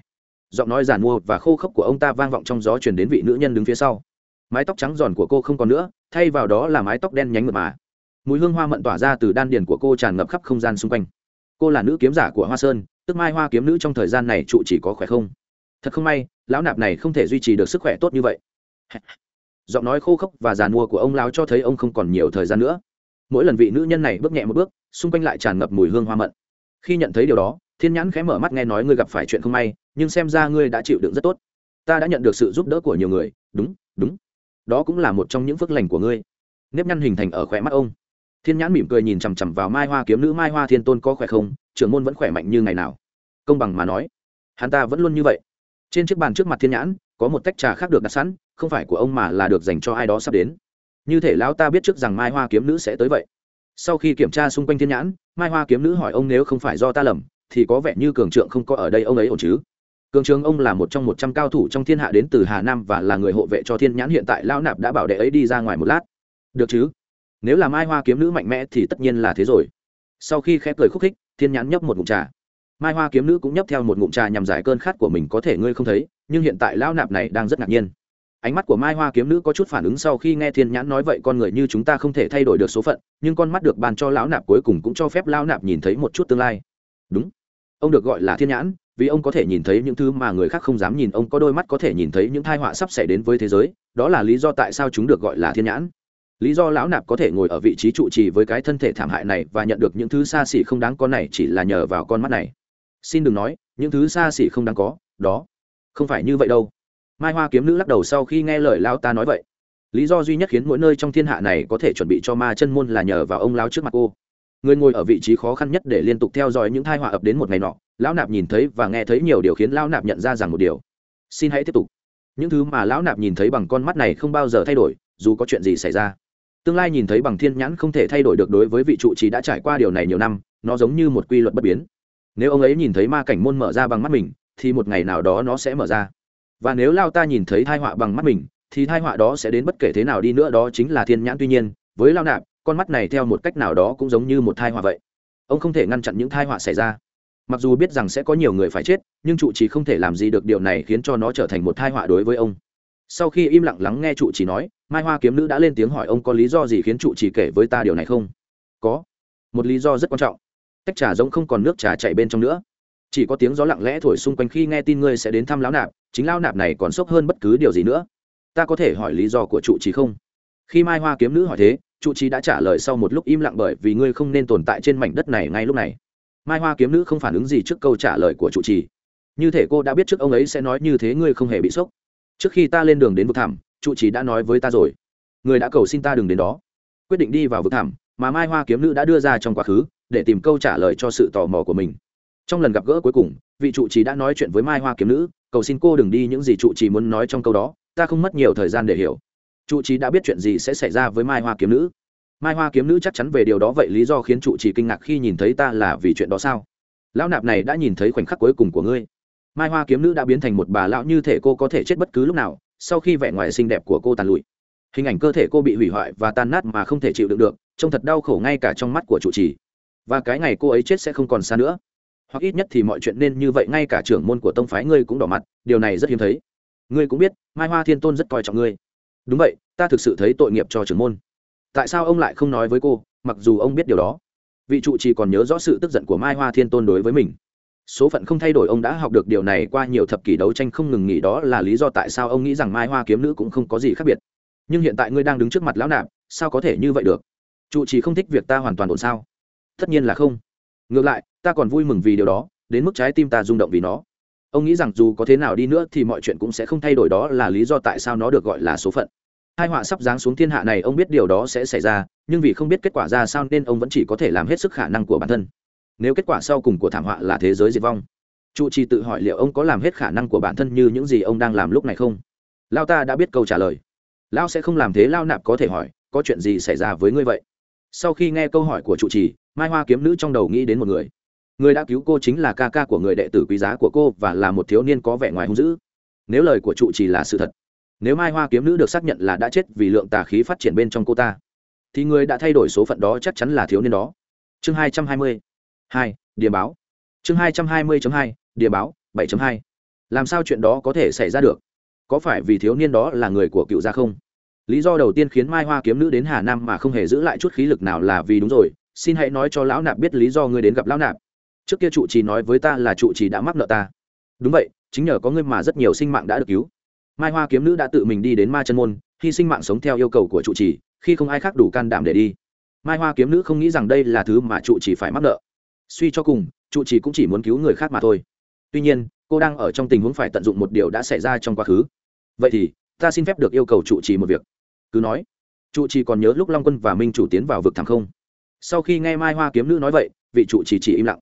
Giọng nói giàn mua và khô khốc của ông ta vang vọng trong gió truyền đến vị nữ nhân đứng phía sau. Mái tóc trắng giòn của cô không còn nữa, thay vào đó là mái tóc đen nhánh mượt mà mùi hương hoa mận tỏa ra từ đan điền của cô tràn ngập khắp không gian xung quanh. Cô là nữ kiếm giả của hoa sơn, tức mai hoa kiếm nữ trong thời gian này trụ chỉ có khỏe không? Thật không may, lão nạp này không thể duy trì được sức khỏe tốt như vậy. Giọng nói khô khốc và giàn mua của ông lão cho thấy ông không còn nhiều thời gian nữa. Mỗi lần vị nữ nhân này bước nhẹ một bước, xung quanh lại tràn ngập mùi hương hoa mận. Khi nhận thấy điều đó, thiên nhãn khẽ mở mắt nghe nói ngươi gặp phải chuyện không may, nhưng xem ra ngươi đã chịu đựng rất tốt. Ta đã nhận được sự giúp đỡ của nhiều người. Đúng đúng. Đó cũng là một trong những phước lành của ngươi. Nếp nhăn hình thành ở khỏe mắt ông thiên nhãn mỉm cười nhìn chằm chằm vào mai hoa kiếm nữ mai hoa thiên tôn có khỏe không? Trưởng môn vẫn khỏe mạnh như ngày nào? Công bằng mà nói, hắn ta vẫn luôn như vậy. Trên chiếc bàn trước mặt thiên nhãn, có một tách trà khác được đặt sẵn, không phải của ông mà là được dành cho ai đó sắp đến. Như thể lão ta biết trước rằng mai hoa kiếm nữ sẽ tới vậy. Sau khi kiểm tra xung quanh thiên nhãn, mai hoa kiếm nữ hỏi ông nếu không phải do ta lầm, thì có vẻ như cường trượng không có ở đây ông ấy ổn chứ? Cường trường ông là một trong một trăm cao thủ trong thiên hạ đến từ hà nam và là người hộ vệ cho thiên nhãn hiện tại, lão nạp đã bảo đệ ấy đi ra ngoài một lát. Được chứ? Nếu là mai hoa kiếm nữ mạnh mẽ thì tất nhiên là thế rồi. Sau khi khép cười khúc khích, thiên nhãn nhấp một ngụm trà. Mai hoa kiếm nữ cũng nhấp theo một ngụm trà nhằm giải cơn khát của mình, có thể ngươi không thấy, nhưng hiện tại lão nạp này đang rất ngạc nhiên. Ánh mắt của mai hoa kiếm nữ có chút phản ứng sau khi nghe thiên nhãn nói vậy, con người như chúng ta không thể thay đổi được số phận, nhưng con mắt được ban cho lão nạp cuối cùng cũng cho phép lão nạp nhìn thấy một chút tương lai. Đúng. Ông được gọi là thiên nhãn, vì ông có thể nhìn thấy những thứ mà người khác không dám nhìn, ông có đôi mắt có thể nhìn thấy những thai họa sắp xảy đến với thế giới, đó là lý do tại sao chúng được gọi là thiên nhãn lý do lão nạp có thể ngồi ở vị trí trụ trì với cái thân thể thảm hại này và nhận được những thứ xa xỉ không đáng có này chỉ là nhờ vào con mắt này. Xin đừng nói, những thứ xa xỉ không đáng có, đó. Không phải như vậy đâu. Mai hoa kiếm nữ lắc đầu sau khi nghe lời lao ta nói vậy. Lý do duy nhất khiến mỗi nơi trong thiên hạ này có thể chuẩn bị cho ma chân môn là nhờ vào ông lao trước mặt cô. Người ngồi ở vị trí khó khăn nhất để liên tục theo dõi những thai họa ập đến một ngày nọ, lão nạp nhìn thấy và nghe thấy nhiều điều khiến lão nạp nhận ra rằng một điều. Xin hãy tiếp tục. Những thứ mà lão nạp nhìn thấy bằng con mắt này không bao giờ thay đổi, dù có chuyện gì xảy ra tương lai nhìn thấy bằng thiên nhãn không thể thay đổi được đối với vị trụ trì đã trải qua điều này nhiều năm, nó giống như một quy luật bất biến. Nếu ông ấy nhìn thấy ma cảnh môn mở ra bằng mắt mình, thì một ngày nào đó nó sẽ mở ra. Và nếu lao ta nhìn thấy thai họa bằng mắt mình, thì thai họa đó sẽ đến bất kể thế nào đi nữa, đó chính là thiên nhãn. Tuy nhiên, với lao nạp, con mắt này theo một cách nào đó cũng giống như một thai họa vậy. Ông không thể ngăn chặn những thai họa xảy ra. Mặc dù biết rằng sẽ có nhiều người phải chết, nhưng trụ trì không thể làm gì được điều này khiến cho nó trở thành một thai họa đối với ông sau khi im lặng lắng nghe trụ trì nói, mai hoa kiếm nữ đã lên tiếng hỏi ông có lý do gì khiến trụ trì kể với ta điều này không? Có. Một lý do rất quan trọng. Tách trà giống không còn nước trà chạy bên trong nữa. Chỉ có tiếng gió lặng lẽ thổi xung quanh khi nghe tin ngươi sẽ đến thăm lão nạp, chính lão nạp này còn sốc hơn bất cứ điều gì nữa. Ta có thể hỏi lý do của trụ trì không? Khi mai hoa kiếm nữ hỏi thế, trụ trì đã trả lời sau một lúc im lặng bởi vì ngươi không nên tồn tại trên mảnh đất này ngay lúc này. Mai hoa kiếm nữ không phản ứng gì trước câu trả lời của trụ trì. Như thể cô đã biết trước ông ấy sẽ nói như thế ngươi không hề bị sốc trước khi ta lên đường đến vực thảm trụ trì đã nói với ta rồi. Người đã cầu xin ta đừng đến đó. Quyết định đi vào vực thảm mà mai hoa kiếm nữ đã đưa ra trong quá khứ, để tìm câu trả lời cho sự tò mò của mình. Trong lần gặp gỡ cuối cùng, vị trụ trì đã nói chuyện với mai hoa kiếm nữ, cầu xin cô đừng đi những gì trụ trì muốn nói trong câu đó, ta không mất nhiều thời gian để hiểu. Trụ trì đã biết chuyện gì sẽ xảy ra với mai hoa kiếm nữ. Mai hoa kiếm nữ chắc chắn về điều đó, vậy lý do khiến trụ trì kinh ngạc khi nhìn thấy ta là vì chuyện đó sao? Lão nạp này đã nhìn thấy khoảnh khắc cuối cùng của ngươi mai hoa kiếm nữ đã biến thành một bà lão như thể cô có thể chết bất cứ lúc nào, sau khi vẻ ngoài xinh đẹp của cô tàn lụi. Hình ảnh cơ thể cô bị hủy hoại và tan nát mà không thể chịu đựng được, trông thật đau khổ ngay cả trong mắt của chủ trì. Và cái ngày cô ấy chết sẽ không còn xa nữa. Hoặc ít nhất thì mọi chuyện nên như vậy, ngay cả trưởng môn của tông phái ngươi cũng đỏ mặt, điều này rất hiếm thấy. Ngươi cũng biết, mai hoa thiên tôn rất coi trọng ngươi. Đúng vậy, ta thực sự thấy tội nghiệp cho trưởng môn. Tại sao ông lại không nói với cô, mặc dù ông biết điều đó? Vị trụ trì còn nhớ rõ sự tức giận của mai hoa thiên tôn đối với mình số phận không thay đổi, ông đã học được điều này qua nhiều thập kỷ đấu tranh không ngừng nghỉ, đó là lý do tại sao ông nghĩ rằng mai hoa kiếm nữ cũng không có gì khác biệt. Nhưng hiện tại ngươi đang đứng trước mặt lão nạp, sao có thể như vậy được? Trụ trì không thích việc ta hoàn toàn ổn sao? Tất nhiên là không. Ngược lại, ta còn vui mừng vì điều đó, đến mức trái tim ta rung động vì nó. Ông nghĩ rằng dù có thế nào đi nữa thì mọi chuyện cũng sẽ không thay đổi, đó là lý do tại sao nó được gọi là số phận. Hai họa sắp giáng xuống thiên hạ này, ông biết điều đó sẽ xảy ra, nhưng vì không biết kết quả ra sao nên ông vẫn chỉ có thể làm hết sức khả năng của bản thân nếu kết quả sau cùng của thảm họa là thế giới diệt vong trụ trì tự hỏi liệu ông có làm hết khả năng của bản thân như những gì ông đang làm lúc này không? Lao ta đã biết câu trả lời. Lao sẽ không làm thế, lao nạp có thể hỏi, có chuyện gì xảy ra với ngươi vậy? Sau khi nghe câu hỏi của trụ trì, mai hoa kiếm nữ trong đầu nghĩ đến một người. Người đã cứu cô chính là ca ca của người đệ tử quý giá của cô và là một thiếu niên có vẻ ngoài hung dữ. Nếu lời của trụ trì là sự thật, nếu mai hoa kiếm nữ được xác nhận là đã chết vì lượng tà khí phát triển bên trong cô ta, thì người đã thay đổi số phận đó chắc chắn là thiếu niên đó. Chương hai trăm hai mươi hai, điểm báo. Chương hai trăm hai mươi hai, điểm báo, bảy hai. Làm sao chuyện đó có thể xảy ra được? Có phải vì thiếu niên đó là người của cựu gia không? Lý do đầu tiên khiến mai hoa kiếm nữ đến hà nam mà không hề giữ lại chút khí lực nào là vì đúng rồi. Xin hãy nói cho lão nạp biết lý do ngươi đến gặp lão nạp. Trước kia trụ trì nói với ta là trụ trì đã mắc nợ ta. Đúng vậy, chính nhờ có ngươi mà rất nhiều sinh mạng đã được cứu. Mai hoa kiếm nữ đã tự mình đi đến ma chân môn, hy sinh mạng sống theo yêu cầu của trụ trì, khi không ai khác đủ can đảm để đi. Mai hoa kiếm nữ không nghĩ rằng đây là thứ mà trụ trì phải mắc nợ suy cho cùng, trụ trì cũng chỉ muốn cứu người khác mà thôi. Tuy nhiên, cô đang ở trong tình huống phải tận dụng một điều đã xảy ra trong quá khứ. Vậy thì, ta xin phép được yêu cầu trụ trì một việc. Cứ nói. Trụ trì còn nhớ lúc long quân và minh chủ tiến vào vực thẳm không? Sau khi nghe mai hoa kiếm nữ nói vậy, vị trụ trì chỉ im lặng.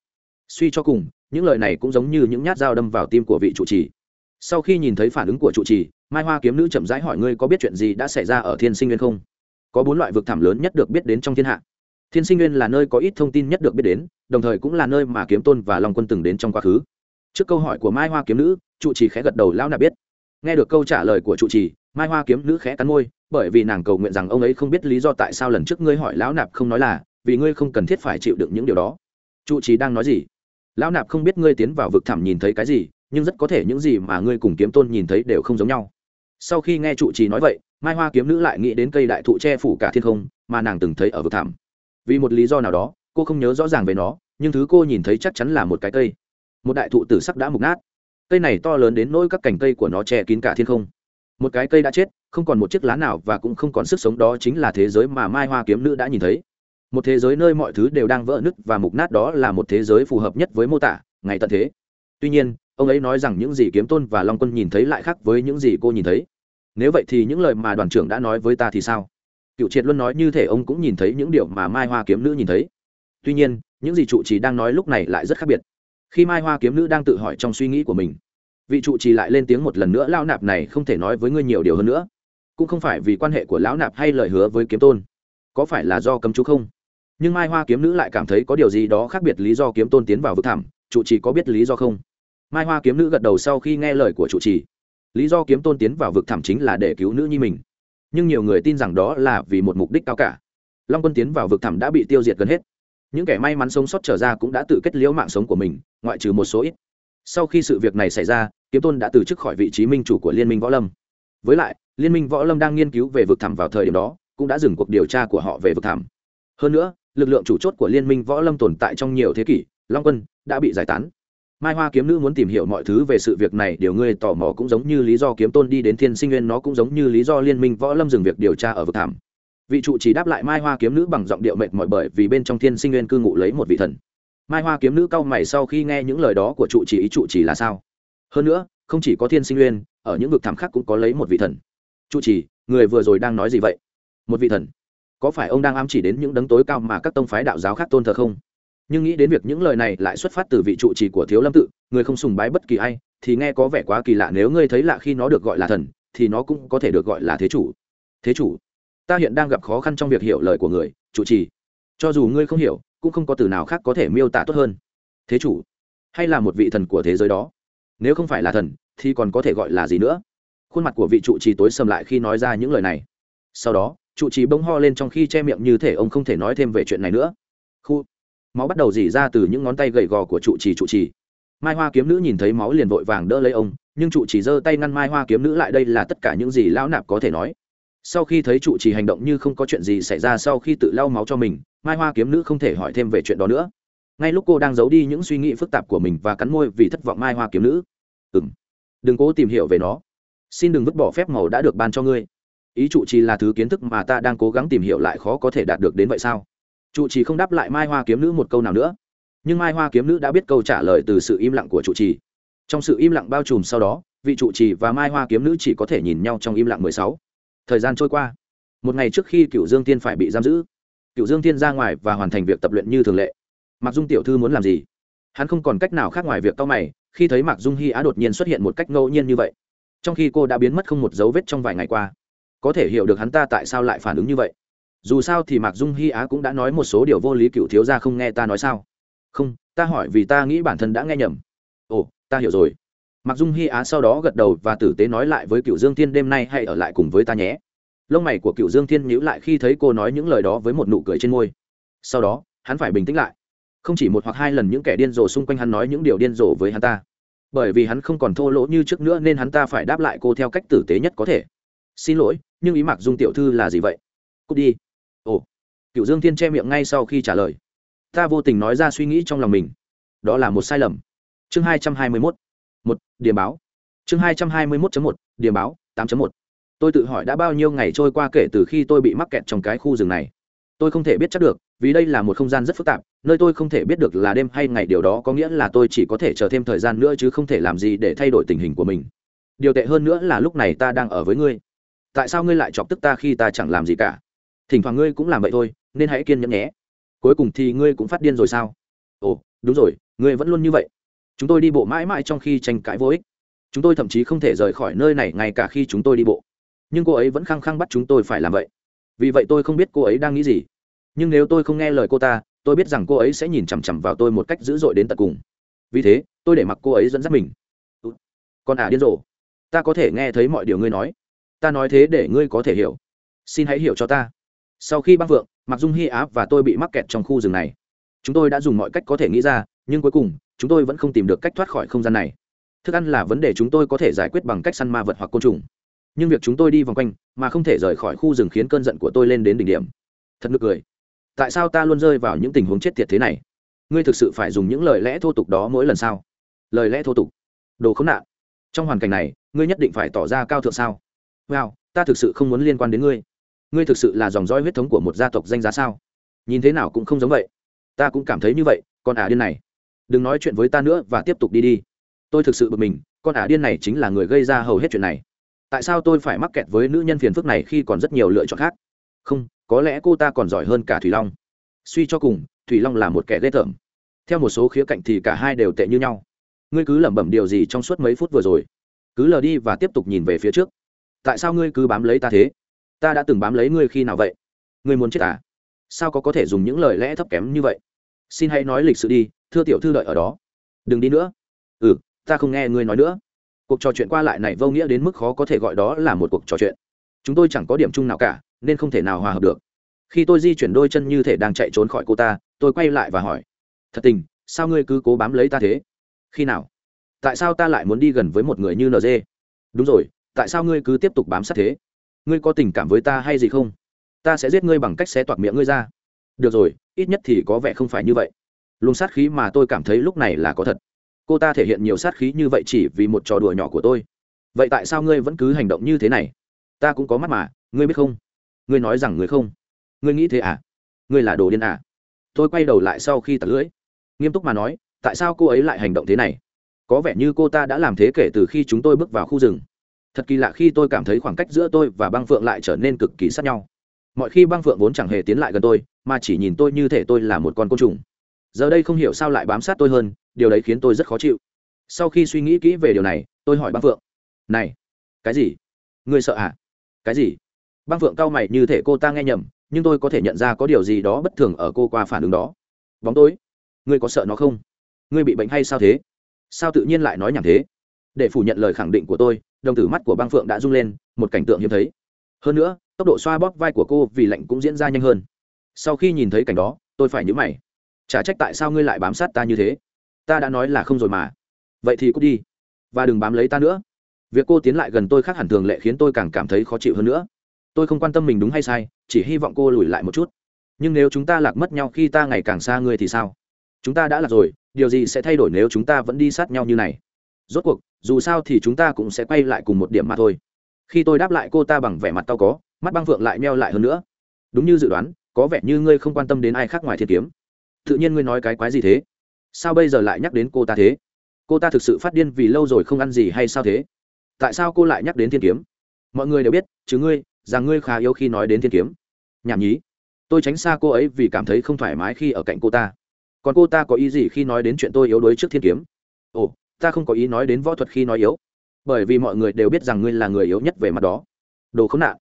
Suy cho cùng, những lời này cũng giống như những nhát dao đâm vào tim của vị trụ trì. Sau khi nhìn thấy phản ứng của trụ trì, mai hoa kiếm nữ chậm rãi hỏi ngươi có biết chuyện gì đã xảy ra ở thiên sinh nguyên không? Có bốn loại vực thẳm lớn nhất được biết đến trong thiên hạ thiên sinh nguyên là nơi có ít thông tin nhất được biết đến, đồng thời cũng là nơi mà kiếm tôn và long quân từng đến trong quá khứ. Trước câu hỏi của mai hoa kiếm nữ, trụ trì khẽ gật đầu lão nạp biết. Nghe được câu trả lời của trụ trì, mai hoa kiếm nữ khẽ cắn môi, bởi vì nàng cầu nguyện rằng ông ấy không biết lý do tại sao lần trước ngươi hỏi lão nạp không nói là, vì ngươi không cần thiết phải chịu đựng những điều đó. Trụ trì đang nói gì? Lão nạp không biết ngươi tiến vào vực thẳm nhìn thấy cái gì, nhưng rất có thể những gì mà ngươi cùng kiếm tôn nhìn thấy đều không giống nhau. Sau khi nghe trụ trì nói vậy, mai hoa kiếm nữ lại nghĩ đến cây đại thụ che phủ cả thiên không mà nàng từng thấy ở vực thẳm vì một lý do nào đó, cô không nhớ rõ ràng về nó, nhưng thứ cô nhìn thấy chắc chắn là một cái cây. Một đại thụ tử sắc đã mục nát. Cây này to lớn đến nỗi các cành cây của nó che kín cả thiên không. Một cái cây đã chết, không còn một chiếc lá nào và cũng không còn sức sống đó chính là thế giới mà mai hoa kiếm nữ đã nhìn thấy. Một thế giới nơi mọi thứ đều đang vỡ nứt và mục nát đó là một thế giới phù hợp nhất với mô tả, ngày tận thế. Tuy nhiên, ông ấy nói rằng những gì kiếm tôn và long quân nhìn thấy lại khác với những gì cô nhìn thấy. Nếu vậy thì những lời mà đoàn trưởng đã nói với ta thì sao? Cựu triệt luôn nói như thể ông cũng nhìn thấy những điều mà mai hoa kiếm nữ nhìn thấy. Tuy nhiên, những gì trụ trì đang nói lúc này lại rất khác biệt. Khi mai hoa kiếm nữ đang tự hỏi trong suy nghĩ của mình, vị trụ trì lại lên tiếng một lần nữa, lão nạp này không thể nói với ngươi nhiều điều hơn nữa. Cũng không phải vì quan hệ của lão nạp hay lời hứa với kiếm tôn. Có phải là do cấm chú không? Nhưng mai hoa kiếm nữ lại cảm thấy có điều gì đó khác biệt lý do kiếm tôn tiến vào vực thảm trụ trì có biết lý do không? Mai hoa kiếm nữ gật đầu sau khi nghe lời của trụ trì. Lý do kiếm tôn tiến vào vực thảm chính là để cứu nữ nhi mình nhưng nhiều người tin rằng đó là vì một mục đích cao cả. Long quân tiến vào vực thẳm đã bị tiêu diệt gần hết. Những kẻ may mắn sống sót trở ra cũng đã tự kết liễu mạng sống của mình, ngoại trừ một số ít. Sau khi sự việc này xảy ra, kiếm tôn đã từ chức khỏi vị trí minh chủ của liên minh võ lâm. Với lại, liên minh võ lâm đang nghiên cứu về vực thẳm vào thời điểm đó, cũng đã dừng cuộc điều tra của họ về vực thẳm. Hơn nữa, lực lượng chủ chốt của liên minh võ lâm tồn tại trong nhiều thế kỷ, long quân đã bị giải tán mai hoa kiếm nữ muốn tìm hiểu mọi thứ về sự việc này, điều ngươi tò mò cũng giống như lý do kiếm tôn đi đến thiên sinh nguyên, nó cũng giống như lý do liên minh võ lâm dừng việc điều tra ở vực thảm. Vị trụ chỉ đáp lại mai hoa kiếm nữ bằng giọng điệu mệt mỏi bởi vì bên trong thiên sinh nguyên cư ngụ lấy một vị thần. Mai hoa kiếm nữ cau mày sau khi nghe những lời đó của trụ chỉ ý trụ chỉ là sao? Hơn nữa, không chỉ có thiên sinh nguyên, ở những vực thảm khác cũng có lấy một vị thần. Trụ chỉ người vừa rồi đang nói gì vậy? Một vị thần. Có phải ông đang ám chỉ đến những đấng tối cao mà các tông phái đạo giáo khác tôn thờ không? Nhưng nghĩ đến việc những lời này lại xuất phát từ vị trụ trì của thiếu lâm tự, người không sùng bái bất kỳ ai, thì nghe có vẻ quá kỳ lạ nếu ngươi thấy lạ khi nó được gọi là thần, thì nó cũng có thể được gọi là thế chủ. Thế chủ? Ta hiện đang gặp khó khăn trong việc hiểu lời của người, trụ trì. Cho dù ngươi không hiểu, cũng không có từ nào khác có thể miêu tả tốt hơn. Thế chủ? Hay là một vị thần của thế giới đó? Nếu không phải là thần, thì còn có thể gọi là gì nữa? Khuôn mặt của vị trụ trì tối sầm lại khi nói ra những lời này. Sau đó, trụ trì bỗng ho lên trong khi che miệng như thể ông không thể nói thêm về chuyện này nữa. Khu! Máu bắt đầu dỉ ra từ những ngón tay gầy gò của trụ trì trụ trì. Mai hoa kiếm nữ nhìn thấy máu liền vội vàng đỡ lấy ông, nhưng trụ trì giơ tay ngăn mai hoa kiếm nữ lại đây là tất cả những gì lão nạp có thể nói. Sau khi thấy trụ trì hành động như không có chuyện gì xảy ra sau khi tự lau máu cho mình, mai hoa kiếm nữ không thể hỏi thêm về chuyện đó nữa. Ngay lúc cô đang giấu đi những suy nghĩ phức tạp của mình và cắn môi vì thất vọng mai hoa kiếm nữ. Ừ m đừng cố tìm hiểu về nó. Xin đừng vứt bỏ phép màu đã được ban cho ngươi. Ý trụ trì là thứ kiến thức mà ta đang cố gắng tìm hiểu lại khó có thể đạt được đến vậy sao? Trụ trì không đáp lại mai hoa kiếm nữ một câu nào nữa. Nhưng mai hoa kiếm nữ đã biết câu trả lời từ sự im lặng của trụ trì. Trong sự im lặng bao trùm sau đó, vị trụ trì và mai hoa kiếm nữ chỉ có thể nhìn nhau trong im lặng mười sáu. Thời gian trôi qua. Một ngày trước khi cựu dương tiên phải bị giam giữ cựu dương tiên ra ngoài và hoàn thành việc tập luyện như thường lệ. Mặc dung tiểu thư muốn làm gì? Hắn không còn cách nào khác ngoài việc cao mày, khi thấy mạc dung hy á đột nhiên xuất hiện một cách ngẫu nhiên như vậy. Trong khi cô đã biến mất không một dấu vết trong vài ngày qua, có thể hiểu được hắn ta tại sao lại phản ứng như vậy dù sao thì mạc dung hy á cũng đã nói một số điều vô lý cựu thiếu ra không nghe ta nói sao? Không, ta hỏi vì ta nghĩ bản thân đã nghe nhầm. Ồ, ta hiểu rồi. Mạc dung hy á sau đó gật đầu và tử tế nói lại với cựu dương thiên đêm nay hãy ở lại cùng với ta nhé. Lông mày của cựu dương thiên nhíu lại khi thấy cô nói những lời đó với một nụ cười trên môi. Sau đó, hắn phải bình tĩnh lại. Không chỉ một hoặc hai lần những kẻ điên rồ xung quanh hắn nói những điều điên rồ với hắn ta. Bởi vì hắn không còn thô lỗ như trước nữa nên hắn ta phải đáp lại cô theo cách tử tế nhất có thể. Xin lỗi, nhưng ý mạc dung tiểu thư là gì vậy? Cút đi ồ cựu dương thiên che miệng ngay sau khi trả lời. Ta vô tình nói ra suy nghĩ trong lòng mình. Đó là một sai lầm. Chương hai trăm hai mươi mốt. Một, điểm báo. Chương hai trăm hai mươi mốt một, điểm báo, tám một. Tôi tự hỏi đã bao nhiêu ngày trôi qua kể từ khi tôi bị mắc kẹt trong cái khu rừng này. Tôi không thể biết chắc được, vì đây là một không gian rất phức tạp, nơi tôi không thể biết được là đêm hay ngày. Điều đó có nghĩa là tôi chỉ có thể chờ thêm thời gian nữa chứ không thể làm gì để thay đổi tình hình của mình. Điều tệ hơn nữa là lúc này ta đang ở với ngươi. Tại sao ngươi lại chọc tức ta khi ta chẳng làm gì cả? Thỉnh thoảng ngươi cũng làm vậy thôi, nên hãy kiên nhẫn nhé. Cuối cùng thì ngươi cũng phát điên rồi sao? Ồ, đúng rồi, ngươi vẫn luôn như vậy. Chúng tôi đi bộ mãi mãi trong khi tranh cãi vô ích. Chúng tôi thậm chí không thể rời khỏi nơi này ngay cả khi chúng tôi đi bộ. Nhưng cô ấy vẫn khăng khăng bắt chúng tôi phải làm vậy. Vì vậy tôi không biết cô ấy đang nghĩ gì. Nhưng nếu tôi không nghe lời cô ta, tôi biết rằng cô ấy sẽ nhìn chằm chằm vào tôi một cách dữ dội đến tận cùng. Vì thế, tôi để mặc cô ấy dẫn dắt mình. Con à điên rồ. Ta có thể nghe thấy mọi điều ngươi nói. Ta nói thế để ngươi có thể hiểu. Xin hãy hiểu cho ta sau khi bác vượng mặc dung hy áp và tôi bị mắc kẹt trong khu rừng này. Chúng tôi đã dùng mọi cách có thể nghĩ ra, nhưng cuối cùng, chúng tôi vẫn không tìm được cách thoát khỏi không gian này. Thức ăn là vấn đề chúng tôi có thể giải quyết bằng cách săn ma vật hoặc côn trùng. Nhưng việc chúng tôi đi vòng quanh, mà không thể rời khỏi khu rừng khiến cơn giận của tôi lên đến đỉnh điểm. Thật nực cười. Tại sao ta luôn rơi vào những tình huống chết tiệt thế này? Ngươi thực sự phải dùng những lời lẽ thô tục đó mỗi lần sao? Lời lẽ thô tục? Đồ khốn nạn. Trong hoàn cảnh này, ngươi nhất định phải tỏ ra cao thượng sao? Wow, ta thực sự không muốn liên quan đến ngươi ngươi thực sự là dòng dõi huyết thống của một gia tộc danh giá sao? Nhìn thế nào cũng không giống vậy. Ta cũng cảm thấy như vậy, con ả điên này. Đừng nói chuyện với ta nữa và tiếp tục đi đi. Tôi thực sự bực mình, con ả điên này chính là người gây ra hầu hết chuyện này. Tại sao tôi phải mắc kẹt với nữ nhân phiền phức này khi còn rất nhiều lựa chọn khác? Không, có lẽ cô ta còn giỏi hơn cả thủy long. Suy cho cùng, thủy long là một kẻ ghê tởm. Theo một số khía cạnh thì cả hai đều tệ như nhau. Ngươi cứ lẩm bẩm điều gì trong suốt mấy phút vừa rồi. Cứ lờ đi và tiếp tục nhìn về phía trước. Tại sao ngươi cứ bám lấy ta thế? Ta đã từng bám lấy ngươi khi nào vậy? Ngươi muốn chết à? Sao có có thể dùng những lời lẽ thấp kém như vậy? Xin hãy nói lịch sự đi, thưa tiểu thư đợi ở đó. Đừng đi nữa. Ừ ta không nghe ngươi nói nữa. Cuộc trò chuyện qua lại này vô nghĩa đến mức khó có thể gọi đó là một cuộc trò chuyện. Chúng tôi chẳng có điểm chung nào cả, nên không thể nào hòa hợp được. Khi tôi di chuyển đôi chân như thể đang chạy trốn khỏi cô ta, tôi quay lại và hỏi. Thật tình, sao ngươi cứ cố bám lấy ta thế? Khi nào? Tại sao ta lại muốn đi gần với một người như nd đúng rồi, tại sao ngươi cứ tiếp tục bám sát thế? Ngươi có tình cảm với ta hay gì không? Ta sẽ giết ngươi bằng cách xé toạc miệng ngươi ra. Được rồi, ít nhất thì có vẻ không phải như vậy. Luồng sát khí mà tôi cảm thấy lúc này là có thật. Cô ta thể hiện nhiều sát khí như vậy chỉ vì một trò đùa nhỏ của tôi. Vậy tại sao ngươi vẫn cứ hành động như thế này? Ta cũng có mắt mà, ngươi biết không? Ngươi nói rằng ngươi không. Ngươi nghĩ thế à? Ngươi là đồ điên à? Tôi quay đầu lại sau khi tặc lưỡi. Nghiêm túc mà nói, tại sao cô ấy lại hành động thế này? Có vẻ như cô ta đã làm thế kể từ khi chúng tôi bước vào khu rừng thật kỳ lạ khi tôi cảm thấy khoảng cách giữa tôi và băng phượng lại trở nên cực kỳ sát nhau. Mọi khi băng phượng vốn chẳng hề tiến lại gần tôi, mà chỉ nhìn tôi như thể tôi là một con côn trùng. Giờ đây không hiểu sao lại bám sát tôi hơn, điều đấy khiến tôi rất khó chịu. Sau khi suy nghĩ kỹ về điều này, tôi hỏi băng phượng. Này, cái gì? Ngươi sợ à? Cái gì? Băng phượng cau mày như thể cô ta nghe nhầm, nhưng tôi có thể nhận ra có điều gì đó bất thường ở cô qua phản ứng đó. Bóng tối, ngươi có sợ nó không? Ngươi bị bệnh hay sao thế? Sao tự nhiên lại nói nhảm thế? Để phủ nhận lời khẳng định của tôi, đồng tử mắt của băng phượng đã rung lên, một cảnh tượng hiếm thấy. Hơn nữa, tốc độ xoa bóp vai của cô vì lạnh cũng diễn ra nhanh hơn. Sau khi nhìn thấy cảnh đó, tôi phải nhớ mày. Chả trách tại sao ngươi lại bám sát ta như thế? Ta đã nói là không rồi mà. Vậy thì cút đi. Và đừng bám lấy ta nữa. Việc cô tiến lại gần tôi khác hẳn thường lệ khiến tôi càng cảm thấy khó chịu hơn nữa. Tôi không quan tâm mình đúng hay sai, chỉ hy vọng cô lùi lại một chút. Nhưng nếu chúng ta lạc mất nhau khi ta ngày càng xa ngươi thì sao? Chúng ta đã lạc rồi, điều gì sẽ thay đổi nếu chúng ta vẫn đi sát nhau như này? Rốt cuộc, dù sao thì chúng ta cũng sẽ quay lại cùng một điểm mà thôi. Khi tôi đáp lại cô ta bằng vẻ mặt tao có, mắt băng phượng lại meo lại hơn nữa. Đúng như dự đoán, có vẻ như ngươi không quan tâm đến ai khác ngoài thiên kiếm. Tự nhiên ngươi nói cái quái gì thế? Sao bây giờ lại nhắc đến cô ta thế? Cô ta thực sự phát điên vì lâu rồi không ăn gì hay sao thế? Tại sao cô lại nhắc đến thiên kiếm? Mọi người đều biết, chứ ngươi, rằng ngươi khá yếu khi nói đến thiên kiếm. Nhảm nhí. Tôi tránh xa cô ấy vì cảm thấy không thoải mái khi ở cạnh cô ta. Còn cô ta có ý gì khi nói đến chuyện tôi yếu đuối trước thiên kiếm? Ồ ta không có ý nói đến võ thuật khi nói yếu, bởi vì mọi người đều biết rằng ngươi là người yếu nhất về mặt đó. Đồ khốn nạn.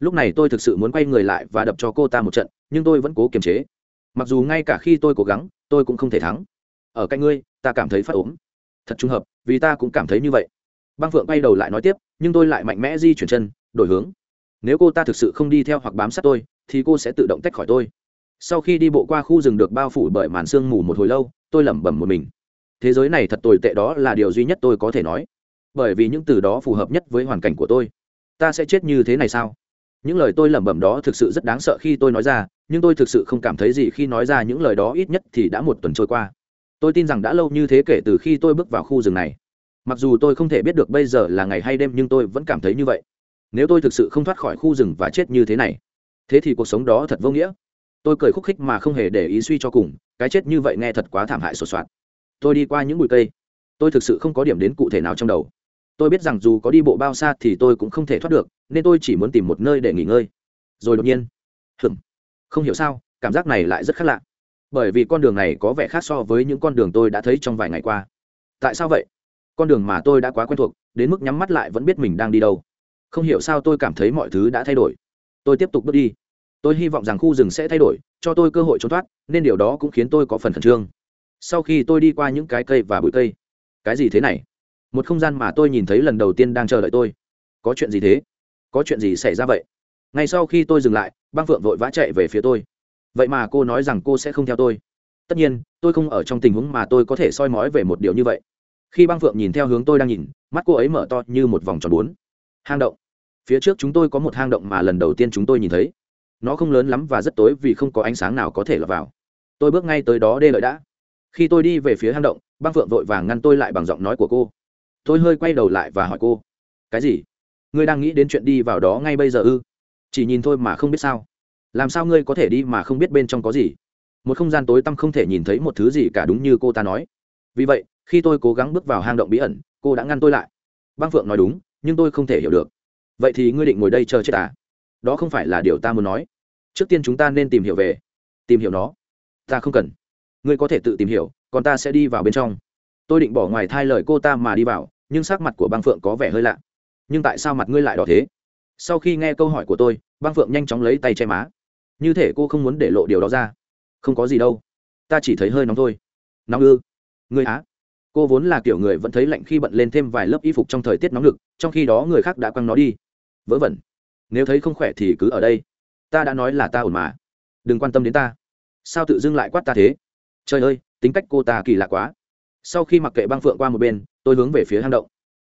Lúc này tôi thực sự muốn quay người lại và đập cho cô ta một trận, nhưng tôi vẫn cố kiềm chế. Mặc dù ngay cả khi tôi cố gắng, tôi cũng không thể thắng. Ở cạnh ngươi, ta cảm thấy phát ốm. Thật trùng hợp, vì ta cũng cảm thấy như vậy. Băng phượng quay đầu lại nói tiếp, nhưng tôi lại mạnh mẽ di chuyển chân, đổi hướng. Nếu cô ta thực sự không đi theo hoặc bám sát tôi, thì cô sẽ tự động tách khỏi tôi. Sau khi đi bộ qua khu rừng được bao phủ bởi màn sương mù một hồi lâu, tôi lẩm bẩm một mình thế giới này thật tồi tệ đó là điều duy nhất tôi có thể nói. Bởi vì những từ đó phù hợp nhất với hoàn cảnh của tôi. Ta sẽ chết như thế này sao? Những lời tôi lẩm bẩm đó thực sự rất đáng sợ khi tôi nói ra, nhưng tôi thực sự không cảm thấy gì khi nói ra những lời đó ít nhất thì đã một tuần trôi qua. Tôi tin rằng đã lâu như thế kể từ khi tôi bước vào khu rừng này. Mặc dù tôi không thể biết được bây giờ là ngày hay đêm nhưng tôi vẫn cảm thấy như vậy. Nếu tôi thực sự không thoát khỏi khu rừng và chết như thế này, thế thì cuộc sống đó thật vô nghĩa. Tôi cười khúc khích mà không hề để ý suy cho cùng, cái chết như vậy nghe thật quá thảm hại sột soạt tôi đi qua những bụi cây. Tôi thực sự không có điểm đến cụ thể nào trong đầu. Tôi biết rằng dù có đi bộ bao xa thì tôi cũng không thể thoát được, nên tôi chỉ muốn tìm một nơi để nghỉ ngơi. Rồi đột nhiên hừm không hiểu sao, cảm giác này lại rất khác lạ. Bởi vì con đường này có vẻ khác so với những con đường tôi đã thấy trong vài ngày qua. Tại sao vậy? Con đường mà tôi đã quá quen thuộc, đến mức nhắm mắt lại vẫn biết mình đang đi đâu. Không hiểu sao tôi cảm thấy mọi thứ đã thay đổi. Tôi tiếp tục bước đi. Tôi hy vọng rằng khu rừng sẽ thay đổi, cho tôi cơ hội trốn thoát, nên điều đó cũng khiến tôi có phần khẩn trương sau khi tôi đi qua những cái cây và bụi cây. Cái gì thế này? Một không gian mà tôi nhìn thấy lần đầu tiên đang chờ đợi tôi. Có chuyện gì thế? Có chuyện gì xảy ra vậy? Ngay sau khi tôi dừng lại, băng phượng vội vã chạy về phía tôi. Vậy mà cô nói rằng cô sẽ không theo tôi. Tất nhiên, tôi không ở trong tình huống mà tôi có thể soi mói về một điều như vậy. Khi băng phượng nhìn theo hướng tôi đang nhìn, mắt cô ấy mở to như một vòng tròn bốn. Hang động. Phía trước chúng tôi có một hang động mà lần đầu tiên chúng tôi nhìn thấy. Nó không lớn lắm và rất tối vì không có ánh sáng nào có thể lọt vào. Tôi bước ngay tới đó đê lợi đã khi tôi đi về phía hang động, băng phượng vội vàng ngăn tôi lại bằng giọng nói của cô. Tôi hơi quay đầu lại và hỏi cô, cái gì? Ngươi đang nghĩ đến chuyện đi vào đó ngay bây giờ ư? Chỉ nhìn thôi mà không biết sao. Làm sao ngươi có thể đi mà không biết bên trong có gì? Một không gian tối tăm không thể nhìn thấy một thứ gì cả đúng như cô ta nói. Vì vậy, khi tôi cố gắng bước vào hang động bí ẩn, cô đã ngăn tôi lại. Băng phượng nói, đúng, nhưng tôi không thể hiểu được. Vậy thì ngươi định ngồi đây chờ chết à? Đó không phải là điều ta muốn nói. Trước tiên chúng ta nên tìm hiểu về, tìm hiểu nó. Ta không cần ngươi có thể tự tìm hiểu, còn ta sẽ đi vào bên trong. Tôi định bỏ ngoài thai lời cô ta mà đi vào, nhưng sắc mặt của băng phượng có vẻ hơi lạ. Nhưng tại sao mặt ngươi lại đỏ thế? Sau khi nghe câu hỏi của tôi, băng phượng nhanh chóng lấy tay che má. Như thể cô không muốn để lộ điều đó ra. Không có gì đâu. Ta chỉ thấy hơi nóng thôi. Nóng ư? Ngươi á? Cô vốn là kiểu người vẫn thấy lạnh khi bận lên thêm vài lớp y phục trong thời tiết nóng lực trong khi đó người khác đã quăng nó đi. Vớ vẩn. Nếu thấy không khỏe thì cứ ở đây. Ta đã nói là ta ổn mà. Đừng quan tâm đến ta. Sao tự dưng lại quát ta thế? Trời ơi, tính cách cô ta kỳ lạ quá. Sau khi mặc kệ băng phượng qua một bên, tôi hướng về phía hang động.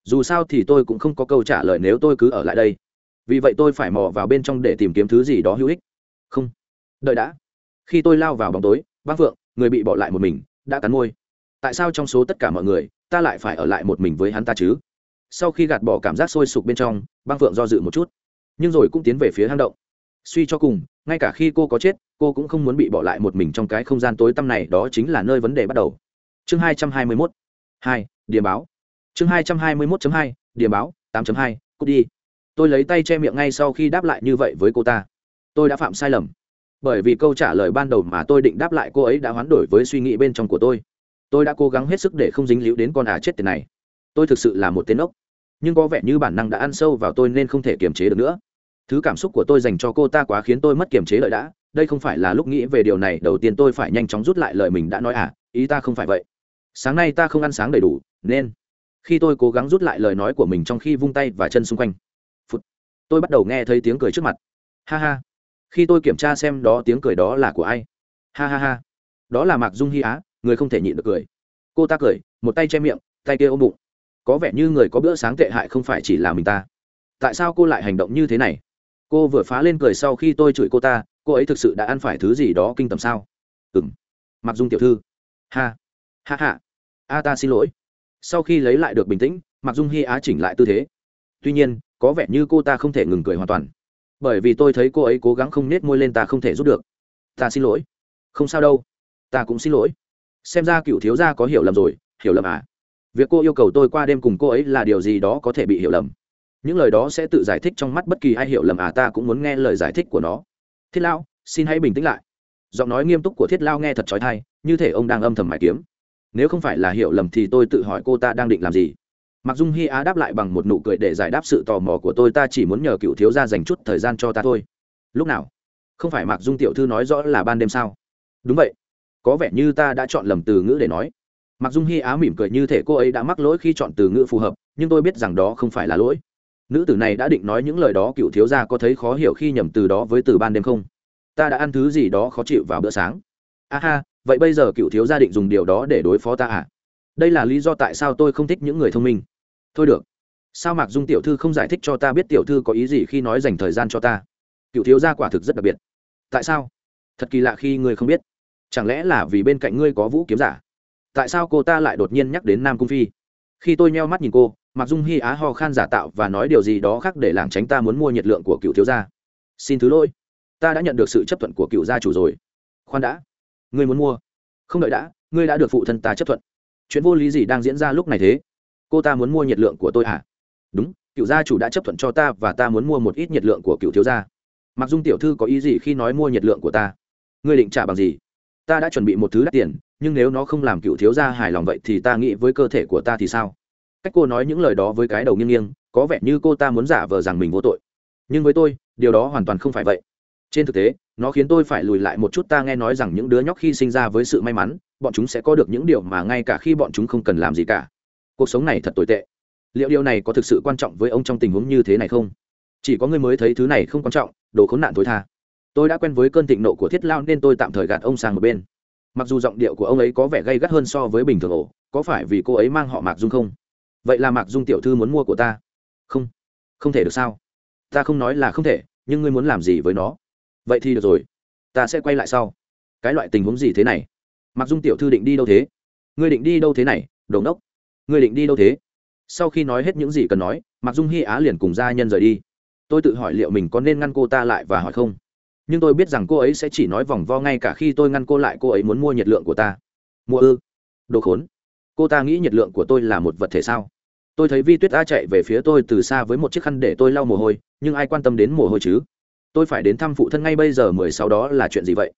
Dù sao thì tôi cũng không có câu trả lời nếu tôi cứ ở lại đây. Vì vậy tôi phải mò vào bên trong để tìm kiếm thứ gì đó hữu ích. Không. Đợi đã. Khi tôi lao vào bóng tối, băng phượng, người bị bỏ lại một mình, đã cắn môi. Tại sao trong số tất cả mọi người, ta lại phải ở lại một mình với hắn ta chứ? Sau khi gạt bỏ cảm giác sôi sục bên trong, băng phượng do dự một chút. Nhưng rồi cũng tiến về phía hang động suy cho cùng, ngay cả khi cô có chết, cô cũng không muốn bị bỏ lại một mình trong cái không gian tối tăm này, đó chính là nơi vấn đề bắt đầu. Chương hai trăm hai mươi mốt. Hai, điểm báo. Chương hai trăm hai mươi mốt hai, điểm báo, tám hai, cút đi. Tôi lấy tay che miệng ngay sau khi đáp lại như vậy với cô ta. Tôi đã phạm sai lầm. Bởi vì câu trả lời ban đầu mà tôi định đáp lại cô ấy đã hoán đổi với suy nghĩ bên trong của tôi. Tôi đã cố gắng hết sức để không dính líu đến con ả chết tiền này. Tôi thực sự là một tên ốc. Nhưng có vẻ như bản năng đã ăn sâu vào tôi nên không thể kiềm chế được nữa thứ cảm xúc của tôi dành cho cô ta quá khiến tôi mất kiềm chế lợi đã. Đây không phải là lúc nghĩ về điều này, đầu tiên tôi phải nhanh chóng rút lại lời mình đã nói à ý ta không phải vậy. Sáng nay ta không ăn sáng đầy đủ, nên khi tôi cố gắng rút lại lời nói của mình trong khi vung tay và chân xung quanh, Phụt. tôi bắt đầu nghe thấy tiếng cười trước mặt. Ha ha. Khi tôi kiểm tra xem đó tiếng cười đó là của ai. Ha ha ha. Đó là mạc dung hy á, người không thể nhịn được cười. Cô ta cười, một tay che miệng, tay kia ôm bụng. Có vẻ như người có bữa sáng tệ hại không phải chỉ là mình ta. Tại sao cô lại hành động như thế này? Cô vừa phá lên cười sau khi tôi chửi cô ta, cô ấy thực sự đã ăn phải thứ gì đó kinh tầm sao? Ừ m mặc dung tiểu thư. Ha. Ha ha. A ta xin lỗi. Sau khi lấy lại được bình tĩnh, mặc dung hy á chỉnh lại tư thế. Tuy nhiên, có vẻ như cô ta không thể ngừng cười hoàn toàn. Bởi vì tôi thấy cô ấy cố gắng không nết môi lên ta không thể giúp được. Ta xin lỗi. Không sao đâu. Ta cũng xin lỗi. Xem ra cựu thiếu gia có hiểu lầm rồi, hiểu lầm à? Việc cô yêu cầu tôi qua đêm cùng cô ấy là điều gì đó có thể bị hiểu lầm những lời đó sẽ tự giải thích trong mắt bất kỳ ai hiểu lầm à ta cũng muốn nghe lời giải thích của nó. Thiết lao xin hãy bình tĩnh lại. Giọng nói nghiêm túc của thiết lao nghe thật trói thai như thể ông đang âm thầm mải kiếm. Nếu không phải là hiểu lầm thì tôi tự hỏi cô ta đang định làm gì. Mặc dung hy á đáp lại bằng một nụ cười để giải đáp sự tò mò của tôi, ta chỉ muốn nhờ cựu thiếu gia dành chút thời gian cho ta thôi. Lúc nào? Không phải mặc dung tiểu thư nói rõ là ban đêm sao? Đúng vậy. Có vẻ như ta đã chọn lầm từ ngữ để nói. Mặc dung hy á mỉm cười như thể cô ấy đã mắc lỗi khi chọn từ ngữ phù hợp, nhưng tôi biết rằng đó không phải là lỗi nữ tử này đã định nói những lời đó, cựu thiếu gia có thấy khó hiểu khi nhầm từ đó với từ ban đêm không? Ta đã ăn thứ gì đó khó chịu vào bữa sáng. A ha, vậy bây giờ cựu thiếu gia định dùng điều đó để đối phó ta à? Đây là lý do tại sao tôi không thích những người thông minh. Thôi được. Sao mạc dung tiểu thư không giải thích cho ta biết tiểu thư có ý gì khi nói dành thời gian cho ta? Cựu thiếu gia quả thực rất đặc biệt. Tại sao? Thật kỳ lạ khi ngươi không biết. Chẳng lẽ là vì bên cạnh ngươi có vũ kiếm giả? Tại sao cô ta lại đột nhiên nhắc đến nam cung phi? Khi tôi nheo mắt nhìn cô mặc dung hy á ho khan giả tạo và nói điều gì đó khác để làng tránh ta muốn mua nhiệt lượng của cựu thiếu gia. Xin thứ lỗi. Ta đã nhận được sự chấp thuận của cựu gia chủ rồi. Khoan đã. Ngươi muốn mua. Không đợi đã, ngươi đã được phụ thân ta chấp thuận. Chuyện vô lý gì đang diễn ra lúc này thế? Cô ta muốn mua nhiệt lượng của tôi à đúng, cựu gia chủ đã chấp thuận cho ta và ta muốn mua một ít nhiệt lượng của cựu thiếu gia. Mặc dung tiểu thư có ý gì khi nói mua nhiệt lượng của ta? Ngươi định trả bằng gì? Ta đã chuẩn bị một thứ đắt tiền, nhưng nếu nó không làm cựu thiếu gia hài lòng vậy thì ta nghĩ với cơ thể của ta thì sao? Cách cô nói những lời đó với cái đầu nghiêng nghiêng, có vẻ như cô ta muốn giả vờ rằng mình vô tội. Nhưng với tôi, điều đó hoàn toàn không phải vậy. Trên thực tế, nó khiến tôi phải lùi lại một chút ta nghe nói rằng những đứa nhóc khi sinh ra với sự may mắn, bọn chúng sẽ có được những điều mà ngay cả khi bọn chúng không cần làm gì cả. Cuộc sống này thật tồi tệ. Liệu điều này có thực sự quan trọng với ông trong tình huống như thế này không? Chỉ có người mới thấy thứ này không quan trọng, đồ khốn nạn tối tha. Tôi đã quen với cơn thịnh nộ của thiết lao nên tôi tạm thời gạt ông sang một bên. Mặc dù giọng điệu của ông ấy có vẻ gay gắt hơn so với bình thường ổ, có phải vì cô ấy mang họ mạc dung không? Vậy là mạc dung tiểu thư muốn mua của ta. Không. Không thể được sao? Ta không nói là không thể, nhưng ngươi muốn làm gì với nó? Vậy thì được rồi. Ta sẽ quay lại sau. Cái loại tình huống gì thế này? Mạc dung tiểu thư định đi đâu thế? Ngươi định đi đâu thế này đồn đốc ngươi định đi đâu thế? Sau khi nói hết những gì cần nói, mạc dung hy á liền cùng gia nhân rời đi. Tôi tự hỏi liệu mình có nên ngăn cô ta lại và hỏi không? Nhưng tôi biết rằng cô ấy sẽ chỉ nói vòng vo ngay cả khi tôi ngăn cô lại, cô ấy muốn mua nhiệt lượng của ta. Mua ư? Đồ khốn cô ta nghĩ nhiệt lượng của tôi là một vật thể sao? Tôi thấy vi tuyết a chạy về phía tôi từ xa với một chiếc khăn để tôi lau mồ hôi, nhưng ai quan tâm đến mồ hôi chứ? Tôi phải đến thăm phụ thân ngay bây giờ mười sáu đó là chuyện gì vậy?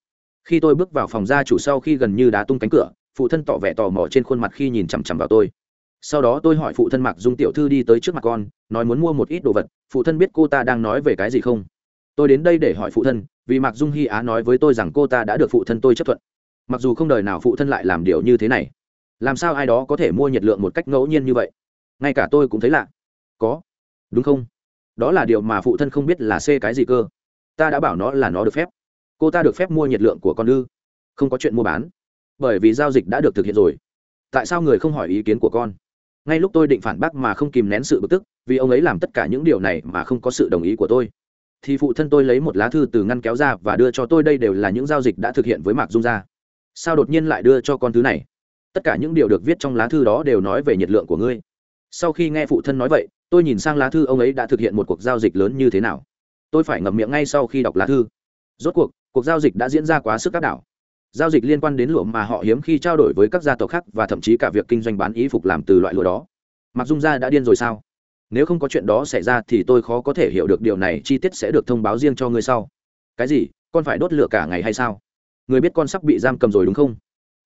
Khi tôi bước vào phòng gia chủ sau khi gần như đá tung cánh cửa, phụ thân tỏ vẻ tò mò trên khuôn mặt khi nhìn chằm chằm vào tôi. Sau đó tôi hỏi phụ thân mặc dung tiểu thư đi tới trước mặt con, nói muốn mua một ít đồ vật, phụ thân biết cô ta đang nói về cái gì không? Tôi đến đây để hỏi phụ thân, vì Mặc dung hy á nói với tôi rằng cô ta đã được phụ thân tôi chấp thuận. Mặc dù không đời nào phụ thân lại làm điều như thế này làm sao ai đó có thể mua nhiệt lượng một cách ngẫu nhiên như vậy? Ngay cả tôi cũng thấy lạ. Có. Đúng không? Đó là điều mà phụ thân không biết là c cái gì cơ. Ta đã bảo nó là nó được phép. Cô ta được phép mua nhiệt lượng của con ư? Không có chuyện mua bán. Bởi vì giao dịch đã được thực hiện rồi. Tại sao người không hỏi ý kiến của con? Ngay lúc tôi định phản bác mà không kìm nén sự bực tức, vì ông ấy làm tất cả những điều này mà không có sự đồng ý của tôi, thì phụ thân tôi lấy một lá thư từ ngăn kéo ra và đưa cho tôi. Đây đều là những giao dịch đã thực hiện với mạc dung gia. Sao đột nhiên lại đưa cho con thứ này? Tất cả những điều được viết trong lá thư đó đều nói về nhiệt lượng của ngươi. Sau khi nghe phụ thân nói vậy, tôi nhìn sang lá thư ông ấy đã thực hiện một cuộc giao dịch lớn như thế nào. Tôi phải ngậm miệng ngay sau khi đọc lá thư. Rốt cuộc cuộc giao dịch đã diễn ra quá sức áp đảo. Giao dịch liên quan đến lụa mà họ hiếm khi trao đổi với các gia tộc khác và thậm chí cả việc kinh doanh bán ý phục làm từ loại lụa đó. Mặc dung ra đã điên rồi sao? Nếu không có chuyện đó xảy ra thì tôi khó có thể hiểu được điều này, chi tiết sẽ được thông báo riêng cho ngươi sau. Cái gì? Con phải đốt lửa cả ngày hay sao? Người biết con sắp bị giam cầm rồi đúng không?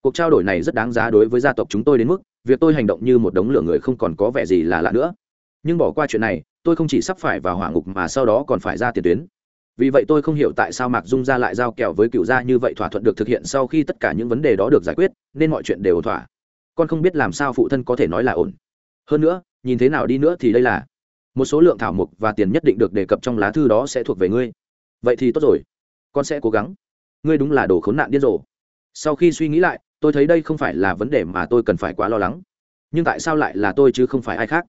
Cuộc trao đổi này rất đáng giá đối với gia tộc chúng tôi đến mức, việc tôi hành động như một đống lửa người không còn có vẻ gì là lạ nữa. Nhưng bỏ qua chuyện này, tôi không chỉ sắp phải vào hỏa ngục mà sau đó còn phải ra tiền tuyến. Vì vậy tôi không hiểu tại sao mạc dung gia lại giao kèo với cựu gia như vậy thỏa thuận được thực hiện sau khi tất cả những vấn đề đó được giải quyết, nên mọi chuyện đều thỏa. Con không biết làm sao phụ thân có thể nói là ổn. Hơn nữa, nhìn thế nào đi nữa thì đây là một số lượng thảo mục và tiền nhất định được đề cập trong lá thư đó sẽ thuộc về ngươi. Vậy thì tốt rồi. Con sẽ cố gắng. Ngươi đúng là đồ khốn nạn điên rồ. Sau khi suy nghĩ lại tôi thấy đây không phải là vấn đề mà tôi cần phải quá lo lắng. Nhưng tại sao lại là tôi chứ không phải ai khác?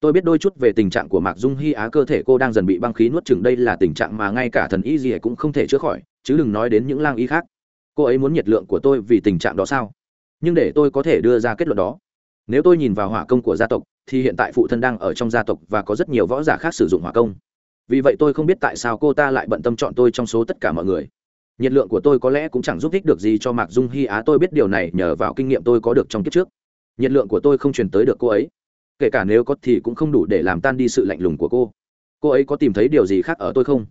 Tôi biết đôi chút về tình trạng của mạc dung hy á, cơ thể cô đang dần bị băng khí nuốt chừng đây là tình trạng mà ngay cả thần y gì cũng không thể chữa khỏi, chứ đừng nói đến những lang y khác. Cô ấy muốn nhiệt lượng của tôi vì tình trạng đó sao? Nhưng để tôi có thể đưa ra kết luận đó. Nếu tôi nhìn vào hỏa công của gia tộc, thì hiện tại phụ thân đang ở trong gia tộc và có rất nhiều võ giả khác sử dụng hỏa công. Vì vậy tôi không biết tại sao cô ta lại bận tâm chọn tôi trong số tất cả mọi người nhiệt lượng của tôi có lẽ cũng chẳng giúp ích được gì cho mạc dung hy á. Tôi biết điều này nhờ vào kinh nghiệm tôi có được trong kiếp trước. Nhiệt lượng của tôi không truyền tới được cô ấy. Kể cả nếu có thì cũng không đủ để làm tan đi sự lạnh lùng của cô. Cô ấy có tìm thấy điều gì khác ở tôi không?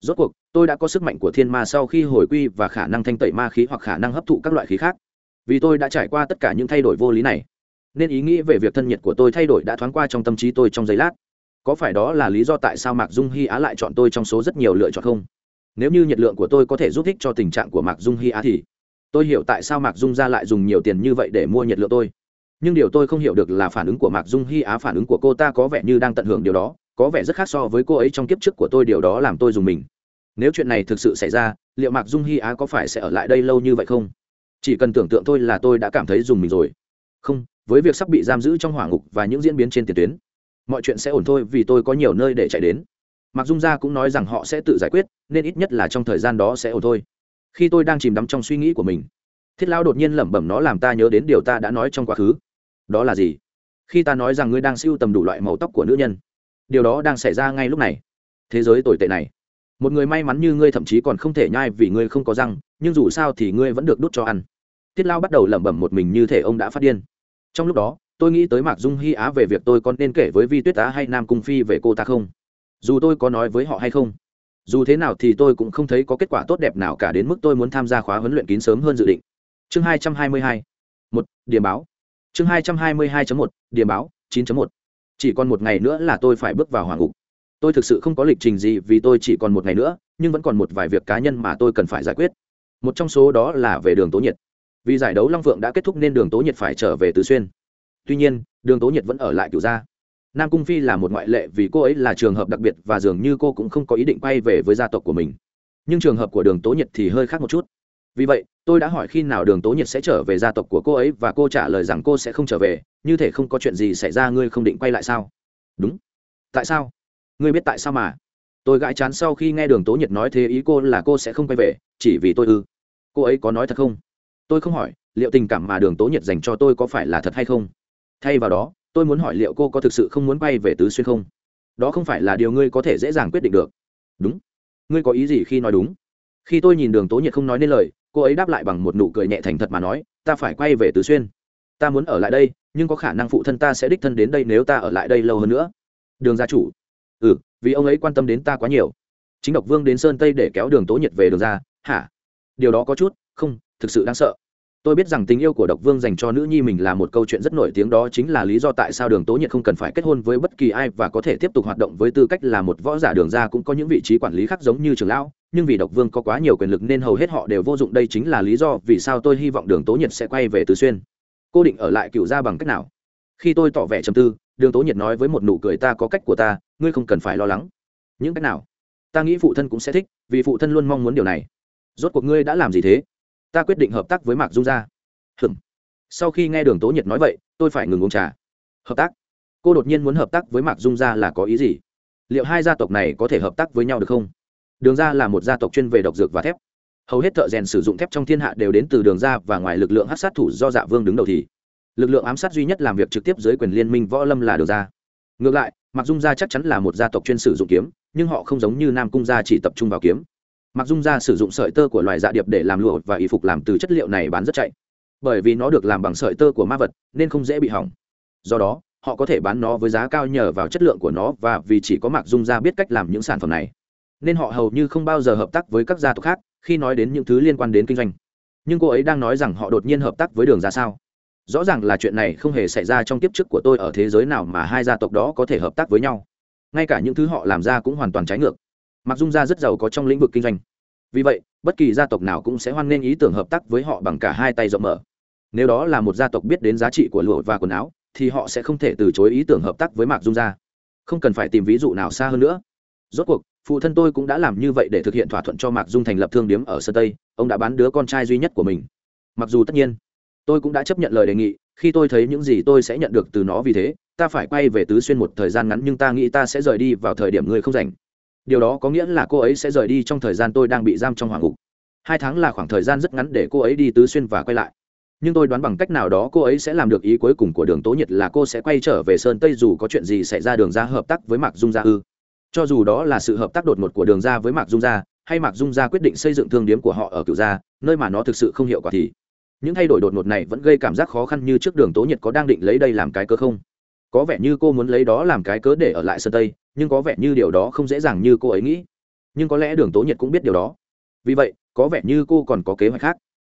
Rốt cuộc, tôi đã có sức mạnh của thiên ma sau khi hồi quy và khả năng thanh tẩy ma khí hoặc khả năng hấp thụ các loại khí khác. Vì tôi đã trải qua tất cả những thay đổi vô lý này, nên ý nghĩ về việc thân nhiệt của tôi thay đổi đã thoáng qua trong tâm trí tôi trong giây lát. Có phải đó là lý do tại sao mạc dung hy á lại chọn tôi trong số rất nhiều lựa chọn không? Nếu như nhiệt lượng của tôi có thể giúp ích cho tình trạng của mạc dung hy á thì tôi hiểu tại sao mạc dung ra lại dùng nhiều tiền như vậy để mua nhiệt lượng tôi. Nhưng điều tôi không hiểu được là phản ứng của mạc dung hy á phản ứng của cô ta có vẻ như đang tận hưởng điều đó, có vẻ rất khác so với cô ấy trong kiếp trước của tôi, điều đó làm tôi dùng mình. Nếu chuyện này thực sự xảy ra, liệu mạc dung hy á có phải sẽ ở lại đây lâu như vậy không? Chỉ cần tưởng tượng thôi là tôi đã cảm thấy dùng mình rồi. Không, với việc sắp bị giam giữ trong hỏa ngục và những diễn biến trên tiền tuyến, mọi chuyện sẽ ổn thôi vì tôi có nhiều nơi để chạy đến mặc dung gia cũng nói rằng họ sẽ tự giải quyết, nên ít nhất là trong thời gian đó sẽ ổn thôi. Khi tôi đang chìm đắm trong suy nghĩ của mình, thiết lão đột nhiên lẩm bẩm nó làm ta nhớ đến điều ta đã nói trong quá khứ. Đó là gì? Khi ta nói rằng ngươi đang siêu tầm đủ loại màu tóc của nữ nhân, điều đó đang xảy ra ngay lúc này. Thế giới tồi tệ này. Một người may mắn như ngươi thậm chí còn không thể nhai vì ngươi không có răng, nhưng dù sao thì ngươi vẫn được đút cho ăn. Tiết lao bắt đầu lẩm bẩm một mình như thể ông đã phát điên. Trong lúc đó, tôi nghĩ tới mạc dung hy á về việc tôi còn nên kể với vi tuyết á hay nam cung phi về cô ta không? Dù tôi có nói với họ hay không, dù thế nào thì tôi cũng không thấy có kết quả tốt đẹp nào cả đến mức tôi muốn tham gia khóa huấn luyện kín sớm hơn dự định. Chương hai trăm hai mươi hai, một, điểm báo. Chương hai trăm hai mươi hai một, điểm báo, chín một. Chỉ còn một ngày nữa là tôi phải bước vào hoàng ngục. Tôi thực sự không có lịch trình gì vì tôi chỉ còn một ngày nữa, nhưng vẫn còn một vài việc cá nhân mà tôi cần phải giải quyết. Một trong số đó là về đường tố nhiệt. Vì giải đấu long phượng đã kết thúc nên đường tố nhiệt phải trở về Từ xuyên. Tuy nhiên, đường tố nhiệt vẫn ở lại cửu gia nam cung phi là một ngoại lệ vì cô ấy là trường hợp đặc biệt và dường như cô cũng không có ý định quay về với gia tộc của mình. Nhưng trường hợp của đường tố nhiệt thì hơi khác một chút. Vì vậy, tôi đã hỏi khi nào đường tố nhiệt sẽ trở về gia tộc của cô ấy và cô trả lời rằng cô sẽ không trở về, như thể không có chuyện gì xảy ra, ngươi không định quay lại sao? Đúng. Tại sao? Ngươi biết tại sao mà? Tôi gãi chán sau khi nghe đường tố nhiệt nói thế ý cô là cô sẽ không quay về, chỉ vì tôi ư. Cô ấy có nói thật không? Tôi không hỏi, liệu tình cảm mà đường tố nhiệt dành cho tôi có phải là thật hay không? Thay vào đó tôi muốn hỏi liệu cô có thực sự không muốn quay về tứ xuyên không? Đó không phải là điều ngươi có thể dễ dàng quyết định được. Đúng. Ngươi có ý gì khi nói đúng? Khi tôi nhìn đường tố nhiệt không nói nên lời, cô ấy đáp lại bằng một nụ cười nhẹ thành thật mà nói, ta phải quay về tứ xuyên. Ta muốn ở lại đây, nhưng có khả năng phụ thân ta sẽ đích thân đến đây nếu ta ở lại đây lâu hơn nữa. Đường gia chủ. Ừ vì ông ấy quan tâm đến ta quá nhiều. Chính độc vương đến sơn tây để kéo đường tố nhiệt về đường ra. Hả? Điều đó có chút, không, thực sự đáng sợ tôi biết rằng tình yêu của độc vương dành cho nữ nhi mình là một câu chuyện rất nổi tiếng đó chính là lý do tại sao đường tố nhiệt không cần phải kết hôn với bất kỳ ai và có thể tiếp tục hoạt động với tư cách là một võ giả đường ra cũng có những vị trí quản lý khác giống như trường lão. Nhưng vì độc vương có quá nhiều quyền lực nên hầu hết họ đều vô dụng đây chính là lý do vì sao tôi hy vọng đường tố nhiệt sẽ quay về tứ xuyên. Cô định ở lại cựu gia bằng cách nào? Khi tôi tỏ vẻ trầm tư, đường tố nhiệt nói với một nụ cười, ta có cách của ta, ngươi không cần phải lo lắng. Những cách nào? Ta nghĩ phụ thân cũng sẽ thích, vì phụ thân luôn mong muốn điều này. Rốt cuộc ngươi đã làm gì thế? Ta quyết định hợp tác với mạc dung gia. Hừm sau khi nghe đường tố nhiệt nói vậy, tôi phải ngừng uống trà. Hợp tác? Cô đột nhiên muốn hợp tác với mạc dung gia là có ý gì? Liệu hai gia tộc này có thể hợp tác với nhau được không? Đường gia là một gia tộc chuyên về độc dược và thép. Hầu hết thợ rèn sử dụng thép trong thiên hạ đều đến từ đường gia và ngoài lực lượng hát sát thủ do dạ vương đứng đầu thì lực lượng ám sát duy nhất làm việc trực tiếp dưới quyền liên minh võ lâm là đường gia. Ngược lại mặc dung gia chắc chắn là một gia tộc chuyên sử dụng kiếm, nhưng họ không giống như nam cung gia chỉ tập trung vào kiếm mặc dung gia sử dụng sợi tơ của loài dạ điệp để làm lụa và y phục làm từ chất liệu này bán rất chạy. Bởi vì nó được làm bằng sợi tơ của ma vật, nên không dễ bị hỏng. Do đó, họ có thể bán nó với giá cao nhờ vào chất lượng của nó và vì chỉ có mặc dung gia biết cách làm những sản phẩm này. Nên họ hầu như không bao giờ hợp tác với các gia tộc khác, khi nói đến những thứ liên quan đến kinh doanh. Nhưng cô ấy đang nói rằng họ đột nhiên hợp tác với đường ra sao? Rõ ràng là chuyện này không hề xảy ra trong tiếp trước của tôi ở thế giới nào mà hai gia tộc đó có thể hợp tác với nhau. Ngay cả những thứ họ làm ra cũng hoàn toàn trái ngược mặc dung gia rất giàu có trong lĩnh vực kinh doanh. Vì vậy, bất kỳ gia tộc nào cũng sẽ hoan nghênh ý tưởng hợp tác với họ bằng cả hai tay rộng mở. Nếu đó là một gia tộc biết đến giá trị của lụa và quần áo, thì họ sẽ không thể từ chối ý tưởng hợp tác với mạc dung gia. Không cần phải tìm ví dụ nào xa hơn nữa. Rốt cuộc, phụ thân tôi cũng đã làm như vậy để thực hiện thỏa thuận cho mạc dung thành lập thương điếm ở sơn tây, ông đã bán đứa con trai duy nhất của mình. Mặc dù tất nhiên, tôi cũng đã chấp nhận lời đề nghị, khi tôi thấy những gì tôi sẽ nhận được từ nó vì thế, ta phải quay về tứ xuyên một thời gian ngắn nhưng ta nghĩ ta sẽ rời đi vào thời điểm người không rảnh điều đó có nghĩa là cô ấy sẽ rời đi trong thời gian tôi đang bị giam trong hoàng ngục. Hai tháng là khoảng thời gian rất ngắn để cô ấy đi tứ xuyên và quay lại. Nhưng tôi đoán bằng cách nào đó cô ấy sẽ làm được ý cuối cùng của đường tố nhiệt là cô sẽ quay trở về sơn tây dù có chuyện gì xảy ra đường ra hợp tác với mạc dung gia ư. Cho dù đó là sự hợp tác đột ngột của đường ra với mạc dung gia, hay mạc dung gia quyết định xây dựng thương điếm của họ ở cựu gia, nơi mà nó thực sự không hiệu quả thì những thay đổi đột ngột này vẫn gây cảm giác khó khăn như trước đường tố nhiệt có đang định lấy đây làm cái cớ không? Có vẻ như cô muốn lấy đó làm cái cớ để ở lại sơn tây, nhưng có vẻ như điều đó không dễ dàng như cô ấy nghĩ. Nhưng có lẽ đường tố nhiệt cũng biết điều đó. Vì vậy, có vẻ như cô còn có kế hoạch khác.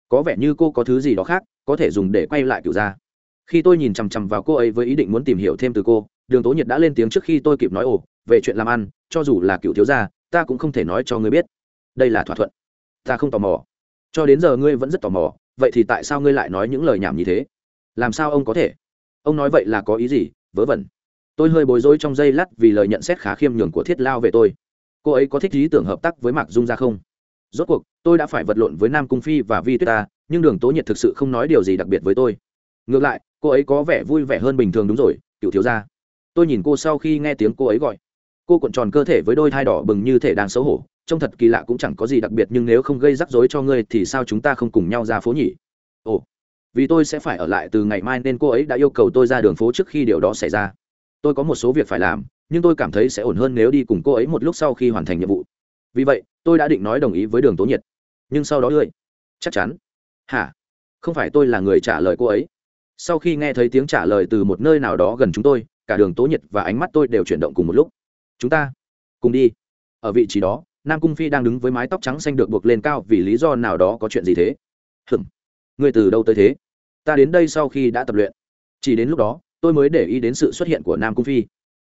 Có vẻ như cô có thứ gì đó khác, có thể dùng để quay lại cựu gia. Khi tôi nhìn chằm chằm vào cô ấy với ý định muốn tìm hiểu thêm từ cô, đường tố nhiệt đã lên tiếng trước khi tôi kịp nói ồ, về chuyện làm ăn, cho dù là cựu thiếu gia, ta cũng không thể nói cho ngươi biết. Đây là thỏa thuận. Ta không tò mò. Cho đến giờ ngươi vẫn rất tò mò, vậy thì tại sao ngươi lại nói những lời nhảm như thế? Làm sao ông có thể? Ông nói vậy là có ý gì? Vớ vẩn. Tôi hơi bối rối trong giây lát vì lời nhận xét khá khiêm nhường của thiết lao về tôi. Cô ấy có thích ý tưởng hợp tác với mạc dung ra không? Rốt cuộc, tôi đã phải vật lộn với nam cung phi và vi tuyết ta, nhưng đường tố nhiệt thực sự không nói điều gì đặc biệt với tôi. Ngược lại, cô ấy có vẻ vui vẻ hơn bình thường đúng rồi, cựu thiếu gia. Tôi nhìn cô sau khi nghe tiếng cô ấy gọi. Cô cuộn tròn cơ thể với đôi thai đỏ bừng như thể đang xấu hổ, trông thật kỳ lạ cũng chẳng có gì đặc biệt nhưng nếu không gây rắc rối cho ngươi thì sao chúng ta không cùng nhau ra phố nhỉ? Ồ vì tôi sẽ phải ở lại từ ngày mai nên cô ấy đã yêu cầu tôi ra đường phố trước khi điều đó xảy ra. Tôi có một số việc phải làm, nhưng tôi cảm thấy sẽ ổn hơn nếu đi cùng cô ấy một lúc sau khi hoàn thành nhiệm vụ. Vì vậy, tôi đã định nói đồng ý với đường tố nhiệt. Nhưng sau đó lươi chắc chắn. Hả? Không phải tôi là người trả lời cô ấy. Sau khi nghe thấy tiếng trả lời từ một nơi nào đó gần chúng tôi, cả đường tố nhiệt và ánh mắt tôi đều chuyển động cùng một lúc. Chúng ta cùng đi. Ở vị trí đó, nam cung phi đang đứng với mái tóc trắng xanh được buộc lên cao vì lý do nào đó có chuyện gì thế? Hừm người từ đâu tới thế? Ta đến đây sau khi đã tập luyện. Chỉ đến lúc đó, tôi mới để ý đến sự xuất hiện của nam cung phi.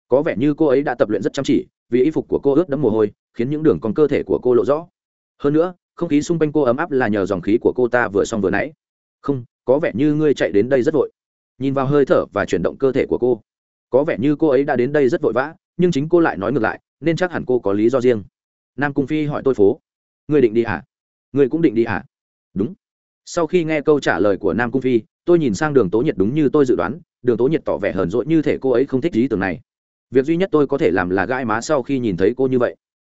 Có vẻ như cô ấy đã tập luyện rất chăm chỉ, vì y phục của cô ướt đẫm mồ hôi, khiến những đường còn cơ thể của cô lộ rõ. Hơn nữa, không khí xung quanh cô ấm áp là nhờ dòng khí của cô ta vừa xong vừa nãy. Không, có vẻ như ngươi chạy đến đây rất vội. Nhìn vào hơi thở và chuyển động cơ thể của cô. Có vẻ như cô ấy đã đến đây rất vội vã, nhưng chính cô lại nói ngược lại, nên chắc hẳn cô có lý do riêng. Nam cung phi hỏi tôi phố. Ngươi định đi à? Ngươi cũng định đi à? Đúng sau khi nghe câu trả lời của nam cung phi, tôi nhìn sang đường tố nhiệt đúng như tôi dự đoán, đường tố nhiệt tỏ vẻ hờn dỗi như thể cô ấy không thích lý tưởng này. Việc duy nhất tôi có thể làm là gãi má sau khi nhìn thấy cô như vậy.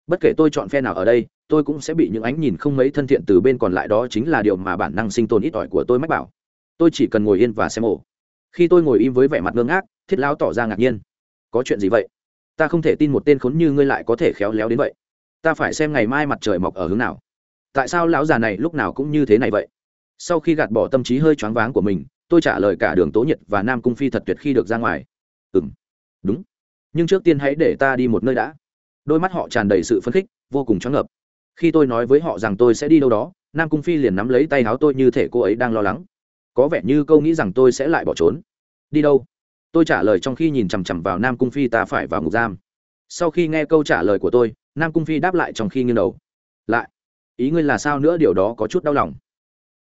Bất kể tôi chọn phe nào ở đây, tôi cũng sẽ bị những ánh nhìn không mấy thân thiện từ bên còn lại đó chính là điều mà bản năng sinh tồn ít ỏi của tôi mách bảo. Tôi chỉ cần ngồi yên và xem ổ. Khi tôi ngồi im với vẻ mặt ngơ ngác, thiết lão tỏ ra ngạc nhiên. Có chuyện gì vậy? Ta không thể tin một tên khốn như ngươi lại có thể khéo léo đến vậy. Ta phải xem ngày mai mặt trời mọc ở hướng nào. Tại sao lão già này lúc nào cũng như thế này vậy? Sau khi gạt bỏ tâm trí hơi choáng váng của mình, tôi trả lời cả đường tố nhiệt và nam cung phi thật tuyệt khi được ra ngoài. Ừ m đúng. Nhưng trước tiên hãy để ta đi một nơi đã. Đôi mắt họ tràn đầy sự phấn khích, vô cùng choáng ngợp. Khi tôi nói với họ rằng tôi sẽ đi đâu đó, nam cung phi liền nắm lấy tay áo tôi như thể cô ấy đang lo lắng. Có vẻ như câu nghĩ rằng tôi sẽ lại bỏ trốn. Đi đâu? Tôi trả lời trong khi nhìn chằm chằm vào nam cung phi ta phải vào ngục giam. Sau khi nghe câu trả lời của tôi, nam cung phi đáp lại trong khi nghiêng đầu. Lại. Ý ngươi là sao nữa? Điều đó có chút đau lòng.